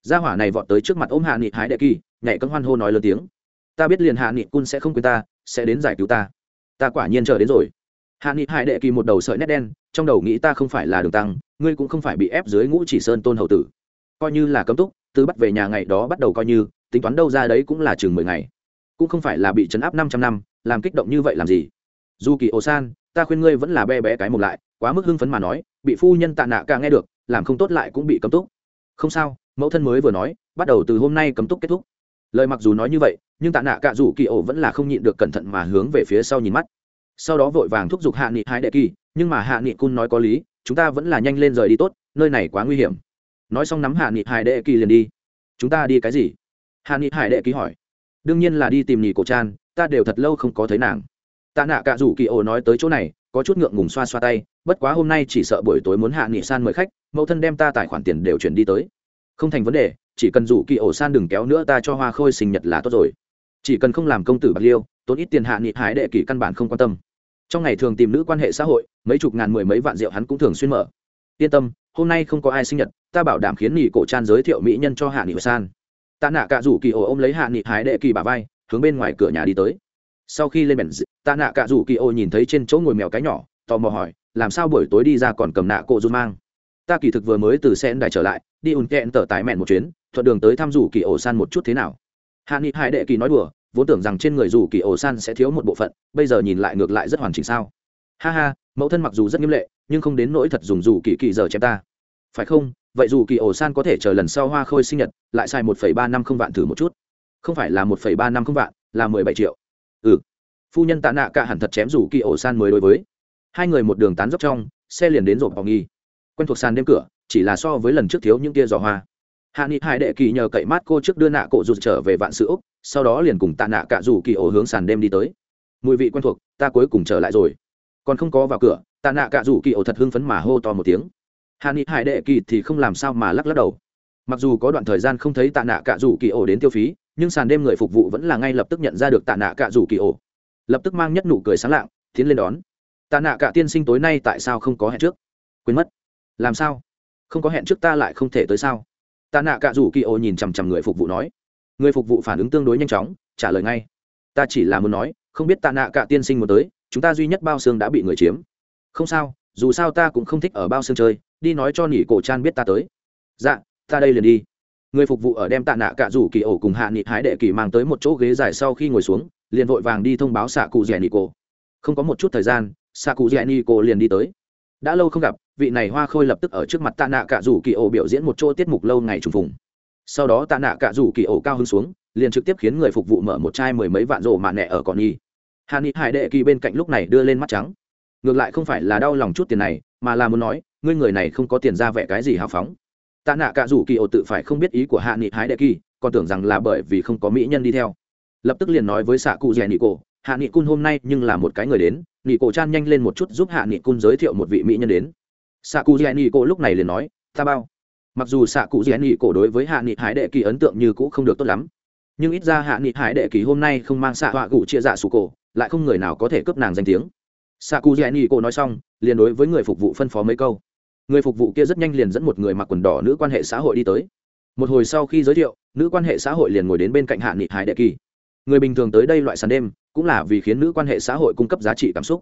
Gia hỏa này vọt tới trước mặt ôm hạ nghị hải đệ kỳ, nhảy cân hoan hô nói lớn tiếng, ta biết liền hạ nghị cun sẽ không quên ta, sẽ đến giải cứu ta. Ta quả nhiên chờ đến rồi hạ nghị hải đệ kỳ một đầu sợi nét đen, trong đầu nghĩ ta không phải là đường tăng, ngươi cũng không phải bị ép dưới ngũ chỉ sơn tôn hậu tử. Coi như là cấm túc, từ bắt về nhà ngày đó bắt đầu coi như, tính toán đâu ra đấy cũng là chừng mười ngày. Cũng không phải là bị chấn áp năm trăm năm, làm kích động như vậy làm gì? Dù kỳ ồ san, ta khuyên ngươi vẫn là be bé cái một lại, quá mức hưng phấn mà nói, bị phu nhân tạ nạ ca nghe được, làm không tốt lại cũng bị cấm túc. Không sao, mẫu thân mới vừa nói, bắt đầu từ hôm nay cấm túc kết thúc. Lời mặc dù nói như vậy, nhưng tạ nạ cạ rủ kỳ ổ vẫn là không nhịn được cẩn thận mà hướng về phía sau nhìn mắt sau đó vội vàng thúc giục hạ nghị hái đệ kỳ nhưng mà hạ nghị cun nói có lý chúng ta vẫn là nhanh lên rời đi tốt nơi này quá nguy hiểm. Nói xong nắm hạ nghị hải đệ kỳ liền đi. Chúng ta đi cái gì? Hạ nghị hải đệ kỳ hỏi. Đương nhiên là đi tìm nhì cổ Tràn, ta đều thật lâu không có thấy nàng. Tạ nạ cạ rủ kỳ ổ nói tới chỗ này có chút ngượng ngùng xoa xoa tay bất quá hôm nay chỉ sợ buổi tối muốn hạ nghị san mời khách mẫu thân đem ta tài khoản tiền đều chuyển đi tới. Không thành vấn đề chỉ cần rủ kỳ ổ san đừng kéo nữa ta cho hoa khôi sinh nhật là tốt rồi. Chỉ cần không làm công tử bạc liêu tốn ít tiền hạ nghị Hải đệ kỳ căn bản không quan tâm trong ngày thường tìm nữ quan hệ xã hội, mấy chục ngàn mười mấy vạn rượu hắn cũng thường xuyên mở. Yên tâm, hôm nay không có ai sinh nhật, ta bảo đảm khiến nghị cổ tràn giới thiệu mỹ nhân cho hạ nghị san. Tạ nạ cả rủ kỳ ổ ôm lấy hạ nghị hái đệ kỳ bà vai, hướng bên ngoài cửa nhà đi tới. Sau khi lên bèn tạ nạ cả rủ kỳ ổ nhìn thấy trên chỗ ngồi mèo cái nhỏ, tò mò hỏi, làm sao buổi tối đi ra còn cầm nạ cổ run mang? Ta kỳ thực vừa mới từ xe đài trở lại, đi ùn kẹn tở tái mẹn một chuyến, thuận đường tới thăm rủ kỳ ổ san một chút thế nào. Hạ nghị hải đệ kỳ nói đùa vốn tưởng rằng trên người rủ kỳ ổ san sẽ thiếu một bộ phận, bây giờ nhìn lại ngược lại rất hoàn chỉnh sao. Ha ha, mẫu thân mặc dù rất nghiêm lệ, nhưng không đến nỗi thật dùng rủ kỳ kỳ giờ chém ta. Phải không? Vậy dù kỳ ổ san có thể chờ lần sau hoa khôi sinh nhật, lại xài một phẩy ba năm không vạn thử một chút. Không phải là một phẩy ba năm không vạn, là mười bảy triệu. Ừ. Phu nhân tạ nạ cả hẳn thật chém rủ kỳ ổ san mới đối với. Hai người một đường tán dốc trong, xe liền đến rộp phòng nghi. Quen thuộc sàn đêm cửa, chỉ là so với lần trước thiếu những tia giò hoa hạ nghị hải đệ kỳ nhờ cậy mát cô trước đưa nạ cổ rụt trở về vạn sự úc, sau đó liền cùng tạ nạ cả rủ kỳ ổ hướng sàn đêm đi tới. Mùi vị quen thuộc, ta cuối cùng trở lại rồi. Còn không có vào cửa, tạ nạ cả rủ kỳ ổ thật hưng phấn mà hô to một tiếng. Hạ nghị hải đệ kỳ thì không làm sao mà lắc lắc đầu. Mặc dù có đoạn thời gian không thấy tạ nạ cả rủ kỳ ổ đến tiêu phí, nhưng sàn đêm người phục vụ vẫn là ngay lập tức nhận ra được tạ nạ cả rủ kỳ ổ. Lập tức mang nhất nụ cười sáng lạng, tiến lên đón. Tạ nạ cả tiên sinh tối nay tại sao không có hẹn trước? Quên mất. Làm sao? Không có hẹn trước ta lại không thể tới sao? Tạ nạ cạ rủ kỳ ổ nhìn chằm chằm người phục vụ nói. Người phục vụ phản ứng tương đối nhanh chóng, trả lời ngay. Ta chỉ là muốn nói, không biết tạ nạ cạ tiên sinh muốn tới, chúng ta duy nhất bao xương đã bị người chiếm. Không sao, dù sao ta cũng không thích ở bao xương chơi, đi nói cho nỉ cổ chan biết ta tới. Dạ ta đây liền đi. Người phục vụ ở đem tạ nạ cạ rủ kỳ ổ cùng hạ nghị hái đệ kỳ mang tới một chỗ ghế dài sau khi ngồi xuống, liền vội vàng đi thông báo xạ cụ rẻ nị cổ. Không có một chút thời gian, xạ cụ rẻ nị cổ liền đi tới. Đã lâu không gặp vị này hoa khôi lập tức ở trước mặt tạ nạ cả rủ kỳ ổ biểu diễn một chỗ tiết mục lâu ngày trùng phùng. Sau đó tạ nạ cả rủ kỳ ổ cao hứng xuống, liền trực tiếp khiến người phục vụ mở một chai mười mấy vạn rổ mà nẹ ở còn nhi hạ ni hải đệ kỳ bên cạnh lúc này đưa lên mắt trắng. Ngược lại không phải là đau lòng chút tiền này, mà là muốn nói, ngươi người này không có tiền ra vẻ cái gì hào phóng. Tạ nạ cả rủ kỳ ổ tự phải không biết ý của hạ nghị hái đệ kỳ, còn tưởng rằng là bởi vì không có mỹ nhân đi theo. Lập tức liền nói với xạ cụ dạ rẻ nị cổ hạ nghị cun hôm nay nhưng là một cái người đến nị cổ chan nhanh lên một chút giúp hạ nghị cun giới thiệu một vị mỹ nhân đến xạ cụ rẻ nị cổ lúc này liền nói, ta bao. Mặc dù xạ cụ rẻ nị cổ đối với hạ nghị hải đệ kỳ ấn tượng như cũ không được tốt lắm, nhưng ít ra hạ nghị hải đệ kỳ hôm nay không mang xạ họa cụ chia dạ sủ cổ, lại không người nào có thể cướp nàng danh tiếng. Xạ cụ rẽ nị cổ nói xong, liền đối với người phục vụ phân phó mấy câu. Người phục vụ kia rất nhanh liền dẫn một người mặc quần đỏ nữ quan hệ xã hội đi tới. Một hồi sau khi giới thiệu, nữ quan hệ xã hội liền ngồi đến bên cạnh hạ nghị hải đệ kỳ. Người bình thường tới đây loại sàn đêm, cũng là vì khiến nữ quan hệ xã hội cung cấp giá trị cảm xúc,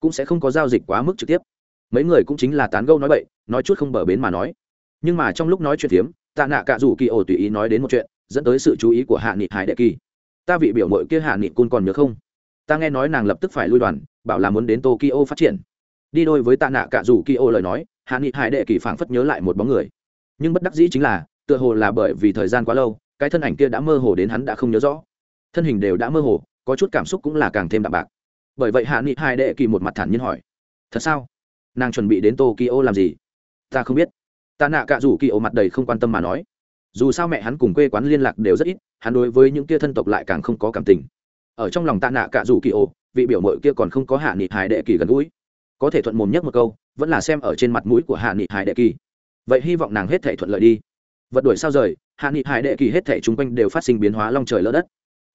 cũng sẽ không có giao dịch quá mức trực tiếp mấy người cũng chính là tán gâu nói bậy, nói chút không bờ bến mà nói. Nhưng mà trong lúc nói chuyện phiếm, tạ nạ cả Dụ kỳ ổ tùy ý nói đến một chuyện, dẫn tới sự chú ý của hạ nghị hải đệ kỳ. Ta vị biểu mội kia hạ nghị cun còn nhớ không? Ta nghe nói nàng lập tức phải lui đoàn, bảo là muốn đến tokyo phát triển. Đi đôi với tạ nạ cả Dụ kỳ ổ lời nói, hạ nghị hải đệ kỳ phảng phất nhớ lại một bóng người. Nhưng bất đắc dĩ chính là, tựa hồ là bởi vì thời gian quá lâu, cái thân ảnh kia đã mơ hồ đến hắn đã không nhớ rõ. Thân hình đều đã mơ hồ, có chút cảm xúc cũng là càng thêm đạm bạc. Bởi vậy hạ nghị hải đệ kỳ một mặt thản nhiên hỏi, thật sao? Nàng chuẩn bị đến tokyo làm gì? Ta không biết. Ta nạ cả rủ kỳ ô mặt đầy không quan tâm mà nói. Dù sao mẹ hắn cùng quê quán liên lạc đều rất ít, hắn đối với những kia thân tộc lại càng không có cảm tình. Ở trong lòng tạ nạ cả rủ kỳ ô vị biểu mội kia còn không có hạ nghị hải đệ kỳ gần gũi. Có thể thuận mồm nhất một câu, vẫn là xem ở trên mặt mũi của hạ nghị hải đệ kỳ. Vậy hy vọng nàng hết thể thuận lợi đi. Vật đuổi sao rời, hạ nghị hải đệ kỳ hết thể chung quanh đều phát sinh biến hóa long trời lỡ đất.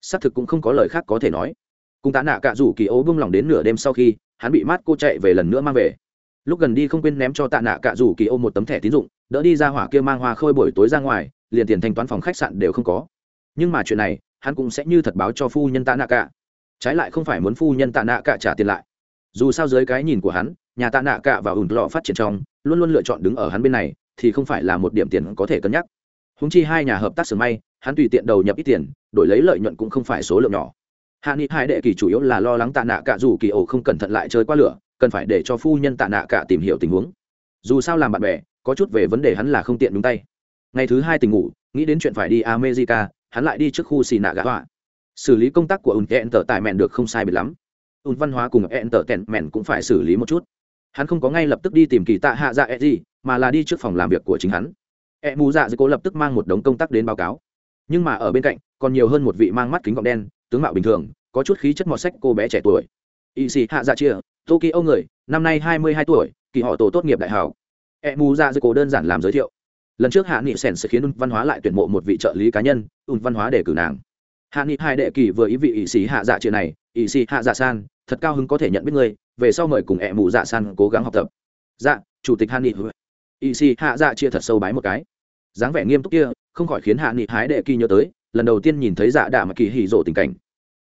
Xác thực cũng không có lời khác có thể nói. Cùng tạ nạ cả rủ kỳ ố bung lòng đến nửa đêm sau khi, hắn bị mát cô chạy về lần nữa mang về lúc gần đi không quên ném cho tạ nạ cả rủ kỳ ô một tấm thẻ tín dụng, đỡ đi ra hỏa kia mang hoa khôi buổi tối ra ngoài, liền tiền thanh toán phòng khách sạn đều không có. Nhưng mà chuyện này, hắn cũng sẽ như thật báo cho phu nhân tạ nạ cả. Trái lại không phải muốn phu nhân tạ nạ cả trả tiền lại. Dù sao dưới cái nhìn của hắn, nhà tạ nạ cả và ủn lọ phát triển trong, luôn luôn lựa chọn đứng ở hắn bên này, thì không phải là một điểm tiền có thể cân nhắc. Húng chi hai nhà hợp tác sửa may, hắn tùy tiện đầu nhập ít tiền, đổi lấy lợi nhuận cũng không phải số lượng nhỏ. Hạ nghị hai đệ kỳ chủ yếu là lo lắng tạ nạ cả dù kỳ ổ không cẩn thận lại chơi qua lửa cần phải để cho phu nhân tạ nạ cả tìm hiểu tình huống. Dù sao làm bạn bè, có chút về vấn đề hắn là không tiện đúng tay. Ngày thứ hai tình ngủ, nghĩ đến chuyện phải đi america, hắn lại đi trước khu xì nạ gã họa. Xử lý công tác của ùn hẹn tờ tại mẹn được không sai biệt lắm. Ùn văn hóa cùng hẹn tờ tẹn mẹn cũng phải xử lý một chút. Hắn không có ngay lập tức đi tìm kỳ tạ hạ dạ e gì mà là đi trước phòng làm việc của chính hắn. E mù dạ dư cố lập tức mang một đống công tác đến báo cáo. Nhưng mà ở bên cạnh, còn nhiều hơn một vị mang mắt kính gọng đen, tướng mạo bình thường, có chút khí chất mọt sách cô bé trẻ tuổi. Y sĩ hạ dạ chia tokyo người, năm nay hai mươi hai tuổi, kỳ họ tổ tốt nghiệp đại học. E mù dạ dư cố đơn giản làm giới thiệu. Lần trước hạ nghị sèn sẽ khiến văn hóa lại tuyển mộ một vị trợ lý cá nhân, ùn văn hóa để cử nàng. Hạ nghị hai đệ kỳ vừa ý vị ỵ sĩ hạ dạ chuyện này ỵ sĩ hạ dạ san, thật cao hứng có thể nhận biết ngươi về sau mời cùng ẹ mù dạ san cố gắng học tập. Dạ chủ tịch hạ nghị. Ỵ sĩ hạ dạ chia thật sâu bái một cái. Dáng vẻ nghiêm túc kia, không khỏi khiến hạ nghị hái đệ kỳ nhớ tới, lần đầu tiên nhìn thấy dạ đà mà kỳ hỉ rộ tình cảnh.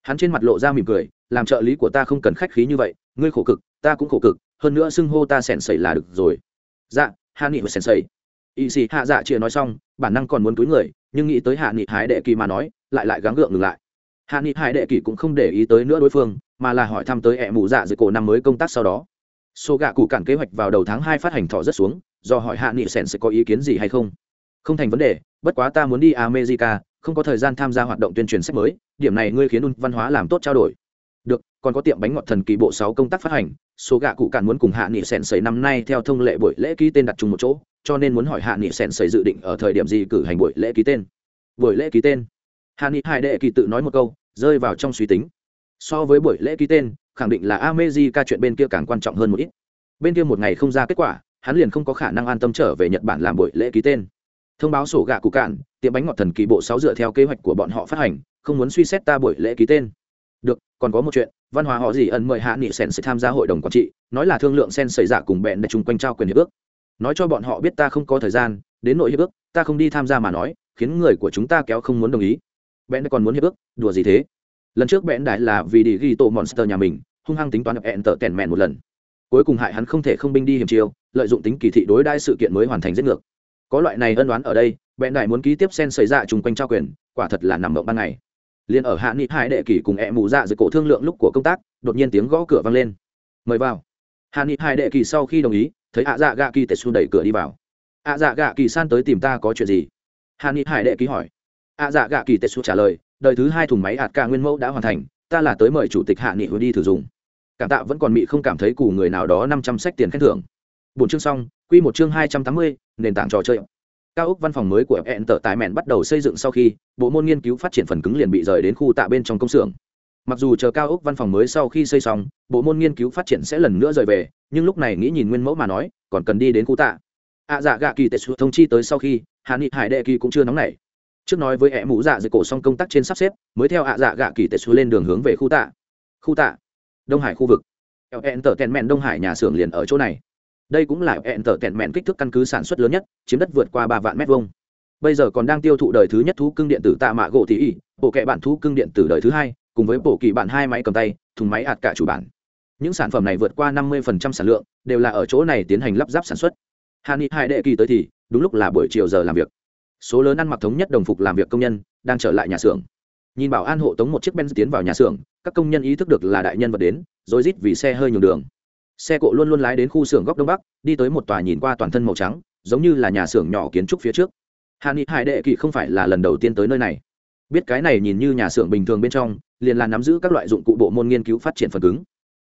Hắn trên mặt lộ ra mỉm cười, làm trợ lý của ta không cần khách khí như vậy ngươi khổ cực, ta cũng khổ cực, hơn nữa xưng hô ta sèn sẩy là được rồi. Dạ hạ nghị và sèn sẩy. Y sĩ hạ dạ chia nói xong, bản năng còn muốn túi người, nhưng nghĩ tới hạ nghị hái đệ kỳ mà nói, lại lại gắng gượng ngừng lại. Hạ nghị hải đệ kỳ cũng không để ý tới nữa đối phương, mà là hỏi thăm tới ẹ mù dạ dưới cổ năm mới công tác sau đó. Số gạ cụ cản kế hoạch vào đầu tháng hai phát hành thọ rất xuống, do hỏi hạ nghị sèn sẽ có ý kiến gì hay không. Không thành vấn đề, bất quá ta muốn đi america, không có thời gian tham gia hoạt động tuyên truyền sách mới, điểm này ngươi khiến un văn hóa làm tốt trao đổi còn có tiệm bánh ngọt thần kỳ bộ sáu công tác phát hành, số gạ cụ cạn muốn cùng hạ nghị sèn sầy năm nay theo thông lệ buổi lễ ký tên đặt chung một chỗ, cho nên muốn hỏi hạ nghị sèn sầy dự định ở thời điểm gì cử hành buổi lễ ký tên. Buổi lễ ký tên. Hạ nghị hải đệ kỳ tự nói một câu, rơi vào trong suy tính. So với buổi lễ ký tên, khẳng định là ameji chuyện bên kia càng quan trọng hơn một ít. Bên kia một ngày không ra kết quả, hắn liền không có khả năng an tâm trở về nhật bản làm buổi lễ ký tên. Thông báo sổ gạ cụ cạn, tiệm bánh ngọt thần kỳ bộ sáu dựa theo kế hoạch của bọn họ phát hành, không muốn suy xét ta buổi lễ ký tên được, còn có một chuyện, văn hóa họ gì ẩn mời hạ nghị sen sẽ tham gia hội đồng quản trị, nói là thương lượng sen xảy ra cùng bẹn để chung quanh trao quyền hiệp ước. Nói cho bọn họ biết ta không có thời gian, đến nội hiệp ước, ta không đi tham gia mà nói, khiến người của chúng ta kéo không muốn đồng ý. Bẹn còn muốn hiệp ước, đùa gì thế? Lần trước bẹn đại là vì đi ghi tổ monster nhà mình, hung hăng tính toán được hẹn tợ tèn mẹn một lần. Cuối cùng hại hắn không thể không binh đi hiểm chiêu, lợi dụng tính kỳ thị đối đai sự kiện mới hoàn thành giết ngược. Có loại này ân đoán ở đây, bẹn đại muốn ký tiếp sen xảy ra chung quanh trao quyền, quả thật là nằm mộng ban ngày liền ở hạ nghị hải đệ kỷ cùng ẹ mù dạ dưới cổ thương lượng lúc của công tác, đột nhiên tiếng gõ cửa vang lên. Mời vào. Hạ nghị hải đệ kỳ sau khi đồng ý, thấy ạ dạ gạ kỳ tetsu đẩy cửa đi vào. Ạ dạ gạ kỳ san tới tìm ta có chuyện gì? Hạ nghị hải đệ ký hỏi. Ạ dạ gạ kỳ tetsu trả lời, đời thứ hai thùng máy hạt ca nguyên mẫu đã hoàn thành, ta là tới mời chủ tịch hạ nghị hồi đi thử dùng. Cảm tạ vẫn còn mị không cảm thấy cù người nào đó năm trăm sách tiền khen thưởng. Bốn chương xong, quy một chương hai trăm tám mươi, nền tảng trò chơi cao ốc văn phòng mới của hẹn tờ tài mẹn bắt đầu xây dựng sau khi bộ môn nghiên cứu phát triển phần cứng liền bị rời đến khu tạ bên trong công xưởng. Mặc dù chờ cao ốc văn phòng mới sau khi xây xong bộ môn nghiên cứu phát triển sẽ lần nữa rời về nhưng lúc này nghĩ nhìn nguyên mẫu mà nói còn cần đi đến khu tạ. Ạ à, dạ gạ kỳ tệ su thông chi tới sau khi hạ nghị hải đệ kỳ cũng chưa nóng nảy. Trước nói với ẹ mũ dạ dưới cổ xong công tác trên sắp xếp mới theo ạ à dạ gạ kỳ tệ su lên đường hướng về khu tạ. Khu tạ. Đông hải khu vực. Hẹn tờ tèn mẹn đông hải nhà xưởng liền ở chỗ này đây cũng là hẹn tờ tẹn mẹn kích thước căn cứ sản xuất lớn nhất, chiếm đất vượt qua ba vạn mét vuông. Bây giờ còn đang tiêu thụ đời thứ nhất thú cưng điện tử tạ mạ gỗ tỉ ỉ, bộ kệ bản thú cưng điện tử đời thứ hai, cùng với bộ kỳ bản hai máy cầm tay, thùng máy ạt cả chủ bản. Những sản phẩm này vượt qua năm mươi sản lượng, đều là ở chỗ này tiến hành lắp ráp sản xuất. Hà ni hai đệ kỳ tới thì, đúng lúc là buổi chiều giờ làm việc. Số lớn ăn mặc thống nhất đồng phục làm việc công nhân, đang trở lại nhà xưởng. Nhìn bảo an hộ tống một chiếc ben tiến vào nhà xưởng, các công nhân ý thức được là đại nhân vật đến rồi rít vì xe hơi nhường đường xe cộ luôn luôn lái đến khu xưởng góc đông bắc, đi tới một tòa nhìn qua toàn thân màu trắng, giống như là nhà xưởng nhỏ kiến trúc phía trước. Hà ni hải đệ kỳ không phải là lần đầu tiên tới nơi này. Biết cái này nhìn như nhà xưởng bình thường bên trong, liền là nắm giữ các loại dụng cụ bộ môn nghiên cứu phát triển phần cứng.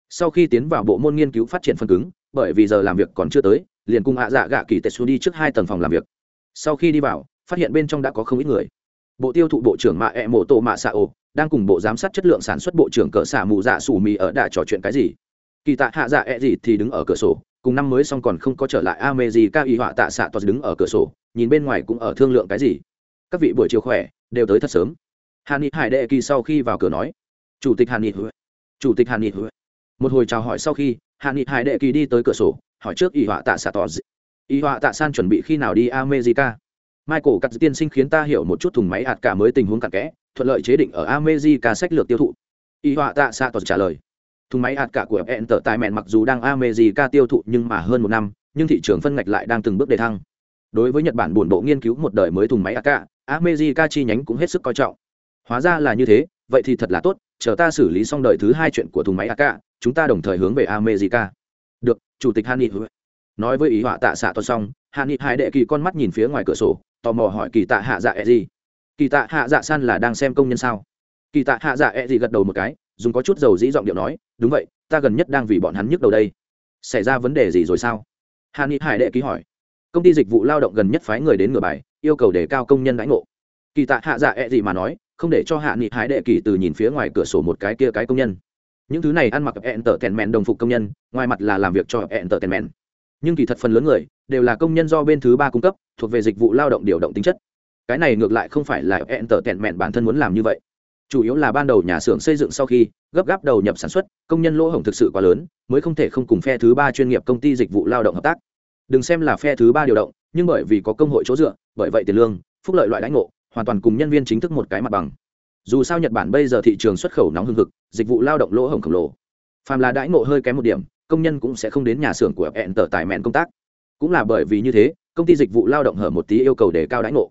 Sau khi tiến vào bộ môn nghiên cứu phát triển phần cứng, bởi vì giờ làm việc còn chưa tới, liền cùng hạ dạ gạ kỳ tetsu đi trước hai tầng phòng làm việc. Sau khi đi vào, phát hiện bên trong đã có không ít người. Bộ tiêu thụ bộ trưởng mạ e ẹ mổ tổ mạ xạ ổ đang cùng bộ giám sát chất lượng sản xuất bộ trưởng cỡ xả mù dạ sủ mì ở đại trò chuyện cái gì? Kỳ tạ hạ dạ ẹ、e、gì gì thì đứng ở cửa sổ, cùng năm mới xong còn không có trở lại a mê gì ca y họa tạ xạ toa đứng ở cửa sổ, nhìn bên ngoài cũng ở thương lượng cái gì. Các vị buổi chiều khỏe, đều tới thật sớm. Hà ni hải đệ kỳ sau khi vào cửa nói. Chủ tịch hà ni chủ tịch hà ni một hồi chào hỏi sau khi hà ni hải đệ kỳ đi tới cửa sổ, hỏi trước y họa tạ xạ toa y họa tạ san chuẩn bị khi nào đi america michael cắt tiên sinh khiến ta hiểu một chút thùng máy hạt cả mới tình huống cặn kẽ, thuận lợi chế định ở america sách lược tiêu thụ. Y họa tạ xạ toa trả lời thùng máy hạt cả của FN tở tài mẹn mặc dù đang america tiêu thụ nhưng mà hơn một năm, nhưng thị trường phân ngạch lại đang từng bước đề thăng. Đối với nhật bản buồn bộ nghiên cứu một đời mới thùng máy hạt cả, america chi nhánh cũng hết sức coi trọng. Hóa ra là như thế, vậy thì thật là tốt, chờ ta xử lý xong đời thứ hai chuyện của thùng máy hạt cả, chúng ta đồng thời hướng về america. Được, chủ tịch hani nói với ý họa tạ xạ toàn xong hani hai đệ kỳ con mắt nhìn phía ngoài cửa sổ, tò mò hỏi kỳ tạ hạ dạ e gì? Kỳ tạ hạ dạ san là đang xem công nhân sao? Kỳ tạ hạ dạ e gì gật đầu một cái dùng có chút dầu dĩ giọng điệu nói, đúng vậy, ta gần nhất đang vì bọn hắn nhức đầu đây. Xảy ra vấn đề gì rồi sao? Hà ni hải đệ ký hỏi. Công ty dịch vụ lao động gần nhất phái người đến ngửa bài, yêu cầu đề cao công nhân đãi ngộ. Kỳ tạ hạ dạ ẹ、e、gì mà nói, không để cho hạ nghị hải đệ kỳ từ nhìn phía ngoài cửa sổ một cái kia cái công nhân. Những thứ này ăn mặc hẹn tở tèn mẹn đồng phục công nhân, ngoài mặt là làm việc cho hẹn tở tèn mẹn. Nhưng kỳ thật phần lớn người đều là công nhân do bên thứ ba cung cấp, thuộc về dịch vụ lao động điều động tính chất. Cái này ngược lại không phải là hẹn tở tèn mẹn bản thân muốn làm như vậy chủ yếu là ban đầu nhà xưởng xây dựng sau khi gấp gáp đầu nhập sản xuất, công nhân lỗ hổng thực sự quá lớn, mới không thể không cùng phe thứ ba chuyên nghiệp công ty dịch vụ lao động hợp tác. Đừng xem là phe thứ ba điều động, nhưng bởi vì có công hội chỗ dựa, bởi vậy tiền lương, phúc lợi loại đãi ngộ, hoàn toàn cùng nhân viên chính thức một cái mặt bằng. Dù sao nhật bản bây giờ thị trường xuất khẩu nóng hưng hực, dịch vụ lao động lỗ hổng khổng lồ. Phàm là đãi ngộ hơi kém một điểm, công nhân cũng sẽ không đến nhà xưởng của hẹn tở tài mẹn công tác. Cũng là bởi vì như thế, công ty dịch vụ lao động hở một tí yêu cầu để cao đãi ngộ.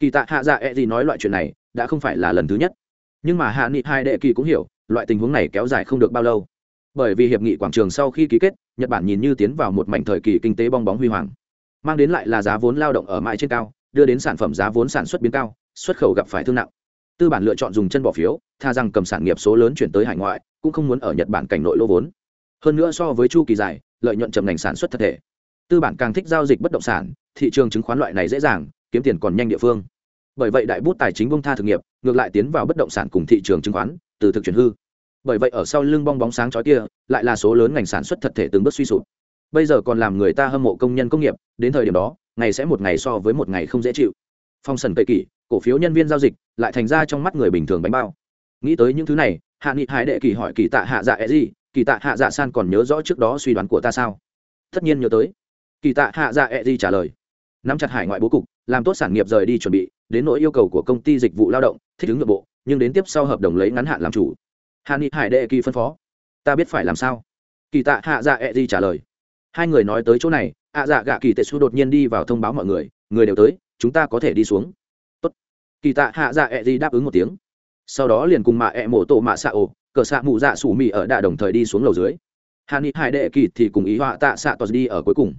Kỳ tạ hạ dạ e gì nói loại chuyện này, đã không phải là lần thứ nhất nhưng mà hạ nghị hai đệ kỳ cũng hiểu, loại tình huống này kéo dài không được bao lâu. Bởi vì hiệp nghị quảng trường sau khi ký kết, nhật bản nhìn như tiến vào một mảnh thời kỳ kinh tế bong bóng huy hoàng. Mang đến lại là giá vốn lao động ở mãi trên cao, đưa đến sản phẩm giá vốn sản xuất biến cao, xuất khẩu gặp phải thương nặng. Tư bản lựa chọn dùng chân bỏ phiếu, tha rằng cầm sản nghiệp số lớn chuyển tới hải ngoại, cũng không muốn ở nhật bản cảnh nội lỗ vốn. Hơn nữa so với chu kỳ dài, lợi nhuận chậm ngành sản xuất thật thể. Tư bản càng thích giao dịch bất động sản, thị trường chứng khoán loại này dễ dàng, kiếm tiền còn nhanh địa phương. Bởi vậy đại bút tài chính bông tha thực nghiệp ngược lại tiến vào bất động sản cùng thị trường chứng khoán, từ thực chuyển hư. Bởi vậy ở sau lưng bong bóng sáng chói kia, lại là số lớn ngành sản xuất thật thể từng bước suy sụp. Bây giờ còn làm người ta hâm mộ công nhân công nghiệp, đến thời điểm đó, ngày sẽ một ngày so với một ngày không dễ chịu. Phong sần tây kỷ, cổ phiếu nhân viên giao dịch, lại thành ra trong mắt người bình thường bánh bao. Nghĩ tới những thứ này, hạ nghị hải đệ kỳ hỏi kỳ tạ hạ dạ e gì kỳ tạ hạ dạ san còn nhớ rõ trước đó suy đoán của ta sao? Tất nhiên nhớ tới. Kỳ tạ hạ dạ e gì trả lời. Nắm chặt hải ngoại bố cục, làm tốt sản nghiệp rời đi chuẩn bị, đến nỗi yêu cầu của công ty dịch vụ lao động thích ứng nội bộ, nhưng đến tiếp sau hợp đồng lấy ngắn hạn làm chủ. Hà ni hải đệ kỳ phân phó. Ta biết phải làm sao. Kỳ tạ hạ dạ ẹ、e、di trả lời. Hai người nói tới chỗ này ạ dạ gạ kỳ tệ xu đột nhiên đi vào thông báo mọi người người đều tới, chúng ta có thể đi xuống. Tốt. kỳ tạ hạ dạ ẹ、e、di đáp ứng một tiếng. Sau đó liền cùng mạ e tổ mạ xạ ổ, cờ xạ mụ dạ sủ mị ở đạ đồng thời đi xuống lầu dưới. Hà ni hải đệ kỳ thì cùng ý họa tạ xạ tos đi ở cuối cùng.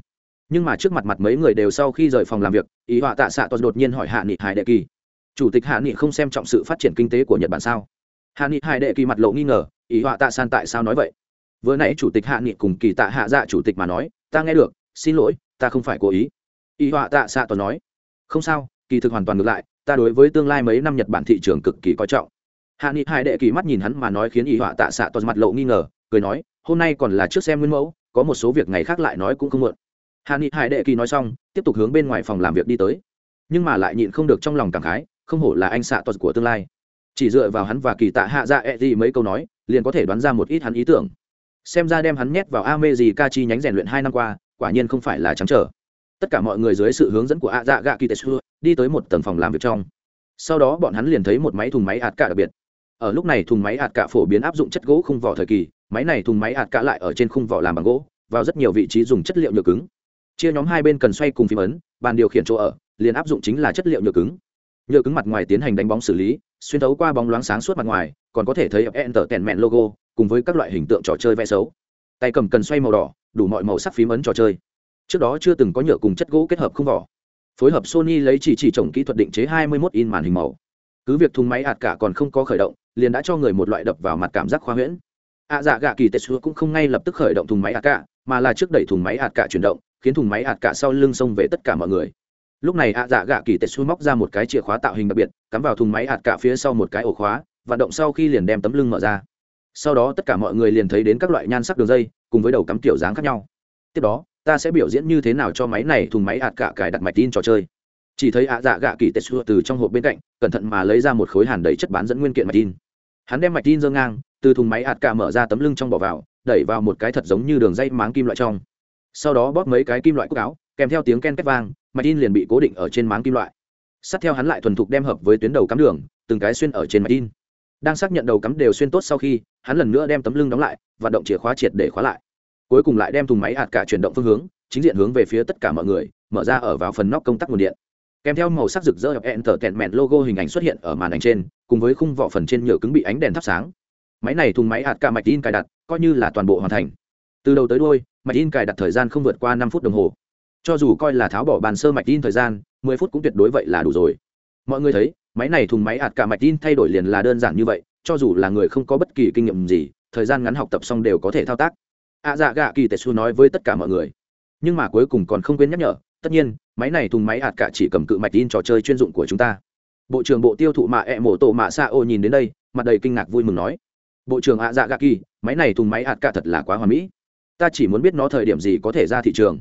Nhưng mà trước mặt mặt mấy người đều sau khi rời phòng làm việc, ý họa tạ xạ tos đột nhiên hỏi hạ nghị hải đệ kỳ chủ tịch hạ nghị không xem trọng sự phát triển kinh tế của nhật bản sao? Hạ nghị hải đệ kỳ mặt lộ nghi ngờ, ý họa tạ san tại sao nói vậy? Vừa nãy chủ tịch hạ nghị cùng kỳ tạ hạ dạ chủ tịch mà nói, ta nghe được, xin lỗi, ta không phải cố ý. Ý họa tạ xạ toàn nói, không sao, kỳ thực hoàn toàn ngược lại, ta đối với tương lai mấy năm nhật bản thị trường cực kỳ coi trọng. Hạ nghị hai đệ kỳ mắt nhìn hắn mà nói khiến ý họa tạ xạ toàn mặt lộ nghi ngờ, cười nói, hôm nay còn là trước xem nguyên mẫu, có một số việc ngày khác lại nói cũng không muộn. Hạ nghị hai đệ kỳ nói xong, tiếp tục hướng bên ngoài phòng làm việc đi tới, nhưng mà lại nhịn không được trong lòng cảm khái không hổ là anh xạ toàn của tương lai. Chỉ dựa vào hắn và kỳ tạ hạ dạ e gì mấy câu nói, liền có thể đoán ra một ít hắn ý tưởng. Xem ra đem hắn nhét vào a mê gì ca chi nhánh rèn luyện hai năm qua, quả nhiên không phải là trắng trở. Tất cả mọi người dưới sự hướng dẫn của a dạ gạ kỳ tetsu đi tới một tầng phòng làm việc trong. Sau đó bọn hắn liền thấy một máy thùng máy ạt cả đặc biệt. Ở lúc này thùng máy ạt cả phổ biến áp dụng chất gỗ khung vỏ thời kỳ, máy này thùng máy ạt cả lại ở trên khung vỏ làm bằng gỗ, vào rất nhiều vị trí dùng chất liệu nhựa cứng. Chia nhóm hai bên cần xoay cùng phím ấn, bàn điều khiển chỗ ở, liền áp dụng chính là chất liệu nhựa cứng nhựa cứng mặt ngoài tiến hành đánh bóng xử lý, xuyên thấu qua bóng loáng sáng suốt mặt ngoài, còn có thể thấy enter tèn mẹn logo, cùng với các loại hình tượng trò chơi vẽ xấu. Tay cầm cần xoay màu đỏ, đủ mọi màu sắc phím ấn trò chơi. Trước đó chưa từng có nhựa cùng chất gỗ kết hợp không vỏ. Phối hợp sony lấy chỉ chỉ trồng kỹ thuật định chế 21 in màn hình màu. Cứ việc thùng máy ạt cả còn không có khởi động, liền đã cho người một loại đập vào mặt cảm giác khoa huyễn. Ạ dạ gạ kỳ tetsu cũng không ngay lập tức khởi động thùng máy ạt cả, mà là trước đẩy thùng máy ạt cả chuyển động, khiến thùng máy ạt cả sau lưng xông về tất cả mọi người lúc này ạ dạ gạ kỳ tetsu móc ra một cái chìa khóa tạo hình đặc biệt, cắm vào thùng máy ạt cả phía sau một cái ổ khóa, vận động sau khi liền đem tấm lưng mở ra. Sau đó tất cả mọi người liền thấy đến các loại nhan sắc đường dây, cùng với đầu cắm kiểu dáng khác nhau. Tiếp đó, ta sẽ biểu diễn như thế nào cho máy này thùng máy ạt cả cài đặt mạch tin trò chơi. Chỉ thấy ạ dạ gạ kỳ tệ xua từ trong hộp bên cạnh, cẩn thận mà lấy ra một khối hàn đầy chất bán dẫn nguyên kiện mạch tin hắn đem mạch tin dơ ngang, từ thùng máy ạt cả mở ra tấm lưng trong bỏ vào, đẩy vào một cái thật giống như đường dây máng kim loại trong. Sau đó bóp mấy cái kim loại cúc áo, kèm theo tiếng ken két vang mạch in liền bị cố định ở trên máng kim loại. Sát theo hắn lại thuần thục đem hợp với tuyến đầu cắm đường, từng cái xuyên ở trên mạch in. đang xác nhận đầu cắm đều xuyên tốt sau khi, hắn lần nữa đem tấm lưng đóng lại và động chìa khóa triệt để khóa lại. Cuối cùng lại đem thùng máy hạt cả chuyển động phương hướng, chính diện hướng về phía tất cả mọi người, mở ra ở vào phần nóc công tắc nguồn điện. Kèm theo màu sắc rực rỡ enter tẹn mẹn logo hình ảnh xuất hiện ở màn ảnh trên, cùng với khung vỏ phần trên nhựa cứng bị ánh đèn thắp sáng. Máy này thùng máy hạt cả mạch in cài đặt, coi như là toàn bộ hoàn thành. Từ đầu tới đuôi, mạch in cài đặt thời gian không vượt qua năm phút đồng hồ cho dù coi là tháo bỏ bàn sơ mạch tin thời gian, mười phút cũng tuyệt đối vậy là đủ rồi. Mọi người thấy, máy này thùng máy hạt cả mạch tin thay đổi liền là đơn giản như vậy, cho dù là người không có bất kỳ kinh nghiệm gì, thời gian ngắn học tập xong đều có thể thao tác. Ạ dạ gạ kỳ tetsu nói với tất cả mọi người. Nhưng mà cuối cùng còn không quên nhắc nhở, tất nhiên, máy này thùng máy hạt cả chỉ cầm cự mạch tin trò chơi chuyên dụng của chúng ta. Bộ trưởng bộ tiêu thụ mạ ẹ mổ tổ mạ xa ô nhìn đến đây, mặt đầy kinh ngạc vui mừng nói. Bộ trưởng ạ dạ gạ kỳ, máy này thùng máy hạt cả thật là quá hoàn mỹ. Ta chỉ muốn biết nó thời điểm gì có thể ra thị trường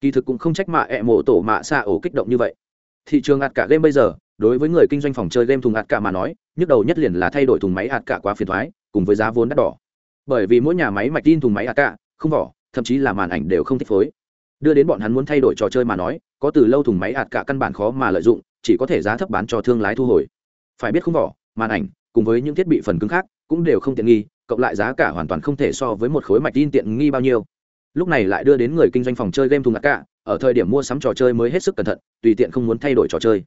kỳ thực cũng không trách mạ ẹ mộ tổ mạ xạ ổ kích động như vậy. Thị trường ạt cả game bây giờ, đối với người kinh doanh phòng chơi game thùng ạt cả mà nói, nhức đầu nhất liền là thay đổi thùng máy ạt cả quá phiền thoái, cùng với giá vốn đắt đỏ. Bởi vì mỗi nhà máy mạch tin thùng máy ạt cả, không vỏ, thậm chí là màn ảnh đều không thích phối. Đưa đến bọn hắn muốn thay đổi trò chơi mà nói, có từ lâu thùng máy ạt cả căn bản khó mà lợi dụng, chỉ có thể giá thấp bán cho thương lái thu hồi. Phải biết không vỏ, màn ảnh, cùng với những thiết bị phần cứng khác, cũng đều không tiện nghi, cộng lại giá cả hoàn toàn không thể so với một khối mạch tin tiện nghi bao nhiêu lúc này lại đưa đến người kinh doanh phòng chơi game thùng ạt cả ở thời điểm mua sắm trò chơi mới hết sức cẩn thận, tùy tiện không muốn thay đổi trò chơi.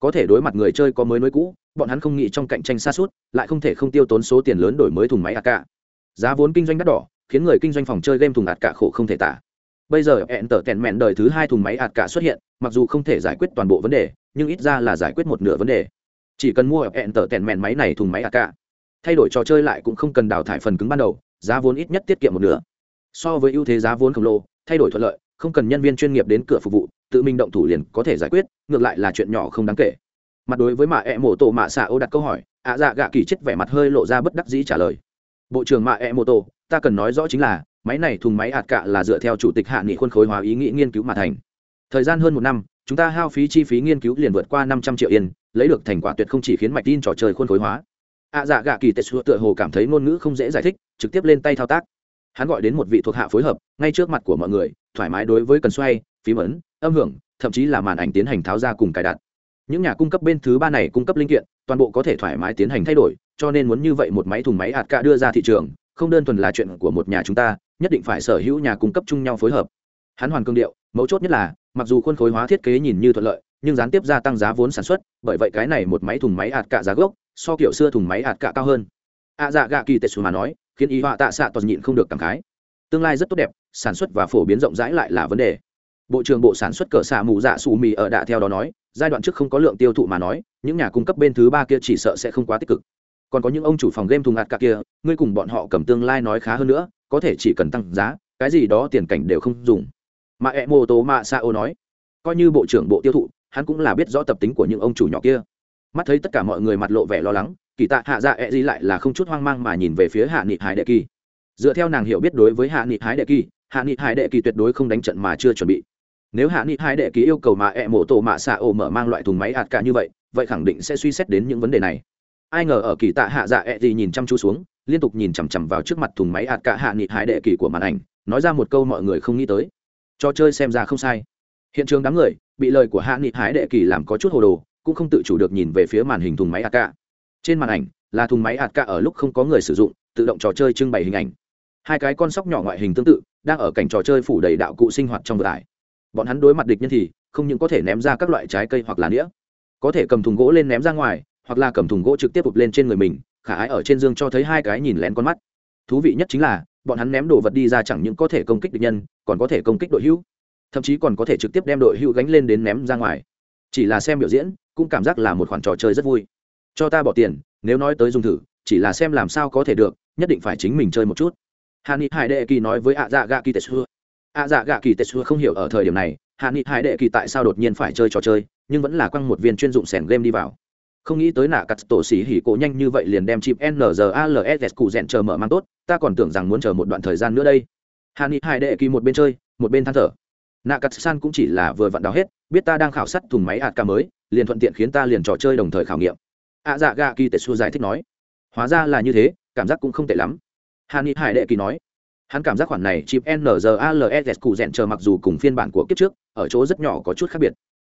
Có thể đối mặt người chơi có mới nối cũ, bọn hắn không nghĩ trong cạnh tranh xa suốt, lại không thể không tiêu tốn số tiền lớn đổi mới thùng máy ạt cả giá vốn kinh doanh đắt đỏ, khiến người kinh doanh phòng chơi game thùng ạt cả khổ không thể tả. Bây giờ hẹn tở tẹn mẹn đời thứ hai thùng máy ạt cả xuất hiện, mặc dù không thể giải quyết toàn bộ vấn đề, nhưng ít ra là giải quyết một nửa vấn đề. Chỉ cần mua hẹn tở tẹn mẹn máy này thùng máy ạt cả thay đổi trò chơi lại cũng không cần đào thải phần cứng ban đầu, giá vốn ít nhất tiết kiệm một nửa so với ưu thế giá vốn khổng lồ, thay đổi thuận lợi, không cần nhân viên chuyên nghiệp đến cửa phục vụ, tự mình động thủ liền có thể giải quyết, ngược lại là chuyện nhỏ không đáng kể. Mặt đối với mạ ẹ mô tổ mạ xạ ô đặt câu hỏi, ạ dạ gạ kỳ chết vẻ mặt hơi lộ ra bất đắc dĩ trả lời. Bộ trưởng mạ ẹ mô tô ta cần nói rõ chính là, máy này thùng máy ạt cạ là dựa theo chủ tịch hạ nghị khuôn khối hóa ý nghĩ nghiên cứu mà thành. Thời gian hơn một năm, chúng ta hao phí chi phí nghiên cứu liền vượt qua năm trăm triệu yên, lấy được thành quả tuyệt không chỉ khiến mạch tin trò chơi khuôn khối hóa. Ạ dạ gạ kỳ tệ xua tựa hồ cảm thấy ngôn ngữ không dễ giải thích, trực tiếp lên tay thao tác hắn gọi đến một vị thuộc hạ phối hợp, ngay trước mặt của mọi người, thoải mái đối với cần xoay, phím ấn, âm hưởng, thậm chí là màn ảnh tiến hành tháo ra cùng cài đặt. Những nhà cung cấp bên thứ ba này cung cấp linh kiện, toàn bộ có thể thoải mái tiến hành thay đổi, cho nên muốn như vậy một máy thùng máy hạt cạ đưa ra thị trường, không đơn thuần là chuyện của một nhà chúng ta, nhất định phải sở hữu nhà cung cấp chung nhau phối hợp. Hắn hoàn cương điệu, mấu chốt nhất là, mặc dù khuôn khối hóa thiết kế nhìn như thuận lợi, nhưng gián tiếp gia tăng giá vốn sản xuất, bởi vậy cái này một máy thùng máy hạt cạ giá gốc, so kiểu xưa thùng máy hạt cạ cao hơn. A dạ gạ kỳ tệ xù mà nói khiến ý họa tạ xạ toàn nhịn không được cảm khái. Tương lai rất tốt đẹp, sản xuất và phổ biến rộng rãi lại là vấn đề. Bộ trưởng bộ sản xuất cờ xạ mù dạ xù mì ở đạ theo đó nói, giai đoạn trước không có lượng tiêu thụ mà nói, những nhà cung cấp bên thứ ba kia chỉ sợ sẽ không quá tích cực. Còn có những ông chủ phòng game thùng ngạt cả kia, ngươi cùng bọn họ cầm tương lai nói khá hơn nữa, có thể chỉ cần tăng giá, cái gì đó tiền cảnh đều không dùng. Mà e mô tô mạ sao nói, coi như bộ trưởng bộ tiêu thụ, hắn cũng là biết rõ tập tính của những ông chủ nhỏ kia. Mắt thấy tất cả mọi người mặt lộ vẻ lo lắng kỳ tạ hạ dạ e gì lại là không chút hoang mang mà nhìn về phía hạ nghị hải đệ kỳ. Dựa theo nàng hiểu biết đối với hạ nghị hải đệ kỳ, hạ nghị hải đệ kỳ tuyệt đối không đánh trận mà chưa chuẩn bị. Nếu hạ nghị hải đệ kỳ yêu cầu mà E mổ tổ mạ xạ ổ mở mang loại thùng máy hạt cả như vậy vậy khẳng định sẽ suy xét đến những vấn đề này. Ai ngờ ở kỳ tạ hạ dạ e gì nhìn chăm chú xuống, liên tục nhìn chằm chằm vào trước mặt thùng máy hạt cả hạ nghị hải đệ kỳ của màn ảnh, nói ra một câu mọi người không nghĩ tới. Cho chơi xem ra không sai. Hiện trường đám người, bị lời của hạ nghị hải đệ kỳ làm có chút hồ đồ, cũng không tự chủ được nhìn về phía màn hình thùng máy hạt cả trên màn ảnh, là thùng máy hạt cả ở lúc không có người sử dụng, tự động trò chơi trưng bày hình ảnh. Hai cái con sóc nhỏ ngoại hình tương tự, đang ở cảnh trò chơi phủ đầy đạo cụ sinh hoạt trong vận tải bọn hắn đối mặt địch nhân thì, không những có thể ném ra các loại trái cây hoặc là đĩa có thể cầm thùng gỗ lên ném ra ngoài, hoặc là cầm thùng gỗ trực tiếp ụp lên trên người mình, khả ái ở trên dương cho thấy hai cái nhìn lén con mắt. Thú vị nhất chính là, bọn hắn ném đồ vật đi ra chẳng những có thể công kích địch nhân, còn có thể công kích đội hữu. Thậm chí còn có thể trực tiếp đem đội hữu gánh lên đến ném ra ngoài. Chỉ là xem biểu diễn, cũng cảm giác là một khoản trò chơi rất vui cho ta bỏ tiền, nếu nói tới dùng thử, chỉ là xem làm sao có thể được, nhất định phải chính mình chơi một chút. Hà ni hải đệ kỳ nói với ạ dạ gạ kỳ tetsu ạ dạ gạ kỳ tetsu không hiểu ở thời điểm này hà ni hải đệ kỳ tại sao đột nhiên phải chơi trò chơi, nhưng vẫn là quăng một viên chuyên dụng sẻn game đi vào. Không nghĩ tới nạ cắt tổ xỉ hỉ cổ nhanh như vậy liền đem chip nzals cụ rèn chờ mở mang tốt, ta còn tưởng rằng muốn chờ một đoạn thời gian nữa đây. Hà ni hải đệ kỳ một bên chơi, một bên than thở. Nạ cắt san cũng chỉ là vừa vặn đào hết, biết ta đang khảo sát thùng máy ạt ca mới, liền thuận tiện khiến ta liền trò chơi đồng thời khảo nghiệm ạ dạ gạ kỳ tetsu giải thích nói. Hóa ra là như thế, cảm giác cũng không tệ lắm. Hà ni hải đệ kỳ nói. Hắn cảm giác khoản này chip nzales cụ rèn chờ mặc dù cùng phiên bản của kiếp trước, ở chỗ rất nhỏ có chút khác biệt.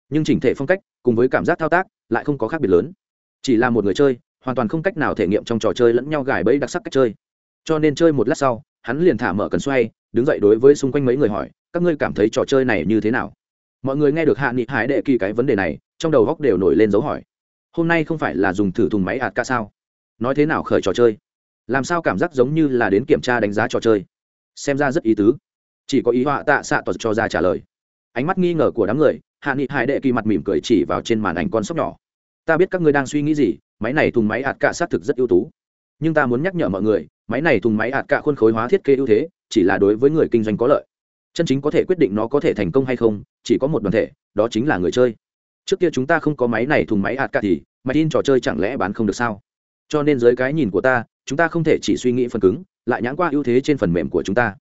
Nhưng chỉnh thể phong cách, cùng với cảm giác thao tác, lại không có khác biệt lớn. Chỉ là một người chơi, hoàn toàn không cách nào thể nghiệm trong trò chơi lẫn nhau gài bẫy đặc sắc cách chơi. Cho nên chơi một lát sau, hắn liền thả mở cần xoay, đứng dậy đối với xung quanh mấy người hỏi, các ngươi cảm thấy trò chơi này như thế nào? Mọi người nghe được hạ nghị hải đệ kỳ cái vấn đề này, trong đầu góc đều nổi lên dấu hỏi hôm nay không phải là dùng thử thùng máy ạt ca sao? Nói thế nào khởi trò chơi? Làm sao cảm giác giống như là đến kiểm tra đánh giá trò chơi? Xem ra rất ý tứ. Chỉ có ý họa tạ xạ tuật cho ra trả lời. Ánh mắt nghi ngờ của đám người, hạ nghị hải đệ kỳ mặt mỉm cười chỉ vào trên màn ảnh con sóc nhỏ. Ta biết các ngươi đang suy nghĩ gì, máy này thùng máy hạt cạ xác thực rất ưu tú. Nhưng ta muốn nhắc nhở mọi người, máy này thùng máy hạt cạ khuôn khối hóa thiết kế ưu thế, chỉ là đối với người kinh doanh có lợi. Chân chính có thể quyết định nó có thể thành công hay không, chỉ có một đoàn thể, đó chính là người chơi trước kia chúng ta không có máy này thùng máy hạt cả thì, máy in trò chơi chẳng lẽ bán không được sao? Cho nên dưới cái nhìn của ta, chúng ta không thể chỉ suy nghĩ phần cứng, lại nhãn qua ưu thế trên phần mềm của chúng ta.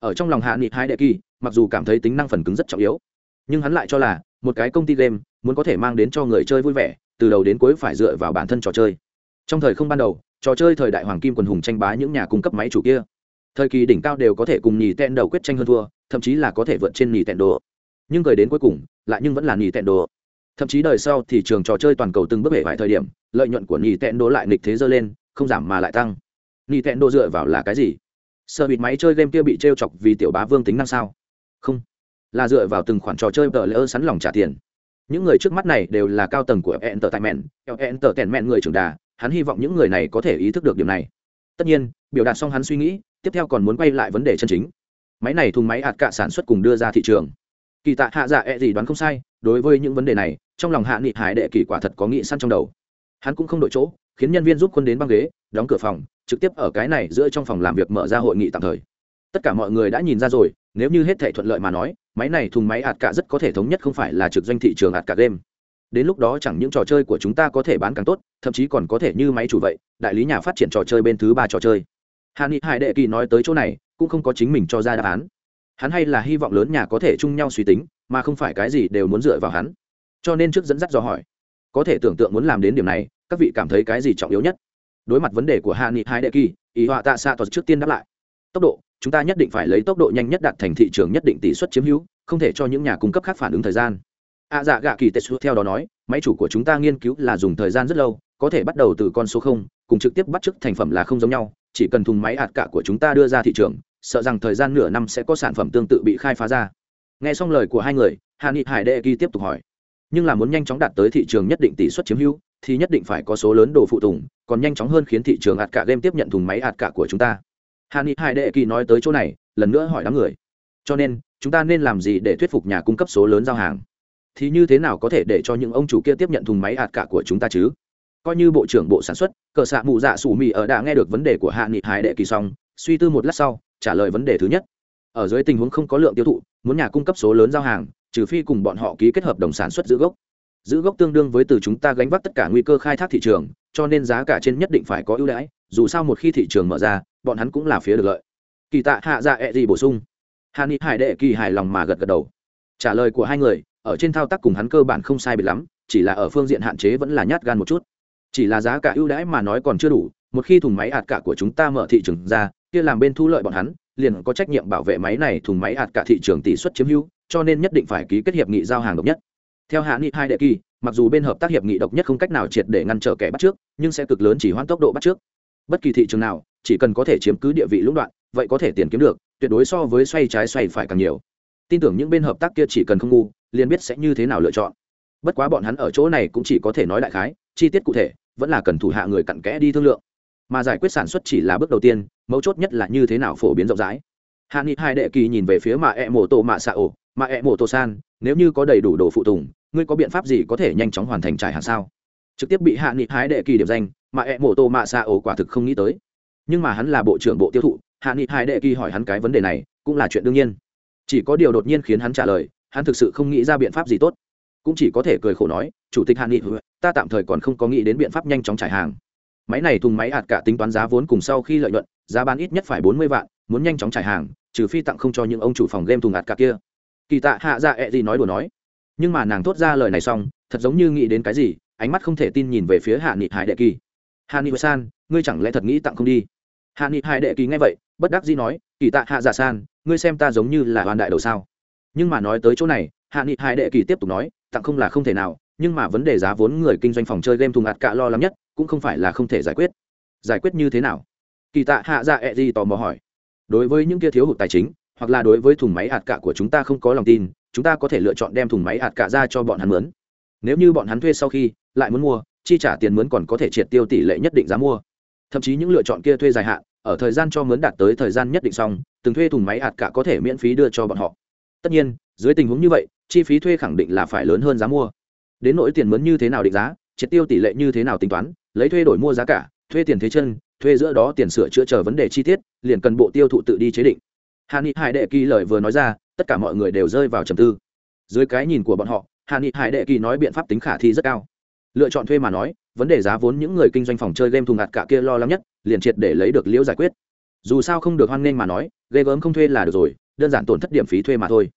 Ở trong lòng hạ nghị hai đệ kỳ, mặc dù cảm thấy tính năng phần cứng rất trọng yếu, nhưng hắn lại cho là, một cái công ty game muốn có thể mang đến cho người chơi vui vẻ, từ đầu đến cuối phải dựa vào bản thân trò chơi. Trong thời không ban đầu, trò chơi thời đại hoàng kim quần hùng tranh bá những nhà cung cấp máy chủ kia. Thời kỳ đỉnh cao đều có thể cùng nhì tẹn đầu quyết tranh hơn thua, thậm chí là có thể vượt trên nhì tẹn đồ. Nhưng cười đến cuối cùng, lại nhưng vẫn là nhì tẹn đồ thậm chí đời sau thị trường trò chơi toàn cầu từng bước hệ vài thời điểm, lợi nhuận của nhì tẹn lại nghịch thế dơ lên, không giảm mà lại tăng. Nhì tẹn dựa vào là cái gì? Sợ bịt máy chơi game kia bị t chọc vì tiểu bá vương tính năng sao? Không. Là dựa vào từng khoản trò chơi tờ lỡ sắn lòng trả tiền. Những người trước mắt này đều là cao tầng của entertainment. Entertainment người trưởng đà, hắn hy vọng những người này có thể ý thức được điều này. Tất nhiên, biểu đạt xong hắn suy nghĩ, tiếp theo còn muốn quay lại vấn đề chân chính. Máy này thùng máy ạt cạ sản xuất cùng đưa ra thị trường. Kỳ tạ hạ dạ e gì đoán không sai, đối với những vấn đề này trong lòng hạ nghị hải đệ kỳ quả thật có nghị săn trong đầu. Hắn cũng không đội chỗ, khiến nhân viên giúp quân đến băng ghế, đóng cửa phòng, trực tiếp ở cái này giữa trong phòng làm việc mở ra hội nghị tạm thời. Tất cả mọi người đã nhìn ra rồi, nếu như hết thể thuận lợi mà nói, máy này thùng máy ạt cả rất có thể thống nhất không phải là trực doanh thị trường ạt cả game. Đến lúc đó chẳng những trò chơi của chúng ta có thể bán càng tốt, thậm chí còn có thể như máy chủ vậy, đại lý nhà phát triển trò chơi bên thứ ba trò chơi. Hà ni hải đệ kỳ nói tới chỗ này, cũng không có chính mình cho ra đáp án. Hắn hay là hy vọng lớn nhà có thể chung nhau suy tính, mà không phải cái gì đều muốn dựa vào hắn cho nên trước dẫn dắt do hỏi. Có thể tưởng tượng muốn làm đến điểm này, các vị cảm thấy cái gì trọng yếu nhất? Đối mặt vấn đề của hạ nghị hai đệ kỳ, ý họa tạ xạ thuật trước tiên đáp lại. Tốc độ, chúng ta nhất định phải lấy tốc độ nhanh nhất đạt thành thị trường nhất định tỷ suất chiếm hữu, không thể cho những nhà cung cấp khác phản ứng thời gian. A dạ gạ kỳ tetsu theo đó nói, máy chủ của chúng ta nghiên cứu là dùng thời gian rất lâu, có thể bắt đầu từ con số không, cùng trực tiếp bắt chước thành phẩm là không giống nhau, chỉ cần thùng máy hạt cả của chúng ta đưa ra thị trường, sợ rằng thời gian nửa năm sẽ có sản phẩm tương tự bị khai phá ra. Nghe xong lời của hai người hà nghị hải đệ kỳ tiếp tục hỏi nhưng là muốn nhanh chóng đạt tới thị trường nhất định tỷ suất chiếm hữu, thì nhất định phải có số lớn đồ phụ tùng, còn nhanh chóng hơn khiến thị trường hạt cả game tiếp nhận thùng máy hạt cả của chúng ta. Hà ni hai đệ kỳ nói tới chỗ này, lần nữa hỏi đám người. Cho nên, chúng ta nên làm gì để thuyết phục nhà cung cấp số lớn giao hàng? Thì như thế nào có thể để cho những ông chủ kia tiếp nhận thùng máy hạt cả của chúng ta chứ? Coi như bộ trưởng bộ sản xuất, cờ xạ mụ dạ sủ mì ở đã nghe được vấn đề của hạ nghị hải đệ kỳ xong, suy tư một lát sau, trả lời vấn đề thứ nhất. Ở dưới tình huống không có lượng tiêu thụ, muốn nhà cung cấp số lớn giao hàng trừ phi cùng bọn họ ký kết hợp đồng sản xuất giữ gốc. Giữ gốc tương đương với từ chúng ta gánh vác tất cả nguy cơ khai thác thị trường, cho nên giá cả trên nhất định phải có ưu đãi, dù sao một khi thị trường mở ra, bọn hắn cũng là phía được lợi. Kỳ tạ hạ dạ ẹ、e、gì gì bổ sung. Hà ni hải đệ kỳ hài lòng mà gật gật đầu. Trả lời của hai người, ở trên thao tác cùng hắn cơ bản không sai biệt lắm, chỉ là ở phương diện hạn chế vẫn là nhát gan một chút. Chỉ là giá cả ưu đãi mà nói còn chưa đủ, một khi thùng máy ạt cả của chúng ta mở thị trường ra, kia làm bên thu lợi bọn hắn, liền có trách nhiệm bảo vệ máy này thùng máy ạt cả thị trường tỷ suất chiếm hữu cho nên nhất định phải ký kết hiệp nghị giao hàng độc nhất. Theo hạ nghị hai đệ kỳ, mặc dù bên hợp tác hiệp nghị độc nhất không cách nào triệt để ngăn trở kẻ bắt trước, nhưng sẽ cực lớn chỉ hoãn tốc độ bắt trước. Bất kỳ thị trường nào, chỉ cần có thể chiếm cứ địa vị lũng đoạn, vậy có thể tiền kiếm được, tuyệt đối so với xoay trái xoay phải càng nhiều. Tin tưởng những bên hợp tác kia chỉ cần không ngu, liền biết sẽ như thế nào lựa chọn. Bất quá bọn hắn ở chỗ này cũng chỉ có thể nói đại khái, chi tiết cụ thể, vẫn là cần thủ hạ người cặn kẽ đi thương lượng. Mà giải quyết sản xuất chỉ là bước đầu tiên, mấu chốt nhất là như thế nào phổ biến rộng rãi. Hạ nghị hai đệ kỳ nhìn về phía mạ e mổ tổ mạ xạ ổ mạ ẹ Mộ tổ san, nếu như có đầy đủ đồ phụ tùng, ngươi có biện pháp gì có thể nhanh chóng hoàn thành trải hàng sao? Trực tiếp bị hạ nghị hái đệ kỳ điểm danh mạ ẹ Mộ tổ mạ xa ổ quả thực không nghĩ tới. Nhưng mà hắn là bộ trưởng bộ tiêu thụ, hạ nghị hái đệ kỳ hỏi hắn cái vấn đề này, cũng là chuyện đương nhiên. Chỉ có điều đột nhiên khiến hắn trả lời, hắn thực sự không nghĩ ra biện pháp gì tốt. Cũng chỉ có thể cười khổ nói, chủ tịch hạ nghị, ta tạm thời còn không có nghĩ đến biện pháp nhanh chóng trải hàng. Máy này thùng máy ạt cả tính toán giá vốn cùng sau khi lợi nhuận, giá bán ít nhất phải bốn mươi vạn, muốn nhanh chóng trải hàng, trừ phi tặng không cho những ông chủ phòng game thùng ạt cả kia kỳ tạ hạ dạ ẹ、e、gì gì nói đùa nói. Nhưng mà nàng thốt ra lời này xong, thật giống như nghĩ đến cái gì, ánh mắt không thể tin nhìn về phía hạ nghị hải đệ kỳ. Hạ nghị san, ngươi chẳng lẽ thật nghĩ tặng không đi? Hạ nghị hải đệ kỳ nghe vậy, bất đắc dĩ nói, kỳ tạ hạ dạ san, ngươi xem ta giống như là hoàn đại đầu sao? Nhưng mà nói tới chỗ này, hạ nghị hải đệ kỳ tiếp tục nói, tặng không là không thể nào, nhưng mà vấn đề giá vốn người kinh doanh phòng chơi game thùng ạt cả lo lắm nhất, cũng không phải là không thể giải quyết. Giải quyết như thế nào? Kỳ tạ hạ dạ ẹ、e、gì gì tò mò hỏi. Đối với những kia thiếu hụt tài chính hoặc là đối với thùng máy hạt cả của chúng ta không có lòng tin, chúng ta có thể lựa chọn đem thùng máy hạt cả ra cho bọn hắn mướn. Nếu như bọn hắn thuê sau khi lại muốn mua, chi trả tiền mướn còn có thể triệt tiêu tỷ lệ nhất định giá mua. Thậm chí những lựa chọn kia thuê dài hạn, ở thời gian cho mướn đạt tới thời gian nhất định xong, từng thuê thùng máy hạt cả có thể miễn phí đưa cho bọn họ. Tất nhiên, dưới tình huống như vậy, chi phí thuê khẳng định là phải lớn hơn giá mua. Đến nỗi tiền mướn như thế nào định giá, triệt tiêu tỷ lệ như thế nào tính toán, lấy thuê đổi mua giá cả, thuê tiền thế chân, thuê giữa đó tiền sửa chữa chờ vấn đề chi tiết, liền cần bộ tiêu thụ tự đi chế định hạ nghị hải đệ kỳ lời vừa nói ra, tất cả mọi người đều rơi vào trầm tư. Dưới cái nhìn của bọn họ hạ nghị hải đệ kỳ nói biện pháp tính khả thi rất cao. Lựa chọn thuê mà nói, vấn đề giá vốn những người kinh doanh phòng chơi game thùng ngạt cả kia lo lắng nhất, liền triệt để lấy được liễu giải quyết. Dù sao không được hoan nghênh mà nói, ghê gớm không thuê là được rồi, đơn giản tổn thất điểm phí thuê mà thôi.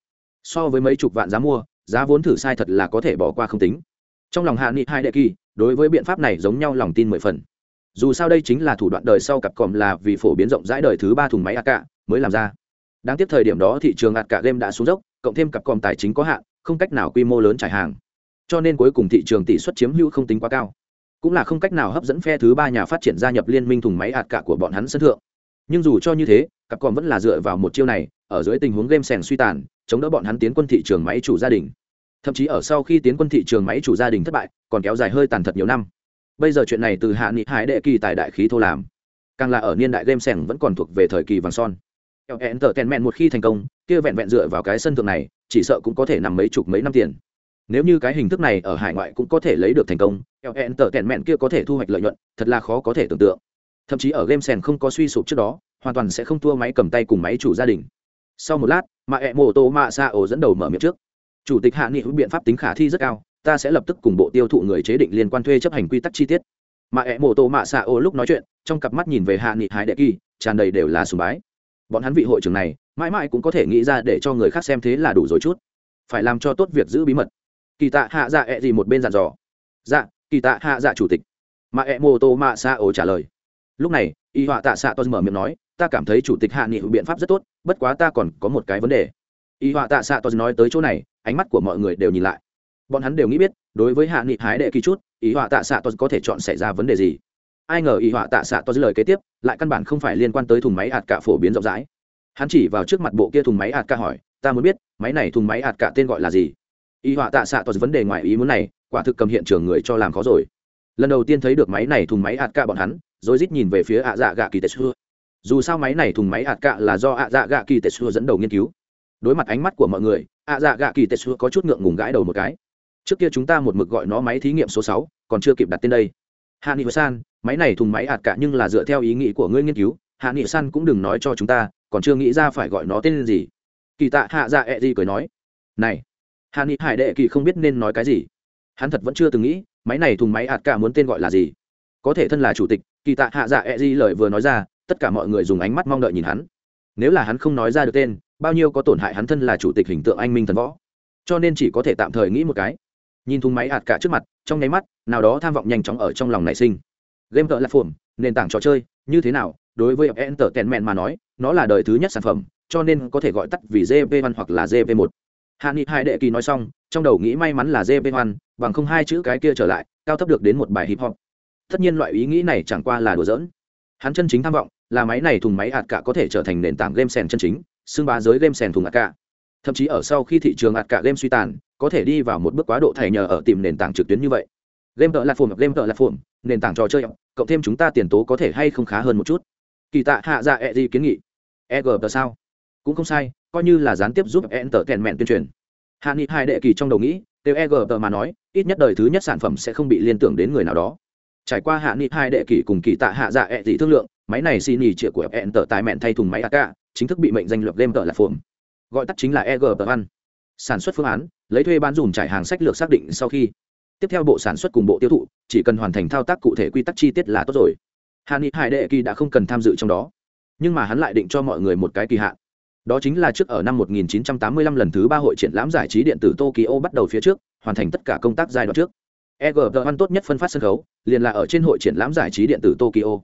So với mấy chục vạn giá mua, giá vốn thử sai thật là có thể bỏ qua không tính. Trong lòng hạ nghị hai đệ kỳ, đối với biện pháp này giống nhau lòng tin mười phần. Dù sao đây chính là thủ đoạn đời sau cặp còm là vì phổ biến rộng rãi đời thứ ba thùng máy a cả mới làm ra đáng tiếc thời điểm đó thị trường ạt cả game đã xuống dốc, cộng thêm cặp còm tài chính có hạn, không cách nào quy mô lớn trải hàng. Cho nên cuối cùng thị trường tỷ suất chiếm hữu không tính quá cao. Cũng là không cách nào hấp dẫn phe thứ ba nhà phát triển gia nhập liên minh thùng máy ạt cả của bọn hắn sân thượng. Nhưng dù cho như thế, cặp còm vẫn là dựa vào một chiêu này, ở dưới tình huống game sèn suy tàn, chống đỡ bọn hắn tiến quân thị trường máy chủ gia đình. Thậm chí ở sau khi tiến quân thị trường máy chủ gia đình thất bại, còn kéo dài hơi tàn thật nhiều năm. Bây giờ chuyện này từ hạ nghị hải đệ kỳ tài đại khí thô làm. Càng là ở niên đại game sèn vẫn còn thuộc về thời kỳ vàng son hẹn tở tèn mẹn một khi thành công, kia vẹn vẹn dựa vào cái sân thượng này, chỉ sợ cũng có thể nằm mấy chục mấy năm tiền. Nếu như cái hình thức này ở hải ngoại cũng có thể lấy được thành công hẹn tở tèn mẹn kia có thể thu hoạch lợi nhuận, thật là khó có thể tưởng tượng. Thậm chí ở game sèn không có suy sụp trước đó, hoàn toàn sẽ không thua máy cầm tay cùng máy chủ gia đình. Sau một lát, mà ẹ mô tô mạ xa ổ dẫn đầu mở miệng trước. Chủ tịch hạ nghị biện pháp tính khả thi rất cao, ta sẽ lập tức cùng bộ tiêu thụ người chế định liên quan thuê chấp hành quy tắc chi tiết. Mà ẹ mô tô mạ xa ổ lúc nói chuyện, trong cặp mắt nhìn về hạ nghị hải đệ kỳ, tràn đầy đều là sùng bái bọn hắn vị hội trưởng này mãi mãi cũng có thể nghĩ ra để cho người khác xem thế là đủ rồi chút. Phải làm cho tốt việc giữ bí mật. Kỳ tạ hạ dạ ẹ gì một bên dặn dò. Dạ kỳ tạ hạ dạ chủ tịch. Mà ẹ mô tô mạ xa ổ trả lời. Lúc này, y họa tạ xạ tôi mở miệng nói, ta cảm thấy chủ tịch hạ nghị biện pháp rất tốt, bất quá ta còn có một cái vấn đề. Y họa tạ xạ tôi nói tới chỗ này, ánh mắt của mọi người đều nhìn lại. Bọn hắn đều nghĩ biết, đối với hạ nghị hái đệ kỳ chút, y họa tạ xạ tôi có thể chọn xảy ra vấn đề gì ai ngờ y họa tạ xạ dưới lời kế tiếp, lại căn bản không phải liên quan tới thùng máy ạt cả phổ biến rộng rãi. Hắn chỉ vào trước mặt bộ kia thùng máy ạt cả hỏi, ta muốn biết, máy này thùng máy ạt cả tên gọi là gì? Y họa tạ xạ dưới vấn đề ngoài ý muốn này, quả thực cầm hiện trường người cho làm khó rồi. Lần đầu tiên thấy được máy này thùng máy ạt cả bọn hắn rồi rít nhìn về phía ạ dạ gạ kỳ tệ xưa dù sao máy này thùng máy ạt cạ là do ạ dạ gạ kỳ tệ xưa dẫn đầu nghiên cứu. Đối mặt ánh mắt của mọi người, ạ dạ gạ kỳ tệ xưa có chút ngượng ngùng gãi đầu một cái. Trước kia chúng ta một mực gọi nó máy thí nghiệm số sáu, còn chưa kịp đặt tên đây hạ nghị san, máy này thùng máy ạt cả nhưng là dựa theo ý nghĩ của ngươi nghiên cứu. Hạ nghị san cũng đừng nói cho chúng ta, còn chưa nghĩ ra phải gọi nó tên gì. Kỳ tạ hạ dạ ẹ、e、gì cười nói, này, hạ nghị hải đệ kỳ không biết nên nói cái gì. Hắn thật vẫn chưa từng nghĩ, máy này thùng máy ạt cả muốn tên gọi là gì. Có thể thân là chủ tịch, kỳ tạ hạ dạ ẹ、e、gì lời vừa nói ra, tất cả mọi người dùng ánh mắt mong đợi nhìn hắn. Nếu là hắn không nói ra được tên, bao nhiêu có tổn hại hắn thân là chủ tịch hình tượng anh minh thần võ. Cho nên chỉ có thể tạm thời nghĩ một cái nhìn thùng máy ạt cả trước mặt, trong nháy mắt, nào đó tham vọng nhanh chóng ở trong lòng nảy sinh. Game tợ là phồm nền tảng trò chơi, như thế nào? Đối với entertainment mà nói, nó là đời thứ nhất sản phẩm, cho nên có thể gọi tắt vì gp 1 hoặc là gp 1 hạ nghị hai đệ kỳ nói xong, trong đầu nghĩ may mắn là gp 1 bằng không hai chữ cái kia trở lại, cao thấp được đến một bài hip hop. Tất nhiên loại ý nghĩ này chẳng qua là đùa giỡn. Hắn chân chính tham vọng, là máy này thùng máy hạt cả có thể trở thành nền tảng game sèn chân chính, xưng bá giới game sèn thùng hạt cả thậm chí ở sau khi thị trường ạt cả game suy tàn, có thể đi vào một bước quá độ thầy nhờ ở tìm nền tảng trực tuyến như vậy. Game tợ là phồm game tợ là phồm nền tảng trò chơi, cộng thêm chúng ta tiền tố có thể hay không khá hơn một chút. Kỳ tạ hạ dạ e gì kiến nghị. E g tờ sao? Cũng không sai, coi như là gián tiếp giúp en tờ kèn mẹn tuyên truyền. Hạ nghị hai đệ kỳ trong đầu nghĩ đều g tờ mà nói, ít nhất đời thứ nhất sản phẩm sẽ không bị liên tưởng đến người nào đó. Trải qua hạ nghị hai đệ kỳ cùng kỳ tạ hạ dạ e dị thương lượng, máy này xin nghỉ trịa của hẹn tờ tài mẹn thay thùng máy ak chính thức bị mệnh danh luật game tờ là phồm gọi tắt chính là eg ăn sản xuất phương án lấy thuê bán dùm trải hàng sách lược xác định sau khi. Tiếp theo bộ sản xuất cùng bộ tiêu thụ chỉ cần hoàn thành thao tác cụ thể quy tắc chi tiết là tốt rồi. Hạ nghị hải đệ kỳ đã không cần tham dự trong đó. Nhưng mà hắn lại định cho mọi người một cái kỳ hạn. Đó chính là trước ở năm 1985 lần thứ ba hội triển lãm giải trí điện tử Tokyo bắt đầu phía trước hoàn thành tất cả công tác giai đoạn trước. EG Văn tốt nhất phân phát sân khấu, liền là ở trên hội triển lãm giải trí điện tử Tokyo.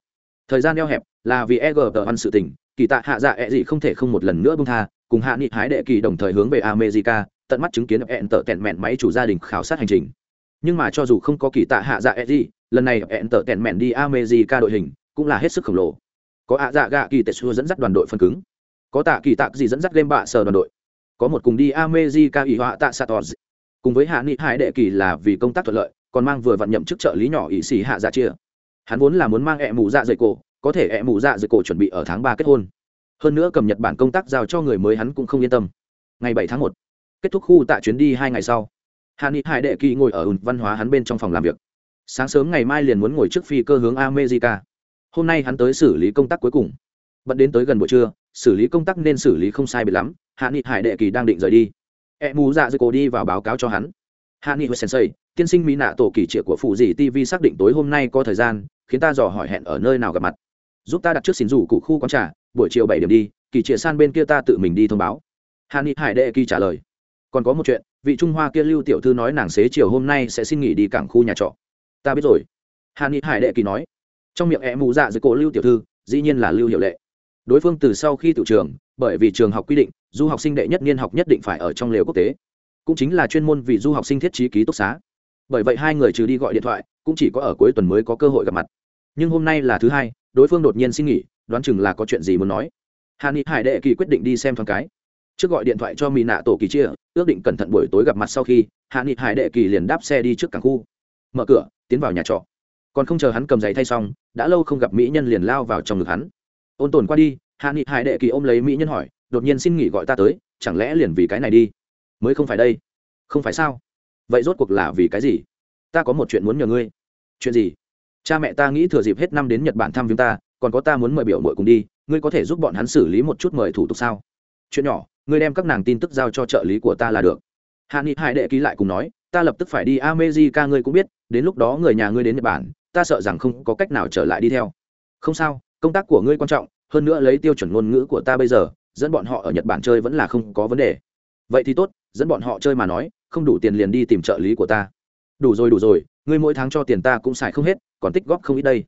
Thời gian eo hẹp, là vì EG Văn sự tình, kỳ tạ hạ dạ ẹ gì không thể không một lần nữa buông tha, cùng hạ nghị hái đệ kỳ đồng thời hướng về America, tận mắt chứng kiến hẹn tợ tẹn mẹn máy chủ gia đình khảo sát hành trình. Nhưng mà cho dù không có kỳ tạ hạ dạ edgy gì, lần này hẹn tợ tẹn mẹn đi America đội hình, cũng là hết sức khổng lồ. Có ạ dạ gạ kỳ tệ xua dẫn dắt đoàn đội phân cứng, có tạ kỳ tạc gì dẫn dắt game bạ sờ đoàn đội, có một cùng đi America ủy họa tạ Sator cùng với hạ nghị hải đệ kỳ là vì công tác thuận lợi còn mang vừa vận nhậm chức trợ lý nhỏ ỵ xì hạ dạ chia. Hắn vốn là muốn mang ẹ mù dạ dày cổ có thể ẹ mù dạ dày cổ chuẩn bị ở tháng ba kết hôn hơn nữa cầm nhật bản công tác giao cho người mới hắn cũng không yên tâm. Ngày bảy tháng một, kết thúc khu tạ chuyến đi hai ngày sau hạ nghị hải đệ kỳ ngồi ở ùn văn hóa hắn bên trong phòng làm việc. Sáng sớm ngày mai liền muốn ngồi trước phi cơ hướng america. Hôm nay hắn tới xử lý công tác cuối cùng. Bận đến tới gần buổi trưa, xử lý công tác nên xử lý không sai biệt lắm hạ nghị hải đệ kỳ đang định rời đi. E mù dạ dư cổ đi vào báo cáo cho hắn. Hạ nghị hồi sensei, tiên sinh mỹ nạ tổ kỳ trịa của phụ dì tv xác định tối hôm nay có thời gian, khiến ta dò hỏi hẹn ở nơi nào gặp mặt. Giúp ta đặt trước xin rủ cụ khu quán trà buổi chiều bảy điểm đi, kỳ trịa san bên kia ta tự mình đi thông báo. Hàn nghị hải đệ kỳ trả lời. Còn có một chuyện, vị trung hoa kia lưu tiểu thư nói nàng xế chiều hôm nay sẽ xin nghỉ đi cảng khu nhà trọ. Ta biết rồi. Hàn nghị hải đệ kỳ nói. Trong miệng e mù dạ dưới cổ lưu tiểu thư, dĩ nhiên là lưu hiệu lệ. Đối phương từ sau khi tự trường, bởi vì trường học quy định, du học sinh đệ nhất niên học nhất định phải ở trong lều quốc tế. Cũng chính là chuyên môn vì du học sinh thiết trí ký túc xá. Bởi vậy hai người trừ đi gọi điện thoại, cũng chỉ có ở cuối tuần mới có cơ hội gặp mặt. Nhưng hôm nay là thứ hai, đối phương đột nhiên xin nghỉ đoán chừng là có chuyện gì muốn nói. Hà ni hải đệ kỳ quyết định đi xem thoáng cái. Trước gọi điện thoại cho mỹ nạ tổ kỳ chia, ước định cẩn thận buổi tối gặp mặt sau khi hạ nghị hải đệ kỳ liền đáp xe đi trước cảng khu. Mở cửa, tiến vào nhà trọ. Còn không chờ hắn cầm giày thay xong, đã lâu không gặp mỹ nhân liền lao vào trong ngực hắn. Ôn tồn qua đi hạ nghị hải đệ kỳ ôm lấy mỹ nhân hỏi, đột nhiên xin nghỉ gọi ta tới, chẳng lẽ liền vì cái này đi? Mới không phải đây. Không phải sao? Vậy rốt cuộc là vì cái gì? Ta có một chuyện muốn nhờ ngươi. Chuyện gì? Cha mẹ ta nghĩ thừa dịp hết năm đến nhật bản thăm viếng ta còn có ta muốn mời biểu mội cùng đi, ngươi có thể giúp bọn hắn xử lý một chút mời thủ tục sao? Chuyện nhỏ, ngươi đem các nàng tin tức giao cho trợ lý của ta là được. Hạ nghị hải đệ ký lại cùng nói, ta lập tức phải đi amejica ngươi cũng biết, đến lúc đó người nhà ngươi đến nhật bản, ta sợ rằng không có cách nào trở lại đi theo. Không sao, công tác của ngươi quan trọng, hơn nữa lấy tiêu chuẩn ngôn ngữ của ta bây giờ, dẫn bọn họ ở nhật bản chơi vẫn là không có vấn đề. Vậy thì tốt, dẫn bọn họ chơi mà nói, không đủ tiền liền đi tìm trợ lý của ta. Đủ rồi đủ rồi, ngươi mỗi tháng cho tiền ta cũng xài không hết, còn tích góp không ít đây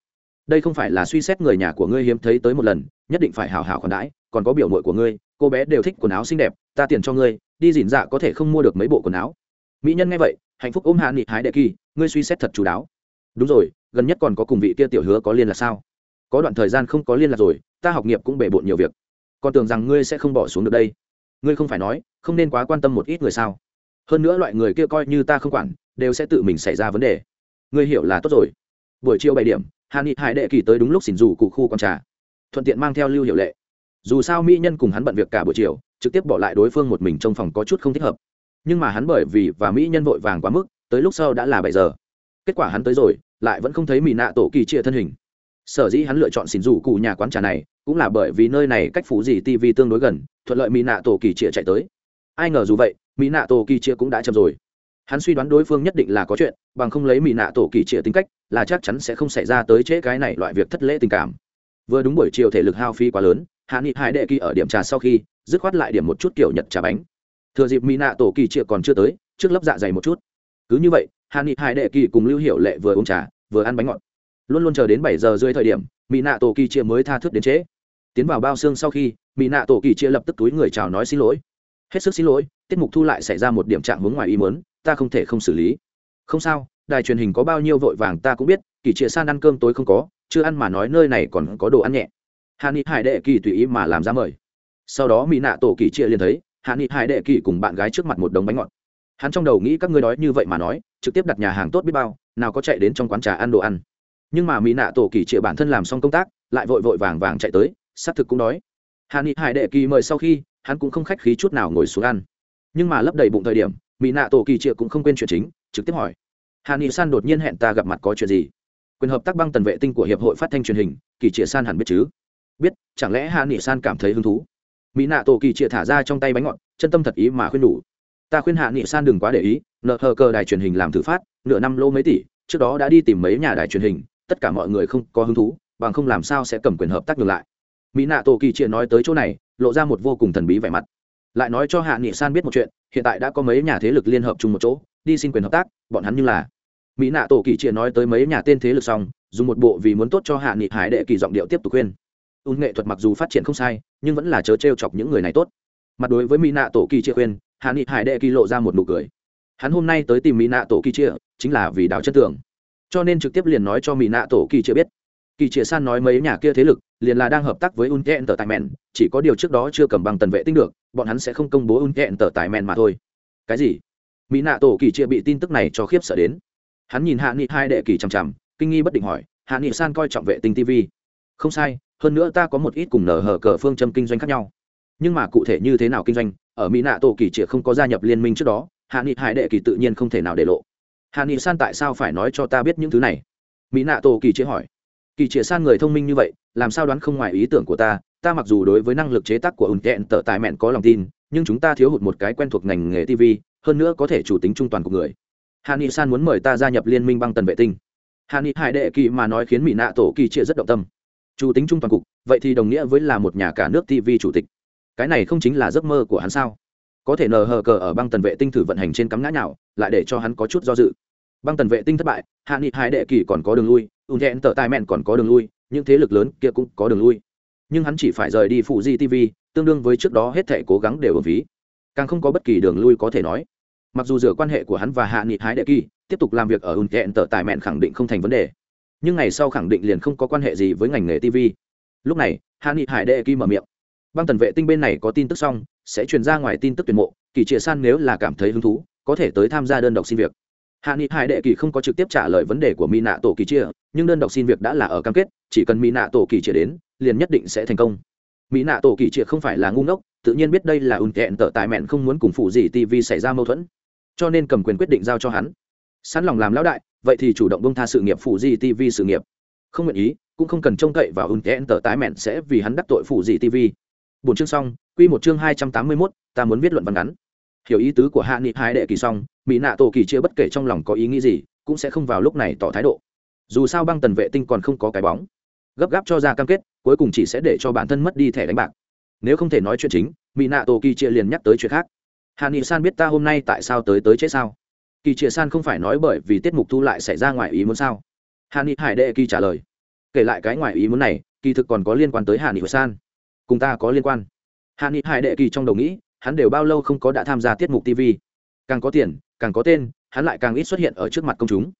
đây không phải là suy xét người nhà của ngươi hiếm thấy tới một lần, nhất định phải hào hào khoản đãi, còn có biểu mội của ngươi, cô bé đều thích quần áo xinh đẹp, ta tiền cho ngươi, đi dỉn dạ có thể không mua được mấy bộ quần áo. Mỹ nhân nghe vậy, hạnh phúc ôm hạ nghị hái đệ kỳ, ngươi suy xét thật chú đáo. Đúng rồi, gần nhất còn có cùng vị kia tiểu hứa có liên là sao? Có đoạn thời gian không có liên lạc rồi, ta học nghiệp cũng bể bộn nhiều việc. Còn tưởng rằng ngươi sẽ không bỏ xuống được đây. Ngươi không phải nói, không nên quá quan tâm một ít người sao? Hơn nữa loại người kia coi như ta không quản, đều sẽ tự mình xảy ra vấn đề. Ngươi hiểu là tốt rồi. Buổi chiều bảy điểm hà nghị hải đệ kỳ tới đúng lúc xỉn rủ cụ khu con trà. Thuận tiện mang theo lưu hiệu lệ. Dù sao mỹ nhân cùng hắn bận việc cả buổi chiều, trực tiếp bỏ lại đối phương một mình trong phòng có chút không thích hợp. Nhưng mà hắn bởi vì và mỹ nhân vội vàng quá mức, tới lúc sau đã là bảy giờ. Kết quả hắn tới rồi, lại vẫn không thấy mỹ nạ tổ kỳ chia thân hình. Sở dĩ hắn lựa chọn xỉn rủ cụ nhà quán trà này, cũng là bởi vì nơi này cách phủ gì tv tương đối gần, thuận lợi mỹ nạ tổ kỳ chia chạy tới. Ai ngờ dù vậy mỹ nạ tổ kỳ chia cũng đã chậm rồi hắn suy đoán đối phương nhất định là có chuyện, bằng không lấy mỹ nạ tổ kỳ chia tính cách, là chắc chắn sẽ không xảy ra tới trễ cái này loại việc thất lễ tình cảm. Vừa đúng buổi chiều thể lực hao phí quá lớn, hạ nghị hải đệ kỳ ở điểm trà sau khi, dứt khoát lại điểm một chút kiểu nhật trà bánh. Thừa dịp mỹ nạ tổ kỳ chia còn chưa tới, trước lớp dạ dày một chút. Cứ như vậy, hạ nghị hải đệ kỳ cùng lưu hiệu lệ vừa uống trà, vừa ăn bánh ngọt. Luôn luôn chờ đến bảy giờ rưỡi thời điểm mỹ nạ tổ kỳ chia mới tha thước đến trễ. Tiến vào bao xương sau khi mỹ nạ tổ kỳ chia lập tức túi người chào nói xin lỗi. Hết sức xin lỗi, tiết mục thu lại xảy ra một điểm trạng hướng ngoài ý muốn ta không thể không xử lý. Không sao, đài truyền hình có bao nhiêu vội vàng ta cũng biết, kỳ chia san ăn cơm tối không có, chưa ăn mà nói nơi này còn có đồ ăn nhẹ. Hạ nghị hải đệ kỳ tùy ý mà làm ra mời. Sau đó mỹ nạ tổ kỳ chia liền thấy hạ nghị hải đệ kỳ cùng bạn gái trước mặt một đống bánh ngọt. Hắn trong đầu nghĩ các ngươi đói như vậy mà nói, trực tiếp đặt nhà hàng tốt biết bao, nào có chạy đến trong quán trà ăn đồ ăn. Nhưng mà mỹ nạ tổ kỳ chia bản thân làm xong công tác, lại vội vội vàng vàng chạy tới, xác thực cũng đói. Hạ nghị hải đệ kỳ mời sau khi, hắn cũng không khách khí chút nào ngồi xuống ăn. Nhưng mà lấp đầy bụng thời điểm mỹ nạ tổ kỳ triệu cũng không quên chuyện chính, trực tiếp hỏi. Hà ni san đột nhiên hẹn ta gặp mặt có chuyện gì? Quyền hợp tác băng tần vệ tinh của hiệp hội phát thanh truyền hình, kỳ triệu san hẳn biết chứ? Biết, chẳng lẽ hà ni san cảm thấy hứng thú? Mỹ nạ tổ kỳ triệu thả ra trong tay bánh ngọt, chân tâm thật ý mà khuyên đủ. Ta khuyên hạ nghị san đừng quá để ý, nợ hờ cờ đài truyền hình làm thử phát, nửa năm lô mấy tỷ, trước đó đã đi tìm mấy nhà đài truyền hình, tất cả mọi người không có hứng thú, bằng không làm sao sẽ cầm quyền hợp tác ngược lại. Mỹ nạ tổ kỳ chia nói tới chỗ này, lộ ra một vô cùng thần bí vẻ mặt lại nói cho hạ nghị san biết một chuyện, hiện tại đã có mấy nhà thế lực liên hợp chung một chỗ, đi xin quyền hợp tác, bọn hắn như là. Mỹ nạ tổ kỳ chia nói tới mấy nhà tên thế lực xong, dùng một bộ vì muốn tốt cho hạ nghị hải đệ kỳ giọng điệu tiếp tục khuyên. Ưu nghệ thuật mặc dù phát triển không sai, nhưng vẫn là chớ t r e o chọc những người này tốt. Mặt đối với mỹ nạ tổ kỳ chia khuyên, hạ nghị hải đệ kỳ lộ ra một nụ cười. Hắn hôm nay tới tìm mỹ nạ tổ kỳ chia chính là vì đào chất tưởng cho nên trực tiếp liền nói cho mỹ nạ tổ kỳ chia biết kỳ chia san nói mấy nhà kia thế lực liền là đang hợp tác với un thẹn tờ tài mẹn chỉ có điều trước đó chưa cầm bằng tần vệ tinh được, bọn hắn sẽ không công bố un thẹn tờ tài mẹn mà thôi. Cái gì? Mỹ nạ tổ kỳ chia bị tin tức này cho khiếp sợ đến. Hắn nhìn hạ nghị hai đệ kỳ chằm chằm, kinh nghi bất định hỏi, hạ nghị san coi trọng vệ tinh tv không sai, hơn nữa ta có một ít cùng nở hở cờ phương châm kinh doanh khác nhau. Nhưng mà cụ thể như thế nào kinh doanh, ở mỹ nạ tổ kỳ chia không có gia nhập liên minh trước đó, hạ nghị hải đệ kỳ tự nhiên không thể nào để lộ. Hạ nghị san tại sao phải nói cho ta biết những thứ này? Mỹ nạ tổ kỳ chia hỏi kỳ chia san người thông minh như vậy, làm sao đoán không ngoài ý tưởng của ta? Ta mặc dù đối với năng lực chế tác của ùn kẹn tở tài mẹn có lòng tin, nhưng chúng ta thiếu hụt một cái quen thuộc ngành nghề tv hơn nữa có thể chủ tính trung toàn của người. Hà ni san muốn mời ta gia nhập liên minh băng tần vệ tinh. Hà ni hải đệ kỳ mà nói khiến mỹ nạ tổ kỳ chia rất động tâm. Chủ tính trung toàn cục, vậy thì đồng nghĩa với là một nhà cả nước tv chủ tịch. Cái này không chính là giấc mơ của hắn sao? Có thể nờ hờ cờ ở băng tần vệ tinh thử vận hành trên cắm ngã nào lại để cho hắn có chút do dự. Băng tần vệ tinh thất bại hạ nghị hải đệ kỳ còn có đường lui ùn thẹn tờ tài mẹn còn có đường lui, những thế lực lớn kia cũng có đường lui. Nhưng hắn chỉ phải rời đi phụ di tv tương đương với trước đó hết thể cố gắng đều ở ví. Càng không có bất kỳ đường lui có thể nói. Mặc dù dựa quan hệ của hắn và hạ nghị hái đệ kỳ tiếp tục làm việc ở ùn thẹn tờ tài mẹn khẳng định không thành vấn đề. Nhưng ngày sau khẳng định liền không có quan hệ gì với ngành nghề tv lúc này, hạ nghị hải đệ kỳ mở miệng. Băng tần vệ tinh bên này có tin tức xong, sẽ truyền ra ngoài tin tức tuyển mộ, kỳ trịa san nếu là cảm thấy hứng thú, có thể tới tham gia đơn độc xin việc. Hạ nghị hải đệ kỳ không có trực tiếp trả lời vấn đề của mỹ nạ tổ kỳ chia nhưng đơn độc xin việc đã là ở cam kết chỉ cần mỹ nạ tổ kỳ triệt đến liền nhất định sẽ thành công. Mỹ nạ tổ kỳ triệt không phải là ngu ngốc tự nhiên biết đây là ùn kẹn tở tại mẹn không muốn cùng phụ gì tv xảy ra mâu thuẫn. Cho nên cầm quyền quyết định giao cho hắn. Sẵn lòng làm lão đại vậy thì chủ động bông tha sự nghiệp phụ gì tv sự nghiệp. Không nguyện ý cũng không cần trông cậy vào ùn kẹn tở tái mẹn sẽ vì hắn đắc tội phủ gì tv bốn chương xong quy một chương hai trăm tám mươi 281, ta muốn viết luận văn ngắn. Hiểu ý tứ của hạ nghị hai đệ kỳ xong mỹ nạ tổ kỳ chia bất kể trong lòng có ý nghĩ gì cũng sẽ không vào lúc này tỏ thái độ dù sao băng tần vệ tinh còn không có cái bóng. Gấp gáp cho ra cam kết, cuối cùng chỉ sẽ để cho bản thân mất đi thẻ đánh bạc. Nếu không thể nói chuyện chính mỹ nạ tổ kỳ chia liền nhắc tới chuyện khác. Hà nghị san biết ta hôm nay tại sao tới tới chết sao? Kỳ chia san không phải nói bởi vì tiết mục thu lại xảy ra ngoài ý muốn sao? Hà nghị hải đệ kỳ trả lời. Kể lại cái ngoài ý muốn này, kỳ thực còn có liên quan tới hà nghị san cùng ta có liên quan. Hà nghị hải đệ kỳ trong đầu nghĩ, hắn đều bao lâu không có đã tham gia tiết mục tv càng có tiền, càng có tên, hắn lại càng ít xuất hiện ở trước mặt công chúng.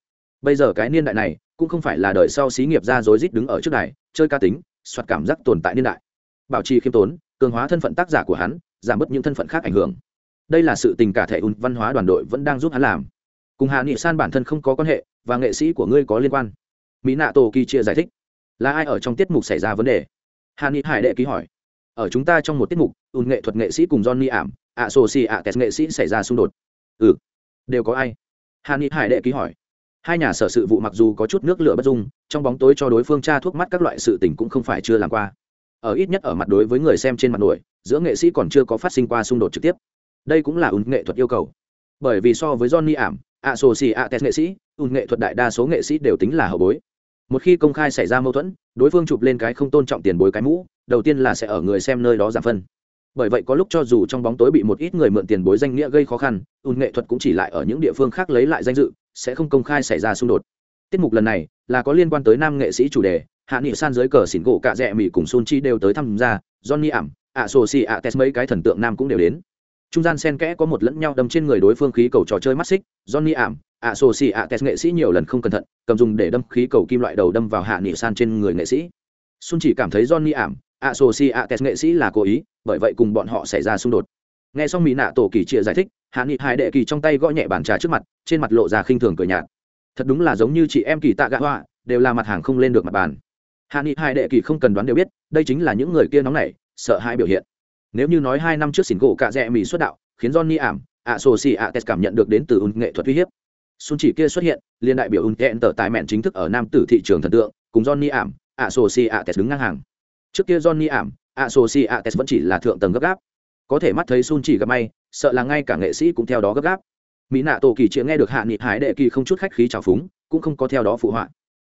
Bây giờ cái niên đại này cũng không phải là đời sau xí nghiệp ra rối rít đứng ở trước đài, chơi ca tính, soạt cảm giác tồn tại niên đại. Bảo trì khiêm tốn, cường hóa thân phận tác giả của hắn, giảm bớt những thân phận khác ảnh hưởng. Đây là sự tình cả thể ùn văn hóa đoàn đội vẫn đang giúp hắn làm. Cùng hạ nghị san bản thân không có quan hệ, và nghệ sĩ của ngươi có liên quan. Mỹ nạ tổ kỳ chia giải thích. Là ai ở trong tiết mục xảy ra vấn đề? Hạ nghị hải đệ ký hỏi. Ở chúng ta trong một tiết mục, ùn nghệ thuật nghệ sĩ cùng johnny ảm ạ sô si ạ tes nghệ sĩ xảy ra xung đột. Ừ đều có ai? Hạ nghị hải đệ ký hỏi hai nhà sở sự vụ mặc dù có chút nước lửa bất dung, trong bóng tối cho đối phương tra thuốc mắt các loại sự tình cũng không phải chưa làm qua. Ở ít nhất ở mặt đối với người xem trên mặt nổi, giữa nghệ sĩ còn chưa có phát sinh qua xung đột trực tiếp. Đây cũng là ứng nghệ thuật yêu cầu. Bởi vì so với johnny ảm ạ sô si ạ test nghệ sĩ, ứng nghệ thuật đại đa số nghệ sĩ đều tính là hậu bối. Một khi công khai xảy ra mâu thuẫn, đối phương chụp lên cái không tôn trọng tiền bối cái mũ, đầu tiên là sẽ ở người xem nơi đó giảm phân. Bởi vậy có lúc cho dù trong bóng tối bị một ít người mượn tiền bối danh nghĩa gây khó khăn ùn nghệ thuật cũng chỉ lại ở những địa phương khác lấy lại danh dự sẽ không công khai xảy ra xung đột. Tiết mục lần này là có liên quan tới nam nghệ sĩ chủ đề, hạ nghị san dưới cờ xỉn gỗ cạ rẽ mỹ cùng sun chi đều tới tham gia, johnny ảm, ạ sô si ạ tes mấy cái thần tượng nam cũng đều đến. Trung gian sen kẽ có một lẫn nhau đâm trên người đối phương khí cầu trò chơi mắt xích, johnny ảm, ạ sô si ạ tes nghệ sĩ nhiều lần không cẩn thận, cầm dùng để đâm khí cầu kim loại đầu đâm vào hạ nghị san trên người nghệ sĩ. Sun chỉ cảm thấy johnny ảm, ạ sô si ạ tes nghệ sĩ là cố ý, bởi vậy cùng bọn họ xảy ra xung đột nghe xong mỹ nạ tổ kỳ chia giải thích, hạ nghị hai đệ kỳ trong tay gõ nhẹ bàn trà trước mặt, trên mặt lộ ra khinh thường cười nhạt. Thật đúng là giống như chị em kỳ tạ gạ hoa đều là mặt hàng không lên được mặt bàn. Hạ nghị hai đệ kỳ không cần đoán đều biết, đây chính là những người kia nóng nảy, sợ hai biểu hiện. Nếu như nói hai năm trước xỉn gỗ cạ rẽ mỹ xuất đạo, khiến johnny ảm, ạ sô xì ạ tes cảm nhận được đến từ ùn nghệ thuật uy hiếp. Xuân chỉ kia xuất hiện liên đại biểu ùn hẹn tờ tài mẹn chính thức ở nam tử thị trường thần tượng, cùng johnny ảm, ạ sô xì ạ tes đứng ngang hàng. Trước kia johnny ảm, ạ sô xì ạ tes vẫn chỉ là thượng tầng gấp gáp có thể mắt thấy sun chỉ gặp may, sợ là ngay cả nghệ sĩ cũng theo đó gấp gáp. Mỹ nạ tổ kỳ chĩa nghe được hạ nghị hải đệ kỳ không chút khách khí trào phúng, cũng không có theo đó phụ họa.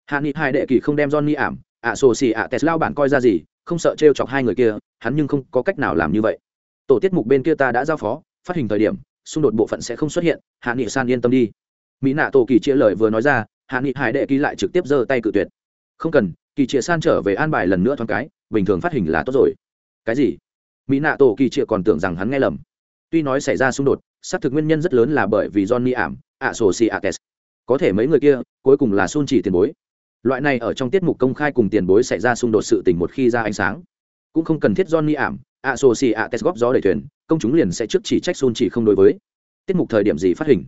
Hạ nghị hải đệ kỳ không đem johnny ảm, ạ sổ xì ạ tes lao bản coi ra gì, không sợ t chọc hai người kia, hắn nhưng không có cách nào làm như vậy. Tổ tiết mục bên kia ta đã giao phó, phát hình thời điểm, xung đột bộ phận sẽ không xuất hiện, hạ nghị san yên tâm đi. Mỹ nạ tổ kỳ chia lời vừa nói ra, hạ nghị hải đệ kỳ lại trực tiếp giơ tay cự tuyệt. Không cần, kỳ chia san trở về an bài lần nữa thoáng cái, bình thường phát hình là tốt rồi. Cái gì? Mỹ nạ tổ kỳ chia còn tưởng rằng hắn nghe lầm. Tuy nói xảy ra xung đột, xác thực nguyên nhân rất lớn là bởi vì johnny ảm, ạ sổ xì ạ tes có thể mấy người kia, cuối cùng là sun chỉ tiền bối. Loại này ở trong tiết mục công khai cùng tiền bối xảy ra xung đột sự tình một khi ra ánh sáng, cũng không cần thiết johnny ảm, ạ sổ xì ạ tes góp gió đầy thuyền, công chúng liền sẽ trước chỉ trách sun chỉ không đối với. Tiết mục thời điểm gì phát hình?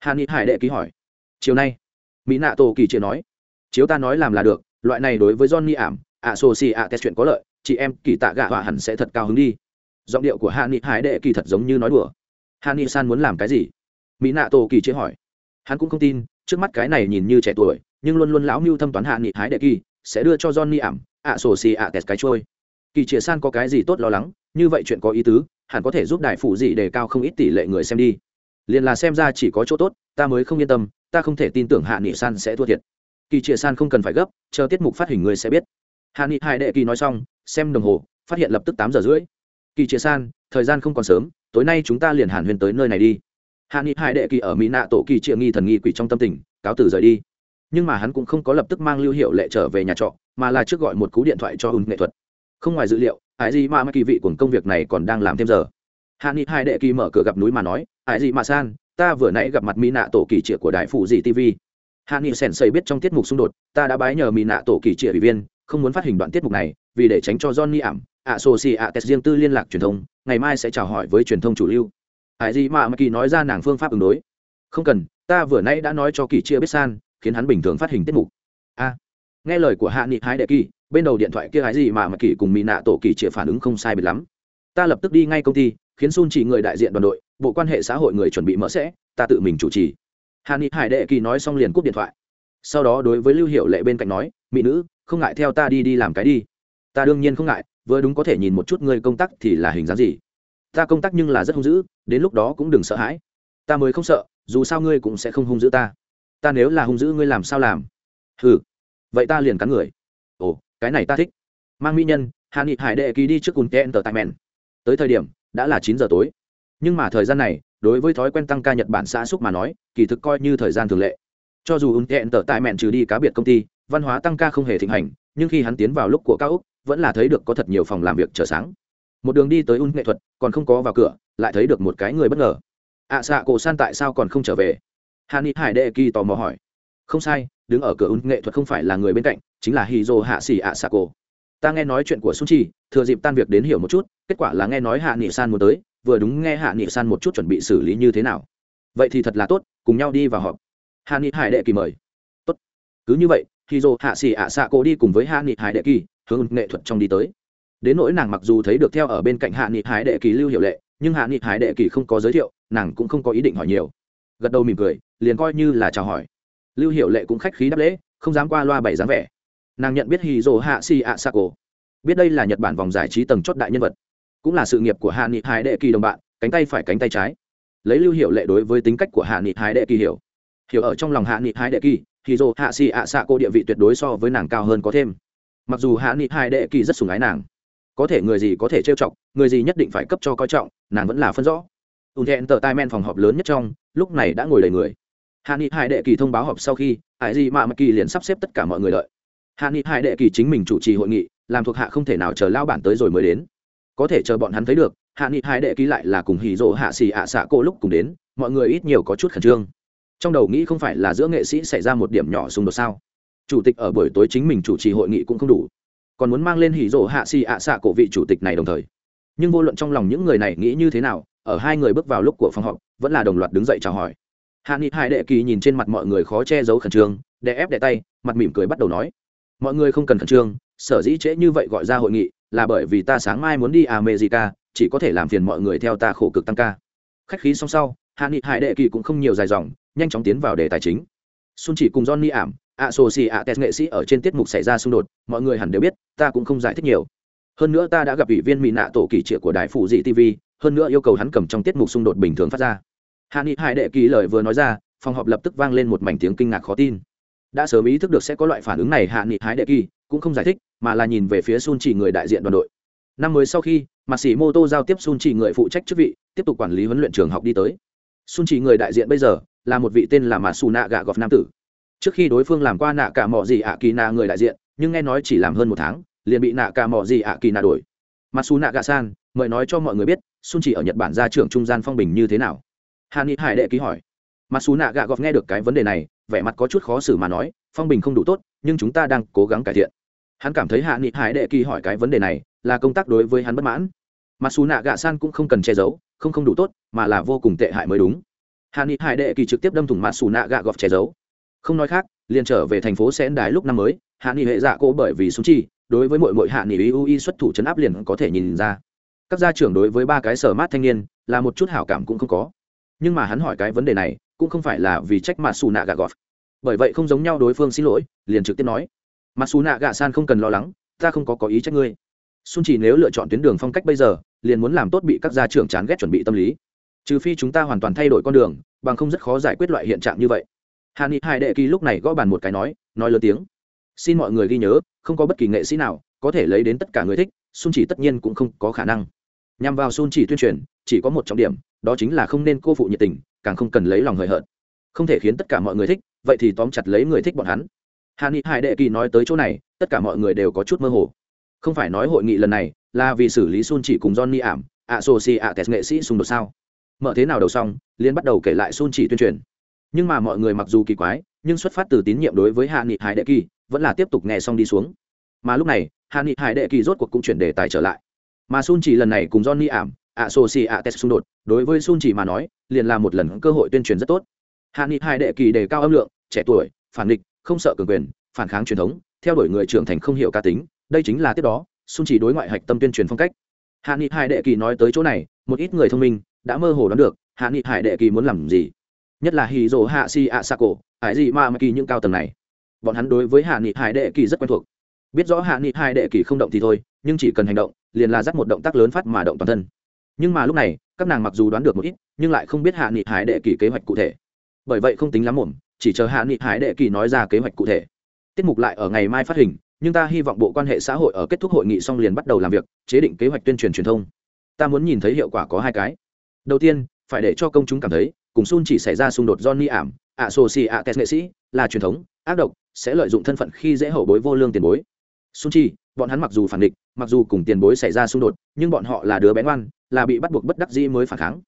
Hà ni hải đệ ký hỏi. Chiều nay, mỹ nạ tổ kỳ chia nói. Chiếu ta nói làm là được, loại này đối với johnny ảm, ạ sổ xì ạ tes chuyện có lợi chị em kỳ tạ gạ họa hẳn sẽ thật cao hứng đi. Giọng điệu của hạ nghị hải đệ kỳ thật giống như nói đùa. Hạ nghị san muốn làm cái gì? Mỹ nạ tổ kỳ chế hỏi. Hắn cũng không tin, trước mắt cái này nhìn như trẻ tuổi, nhưng luôn luôn lão mưu thâm toán hạ nghị hải đệ kỳ, sẽ đưa cho johnny ảm, ạ sổ xì ạ tẹt cái trôi. Kỳ chia san có cái gì tốt lo lắng? Như vậy chuyện có ý tứ, hẳn có thể giúp đại phụ gì đề cao không ít tỷ lệ người xem đi. Liền là xem ra chỉ có chỗ tốt, ta mới không yên tâm, ta không thể tin tưởng hạ nghị san sẽ thua thiệt. Kỳ chia san không cần phải gấp, chờ tiết mục phát hình người sẽ biết. Hạ nghị hải đệ kỳ nói xong xem đồng hồ, phát hiện lập tức tám giờ rưỡi. Kỳ chia san, thời gian không còn sớm, tối nay chúng ta liền hàn huyên tới nơi này đi. Hạ nghị hải đệ kỳ ở mỹ nạ tổ kỳ chia nghi thần nghi quỷ trong tâm tình, cáo từ rời đi. Nhưng mà hắn cũng không có lập tức mang lưu hiệu lệ trở về nhà trọ, mà là trước gọi một cú điện thoại cho ùn nghệ thuật. Không ngoài dữ liệu ai gì mà kỳ vị của công việc này còn đang làm thêm giờ. Hạ nghị hải đệ kỳ mở cửa gặp núi mà nói ai gì mà san, ta vừa nãy gặp mặt mỹ nạ tổ kỳ trịa của đại phụ Dị tv hạ nghị sèn xây biết trong tiết mục xung đột, ta đã bái nhờ mỹ nạ tổ kỳ trịa ủy viên không muốn phát hình đoạn tiết mục này, vì để tránh cho johnny ảm ạ sô si ạ test riêng tư liên lạc truyền thông, ngày mai sẽ chào hỏi với truyền thông chủ lưu. Hải gì mà mà kỳ nói ra nàng phương pháp ứng đối. Không cần, ta vừa nãy đã nói cho kỳ chia biết san, khiến hắn bình thường phát hình tiết mục. A. Nghe lời của hạ nghị hái đệ kỳ, bên đầu điện thoại kia hải gì mà mà kỳ cùng mỹ nạ tổ kỳ chia phản ứng không sai biệt lắm. Ta lập tức đi ngay công ty, khiến sun chỉ người đại diện đoàn đội, bộ quan hệ xã hội người chuẩn bị mở sẽ, ta tự mình chủ trì. Hạ nghị hải đệ kỳ nói xong liền cúp điện thoại. Sau đó đối với lưu hiệu lệ bên cạnh nói, mỹ nữ không ngại theo ta đi đi làm cái đi. Ta đương nhiên không ngại, vừa đúng có thể nhìn một chút ngươi công tác thì là hình dáng gì. Ta công tác nhưng là rất hung dữ, đến lúc đó cũng đừng sợ hãi. Ta mới không sợ, dù sao ngươi cũng sẽ không hung dữ ta. Ta nếu là hung dữ ngươi làm sao làm? Ừ vậy ta liền cắn người. Ồ, cái này ta thích. Mang mỹ nhân hạ nghị hải đệ ký đi trước cùng tên tờ tại mẹn. Tới thời điểm, đã là chín giờ tối. Nhưng mà thời gian này, đối với thói quen tăng ca nhật bản xã xúc mà nói, kỳ thực coi như thời gian thường lệ. Cho dù ứng thẹn tờ tại mẹn trừ đi cá biệt công ty văn hóa tăng ca không hề thịnh hành nhưng khi hắn tiến vào lúc của cao úc vẫn là thấy được có thật nhiều phòng làm việc trở sáng. Một đường đi tới un nghệ thuật còn không có vào cửa lại thấy được một cái người bất ngờ. Ạ à, xạ cổ san tại sao còn không trở về? Hạ ni hải đệ kỳ tò mò hỏi. Không sai đứng ở cửa un nghệ thuật không phải là người bên cạnh chính là hizo hạ xỉ ạ xạ cổ. Ta nghe nói chuyện của sun chi thừa dịp tan việc đến hiểu một chút kết quả là nghe nói hạ nghị san muốn tới vừa đúng nghe hạ nghị san một chút chuẩn bị xử lý như thế nào. Vậy thì thật là tốt cùng nhau đi vào họp. Hạ nghị hải đệ kỳ mời. Tốt cứ như vậy khi dô hạ xỉ ạ xạ cổ đi cùng với hạ nghị hải đệ kỳ, hướng nghệ thuật trong đi tới. Đến nỗi nàng mặc dù thấy được theo ở bên cạnh hạ nghị hải đệ kỳ lưu hiệu lệ, nhưng hạ nghị hải đệ kỳ không có giới thiệu, nàng cũng không có ý định hỏi nhiều. Gật đầu mỉm cười, liền coi như là chào hỏi. Lưu hiệu lệ cũng khách khí đáp lễ, không dám qua loa bảy dáng vẻ. Nàng nhận biết hì dồ hạ xỉ ạ xạ cổ. Biết đây là nhật bản vòng giải trí tầng chót đại nhân vật. Cũng là sự nghiệp của hạ nghị hải đệ kỳ đồng bạn, cánh tay phải cánh tay trái. Lấy lưu hiệu lệ đối với tính cách của hạ nghị hải đệ kỳ hiểu hiểu ở trong lòng hạ nghị hai đệ kỳ, thì dồ hạ xì ạ xạ cô địa vị tuyệt đối so với nàng cao hơn có thêm. Mặc dù hạ nghị Hai đệ kỳ rất sùng ái nàng, có thể người gì có thể trêu chọc, người gì nhất định phải cấp cho coi trọng, nàng vẫn là phân rõ. Ùn thẹn tờ tai men phòng họp lớn nhất trong, lúc này đã ngồi đầy người. Hạ nghị Hai đệ kỳ thông báo họp sau khi ải gì mà mắc kỳ liền sắp xếp tất cả mọi người đợi. Hạ nghị Hai đệ kỳ chính mình chủ trì hội nghị, làm thuộc hạ không thể nào chờ lao bản tới rồi mới đến. Có thể chờ bọn hắn thấy được, hạ nghị Hai đệ kỳ lại là cùng hì rộ hạ xì ạ xạ cô lúc cùng đến, mọi người ít nhiều có chút khẩn trương trong đầu nghĩ không phải là giữa nghệ sĩ xảy ra một điểm nhỏ xung đột sao? Chủ tịch ở buổi tối chính mình chủ trì hội nghị cũng không đủ. Còn muốn mang lên hỉ rộ hạ xì ạ xạ cổ vị chủ tịch này đồng thời. Nhưng vô luận trong lòng những người này nghĩ như thế nào, ở hai người bước vào lúc của phòng họp, vẫn là đồng loạt đứng dậy chào hỏi. Hạ nghị hai đệ kỳ nhìn trên mặt mọi người khó che giấu khẩn trương, đè ép đè tay, mặt mỉm cười bắt đầu nói. Mọi người không cần khẩn trương, sở dĩ trễ như vậy gọi ra hội nghị, là bởi vì ta sáng mai muốn đi america, chỉ có thể làm phiền mọi người theo ta khổ cực tăng ca. Khách khí xong sau, hạ nghị hải đệ kỳ cũng không nhiều dài dòng nhanh chóng tiến vào đề tài chính. Xuân chỉ cùng johnny ảm ạ sổ xì ạ tes nghệ sĩ ở trên tiết mục xảy ra xung đột, mọi người hẳn đều biết, ta cũng không giải thích nhiều. Hơn nữa ta đã gặp ủy viên mỹ nạ tổ kỳ trịa của đài phụ dị tv hơn nữa yêu cầu hắn cầm trong tiết mục xung đột bình thường phát ra. Hạ nghị hải đệ ký lời vừa nói ra, phòng họp lập tức vang lên một mảnh tiếng kinh ngạc khó tin. Đã sớm ý thức được sẽ có loại phản ứng này, hạ nghị hái đệ kỳ cũng không giải thích, mà là nhìn về phía sun chỉ người đại diện đoàn đội. Năm mới sau khi mạc sĩ mô tô giao tiếp sun chỉ người phụ trách chức vị, tiếp tục quản lý huấn luyện trường học đi tới. Sun chỉ người đại diện bây giờ là một vị tên là mà xù nạ gạ gọt nam tử. Trước khi đối phương làm qua nạ cả mỏ gì ạ kỳ nạ người đại diện, nhưng nghe nói chỉ làm hơn một tháng, liền bị nạ cả mỏ gì ạ kỳ nạ đổi. Mặc xù nạ gạ san, mời nói cho mọi người biết xung chỉ ở nhật bản ra trưởng trung gian phong bình như thế nào. Hà ni hải đệ ký hỏi. Mặc xù nạ gạ gọt nghe được cái vấn đề này, vẻ mặt có chút khó xử mà nói, phong bình không đủ tốt, nhưng chúng ta đang cố gắng cải thiện. Hắn cảm thấy hạ nghị hải đệ kỳ hỏi cái vấn đề này, là công tác đối với hắn bất mãn. Mặc dù nạ gạ san cũng không cần che giấu, không không đủ tốt, mà là vô cùng tệ hại mới đúng hạ nghị hải đệ kỳ trực tiếp đâm thủng mặt xù nạ gạ gọt che giấu. Không nói khác, liền trở về thành phố sẽ đái lúc năm mới, hạ nghị hệ dạ cô bởi vì súng chi, đối với mỗi mỗi hạ nghị ui xuất thủ chấn áp liền có thể nhìn ra. Các gia trưởng đối với ba cái sở mát thanh niên, là một chút hảo cảm cũng không có. Nhưng mà hắn hỏi cái vấn đề này, cũng không phải là vì trách mặt xù nạ gạ gọt bởi vậy không giống nhau đối phương xin lỗi, liền trực tiếp nói, mặt xù nạ gạ san không cần lo lắng, ta không có có ý trách ngươi. Xuân chỉ nếu lựa chọn tuyến đường phong cách bây giờ, liền muốn làm tốt bị các gia trưởng chán ghét chuẩn bị tâm lý trừ phi chúng ta hoàn toàn thay đổi con đường, bằng không rất khó giải quyết loại hiện trạng như vậy. Hà ni hai đệ kỳ lúc này gõ bàn một cái nói nói lớn tiếng. Xin mọi người ghi nhớ, không có bất kỳ nghệ sĩ nào có thể lấy đến tất cả người thích, sun chỉ tất nhiên cũng không có khả năng. Nhằm vào sun chỉ tuyên truyền, chỉ có một trọng điểm, đó chính là không nên cô phụ nhiệt tình, càng không cần lấy lòng hời hợt. Không thể khiến tất cả mọi người thích, vậy thì tóm chặt lấy người thích bọn hắn. Hà ni hai đệ kỳ nói tới chỗ này, tất cả mọi người đều có chút mơ hồ. Không phải nói hội nghị lần này là vì xử lý sun chỉ cùng johnny ảm ạ sô si ạ tes nghệ sĩ xung đột sao? Mở thế nào đầu xong liên bắt đầu kể lại sun chỉ tuyên truyền. Nhưng mà mọi người mặc dù kỳ quái, nhưng xuất phát từ tín nhiệm đối với hạ nghị hải đệ kỳ, vẫn là tiếp tục nghe xong đi xuống. Mà lúc này, hạ nghị hải đệ kỳ rốt cuộc cũng chuyển đề tài trở lại. Mà sun chỉ lần này cùng johnny ảm, ạ sô xì ạ test xung đột, đối với sun chỉ mà nói, liền là một lần cơ hội tuyên truyền rất tốt. Hạ nghị hải đệ kỳ đề cao âm lượng, trẻ tuổi, phản nghịch, không sợ cường quyền, phản kháng truyền thống, theo đuổi người trưởng thành không hiểu cá tính, đây chính là tiếp đó, sun chỉ đối ngoại hạch tâm tuyên truyền phong cách. Hạ nghị hải đệ kỳ nói tới chỗ này, một ít người thông minh đã mơ hồ đoán được, hạ nghị hải đệ kỳ muốn làm gì? Nhất là hì dỗ hạ si ạ sa cổ hải gì mà mà kỳ những cao tầng này. Bọn hắn đối với hạ nghị hải đệ kỳ rất quen thuộc. Biết rõ hạ nghị Hải đệ kỳ không động thì thôi, nhưng chỉ cần hành động, liền là dắt một động tác lớn phát mà động toàn thân. Nhưng mà lúc này, các nàng mặc dù đoán được một ít, nhưng lại không biết hạ nghị hải đệ kỳ kế hoạch cụ thể. Bởi vậy không tính lắm ổn chỉ chờ hạ nghị hải đệ kỳ nói ra kế hoạch cụ thể. Tiết mục lại ở ngày mai phát hình, nhưng ta hy vọng bộ quan hệ xã hội ở kết thúc hội nghị xong liền bắt đầu làm việc, chế định kế hoạch tuyên truyền truyền thông. Ta muốn nhìn thấy hiệu quả có hai cái đầu tiên, phải để cho công chúng cảm thấy, cùng sun chỉ xảy ra xung đột johnny ảm ạ sô si ạ nghệ sĩ, là truyền thống, ác độc, sẽ lợi dụng thân phận khi dễ hậu bối vô lương tiền bối. Sun chi, bọn hắn mặc dù phản địch, mặc dù cùng tiền bối xảy ra xung đột, nhưng bọn họ là đứa bé ngoan, là bị bắt buộc bất đắc dĩ mới phản kháng.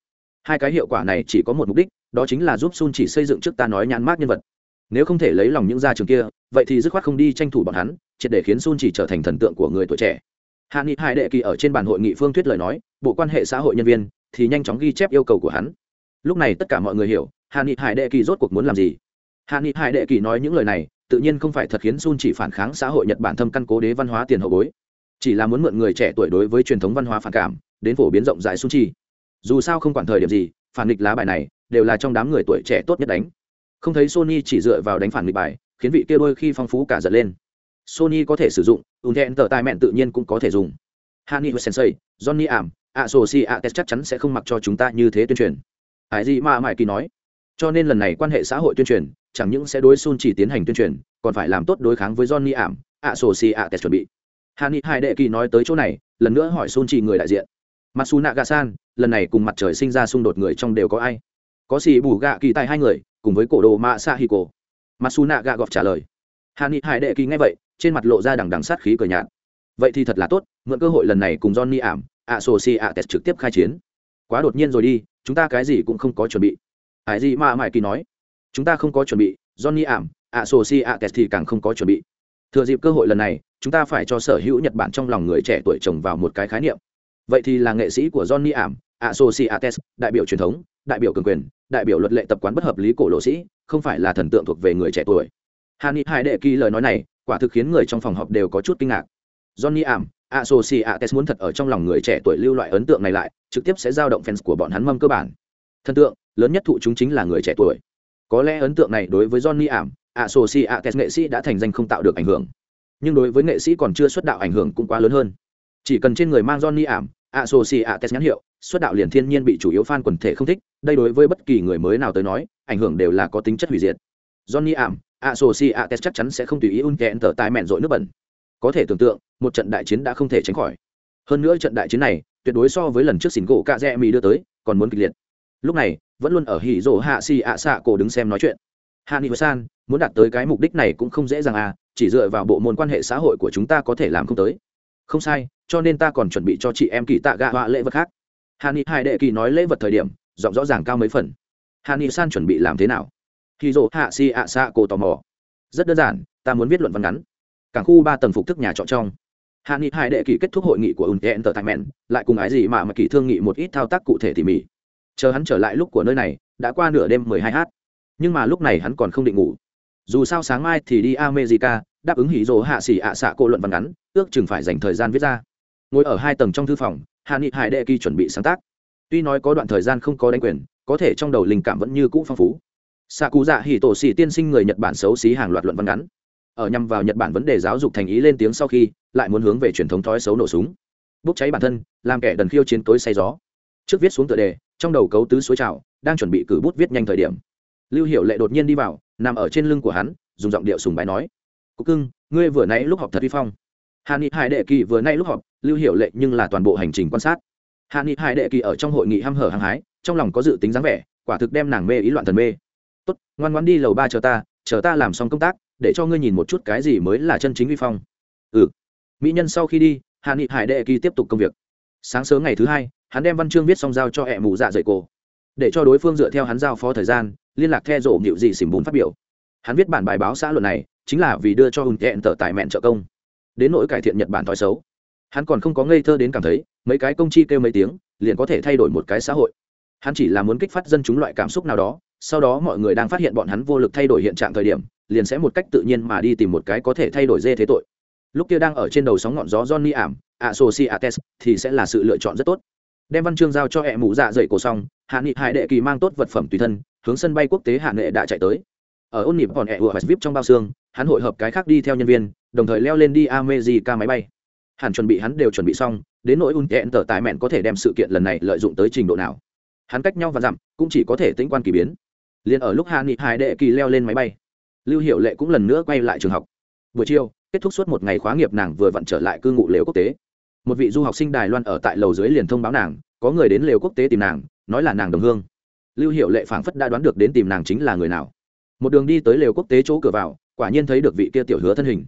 Hai cái hiệu quả này chỉ có một mục đích, đó chính là giúp sun chỉ xây dựng trước ta nói nhãn mát nhân vật. Nếu không thể lấy lòng những gia trường kia, vậy thì dứt khoát không đi tranh thủ bọn hắn, triệt để khiến sun chỉ trở thành thần tượng của người tuổi trẻ. Hạ nghị hải đệ kỳ ở trên bàn hội nghị phương thuyết lời nói, bộ quan hệ xã hội nhân viên thì nhanh chóng ghi chép yêu cầu của hắn. Lúc này tất cả mọi người hiểu hạ nghị hải đệ kỳ rốt cuộc muốn làm gì. Hạ nghị hải đệ kỳ nói những lời này, tự nhiên không phải thật khiến sun chỉ phản kháng xã hội nhật bản thâm căn cố đế văn hóa tiền hậu bối. Chỉ là muốn mượn người trẻ tuổi đối với truyền thống văn hóa phản cảm, đến phổ biến rộng rãi sun chi dù sao không quản thời điểm gì, phản nghịch lá bài này đều là trong đám người tuổi trẻ tốt nhất đánh. Không thấy sony chỉ dựa vào đánh phản nghịch bài, khiến vị kia đôi khi phong phú cả giật lên. Sony có thể sử dụng ung thẹn tờ tài mẹn tự nhiên cũng có thể dùng. Hani sensei, johnny ảm ạ sổ si ạ test chắc chắn sẽ không mặc cho chúng ta như thế tuyên truyền. Hải gì mà mãi kỳ nói, cho nên lần này quan hệ xã hội tuyên truyền, chẳng những sẽ đối sun chỉ tiến hành tuyên truyền, còn phải làm tốt đối kháng với johnny ảm, ạ sổ si ạ test chuẩn bị. Hani hai đệ kỳ nói tới chỗ này, lần nữa hỏi sun chỉ người đại diện. Matsunaga san lần này cùng mặt trời sinh ra xung đột người trong đều có ai? Có xì bù gạ kỳ tại hai người, cùng với cổ đồ mạ sa hi cổ matsunaga gọt trả lời. Hanit hai đệ kỳ nghe vậy, trên mặt lộ ra đằng đằng sát khí cờ nhạt. Vậy thì thật là tốt, mượn cơ hội lần này cùng johnny ảm ạ sổ si ạ tes trực tiếp khai chiến. Quá đột nhiên rồi đi, chúng ta cái gì cũng không có chuẩn bị. Ải gì mà mãi kỳ nói. Chúng ta không có chuẩn bị, johnny ảm ạ sổ si ạ tes thì càng không có chuẩn bị. Thừa dịp cơ hội lần này, chúng ta phải cho sở hữu nhật bản trong lòng người trẻ tuổi trồng vào một cái khái niệm. Vậy thì là nghệ sĩ của johnny ảm, associates, đại biểu truyền thống, đại biểu cường quyền, đại biểu luật lệ tập quán bất hợp lý cổ lộ sĩ, không phải là thần tượng thuộc về người trẻ tuổi. Hàn hai đệ kỳ lời nói này, quả thực khiến người trong phòng họp đều có chút kinh ngạc. Johnny ảm associates muốn thật ở trong lòng người trẻ tuổi lưu loại ấn tượng này lại, trực tiếp sẽ giao động fans của bọn hắn mâm cơ bản. Thần tượng, lớn nhất thụ chúng chính là người trẻ tuổi. Có lẽ ấn tượng này đối với johnny ảm, associates nghệ sĩ đã thành danh không tạo được ảnh hưởng. Nhưng đối với nghệ sĩ còn chưa xuất đạo ảnh hưởng cũng quá lớn hơn. Chỉ cần trên người mang johnny ảm, associates nhãn hiệu, xuất đạo liền thiên nhiên bị chủ yếu fan quần thể không thích, đây đối với bất kỳ người mới nào tới nói, ảnh hưởng đều là có tính chất hủy diệt. Johnny ảm, associates chắc chắn sẽ không tùy ý un kẹn tờ tài mẹn rội nước bẩn có thể tưởng tượng, một trận đại chiến đã không thể tránh khỏi. Hơn nữa trận đại chiến này, tuyệt đối so với lần trước xỉn gỗ cạ rẽ mỹ đưa tới, còn muốn kịch liệt. Lúc này, vẫn luôn ở hỉ rỗ hạ xì ạ xạ cổ đứng xem nói chuyện. Hạ nghị san, muốn đạt tới cái mục đích này cũng không dễ dàng à chỉ dựa vào bộ môn quan hệ xã hội của chúng ta có thể làm không tới. Không sai, cho nên ta còn chuẩn bị cho chị em kỳ tạ gạ họa lễ vật khác. Hà ni hai đệ kỳ nói lễ vật thời điểm, giọng rõ ràng cao mấy phần. Hà ni san chuẩn bị làm thế nào? Hỉ rỗ hạ si ạ xạ cổ tò mò. Rất đơn giản, ta muốn viết luận văn ngắn cảng khu ba tầng phục thức nhà trọ trong. Hạ nghị hai đệ kỳ kết thúc hội nghị của unten tờ tại mẹn lại cùng ái gì mà mà kỳ thương nghị một ít thao tác cụ thể tỉ mỉ. Chờ hắn trở lại lúc của nơi này, đã qua nửa đêm mười hai h nhưng mà lúc này hắn còn không định ngủ. Dù sao sáng mai thì đi america, đáp ứng hỉ dỗ hạ xỉ ạ xạ cô luận văn ngắn, ước chừng phải dành thời gian viết ra. Ngồi ở hai tầng trong thư phòng, hạ nghị hải đệ kỳ chuẩn bị sáng tác. Tuy nói có đoạn thời gian không có đánh quyền, có thể trong đầu linh cảm vẫn như cũ phong phú. Xạ cụ dạ hỉ tổ xỉ tiên sinh người nhật bản xấu xí hàng loạt luận văn ngắn ở nhằm vào nhật bản vấn đề giáo dục thành ý lên tiếng sau khi lại muốn hướng về truyền thống thói xấu nổ súng. Bốc cháy bản thân, làm kẻ đần khiêu chiến tối say gió. Trước viết xuống tựa đề, trong đầu cấu tứ suối trào, đang chuẩn bị cử bút viết nhanh thời điểm. Lưu hiệu lệ đột nhiên đi vào, nằm ở trên lưng của hắn, dùng giọng điệu sùng bái nói, cục cưng, ngươi vừa nãy lúc họp thật vi phong. Hà ni hải đệ kỳ vừa nãy lúc họp, lưu hiệu lệ nhưng là toàn bộ hành trình quan sát. Hà ni hải đệ kỳ ở trong hội nghị hăm hở hăng hái, trong lòng có dự tính dáng vẻ, quả thực đem nàng mê ý loạn thần mê. Tốt, ngoan ngoan đi lầu ba chờ ta chờ ta làm xong công tác để cho ngươi nhìn một chút cái gì mới là chân chính uy phong. Ừ. Mỹ nhân sau khi đi, hạ nghị hải đệ kỳ tiếp tục công việc. Sáng sớm ngày thứ hai, hắn đem văn chương viết xong giao cho hẹ mù dạ dày cổ. Để cho đối phương dựa theo hắn giao phó thời gian, liên lạc the rộ nghịu gì xỉm bùn phát biểu. Hắn viết bản bài báo xã luận này, chính là vì đưa cho hùng kẹn tở tài mẹn trợ công. Đến nỗi cải thiện nhật bản thói xấu, hắn còn không có ngây thơ đến cảm thấy, mấy cái công chi kêu mấy tiếng, liền có thể thay đổi một cái xã hội. Hắn chỉ là muốn kích phát dân chúng loại cảm xúc nào đó, sau đó mọi người đang phát hiện bọn hắn vô lực thay đổi hiện trạng thời điểm liền sẽ một cách tự nhiên mà đi tìm một cái có thể thay đổi dê thế tội. Lúc kia đang ở trên đầu sóng ngọn gió johnny ảm, associates thì sẽ là sự lựa chọn rất tốt. Đem văn chương giao cho hẹ mụ dạ dậy cổ xong, hạ nghị hải đệ kỳ mang tốt vật phẩm tùy thân, hướng sân bay quốc tế hạ nghệ đã chạy tới. Ở ôn nịp còn hẹ ùa vip trong bao xương, hắn hội hợp cái khác đi theo nhân viên, đồng thời leo lên đi amejica máy bay. Hẳn chuẩn bị hắn đều chuẩn bị xong, đến nỗi un hẹn tờ tài mẹn có thể đem sự kiện lần này lợi dụng tới trình độ nào. Hắn cách nhau và dặm cũng chỉ có thể tĩnh quan kỳ biến. Liền ở lúc hạ nghị hải đệ kỳ leo lên máy bay lưu hiệu lệ cũng lần nữa quay lại trường học. Buổi chiều, kết thúc suốt một ngày khóa nghiệp nàng vừa vặn trở lại cư ngụ lều quốc tế. Một vị du học sinh đài loan ở tại lầu dưới liền thông báo nàng, có người đến lều quốc tế tìm nàng, nói là nàng đồng hương. Lưu hiệu lệ phảng phất đã đoán được đến tìm nàng chính là người nào. Một đường đi tới lều quốc tế chỗ cửa vào, quả nhiên thấy được vị kia tiểu hứa thân hình.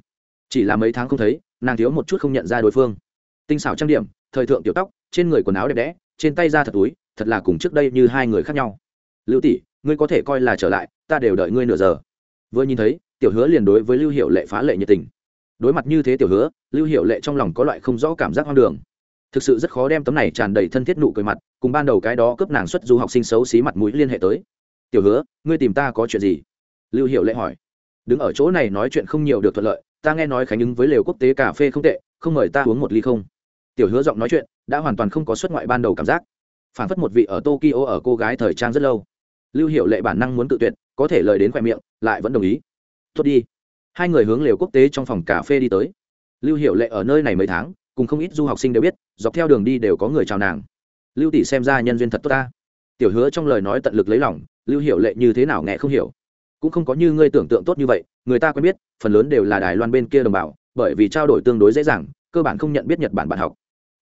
Chỉ là mấy tháng không thấy, nàng thiếu một chút không nhận ra đối phương. Tinh xảo trang điểm, thời thượng tiểu tóc, trên người quần áo đẹp đẽ, trên tay ra thật túi, thật là cùng trước đây như hai người khác nhau. Lưu tỷ, ngươi có thể coi là trở lại, ta đều đợi ngươi nửa giờ vừa nhìn thấy, tiểu hứa liền đối với lưu hiệu lệ phá lệ nhiệt tình. Đối mặt như thế tiểu hứa, lưu hiệu lệ trong lòng có loại không rõ cảm giác hoang đường. Thực sự rất khó đem tấm này tràn đầy thân thiết nụ cười mặt, cùng ban đầu cái đó cướp nàng xuất du học sinh xấu xí mặt mũi liên hệ tới. Tiểu hứa, ngươi tìm ta có chuyện gì? Lưu hiệu lệ hỏi. Đứng ở chỗ này nói chuyện không nhiều được thuận lợi, ta nghe nói khánh ứng với lều quốc tế cà phê không tệ, không mời ta uống một ly không? Tiểu hứa giọng nói chuyện, đã hoàn toàn không có xuất ngoại ban đầu cảm giác. Phản phất một vị ở tokyo ở cô gái thời trang rất lâu. Lưu hiệu lệ bản năng muốn tự tuyệt có thể lời đến khoe miệng, lại vẫn đồng ý. Tốt đi. Hai người hướng lều quốc tế trong phòng cà phê đi tới. Lưu hiệu lệ ở nơi này mấy tháng, cùng không ít du học sinh đều biết, dọc theo đường đi đều có người chào nàng. Lưu tỷ xem ra nhân duyên thật tốt ta. Tiểu hứa trong lời nói tận lực lấy lòng, lưu hiệu lệ như thế nào nghe không hiểu. Cũng không có như ngươi tưởng tượng tốt như vậy, người ta quen biết, phần lớn đều là đài loan bên kia đồng bào, bởi vì trao đổi tương đối dễ dàng, cơ bản không nhận biết nhật bản bạn học.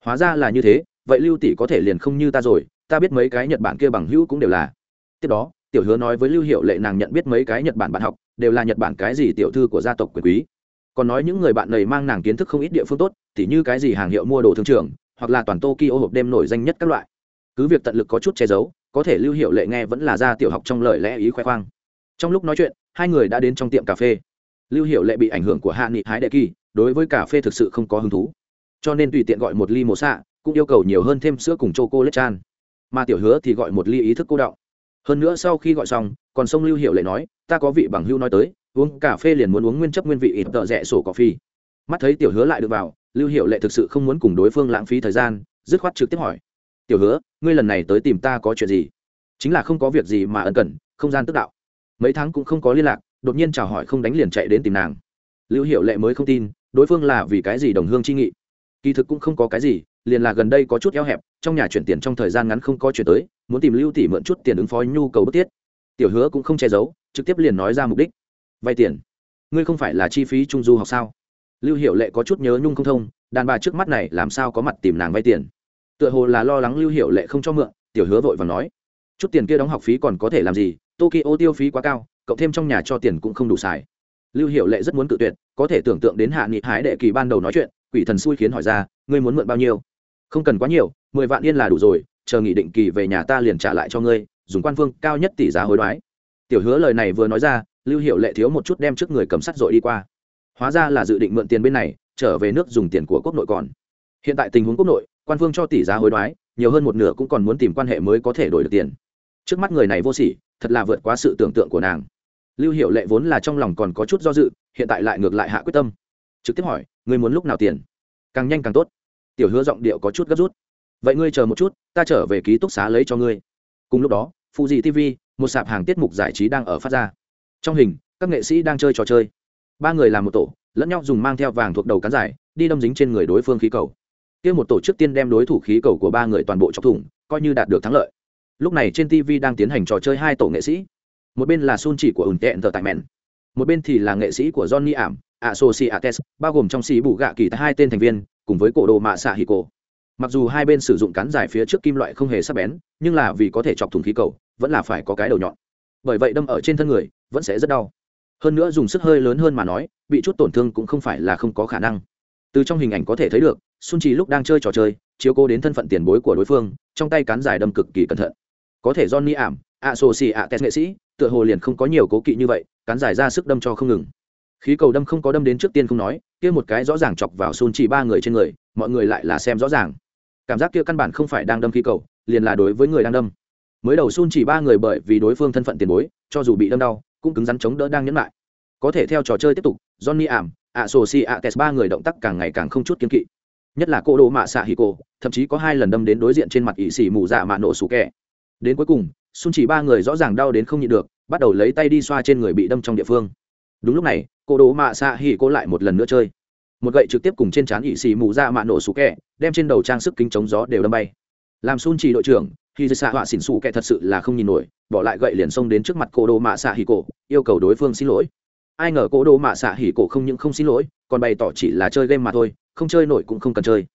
Hóa ra là như thế, vậy lưu tỷ có thể liền không như ta rồi, ta biết mấy cái nhật bản kia bằng hữu cũng đều là. Tiếp đó tiểu hứa nói với lưu hiệu lệ nàng nhận biết mấy cái nhật bản bạn học, đều là nhật bản cái gì tiểu thư của gia tộc quyền quý. Còn nói những người bạn này mang nàng kiến thức không ít địa phương tốt t h như cái gì hàng hiệu mua đồ thương trường, hoặc là toàn tokyo hộp đêm nổi danh nhất các loại. Cứ việc tận lực có chút che giấu, có thể lưu hiệu lệ nghe vẫn là ra tiểu học trong lời lẽ ý khoe khoang. Trong lúc nói chuyện, hai người đã đến trong tiệm cà phê. Lưu hiệu lệ bị ảnh hưởng của hạ nghị hái đệ kỳ, đối với cà phê thực sự không có hứng thú. Cho nên tùy tiện gọi một ly mổ xạ, cũng yêu cầu nhiều hơn thêm sữa cùng chô cô lết chan. Mà tiểu hứa thì gọi một ly ý thức cô đọng hơn nữa sau khi gọi xong, còn sông lưu hiệu lệ nói, ta có vị bằng hưu nói tới, uống cà phê liền muốn uống nguyên chấp nguyên vị ít tợ rẽ sổ cà phê mắt thấy tiểu hứa lại được vào, lưu hiệu lệ thực sự không muốn cùng đối phương lãng phí thời gian, dứt khoát trực tiếp hỏi, tiểu hứa, ngươi lần này tới tìm ta có chuyện gì? Chính là không có việc gì mà ân cần, không gian tức đạo. Mấy tháng cũng không có liên lạc, đột nhiên chào hỏi không đánh liền chạy đến tìm nàng. Lưu hiệu lệ mới không tin, đối phương là vì cái gì đồng hương chi nghị. Kỳ thực cũng không có cái gì, liền là gần đây có chút eo hẹp, trong nhà chuyển tiền trong thời gian ngắn không có chuyển tới muốn tìm lưu tỷ mượn chút tiền ứng phó nhu cầu bức thiết. Tiểu hứa cũng không che giấu, trực tiếp liền nói ra mục đích. Vay tiền. Ngươi không phải là chi phí trung du học sao? Lưu hiệu lệ có chút nhớ nhung không thông, đàn bà trước mắt này làm sao có mặt tìm nàng vay tiền? Tựa hồ là lo lắng lưu hiệu lệ không cho mượn, tiểu hứa vội và nói. Chút tiền kia đóng học phí còn có thể làm gì? Tokyo tiêu phí quá cao, cộng thêm trong nhà cho tiền cũng không đủ xài. Lưu hiệu lệ rất muốn cự tuyệt, có thể tưởng tượng đến hạ nghị hái đệ kỳ ban đầu nói chuyện, quỷ thần xui khiến hỏi ra, ngươi muốn mượn bao nhiêu? Không cần quá nhiều, mười vạn yên là đủ rồi chờ nghị định kỳ về nhà ta liền trả lại cho ngươi, dùng quan phương cao nhất tỷ giá hối đoái. Tiểu hứa lời này vừa nói ra, lưu hiệu lệ thiếu một chút đem trước người cầm sắt dội đi qua. Hóa ra là dự định mượn tiền bên này, trở về nước dùng tiền của quốc nội còn. Hiện tại tình huống quốc nội, quan phương cho tỷ giá hối đoái, nhiều hơn một nửa cũng còn muốn tìm quan hệ mới có thể đổi được tiền. Trước mắt người này vô sỉ, thật là vượt quá sự tưởng tượng của nàng. Lưu hiệu lệ vốn là trong lòng còn có chút do dự, hiện tại lại ngược lại hạ quyết tâm. Trực tiếp hỏi, ngươi muốn lúc nào tiền? Càng nhanh càng tốt. Tiểu hứa giọng điệu có chút gấp rút vậy ngươi chờ một chút, ta trở về ký túc xá lấy cho ngươi. Cùng lúc đó phụ dị tv một sạp hàng tiết mục giải trí đang ở phát ra. Trong hình, các nghệ sĩ đang chơi trò chơi. Ba người làm một tổ, lẫn nhau dùng mang theo vàng thuộc đầu cán giải, đi đâm dính trên người đối phương khí cầu. Kia một tổ trước tiên đem đối thủ khí cầu của ba người toàn bộ chọc thủng, coi như đạt được thắng lợi. Lúc này trên tv đang tiến hành trò chơi hai tổ nghệ sĩ. Một bên là sun chỉ của ủn tẹn tờ tại mẹn một bên thì là nghệ sĩ của johnny ảm, associates, bao gồm trong xì bù gạ kỳ hai tên thành viên, cùng với cổ đồ mạ xạ hì cổ mặc dù hai bên sử dụng cán dài phía trước kim loại không hề sắc bén, nhưng là vì có thể chọc thủng khí cầu, vẫn là phải có cái đầu nhọn. Bởi vậy đâm ở trên thân người, vẫn sẽ rất đau. Hơn nữa dùng sức hơi lớn hơn mà nói, bị chút tổn thương cũng không phải là không có khả năng. Từ trong hình ảnh có thể thấy được xuân trì lúc đang chơi trò chơi, chiếu cố đến thân phận tiền bối của đối phương, trong tay cán dài đâm cực kỳ cẩn thận. Có thể johnny ảm ạ sô xì ạ tes nghệ sĩ, tựa hồ liền không có nhiều cố kỵ như vậy, cán dài ra sức đâm cho không ngừng. Khí cầu đâm không có đâm đến trước tiên không nói, kia một cái rõ ràng chọc vào xuân chỉ ba người trên người, mọi người lại là xem rõ ràng cảm giác kia căn bản không phải đang đâm khí cầu, liền là đối với người đang đâm. Mới đầu xuân chỉ ba người bởi vì đối phương thân phận tiền bối, cho dù bị đâm đau, cũng cứng rắn chống đỡ đang nhẫn lại. Có thể theo trò chơi tiếp tục, johnny ảm ạ sổ si ạ tes ba người động tác càng ngày càng không chút kiên kỵ. Nhất là cô đồ mạ xạ hì cô thậm chí có hai lần đâm đến đối diện trên mặt ỵ xỉ mù dạ mạ nổ sủ kẹ. Đến cuối cùng xuân chỉ ba người rõ ràng đau đến không nhịn được, bắt đầu lấy tay đi xoa trên người bị đâm trong địa phương. Đúng lúc này, cô đồ mạ xạ hỉ cô lại một lần nữa chơi một gậy trực tiếp cùng trên trán ỵ xì mù ra mạ nổ sủ kẹ, đem trên đầu trang sức kính chống gió đều đâm bay. Làm sun chỉ đội trưởng, khi dư xạ họa xỉn xù kẹ thật sự là không nhìn nổi, bỏ lại gậy liền xông đến trước mặt cô đô mạ xạ hỉ cổ, yêu cầu đối phương xin lỗi. Ai ngờ cô đô mạ xạ hỉ cổ không những không xin lỗi, còn bày tỏ chỉ là chơi game mà thôi, không chơi nổi cũng không cần chơi.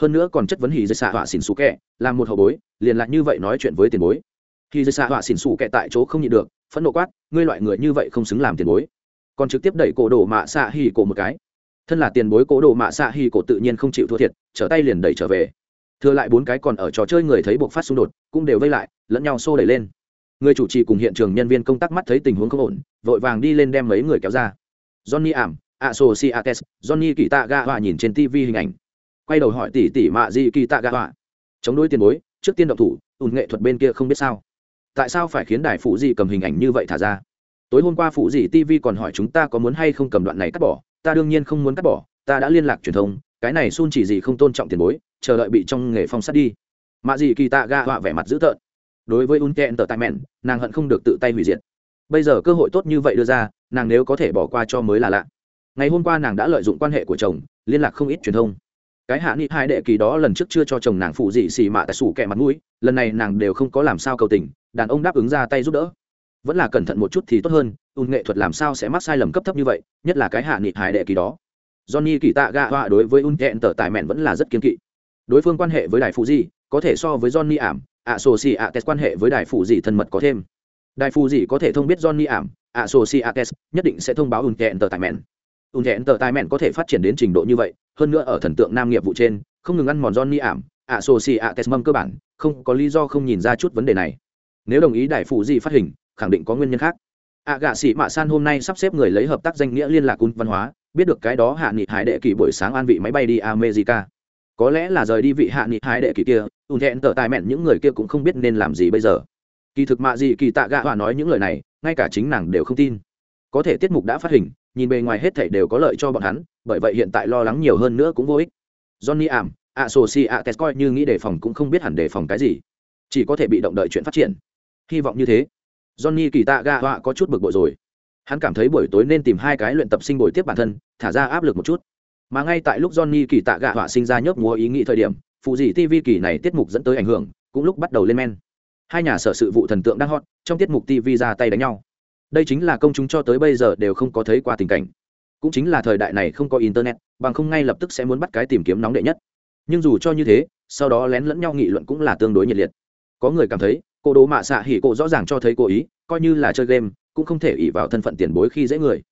Hơn nữa còn chất vấn hỉ dư xạ họa xỉn xù kẹ làm một hậu bối, liền lại như vậy nói chuyện với tiền bối. Khi dư xạ họa xỉn xù kẹ tại chỗ không nhịn được, phẫn nộ quát, ngươi loại người như vậy không xứng làm tiền bối. Còn trực tiếp đẩy cổ đồ mạ xạ hỉ cổ một cái thân là tiền bối cố đồ mạ xạ hi cổ tự nhiên không chịu thua thiệt, trở tay liền đẩy trở về. Thừa lại bốn cái còn ở trò chơi người thấy buộc phát xung đột, cũng đều vây lại, lẫn nhau xô đẩy lên. Người chủ trì cùng hiện trường nhân viên công tác mắt thấy tình huống không ổn, vội vàng đi lên đem mấy người kéo ra. Johnny ảm, associates, johnny kỳ tạ ga hòa nhìn trên tv hình ảnh. Quay đầu hỏi tỷ tỷ mạ di kỳ tạ ga hòa chống đối tiền bối, trước tiên động thủ, ùn nghệ thuật bên kia không biết sao. Tại sao phải khiến đài phụ gì cầm hình ảnh như vậy thả ra? Tối hôm qua phụ gì tv còn hỏi chúng ta có muốn hay không cầm đoạn này cắt bỏ ta đương nhiên không muốn cắt bỏ, ta đã liên lạc truyền thông, cái này xun chỉ gì không tôn trọng tiền bối, chờ đợi bị trong nghề phong sát đi. Mạ gì kỳ tạ ga họa vẻ mặt dữ tợn. Đối với un kẹn tờ tài mẹn, nàng hận không được tự tay hủy diệt. Bây giờ cơ hội tốt như vậy đưa ra, nàng nếu có thể bỏ qua cho mới là lạ. Ngày hôm qua nàng đã lợi dụng quan hệ của chồng, liên lạc không ít truyền thông. Cái hạ nghị hai đệ kỳ đó lần trước chưa cho chồng nàng phụ dị xì mạ tại sủ kẹ mặt mũi, lần này nàng đều không có làm sao cầu tình, đàn ông đáp ứng ra tay giúp đỡ vẫn là cẩn thận một chút thì tốt hơn un nghệ thuật làm sao sẽ mắc sai lầm cấp thấp như vậy, nhất là cái hạ nghị hải đệ kỳ đó. Johnny kỳ tạ gạ họa đối với un thẹn tờ tài mẹn vẫn là rất kiên kỵ. Đối phương quan hệ với đài phụ di, có thể so với johnny ảm ạ sổ xì ạ tes quan hệ với đài phụ di thân mật có thêm. Đài phụ di có thể thông biết johnny ảm ạ sổ xì ạ tes nhất định sẽ thông báo ùn thẹn tờ tài mẹn. Ùn thẹn tờ tài mẹn có thể phát triển đến trình độ như vậy, hơn nữa ở thần tượng nam nghiệp vụ trên, không ngừng ăn mòn johnny ảm ạ sổ xì ạ tes mâm cơ bản, không có lý do không nhìn ra chút vấn đề này. Nếu đồng ý đài phụ di phát hình khẳng định có nguyên nhân khác. Ạ gạ sĩ mạ san hôm nay sắp xếp người lấy hợp tác danh nghĩa liên lạc ùn văn hóa, biết được cái đó hạ nghị hải đệ kỳ buổi sáng an vị máy bay đi america. Có lẽ là rời đi vị hạ nghị hải đệ kỳ kia, ùn thẹn tở tài mẹn những người kia cũng không biết nên làm gì bây giờ. Kỳ thực mạ gì kỳ tạ gạ hòa nói những lời này, ngay cả chính nàng đều không tin. Có thể tiết mục đã phát hình, nhìn bề ngoài hết thảy đều có lợi cho bọn hắn, bởi vậy hiện tại lo lắng nhiều hơn nữa cũng vô ích. Johnny ảm, a si ạ tes coi như nghĩ đề phòng cũng không biết hẳn đề phòng cái gì. Chỉ có thể bị động đợi chuyện phát triển. Hy vọng như thế johnny kỳ tạ gạ họa có chút bực bội rồi. Hắn cảm thấy buổi tối nên tìm hai cái luyện tập sinh bồi tiếp bản thân, thả ra áp lực một chút. Mà ngay tại lúc johnny kỳ tạ gạ họa sinh ra nhớp múa ý nghĩ thời điểm, phụ dị tv kỳ này tiết mục dẫn tới ảnh hưởng, cũng lúc bắt đầu lên men. Hai nhà sở sự vụ thần tượng đang hot, trong tiết mục tv ra tay đánh nhau. Đây chính là công chúng cho tới bây giờ đều không có thấy qua tình cảnh. Cũng chính là thời đại này không có internet, bằng không ngay lập tức sẽ muốn bắt cái tìm kiếm nóng đệ nhất. Nhưng dù cho như thế, sau đó lén lẫn nhau nghị luận cũng là tương đối nhiệt liệt. Có người cảm thấy cô đồ mạ xạ hỉ cô rõ ràng cho thấy cô ý, coi như là chơi game, cũng không thể ỉ vào thân phận tiền bối khi dễ người.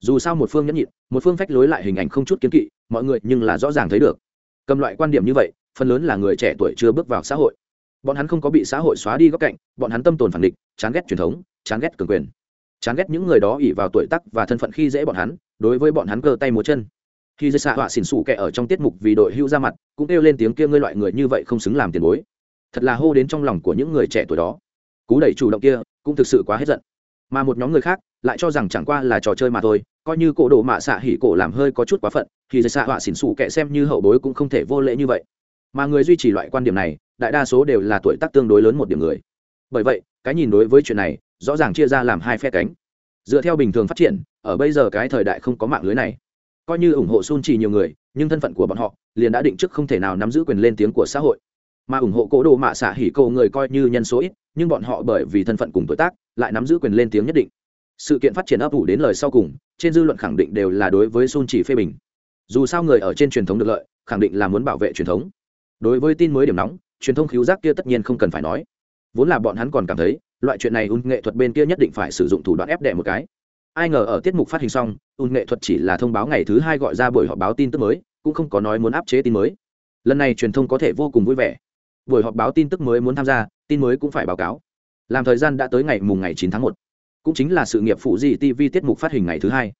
Dù sao một phương nhẫn nhịn, một phương phách lối lại hình ảnh không chút kiến kỵ, mọi người nhưng là rõ ràng thấy được. Cầm loại quan điểm như vậy, phần lớn là người trẻ tuổi chưa bước vào xã hội. Bọn hắn không có bị xã hội xóa đi góc cạnh, bọn hắn tâm tồn phản địch, chán ghét truyền thống, chán ghét cường quyền. Chán ghét những người đó ỉ vào tuổi tắc và thân phận khi dễ bọn hắn, đối với bọn hắn cơ tay múa chân. Khi dây xạ họa xỉn xủ kẻ ở trong tiết mục vì đội hưu ra mặt, cũng kêu lên tiếng kia, ngươi loại người như vậy không xứng làm tiền bối thật là hô đến trong lòng của những người trẻ tuổi đó. Cú đẩy chủ động kia cũng thực sự quá hết giận. Mà một nhóm người khác lại cho rằng chẳng qua là trò chơi mà thôi, coi như cổ đồ mạ xạ hỉ cổ làm hơi có chút quá phận, thì dây xạ họa xỉn xù kệ xem như hậu bối cũng không thể vô lễ như vậy. Mà người duy trì loại quan điểm này, đại đa số đều là tuổi tác tương đối lớn một điểm người. Bởi vậy, cái nhìn đối với chuyện này, rõ ràng chia ra làm hai phe cánh. Dựa theo bình thường phát triển, ở bây giờ cái thời đại không có mạng lưới này. Coi như ủng hộ sun trì nhiều người, nhưng thân phận của bọn họ liền đã định trước không thể nào nắm giữ quyền lên tiếng của xã hội mà ủng hộ cố đồ mạ xạ hỉ cầu người coi như nhân số ít, nhưng bọn họ bởi vì thân phận cùng tuổi tác, lại nắm giữ quyền lên tiếng nhất định. Sự kiện phát triển ấp ủ đến lời sau cùng, trên dư luận khẳng định đều là đối với sun chỉ phê bình. Dù sao người ở trên truyền thống được lợi, khẳng định là muốn bảo vệ truyền thống. Đối với tin mới điểm nóng, truyền thông khiếu giác kia tất nhiên không cần phải nói. Vốn là bọn hắn còn cảm thấy, loại chuyện này un nghệ thuật bên kia nhất định phải sử dụng thủ đoạn ép đẻ một cái. Ai ngờ ở tiết mục phát hình xong un nghệ thuật chỉ là thông báo ngày thứ hai gọi ra buổi họp báo tin tức mới, cũng không có nói muốn áp chế tin mới. Lần này truyền thông có thể vô cùng vui vẻ buổi họp báo tin tức mới muốn tham gia, tin mới cũng phải báo cáo. Làm thời gian đã tới ngày mùng ngày chín tháng một. Cũng chính là sự nghiệp phụ di tv tiết mục phát hình ngày thứ hai.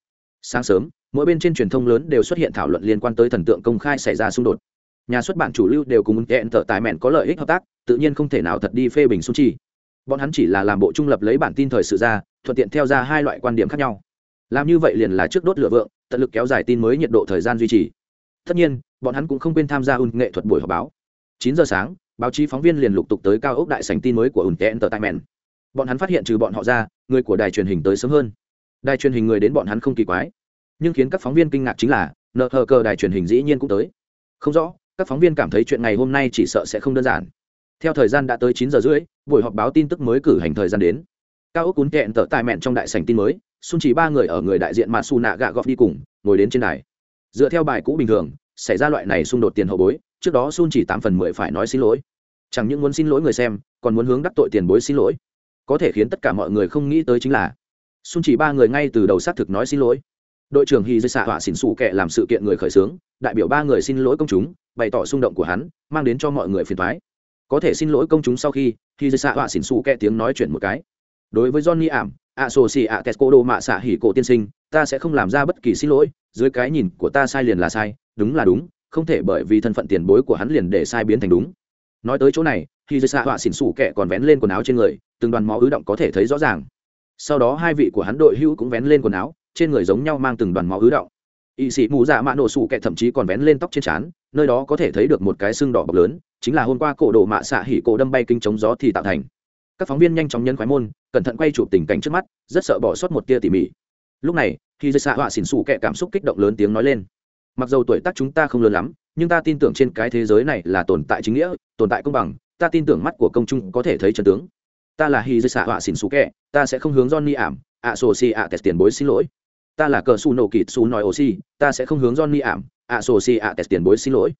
Sáng sớm, mỗi bên trên truyền thông lớn đều xuất hiện thảo luận liên quan tới thần tượng công khai xảy ra xung đột. Nhà xuất bản chủ lưu đều cùng hẹn tờ tài mẹn có lợi ích hợp tác, tự nhiên không thể nào thật đi phê bình su chi. Bọn hắn chỉ là làm bộ trung lập lấy bản tin thời sự ra, thuận tiện theo ra hai loại quan điểm khác nhau. Làm như vậy liền là trước đốt lửa vượng, tận lực kéo dài tin mới nhiệt độ thời gian duy trì. Tất nhiên, bọn hắn cũng không quên tham gia un nghệ thuật buổi họp báo. Chín giờ sáng báo chí phóng viên liền lục tục tới cao ốc đại sành tin mới của ùn kẽn tờ tại mẹn bọn hắn phát hiện trừ bọn họ ra, người của đài truyền hình tới sớm hơn. Đài truyền hình người đến bọn hắn không kỳ quái, nhưng khiến các phóng viên kinh ngạc chính là, nợ hờ cờ đài truyền hình dĩ nhiên cũng tới. Không rõ, các phóng viên cảm thấy chuyện ngày hôm nay chỉ sợ sẽ không đơn giản. Theo thời gian đã tới chín giờ rưỡi, buổi họp báo tin tức mới cử hành thời gian đến. Cao ốc cún kẹn tở tài mẹn trong đại sảnh tin mới xung chỉ ba người ở người đại diện mà su nạ gạ gọt đi cùng, ngồi đến trên đài. Dựa theo bài cũ bình thường, xảy ra loại này xung đột tiền hậu bối, trước đó Sun chỉ tám phần mười phải nói xin lỗi chẳng những muốn xin lỗi người xem, còn muốn hướng đắc tội tiền bối xin lỗi. Có thể khiến tất cả mọi người không nghĩ tới chính là xung chỉ ba người ngay từ đầu xác thực nói xin lỗi. Đội trưởng hy dây xạ họa xỉn xù kệ làm sự kiện người khởi xướng, đại biểu ba người xin lỗi công chúng, bày tỏ xung động của hắn, mang đến cho mọi người phiền thoái có thể xin lỗi công chúng sau khi hy dây xạ họa xỉn xù kệ tiếng nói chuyện một cái. Đối với johnny ảm, a sô si a tesco đô mạ xạ hỉ cổ tiên sinh, ta sẽ không làm ra bất kỳ xin lỗi, dưới cái nhìn của ta sai liền là sai, đúng là đúng, không thể bởi vì thân phận tiền bối của hắn liền để sai biến thành đúng nói tới chỗ này khi dây xạ họa xỉn xủ kẹ còn vén lên quần áo trên người, từng đoàn máu ứ động có thể thấy rõ ràng. Sau đó hai vị của hắn đội hữu cũng vén lên quần áo, trên người giống nhau mang từng đoàn máu ứ động. Y sĩ mù dạ mạ nổ sủ kẹ thậm chí còn vén lên tóc trên trán, nơi đó có thể thấy được một cái xương đỏ bọc lớn, chính là hôm qua cổ đồ mạ xạ hỉ cổ đâm bay kinh chống gió thì tạo thành. Các phóng viên nhanh chóng nhân khoái môn, cẩn thận quay chụp tình cảnh trước mắt, rất sợ bỏ sót một tia tỉ mỉ. Lúc này khi dây xạ họa xỉn xủ kẹ cảm xúc kích động lớn tiếng nói lên. Mặc dù tuổi tác chúng ta không lớn lắm, nhưng ta tin tưởng trên cái thế giới này là tồn tại chính nghĩa tồn tại công bằng, ta tin tưởng mắt của công chúng có thể thấy chân tướng. Ta là hy dây xạ họa xỉn xú kẹ, ta sẽ không hướng johnny ảm ạ sổ xì ạ test tiền bối xin lỗi. Ta là cờ su nổ kịt su nói oxy ta sẽ không hướng johnny ảm ạ sổ xì ạ test tiền bối xin lỗi.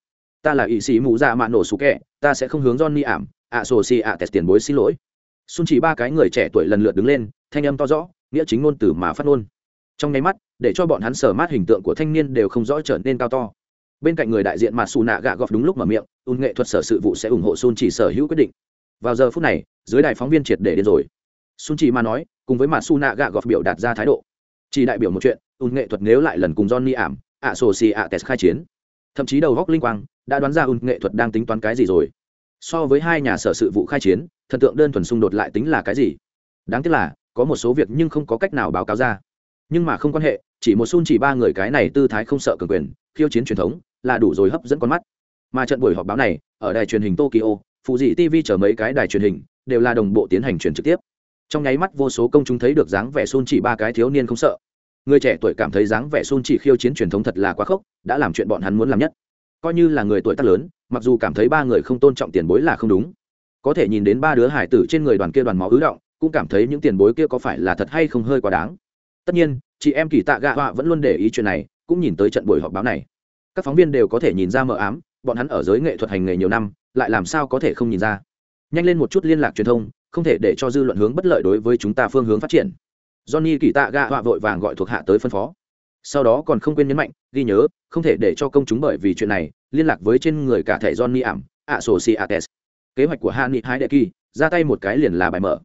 Ta là ỵ sĩ mù dạ mạ nổ xú kẹ, ta sẽ không hướng johnny ảm ạ sổ xì ạ test tiền bối xin lỗi. Xuân chỉ ba cái người trẻ tuổi lần lượt đứng lên, thanh âm to rõ, nghĩa chính ngôn từ mà phát ngôn. Trong nháy mắt, để cho bọn hắn sở mát hình tượng của thanh niên đều không rõ trở nên cao to bên cạnh người đại diện mà xù nạ gạ gọt đúng lúc mở miệng ùn nghệ thuật sở sự vụ sẽ ủng hộ sun chỉ sở hữu quyết định. Vào giờ phút này, dưới đài phóng viên triệt để đến rồi. Sun chỉ mà nói, cùng với mà xù nạ gạ gọt biểu đạt ra thái độ. Chỉ đại biểu một chuyện ùn nghệ thuật nếu lại lần cùng johnny ảm ạ sổ xì ạ tes khai chiến. Thậm chí đầu góc linh quang đã đoán ra ùn nghệ thuật đang tính toán cái gì rồi. So với hai nhà sở sự vụ khai chiến, thần tượng đơn thuần xung đột lại tính là cái gì? Đáng tiếc là, có một số việc nhưng không có cách nào báo cáo ra. Nhưng mà không quan hệ, chỉ một xun chỉ ba người cái này tư thái không sợ cường quyền, khiêu chiến truyền thống là đủ rồi hấp dẫn con mắt. Mà trận buổi họp báo này, ở đài truyền hình tokyo phụ dị tv chở mấy cái đài truyền hình đều là đồng bộ tiến hành truyền trực tiếp. Trong nháy mắt vô số công chúng thấy được dáng vẻ Sun chỉ ba cái thiếu niên không sợ. Người trẻ tuổi cảm thấy dáng vẻ Sun chỉ khiêu chiến truyền thống thật là quá khốc, đã làm chuyện bọn hắn muốn làm nhất. Coi như là người tuổi tác lớn, mặc dù cảm thấy ba người không tôn trọng tiền bối là không đúng. Có thể nhìn đến ba đứa hải tử trên người đoàn kia đoàn máu ứ động, cũng cảm thấy những tiền bối kia có phải là thật hay không hơi quá đáng. Tất nhiên, chị em kỳ tạ gạ họa vẫn luôn để ý chuyện này, cũng nhìn tới trận buổi họp báo này các phóng viên đều có thể nhìn ra mờ ám, bọn hắn ở giới nghệ thuật hành nghề nhiều năm, lại làm sao có thể không nhìn ra? Nhanh lên một chút liên lạc truyền thông, không thể để cho dư luận hướng bất lợi đối với chúng ta phương hướng phát triển. Johnny kỳ tạ gạ họa vội vàng gọi thuộc hạ tới phân phó. Sau đó còn không quên nhấn mạnh, ghi nhớ, không thể để cho công chúng bởi vì chuyện này, liên lạc với trên người cả thẻ johnny ảm, ạ sổ si ates kế hoạch của hani hai đệ kỳ, ra tay một cái liền là bài mở.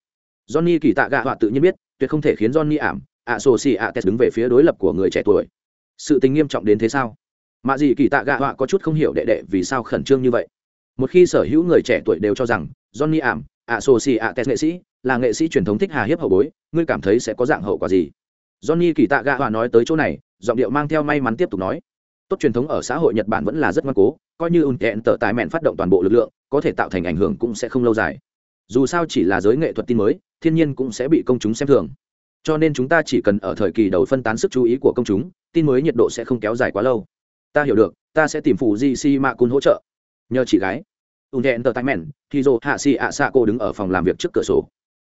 Johnny kỳ tạ gạ họa tự nhiên biết, tuyệt không thể khiến johnny ảm, ạ sổ si ates đứng về phía đối lập của người trẻ tuổi. Sự tình nghiêm trọng đến thế sao? Mạ dị kỳ tạ gạ họa có chút không hiểu đệ đệ vì sao khẩn trương như vậy. Một khi sở hữu người trẻ tuổi đều cho rằng johnny ảm, ạ sô xì ạ tes nghệ sĩ là nghệ sĩ truyền thống thích hà hiếp hậu bối, ngươi cảm thấy sẽ có dạng hậu quả gì? Johnny kỳ tạ gạ họa nói tới chỗ này, giọng điệu mang theo may mắn tiếp tục nói. Tốt truyền thống ở xã hội nhật bản vẫn là rất ngoan cố, coi như ùn tẹn tờ tài mẹn phát động toàn bộ lực lượng, có thể tạo thành ảnh hưởng cũng sẽ không lâu dài. Dù sao chỉ là giới nghệ thuật tin mới, thiên nhiên cũng sẽ bị công chúng xem thường. Cho nên chúng ta chỉ cần ở thời kỳ đầu phân tán sức chú ý của công chúng, tin mới nhiệt độ sẽ không kéo dài quá lâu ta hiểu được, ta sẽ tìm phụ di si mạ cun hỗ trợ. Nhờ chị gái. Ùn thẹn tờ tay mẹn khi dô hạ si ạ xạ cô đứng ở phòng làm việc trước cửa sổ.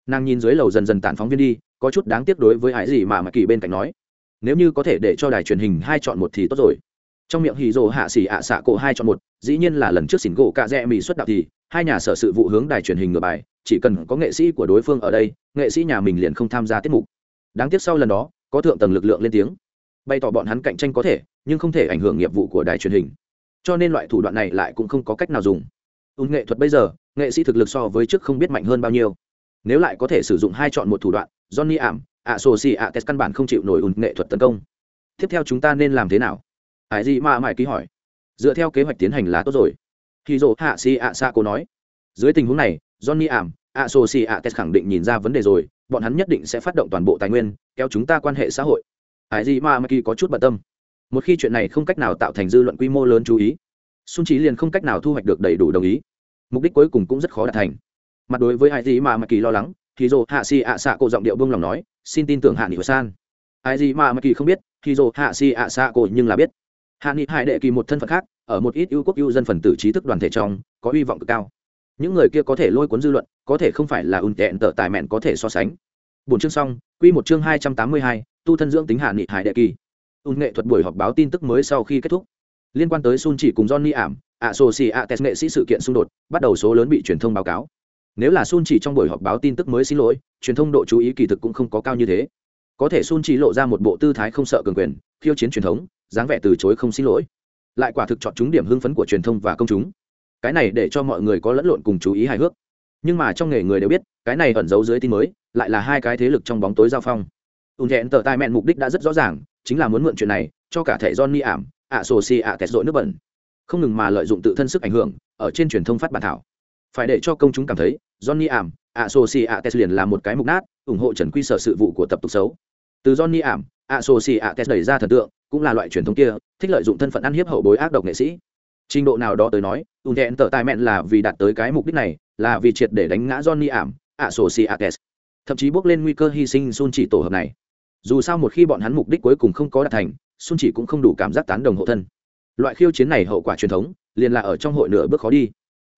Nàng nhìn dưới lầu dần dần tản phóng viên đi, có chút đáng tiếc đối với hải gì mà mà kỳ bên cạnh nói. Nếu như có thể để cho đài truyền hình hai chọn một thì tốt rồi. Trong miệng hì dồ hạ xỉ ạ xạ cổ hai chọn một, dĩ nhiên là lần trước xỉn gỗ cạ rẽ mỹ xuất đạo thì, hai nhà sở sự vụ hướng đài truyền hình ngược bài, chỉ cần có nghệ sĩ của đối phương ở đây, nghệ sĩ nhà mình liền không tham gia tiết mục. Đáng tiếc sau lần đó, có thượng tầng lực lượng lên tiếng bày tỏ bọn hắn cạnh tranh có thể, nhưng không thể ảnh hưởng nghiệp vụ của đài truyền hình. Cho nên loại thủ đoạn này lại cũng không có cách nào dùng. Ùn nghệ thuật bây giờ, nghệ sĩ thực lực so với trước không biết mạnh hơn bao nhiêu. Nếu lại có thể sử dụng hai chọn một thủ đoạn, johnny ảm ạ sô si ạ test căn bản không chịu nổi ùn nghệ thuật tấn công. Tiếp theo chúng ta nên làm thế nào? Hải gì mà mãi ký hỏi. Dựa theo kế hoạch tiến hành là tốt rồi. Khi dỗ hạ si ạ xa cô nói. Dưới tình huống này, johnny ảm ạ sô si ạ test khẳng định nhìn ra vấn đề rồi, bọn hắn nhất định sẽ phát động toàn bộ tài nguyên, kéo chúng ta quan hệ xã hội hải gì mà kỳ có chút bận tâm. Một khi chuyện này không cách nào tạo thành dư luận quy mô lớn chú ý xung trí liền không cách nào thu hoạch được đầy đủ đồng ý. Mục đích cuối cùng cũng rất khó đạt thành. Mặt đối với hải gì mà kỳ lo lắng thì dồ hạ xì ạ xạ cổ giọng điệu buông lòng nói, xin tin tưởng hạ nghị san. Ai gì mà mà kỳ không biết thì dồ hạ xì ạ xạ cổ nhưng là biết. Hạ nghị hải đệ kỳ một thân phận khác, ở một ít ưu quốc ưu dân phần tử trí thức đoàn thể trong, có hy vọng cực cao. Những người kia có thể lôi cuốn dư luận, có thể không phải là ùn tẹn tợ tài mẹn có thể so sánh. Bốn chương xong, quy một chương hai trăm tám mươi hai tu thân dưỡng tính hạ nghị hải đệ kỳ. Ung nghệ thuật buổi họp báo tin tức mới sau khi kết thúc. Liên quan tới sun chỉ cùng johnny ảm ạ sô xì ạ tes nghệ sĩ sự kiện xung đột, bắt đầu số lớn bị truyền thông báo cáo. Nếu là sun chỉ trong buổi họp báo tin tức mới xin lỗi, truyền thông độ chú ý kỳ thực cũng không có cao như thế. Có thể sun chỉ lộ ra một bộ tư thái không sợ cường quyền, khiêu chiến truyền thống, dáng vẻ từ chối không xin lỗi. Lại quả thực chọn chúng điểm hưng phấn của truyền thông và công chúng. Cái này để cho mọi người có lẫn lộn cùng chú ý hài hước. Nhưng mà trong nghề người đều biết, cái này ẩn giấu dưới tin mới, lại là hai cái thế lực trong bóng tối giao phong ùn thẹn tờ tai mẹn mục đích đã rất rõ ràng, chính là muốn mượn chuyện này, cho cả thẻ johnny ảm, ạ sổ xì ạ kẹt dội nước bẩn. Không ngừng mà lợi dụng tự thân sức ảnh hưởng, ở trên truyền thông phát bản thảo. Phải để cho công chúng cảm thấy, johnny ảm, ạ sổ xì ạ kẹt liền là một cái mục nát, ủng hộ trần quy sở sự vụ của tập tục xấu. Từ johnny ảm, ạ sổ xì ạ kẹt đẩy ra thần tượng, cũng là loại truyền thông kia, thích lợi dụng thân phận ăn hiếp hậu bối ác độc nghệ sĩ. Trình độ nào đó tới nói, ùn thẹn tờ tài mẹn là vì đạt tới cái mục đích này, là vì triệt để đánh ngã johnny ảm, ạ sổ xì ạ kẹt. Thậm chí bước lên nguy cơ hy sinh sun chỉ tổ hợp này dù sao một khi bọn hắn mục đích cuối cùng không có đạt thành Xuân chỉ cũng không đủ cảm giác tán đồng hộ thân. Loại khiêu chiến này hậu quả truyền thống, liền là ở trong hội nửa bước khó đi.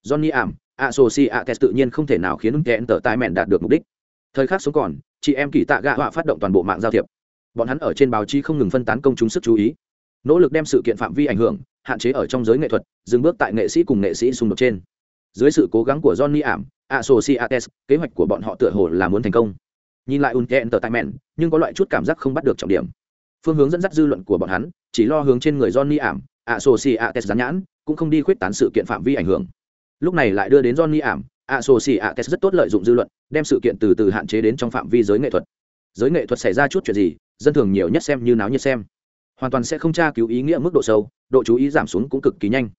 Johnny ảm, associates tự nhiên không thể nào khiến kẹn tờ tai mẹn đạt được mục đích. Thời khắc sống còn, chị em kỳ tạ gạ họa phát động toàn bộ mạng giao thiệp. Bọn hắn ở trên báo chí không ngừng phân tán công chúng sức chú ý. Nỗ lực đem sự kiện phạm vi ảnh hưởng, hạn chế ở trong giới nghệ thuật, dừng bước tại nghệ sĩ cùng nghệ sĩ xung đột trên. Dưới sự cố gắng của johnny ảm, associates, kế hoạch của bọn họ tựa hồ là muốn thành công nhìn lại unken tờ tai mẹn, nhưng có loại chút cảm giác không bắt được trọng điểm. Phương hướng dẫn dắt dư luận của bọn hắn, chỉ lo hướng trên người johnny ảm, associates rán nhãn, cũng không đi khuyết tán sự kiện phạm vi ảnh hưởng. Lúc này lại đưa đến johnny ảm, associates rất tốt lợi dụng dư luận, đem sự kiện từ từ hạn chế đến trong phạm vi giới nghệ thuật. Giới nghệ thuật xảy ra chút chuyện gì, dân thường nhiều nhất xem như náo nhiệt xem. Hoàn toàn sẽ không tra cứu ý nghĩa mức độ sâu, độ chú ý giảm xuống cũng cực kỳ nhanh.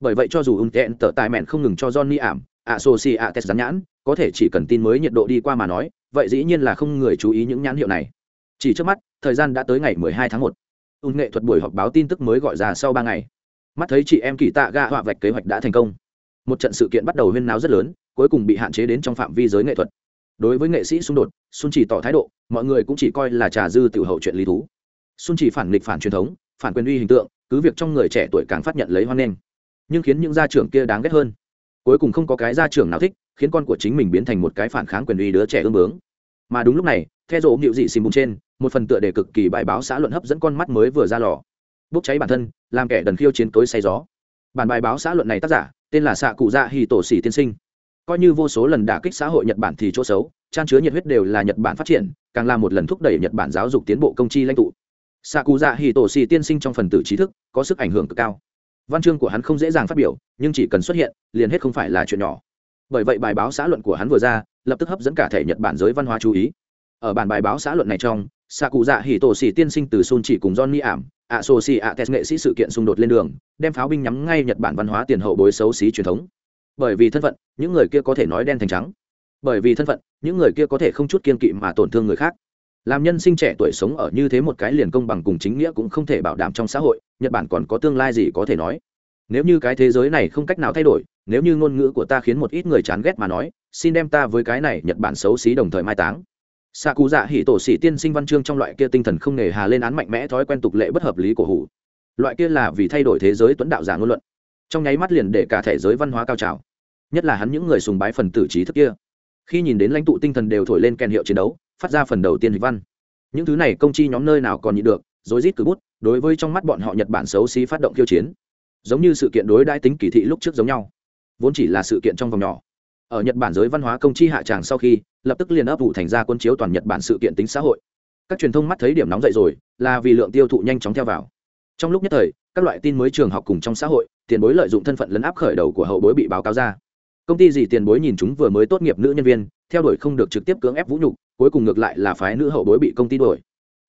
Bởi vậy cho dù unten tờ tài mẹn không ngừng cho johnny ảm, associates rán nhãn, có thể chỉ cần tin mới nhiệt độ đi qua mà nói vậy dĩ nhiên là không người chú ý những nhãn hiệu này. Chỉ trước mắt, thời gian đã tới ngày 12 tháng 1. ung nghệ thuật buổi họp báo tin tức mới gọi ra sau ba ngày. Mắt thấy chị em kỳ tạ gạ họa vạch kế hoạch đã thành công. Một trận sự kiện bắt đầu huyên náo rất lớn, cuối cùng bị hạn chế đến trong phạm vi giới nghệ thuật. Đối với nghệ sĩ xung đột xuân chỉ tỏ thái độ, mọi người cũng chỉ coi là trà dư tiểu hậu chuyện lý thú. Xuân chỉ phản nghịch phản truyền thống, phản quyền uy hình tượng, cứ việc trong người trẻ tuổi càng phát nhận lấy hoan nghênh. Nhưng khiến những gia trưởng kia đáng ghét hơn cuối cùng không có cái gia trưởng nào thích, khiến con của chính mình biến thành một cái phản kháng quyền uy đứa trẻ ương bướng. Mà đúng lúc này, theo dỗ nghịu dị xìm bùng trên, một phần tựa đề cực kỳ bài báo xã luận hấp dẫn con mắt mới vừa ra lò. Bốc cháy bản thân, làm kẻ đần khiêu chiến tối say gió. Bản bài báo xã luận này tác giả, tên là xạ cụ dạ hì tổ xỉ tiên sinh. Coi như vô số lần đả kích xã hội nhật bản thì chỗ xấu, trang chứa nhiệt huyết đều là nhật bản phát triển, càng là một lần thúc đẩy nhật bản giáo dục tiến bộ công chi lãnh tụ. Xạ cụ dạ hì tổ xỉ tiên sinh trong phần tử trí thức, có sức ảnh hưởng cực cao văn chương của hắn không dễ dàng phát biểu, nhưng chỉ cần xuất hiện, liền hết không phải là chuyện nhỏ. Bởi vậy bài báo xã luận của hắn vừa ra, lập tức hấp dẫn cả thể nhật bản giới văn hóa chú ý. Ở bản bài báo xã luận này trong xạ cụ dạ hỉ tổ xỉ tiên sinh từ sun chỉ cùng johnny ảm ạ sô xỉ ạ tes nghệ sĩ sự kiện xung đột lên đường, đem pháo binh nhắm ngay nhật bản văn hóa tiền hậu bối xấu xí truyền thống. Bởi vì thân phận, những người kia có thể nói đen thành trắng. Bởi vì thân phận, những người kia có thể không chút kiên kỵ mà tổn thương người khác làm nhân sinh trẻ tuổi sống ở như thế một cái liền công bằng cùng chính nghĩa cũng không thể bảo đảm trong xã hội, nhật bản còn có tương lai gì có thể nói. Nếu như cái thế giới này không cách nào thay đổi, nếu như ngôn ngữ của ta khiến một ít người chán ghét mà nói, xin đem ta với cái này nhật bản xấu xí đồng thời mai táng. Xạ cụ dạ hỉ tổ sĩ tiên sinh văn chương trong loại kia tinh thần không nề hà lên án mạnh mẽ thói quen tục lệ bất hợp lý của hủ. Loại kia là vì thay đổi thế giới tuấn đạo giả ngôn luận. Trong nháy mắt liền để cả thể giới văn hóa cao trào. Nhất là hắn những người sùng bái phần tử trí thức kia. Khi nhìn đến lãnh tụ tinh thần đều thổi lên kèn hiệu chiến đấu phát ra phần đầu tiên hịch văn. Những thứ này công chi nhóm nơi nào còn nhịn được, rồi rít cứ bút, đối với trong mắt bọn họ nhật bản xấu xí phát động khiêu chiến. Giống như sự kiện đối đãi tính kỳ thị lúc trước giống nhau. Vốn chỉ là sự kiện trong vòng nhỏ. Ở nhật bản giới văn hóa công chi hạ tràng sau khi, lập tức liền ấp vụ thành ra quân chiếu toàn nhật bản sự kiện tính xã hội. Các truyền thông mắt thấy điểm nóng dậy rồi, là vì lượng tiêu thụ nhanh chóng theo vào. Trong lúc nhất thời, các loại tin mới trường học cùng trong xã hội, tiền bối lợi dụng thân phận lấn áp khởi đầu của hậu bối bị báo cáo ra. Công ty gì tiền bối nhìn chúng vừa mới tốt nghiệp nữ nhân viên, theo đuổi không được trực tiếp cưỡng ép vũ nhục cuối cùng ngược lại là phái nữ hậu bối bị công ty đuổi.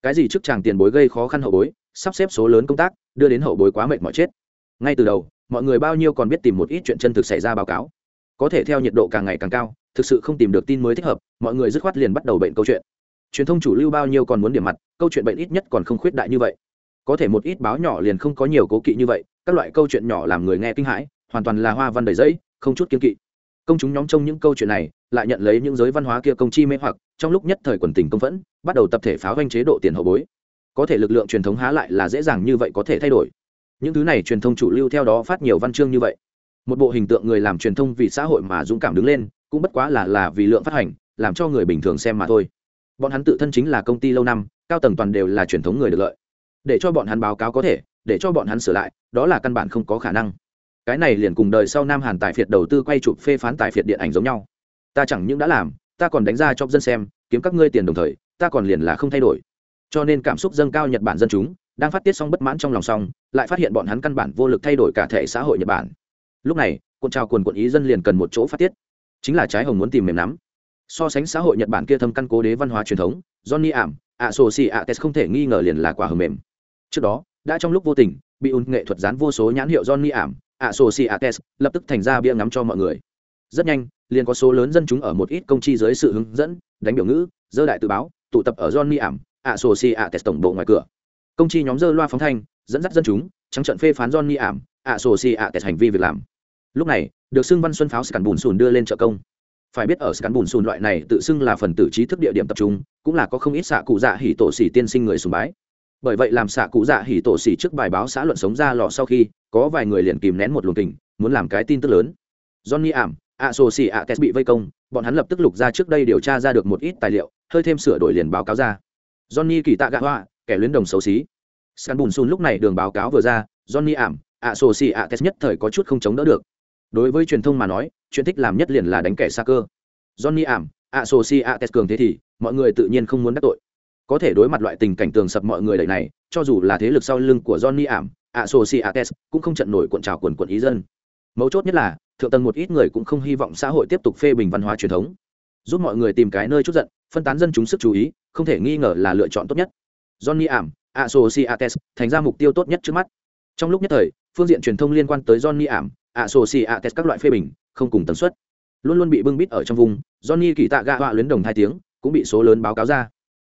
Cái gì trước chàng tiền bối gây khó khăn hậu bối sắp xếp số lớn công tác đưa đến hậu bối quá mệt mỏi chết. Ngay từ đầu mọi người bao nhiêu còn biết tìm một ít chuyện chân thực xảy ra báo cáo. Có thể theo nhiệt độ càng ngày càng cao thực sự không tìm được tin mới thích hợp mọi người dứt khoát liền bắt đầu bệnh câu chuyện. Truyền thông chủ lưu bao nhiêu còn muốn điểm mặt câu chuyện bệnh ít nhất còn không khuyết đại như vậy. Có thể một ít báo nhỏ liền không có nhiều cố kỵ như vậy các loại câu chuyện nhỏ làm người nghe kinh hãi hoàn toàn là hoa văn đầy giấy, không chút kiên kỵ công chúng nhóm trong những câu chuyện này, lại nhận lấy những giới văn hóa kia công chi mê hoặc, trong lúc nhất thời quần tình công phẫn, bắt đầu tập thể pháo doanh chế độ tiền hậu bối. Có thể lực lượng truyền thống há lại là dễ dàng như vậy có thể thay đổi. Những thứ này truyền thông chủ lưu theo đó phát nhiều văn chương như vậy. Một bộ hình tượng người làm truyền thông vì xã hội mà dũng cảm đứng lên, cũng bất quá là là vì lượng phát hành, làm cho người bình thường xem mà thôi. Bọn hắn tự thân chính là công ty lâu năm, cao tầng toàn đều là truyền thống người được lợi. Để cho bọn hắn báo cáo có thể, để cho bọn hắn sửa lại, đó là căn bản không có khả năng cái này liền cùng đời sau nam hàn tài phiệt đầu tư quay chụp phê phán tài phiệt điện ảnh giống nhau. Ta chẳng những đã làm, ta còn đánh ra cho dân xem, kiếm các ngươi tiền đồng thời, ta còn liền là không thay đổi. Cho nên cảm xúc dâng cao nhật bản dân chúng, đang phát tiết xong bất mãn trong lòng xong, lại phát hiện bọn hắn căn bản vô lực thay đổi cả thể xã hội nhật bản. Lúc này, cuộn trào quần quận ý dân liền cần một chỗ phát tiết. Chính là trái hồng muốn tìm mềm nắm. So sánh xã hội nhật bản kia thâm căn cố đế văn hóa truyền thống, johnny ảm, ạ sổ xì ạ tes không thể nghi ngờ liền là quả hầm mềm. Trước đó, đã trong lúc vô tình, bị ùn nghệ thuật dán vô số nhãn hiệu johnny ảm ạ sổ xì ạ tes lập tức thành ra bia ngắm cho mọi người. Rất nhanh, liền có số lớn dân chúng ở một ít công chi dưới sự hướng dẫn, đánh biểu ngữ, dơ đại tự báo, tụ tập ở johnny ảm ạ sổ xì ạ tes tổng bộ ngoài cửa. Công chi nhóm dơ loa phóng thanh, dẫn dắt dân chúng, trắng trận phê phán johnny ảm ạ sổ xì ạ tes hành vi việc làm. Lúc này, được xưng văn xuân pháo scan bùn sùn đưa lên trợ công. Phải biết ở scan bùn sùn loại này tự xưng là phần tử trí thức địa điểm tập trung, cũng là có không ít xạ cụ dạ hỉ tổ xỉ tiên sinh người sùng bái bởi vậy làm xạ cụ dạ hỉ tổ xỉ trước bài báo xã luận sống ra lò sau khi, có vài người liền kìm nén một luồng tình, muốn làm cái tin tức lớn. Johnny ảm, ạ sổ xỉ ạ tes bị vây công, bọn hắn lập tức lục ra trước đây điều tra ra được một ít tài liệu, hơi thêm sửa đổi liền báo cáo ra. Johnny kỳ tạ gạ hoa, kẻ luyến đồng xấu xí. Scan bùn sùn lúc này đường báo cáo vừa ra, johnny ảm, ạ sổ xỉ ạ tes nhất thời có chút không chống đỡ được. Đối với truyền thông mà nói, chuyện thích làm nhất liền là đánh kẻ xa cơ. Johnny ảm, ạ sổ xỉ ạ tes cường thế thì, mọi người tự nhiên không muốn đắc tội có thể đối mặt loại tình cảnh tường sập mọi người đẩy này, cho dù là thế lực sau lưng của johnny ảm, associates cũng không trận nổi cuộn trào quần quận ý dân. Mấu chốt nhất là, thượng tầng một ít người cũng không hy vọng xã hội tiếp tục phê bình văn hóa truyền thống. Giúp mọi người tìm cái nơi chút giận, phân tán dân chúng sức chú ý, không thể nghi ngờ là lựa chọn tốt nhất. Johnny ảm, associates, thành ra mục tiêu tốt nhất trước mắt. Trong lúc nhất thời, phương diện truyền thông liên quan tới johnny ảm, associates các loại phê bình, không cùng tần suất. Luôn luôn bị bưng bít ở trong vùng, johnny kỳ tạ gạ họa luyến đồng hai tiếng, cũng bị số lớn báo cáo ra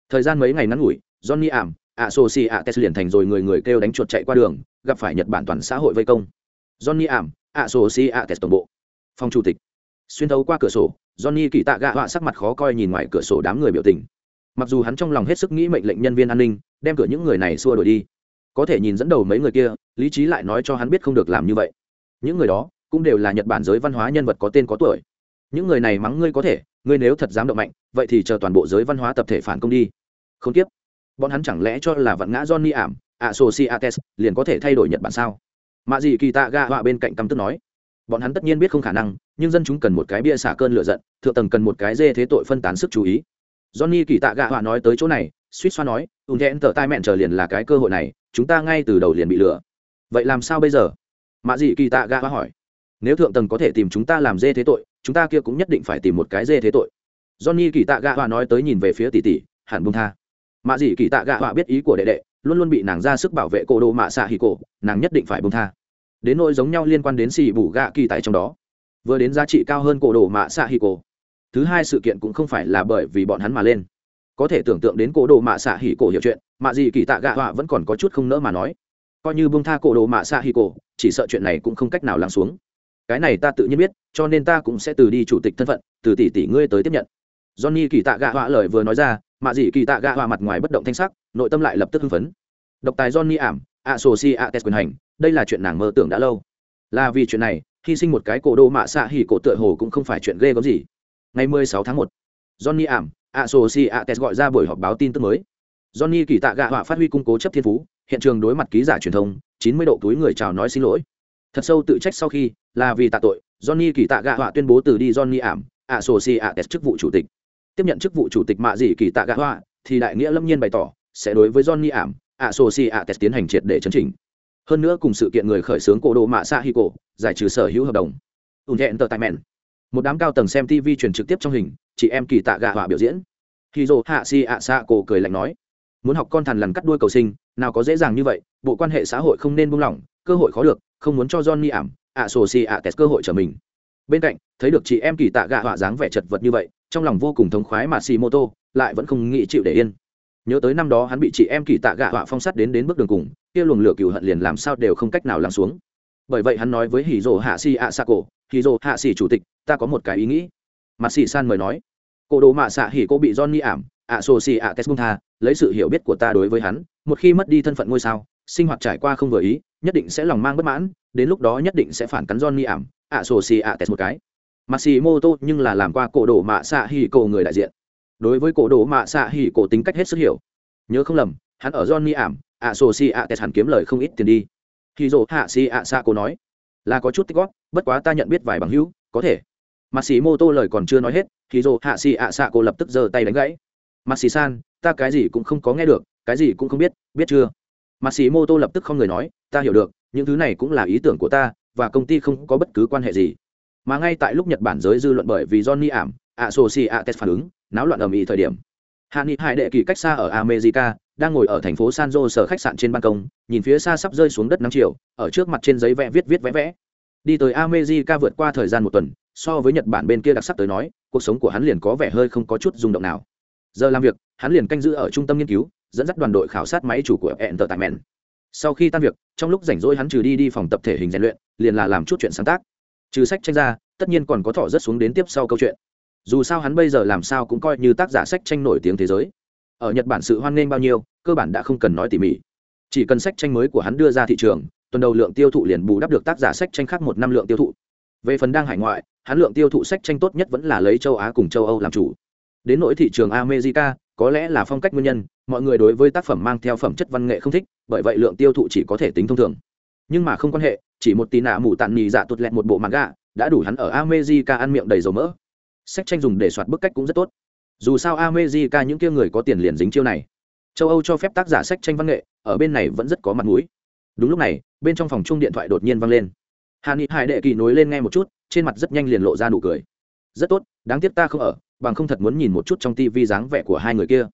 thời gian mấy ngày ngắn ngủi, johnny ảm associates liền thành rồi người người kêu đánh chuột chạy qua đường, gặp phải nhật bản toàn xã hội vây công. Johnny ảm associates tổng bộ. Phòng chủ tịch. Xuyên thấu qua cửa sổ, johnny kỳ tạ gạ họa sắc mặt khó coi nhìn ngoài cửa sổ đám người biểu tình. Mặc dù hắn trong lòng hết sức nghĩ mệnh lệnh nhân viên an ninh, đem cửa những người này xua đuổi đi. Có thể nhìn dẫn đầu mấy người kia, lý trí lại nói cho hắn biết không được làm như vậy. Những người đó cũng đều là nhật bản giới văn hóa nhân vật có tên có tuổi. Những người này mắng ngươi có thể ngươi nếu thật dám động mạnh, vậy thì chờ toàn bộ giới văn hóa tập thể phản công đi. Không tiếp bọn hắn chẳng lẽ cho là vận ngã johnny ảm, associates, liền có thể thay đổi nhật bản sao? Mạ Dị kỳ tạ ga họa bên cạnh căm tức nói. Bọn hắn tất nhiên biết không khả năng, nhưng dân chúng cần một cái bia xả cơn lửa giận, thượng tầng cần một cái dê thế tội phân tán sức chú ý. Johnny kỳ tạ gạ họa nói tới chỗ này, suýt xoa nói, ùn thẹn tở tai mẹn chờ liền là cái cơ hội này, chúng ta ngay từ đầu liền bị lừa. Vậy làm sao bây giờ? Mạ dị kỳ tạ gạ họa hỏi nếu thượng tầng có thể tìm chúng ta làm dê thế tội, chúng ta kia cũng nhất định phải tìm một cái dê thế tội. Johnny kỳ tạ gạ họa nói tới nhìn về phía tỷ tỷ, hẳn bung tha. Mạ dị kỳ tạ gạ họa biết ý của đệ đệ, luôn luôn bị nàng ra sức bảo vệ cổ đồ mạ xạ hì cổ, nàng nhất định phải bung tha. Đến nỗi giống nhau liên quan đến xì bù gạ kỳ tại trong đó. Vừa đến giá trị cao hơn cổ đồ mạ xạ hì cổ. Thứ hai sự kiện cũng không phải là bởi vì bọn hắn mà lên. Có thể tưởng tượng đến cổ đồ mạ xạ hì cổ hiểu chuyện, mạ dị kỳ tạ gạ họa vẫn còn có chút không nỡ mà nói. Coi như bung tha cổ đồ mạ xạ hì cổ, chỉ sợ chuyện này cũng không cách nào lắng xuống cái này ta tự nhiên biết cho nên ta cũng sẽ từ đi chủ tịch thân phận từ tỷ tỷ ngươi tới tiếp nhận. Johnny kỳ tạ gạ họa lời vừa nói ra mạ dị kỳ tạ gạ họa mặt ngoài bất động thanh sắc nội tâm lại lập tức hưng phấn. Độc tài johnny ảm a soci a tes quyền hành đây là chuyện nàng mơ tưởng đã lâu. Là vì chuyện này hy sinh một cái cổ đô mạ xạ hỉ cổ tựa hồ cũng không phải chuyện ghê gớm gì. Ngày 16 tháng 1, johnny ảm a soci a tes gọi ra buổi họp báo tin tức mới. Johnny kỳ tạ gạ họa phát huy cung cố chấp thiên phú hiện trường đối mặt ký giả truyền thông 90 độ túi người chào nói xin lỗi thật sâu tự trách sau khi, là vì tạ tội, johnny kỳ tạ gạ họa tuyên bố từ đi johnny ảm a soci a tes chức vụ chủ tịch. Tiếp nhận chức vụ chủ tịch mạ dị kỳ tạ gạ họa, thì đại nghĩa lâm nhiên bày tỏ, sẽ đối với johnny ảm associates tiến hành triệt để chấn chỉnh. Hơn nữa cùng sự kiện người khởi xướng cổ đồ mạ sa hi cổ, giải trừ sở hữu hợp đồng. Ủng hẹn tờ tài mẹn, một đám cao tầng xem tv truyền trực tiếp trong hình, chị em kỳ tạ gạ họa biểu diễn. Khi dô hạ si ạ xạ cổ cười lạnh nói, muốn học con thằn lằn cắt đuôi cầu sinh, nào có dễ dàng như vậy, bộ quan hệ xã hội không nên buông lỏng, cơ hội khó được không muốn cho johnny ảm, associates cơ hội trở mình. Bên cạnh, thấy được chị em kỳ tạ gạ họa dáng vẻ chật vật như vậy, trong lòng vô cùng thống khoái mà Shimoto lại vẫn không nghĩ chịu để yên. Nhớ tới năm đó hắn bị chị em kỳ tạ gạ họa phong sát đến đến bước đường cùng, kia luồng lửa cựu hận liền làm sao đều không cách nào lắng xuống. Bởi vậy hắn nói với Hiro hạ si ạ xạ hạ si chủ tịch, ta có một cái ý nghĩ. Mặt xì san mời nói, cô đồ mạ xạ hỉ cô bị johnny ảm ạ sổ xì ạ tes bung tha, lấy sự hiểu biết của ta đối với hắn, một khi mất đi thân phận ngôi sao sinh hoạt trải qua không vừa ý, nhất định sẽ lòng mang bất mãn, đến lúc đó nhất định sẽ phản cắn johnny ảm, ạ sổ xì ạ tes một cái. Mặt xì mô tô nhưng là làm qua cổ đồ mạ xạ hỉ cổ người đại diện. Đối với cổ đồ mạ xạ hỉ cổ tính cách hết sức hiểu. Nhớ không lầm, hắn ở johnny ảm, ạ sổ xì ạ tes hẳn kiếm lời không ít tiền đi. Khi dỗ hạ xì ạ xạ cổ nói, là có chút tích góp, bất quá ta nhận biết vài bằng hữu, có thể. Mặt xì mô tô lời còn chưa nói hết, khi dỗ hạ xì ạ xạ cổ lập tức giơ tay đánh gãy. Mặt xì san ta cái gì cũng không có nghe được, cái gì cũng không biết biết chưa? Mặt Sĩ mô tô lập tức không người nói, ta hiểu được, những thứ này cũng là ý tưởng của ta, và công ty không có bất cứ quan hệ gì. Mà ngay tại lúc nhật bản giới dư luận bởi vì johnny ảm ạ sô si ạ tes phản ứng, náo loạn ầm ĩ thời điểm. Hạ nghị hải đệ kỳ cách xa ở america, đang ngồi ở thành phố san jose sở khách sạn trên ban công, nhìn phía xa sắp rơi xuống đất nắng chiều, ở trước mặt trên giấy vẽ viết viết vẽ vẽ. Đi tới america vượt qua thời gian một tuần, so với nhật bản bên kia đặc sắc tới nói, cuộc sống của hắn liền có vẻ hơi không có chút rung động nào. Giờ làm việc, hắn liền canh giữ ở trung tâm nghiên cứu dẫn dắt đoàn đội khảo sát máy chủ của entertainment. Sau khi tan việc, trong lúc rảnh rỗi hắn trừ đi đi phòng tập thể hình rèn luyện, liền là làm chút chuyện sáng tác. Trừ sách tranh ra, tất nhiên còn có thỏ rất xuống đến tiếp sau câu chuyện. Dù sao hắn bây giờ làm sao cũng coi như tác giả sách tranh nổi tiếng thế giới. Ở nhật bản sự hoan nghênh bao nhiêu, cơ bản đã không cần nói tỉ mỉ. Chỉ cần sách tranh mới của hắn đưa ra thị trường, tuần đầu lượng tiêu thụ liền bù đắp được tác giả sách tranh khác một năm lượng tiêu thụ. Về phần đang hải ngoại, hắn lượng tiêu thụ sách tranh tốt nhất vẫn là lấy châu á cùng châu âu làm chủ đến nỗi thị trường america, có lẽ là phong cách nguyên nhân, mọi người đối với tác phẩm mang theo phẩm chất văn nghệ không thích, bởi vậy lượng tiêu thụ chỉ có thể tính thông thường. Nhưng mà không quan hệ, chỉ một tí nạ mù tàn nhì dạ tụt lẹt một bộ mặt gà đã đủ hắn ở america ăn miệng đầy dầu mỡ. Sách tranh dùng để soạt bức cách cũng rất tốt. Dù sao america những kia người có tiền liền dính chiêu này. Châu âu cho phép tác giả sách tranh văn nghệ, ở bên này vẫn rất có mặt mũi. Đúng lúc này, bên trong phòng chung điện thoại đột nhiên vang lên. Hà ni hải đệ kỳ nối lên nghe một chút, trên mặt rất nhanh liền lộ ra nụ cười. Rất tốt, đáng tiếc ta không ở bằng không thật muốn nhìn một chút trong tivi dáng vẻ của hai người kia.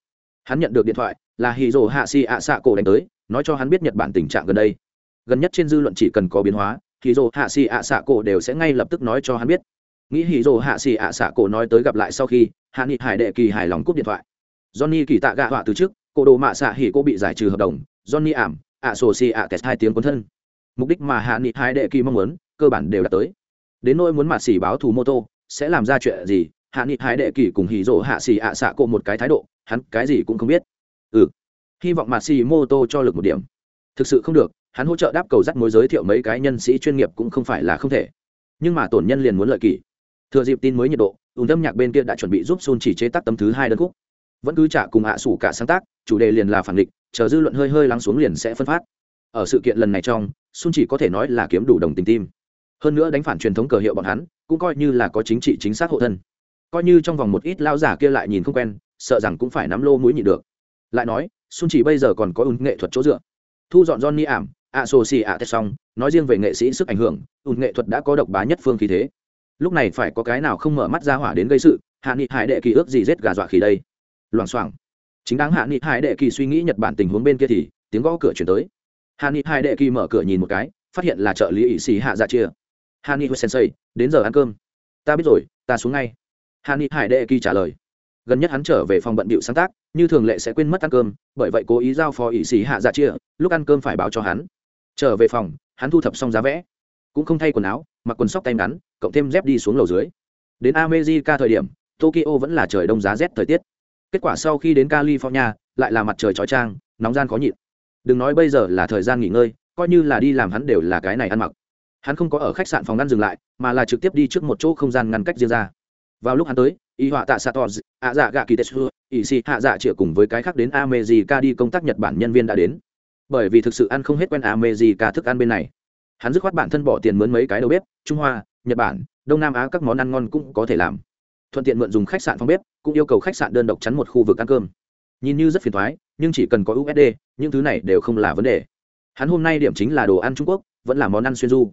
Hắn nhận được điện thoại, là hì rồ hạ xì ạ xạ cổ đánh tới, nói cho hắn biết nhật bản tình trạng gần đây. Gần nhất trên dư luận chỉ cần có biến hóa hì rồ hạ xì ạ xạ cổ đều sẽ ngay lập tức nói cho hắn biết. Nghĩ hì rồ hạ xì ạ xạ cổ nói tới gặp lại sau khi hạ nghị hải đệ kỳ hài lòng cúp điện thoại. Johnny kỳ tạ gạ họa từ trước cổ đồ mạ xạ hỉ cô bị giải trừ hợp đồng, johnny ảm ạ sổ xì ạ test hai tiếng cuốn thân. Mục đích mà hạ nghị hải đệ kỳ mong muốn, cơ bản đều đã tới. Đến nỗi muốn mạ xỉ báo thù mô tô sẽ làm ra chuyện gì hạ nghị hái đệ kỳ cùng hỉ rỗ hạ xì ạ xạ cổ một cái thái độ, hắn cái gì cũng không biết. Ừ hy vọng mà xì mô tô cho lực một điểm. Thực sự không được, hắn hỗ trợ đáp cầu dắt mối giới thiệu mấy cái nhân sĩ chuyên nghiệp cũng không phải là không thể. Nhưng mà tổn nhân liền muốn lợi kỳ thừa dịp tin mới nhiệt độ, ùn âm nhạc bên kia đã chuẩn bị giúp sun chỉ chế tác tấm thứ hai đơn khúc. Vẫn cứ trả cùng hạ sủ cả sáng tác, chủ đề liền là phản địch, chờ dư luận hơi hơi lắng xuống liền sẽ phân phát. Ở sự kiện lần này trong, sun chỉ có thể nói là kiếm đủ đồng tình tim. Hơn nữa đánh phản truyền thống cờ hiệu bọn hắn, cũng coi như là có chính trị chính xác hộ thân coi như trong vòng một ít lao giả kia lại nhìn không quen, sợ rằng cũng phải nắm lô mũi nhịn được. Lại nói xuân chỉ bây giờ còn có ùn nghệ thuật chỗ dựa. Thu dọn johnny ảm a sô si a tết xong, nói riêng về nghệ sĩ sức ảnh hưởng ùn nghệ thuật đã có độc bá nhất phương khí thế. Lúc này phải có cái nào không mở mắt ra hỏa đến gây sự, hạ nghị hải đệ kỳ ước gì rết gà dọa khỉ đây? Loảng xoảng. Chính đáng hạ nghị hải đệ kỳ suy nghĩ nhật bản tình huống bên kia thì, tiếng gõ cửa chuyển tới. Hạ nghị hải đệ kỳ mở cửa nhìn một cái, phát hiện là trợ lý ỵ sĩ hạ dạ chia. Hạ nghị sensei, đến giờ ăn cơm. Ta biết rồi, ta xuống ngay hà ni hải đệ kỳ trả lời, gần nhất hắn trở về phòng bận bịu sáng tác, như thường lệ sẽ quên mất ăn cơm, bởi vậy cố ý giao phó ỵ sĩ hạ dạ chia, lúc ăn cơm phải báo cho hắn. Trở về phòng, hắn thu thập xong giá vẽ, cũng không thay quần áo, mặc quần sóc tay ngắn, cộng thêm dép đi xuống lầu dưới. Đến america thời điểm, tokyo vẫn là trời đông giá rét thời tiết. Kết quả sau khi đến california, lại là mặt trời trói trang nóng gian khó nhịn. Đừng nói bây giờ là thời gian nghỉ ngơi, coi như là đi làm hắn đều là cái này ăn mặc. Hắn không có ở khách sạn phòng ngăn dừng lại, mà là trực tiếp đi trước một chỗ không gian ngăn cách riêng ra vào lúc hắn tới, y họa tạ sator ạ dạ gạ kỳ tetsu y si hạ dạ triệu cùng với cái khác đến america đi công tác nhật bản nhân viên đã đến. Bởi vì thực sự ăn không hết quen america thức ăn bên này. Hắn dứt khoát bản thân bỏ tiền mướn mấy cái đầu bếp, trung hoa, nhật bản, đông nam á các món ăn ngon cũng có thể làm. Thuận tiện mượn dùng khách sạn phòng bếp, cũng yêu cầu khách sạn đơn độc chắn một khu vực ăn cơm. Nhìn như rất phiền thoái nhưng chỉ cần có usd những thứ này đều không là vấn đề. Hắn hôm nay điểm chính là đồ ăn trung quốc, vẫn là món ăn xuyên du.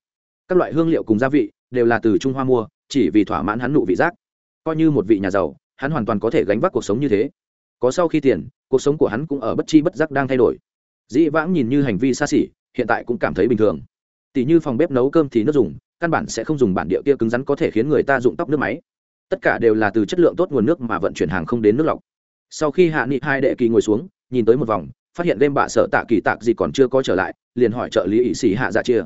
Các loại hương liệu cùng gia vị đều là từ trung hoa mua, chỉ vì thỏa mãn hắn nụ vị giác coi như một vị nhà giàu, hắn hoàn toàn có thể gánh vác cuộc sống như thế. Có sau khi tiền, cuộc sống của hắn cũng ở bất chi bất giác đang thay đổi. Dĩ vãng nhìn như hành vi xa xỉ, hiện tại cũng cảm thấy bình thường. Tỷ như phòng bếp nấu cơm thì nước dùng, căn bản sẽ không dùng bản địa kia cứng rắn có thể khiến người ta dụng tóc nước máy. Tất cả đều là từ chất lượng tốt nguồn nước mà vận chuyển hàng không đến nước lọc. Sau khi hạ nghị hai đệ kỳ ngồi xuống, nhìn tới một vòng, phát hiện đêm bạ sợ tạ kỳ tạc gì còn chưa có trở lại, liền hỏi trợ lý ỵ sĩ hạ dạ chia,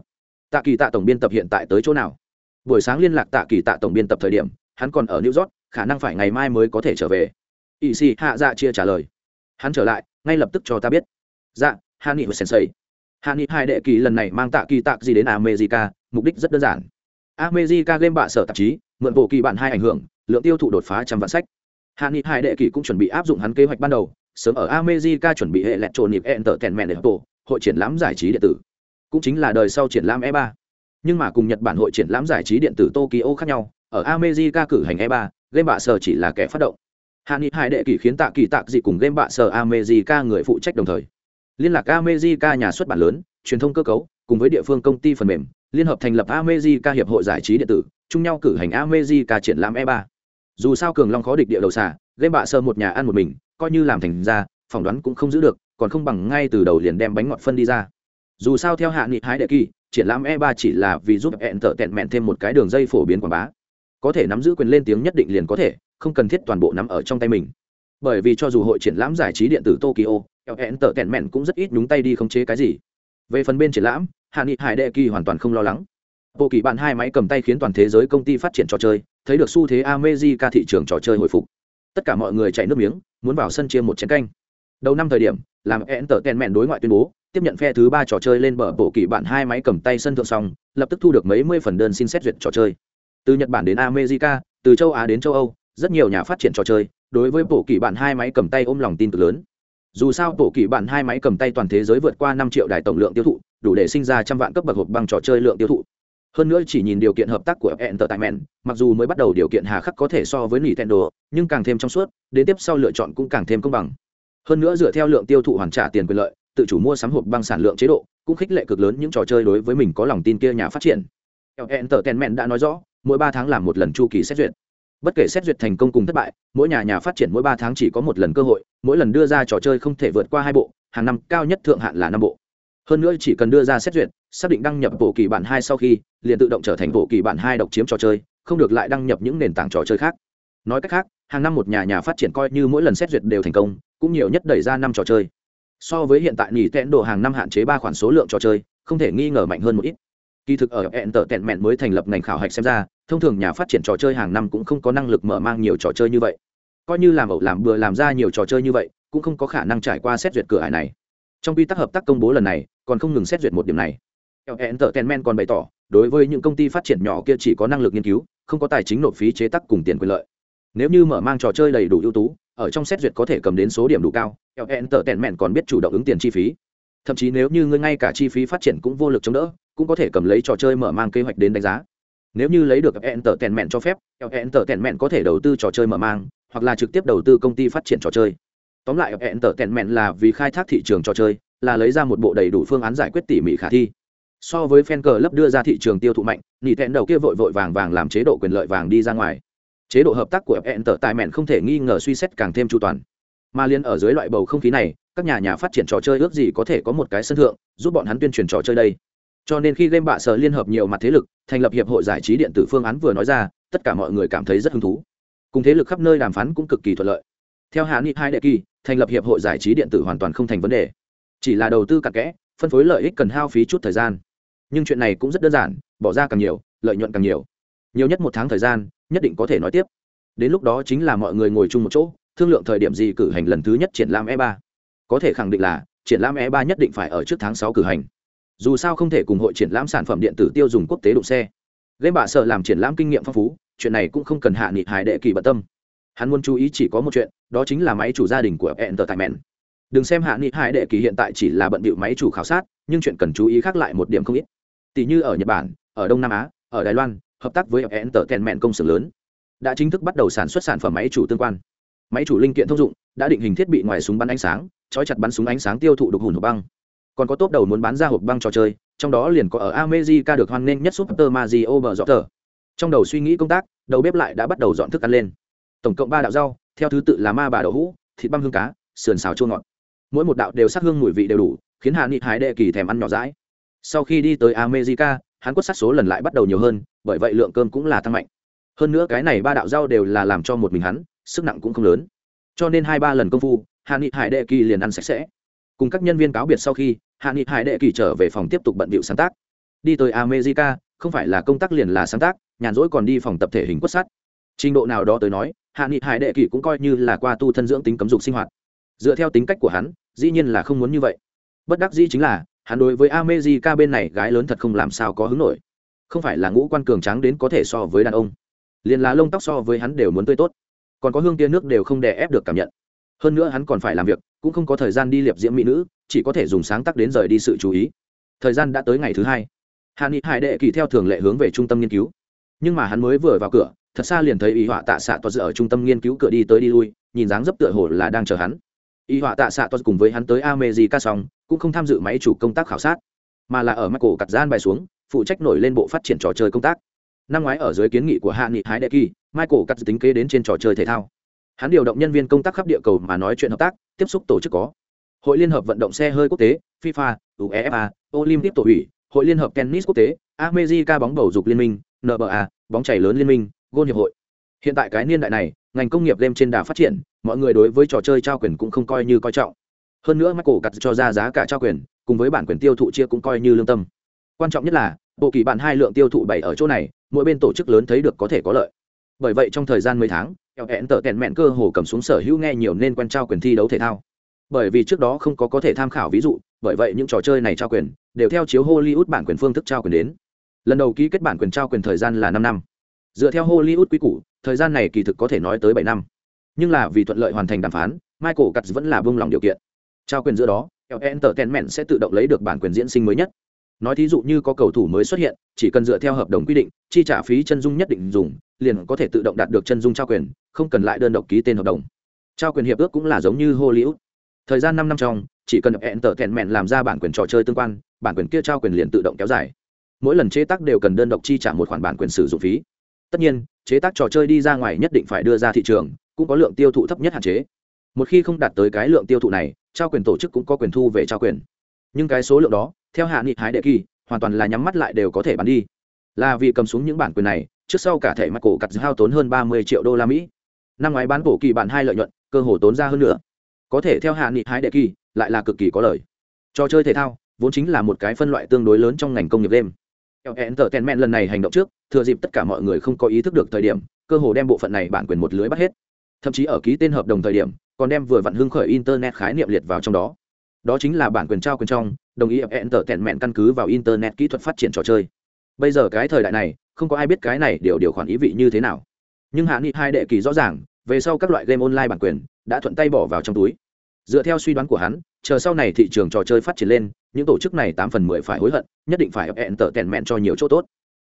tạ kỳ tạ tổng biên tập hiện tại tới chỗ nào? Buổi sáng liên lạc tạ kỳ tạ tổng biên tập thời điểm hắn còn ở new york, khả năng phải ngày mai mới có thể trở về. Ỵ sĩ hạ dạ chia trả lời. Hắn trở lại, ngay lập tức cho ta biết. Dạ hạ nghị và sensei. Hạ nghị hai đệ kỳ lần này mang tạ kỳ tạc gì đến america, mục đích rất đơn giản. America game bạ sở tạp chí, mượn bộ kỳ bản hai ảnh hưởng, lượng tiêu thụ đột phá trăm vạn sách. Hạ nghị hai đệ kỳ cũng chuẩn bị áp dụng hắn kế hoạch ban đầu, sớm ở america chuẩn bị hệ lẹt trộn nhịp entertainment để tổ, hội triển lãm giải trí điện tử. Cũng chính là đời sau triển lãm e 3 nhưng mà cùng nhật bản hội triển lãm giải trí điện tử tokyo khác nhau ở america cử hành e 3 game bạ sở chỉ là kẻ phát động. Hạ nghị hai đệ kỳ khiến tạ kỳ Tạ dị cùng game bạ sở america người phụ trách đồng thời. Liên lạc america nhà xuất bản lớn truyền thông cơ cấu cùng với địa phương công ty phần mềm liên hợp thành lập america hiệp hội giải trí điện tử chung nhau cử hành america triển lãm e 3 dù sao cường long khó địch địa đầu xà, game bạ sở một nhà ăn một mình coi như làm thành ra phỏng đoán cũng không giữ được còn không bằng ngay từ đầu liền đem bánh ngọt phân đi ra. Dù sao theo hạ nghị Hải đệ kỳ triển lãm e 3 chỉ là vì giúp hẹn tợ tẹn mẹn thêm một cái đường dây phổ biến quảng bá có thể nắm giữ quyền lên tiếng nhất định liền có thể, không cần thiết toàn bộ nắm ở trong tay mình. Bởi vì cho dù hội triển lãm giải trí điện tử tokyo ln tờ kèn mẹn cũng rất ít nhúng tay đi khống chế cái gì. Về phần bên triển lãm hạ nghị hải đệ kỳ hoàn toàn không lo lắng. Bộ kỳ bạn hai máy cầm tay khiến toàn thế giới công ty phát triển trò chơi, thấy được xu thế amejica thị trường trò chơi hồi phục. Tất cả mọi người chạy nước miếng, muốn vào sân chia một chén canh. Đầu năm thời điểm, làm ln tờ kèn mẹn đối ngoại tuyên bố, tiếp nhận phe thứ ba trò chơi lên bờ bộ kỳ bạn hai máy cầm tay sân thượng xong, lập tức thu được mấy mươi phần đơn xin xét duyệt trò chơi từ nhật bản đến america, từ châu á đến châu âu, rất nhiều nhà phát triển trò chơi, đối với bộ kỳ bạn hai máy cầm tay ôm lòng tin cực lớn. Dù sao bộ kỳ bạn hai máy cầm tay toàn thế giới vượt qua năm triệu đài tổng lượng tiêu thụ, đủ để sinh ra trăm vạn cấp bậc hộp băng trò chơi lượng tiêu thụ. Hơn nữa chỉ nhìn điều kiện hợp tác của entertainment, mặc dù mới bắt đầu điều kiện hà khắc có thể so với nintendo, nhưng càng thêm trong suốt, đến tiếp sau lựa chọn cũng càng thêm công bằng. Hơn nữa dựa theo lượng tiêu thụ hoàn trả tiền quyền lợi, tự chủ mua sắm hộp băng sản lượng chế độ, cũng khích lệ cực lớn những trò chơi đối với mình có lòng tin kia nhà phát triển. Entertainment đã nói rõ mỗi ba tháng làm một lần chu kỳ xét duyệt. Bất kể xét duyệt thành công cùng thất bại, mỗi nhà nhà phát triển mỗi ba tháng chỉ có một lần cơ hội, mỗi lần đưa ra trò chơi không thể vượt qua hai bộ, hàng năm cao nhất thượng hạn là năm bộ. Hơn nữa chỉ cần đưa ra xét duyệt, xác định đăng nhập bộ kỳ bản hai sau khi, liền tự động trở thành bộ kỳ bản hai độc chiếm trò chơi, không được lại đăng nhập những nền tảng trò chơi khác. Nói cách khác, hàng năm một nhà nhà phát triển coi như mỗi lần xét duyệt đều thành công, cũng nhiều nhất đẩy ra năm trò chơi. So với hiện tại nghỉ tẹn đồ hàng năm hạn chế ba khoản số lượng trò chơi, không thể nghi ngờ mạnh hơn một ít kỳ thực ở hẹn tợ tẹn mẹn mới thành lập ngành khảo hạch xem ra, thông thường nhà phát triển trò chơi hàng năm cũng không có năng lực mở mang nhiều trò chơi như vậy. Coi như làm ẩu, làm bừa, làm ra nhiều trò chơi như vậy, cũng không có khả năng trải qua xét duyệt cửa hải này. Trong quy tắc hợp tác công bố lần này, còn không ngừng xét duyệt một điểm này. Entertainment còn bày tỏ, đối với những công ty phát triển nhỏ kia chỉ có năng lực nghiên cứu, không có tài chính nộp phí chế tác cùng tiền quyền lợi. Nếu như mở mang trò chơi đầy đủ ưu tú, ở trong xét duyệt có thể cầm đến số điểm đủ cao entertainment còn biết chủ động ứng tiền chi phí. Thậm chí nếu như ngươi ngay cả chi phí phát triển cũng vô lực chống đỡ cũng có thể cầm lấy trò chơi mở mang kế hoạch đến đánh giá. Nếu như lấy được entertainment cho phép, entertainment có thể đầu tư trò chơi mở mang, hoặc là trực tiếp đầu tư công ty phát triển trò chơi. Tóm lại, entertainment là vì khai thác thị trường trò chơi, là lấy ra một bộ đầy đủ phương án giải quyết tỉ mỉ khả thi. So với fan cờ lấp đưa ra thị trường tiêu thụ mạnh nhị tẹn đầu kia vội vội vàng vàng làm chế độ quyền lợi vàng đi ra ngoài. Chế độ hợp tác của entertainment không thể nghi ngờ suy xét càng thêm chu toàn. Mà liên ở dưới loại bầu không khí này, các nhà nhà phát triển trò chơi ước gì có thể có một cái sân thượng, giúp bọn hắn tuyên truyền trò chơi đây cho nên khi game bạ sở liên hợp nhiều mặt thế lực, thành lập hiệp hội giải trí điện tử phương án vừa nói ra, tất cả mọi người cảm thấy rất hứng thú. Cùng thế lực khắp nơi đàm phán cũng cực kỳ thuận lợi. Theo hạ nghị hai đệ kỳ, thành lập hiệp hội giải trí điện tử hoàn toàn không thành vấn đề. Chỉ là đầu tư cặn kẽ, phân phối lợi ích cần hao phí chút thời gian. Nhưng chuyện này cũng rất đơn giản, bỏ ra càng nhiều, lợi nhuận càng nhiều. Nhiều nhất một tháng thời gian, nhất định có thể nói tiếp. Đến lúc đó chính là mọi người ngồi chung một chỗ, thương lượng thời điểm gì cử hành lần thứ nhất triển lãm e 3 có thể khẳng định là, triển lãm e 3 nhất định phải ở trước tháng sáu cử hành dù sao không thể cùng hội triển lãm sản phẩm điện tử tiêu dùng quốc tế đụng xe. Game bạ sợ làm triển lãm kinh nghiệm phong phú, chuyện này cũng không cần hạ nghị hải đệ kỳ bận tâm. Hắn muốn chú ý chỉ có một chuyện, đó chính là máy chủ gia đình của entertainment. Đừng xem hạ nghị hải đệ kỳ hiện tại chỉ là bận bịu máy chủ khảo sát, nhưng chuyện cần chú ý khác lại một điểm không ít. Tỷ như ở nhật bản, ở đông nam á, ở đài loan, hợp tác với entertainment công sở lớn, đã chính thức bắt đầu sản xuất sản phẩm máy chủ tương quan. Máy chủ linh kiện thông dụng, đã định hình thiết bị ngoài súng bắn ánh sáng, trói chặt bắn súng ánh sáng tiêu thụ đục hùn hộp băng còn có tốt đầu muốn bán ra hộp băng trò chơi trong đó liền có ở America được hoan nghênh nhất Super Mario Bros. Trong đầu suy nghĩ công tác, đầu bếp lại đã bắt đầu dọn thức ăn lên. Tổng cộng ba đạo rau, theo thứ tự là ma bà đậu hũ, thịt băm hương cá, sườn xào chua ngọt. Mỗi một đạo đều sắc hương mùi vị đều đủ, khiến Hà Nghị Hải đệ kỳ thèm ăn nhỏ dãi. Sau khi đi tới America, hắn quất sát số lần lại bắt đầu nhiều hơn, bởi vậy lượng cơm cũng là tăng mạnh. Hơn nữa cái này ba đạo rau đều là làm cho một mình hắn, sức nặng cũng không lớn. Cho nên hai ba lần công phu, Hà Nghị Hải đệ kỳ liền ăn sạch sẽ cùng các nhân viên cáo biệt sau khi, hạ nghị hải đệ kỳ trở về phòng tiếp tục bận bịu sáng tác. Đi tới america, không phải là công tác liền là sáng tác, nhàn rỗi còn đi phòng tập thể hình quất sắt trình độ nào đó tới nói, hạ nghị hải đệ kỳ cũng coi như là qua tu thân dưỡng tính cấm dục sinh hoạt. Dựa theo tính cách của hắn, dĩ nhiên là không muốn như vậy. Bất đắc dĩ chính là, hắn đối với america bên này gái lớn thật không làm sao có hứng nổi. Không phải là ngũ quan cường tráng đến có thể so với đàn ông. Liền là lông tóc so với hắn đều muốn tươi tốt. Còn có hương tia nước đều không đè ép được cảm nhận hơn nữa hắn còn phải làm việc, cũng không có thời gian đi liệp diễm mỹ nữ, chỉ có thể dùng sáng tác đến rời đi sự chú ý. Thời gian đã tới ngày thứ hai. Hạ nghị hải đệ kỳ theo thường lệ hướng về trung tâm nghiên cứu. Nhưng mà hắn mới vừa vào cửa, thật xa liền thấy y họa tạ xạ toa ở trung tâm nghiên cứu cửa đi tới đi lui, nhìn dáng dấp tựa hồ là đang chờ hắn. Y họa tạ xạ toa cùng với hắn tới amejica xong, cũng không tham dự máy chủ công tác khảo sát, mà là ở mắt cổ cặt gian bài xuống, phụ trách nổi lên bộ phát triển trò chơi công tác. Năm ngoái ở dưới kiến nghị của hạ nghị hái đệ kỳ, michael cắt tính kế đến trên trò chơi thể thao hắn điều động nhân viên công tác khắp địa cầu mà nói chuyện hợp tác, tiếp xúc tổ chức có. Hội liên hợp vận động xe hơi quốc tế, fifa, uefa, olympic tổ ủy, hội liên hợp tennis quốc tế, america bóng bầu dục liên minh nba bóng chảy lớn liên minh gôn hiệp hội. Hiện tại cái niên đại này, ngành công nghiệp game trên đà phát triển, mọi người đối với trò chơi trao quyền cũng không coi như coi trọng. Hơn nữa mắt cổ cặt cho ra giá cả trao quyền, cùng với bản quyền tiêu thụ chia cũng coi như lương tâm. Quan trọng nhất là, bộ kỳ bản hai lượng tiêu thụ bảy ở chỗ này, mỗi bên tổ chức lớn thấy được có thể có lợi. Bởi vậy trong thời gian mấy tháng eo hẹn tờ tèn mẹn cơ hồ cầm xuống sở hữu nghe nhiều nên quen trao quyền thi đấu thể thao. Bởi vì trước đó không có có thể tham khảo ví dụ bởi vậy những trò chơi này trao quyền đều theo chiếu hollywood bản quyền phương thức trao quyền đến. Lần đầu ký kết bản quyền trao quyền thời gian là năm năm. Dựa theo hollywood quy củ thời gian này kỳ thực có thể nói tới bảy năm. Nhưng là vì thuận lợi hoàn thành đàm phán michael cắt vẫn là vương lòng điều kiện. Trao quyền giữa đó Entertainment sẽ tự động lấy được bản quyền diễn sinh mới nhất. Nói thí dụ như có cầu thủ mới xuất hiện, chỉ cần dựa theo hợp đồng quy định, chi trả phí chân dung nhất định dùng, liền có thể tự động đạt được chân dung trao quyền, không cần lại đơn độc ký tên hợp đồng. Trao quyền hiệp ước cũng là giống như Hollywood. Thời gian năm năm trong, chỉ cần Entertainment làm ra bản quyền trò chơi tương quan, bản quyền kia trao quyền liền tự động kéo dài. Mỗi lần chế tác đều cần đơn độc chi trả một khoản bản quyền sử dụng phí. Tất nhiên, chế tác trò chơi đi ra ngoài nhất định phải đưa ra thị trường, cũng có lượng tiêu thụ thấp nhất hạn chế. Một khi không đạt tới cái lượng tiêu thụ này, trao quyền tổ chức cũng có quyền thu về trao quyền nhưng cái số lượng đó theo hạ nghị hái đệ kỳ hoàn toàn là nhắm mắt lại đều có thể bán đi là vì cầm xuống những bản quyền này trước sau cả thể mặt cổ cặt hao tốn hơn ba mươi triệu đô la mỹ. Năm ngoái bán cổ kỳ bản hai lợi nhuận cơ hồ tốn ra hơn nữa có thể theo hạ nghị hái đệ kỳ lại là cực kỳ có lời. Trò chơi thể thao vốn chính là một cái phân loại tương đối lớn trong ngành công nghiệp game. Entertainment lần này hành động trước, thừa dịp tất cả mọi người không có ý thức được thời điểm, cơ hồ đem bộ phận này bản quyền một lưới bắt hết. Thậm chí ở ký tên hợp đồng thời điểm, còn đem vừa vặn hưng khởi internet khái niệm liệt vào trong đó. Đó chính là bản quyền trao quyền trong đồng ý enter tẹn căn cứ vào internet kỹ thuật phát triển trò chơi. Bây giờ cái thời đại này không có ai biết cái này điều điều khoản ý vị như thế nào. Nhưng hạ nghị hai đệ kỳ rõ ràng, về sau các loại game online bản quyền đã thuận tay bỏ vào trong túi. Dựa theo suy đoán của hắn, chờ sau này thị trường trò chơi phát triển lên, những tổ chức này tám phần mười phải hối hận, nhất định phải hẹn tở tèn mẹn cho nhiều chỗ tốt.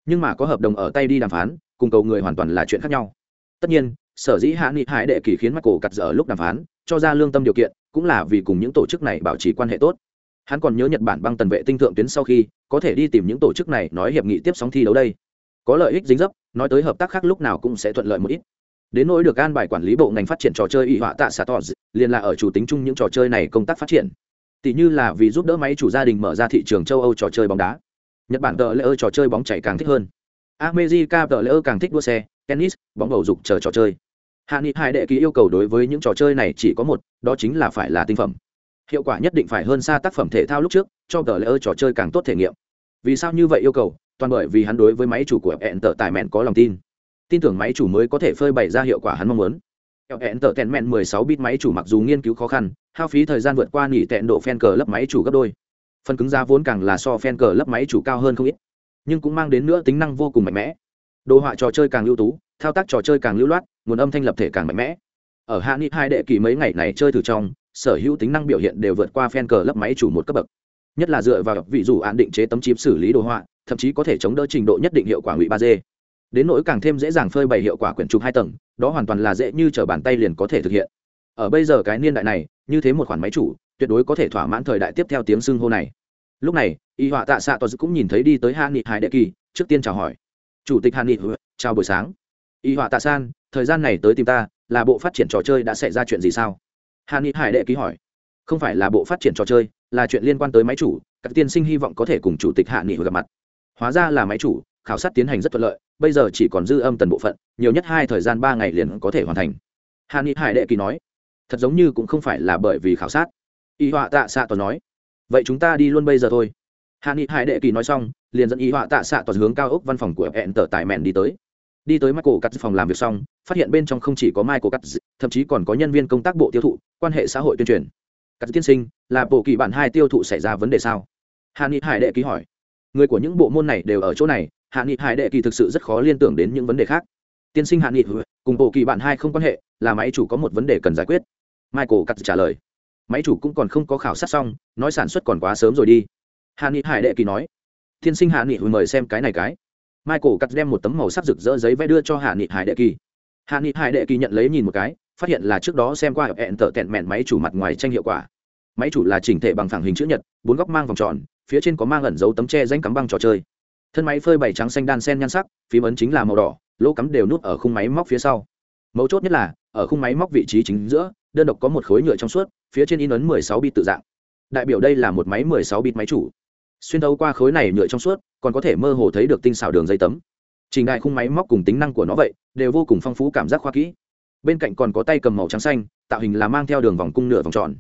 Nhưng mà có hợp đồng ở tay đi đàm phán, cùng cầu người hoàn toàn là chuyện khác nhau. Tất nhiên, sở dĩ hạ nghị hải đệ kỳ khiến mắt cổ cặt dở lúc đàm phán, cho ra lương tâm điều kiện, cũng là vì cùng những tổ chức này bảo trì quan hệ tốt. Hắn còn nhớ nhật bản băng tần vệ tinh thượng tuyến sau khi có thể đi tìm những tổ chức này nói hiệp nghị tiếp sóng thi đấu đây có lợi ích dính dấp, nói tới hợp tác khác lúc nào cũng sẽ thuận lợi một ít. Đến nỗi được an bài quản lý bộ ngành phát triển trò chơi y họa tạ xạ tỏ liền là ở chủ tính chung những trò chơi này công tác phát triển. Tỷ như là vì giúp đỡ máy chủ gia đình mở ra thị trường châu âu trò chơi bóng đá. Nhật bản tờ lễ ơ trò chơi bóng chảy càng thích hơn. America tờ lễ ơ càng thích đua xe, tennis, bóng bầu dục chờ trò chơi. Hạ nghị hai đệ ký yêu cầu đối với những trò chơi này chỉ có một, đó chính là phải là tinh phẩm. Hiệu quả nhất định phải hơn xa tác phẩm thể thao lúc trước, cho tờ lễ ơ trò chơi càng tốt thể nghiệm. Vì sao như vậy yêu cầu? Toàn bởi vì hắn đối với máy chủ của hẹn tờ tài mẹn có lòng tin. Tin tưởng máy chủ mới có thể phơi bày ra hiệu quả hắn mong muốn. Hẹn tờ tèn mẹn 16 bit máy chủ mặc dù nghiên cứu khó khăn, hao phí thời gian vượt qua nghỉ tẹn độ fan cờ lấp máy chủ gấp đôi. Phần cứng giá vốn càng là so fan cờ lấp máy chủ cao hơn không ít, nhưng cũng mang đến nữa tính năng vô cùng mạnh mẽ. Đồ họa trò chơi càng ưu tú, thao tác trò chơi càng lưu loát, nguồn âm thanh lập thể càng mạnh mẽ. Ở hạ nghị hai đệ kỳ mấy ngày này chơi thử trong, sở hữu tính năng biểu hiện đều vượt qua fan cờ lấp máy chủ một cấp bậc nhất là dựa vào vị dụ án định chế tấm chip xử lý đồ họa, thậm chí có thể chống đỡ trình độ nhất định hiệu quả ngụy ba d đến nỗi càng thêm dễ dàng phơi bày hiệu quả quyển trục hai tầng, đó hoàn toàn là dễ như t bàn tay liền có thể thực hiện. Ở bây giờ cái niên đại này, như thế một khoản máy chủ, tuyệt đối có thể thỏa mãn thời đại tiếp theo tiếng xưng hô này. Lúc này, y họa tạ xạ toàn cũng nhìn thấy đi tới hạ nghị hải đệ kỳ, trước tiên chào hỏi. Chủ tịch hạ nghị chào buổi sáng. Y họa tạ san, thời gian này tới tìm ta, là bộ phát triển trò chơi đã xảy ra chuyện gì sao? Hạ nghị hải đệ ký hỏi. Không phải là bộ phát triển trò chơi là chuyện liên quan tới máy chủ, các tiên sinh hy vọng có thể cùng chủ tịch hạ nghị gặp mặt. Hóa ra là máy chủ, khảo sát tiến hành rất thuận lợi, bây giờ chỉ còn dư âm tần bộ phận, nhiều nhất hai thời gian ba ngày liền có thể hoàn thành. Hạ nghị hải đệ kỳ nói, thật giống như cũng không phải là bởi vì khảo sát. Y họa tạ xạ toàn nói, vậy chúng ta đi luôn bây giờ thôi. Hạ nghị hải đệ kỳ nói xong, liền dẫn y họa tạ xạ toàn hướng cao ốc văn phòng của hẹn tờ tài mẹn đi tới. Đi tới michael cắt phòng làm việc xong, phát hiện bên trong không chỉ có michael cắt thậm chí còn có nhân viên công tác bộ tiêu thụ, quan hệ xã hội tuyên truyền cắt tiên sinh, là bộ kỳ bản hai tiêu thụ xảy ra vấn đề sao? Hạ nghị hải đệ ký hỏi. Người của những bộ môn này đều ở chỗ này, hạ nghị hải đệ kỳ thực sự rất khó liên tưởng đến những vấn đề khác. Tiên sinh hạ nghị ừ, cùng bộ kỳ bản hai không quan hệ, là máy chủ có một vấn đề cần giải quyết. Michael cắt trả lời. Máy chủ cũng còn không có khảo sát xong, nói sản xuất còn quá sớm rồi đi. Hạ nghị hải đệ kỳ nói. Tiên sinh hạ nghị ừ, mời xem cái này cái. Michael cắt đem một tấm màu sắc rực rỡ giấy vẽ đưa cho hạ nghị hải đệ kỳ hạ nghị hải đệ kỳ nhận lấy nhìn một cái phát hiện là trước đó xem qua hẹn tợ tẹn mẹn máy chủ mặt ngoài tranh hiệu quả. Máy chủ là chỉnh thể bằng phẳng hình chữ nhật, bốn góc mang vòng tròn, phía trên có mang ẩn dấu tấm tre danh cắm băng trò chơi. Thân máy phơi bảy trắng xanh đan sen nhan sắc, phím ấn chính là màu đỏ, lỗ cắm đều nút ở khung máy móc phía sau. Mấu chốt nhất là, ở khung máy móc vị trí chính giữa, đơn độc có một khối nhựa trong suốt, phía trên in ấn 16 bit tự dạng. Đại biểu đây là một máy 16 bit máy chủ. Xuyên thấu qua khối này nhựa trong suốt, còn có thể mơ hồ thấy được tinh xảo đường dây tấm. Trình đại khung máy móc cùng tính năng của nó vậy, đều vô cùng phong phú cảm giác khoa kỹ bên cạnh còn có tay cầm màu trắng xanh, tạo hình là mang theo đường vòng cung nửa vòng tròn.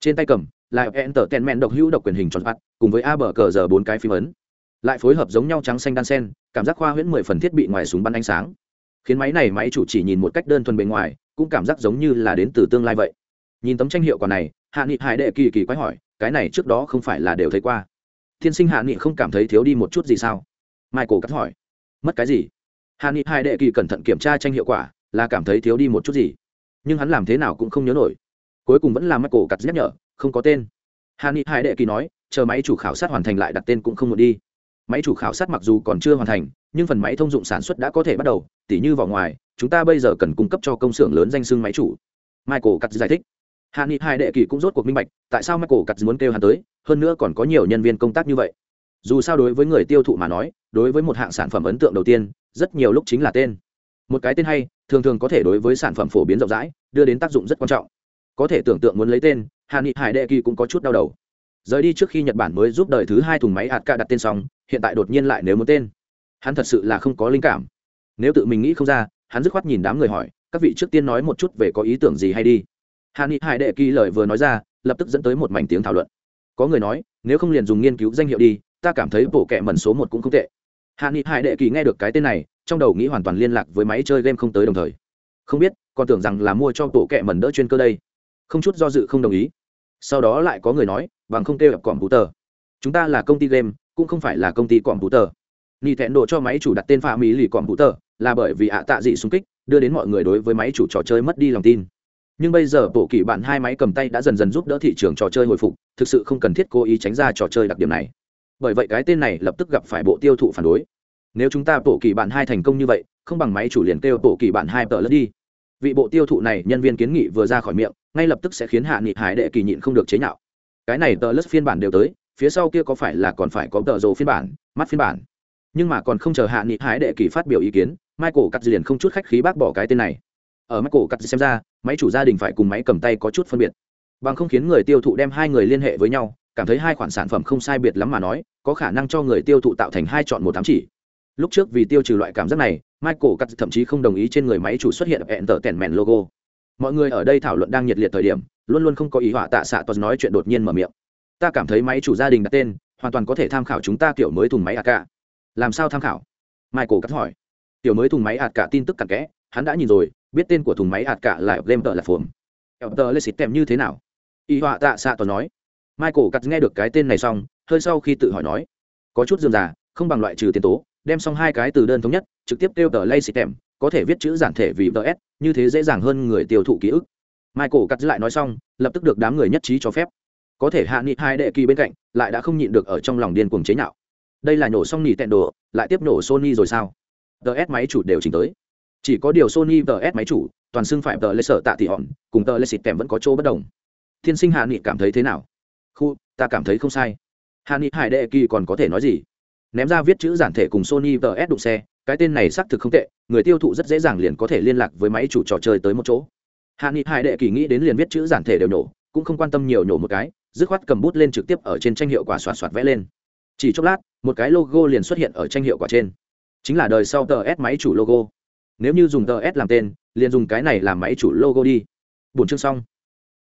Trên tay cầm, là enter ten men độc hữu độc quyền hình tròn phạt cùng với a bờ cờ giờ bốn cái phím ấn. Lại phối hợp giống nhau trắng xanh đan sen, cảm giác khoa huyễn mười phần thiết bị ngoài súng bắn ánh sáng. Khiến máy này máy chủ chỉ nhìn một cách đơn thuần bề ngoài, cũng cảm giác giống như là đến từ tương lai vậy. Nhìn tấm tranh hiệu quả này, hạ nghị hải đệ kỳ kỳ quái hỏi, cái này trước đó không phải là đều thấy qua. Thiên sinh hạ nghị không cảm thấy thiếu đi một chút gì sao? Michael cắt hỏi, mất cái gì? Hạ nghị hải đệ kỳ cẩn thận kiểm tra tranh hiệu quả là cảm thấy thiếu đi một chút gì. Nhưng hắn làm thế nào cũng không nhớ nổi. Cuối cùng vẫn là michael cắt nhắc nhở, không có tên. Hạ ni hai đệ kỳ nói, chờ máy chủ khảo sát hoàn thành lại đặt tên cũng không muốn đi. Máy chủ khảo sát mặc dù còn chưa hoàn thành, nhưng phần máy thông dụng sản xuất đã có thể bắt đầu, tỉ như vào ngoài, chúng ta bây giờ cần cung cấp cho công xưởng lớn danh xưng máy chủ. Michael cắt giải thích. Hạ nghị hai đệ kỳ cũng rốt cuộc minh bạch, tại sao michael cắt muốn kêu hắn tới, hơn nữa còn có nhiều nhân viên công tác như vậy. Dù sao đối với người tiêu thụ mà nói, đối với một hạng sản phẩm ấn tượng đầu tiên, rất nhiều lúc chính là tên một cái tên hay, thường thường có thể đối với sản phẩm phổ biến rộng rãi, đưa đến tác dụng rất quan trọng. Có thể tưởng tượng muốn lấy tên hà nghị hải đệ kỳ cũng có chút đau đầu. Rời đi trước khi nhật bản mới giúp đời thứ hai thùng máy hạt ca đặt tên xong, hiện tại đột nhiên lại nếu muốn tên. Hắn thật sự là không có linh cảm. Nếu tự mình nghĩ không ra, hắn dứt khoát nhìn đám người hỏi, các vị trước tiên nói một chút về có ý tưởng gì hay đi. Hà nghị hải đệ kỳ lời vừa nói ra, lập tức dẫn tới một mảnh tiếng thảo luận. Có người nói, nếu không liền dùng nghiên cứu danh hiệu đi, ta cảm thấy bộ kệ mẩn số một cũng không tệ. Hạ nghị hải đệ kỳ nghe được cái tên này trong đầu nghĩ hoàn toàn liên lạc với máy chơi game không tới đồng thời. Không biết, còn tưởng rằng là mua cho bộ kệ mẩn đỡ chuyên cơ đây. Không chút do dự không đồng ý. Sau đó lại có người nói, bằng không kêu còm bú tờ chúng ta là công ty game, cũng không phải là công ty còm tờ ni thẹn độ cho máy chủ đặt tên pha mỹ lì còm tờ là bởi vì ạ tạ dị xung kích, đưa đến mọi người đối với máy chủ trò chơi mất đi lòng tin. Nhưng bây giờ bộ kỳ bạn hai máy cầm tay đã dần dần giúp đỡ thị trường trò chơi hồi phục, thực sự không cần thiết cố ý tránh ra trò chơi đặc điểm này. Bởi vậy cái tên này lập tức gặp phải bộ tiêu thụ phản đối nếu chúng ta tổ kỳ bạn hai thành công như vậy, không bằng máy chủ liền kêu tổ kỳ bạn hai tờ lẫn đi. Vị bộ tiêu thụ này, nhân viên kiến nghị vừa ra khỏi miệng, ngay lập tức sẽ khiến hạ nghị hải đệ kỳ nhịn không được chế nhạo. Cái này tờ lất phiên bản đều tới, phía sau kia có phải là còn phải có tờ rồ phiên bản, mắt phiên bản. Nhưng mà còn không chờ hạ nghị hải đệ kỳ phát biểu ý kiến, michael cắt liền không chút khách khí bác bỏ cái tên này. Ở michael cắt xem ra, máy chủ gia đình phải cùng máy cầm tay có chút phân biệt. Bằng không khiến người tiêu thụ đem hai người liên hệ với nhau, cảm thấy hai khoản sản phẩm không sai biệt lắm mà nói, có khả năng cho người tiêu thụ tạo thành hai chọn một tám chỉ lúc trước vì tiêu trừ loại cảm giác này, michael cắt thậm chí không đồng ý trên người máy chủ xuất hiện hẹn tờ tèn mèn logo. Mọi người ở đây thảo luận đang nhiệt liệt thời điểm, luôn luôn không có ý họa tạ xạ toàn nói chuyện đột nhiên mở miệng. Ta cảm thấy máy chủ gia đình đặt tên, hoàn toàn có thể tham khảo chúng ta kiểu mới thùng máy ạt cả. Làm sao tham khảo? Michael cắt hỏi. Kiểu mới thùng máy ạt cả tin tức cặn kẽ, hắn đã nhìn rồi, biết tên của thùng máy ạt cả là game tờ là phồm tờ lê xịt tèm như thế nào? Ý họa tạ xạ toàn nói. Michael cắt nghe được cái tên này xong, hơi sau khi tự hỏi nói. Có chút dườm già, không bằng loại trừ tiền tố đem xong hai cái từ đơn thống nhất, trực tiếp kêu tờ lay xịt tèm, có thể viết chữ giản thể vì ts như thế dễ dàng hơn người tiêu thụ ký ức. Michael cắt lại nói xong, lập tức được đám người nhất trí cho phép. Có thể hạ nghị hai đệ kỳ bên cạnh, lại đã không nhịn được ở trong lòng điên cuồng chế nhạo. Đây là nổ xong nỉ tẹn đồ, lại tiếp nổ sony rồi sao? Ts máy chủ đều chỉnh tới. Chỉ có điều sony ts máy chủ, toàn xưng phải tờ lê sở tạ thị hòn, cùng tờ lê xịt tèm vẫn có chỗ bất đồng. Thiên sinh hạ nghị cảm thấy thế nào? Khu, ta cảm thấy không sai. Hạ nghị hải đệ kỳ còn có thể nói gì? Ném ra viết chữ giản thể cùng sony ts đụng xe, cái tên này xác thực không tệ, người tiêu thụ rất dễ dàng liền có thể liên lạc với máy chủ trò chơi tới một chỗ. Hạ nghị hải đệ kỳ nghĩ đến liền viết chữ giản thể đều nổ, cũng không quan tâm nhiều nổ một cái, dứt khoát cầm bút lên trực tiếp ở trên tranh hiệu quả soạt soạt vẽ lên. Chỉ chốc lát, một cái logo liền xuất hiện ở tranh hiệu quả trên. Chính là đời sau tờ s máy chủ logo. Nếu như dùng tờ s làm tên, liền dùng cái này làm máy chủ logo đi. Bốn chương xong.